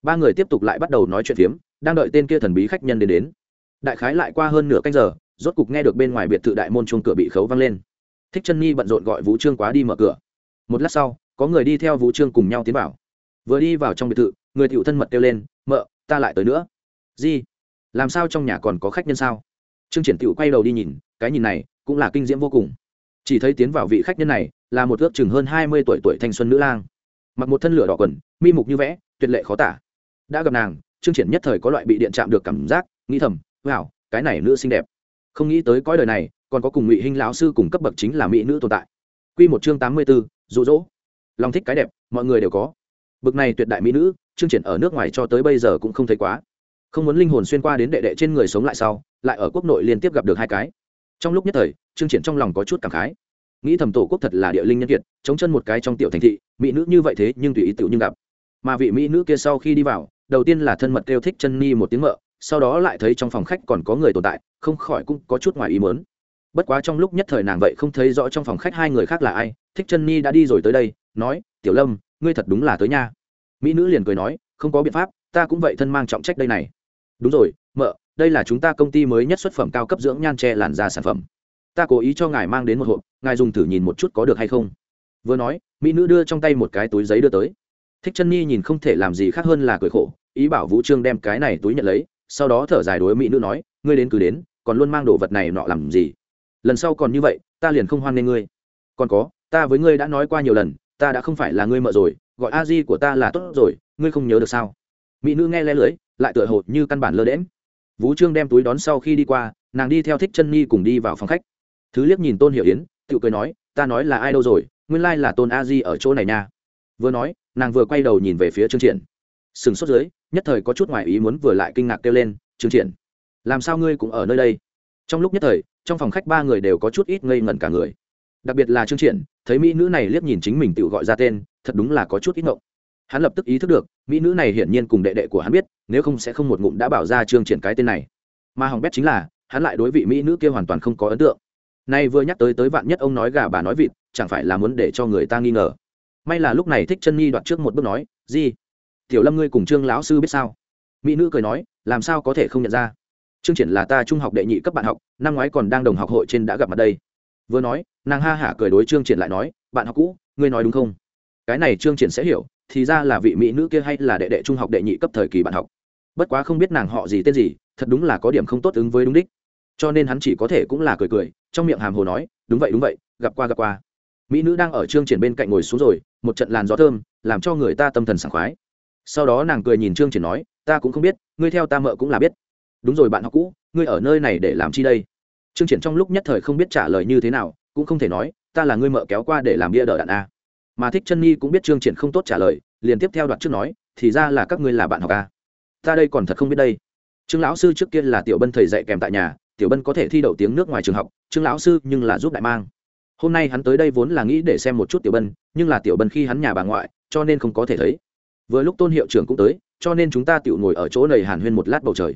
Ba người tiếp tục lại bắt đầu nói chuyện phiếm, đang đợi tên kia thần bí khách nhân đến đến. Đại khái lại qua hơn nửa canh giờ rốt cục nghe được bên ngoài biệt thự đại môn chuông cửa bị khấu văng lên. Thích chân nhi bận rộn gọi vũ trương quá đi mở cửa. Một lát sau, có người đi theo vũ trương cùng nhau tiến vào. Vừa đi vào trong biệt thự, người tiểu thân mật kêu lên, mợ, ta lại tới nữa. Gì làm sao trong nhà còn có khách nhân sao? Trương triển tiểu quay đầu đi nhìn, cái nhìn này cũng là kinh diễm vô cùng. Chỉ thấy tiến vào vị khách nhân này là một ước chừng hơn hai mươi tuổi tuổi thanh xuân nữ lang. Mặc một thân lửa đỏ quần, mi mục như vẽ, tuyệt lệ khó tả. Đã gặp nàng, trương triển nhất thời có loại bị điện chạm được cảm giác, nghĩ thầm, wow, cái này nữ xinh đẹp không nghĩ tới cõi đời này còn có cùng ngụy hinh lão sư cùng cấp bậc chính là mỹ nữ tồn tại. Q một chương tám mươi b ố rụ rỗ lòng thích cái đẹp, mọi người đều có. Bậc này tuyệt đại mỹ nữ, chương triển ở nước ngoài cho tới bây giờ cũng không thấy quá. Không muốn linh hồn xuyên qua đến đệ đệ trên người sống lại sau, lại ở quốc nội liên tiếp gặp được hai cái. Trong lúc nhất thời, chương triển trong lòng có chút cảm khái. Nghĩ thầm tổ quốc thật là địa linh nhân kiệt, chống chân một cái trong tiểu thành thị, mỹ nữ như vậy thế nhưng tùy ý tiểu nhưng gặp. Mà vị mỹ nữ kia sau khi đi vào, đầu tiên là thân mật kêu thích chân ni một tiếng mợ sau đó lại thấy trong phòng khách còn có người tồn tại, không khỏi cũng có chút ngoài ý mớn bất quá trong lúc nhất thời nàng vậy không thấy rõ trong phòng khách hai người khác là ai, thích chân ni đã đi rồi tới đây, nói, tiểu lâm, ngươi thật đúng là tới nha. Mỹ nữ liền cười nói, không có biện pháp, ta cũng vậy thân mang trọng trách đây này. Đúng rồi, mợ, đây là chúng ta công ty mới nhất xuất phẩm cao cấp dưỡng nhan tre làn da sản phẩm. Ta cố ý cho ngài mang đến một hộp, ngài dùng thử nhìn một chút có được hay không. Vừa nói, mỹ nữ đưa trong tay một cái túi giấy đưa tới. Thích chân nhi nhìn không thể làm gì khác hơn là cười khổ, ý bảo vũ trương đem cái này túi nhận lấy sau đó thở dài đối mỹ nữ nói, ngươi đến cứ đến, còn luôn mang đồ vật này nọ làm gì? Lần sau còn như vậy, ta liền không hoan nghê ngươi. Còn có, ta với ngươi đã nói qua nhiều lần, ta đã không phải là ngươi mợ rồi, gọi a di của ta là tốt rồi, ngươi không nhớ được sao? Mỹ nữ nghe le lưới, lại tựa hồ như căn bản lơ đễm vũ trương đem túi đón sau khi đi qua, nàng đi theo thích chân nhi cùng đi vào phòng khách. Thứ liếc nhìn tôn hiểu yến tự cười nói, ta nói là ai đâu rồi, nguyên lai là tôn a di ở chỗ này nha. Vừa nói, nàng vừa quay đầu nhìn về phía trương triển. Sừng sốt dưới nhất thời có chút ngoài ý muốn vừa lại kinh ngạc kêu lên trương triển, làm sao ngươi cũng ở nơi đây? Trong lúc nhất thời, trong phòng khách ba người đều có chút ít ngây ngẩn cả người. Đặc biệt là trương triển, thấy mỹ nữ này liếc nhìn chính mình tự gọi ra tên, thật đúng là có chút ít ngộng. Hắn lập tức ý thức được, mỹ nữ này hiển nhiên cùng đệ đệ của hắn biết, nếu không sẽ không một ngụm đã bảo ra trương triển cái tên này. Mà hỏng bét chính là, hắn lại đối vị mỹ nữ kia hoàn toàn không có ấn tượng. Nay vừa nhắc tới tới vạn nhất ông nói gà bà nói vịt, chẳng phải là muốn để cho người ta nghi ngờ. May là lúc này thích chân nhi đoạt trước một bước nói gì tiểu lâm ngươi cùng trương lão sư biết sao? Mỹ nữ cười nói, làm sao có thể không nhận ra? Trương triển là ta trung học đệ nhị cấp bạn học, năm ngoái còn đang đồng học hội trên đã gặp mặt đây. Vừa nói, nàng ha hả cười đối trương triển lại nói, bạn học cũ, ngươi nói đúng không? Cái này trương triển sẽ hiểu, thì ra là vị mỹ nữ kia hay là đệ đệ trung học đệ nhị cấp thời kỳ bạn học. Bất quá không biết nàng họ gì tên gì, thật đúng là có điểm không tốt ứng với đúng đích. Cho nên hắn chỉ có thể cũng là cười cười, trong miệng hàm hồ nói, đúng vậy đúng vậy, gặp qua gặp qua. Mỹ nữ đang ở trương triển bên cạnh ngồi xuống rồi, một trận làn gió thơm, làm cho người ta tâm thần sảng khoái sau đó nàng cười nhìn trương triển nói, ta cũng không biết, ngươi theo ta mợ cũng là biết. Đúng rồi bạn học cũ, ngươi ở nơi này để làm chi đây? Trương triển trong lúc nhất thời không biết trả lời như thế nào, cũng không thể nói, ta là ngươi mợ kéo qua để làm bia đỡ đạn a. Mà thích chân nhi cũng biết trương triển không tốt trả lời, liền tiếp theo đoạn trước nói, thì ra là các ngươi là bạn học a. Ta đây còn thật không biết đây. Trương lão sư trước kia là tiểu bân thầy dạy kèm tại nhà, tiểu bân có thể thi đậu tiếng nước ngoài trường học, trương lão sư nhưng là giúp đại mang. Hôm nay hắn tới đây vốn là nghĩ để xem một chút tiểu bân, nhưng là tiểu bân khi hắn nhà bà ngoại, cho nên không có thể thấy vừa lúc tôn hiệu trưởng cũng tới, cho nên chúng ta tự ngồi ở chỗ này hàn huyên một lát bầu trời.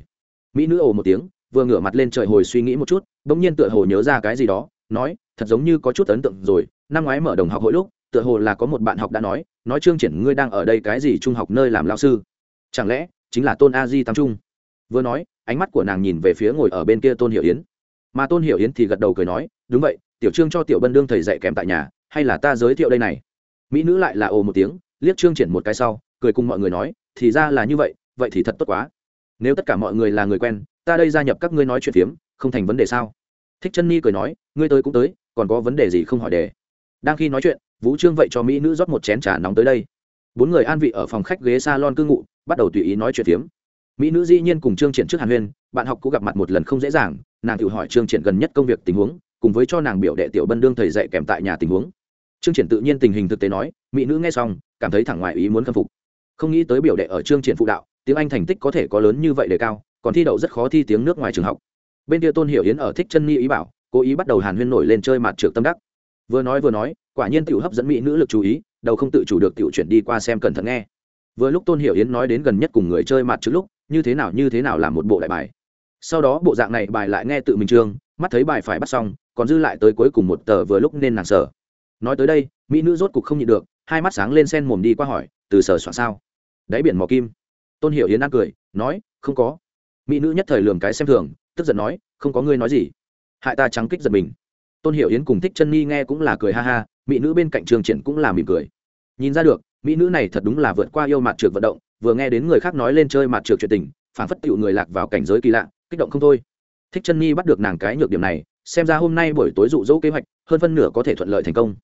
Mỹ nữ ồ một tiếng, vừa ngửa mặt lên trời hồi suy nghĩ một chút, bỗng nhiên tựa hồ nhớ ra cái gì đó, nói, thật giống như có chút ấn tượng rồi, năm ngoái mở đồng học hội lúc, tựa hồ là có một bạn học đã nói nói trương triển ngươi đang ở đây cái gì trung học nơi làm lao sư? Chẳng lẽ, chính là tôn a di tam trung? Vừa nói, ánh mắt của nàng nhìn về phía ngồi ở bên kia tôn hiểu yến. Mà tôn hiểu yến thì gật đầu cười nói, đúng vậy, tiểu trương cho tiểu bân đương thầy dạy kèm tại nhà, hay là ta giới thiệu đây này? Mỹ nữ lại là ồ một tiếng, liếc trương triển một cái sau cười cùng mọi người nói, thì ra là như vậy vậy thì thật tốt quá. Nếu tất cả mọi người là người quen, ta đây gia nhập các ngươi nói chuyện phiếm, không thành vấn đề sao? Thích chân ni cười nói, ngươi tới cũng tới, còn có vấn đề gì không hỏi đề. Đang khi nói chuyện, vũ trương vậy cho mỹ nữ rót một chén trà nóng tới đây. Bốn người an vị ở phòng khách ghế salon cư ngụ, bắt đầu tùy ý nói chuyện phiếm. Mỹ nữ dĩ nhiên cùng trương triển trước hàn huyên, bạn học cũ gặp mặt một lần không dễ dàng, nàng tự hỏi trương triển gần nhất công việc tình huống, cùng với cho nàng biểu đệ tiểu bân đương thầy dạy kèm tại nhà tình huống. Trương triển tự nhiên tình hình thực tế nói, mỹ nữ nghe xong, cảm thấy thẳng ngoài ý muốn khâm phục không nghĩ tới biểu đệ ở chương triển phụ đạo, tiếng anh thành tích có thể có lớn như vậy để cao, còn thi đậu rất khó thi tiếng nước ngoài trường học. Bên kia tôn hiểu yến ở thích chân ni ý bảo, cố ý bắt đầu hàn huyên nổi lên chơi mặt trượt tâm đắc. Vừa nói vừa nói, quả nhiên tiểu hấp dẫn mỹ nữ lực chú ý, đầu không tự chủ được tiểu chuyển đi qua xem cẩn thận nghe. Vừa lúc tôn hiểu yến nói đến gần nhất cùng người chơi mặt trước lúc, như thế nào như thế nào làm một bộ đại bài. Sau đó bộ dạng này bài lại nghe tự mình trương mắt thấy bài phải bắt xong, còn dư lại tới cuối cùng một tờ vừa lúc nên nàng sở. Nói tới đây, mỹ nữ rốt cục không nhịn được, hai mắt sáng lên sen mồm đi qua hỏi, từ sở soạn sao? Đáy biển mò kim. Tôn hiểu yến ăn cười, nói, không có. Mỹ nữ nhất thời lường cái xem thường, tức giận nói, không có ngươi nói gì. Hại ta trắng kích giật mình. Tôn hiểu yến cùng thích chân nhi nghe cũng là cười ha ha, mỹ nữ bên cạnh trường triển cũng là mỉm cười. Nhìn ra được, mỹ nữ này thật đúng là vượt qua yêu mặt trượt vận động, vừa nghe đến người khác nói lên chơi mặt trượt chuyện tình phản phất tựu người lạc vào cảnh giới kỳ lạ, kích động không thôi. Thích chân nhi bắt được nàng cái nhược điểm này, xem ra hôm nay buổi tối dụ dỗ kế hoạch, hơn phân nửa có thể thuận lợi thành công.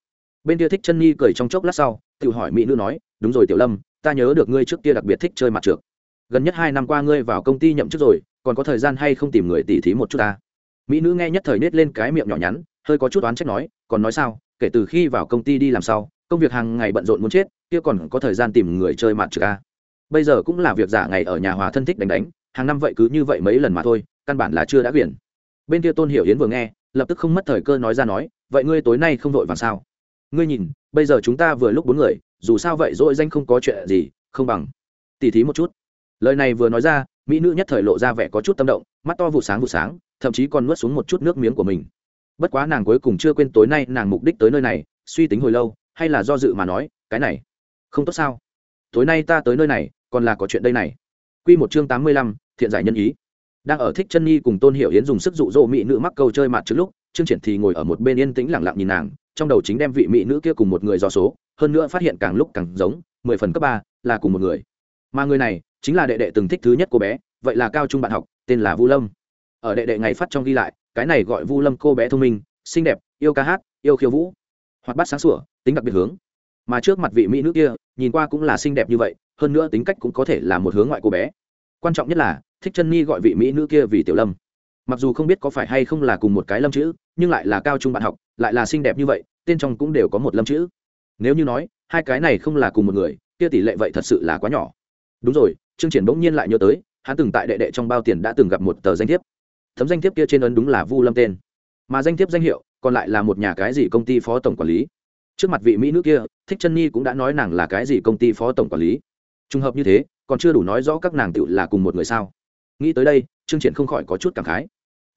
Bên kia thích chân nhi cười trong chốc lát sau tự hỏi mỹ nữ nói, đúng rồi, tiểu lâm ta nhớ được ngươi trước kia đặc biệt thích chơi mặt trược. Gần nhất hai năm qua ngươi vào công ty nhậm chức rồi, còn có thời gian hay không tìm người tỉ thí một chút ta? Mỹ nữ nghe nhất thời nết lên cái miệng nhỏ nhắn, hơi có chút oán trách nói, còn nói sao, kể từ khi vào công ty đi làm sau, công việc hàng ngày bận rộn muốn chết, kia còn có thời gian tìm người chơi mặt trược a bây giờ cũng là việc giả ngày ở nhà hòa thân thích đánh đánh, hàng năm vậy cứ như vậy mấy lần mà thôi, căn bản là chưa đã quyển. Bên kia tôn hiểu hiến vừa nghe, lập tức không mất thời cơ nói ra nói, vậy ngươi tối nay không vội vàng sao? Ngươi nhìn, bây giờ chúng ta vừa lúc bốn người dù sao vậy dỗi danh không có chuyện gì không bằng. Tỉ thí một chút. Lời này vừa nói ra mỹ nữ nhất thời lộ ra vẻ có chút tâm động mắt to vụ sáng vụ sáng thậm chí còn nuốt xuống một chút nước miếng của mình. Bất quá nàng cuối cùng chưa quên tối nay nàng mục đích tới nơi này suy tính hồi lâu hay là do dự mà nói cái này không tốt sao? Tối nay ta tới nơi này còn là có chuyện đây này. Quy một chương tám mươi lăm, thiện giải nhân ý. Đang ở thích chân nhi cùng Tôn Hiểu Yến dùng sức dụ dỗ mỹ nữ mắc câu chơi mặt trước lúc, Trương Triển thì ngồi ở một bên yên tĩnh lặng lặng nhìn nàng, trong đầu chính đem vị mỹ nữ kia cùng một người do số, hơn nữa phát hiện càng lúc càng giống, mười phần cấp ba, là cùng một người. Mà người này, chính là đệ đệ từng thích thứ nhất cô bé, vậy là cao trung bạn học, tên là Vu Lâm. Ở đệ đệ ngày phát trong ghi lại, cái này gọi Vu Lâm cô bé thông minh, xinh đẹp, yêu ca hát, yêu khiêu vũ, hoạt bát sáng sủa, tính đặc biệt hướng. Mà trước mặt vị mỹ nữ kia, nhìn qua cũng là xinh đẹp như vậy, hơn nữa tính cách cũng có thể là một hướng ngoại cô bé quan trọng nhất là thích chân nhi gọi vị mỹ nữ kia vì tiểu lâm mặc dù không biết có phải hay không là cùng một cái lâm chữ nhưng lại là cao trung bạn học, lại là xinh đẹp như vậy, tên trong cũng đều có một lâm chữ. Nếu như nói, hai cái này không là cùng một người, kia tỷ lệ vậy thật sự là quá nhỏ. Đúng rồi, trương triển bỗng nhiên lại nhớ tới, hắn từng tại đệ đệ trong bao tiền đã từng gặp một tờ danh thiếp. Tấm danh thiếp kia trên ấn đúng là vu lâm tên. Mà danh thiếp danh hiệu, còn lại là một nhà cái gì công ty phó tổng quản lý. Trước mặt vị mỹ nữ kia, thích chân nhi cũng đã nói nàng là cái gì công ty phó tổng quản lý. Trùng hợp như thế, còn chưa đủ nói rõ các nàng tựu là cùng một người sao. Nghĩ tới đây, trương triển không khỏi có chút cảm khái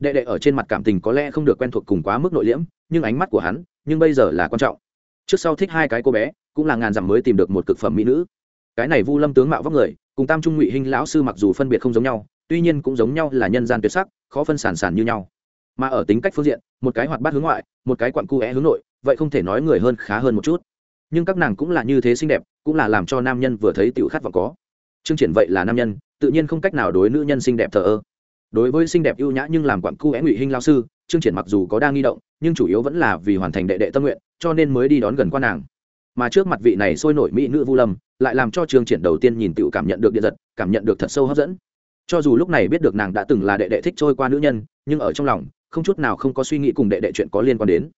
đệ đệ ở trên mặt cảm tình có lẽ không được quen thuộc cùng quá mức nội liễm, nhưng ánh mắt của hắn, nhưng bây giờ là quan trọng. Trước sau thích hai cái cô bé, cũng là ngàn dặm mới tìm được một cực phẩm mỹ nữ. Cái này vu lâm tướng mạo vóc người, cùng tam trung ngụy Hinh lão sư mặc dù phân biệt không giống nhau, tuy nhiên cũng giống nhau là nhân gian tuyệt sắc, khó phân sản sản như nhau. Mà ở tính cách phương diện, một cái hoạt bát hướng ngoại, một cái quặn cu é hướng nội, vậy không thể nói người hơn khá hơn một chút. Nhưng các nàng cũng là như thế xinh đẹp, cũng là làm cho nam nhân vừa thấy tiểu khát vọng có. Chương triển vậy là nam nhân, tự nhiên không cách nào đối nữ nhân xinh đẹp thờ ơ đối với xinh đẹp ưu nhã nhưng làm quặn cu é ngụy hình lao sư chương triển mặc dù có đang nghi động, nhưng chủ yếu vẫn là vì hoàn thành đệ đệ tâm nguyện, cho nên mới đi đón gần quan nàng. Mà trước mặt vị này sôi nổi mỹ nữ vu lâm, lại làm cho chương triển đầu tiên nhìn tự cảm nhận được điện giật, cảm nhận được thật sâu hấp dẫn. Cho dù lúc này biết được nàng đã từng là đệ đệ thích trôi qua nữ nhân, nhưng ở trong lòng, không chút nào không có suy nghĩ cùng đệ đệ chuyện có liên quan đến.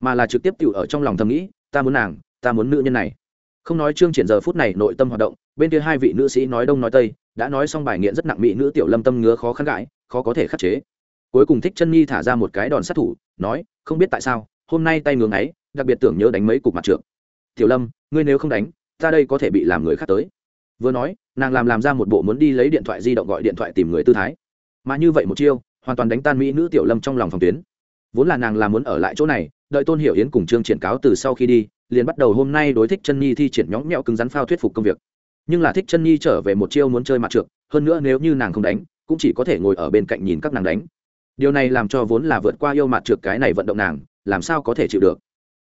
Mà là trực tiếp tự ở trong lòng thầm nghĩ, ta muốn nàng, ta muốn nữ nhân này. Không nói chương triển giờ phút này nội tâm hoạt động, bên kia hai vị nữ sĩ nói đông nói tây, đã nói xong bài nghiện rất nặng mỹ nữ tiểu lâm tâm ngứa khó khăn gãi khó có thể khắc chế. Cuối cùng thích chân nhi thả ra một cái đòn sát thủ, nói, không biết tại sao, hôm nay tay ngưỡng ấy đặc biệt tưởng nhớ đánh mấy cục mặt trượng. Tiểu lâm, ngươi nếu không đánh, ta đây có thể bị làm người khác tới. Vừa nói, nàng làm làm ra một bộ muốn đi lấy điện thoại di động gọi điện thoại tìm người tư thái. Mà như vậy một chiêu, hoàn toàn đánh tan mỹ nữ tiểu lâm trong lòng phòng tuyến. Vốn là nàng làm muốn ở lại chỗ này, đợi tôn hiểu yến cùng trương triển cáo từ sau khi đi, liền bắt đầu hôm nay đối thích chân nhi thi triển nhõng nhẽo cứng rắn phao thuyết phục công việc. Nhưng là thích chân nhi trở về một chiêu muốn chơi mặt trượt hơn nữa nếu như nàng không đánh cũng chỉ có thể ngồi ở bên cạnh nhìn các nàng đánh. Điều này làm cho vốn là vượt qua yêu mặt trượt cái này vận động nàng, làm sao có thể chịu được?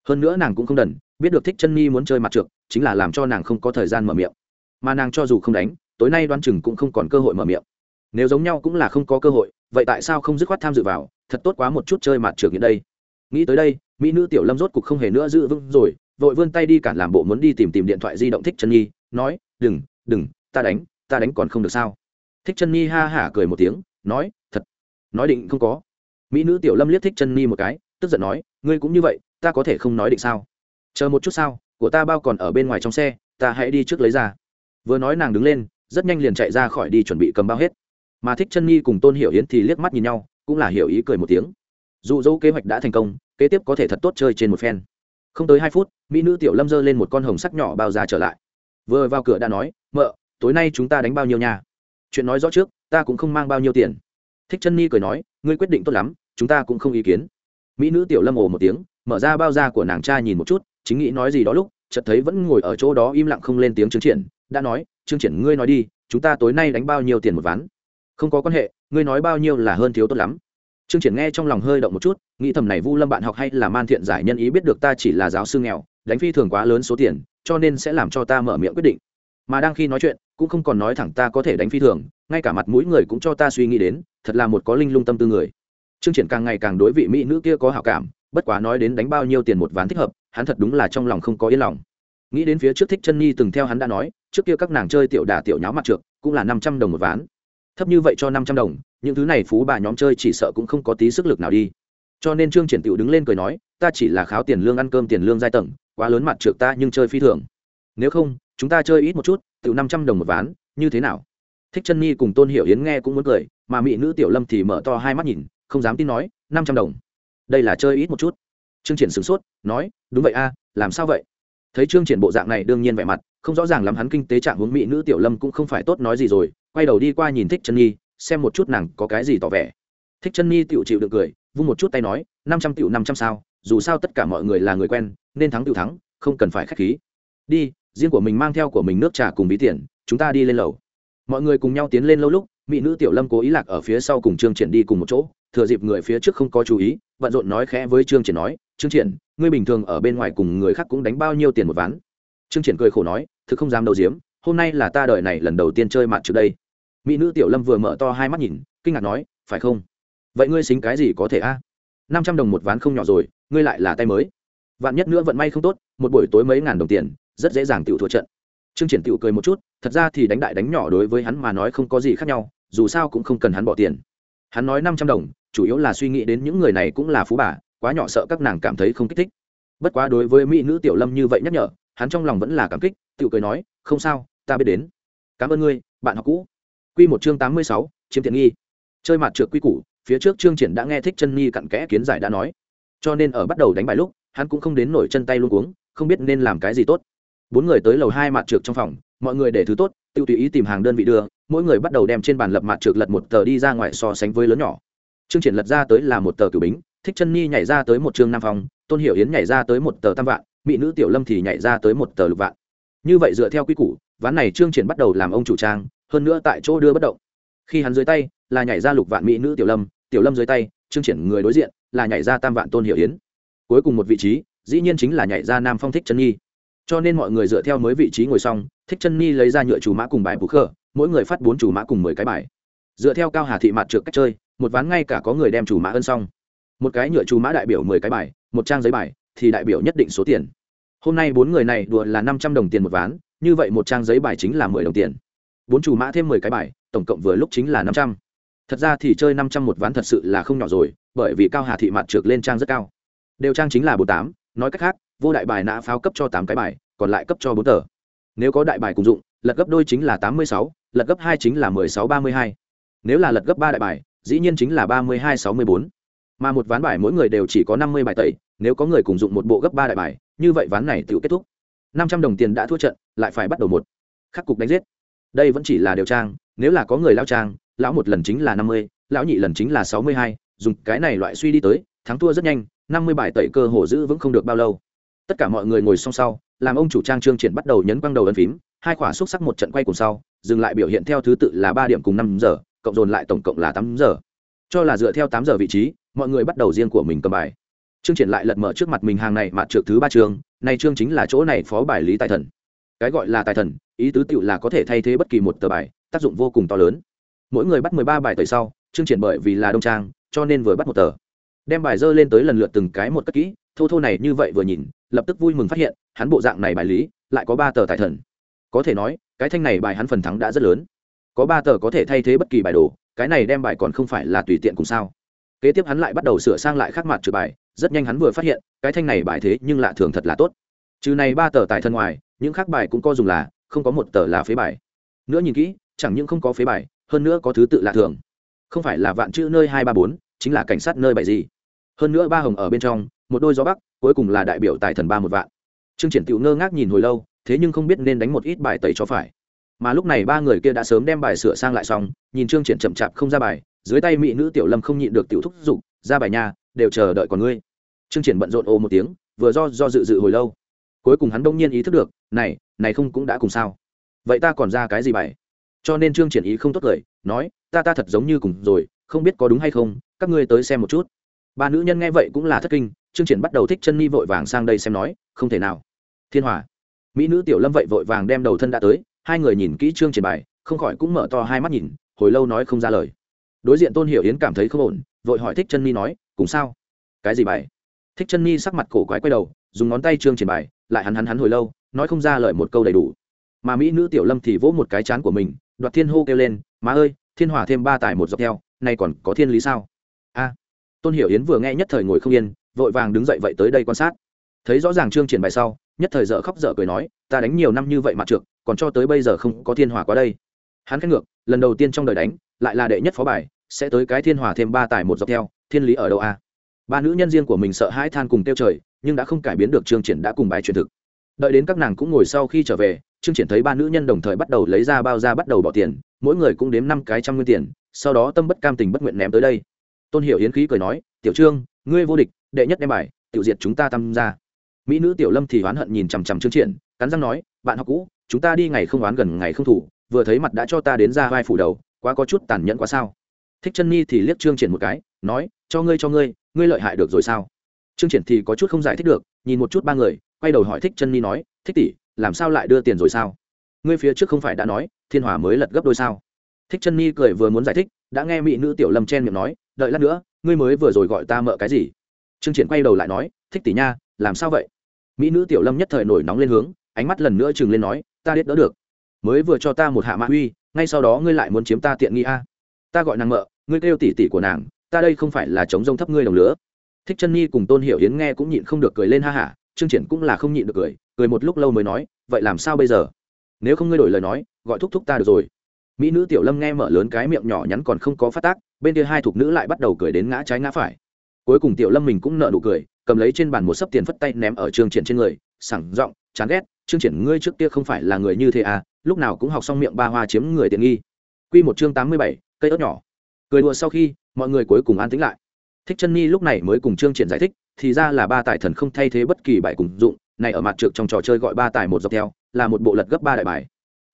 Hơn nữa nàng cũng không đần, biết được thích chân nhi muốn chơi mặt trượt chính là làm cho nàng không có thời gian mở miệng. Mà nàng cho dù không đánh, tối nay đoán chừng cũng không còn cơ hội mở miệng. Nếu giống nhau cũng là không có cơ hội, vậy tại sao không dứt khoát tham dự vào, thật tốt quá một chút chơi mặt trượt như đây. Nghĩ tới đây, mỹ nữ tiểu lâm rốt cục không hề nữa giữ vững rồi, vội vươn tay đi cản làm bộ muốn đi tìm tìm điện thoại di động thích chân nhi, nói, đừng đừng, ta đánh ta đánh còn không được sao? Thích chân ni ha hả cười một tiếng, nói, thật, nói định không có. Mỹ nữ tiểu lâm liếc thích chân ni một cái, tức giận nói, ngươi cũng như vậy, ta có thể không nói định sao? Chờ một chút sao, của ta bao còn ở bên ngoài trong xe, ta hãy đi trước lấy ra. Vừa nói nàng đứng lên, rất nhanh liền chạy ra khỏi đi chuẩn bị cầm bao hết. Mà thích chân nhi cùng tôn hiểu yến thì liếc mắt nhìn nhau, cũng là hiểu ý cười một tiếng. Dù dẫu kế hoạch đã thành công, kế tiếp có thể thật tốt chơi trên một phen. Không tới hai phút, mỹ nữ tiểu lâm giơ lên một con hồng sắc nhỏ bao ra trở lại. Vừa vào cửa đã nói, mợ, tối nay chúng ta đánh bao nhiêu nhà chuyện nói rõ trước, ta cũng không mang bao nhiêu tiền. Thích chân ni cười nói, ngươi quyết định tốt lắm, chúng ta cũng không ý kiến. Mỹ nữ tiểu lâm ồ một tiếng, mở ra bao da của nàng cha nhìn một chút, chính nghĩ nói gì đó lúc, chợt thấy vẫn ngồi ở chỗ đó im lặng không lên tiếng trương triển, đã nói trương triển, ngươi nói đi, chúng ta tối nay đánh bao nhiêu tiền một ván? Không có quan hệ, ngươi nói bao nhiêu là hơn thiếu tốt lắm. Trương triển nghe trong lòng hơi động một chút, nghĩ thầm này vu lâm bạn học hay là man thiện giải nhân ý biết được ta chỉ là giáo sư nghèo, đánh phi thường quá lớn số tiền, cho nên sẽ làm cho ta mở miệng quyết định mà đang khi nói chuyện, cũng không còn nói thẳng ta có thể đánh phi thường, ngay cả mặt mũi người cũng cho ta suy nghĩ đến, thật là một có linh lung tâm tư người. Trương triển càng ngày càng đối vị mỹ nữ kia có hảo cảm, bất quá nói đến đánh bao nhiêu tiền một ván thích hợp, hắn thật đúng là trong lòng không có yên lòng. Nghĩ đến phía trước thích chân nhi từng theo hắn đã nói, trước kia các nàng chơi tiểu đà tiểu nháo mặt trượt cũng là năm trăm đồng một ván. Thấp như vậy cho năm trăm đồng, những thứ này phú bà nhóm chơi chỉ sợ cũng không có tí sức lực nào đi. Cho nên trương triển tiểu đứng lên cười nói, ta chỉ là kháo tiền lương ăn cơm tiền lương giai tầng, quá lớn mặt trượt ta nhưng chơi phi thường nếu không, chúng ta chơi ít một chút, tự năm trăm đồng một ván, như thế nào? Thích chân nhi cùng tôn hiểu yến nghe cũng muốn cười, mà mỹ nữ tiểu lâm thì mở to hai mắt nhìn, không dám tin nói, năm trăm đồng. Đây là chơi ít một chút. Trương triển sửng sốt, nói, đúng vậy a, làm sao vậy? Thấy trương triển bộ dạng này đương nhiên vẻ mặt, không rõ ràng lắm hắn kinh tế trạng hướng mỹ nữ tiểu lâm cũng không phải tốt nói gì rồi, quay đầu đi qua nhìn thích chân nhi, xem một chút nàng có cái gì tỏ vẻ. Thích chân nhi tiểu chịu được cười, vung một chút tay nói, năm trăm tiểu năm trăm sao, dù sao tất cả mọi người là người quen, nên thắng tiểu thắng, không cần phải khách khí. Đi riêng của mình mang theo của mình nước trà cùng bí tiền, chúng ta đi lên lầu. Mọi người cùng nhau tiến lên lâu lúc, mỹ nữ tiểu lâm cố ý lạc ở phía sau cùng trương triển đi cùng một chỗ, thừa dịp người phía trước không có chú ý, bận rộn nói khẽ với trương triển nói, trương triển, ngươi bình thường ở bên ngoài cùng người khác cũng đánh bao nhiêu tiền một ván? Trương triển cười khổ nói, thực không dám đầu diếm hôm nay là ta đợi này lần đầu tiên chơi mặt trước đây. Mỹ nữ tiểu lâm vừa mở to hai mắt nhìn, kinh ngạc nói, phải không? Vậy ngươi xính cái gì có thể a? Năm trăm đồng một ván không nhỏ rồi, ngươi lại là tay mới. Vạn nhất nữa vận may không tốt, một buổi tối mấy ngàn đồng tiền rất dễ dàng tiểu thua trận. Trương triển tiểu cười một chút, thật ra thì đánh đại đánh nhỏ đối với hắn mà nói không có gì khác nhau, dù sao cũng không cần hắn bỏ tiền. Hắn nói năm trăm đồng, chủ yếu là suy nghĩ đến những người này cũng là phú bà, quá nhỏ sợ các nàng cảm thấy không kích thích. Bất quá đối với mỹ nữ tiểu lâm như vậy nhắc nhở, hắn trong lòng vẫn là cảm kích, tiểu cười nói, không sao, ta biết đến. Cảm ơn ngươi, bạn học cũ. Quy một chương tám mươi sáu, chiếm tiện nghi. Chơi mặt trượt quy củ, phía trước trương triển đã nghe thích chân nhi cặn kẽ kiến giải đã nói. Cho nên ở bắt đầu đánh bài lúc, hắn cũng không đến nổi chân tay luôn cuống, không biết nên làm cái gì tốt bốn người tới lầu hai mặt trượt trong phòng, mọi người để thứ tốt tự tùy ý tìm hàng đơn vị đưa, mỗi người bắt đầu đem trên bàn lập mặt trượt lật một tờ đi ra ngoài so sánh với lớn nhỏ. Trương triển lật ra tới là một tờ cửu bính, thích chân nhi nhảy ra tới một chương nam phong, tôn hiểu yến nhảy ra tới một tờ tam vạn, mỹ nữ tiểu lâm thì nhảy ra tới một tờ lục vạn. Như vậy dựa theo quy củ, ván này trương triển bắt đầu làm ông chủ trang, hơn nữa tại chỗ đưa bất động. Khi hắn dưới tay, là nhảy ra lục vạn mỹ nữ tiểu lâm tiểu lâm dưới tay, trương triển người đối diện, là nhảy ra tam vạn tôn hiểu yến. Cuối cùng một vị trí, dĩ nhiên chính là nhảy ra nam phong thích chân nhi cho nên mọi người dựa theo mới vị trí ngồi xong thích chân ni lấy ra nhựa chủ mã cùng bài bù khờ, mỗi người phát bốn chủ mã cùng mười cái bài. Dựa theo cao hà thị mặt trượt cách chơi một ván ngay cả có người đem chủ mã ân xong. Một cái nhựa chủ mã đại biểu mười cái bài một trang giấy bài thì đại biểu nhất định số tiền. Hôm nay bốn người này đùa là năm trăm đồng tiền một ván như vậy một trang giấy bài chính là mười đồng tiền. Bốn chủ mã thêm mười cái bài tổng cộng vừa lúc chính là năm trăm. Thật ra thì chơi năm trăm một ván thật sự là không nhỏ rồi bởi vì cao hà thị mặt trượt lên trang rất cao. Đều trang chính là bốn tám nói cách khác vô đại bài nã pháo cấp cho tám cái bài, còn lại cấp cho bốn tờ. Nếu có đại bài cùng dụng, lật gấp đôi chính là tám mươi sáu, lật gấp hai chính là mười sáu ba mươi hai. Nếu là lật gấp ba đại bài, dĩ nhiên chính là ba mươi hai sáu mươi bốn. Mà một ván bài mỗi người đều chỉ có năm mươi bài tẩy, nếu có người cùng dụng một bộ gấp ba đại bài, như vậy ván này tự kết thúc. năm trăm đồng tiền đã thua trận, lại phải bắt đầu một. Khắc cục đánh giết. Đây vẫn chỉ là điều trang nếu là có người lao trang, lão một lần chính là năm mươi, lão nhị lần chính là sáu mươi hai, dùng cái này loại suy đi tới, thắng thua rất nhanh, năm mươi bài tẩy cơ hồ giữ vững không được bao lâu tất cả mọi người ngồi song sau, làm ông chủ trang trương triển bắt đầu nhấn quăng đầu ấn phím, hai khỏa xúc sắc một trận quay cùng sau, dừng lại biểu hiện theo thứ tự là ba điểm cùng năm giờ, cộng dồn lại tổng cộng là tám giờ. Cho là dựa theo tám giờ vị trí, mọi người bắt đầu riêng của mình cầm bài. Chương triển lại lật mở trước mặt mình hàng này mặt trượt thứ ba chương này chương chính là chỗ này phó bài lý tài thần. Cái gọi là tài thần, ý tứ tựu là có thể thay thế bất kỳ một tờ bài, tác dụng vô cùng to lớn. Mỗi người bắt mười ba bài tới sau chương triển bởi vì là đông trang, cho nên vừa bắt một tờ. Đem bài dơ lên tới lần lượt từng cái một cất kỹ, thô thô này như vậy vừa nhìn lập tức vui mừng phát hiện, hắn bộ dạng này bài lý, lại có ba tờ tài thần. Có thể nói, cái thanh này bài hắn phần thắng đã rất lớn. Có ba tờ có thể thay thế bất kỳ bài đồ, cái này đem bài còn không phải là tùy tiện cùng sao. Kế tiếp hắn lại bắt đầu sửa sang lại khắc mặt trừ bài, rất nhanh hắn vừa phát hiện, cái thanh này bài thế nhưng lạ thường thật là tốt. Trừ này ba tờ tài thân ngoài, những khác bài cũng có dùng là, không có một tờ là phế bài. Nữa nhìn kỹ, chẳng những không có phế bài, hơn nữa có thứ tự lạ thường. Không phải là vạn chữ nơi hai ba bốn, chính là cảnh sát nơi bài gì. Hơn nữa ba hồng ở bên trong một đôi gió bắc cuối cùng là đại biểu tài thần ba một vạn. Trương triển tiểu ngơ ngác nhìn hồi lâu thế nhưng không biết nên đánh một ít bài tẩy cho phải. Mà lúc này ba người kia đã sớm đem bài sửa sang lại xong nhìn trương triển chậm chạp không ra bài dưới tay mỹ nữ tiểu lâm không nhịn được tiểu thúc giục ra bài nhà đều chờ đợi còn ngươi. Trương triển bận rộn ô một tiếng vừa do do dự dự hồi lâu. Cuối cùng hắn đông nhiên ý thức được này này không cũng đã cùng sao? Vậy ta còn ra cái gì bài? Cho nên trương triển ý không tốt lời, nói ta ta thật giống như cùng rồi không biết có đúng hay không các ngươi tới xem một chút. Ba nữ nhân nghe vậy cũng là thất kinh trương triển bắt đầu thích chân mi vội vàng sang đây xem nói, không thể nào. Thiên hòa. Mỹ nữ tiểu lâm vậy vội vàng đem đầu thân đã tới, hai người nhìn kỹ trương triển bài, không khỏi cũng mở to hai mắt nhìn, hồi lâu nói không ra lời. Đối diện tôn hiểu yến cảm thấy không ổn, vội hỏi thích chân mi nói cũng sao? Cái gì bài? Thích chân mi sắc mặt cổ quái quay đầu, dùng ngón tay trương triển bài, lại hắn hắn hắn hồi lâu, nói không ra lời một câu đầy đủ. Mà mỹ nữ tiểu lâm thì vỗ một cái chán của mình, đoạt thiên hô kêu lên, má ơi, thiên hỏa thêm ba tài một dọc theo, nay còn có thiên lý sao? A. Tôn hiểu yến vừa nghe nhất thời ngồi không yên vội vàng đứng dậy vậy tới đây quan sát. Thấy rõ ràng trương triển bài sau, nhất thời dở khóc dở cười nói, ta đánh nhiều năm như vậy mặt trượt, còn cho tới bây giờ không có thiên hỏa qua đây. Hắn khét ngược, lần đầu tiên trong đời đánh, lại là đệ nhất phó bài, sẽ tới cái thiên hỏa thêm ba tài một dọc theo, thiên lý ở đâu a? Ba nữ nhân riêng của mình sợ hãi than cùng tiêu trời, nhưng đã không cải biến được trương triển đã cùng bài truyền thực. Đợi đến các nàng cũng ngồi sau khi trở về, trương triển thấy ba nữ nhân đồng thời bắt đầu lấy ra bao ra bắt đầu bỏ tiền, mỗi người cũng đếm năm cái trăm nguyên tiền, sau đó tâm bất cam tình bất nguyện ném tới đây. Tôn hiểu yến khí cười nói, tiểu trương, ngươi vô địch đệ nhất đem bài, tiểu diệt chúng ta tham gia. Mỹ nữ tiểu lâm thì oán hận nhìn chằm chằm trương triển, cắn răng nói, bạn học cũ, chúng ta đi ngày không oán gần ngày không thủ, vừa thấy mặt đã cho ta đến ra vai phủ đầu, quá có chút tàn nhẫn quá sao. Thích chân nhi thì liếc trương triển một cái, nói, cho ngươi cho ngươi ngươi lợi hại được rồi sao? Trương triển thì có chút không giải thích được, nhìn một chút ba người, quay đầu hỏi thích chân nhi nói, thích tỷ, làm sao lại đưa tiền rồi sao? Ngươi phía trước không phải đã nói, thiên hòa mới lật gấp đôi sao? Thích chân nhi cười vừa muốn giải thích, đã nghe mỹ nữ tiểu lâm chen miệng nói, đợi lát nữa, ngươi mới vừa rồi gọi ta mợ cái gì? Trương triển quay đầu lại nói, thích tỷ nha, làm sao vậy? Mỹ nữ tiểu lâm nhất thời nổi nóng lên hướng, ánh mắt lần nữa chừng lên nói, ta biết đỡ được. Mới vừa cho ta một hạ mã uy, ngay sau đó ngươi lại muốn chiếm ta tiện nghi a. Ta gọi nàng mợ, ngươi kêu tỷ tỷ của nàng, ta đây không phải là chống rông thấp ngươi đồng lứa thích chân nhi cùng tôn hiểu hiến nghe cũng nhịn không được cười lên ha hả, trương triển cũng là không nhịn được cười cười một lúc lâu mới nói, vậy làm sao bây giờ? Nếu không ngươi đổi lời nói, gọi thúc thúc ta được rồi. Mỹ nữ tiểu lâm nghe mở lớn cái miệng nhỏ nhắn còn không có phát tác, bên kia hai thục nữ lại bắt đầu cười đến ngã trái ngã phải cuối cùng tiểu lâm mình cũng nợ nụ cười, cầm lấy trên bàn một sấp tiền phất tay ném ở trương triển trên người, sảng giọng, chán ghét, trương triển, ngươi trước kia không phải là người như thế à lúc nào cũng học xong miệng ba hoa chiếm người tiện nghi. Quy một chương tám mươi bảy, cây ớt nhỏ. Cười đùa sau khi, mọi người cuối cùng an tĩnh lại. Thích chân nhi lúc này mới cùng trương triển giải thích, thì ra là ba tài thần không thay thế bất kỳ bài cùng dụng, này ở mặt trượt trong trò chơi gọi ba tài một dọc theo, là một bộ lật gấp ba đại bài.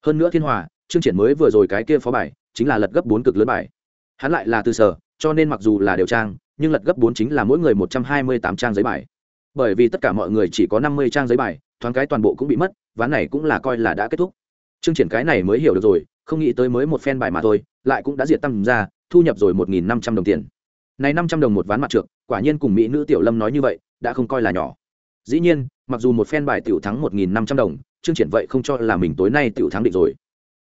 Hơn nữa thiên hòa, trương triển mới vừa rồi cái kia phó bài, chính là lật gấp bốn cực lớn bài. Hắn lại là từ sở, cho nên mặc dù là điều trang nhưng lật gấp bốn chính là mỗi người một trăm hai mươi tám trang giấy bài. Bởi vì tất cả mọi người chỉ có năm mươi trang giấy bài, thoáng cái toàn bộ cũng bị mất, ván này cũng là coi là đã kết thúc. Chương triển cái này mới hiểu được rồi, không nghĩ tới mới một phen bài mà thôi, lại cũng đã diệt tăng ra, thu nhập rồi một nghìn năm trăm đồng tiền. Này năm trăm đồng một ván mặt trượt quả nhiên cùng mỹ nữ tiểu lâm nói như vậy, đã không coi là nhỏ. Dĩ nhiên, mặc dù một phen bài tiểu thắng một nghìn năm trăm đồng, chương triển vậy không cho là mình tối nay tiểu thắng định rồi.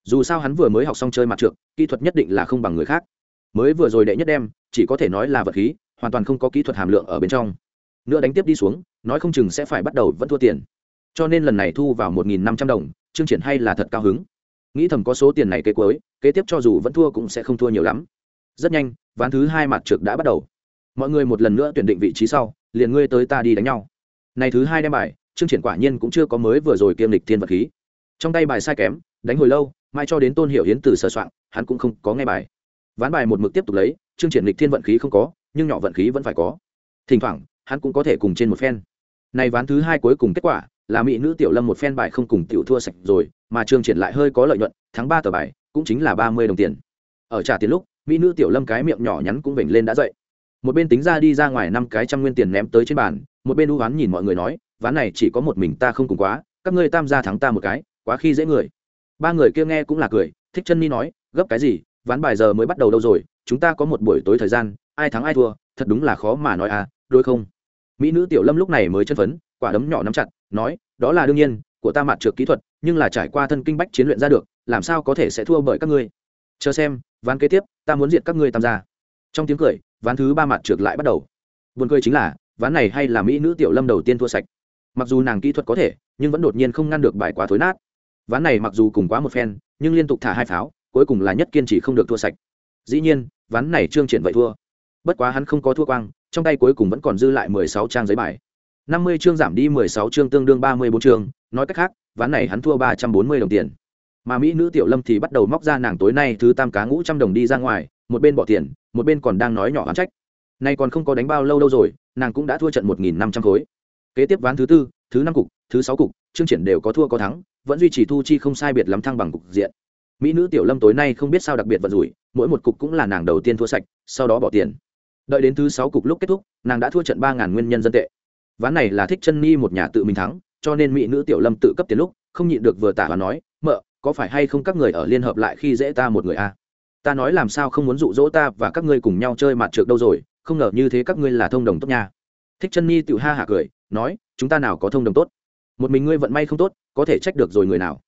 Dù sao hắn vừa mới học xong chơi mặt trượt kỹ thuật nhất định là không bằng người khác mới vừa rồi đệ nhất đem, chỉ có thể nói là vật khí, hoàn toàn không có kỹ thuật hàm lượng ở bên trong. Nữa đánh tiếp đi xuống, nói không chừng sẽ phải bắt đầu vẫn thua tiền. Cho nên lần này thu vào một nghìn năm trăm đồng, chương triển hay là thật cao hứng. Nghĩ thầm có số tiền này kế cuối, kế tiếp cho dù vẫn thua cũng sẽ không thua nhiều lắm. Rất nhanh, ván thứ hai mặt trượt đã bắt đầu. Mọi người một lần nữa tuyển định vị trí sau, liền ngươi tới ta đi đánh nhau. Này thứ hai đem bài, chương triển quả nhiên cũng chưa có mới vừa rồi kiêm lịch thiên vật khí. Trong tay bài sai kém, đánh hồi lâu, mai cho đến tôn hiệu hiến từ sờ soạn, hắn cũng không có nghe bài ván bài một mực tiếp tục lấy, chương triển lịch thiên vận khí không có, nhưng nhỏ vận khí vẫn phải có. Thỉnh thoảng, hắn cũng có thể cùng trên một phen. Này ván thứ hai cuối cùng kết quả, là mỹ nữ tiểu lâm một phen bài không cùng tiểu thua sạch rồi, mà chương triển lại hơi có lợi nhuận, thắng ba tờ bài, cũng chính là ba mươi đồng tiền. Ở trả tiền lúc, mỹ nữ tiểu lâm cái miệng nhỏ nhắn cũng vểnh lên đã dậy. Một bên tính ra đi ra ngoài năm cái trăm nguyên tiền ném tới trên bàn, một bên u ván nhìn mọi người nói, ván này chỉ có một mình ta không cùng quá, các ngươi tam gia thắng ta một cái, quá khi dễ người. Ba người kia nghe cũng là cười, thích chân ni nói, gấp cái gì ván bài giờ mới bắt đầu đâu rồi, chúng ta có một buổi tối thời gian, ai thắng ai thua, thật đúng là khó mà nói à đôi không? Mỹ nữ tiểu lâm lúc này mới chân phấn, quả đấm nhỏ nắm chặt, nói, đó là đương nhiên, của ta mặt trượt kỹ thuật, nhưng là trải qua thân kinh bách chiến luyện ra được, làm sao có thể sẽ thua bởi các ngươi? Chờ xem, ván kế tiếp, ta muốn diệt các ngươi tham gia. Trong tiếng cười, ván thứ ba mặt trượt lại bắt đầu. Buồn cười chính là, ván này hay là mỹ nữ tiểu lâm đầu tiên thua sạch. Mặc dù nàng kỹ thuật có thể, nhưng vẫn đột nhiên không ngăn được bài quá thối nát. Ván này mặc dù cùng quá một phen, nhưng liên tục thả hai pháo cuối cùng là nhất kiên trì không được thua sạch. Dĩ nhiên, ván này trương triển vậy thua. Bất quá hắn không có thua quang, trong tay cuối cùng vẫn còn dư lại mười sáu trang giấy bài. năm mươi chương giảm đi mười sáu chương tương đương ba mươi bốn chương, nói cách khác, ván này hắn thua ba trăm bốn mươi đồng tiền. Mà mỹ nữ tiểu lâm thì bắt đầu móc ra nàng tối nay thứ tam cá ngũ trăm đồng đi ra ngoài, một bên bỏ tiền, một bên còn đang nói nhỏ oán trách. Nay còn không có đánh bao lâu đâu rồi, nàng cũng đã thua trận một nghìn năm trăm khối. Kế tiếp ván thứ tư, thứ năm cục, thứ sáu cục chương triển đều có thua có thắng, vẫn duy trì thu chi không sai biệt lắm thăng bằng cục diện mỹ nữ tiểu lâm tối nay không biết sao đặc biệt vận rủi, mỗi một cục cũng là nàng đầu tiên thua sạch, sau đó bỏ tiền. Đợi đến thứ sáu cục lúc kết thúc, nàng đã thua trận ba ngàn nguyên nhân dân tệ. Ván này là thích chân ni một nhà tự mình thắng, cho nên mỹ nữ tiểu lâm tự cấp tiền lúc, không nhịn được vừa tả và nói, mợ, có phải hay không các người ở liên hợp lại khi dễ ta một người a à? ta nói làm sao không muốn dụ dỗ ta và các ngươi cùng nhau chơi mặt trượt đâu rồi, không ngờ như thế các ngươi là thông đồng tốt nha. Thích chân ni tự ha hạ cười, nói, chúng ta nào có thông đồng tốt? Một mình ngươi vận may không tốt, có thể trách được rồi người nào?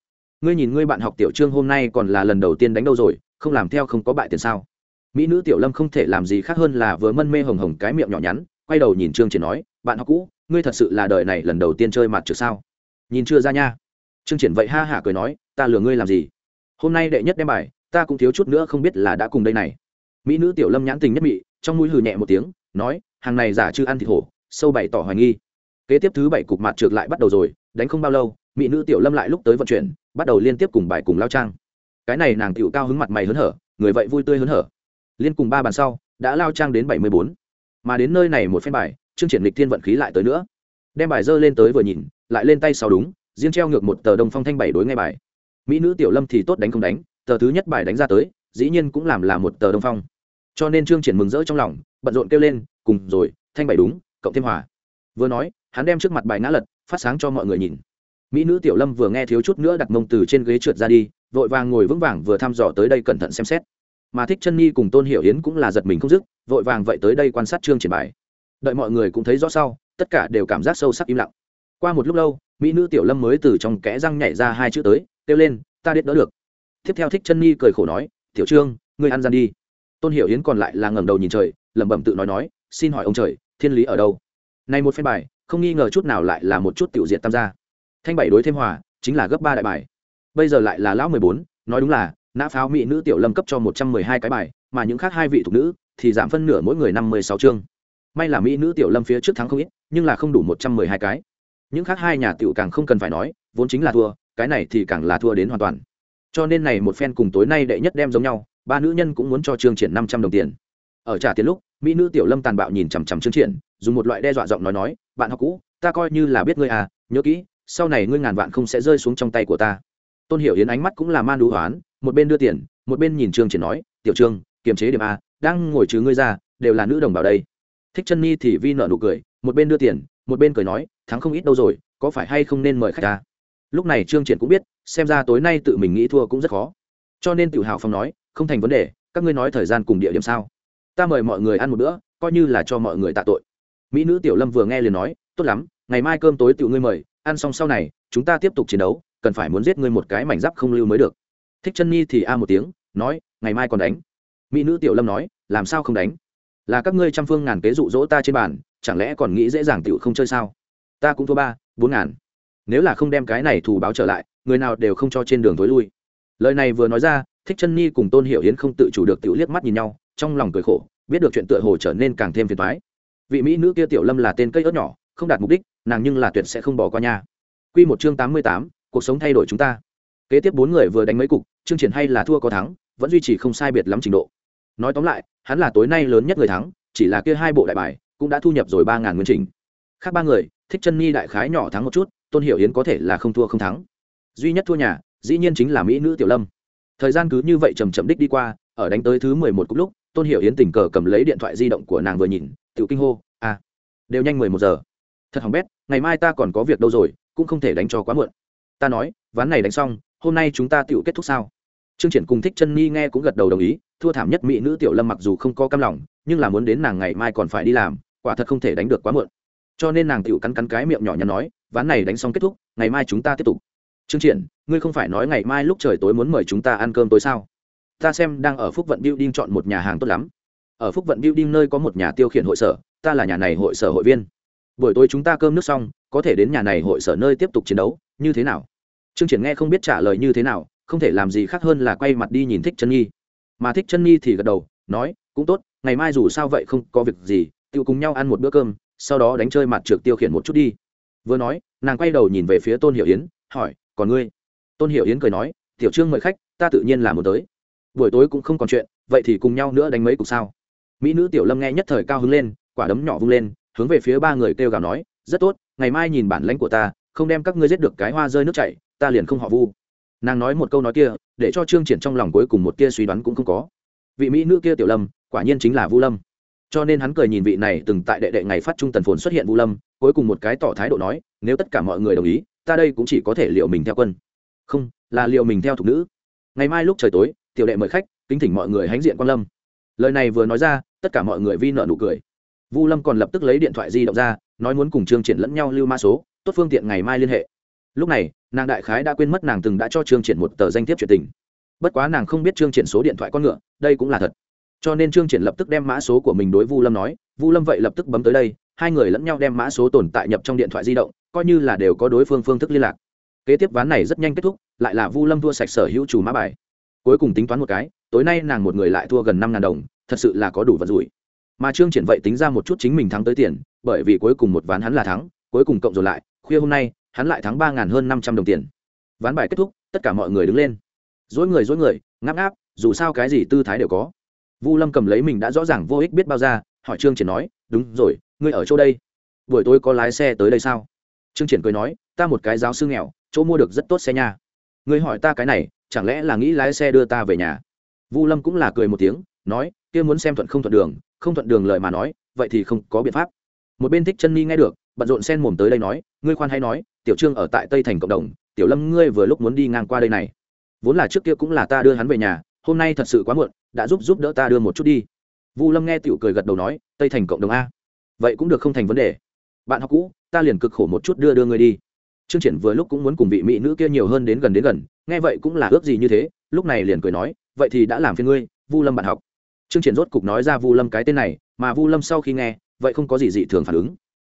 Ngươi nhìn ngươi bạn học tiểu trương hôm nay còn là lần đầu tiên đánh đâu rồi, không làm theo không có bại tiền sao? Mỹ nữ tiểu lâm không thể làm gì khác hơn là vừa mân mê hồng hồng cái miệng nhỏ nhắn, quay đầu nhìn trương triển nói, bạn học cũ, ngươi thật sự là đời này lần đầu tiên chơi mặt trượt sao? Nhìn chưa ra nha. Trương triển vậy ha hả cười nói, ta lừa ngươi làm gì? Hôm nay đệ nhất đem bài, ta cũng thiếu chút nữa không biết là đã cùng đây này. Mỹ nữ tiểu lâm nhãn tình nhất mị, trong mũi hừ nhẹ một tiếng, nói, hàng này giả chưa ăn thịt hổ, sâu bày tỏ hoài nghi. Kế tiếp thứ bảy cục mặt trượt lại bắt đầu rồi, đánh không bao lâu mỹ nữ tiểu lâm lại lúc tới vận chuyển, bắt đầu liên tiếp cùng bài cùng lao trang. Cái này nàng tiểu cao hứng mặt mày hớn hở, người vậy vui tươi hớn hở. Liên cùng ba bàn sau, đã lao trang đến bảy mươi bốn. Mà đến nơi này một phen bài chương triển lịch thiên vận khí lại tới nữa. Đem bài dơ lên tới vừa nhìn, lại lên tay sau đúng, riêng treo ngược một tờ đông phong thanh bảy đối ngay bài. Mỹ nữ tiểu lâm thì tốt đánh không đánh, tờ thứ nhất bài đánh ra tới, dĩ nhiên cũng làm là một tờ đông phong. Cho nên trương triển mừng rỡ trong lòng, bận rộn kêu lên, cùng rồi, thanh bảy đúng, cộng thêm hòa. Vừa nói, hắn đem trước mặt bài ngã lật, phát sáng cho mọi người nhìn mỹ nữ tiểu lâm vừa nghe thiếu chút nữa đặt mông từ trên ghế trượt ra đi, vội vàng ngồi vững vàng vừa thăm dò tới đây cẩn thận xem xét. Mà thích chân nhi cùng tôn hiểu hiến cũng là giật mình không dứt, vội vàng vậy tới đây quan sát trương triển bài. Đợi mọi người cũng thấy rõ sau, tất cả đều cảm giác sâu sắc im lặng. Qua một lúc lâu, mỹ nữ tiểu lâm mới từ trong kẽ răng nhảy ra hai chữ tới, kêu lên, ta biết đỡ được. Tiếp theo thích chân nhi cười khổ nói, tiểu trương, ngươi ăn gian đi. Tôn hiểu hiến còn lại là ngẩng đầu nhìn trời, lẩm bẩm tự nói nói, xin hỏi ông trời, thiên lý ở đâu? Này một phen bài, không nghi ngờ chút nào lại là một chút tiểu diệt tam gia thanh bảy đối thêm hòa, chính là gấp ba đại bài. Bây giờ lại là lão mười bốn, nói đúng là, nã pháo mỹ nữ tiểu lâm cấp cho một trăm mười hai cái bài, mà những khác hai vị thuộc nữ thì giảm phân nửa mỗi người năm mươi sáu chương. May là mỹ nữ tiểu lâm phía trước thắng không ít, nhưng là không đủ một trăm mười hai cái. Những khác hai nhà tiểu càng không cần phải nói, vốn chính là thua, cái này thì càng là thua đến hoàn toàn. Cho nên này một phen cùng tối nay đệ nhất đem giống nhau, ba nữ nhân cũng muốn cho trương triển năm trăm đồng tiền. Ở trả tiền lúc, mỹ nữ tiểu lâm tàn bạo nhìn chằm chằm trương triển, dùng một loại đe dọa giọng nói nói, bạn học cũ, ta coi như là biết ngươi à nhớ kỹ sau này ngươi ngàn vạn không sẽ rơi xuống trong tay của ta. Tôn hiểu yến ánh mắt cũng là man đú hoán, một bên đưa tiền, một bên nhìn trương triển nói, tiểu trương, kiềm chế điểm a, đang ngồi trừ ngươi ra, đều là nữ đồng bào đây. Thích chân ni thì vi nợ nụ cười, một bên đưa tiền, một bên cười nói, thắng không ít đâu rồi, có phải hay không nên mời khách ta? Lúc này trương triển cũng biết, xem ra tối nay tự mình nghĩ thua cũng rất khó. Cho nên Tiểu hào phong nói, không thành vấn đề, các ngươi nói thời gian cùng địa điểm sao? Ta mời mọi người ăn một bữa, coi như là cho mọi người tạ tội. Mỹ nữ tiểu lâm vừa nghe liền nói, tốt lắm, ngày mai cơm tối tiểu ngươi mời ăn xong sau này, chúng ta tiếp tục chiến đấu, cần phải muốn giết ngươi một cái mảnh giáp không lưu mới được. Thích chân nhi thì a một tiếng, nói, ngày mai còn đánh. Mỹ nữ tiểu lâm nói, làm sao không đánh? Là các ngươi trăm phương ngàn kế dụ dỗ ta trên bàn, chẳng lẽ còn nghĩ dễ dàng tiểu không chơi sao? Ta cũng thua ba, bốn ngàn. Nếu là không đem cái này thù báo trở lại, người nào đều không cho trên đường tối lui. Lời này vừa nói ra, thích chân nhi cùng tôn hiểu hiến không tự chủ được tiểu liếc mắt nhìn nhau, trong lòng cười khổ, biết được chuyện tựa hồ trở nên càng thêm phiền toái. Vị mỹ nữ kia tiểu lâm là tên cây ớt nhỏ, không đạt mục đích nàng nhưng là tuyệt sẽ không bỏ qua nha Quy một chương tám mươi tám, cuộc sống thay đổi chúng ta. Kế tiếp bốn người vừa đánh mấy cục, chương triển hay là thua có thắng, vẫn duy trì không sai biệt lắm trình độ. Nói tóm lại, hắn là tối nay lớn nhất người thắng, chỉ là kia hai bộ đại bài cũng đã thu nhập rồi ba ngàn nguyên trình. Khác ba người, thích chân nhi đại khái nhỏ thắng một chút, Tôn Hiểu Yến có thể là không thua không thắng. Duy nhất thua nhà, dĩ nhiên chính là mỹ nữ Tiểu Lâm. Thời gian cứ như vậy chậm chậm đích đi qua, ở đánh tới thứ mười một cục lúc, Tôn Hiểu Yến tình cờ cầm lấy điện thoại di động của nàng vừa nhìn, tiểu kinh hô, a, à, đều nhanh mười một giờ thật hỏng bét, ngày mai ta còn có việc đâu rồi, cũng không thể đánh cho quá muộn. Ta nói, ván này đánh xong, hôm nay chúng ta tựu kết thúc sao? Trương triển cùng thích chân nhi nghe cũng gật đầu đồng ý, thua thảm nhất mỹ nữ tiểu lâm mặc dù không có cam lòng, nhưng là muốn đến nàng ngày mai còn phải đi làm, quả thật không thể đánh được quá muộn. Cho nên nàng tiểu cắn cắn cái miệng nhỏ nhắn nói, ván này đánh xong kết thúc, ngày mai chúng ta tiếp tục. Trương triển, ngươi không phải nói ngày mai lúc trời tối muốn mời chúng ta ăn cơm tối sao? Ta xem đang ở phúc vận building chọn một nhà hàng tốt lắm. Ở phúc vận building nơi có một nhà tiêu khiển hội sở, ta là nhà này hội sở hội viên buổi tối chúng ta cơm nước xong, có thể đến nhà này hội sở nơi tiếp tục chiến đấu, như thế nào? Trương triển nghe không biết trả lời như thế nào, không thể làm gì khác hơn là quay mặt đi nhìn thích chân nhi. Mà thích chân nhi thì gật đầu, nói, cũng tốt, ngày mai dù sao vậy không có việc gì tiêu cùng nhau ăn một bữa cơm, sau đó đánh chơi mặt trượt tiêu khiển một chút đi. Vừa nói, nàng quay đầu nhìn về phía tôn hiểu yến, hỏi, còn ngươi? Tôn hiểu yến cười nói, tiểu trương mời khách, ta tự nhiên là muốn tới. Buổi tối cũng không còn chuyện, vậy thì cùng nhau nữa đánh mấy cục sao? Mỹ nữ tiểu lâm nghe nhất thời cao hứng lên, quả đấm nhỏ vung lên hướng về phía ba người kêu gào nói, rất tốt, ngày mai nhìn bản lãnh của ta, không đem các ngươi giết được cái hoa rơi nước chảy, ta liền không họ vu. Nàng nói một câu nói kia, để cho trương triển trong lòng cuối cùng một kia suy đoán cũng không có. Vị mỹ nữ kia tiểu lâm, quả nhiên chính là vu lâm. Cho nên hắn cười nhìn vị này từng tại đệ đệ ngày phát trung tần phồn xuất hiện vu lâm, cuối cùng một cái tỏ thái độ nói, nếu tất cả mọi người đồng ý, ta đây cũng chỉ có thể liệu mình theo quân. Không, là liệu mình theo thục nữ. Ngày mai lúc trời tối, tiểu đệ mời khách, kính thỉnh mọi người hãnh diện quan lâm. Lời này vừa nói ra, tất cả mọi người vi nợ nụ cười vu lâm còn lập tức lấy điện thoại di động ra, nói muốn cùng trương triển lẫn nhau lưu mã số, tốt phương tiện ngày mai liên hệ. Lúc này, nàng đại khái đã quên mất nàng từng đã cho trương triển một tờ danh thiếp chuyện tình. Bất quá nàng không biết trương triển số điện thoại con ngựa, đây cũng là thật. Cho nên trương triển lập tức đem mã số của mình đối vu lâm nói, vu lâm vậy lập tức bấm tới đây, hai người lẫn nhau đem mã số tồn tại nhập trong điện thoại di động, coi như là đều có đối phương phương thức liên lạc. Kế tiếp ván này rất nhanh kết thúc, lại là vu lâm thua sạch sở hữu chủ mã bài. Cuối cùng tính toán một cái, tối nay nàng một người lại thua gần năm ngàn đồng, thật sự là có đủ vật rủi mà trương triển vậy tính ra một chút chính mình thắng tới tiền, bởi vì cuối cùng một ván hắn là thắng, cuối cùng cộng rồi lại, khuya hôm nay, hắn lại thắng ba ngàn hơn năm trăm đồng tiền. Ván bài kết thúc, tất cả mọi người đứng lên. Dối người dối người, ngáp ngáp, dù sao cái gì tư thái đều có. Vu lâm cầm lấy mình đã rõ ràng vô ích biết bao ra, hỏi trương triển nói, đúng rồi, ngươi ở chỗ đây? Buổi tối có lái xe tới đây sao? Trương triển cười nói, ta một cái giáo sư nghèo, chỗ mua được rất tốt xe nha. Ngươi hỏi ta cái này, chẳng lẽ là nghĩ lái xe đưa ta về nhà? Vu lâm cũng là cười một tiếng, nói, kia muốn xem thuận không thuận đường không thuận đường lời mà nói, vậy thì không có biện pháp. Một bên thích chân ni nghe được, bận rộn sen mồm tới đây nói, ngươi khoan hay nói, tiểu trương ở tại tây thành cộng đồng, tiểu lâm ngươi vừa lúc muốn đi ngang qua đây này. Vốn là trước kia cũng là ta đưa hắn về nhà, hôm nay thật sự quá muộn, đã giúp giúp đỡ ta đưa một chút đi. Vu lâm nghe tiểu cười gật đầu nói, tây thành cộng đồng a? Vậy cũng được không thành vấn đề. Bạn học cũ, ta liền cực khổ một chút đưa đưa ngươi đi. Trương triển vừa lúc cũng muốn cùng vị mỹ nữ kia nhiều hơn đến gần đến gần, nghe vậy cũng là ước gì như thế, lúc này liền cười nói, vậy thì đã làm phiền ngươi, vu lâm bạn học trương triển rốt cục nói ra vu lâm cái tên này, mà vu lâm sau khi nghe, vậy không có gì dị thường phản ứng.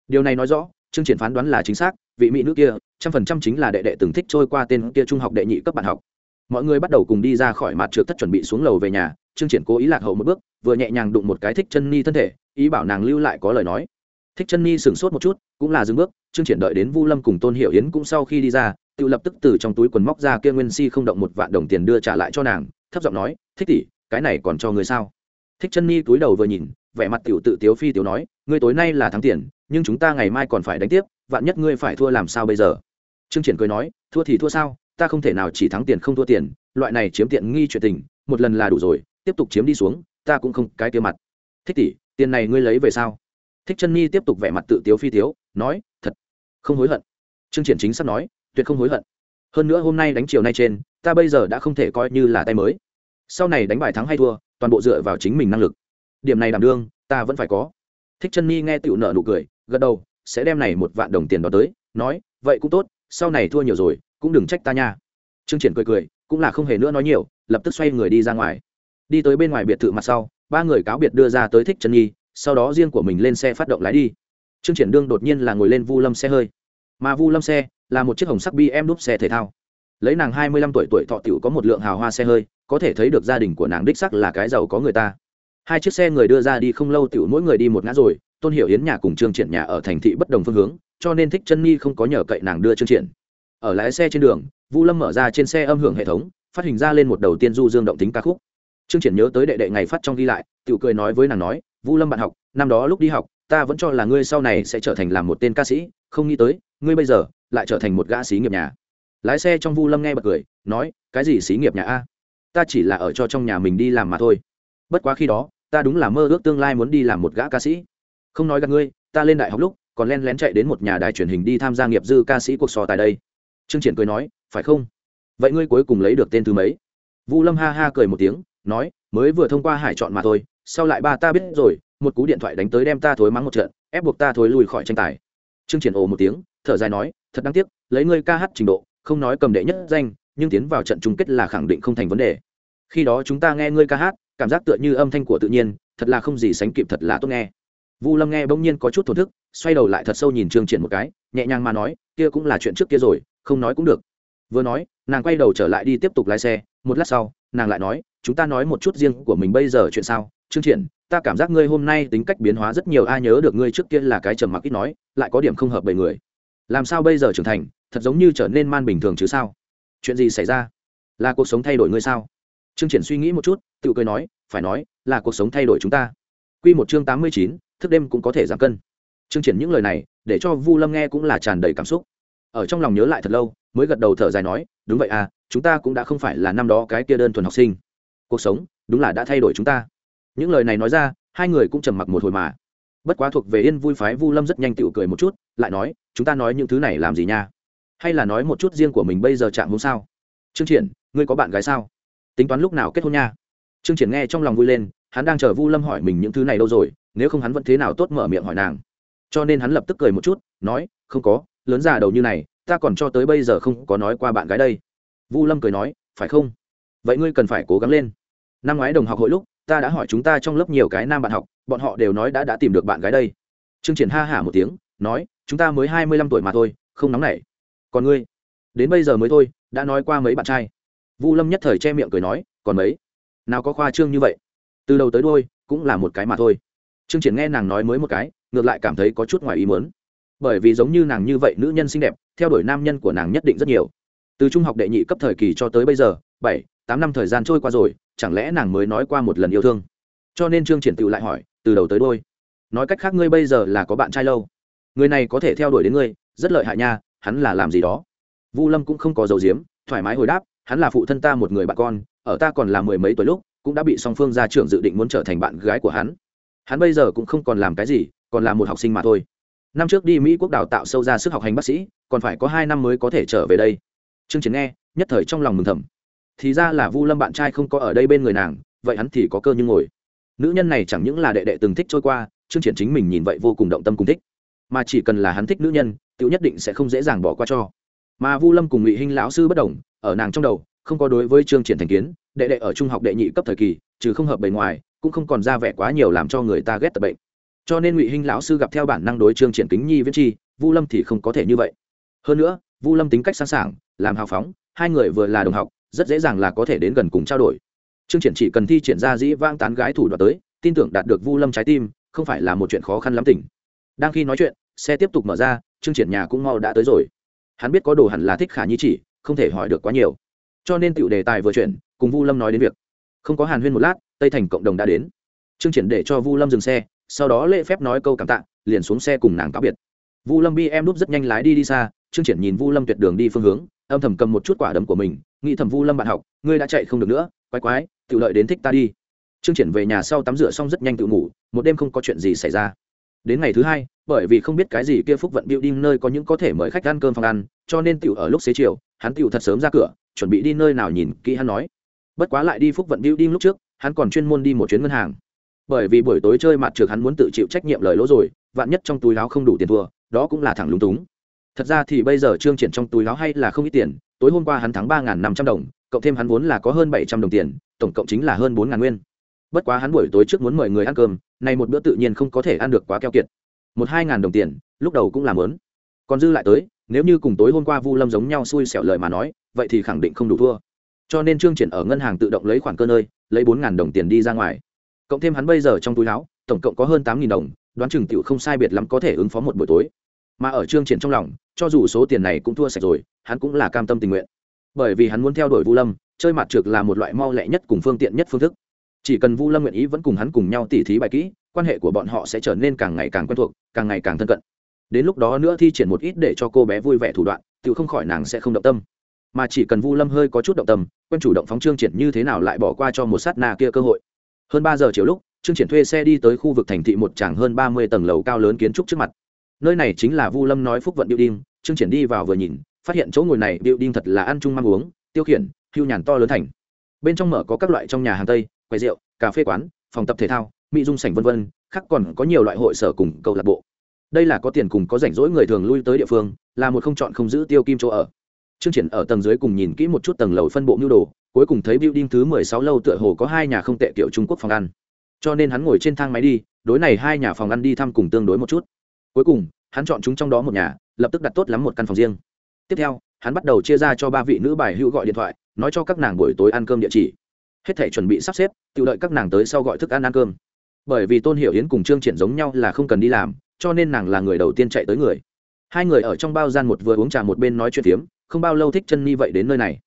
Điều này nói rõ, trương triển phán đoán là chính xác, vị mỹ nữ kia, trăm phần trăm chính là đệ đệ từng thích trôi qua tên kia trung học đệ nhị cấp bạn học. Mọi người bắt đầu cùng đi ra khỏi mặt trượt thất chuẩn bị xuống lầu về nhà, trương triển cố ý lạc hậu một bước, vừa nhẹ nhàng đụng một cái thích chân ni thân thể, ý bảo nàng lưu lại có lời nói. Thích chân ni sững sốt một chút, cũng là dừng bước, trương triển đợi đến vu lâm cùng tôn hiểu yến cũng sau khi đi ra, tự lập tức từ trong túi quần móc ra kia nguyên si không động một vạn đồng tiền đưa trả lại cho nàng, thấp giọng nói, thích tỷ, cái này còn cho người sao? Thích chân ni túi đầu vừa nhìn, vẻ mặt tiểu tự tiếu phi tiểu nói, ngươi tối nay là thắng tiền, nhưng chúng ta ngày mai còn phải đánh tiếp, vạn nhất ngươi phải thua làm sao bây giờ? Trương triển cười nói, thua thì thua sao, ta không thể nào chỉ thắng tiền không thua tiền, loại này chiếm tiện nghi chuyện tình, một lần là đủ rồi, tiếp tục chiếm đi xuống, ta cũng không cái kia mặt. Thích tỷ, tiền này ngươi lấy về sao? Thích chân ni tiếp tục vẻ mặt tự tiếu phi tiếu, nói, thật không hối hận. Trương triển chính sắp nói, tuyệt không hối hận. Hơn nữa hôm nay đánh chiều nay trên, ta bây giờ đã không thể coi như là tay mới sau này đánh bài thắng hay thua, toàn bộ dựa vào chính mình năng lực. Điểm này đảm đương, ta vẫn phải có. Thích chân nhi nghe tựu nợ nụ cười, gật đầu, sẽ đem này một vạn đồng tiền đó tới, nói, vậy cũng tốt, sau này thua nhiều rồi, cũng đừng trách ta nha. Trương triển cười cười, cũng là không hề nữa nói nhiều, lập tức xoay người đi ra ngoài. Đi tới bên ngoài biệt thự mặt sau, ba người cáo biệt đưa ra tới thích chân nhi sau đó riêng của mình lên xe phát động lái đi. Trương triển đương đột nhiên là ngồi lên vu lâm xe hơi. Mà vu lâm xe là một chiếc hồng sắc bm đúp xe thể thao. Lấy nàng hai mươi lăm tuổi tuổi thọ tiểu có một lượng hào hoa xe hơi có thể thấy được gia đình của nàng đích sắc là cái giàu có người ta. Hai chiếc xe người đưa ra đi không lâu tiểu mỗi người đi một ngã rồi, tôn hiểu yến nhà cùng trương triển nhà ở thành thị bất đồng phương hướng, cho nên thích chân nhi không có nhờ cậy nàng đưa trương triển. Ở lái xe trên đường vu lâm mở ra trên xe âm hưởng hệ thống, phát hình ra lên một đầu tiên du dương động tính ca khúc. Trương triển nhớ tới đệ đệ ngày phát trong ghi lại, tiểu cười nói với nàng nói vu lâm bạn học, năm đó lúc đi học, ta vẫn cho là ngươi sau này sẽ trở thành làm một tên ca sĩ, không nghĩ tới, ngươi bây giờ lại trở thành một gã sĩ nghiệp nhà. Lái xe trong vu lâm nghe bật cười, nói, cái gì sĩ nghiệp nhà a? Ta chỉ là ở cho trong nhà mình đi làm mà thôi. Bất quá khi đó, ta đúng là mơ ước tương lai muốn đi làm một gã ca sĩ. Không nói gặp ngươi, ta lên đại học lúc, còn len lén chạy đến một nhà đài truyền hình đi tham gia nghiệp dư ca sĩ cuộc sò tại đây. Trương triển cười nói, phải không? Vậy ngươi cuối cùng lấy được tên thứ mấy? Vu lâm ha ha cười một tiếng, nói, mới vừa thông qua hải chọn mà thôi, sau lại ba ta biết rồi, một cú điện thoại đánh tới đem ta thối mắng một trận, ép buộc ta thối lùi khỏi tranh tài. Trương triển ồ một tiếng, thở dài nói, thật đáng tiếc, lấy ngươi ca hát trình độ, không nói cầm đệ nhất danh, nhưng tiến vào trận chung kết là khẳng định không thành vấn đề khi đó chúng ta nghe ngươi ca hát, cảm giác tựa như âm thanh của tự nhiên, thật là không gì sánh kịp thật là tốt nghe. Vu lâm nghe bỗng nhiên có chút thổn thức, xoay đầu lại thật sâu nhìn trương triển một cái, nhẹ nhàng mà nói, kia cũng là chuyện trước kia rồi, không nói cũng được. Vừa nói, nàng quay đầu trở lại đi tiếp tục lái xe, một lát sau, nàng lại nói, chúng ta nói một chút riêng của mình bây giờ chuyện sao? Trương triển, ta cảm giác ngươi hôm nay tính cách biến hóa rất nhiều, ai nhớ được ngươi trước kia là cái trầm mặc ít nói, lại có điểm không hợp bầy người. Làm sao bây giờ trưởng thành, thật giống như trở nên man bình thường chứ sao? Chuyện gì xảy ra? Là cuộc sống thay đổi ngươi sao? Trương triển suy nghĩ một chút, tự cười nói, phải nói, là cuộc sống thay đổi chúng ta. Quy một chương tám mươi chín, thức đêm cũng có thể giảm cân. Trương triển những lời này, để cho vu lâm nghe cũng là tràn đầy cảm xúc. Ở trong lòng nhớ lại thật lâu, mới gật đầu thở dài nói, đúng vậy à chúng ta cũng đã không phải là năm đó cái kia đơn thuần học sinh. Cuộc sống, đúng là đã thay đổi chúng ta. Những lời này nói ra, hai người cũng trầm mặc một hồi mà. Bất quá thuộc về yên vui phái vu lâm rất nhanh tựu cười một chút, lại nói, chúng ta nói những thứ này làm gì nha? Hay là nói một chút riêng của mình bây giờ trạng huống sao? Trương triển, ngươi có bạn gái sao? Tính toán lúc nào kết hôn nha. Trương triển nghe trong lòng vui lên, hắn đang chờ vu lâm hỏi mình những thứ này đâu rồi, nếu không hắn vẫn thế nào tốt mở miệng hỏi nàng. Cho nên hắn lập tức cười một chút, nói, không có, lớn già đầu như này, ta còn cho tới bây giờ không có nói qua bạn gái đây. Vu lâm cười nói, phải không? Vậy ngươi cần phải cố gắng lên. Năm ngoái đồng học hội lúc, ta đã hỏi chúng ta trong lớp nhiều cái nam bạn học, bọn họ đều nói đã đã tìm được bạn gái đây. Trương triển ha hả một tiếng, nói, chúng ta mới hai mươi lăm tuổi mà thôi, không nóng nảy. Còn ngươi? Đến bây giờ mới thôi, đã nói qua mấy bạn trai vu lâm nhất thời che miệng cười nói, còn mấy? Nào có khoa trương như vậy? Từ đầu tới đôi cũng là một cái mà thôi. Trương triển nghe nàng nói mới một cái, ngược lại cảm thấy có chút ngoài ý muốn. Bởi vì giống như nàng như vậy nữ nhân xinh đẹp, theo đuổi nam nhân của nàng nhất định rất nhiều. Từ trung học đệ nhị cấp thời kỳ cho tới bây giờ, bảy, tám năm thời gian trôi qua rồi, chẳng lẽ nàng mới nói qua một lần yêu thương? Cho nên trương triển tự lại hỏi, từ đầu tới đôi nói cách khác ngươi bây giờ là có bạn trai lâu? Người này có thể theo đuổi đến ngươi, rất lợi hại nha, hắn là làm gì đó? Vu lâm cũng không có dầu diếm, thoải mái hồi đáp hắn là phụ thân ta một người bạn con, ở ta còn là mười mấy tuổi lúc, cũng đã bị song phương gia trưởng dự định muốn trở thành bạn gái của hắn. Hắn bây giờ cũng không còn làm cái gì, còn là một học sinh mà thôi. Năm trước đi mỹ quốc đào tạo sâu ra sức học hành bác sĩ, còn phải có hai năm mới có thể trở về đây. Trương chiến nghe, nhất thời trong lòng mừng thầm. Thì ra là vu lâm bạn trai không có ở đây bên người nàng, vậy hắn thì có cơ như ngồi. Nữ nhân này chẳng những là đệ đệ từng thích trôi qua, trương triển chính mình nhìn vậy vô cùng động tâm cùng thích. Mà chỉ cần là hắn thích nữ nhân, tiểu nhất định sẽ không dễ dàng bỏ qua cho mà vu lâm cùng ngụy hinh lão sư bất đồng, ở nàng trong đầu, không có đối với trương triển thành kiến, đệ đệ ở trung học đệ nhị cấp thời kỳ, trừ không hợp bề ngoài, cũng không còn ra vẻ quá nhiều làm cho người ta ghét tập bệnh. Cho nên ngụy hinh lão sư gặp theo bản năng đối trương triển kính nhi viễn chi, vu lâm thì không có thể như vậy. Hơn nữa, vu lâm tính cách sẵn sàng, làm hào phóng, hai người vừa là đồng học, rất dễ dàng là có thể đến gần cùng trao đổi. Trương triển chỉ cần thi triển ra dĩ vang tán gái thủ đoạn tới, tin tưởng đạt được vu lâm trái tim, không phải là một chuyện khó khăn lắm tỉnh. Đang khi nói chuyện, xe tiếp tục mở ra, trương triển nhà cũng mau đã tới rồi hắn biết có đồ hẳn là thích khả nhi chỉ, không thể hỏi được quá nhiều. Cho nên tiểu đề tài vừa chuyển, cùng vu lâm nói đến việc. Không có hàn huyên một lát, tây thành cộng đồng đã đến. Trương triển để cho vu lâm dừng xe, sau đó lễ phép nói câu cảm tạ, liền xuống xe cùng nàng cáo biệt. Vu lâm bi em núp rất nhanh lái đi đi xa, trương triển nhìn vu lâm tuyệt đường đi phương hướng, âm thầm cầm một chút quả đấm của mình, nghĩ thầm vu lâm bạn học, ngươi đã chạy không được nữa, quái quái tự lợi đến thích ta đi. Trương triển về nhà sau tắm rửa xong rất nhanh tự ngủ, một đêm không có chuyện gì xảy ra đến ngày thứ hai, bởi vì không biết cái gì kia phúc vận building nơi có những có thể mời khách ăn cơm phòng ăn, cho nên tiểu ở lúc xế chiều, hắn tiểu thật sớm ra cửa, chuẩn bị đi nơi nào nhìn kỹ hắn nói. Bất quá lại đi phúc vận building lúc trước, hắn còn chuyên môn đi một chuyến ngân hàng. Bởi vì buổi tối chơi mặt trượt hắn muốn tự chịu trách nhiệm lời lỗ rồi, vạn nhất trong túi láo không đủ tiền thua, đó cũng là thẳng lúng túng. Thật ra thì bây giờ trương triển trong túi láo hay là không ít tiền, tối hôm qua hắn thắng ba năm trăm đồng, cộng thêm hắn vốn là có hơn bảy trăm đồng tiền, tổng cộng chính là hơn bốn nguyên bất quá hắn buổi tối trước muốn mời người ăn cơm, nay một bữa tự nhiên không có thể ăn được quá keo kiệt. Một hai ngàn đồng tiền, lúc đầu cũng làm lớn còn dư lại tới, nếu như cùng tối hôm qua vu lâm giống nhau xui xẻo lời mà nói, vậy thì khẳng định không đủ thua. Cho nên trương triển ở ngân hàng tự động lấy khoản cơ nơi, lấy bốn ngàn đồng tiền đi ra ngoài. Cộng thêm hắn bây giờ trong túi áo, tổng cộng có hơn tám nghìn đồng, đoán chừng tiểu không sai biệt lắm có thể ứng phó một buổi tối. Mà ở trương triển trong lòng, cho dù số tiền này cũng thua sạch rồi, hắn cũng là cam tâm tình nguyện. Bởi vì hắn muốn theo đuổi vu lâm, chơi mặt trượt là một loại mau lẹ nhất cùng phương tiện nhất phương thức chỉ cần vu lâm nguyện ý vẫn cùng hắn cùng nhau tỉ thí bài kỹ, quan hệ của bọn họ sẽ trở nên càng ngày càng quen thuộc, càng ngày càng thân cận. Đến lúc đó nữa thi triển một ít để cho cô bé vui vẻ thủ đoạn tự không khỏi nàng sẽ không động tâm. Mà chỉ cần vu lâm hơi có chút động tâm, quen chủ động phóng trương triển như thế nào lại bỏ qua cho một sát na kia cơ hội. Hơn ba giờ chiều lúc, trương triển thuê xe đi tới khu vực thành thị một tràng hơn ba mươi tầng lầu cao lớn kiến trúc trước mặt. Nơi này chính là vu lâm nói phúc vận điệu đinh trương triển đi vào vừa nhìn, phát hiện chỗ ngồi này điệu đinh thật là ăn chung mang uống, tiêu khiển, hưu nhàn to lớn thành. Bên trong mở có các loại trong nhà hàng tây quầy rượu, cà phê quán, phòng tập thể thao, mỹ dung sảnh vân vân, khác còn có nhiều loại hội sở cùng câu lạc bộ. Đây là có tiền cùng có rảnh rỗi người thường lui tới địa phương, là một không chọn không giữ tiêu kim chỗ ở. Trương triển ở tầng dưới cùng nhìn kỹ một chút tầng lầu phân bộ nhu đồ, cuối cùng thấy building thứ mười sáu lâu tựa hồ có hai nhà không tệ kiểu trung quốc phòng ăn. Cho nên hắn ngồi trên thang máy đi, đối này hai nhà phòng ăn đi thăm cùng tương đối một chút. Cuối cùng, hắn chọn chúng trong đó một nhà, lập tức đặt tốt lắm một căn phòng riêng. Tiếp theo, hắn bắt đầu chia ra cho ba vị nữ bài hữu gọi điện thoại, nói cho các nàng buổi tối ăn cơm địa chỉ hết thể chuẩn bị sắp xếp, tự đợi các nàng tới sau gọi thức ăn ăn cơm. Bởi vì tôn hiểu yến cùng trương triển giống nhau là không cần đi làm, cho nên nàng là người đầu tiên chạy tới người. Hai người ở trong bao gian một vừa uống trà một bên nói chuyện tiếm không bao lâu thích chân ni vậy đến nơi này.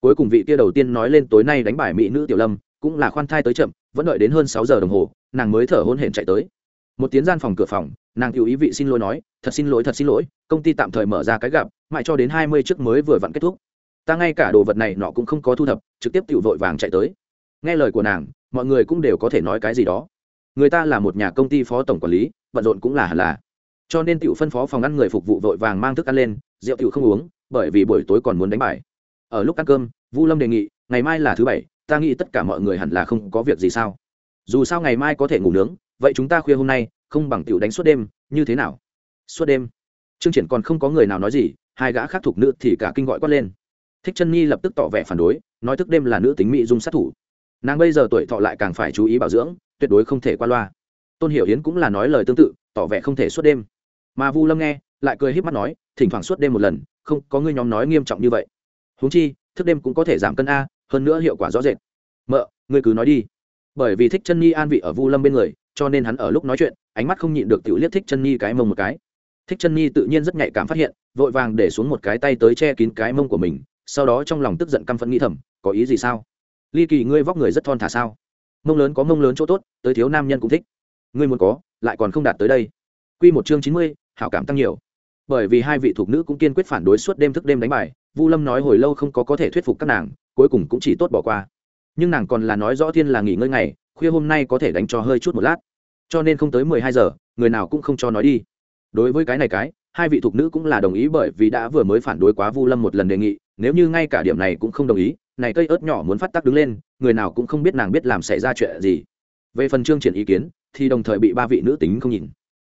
Cuối cùng vị kia đầu tiên nói lên tối nay đánh bài mỹ nữ tiểu lâm, cũng là khoan thai tới chậm, vẫn đợi đến hơn sáu giờ đồng hồ, nàng mới thở hôn hển chạy tới. Một tiếng gian phòng cửa phòng, nàng tự ý vị xin lỗi nói, thật xin lỗi, thật xin lỗi, công ty tạm thời mở ra cái gặp, mãi cho đến hai mươi trước mới vừa vặn kết thúc. Ta ngay cả đồ vật này nọ cũng không có thu thập, trực tiếp tự vội vàng chạy tới nghe lời của nàng, mọi người cũng đều có thể nói cái gì đó. Người ta là một nhà công ty phó tổng quản lý, bận rộn cũng là hẳn là. Cho nên tiểu phân phó phòng ăn người phục vụ vội vàng mang thức ăn lên, rượu tiểu không uống, bởi vì buổi tối còn muốn đánh bài. Ở lúc ăn cơm, vu lâm đề nghị, ngày mai là thứ bảy, ta nghĩ tất cả mọi người hẳn là không có việc gì sao? Dù sao ngày mai có thể ngủ nướng, vậy chúng ta khuya hôm nay, không bằng tiểu đánh suốt đêm, như thế nào? Suốt đêm? Chương triển còn không có người nào nói gì, hai gã khác thuộc nữ thì cả kinh gọi quát lên. Thích chân nhi lập tức tỏ vẻ phản đối, nói thức đêm là nữ tính mỹ dung sát thủ nàng bây giờ tuổi thọ lại càng phải chú ý bảo dưỡng, tuyệt đối không thể qua loa. Tôn hiểu hiến cũng là nói lời tương tự, tỏ vẻ không thể suốt đêm. Mà vu lâm nghe, lại cười híp mắt nói, thỉnh thoảng suốt đêm một lần, không có ngươi nhóm nói nghiêm trọng như vậy. Huống chi, thức đêm cũng có thể giảm cân a, hơn nữa hiệu quả rõ rệt. Mợ, ngươi cứ nói đi. Bởi vì thích chân nhi an vị ở vu lâm bên người, cho nên hắn ở lúc nói chuyện, ánh mắt không nhịn được tự liếc thích chân nhi cái mông một cái. Thích chân nhi tự nhiên rất nhạy cảm phát hiện, vội vàng để xuống một cái tay tới che kín cái mông của mình, sau đó trong lòng tức giận căm phẫn nghĩ thầm, có ý gì sao? Ly kỳ, ngươi vóc người rất thon thả sao? Mông lớn có mông lớn chỗ tốt, tới thiếu nam nhân cũng thích. Ngươi muốn có, lại còn không đạt tới đây. Q một chương chín mươi, hảo cảm tăng nhiều. Bởi vì hai vị thuộc nữ cũng kiên quyết phản đối suốt đêm thức đêm đánh bài, vu lâm nói hồi lâu không có có thể thuyết phục các nàng, cuối cùng cũng chỉ tốt bỏ qua. Nhưng nàng còn là nói rõ thiên là nghỉ ngơi ngày, khuya hôm nay có thể đánh cho hơi chút một lát. Cho nên không tới mười hai giờ, người nào cũng không cho nói đi. Đối với cái này cái, hai vị thuộc nữ cũng là đồng ý bởi vì đã vừa mới phản đối quá vu lâm một lần đề nghị, nếu như ngay cả điểm này cũng không đồng ý này cây ớt nhỏ muốn phát tác đứng lên, người nào cũng không biết nàng biết làm xảy ra chuyện gì. Về phần chương triển ý kiến, thì đồng thời bị ba vị nữ tính không nhìn.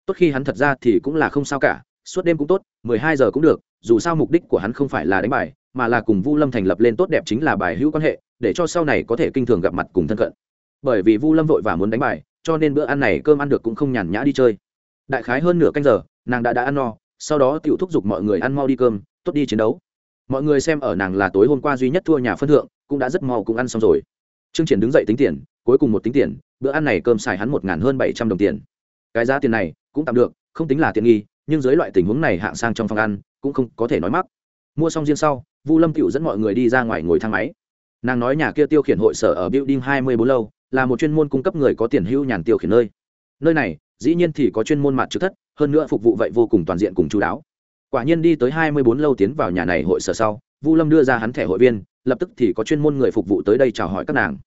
Tốt khi hắn thật ra thì cũng là không sao cả, suốt đêm cũng tốt, mười hai giờ cũng được, dù sao mục đích của hắn không phải là đánh bài, mà là cùng vu lâm thành lập lên tốt đẹp chính là bài hữu quan hệ, để cho sau này có thể kinh thường gặp mặt cùng thân cận. Bởi vì vu lâm vội và muốn đánh bài, cho nên bữa ăn này cơm ăn được cũng không nhàn nhã đi chơi. Đại khái hơn nửa canh giờ, nàng đã đã ăn no, sau đó tự thúc giục mọi người ăn mau đi cơm, tốt đi chiến đấu mọi người xem ở nàng là tối hôm qua duy nhất thua nhà phân thượng, cũng đã rất mau cũng ăn xong rồi. Trương triển đứng dậy tính tiền, cuối cùng một tính tiền, bữa ăn này cơm xài hắn một hơn bảy trăm đồng tiền. Cái giá tiền này, cũng tạm được, không tính là tiện nghi, nhưng dưới loại tình huống này hạng sang trong phòng ăn, cũng không có thể nói mắc. Mua xong riêng sau, vu lâm cựu dẫn mọi người đi ra ngoài ngồi thang máy. Nàng nói nhà kia tiêu khiển hội sở ở building hai mươi bốn lâu, là một chuyên môn cung cấp người có tiền hưu nhàn tiêu khiển nơi. Nơi này, dĩ nhiên thì có chuyên môn mặt trực thất, hơn nữa phục vụ vậy vô cùng toàn diện cùng chú đáo quả nhiên đi tới hai mươi bốn lâu tiến vào nhà này hội sở sau, vu lâm đưa ra hắn thẻ hội viên, lập tức thì có chuyên môn người phục vụ tới đây chào hỏi các nàng.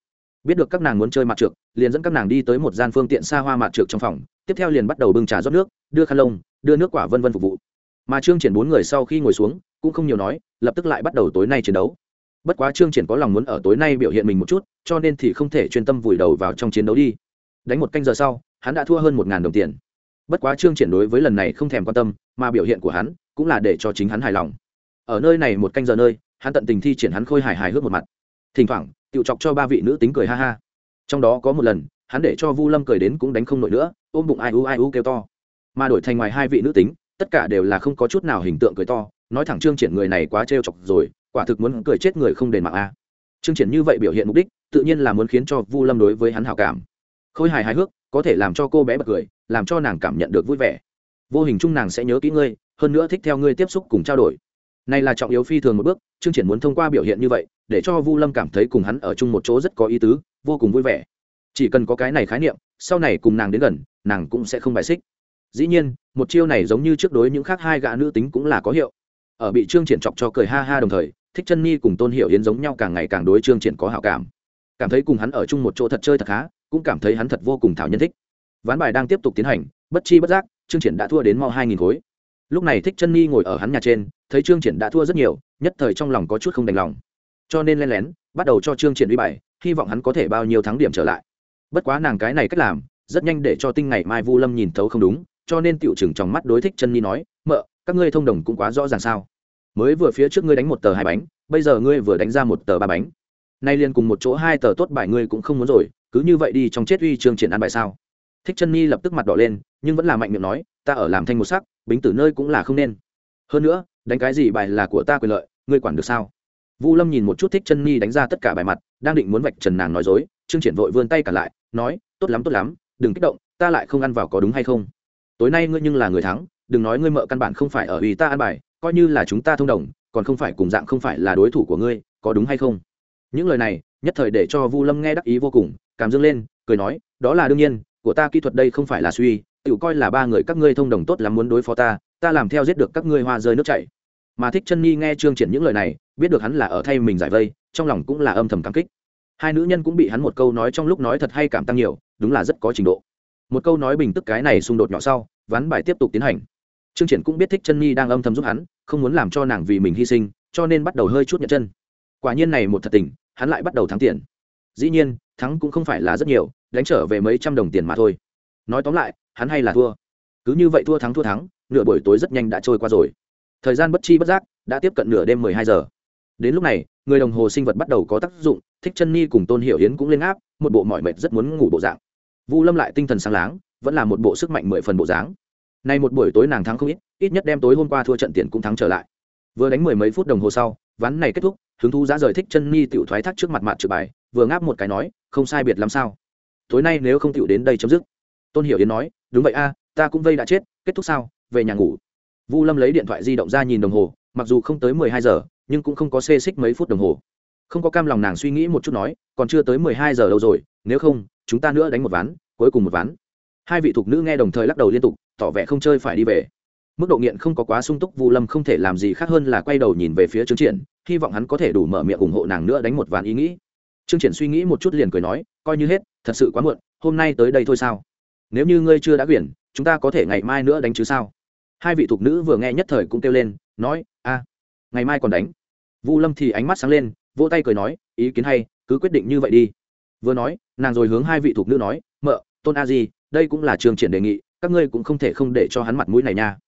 Biết được các nàng muốn chơi mặt trượt liền dẫn các nàng đi tới một gian phương tiện xa hoa mặt trượt trong phòng, tiếp theo liền bắt đầu bưng trà rót nước, đưa khăn lông, đưa nước quả vân vân phục vụ. Mà trương triển bốn người sau khi ngồi xuống, cũng không nhiều nói, lập tức lại bắt đầu tối nay chiến đấu. Bất quá trương triển có lòng muốn ở tối nay biểu hiện mình một chút, cho nên thì không thể chuyên tâm vùi đầu vào trong chiến đấu đi. Đánh một canh giờ sau, hắn đã thua hơn một ngàn đồng tiền. Bất quá trương triển đối với lần này không thèm quan tâm, mà biểu hiện của hắn cũng là để cho chính hắn hài lòng. Ở nơi này một canh giờ nơi, hắn tận tình thi triển hắn khôi hài hài hước một mặt. Thỉnh thoảng tự chọc cho ba vị nữ tính cười ha ha. Trong đó có một lần, hắn để cho vu lâm cười đến cũng đánh không nổi nữa, ôm bụng ai u ai u kêu to. Mà đổi thành ngoài hai vị nữ tính, tất cả đều là không có chút nào hình tượng cười to, nói thẳng trương triển người này quá trêu chọc rồi, quả thực muốn cười chết người không đền mạng a. Trương triển như vậy biểu hiện mục đích, tự nhiên là muốn khiến cho vu lâm đối với hắn hảo cảm. Khôi hài hài hước, có thể làm cho cô bé bật cười, làm cho nàng cảm nhận được vui vẻ vô hình chung nàng sẽ nhớ kỹ ngươi, hơn nữa thích theo ngươi tiếp xúc cùng trao đổi. Này là trọng yếu phi thường một bước, trương triển muốn thông qua biểu hiện như vậy, để cho vu lâm cảm thấy cùng hắn ở chung một chỗ rất có ý tứ, vô cùng vui vẻ. Chỉ cần có cái này khái niệm, sau này cùng nàng đến gần, nàng cũng sẽ không bài xích. Dĩ nhiên, một chiêu này giống như trước đối những khác hai gã nữ tính cũng là có hiệu. Ở bị trương triển chọc cho cười ha ha đồng thời, thích chân ni cùng tôn hiểu yến giống nhau càng ngày càng đối trương triển có hảo cảm. Cảm thấy cùng hắn ở chung một chỗ thật chơi thật khá, cũng cảm thấy hắn thật vô cùng thảo nhân thích. Ván bài đang tiếp tục tiến hành, bất chi bất giác trương triển đã thua đến mau hai nghìn khối. Lúc này thích chân ni ngồi ở hắn nhà trên, thấy trương triển đã thua rất nhiều, nhất thời trong lòng có chút không đành lòng. Cho nên len lén, bắt đầu cho trương triển uy bài, hy vọng hắn có thể bao nhiêu thắng điểm trở lại. Bất quá nàng cái này cách làm, rất nhanh để cho tinh ngày mai vu lâm nhìn thấu không đúng, cho nên tiểu trưởng trong mắt đối thích chân ni nói, mợ, các ngươi thông đồng cũng quá rõ ràng sao? Mới vừa phía trước ngươi đánh một tờ hai bánh, bây giờ ngươi vừa đánh ra một tờ ba bánh. Nay liền cùng một chỗ hai tờ tốt bài ngươi cũng không muốn rồi, cứ như vậy đi trong chết uy trương triển ăn bài sao? Thích chân ni lập tức mặt đỏ lên nhưng vẫn là mạnh miệng nói, ta ở làm thanh một sắc, bính tử nơi cũng là không nên. Hơn nữa, đánh cái gì bài là của ta quyền lợi, ngươi quản được sao? Vu lâm nhìn một chút thích chân nhi đánh ra tất cả bài mặt, đang định muốn vạch trần nàng nói dối, trương triển vội vươn tay cả lại, nói, tốt lắm tốt lắm, đừng kích động, ta lại không ăn vào có đúng hay không? Tối nay ngươi nhưng là người thắng, đừng nói ngươi mợ căn bản không phải ở ủy ta ăn bài, coi như là chúng ta thông đồng, còn không phải cùng dạng không phải là đối thủ của ngươi, có đúng hay không? Những lời này, nhất thời để cho vu lâm nghe đắc ý vô cùng, cảm dương lên, cười nói, đó là đương nhiên, của ta kỹ thuật đây không phải là suy tự coi là ba người các ngươi thông đồng tốt lắm muốn đối phó ta ta làm theo giết được các ngươi hoa rơi nước chảy. Mà thích chân nhi nghe trương triển những lời này, biết được hắn là ở thay mình giải vây, trong lòng cũng là âm thầm cảm kích. Hai nữ nhân cũng bị hắn một câu nói trong lúc nói thật hay cảm tăng nhiều, đúng là rất có trình độ. Một câu nói bình tức cái này xung đột nhỏ sau, ván bài tiếp tục tiến hành. Trương triển cũng biết thích chân nhi đang âm thầm giúp hắn, không muốn làm cho nàng vì mình hy sinh, cho nên bắt đầu hơi chút nhận chân. Quả nhiên này một thật tình, hắn lại bắt đầu thắng tiền. Dĩ nhiên, thắng cũng không phải là rất nhiều, đánh trở về mấy trăm đồng tiền mà thôi. Nói tóm lại hắn hay là thua. Cứ như vậy thua thắng thua thắng, nửa buổi tối rất nhanh đã trôi qua rồi. Thời gian bất chi bất giác đã tiếp cận nửa đêm mười hai giờ. Đến lúc này, người đồng hồ sinh vật bắt đầu có tác dụng, thích chân ni cùng tôn hiểu hiến cũng lên áp, một bộ mọi mệt rất muốn ngủ bộ dạng. Vu lâm lại tinh thần sáng láng, vẫn là một bộ sức mạnh mười phần bộ dáng. Nay một buổi tối nàng thắng không ít ít nhất đem tối hôm qua thua trận tiền cũng thắng trở lại. Vừa đánh mười mấy phút đồng hồ sau, ván này kết thúc, hứng thú giá rời thích chân ni tiểu thoái thác trước mặt mặt trừ bài, vừa ngáp một cái nói, không sai biệt làm sao? Tối nay nếu không tiểu đến đây chấm dứt. Tôn hiểu yến nói đúng vậy a, ta cũng vây đã chết, kết thúc sao? Về nhà ngủ. Vu lâm lấy điện thoại di động ra nhìn đồng hồ, mặc dù không tới mười hai giờ, nhưng cũng không có xê xích mấy phút đồng hồ. Không có cam lòng nàng suy nghĩ một chút nói, còn chưa tới mười hai giờ đâu rồi, nếu không, chúng ta nữa đánh một ván, cuối cùng một ván. Hai vị thục nữ nghe đồng thời lắc đầu liên tục, tỏ vẻ không chơi phải đi về. Mức độ nghiện không có quá sung túc, vu lâm không thể làm gì khác hơn là quay đầu nhìn về phía trương triển, hy vọng hắn có thể đủ mở miệng ủng hộ nàng nữa đánh một ván ý nghĩ. Trương triển suy nghĩ một chút liền cười nói, coi như hết, thật sự quá muộn, hôm nay tới đây thôi sao? Nếu như ngươi chưa đã quyển, chúng ta có thể ngày mai nữa đánh chứ sao? Hai vị thục nữ vừa nghe nhất thời cũng kêu lên, nói, a, ngày mai còn đánh. Vu lâm thì ánh mắt sáng lên, vỗ tay cười nói, ý kiến hay, cứ quyết định như vậy đi. Vừa nói, nàng rồi hướng hai vị thục nữ nói, mợ, tôn a di, đây cũng là trường triển đề nghị, các ngươi cũng không thể không để cho hắn mặt mũi này nha.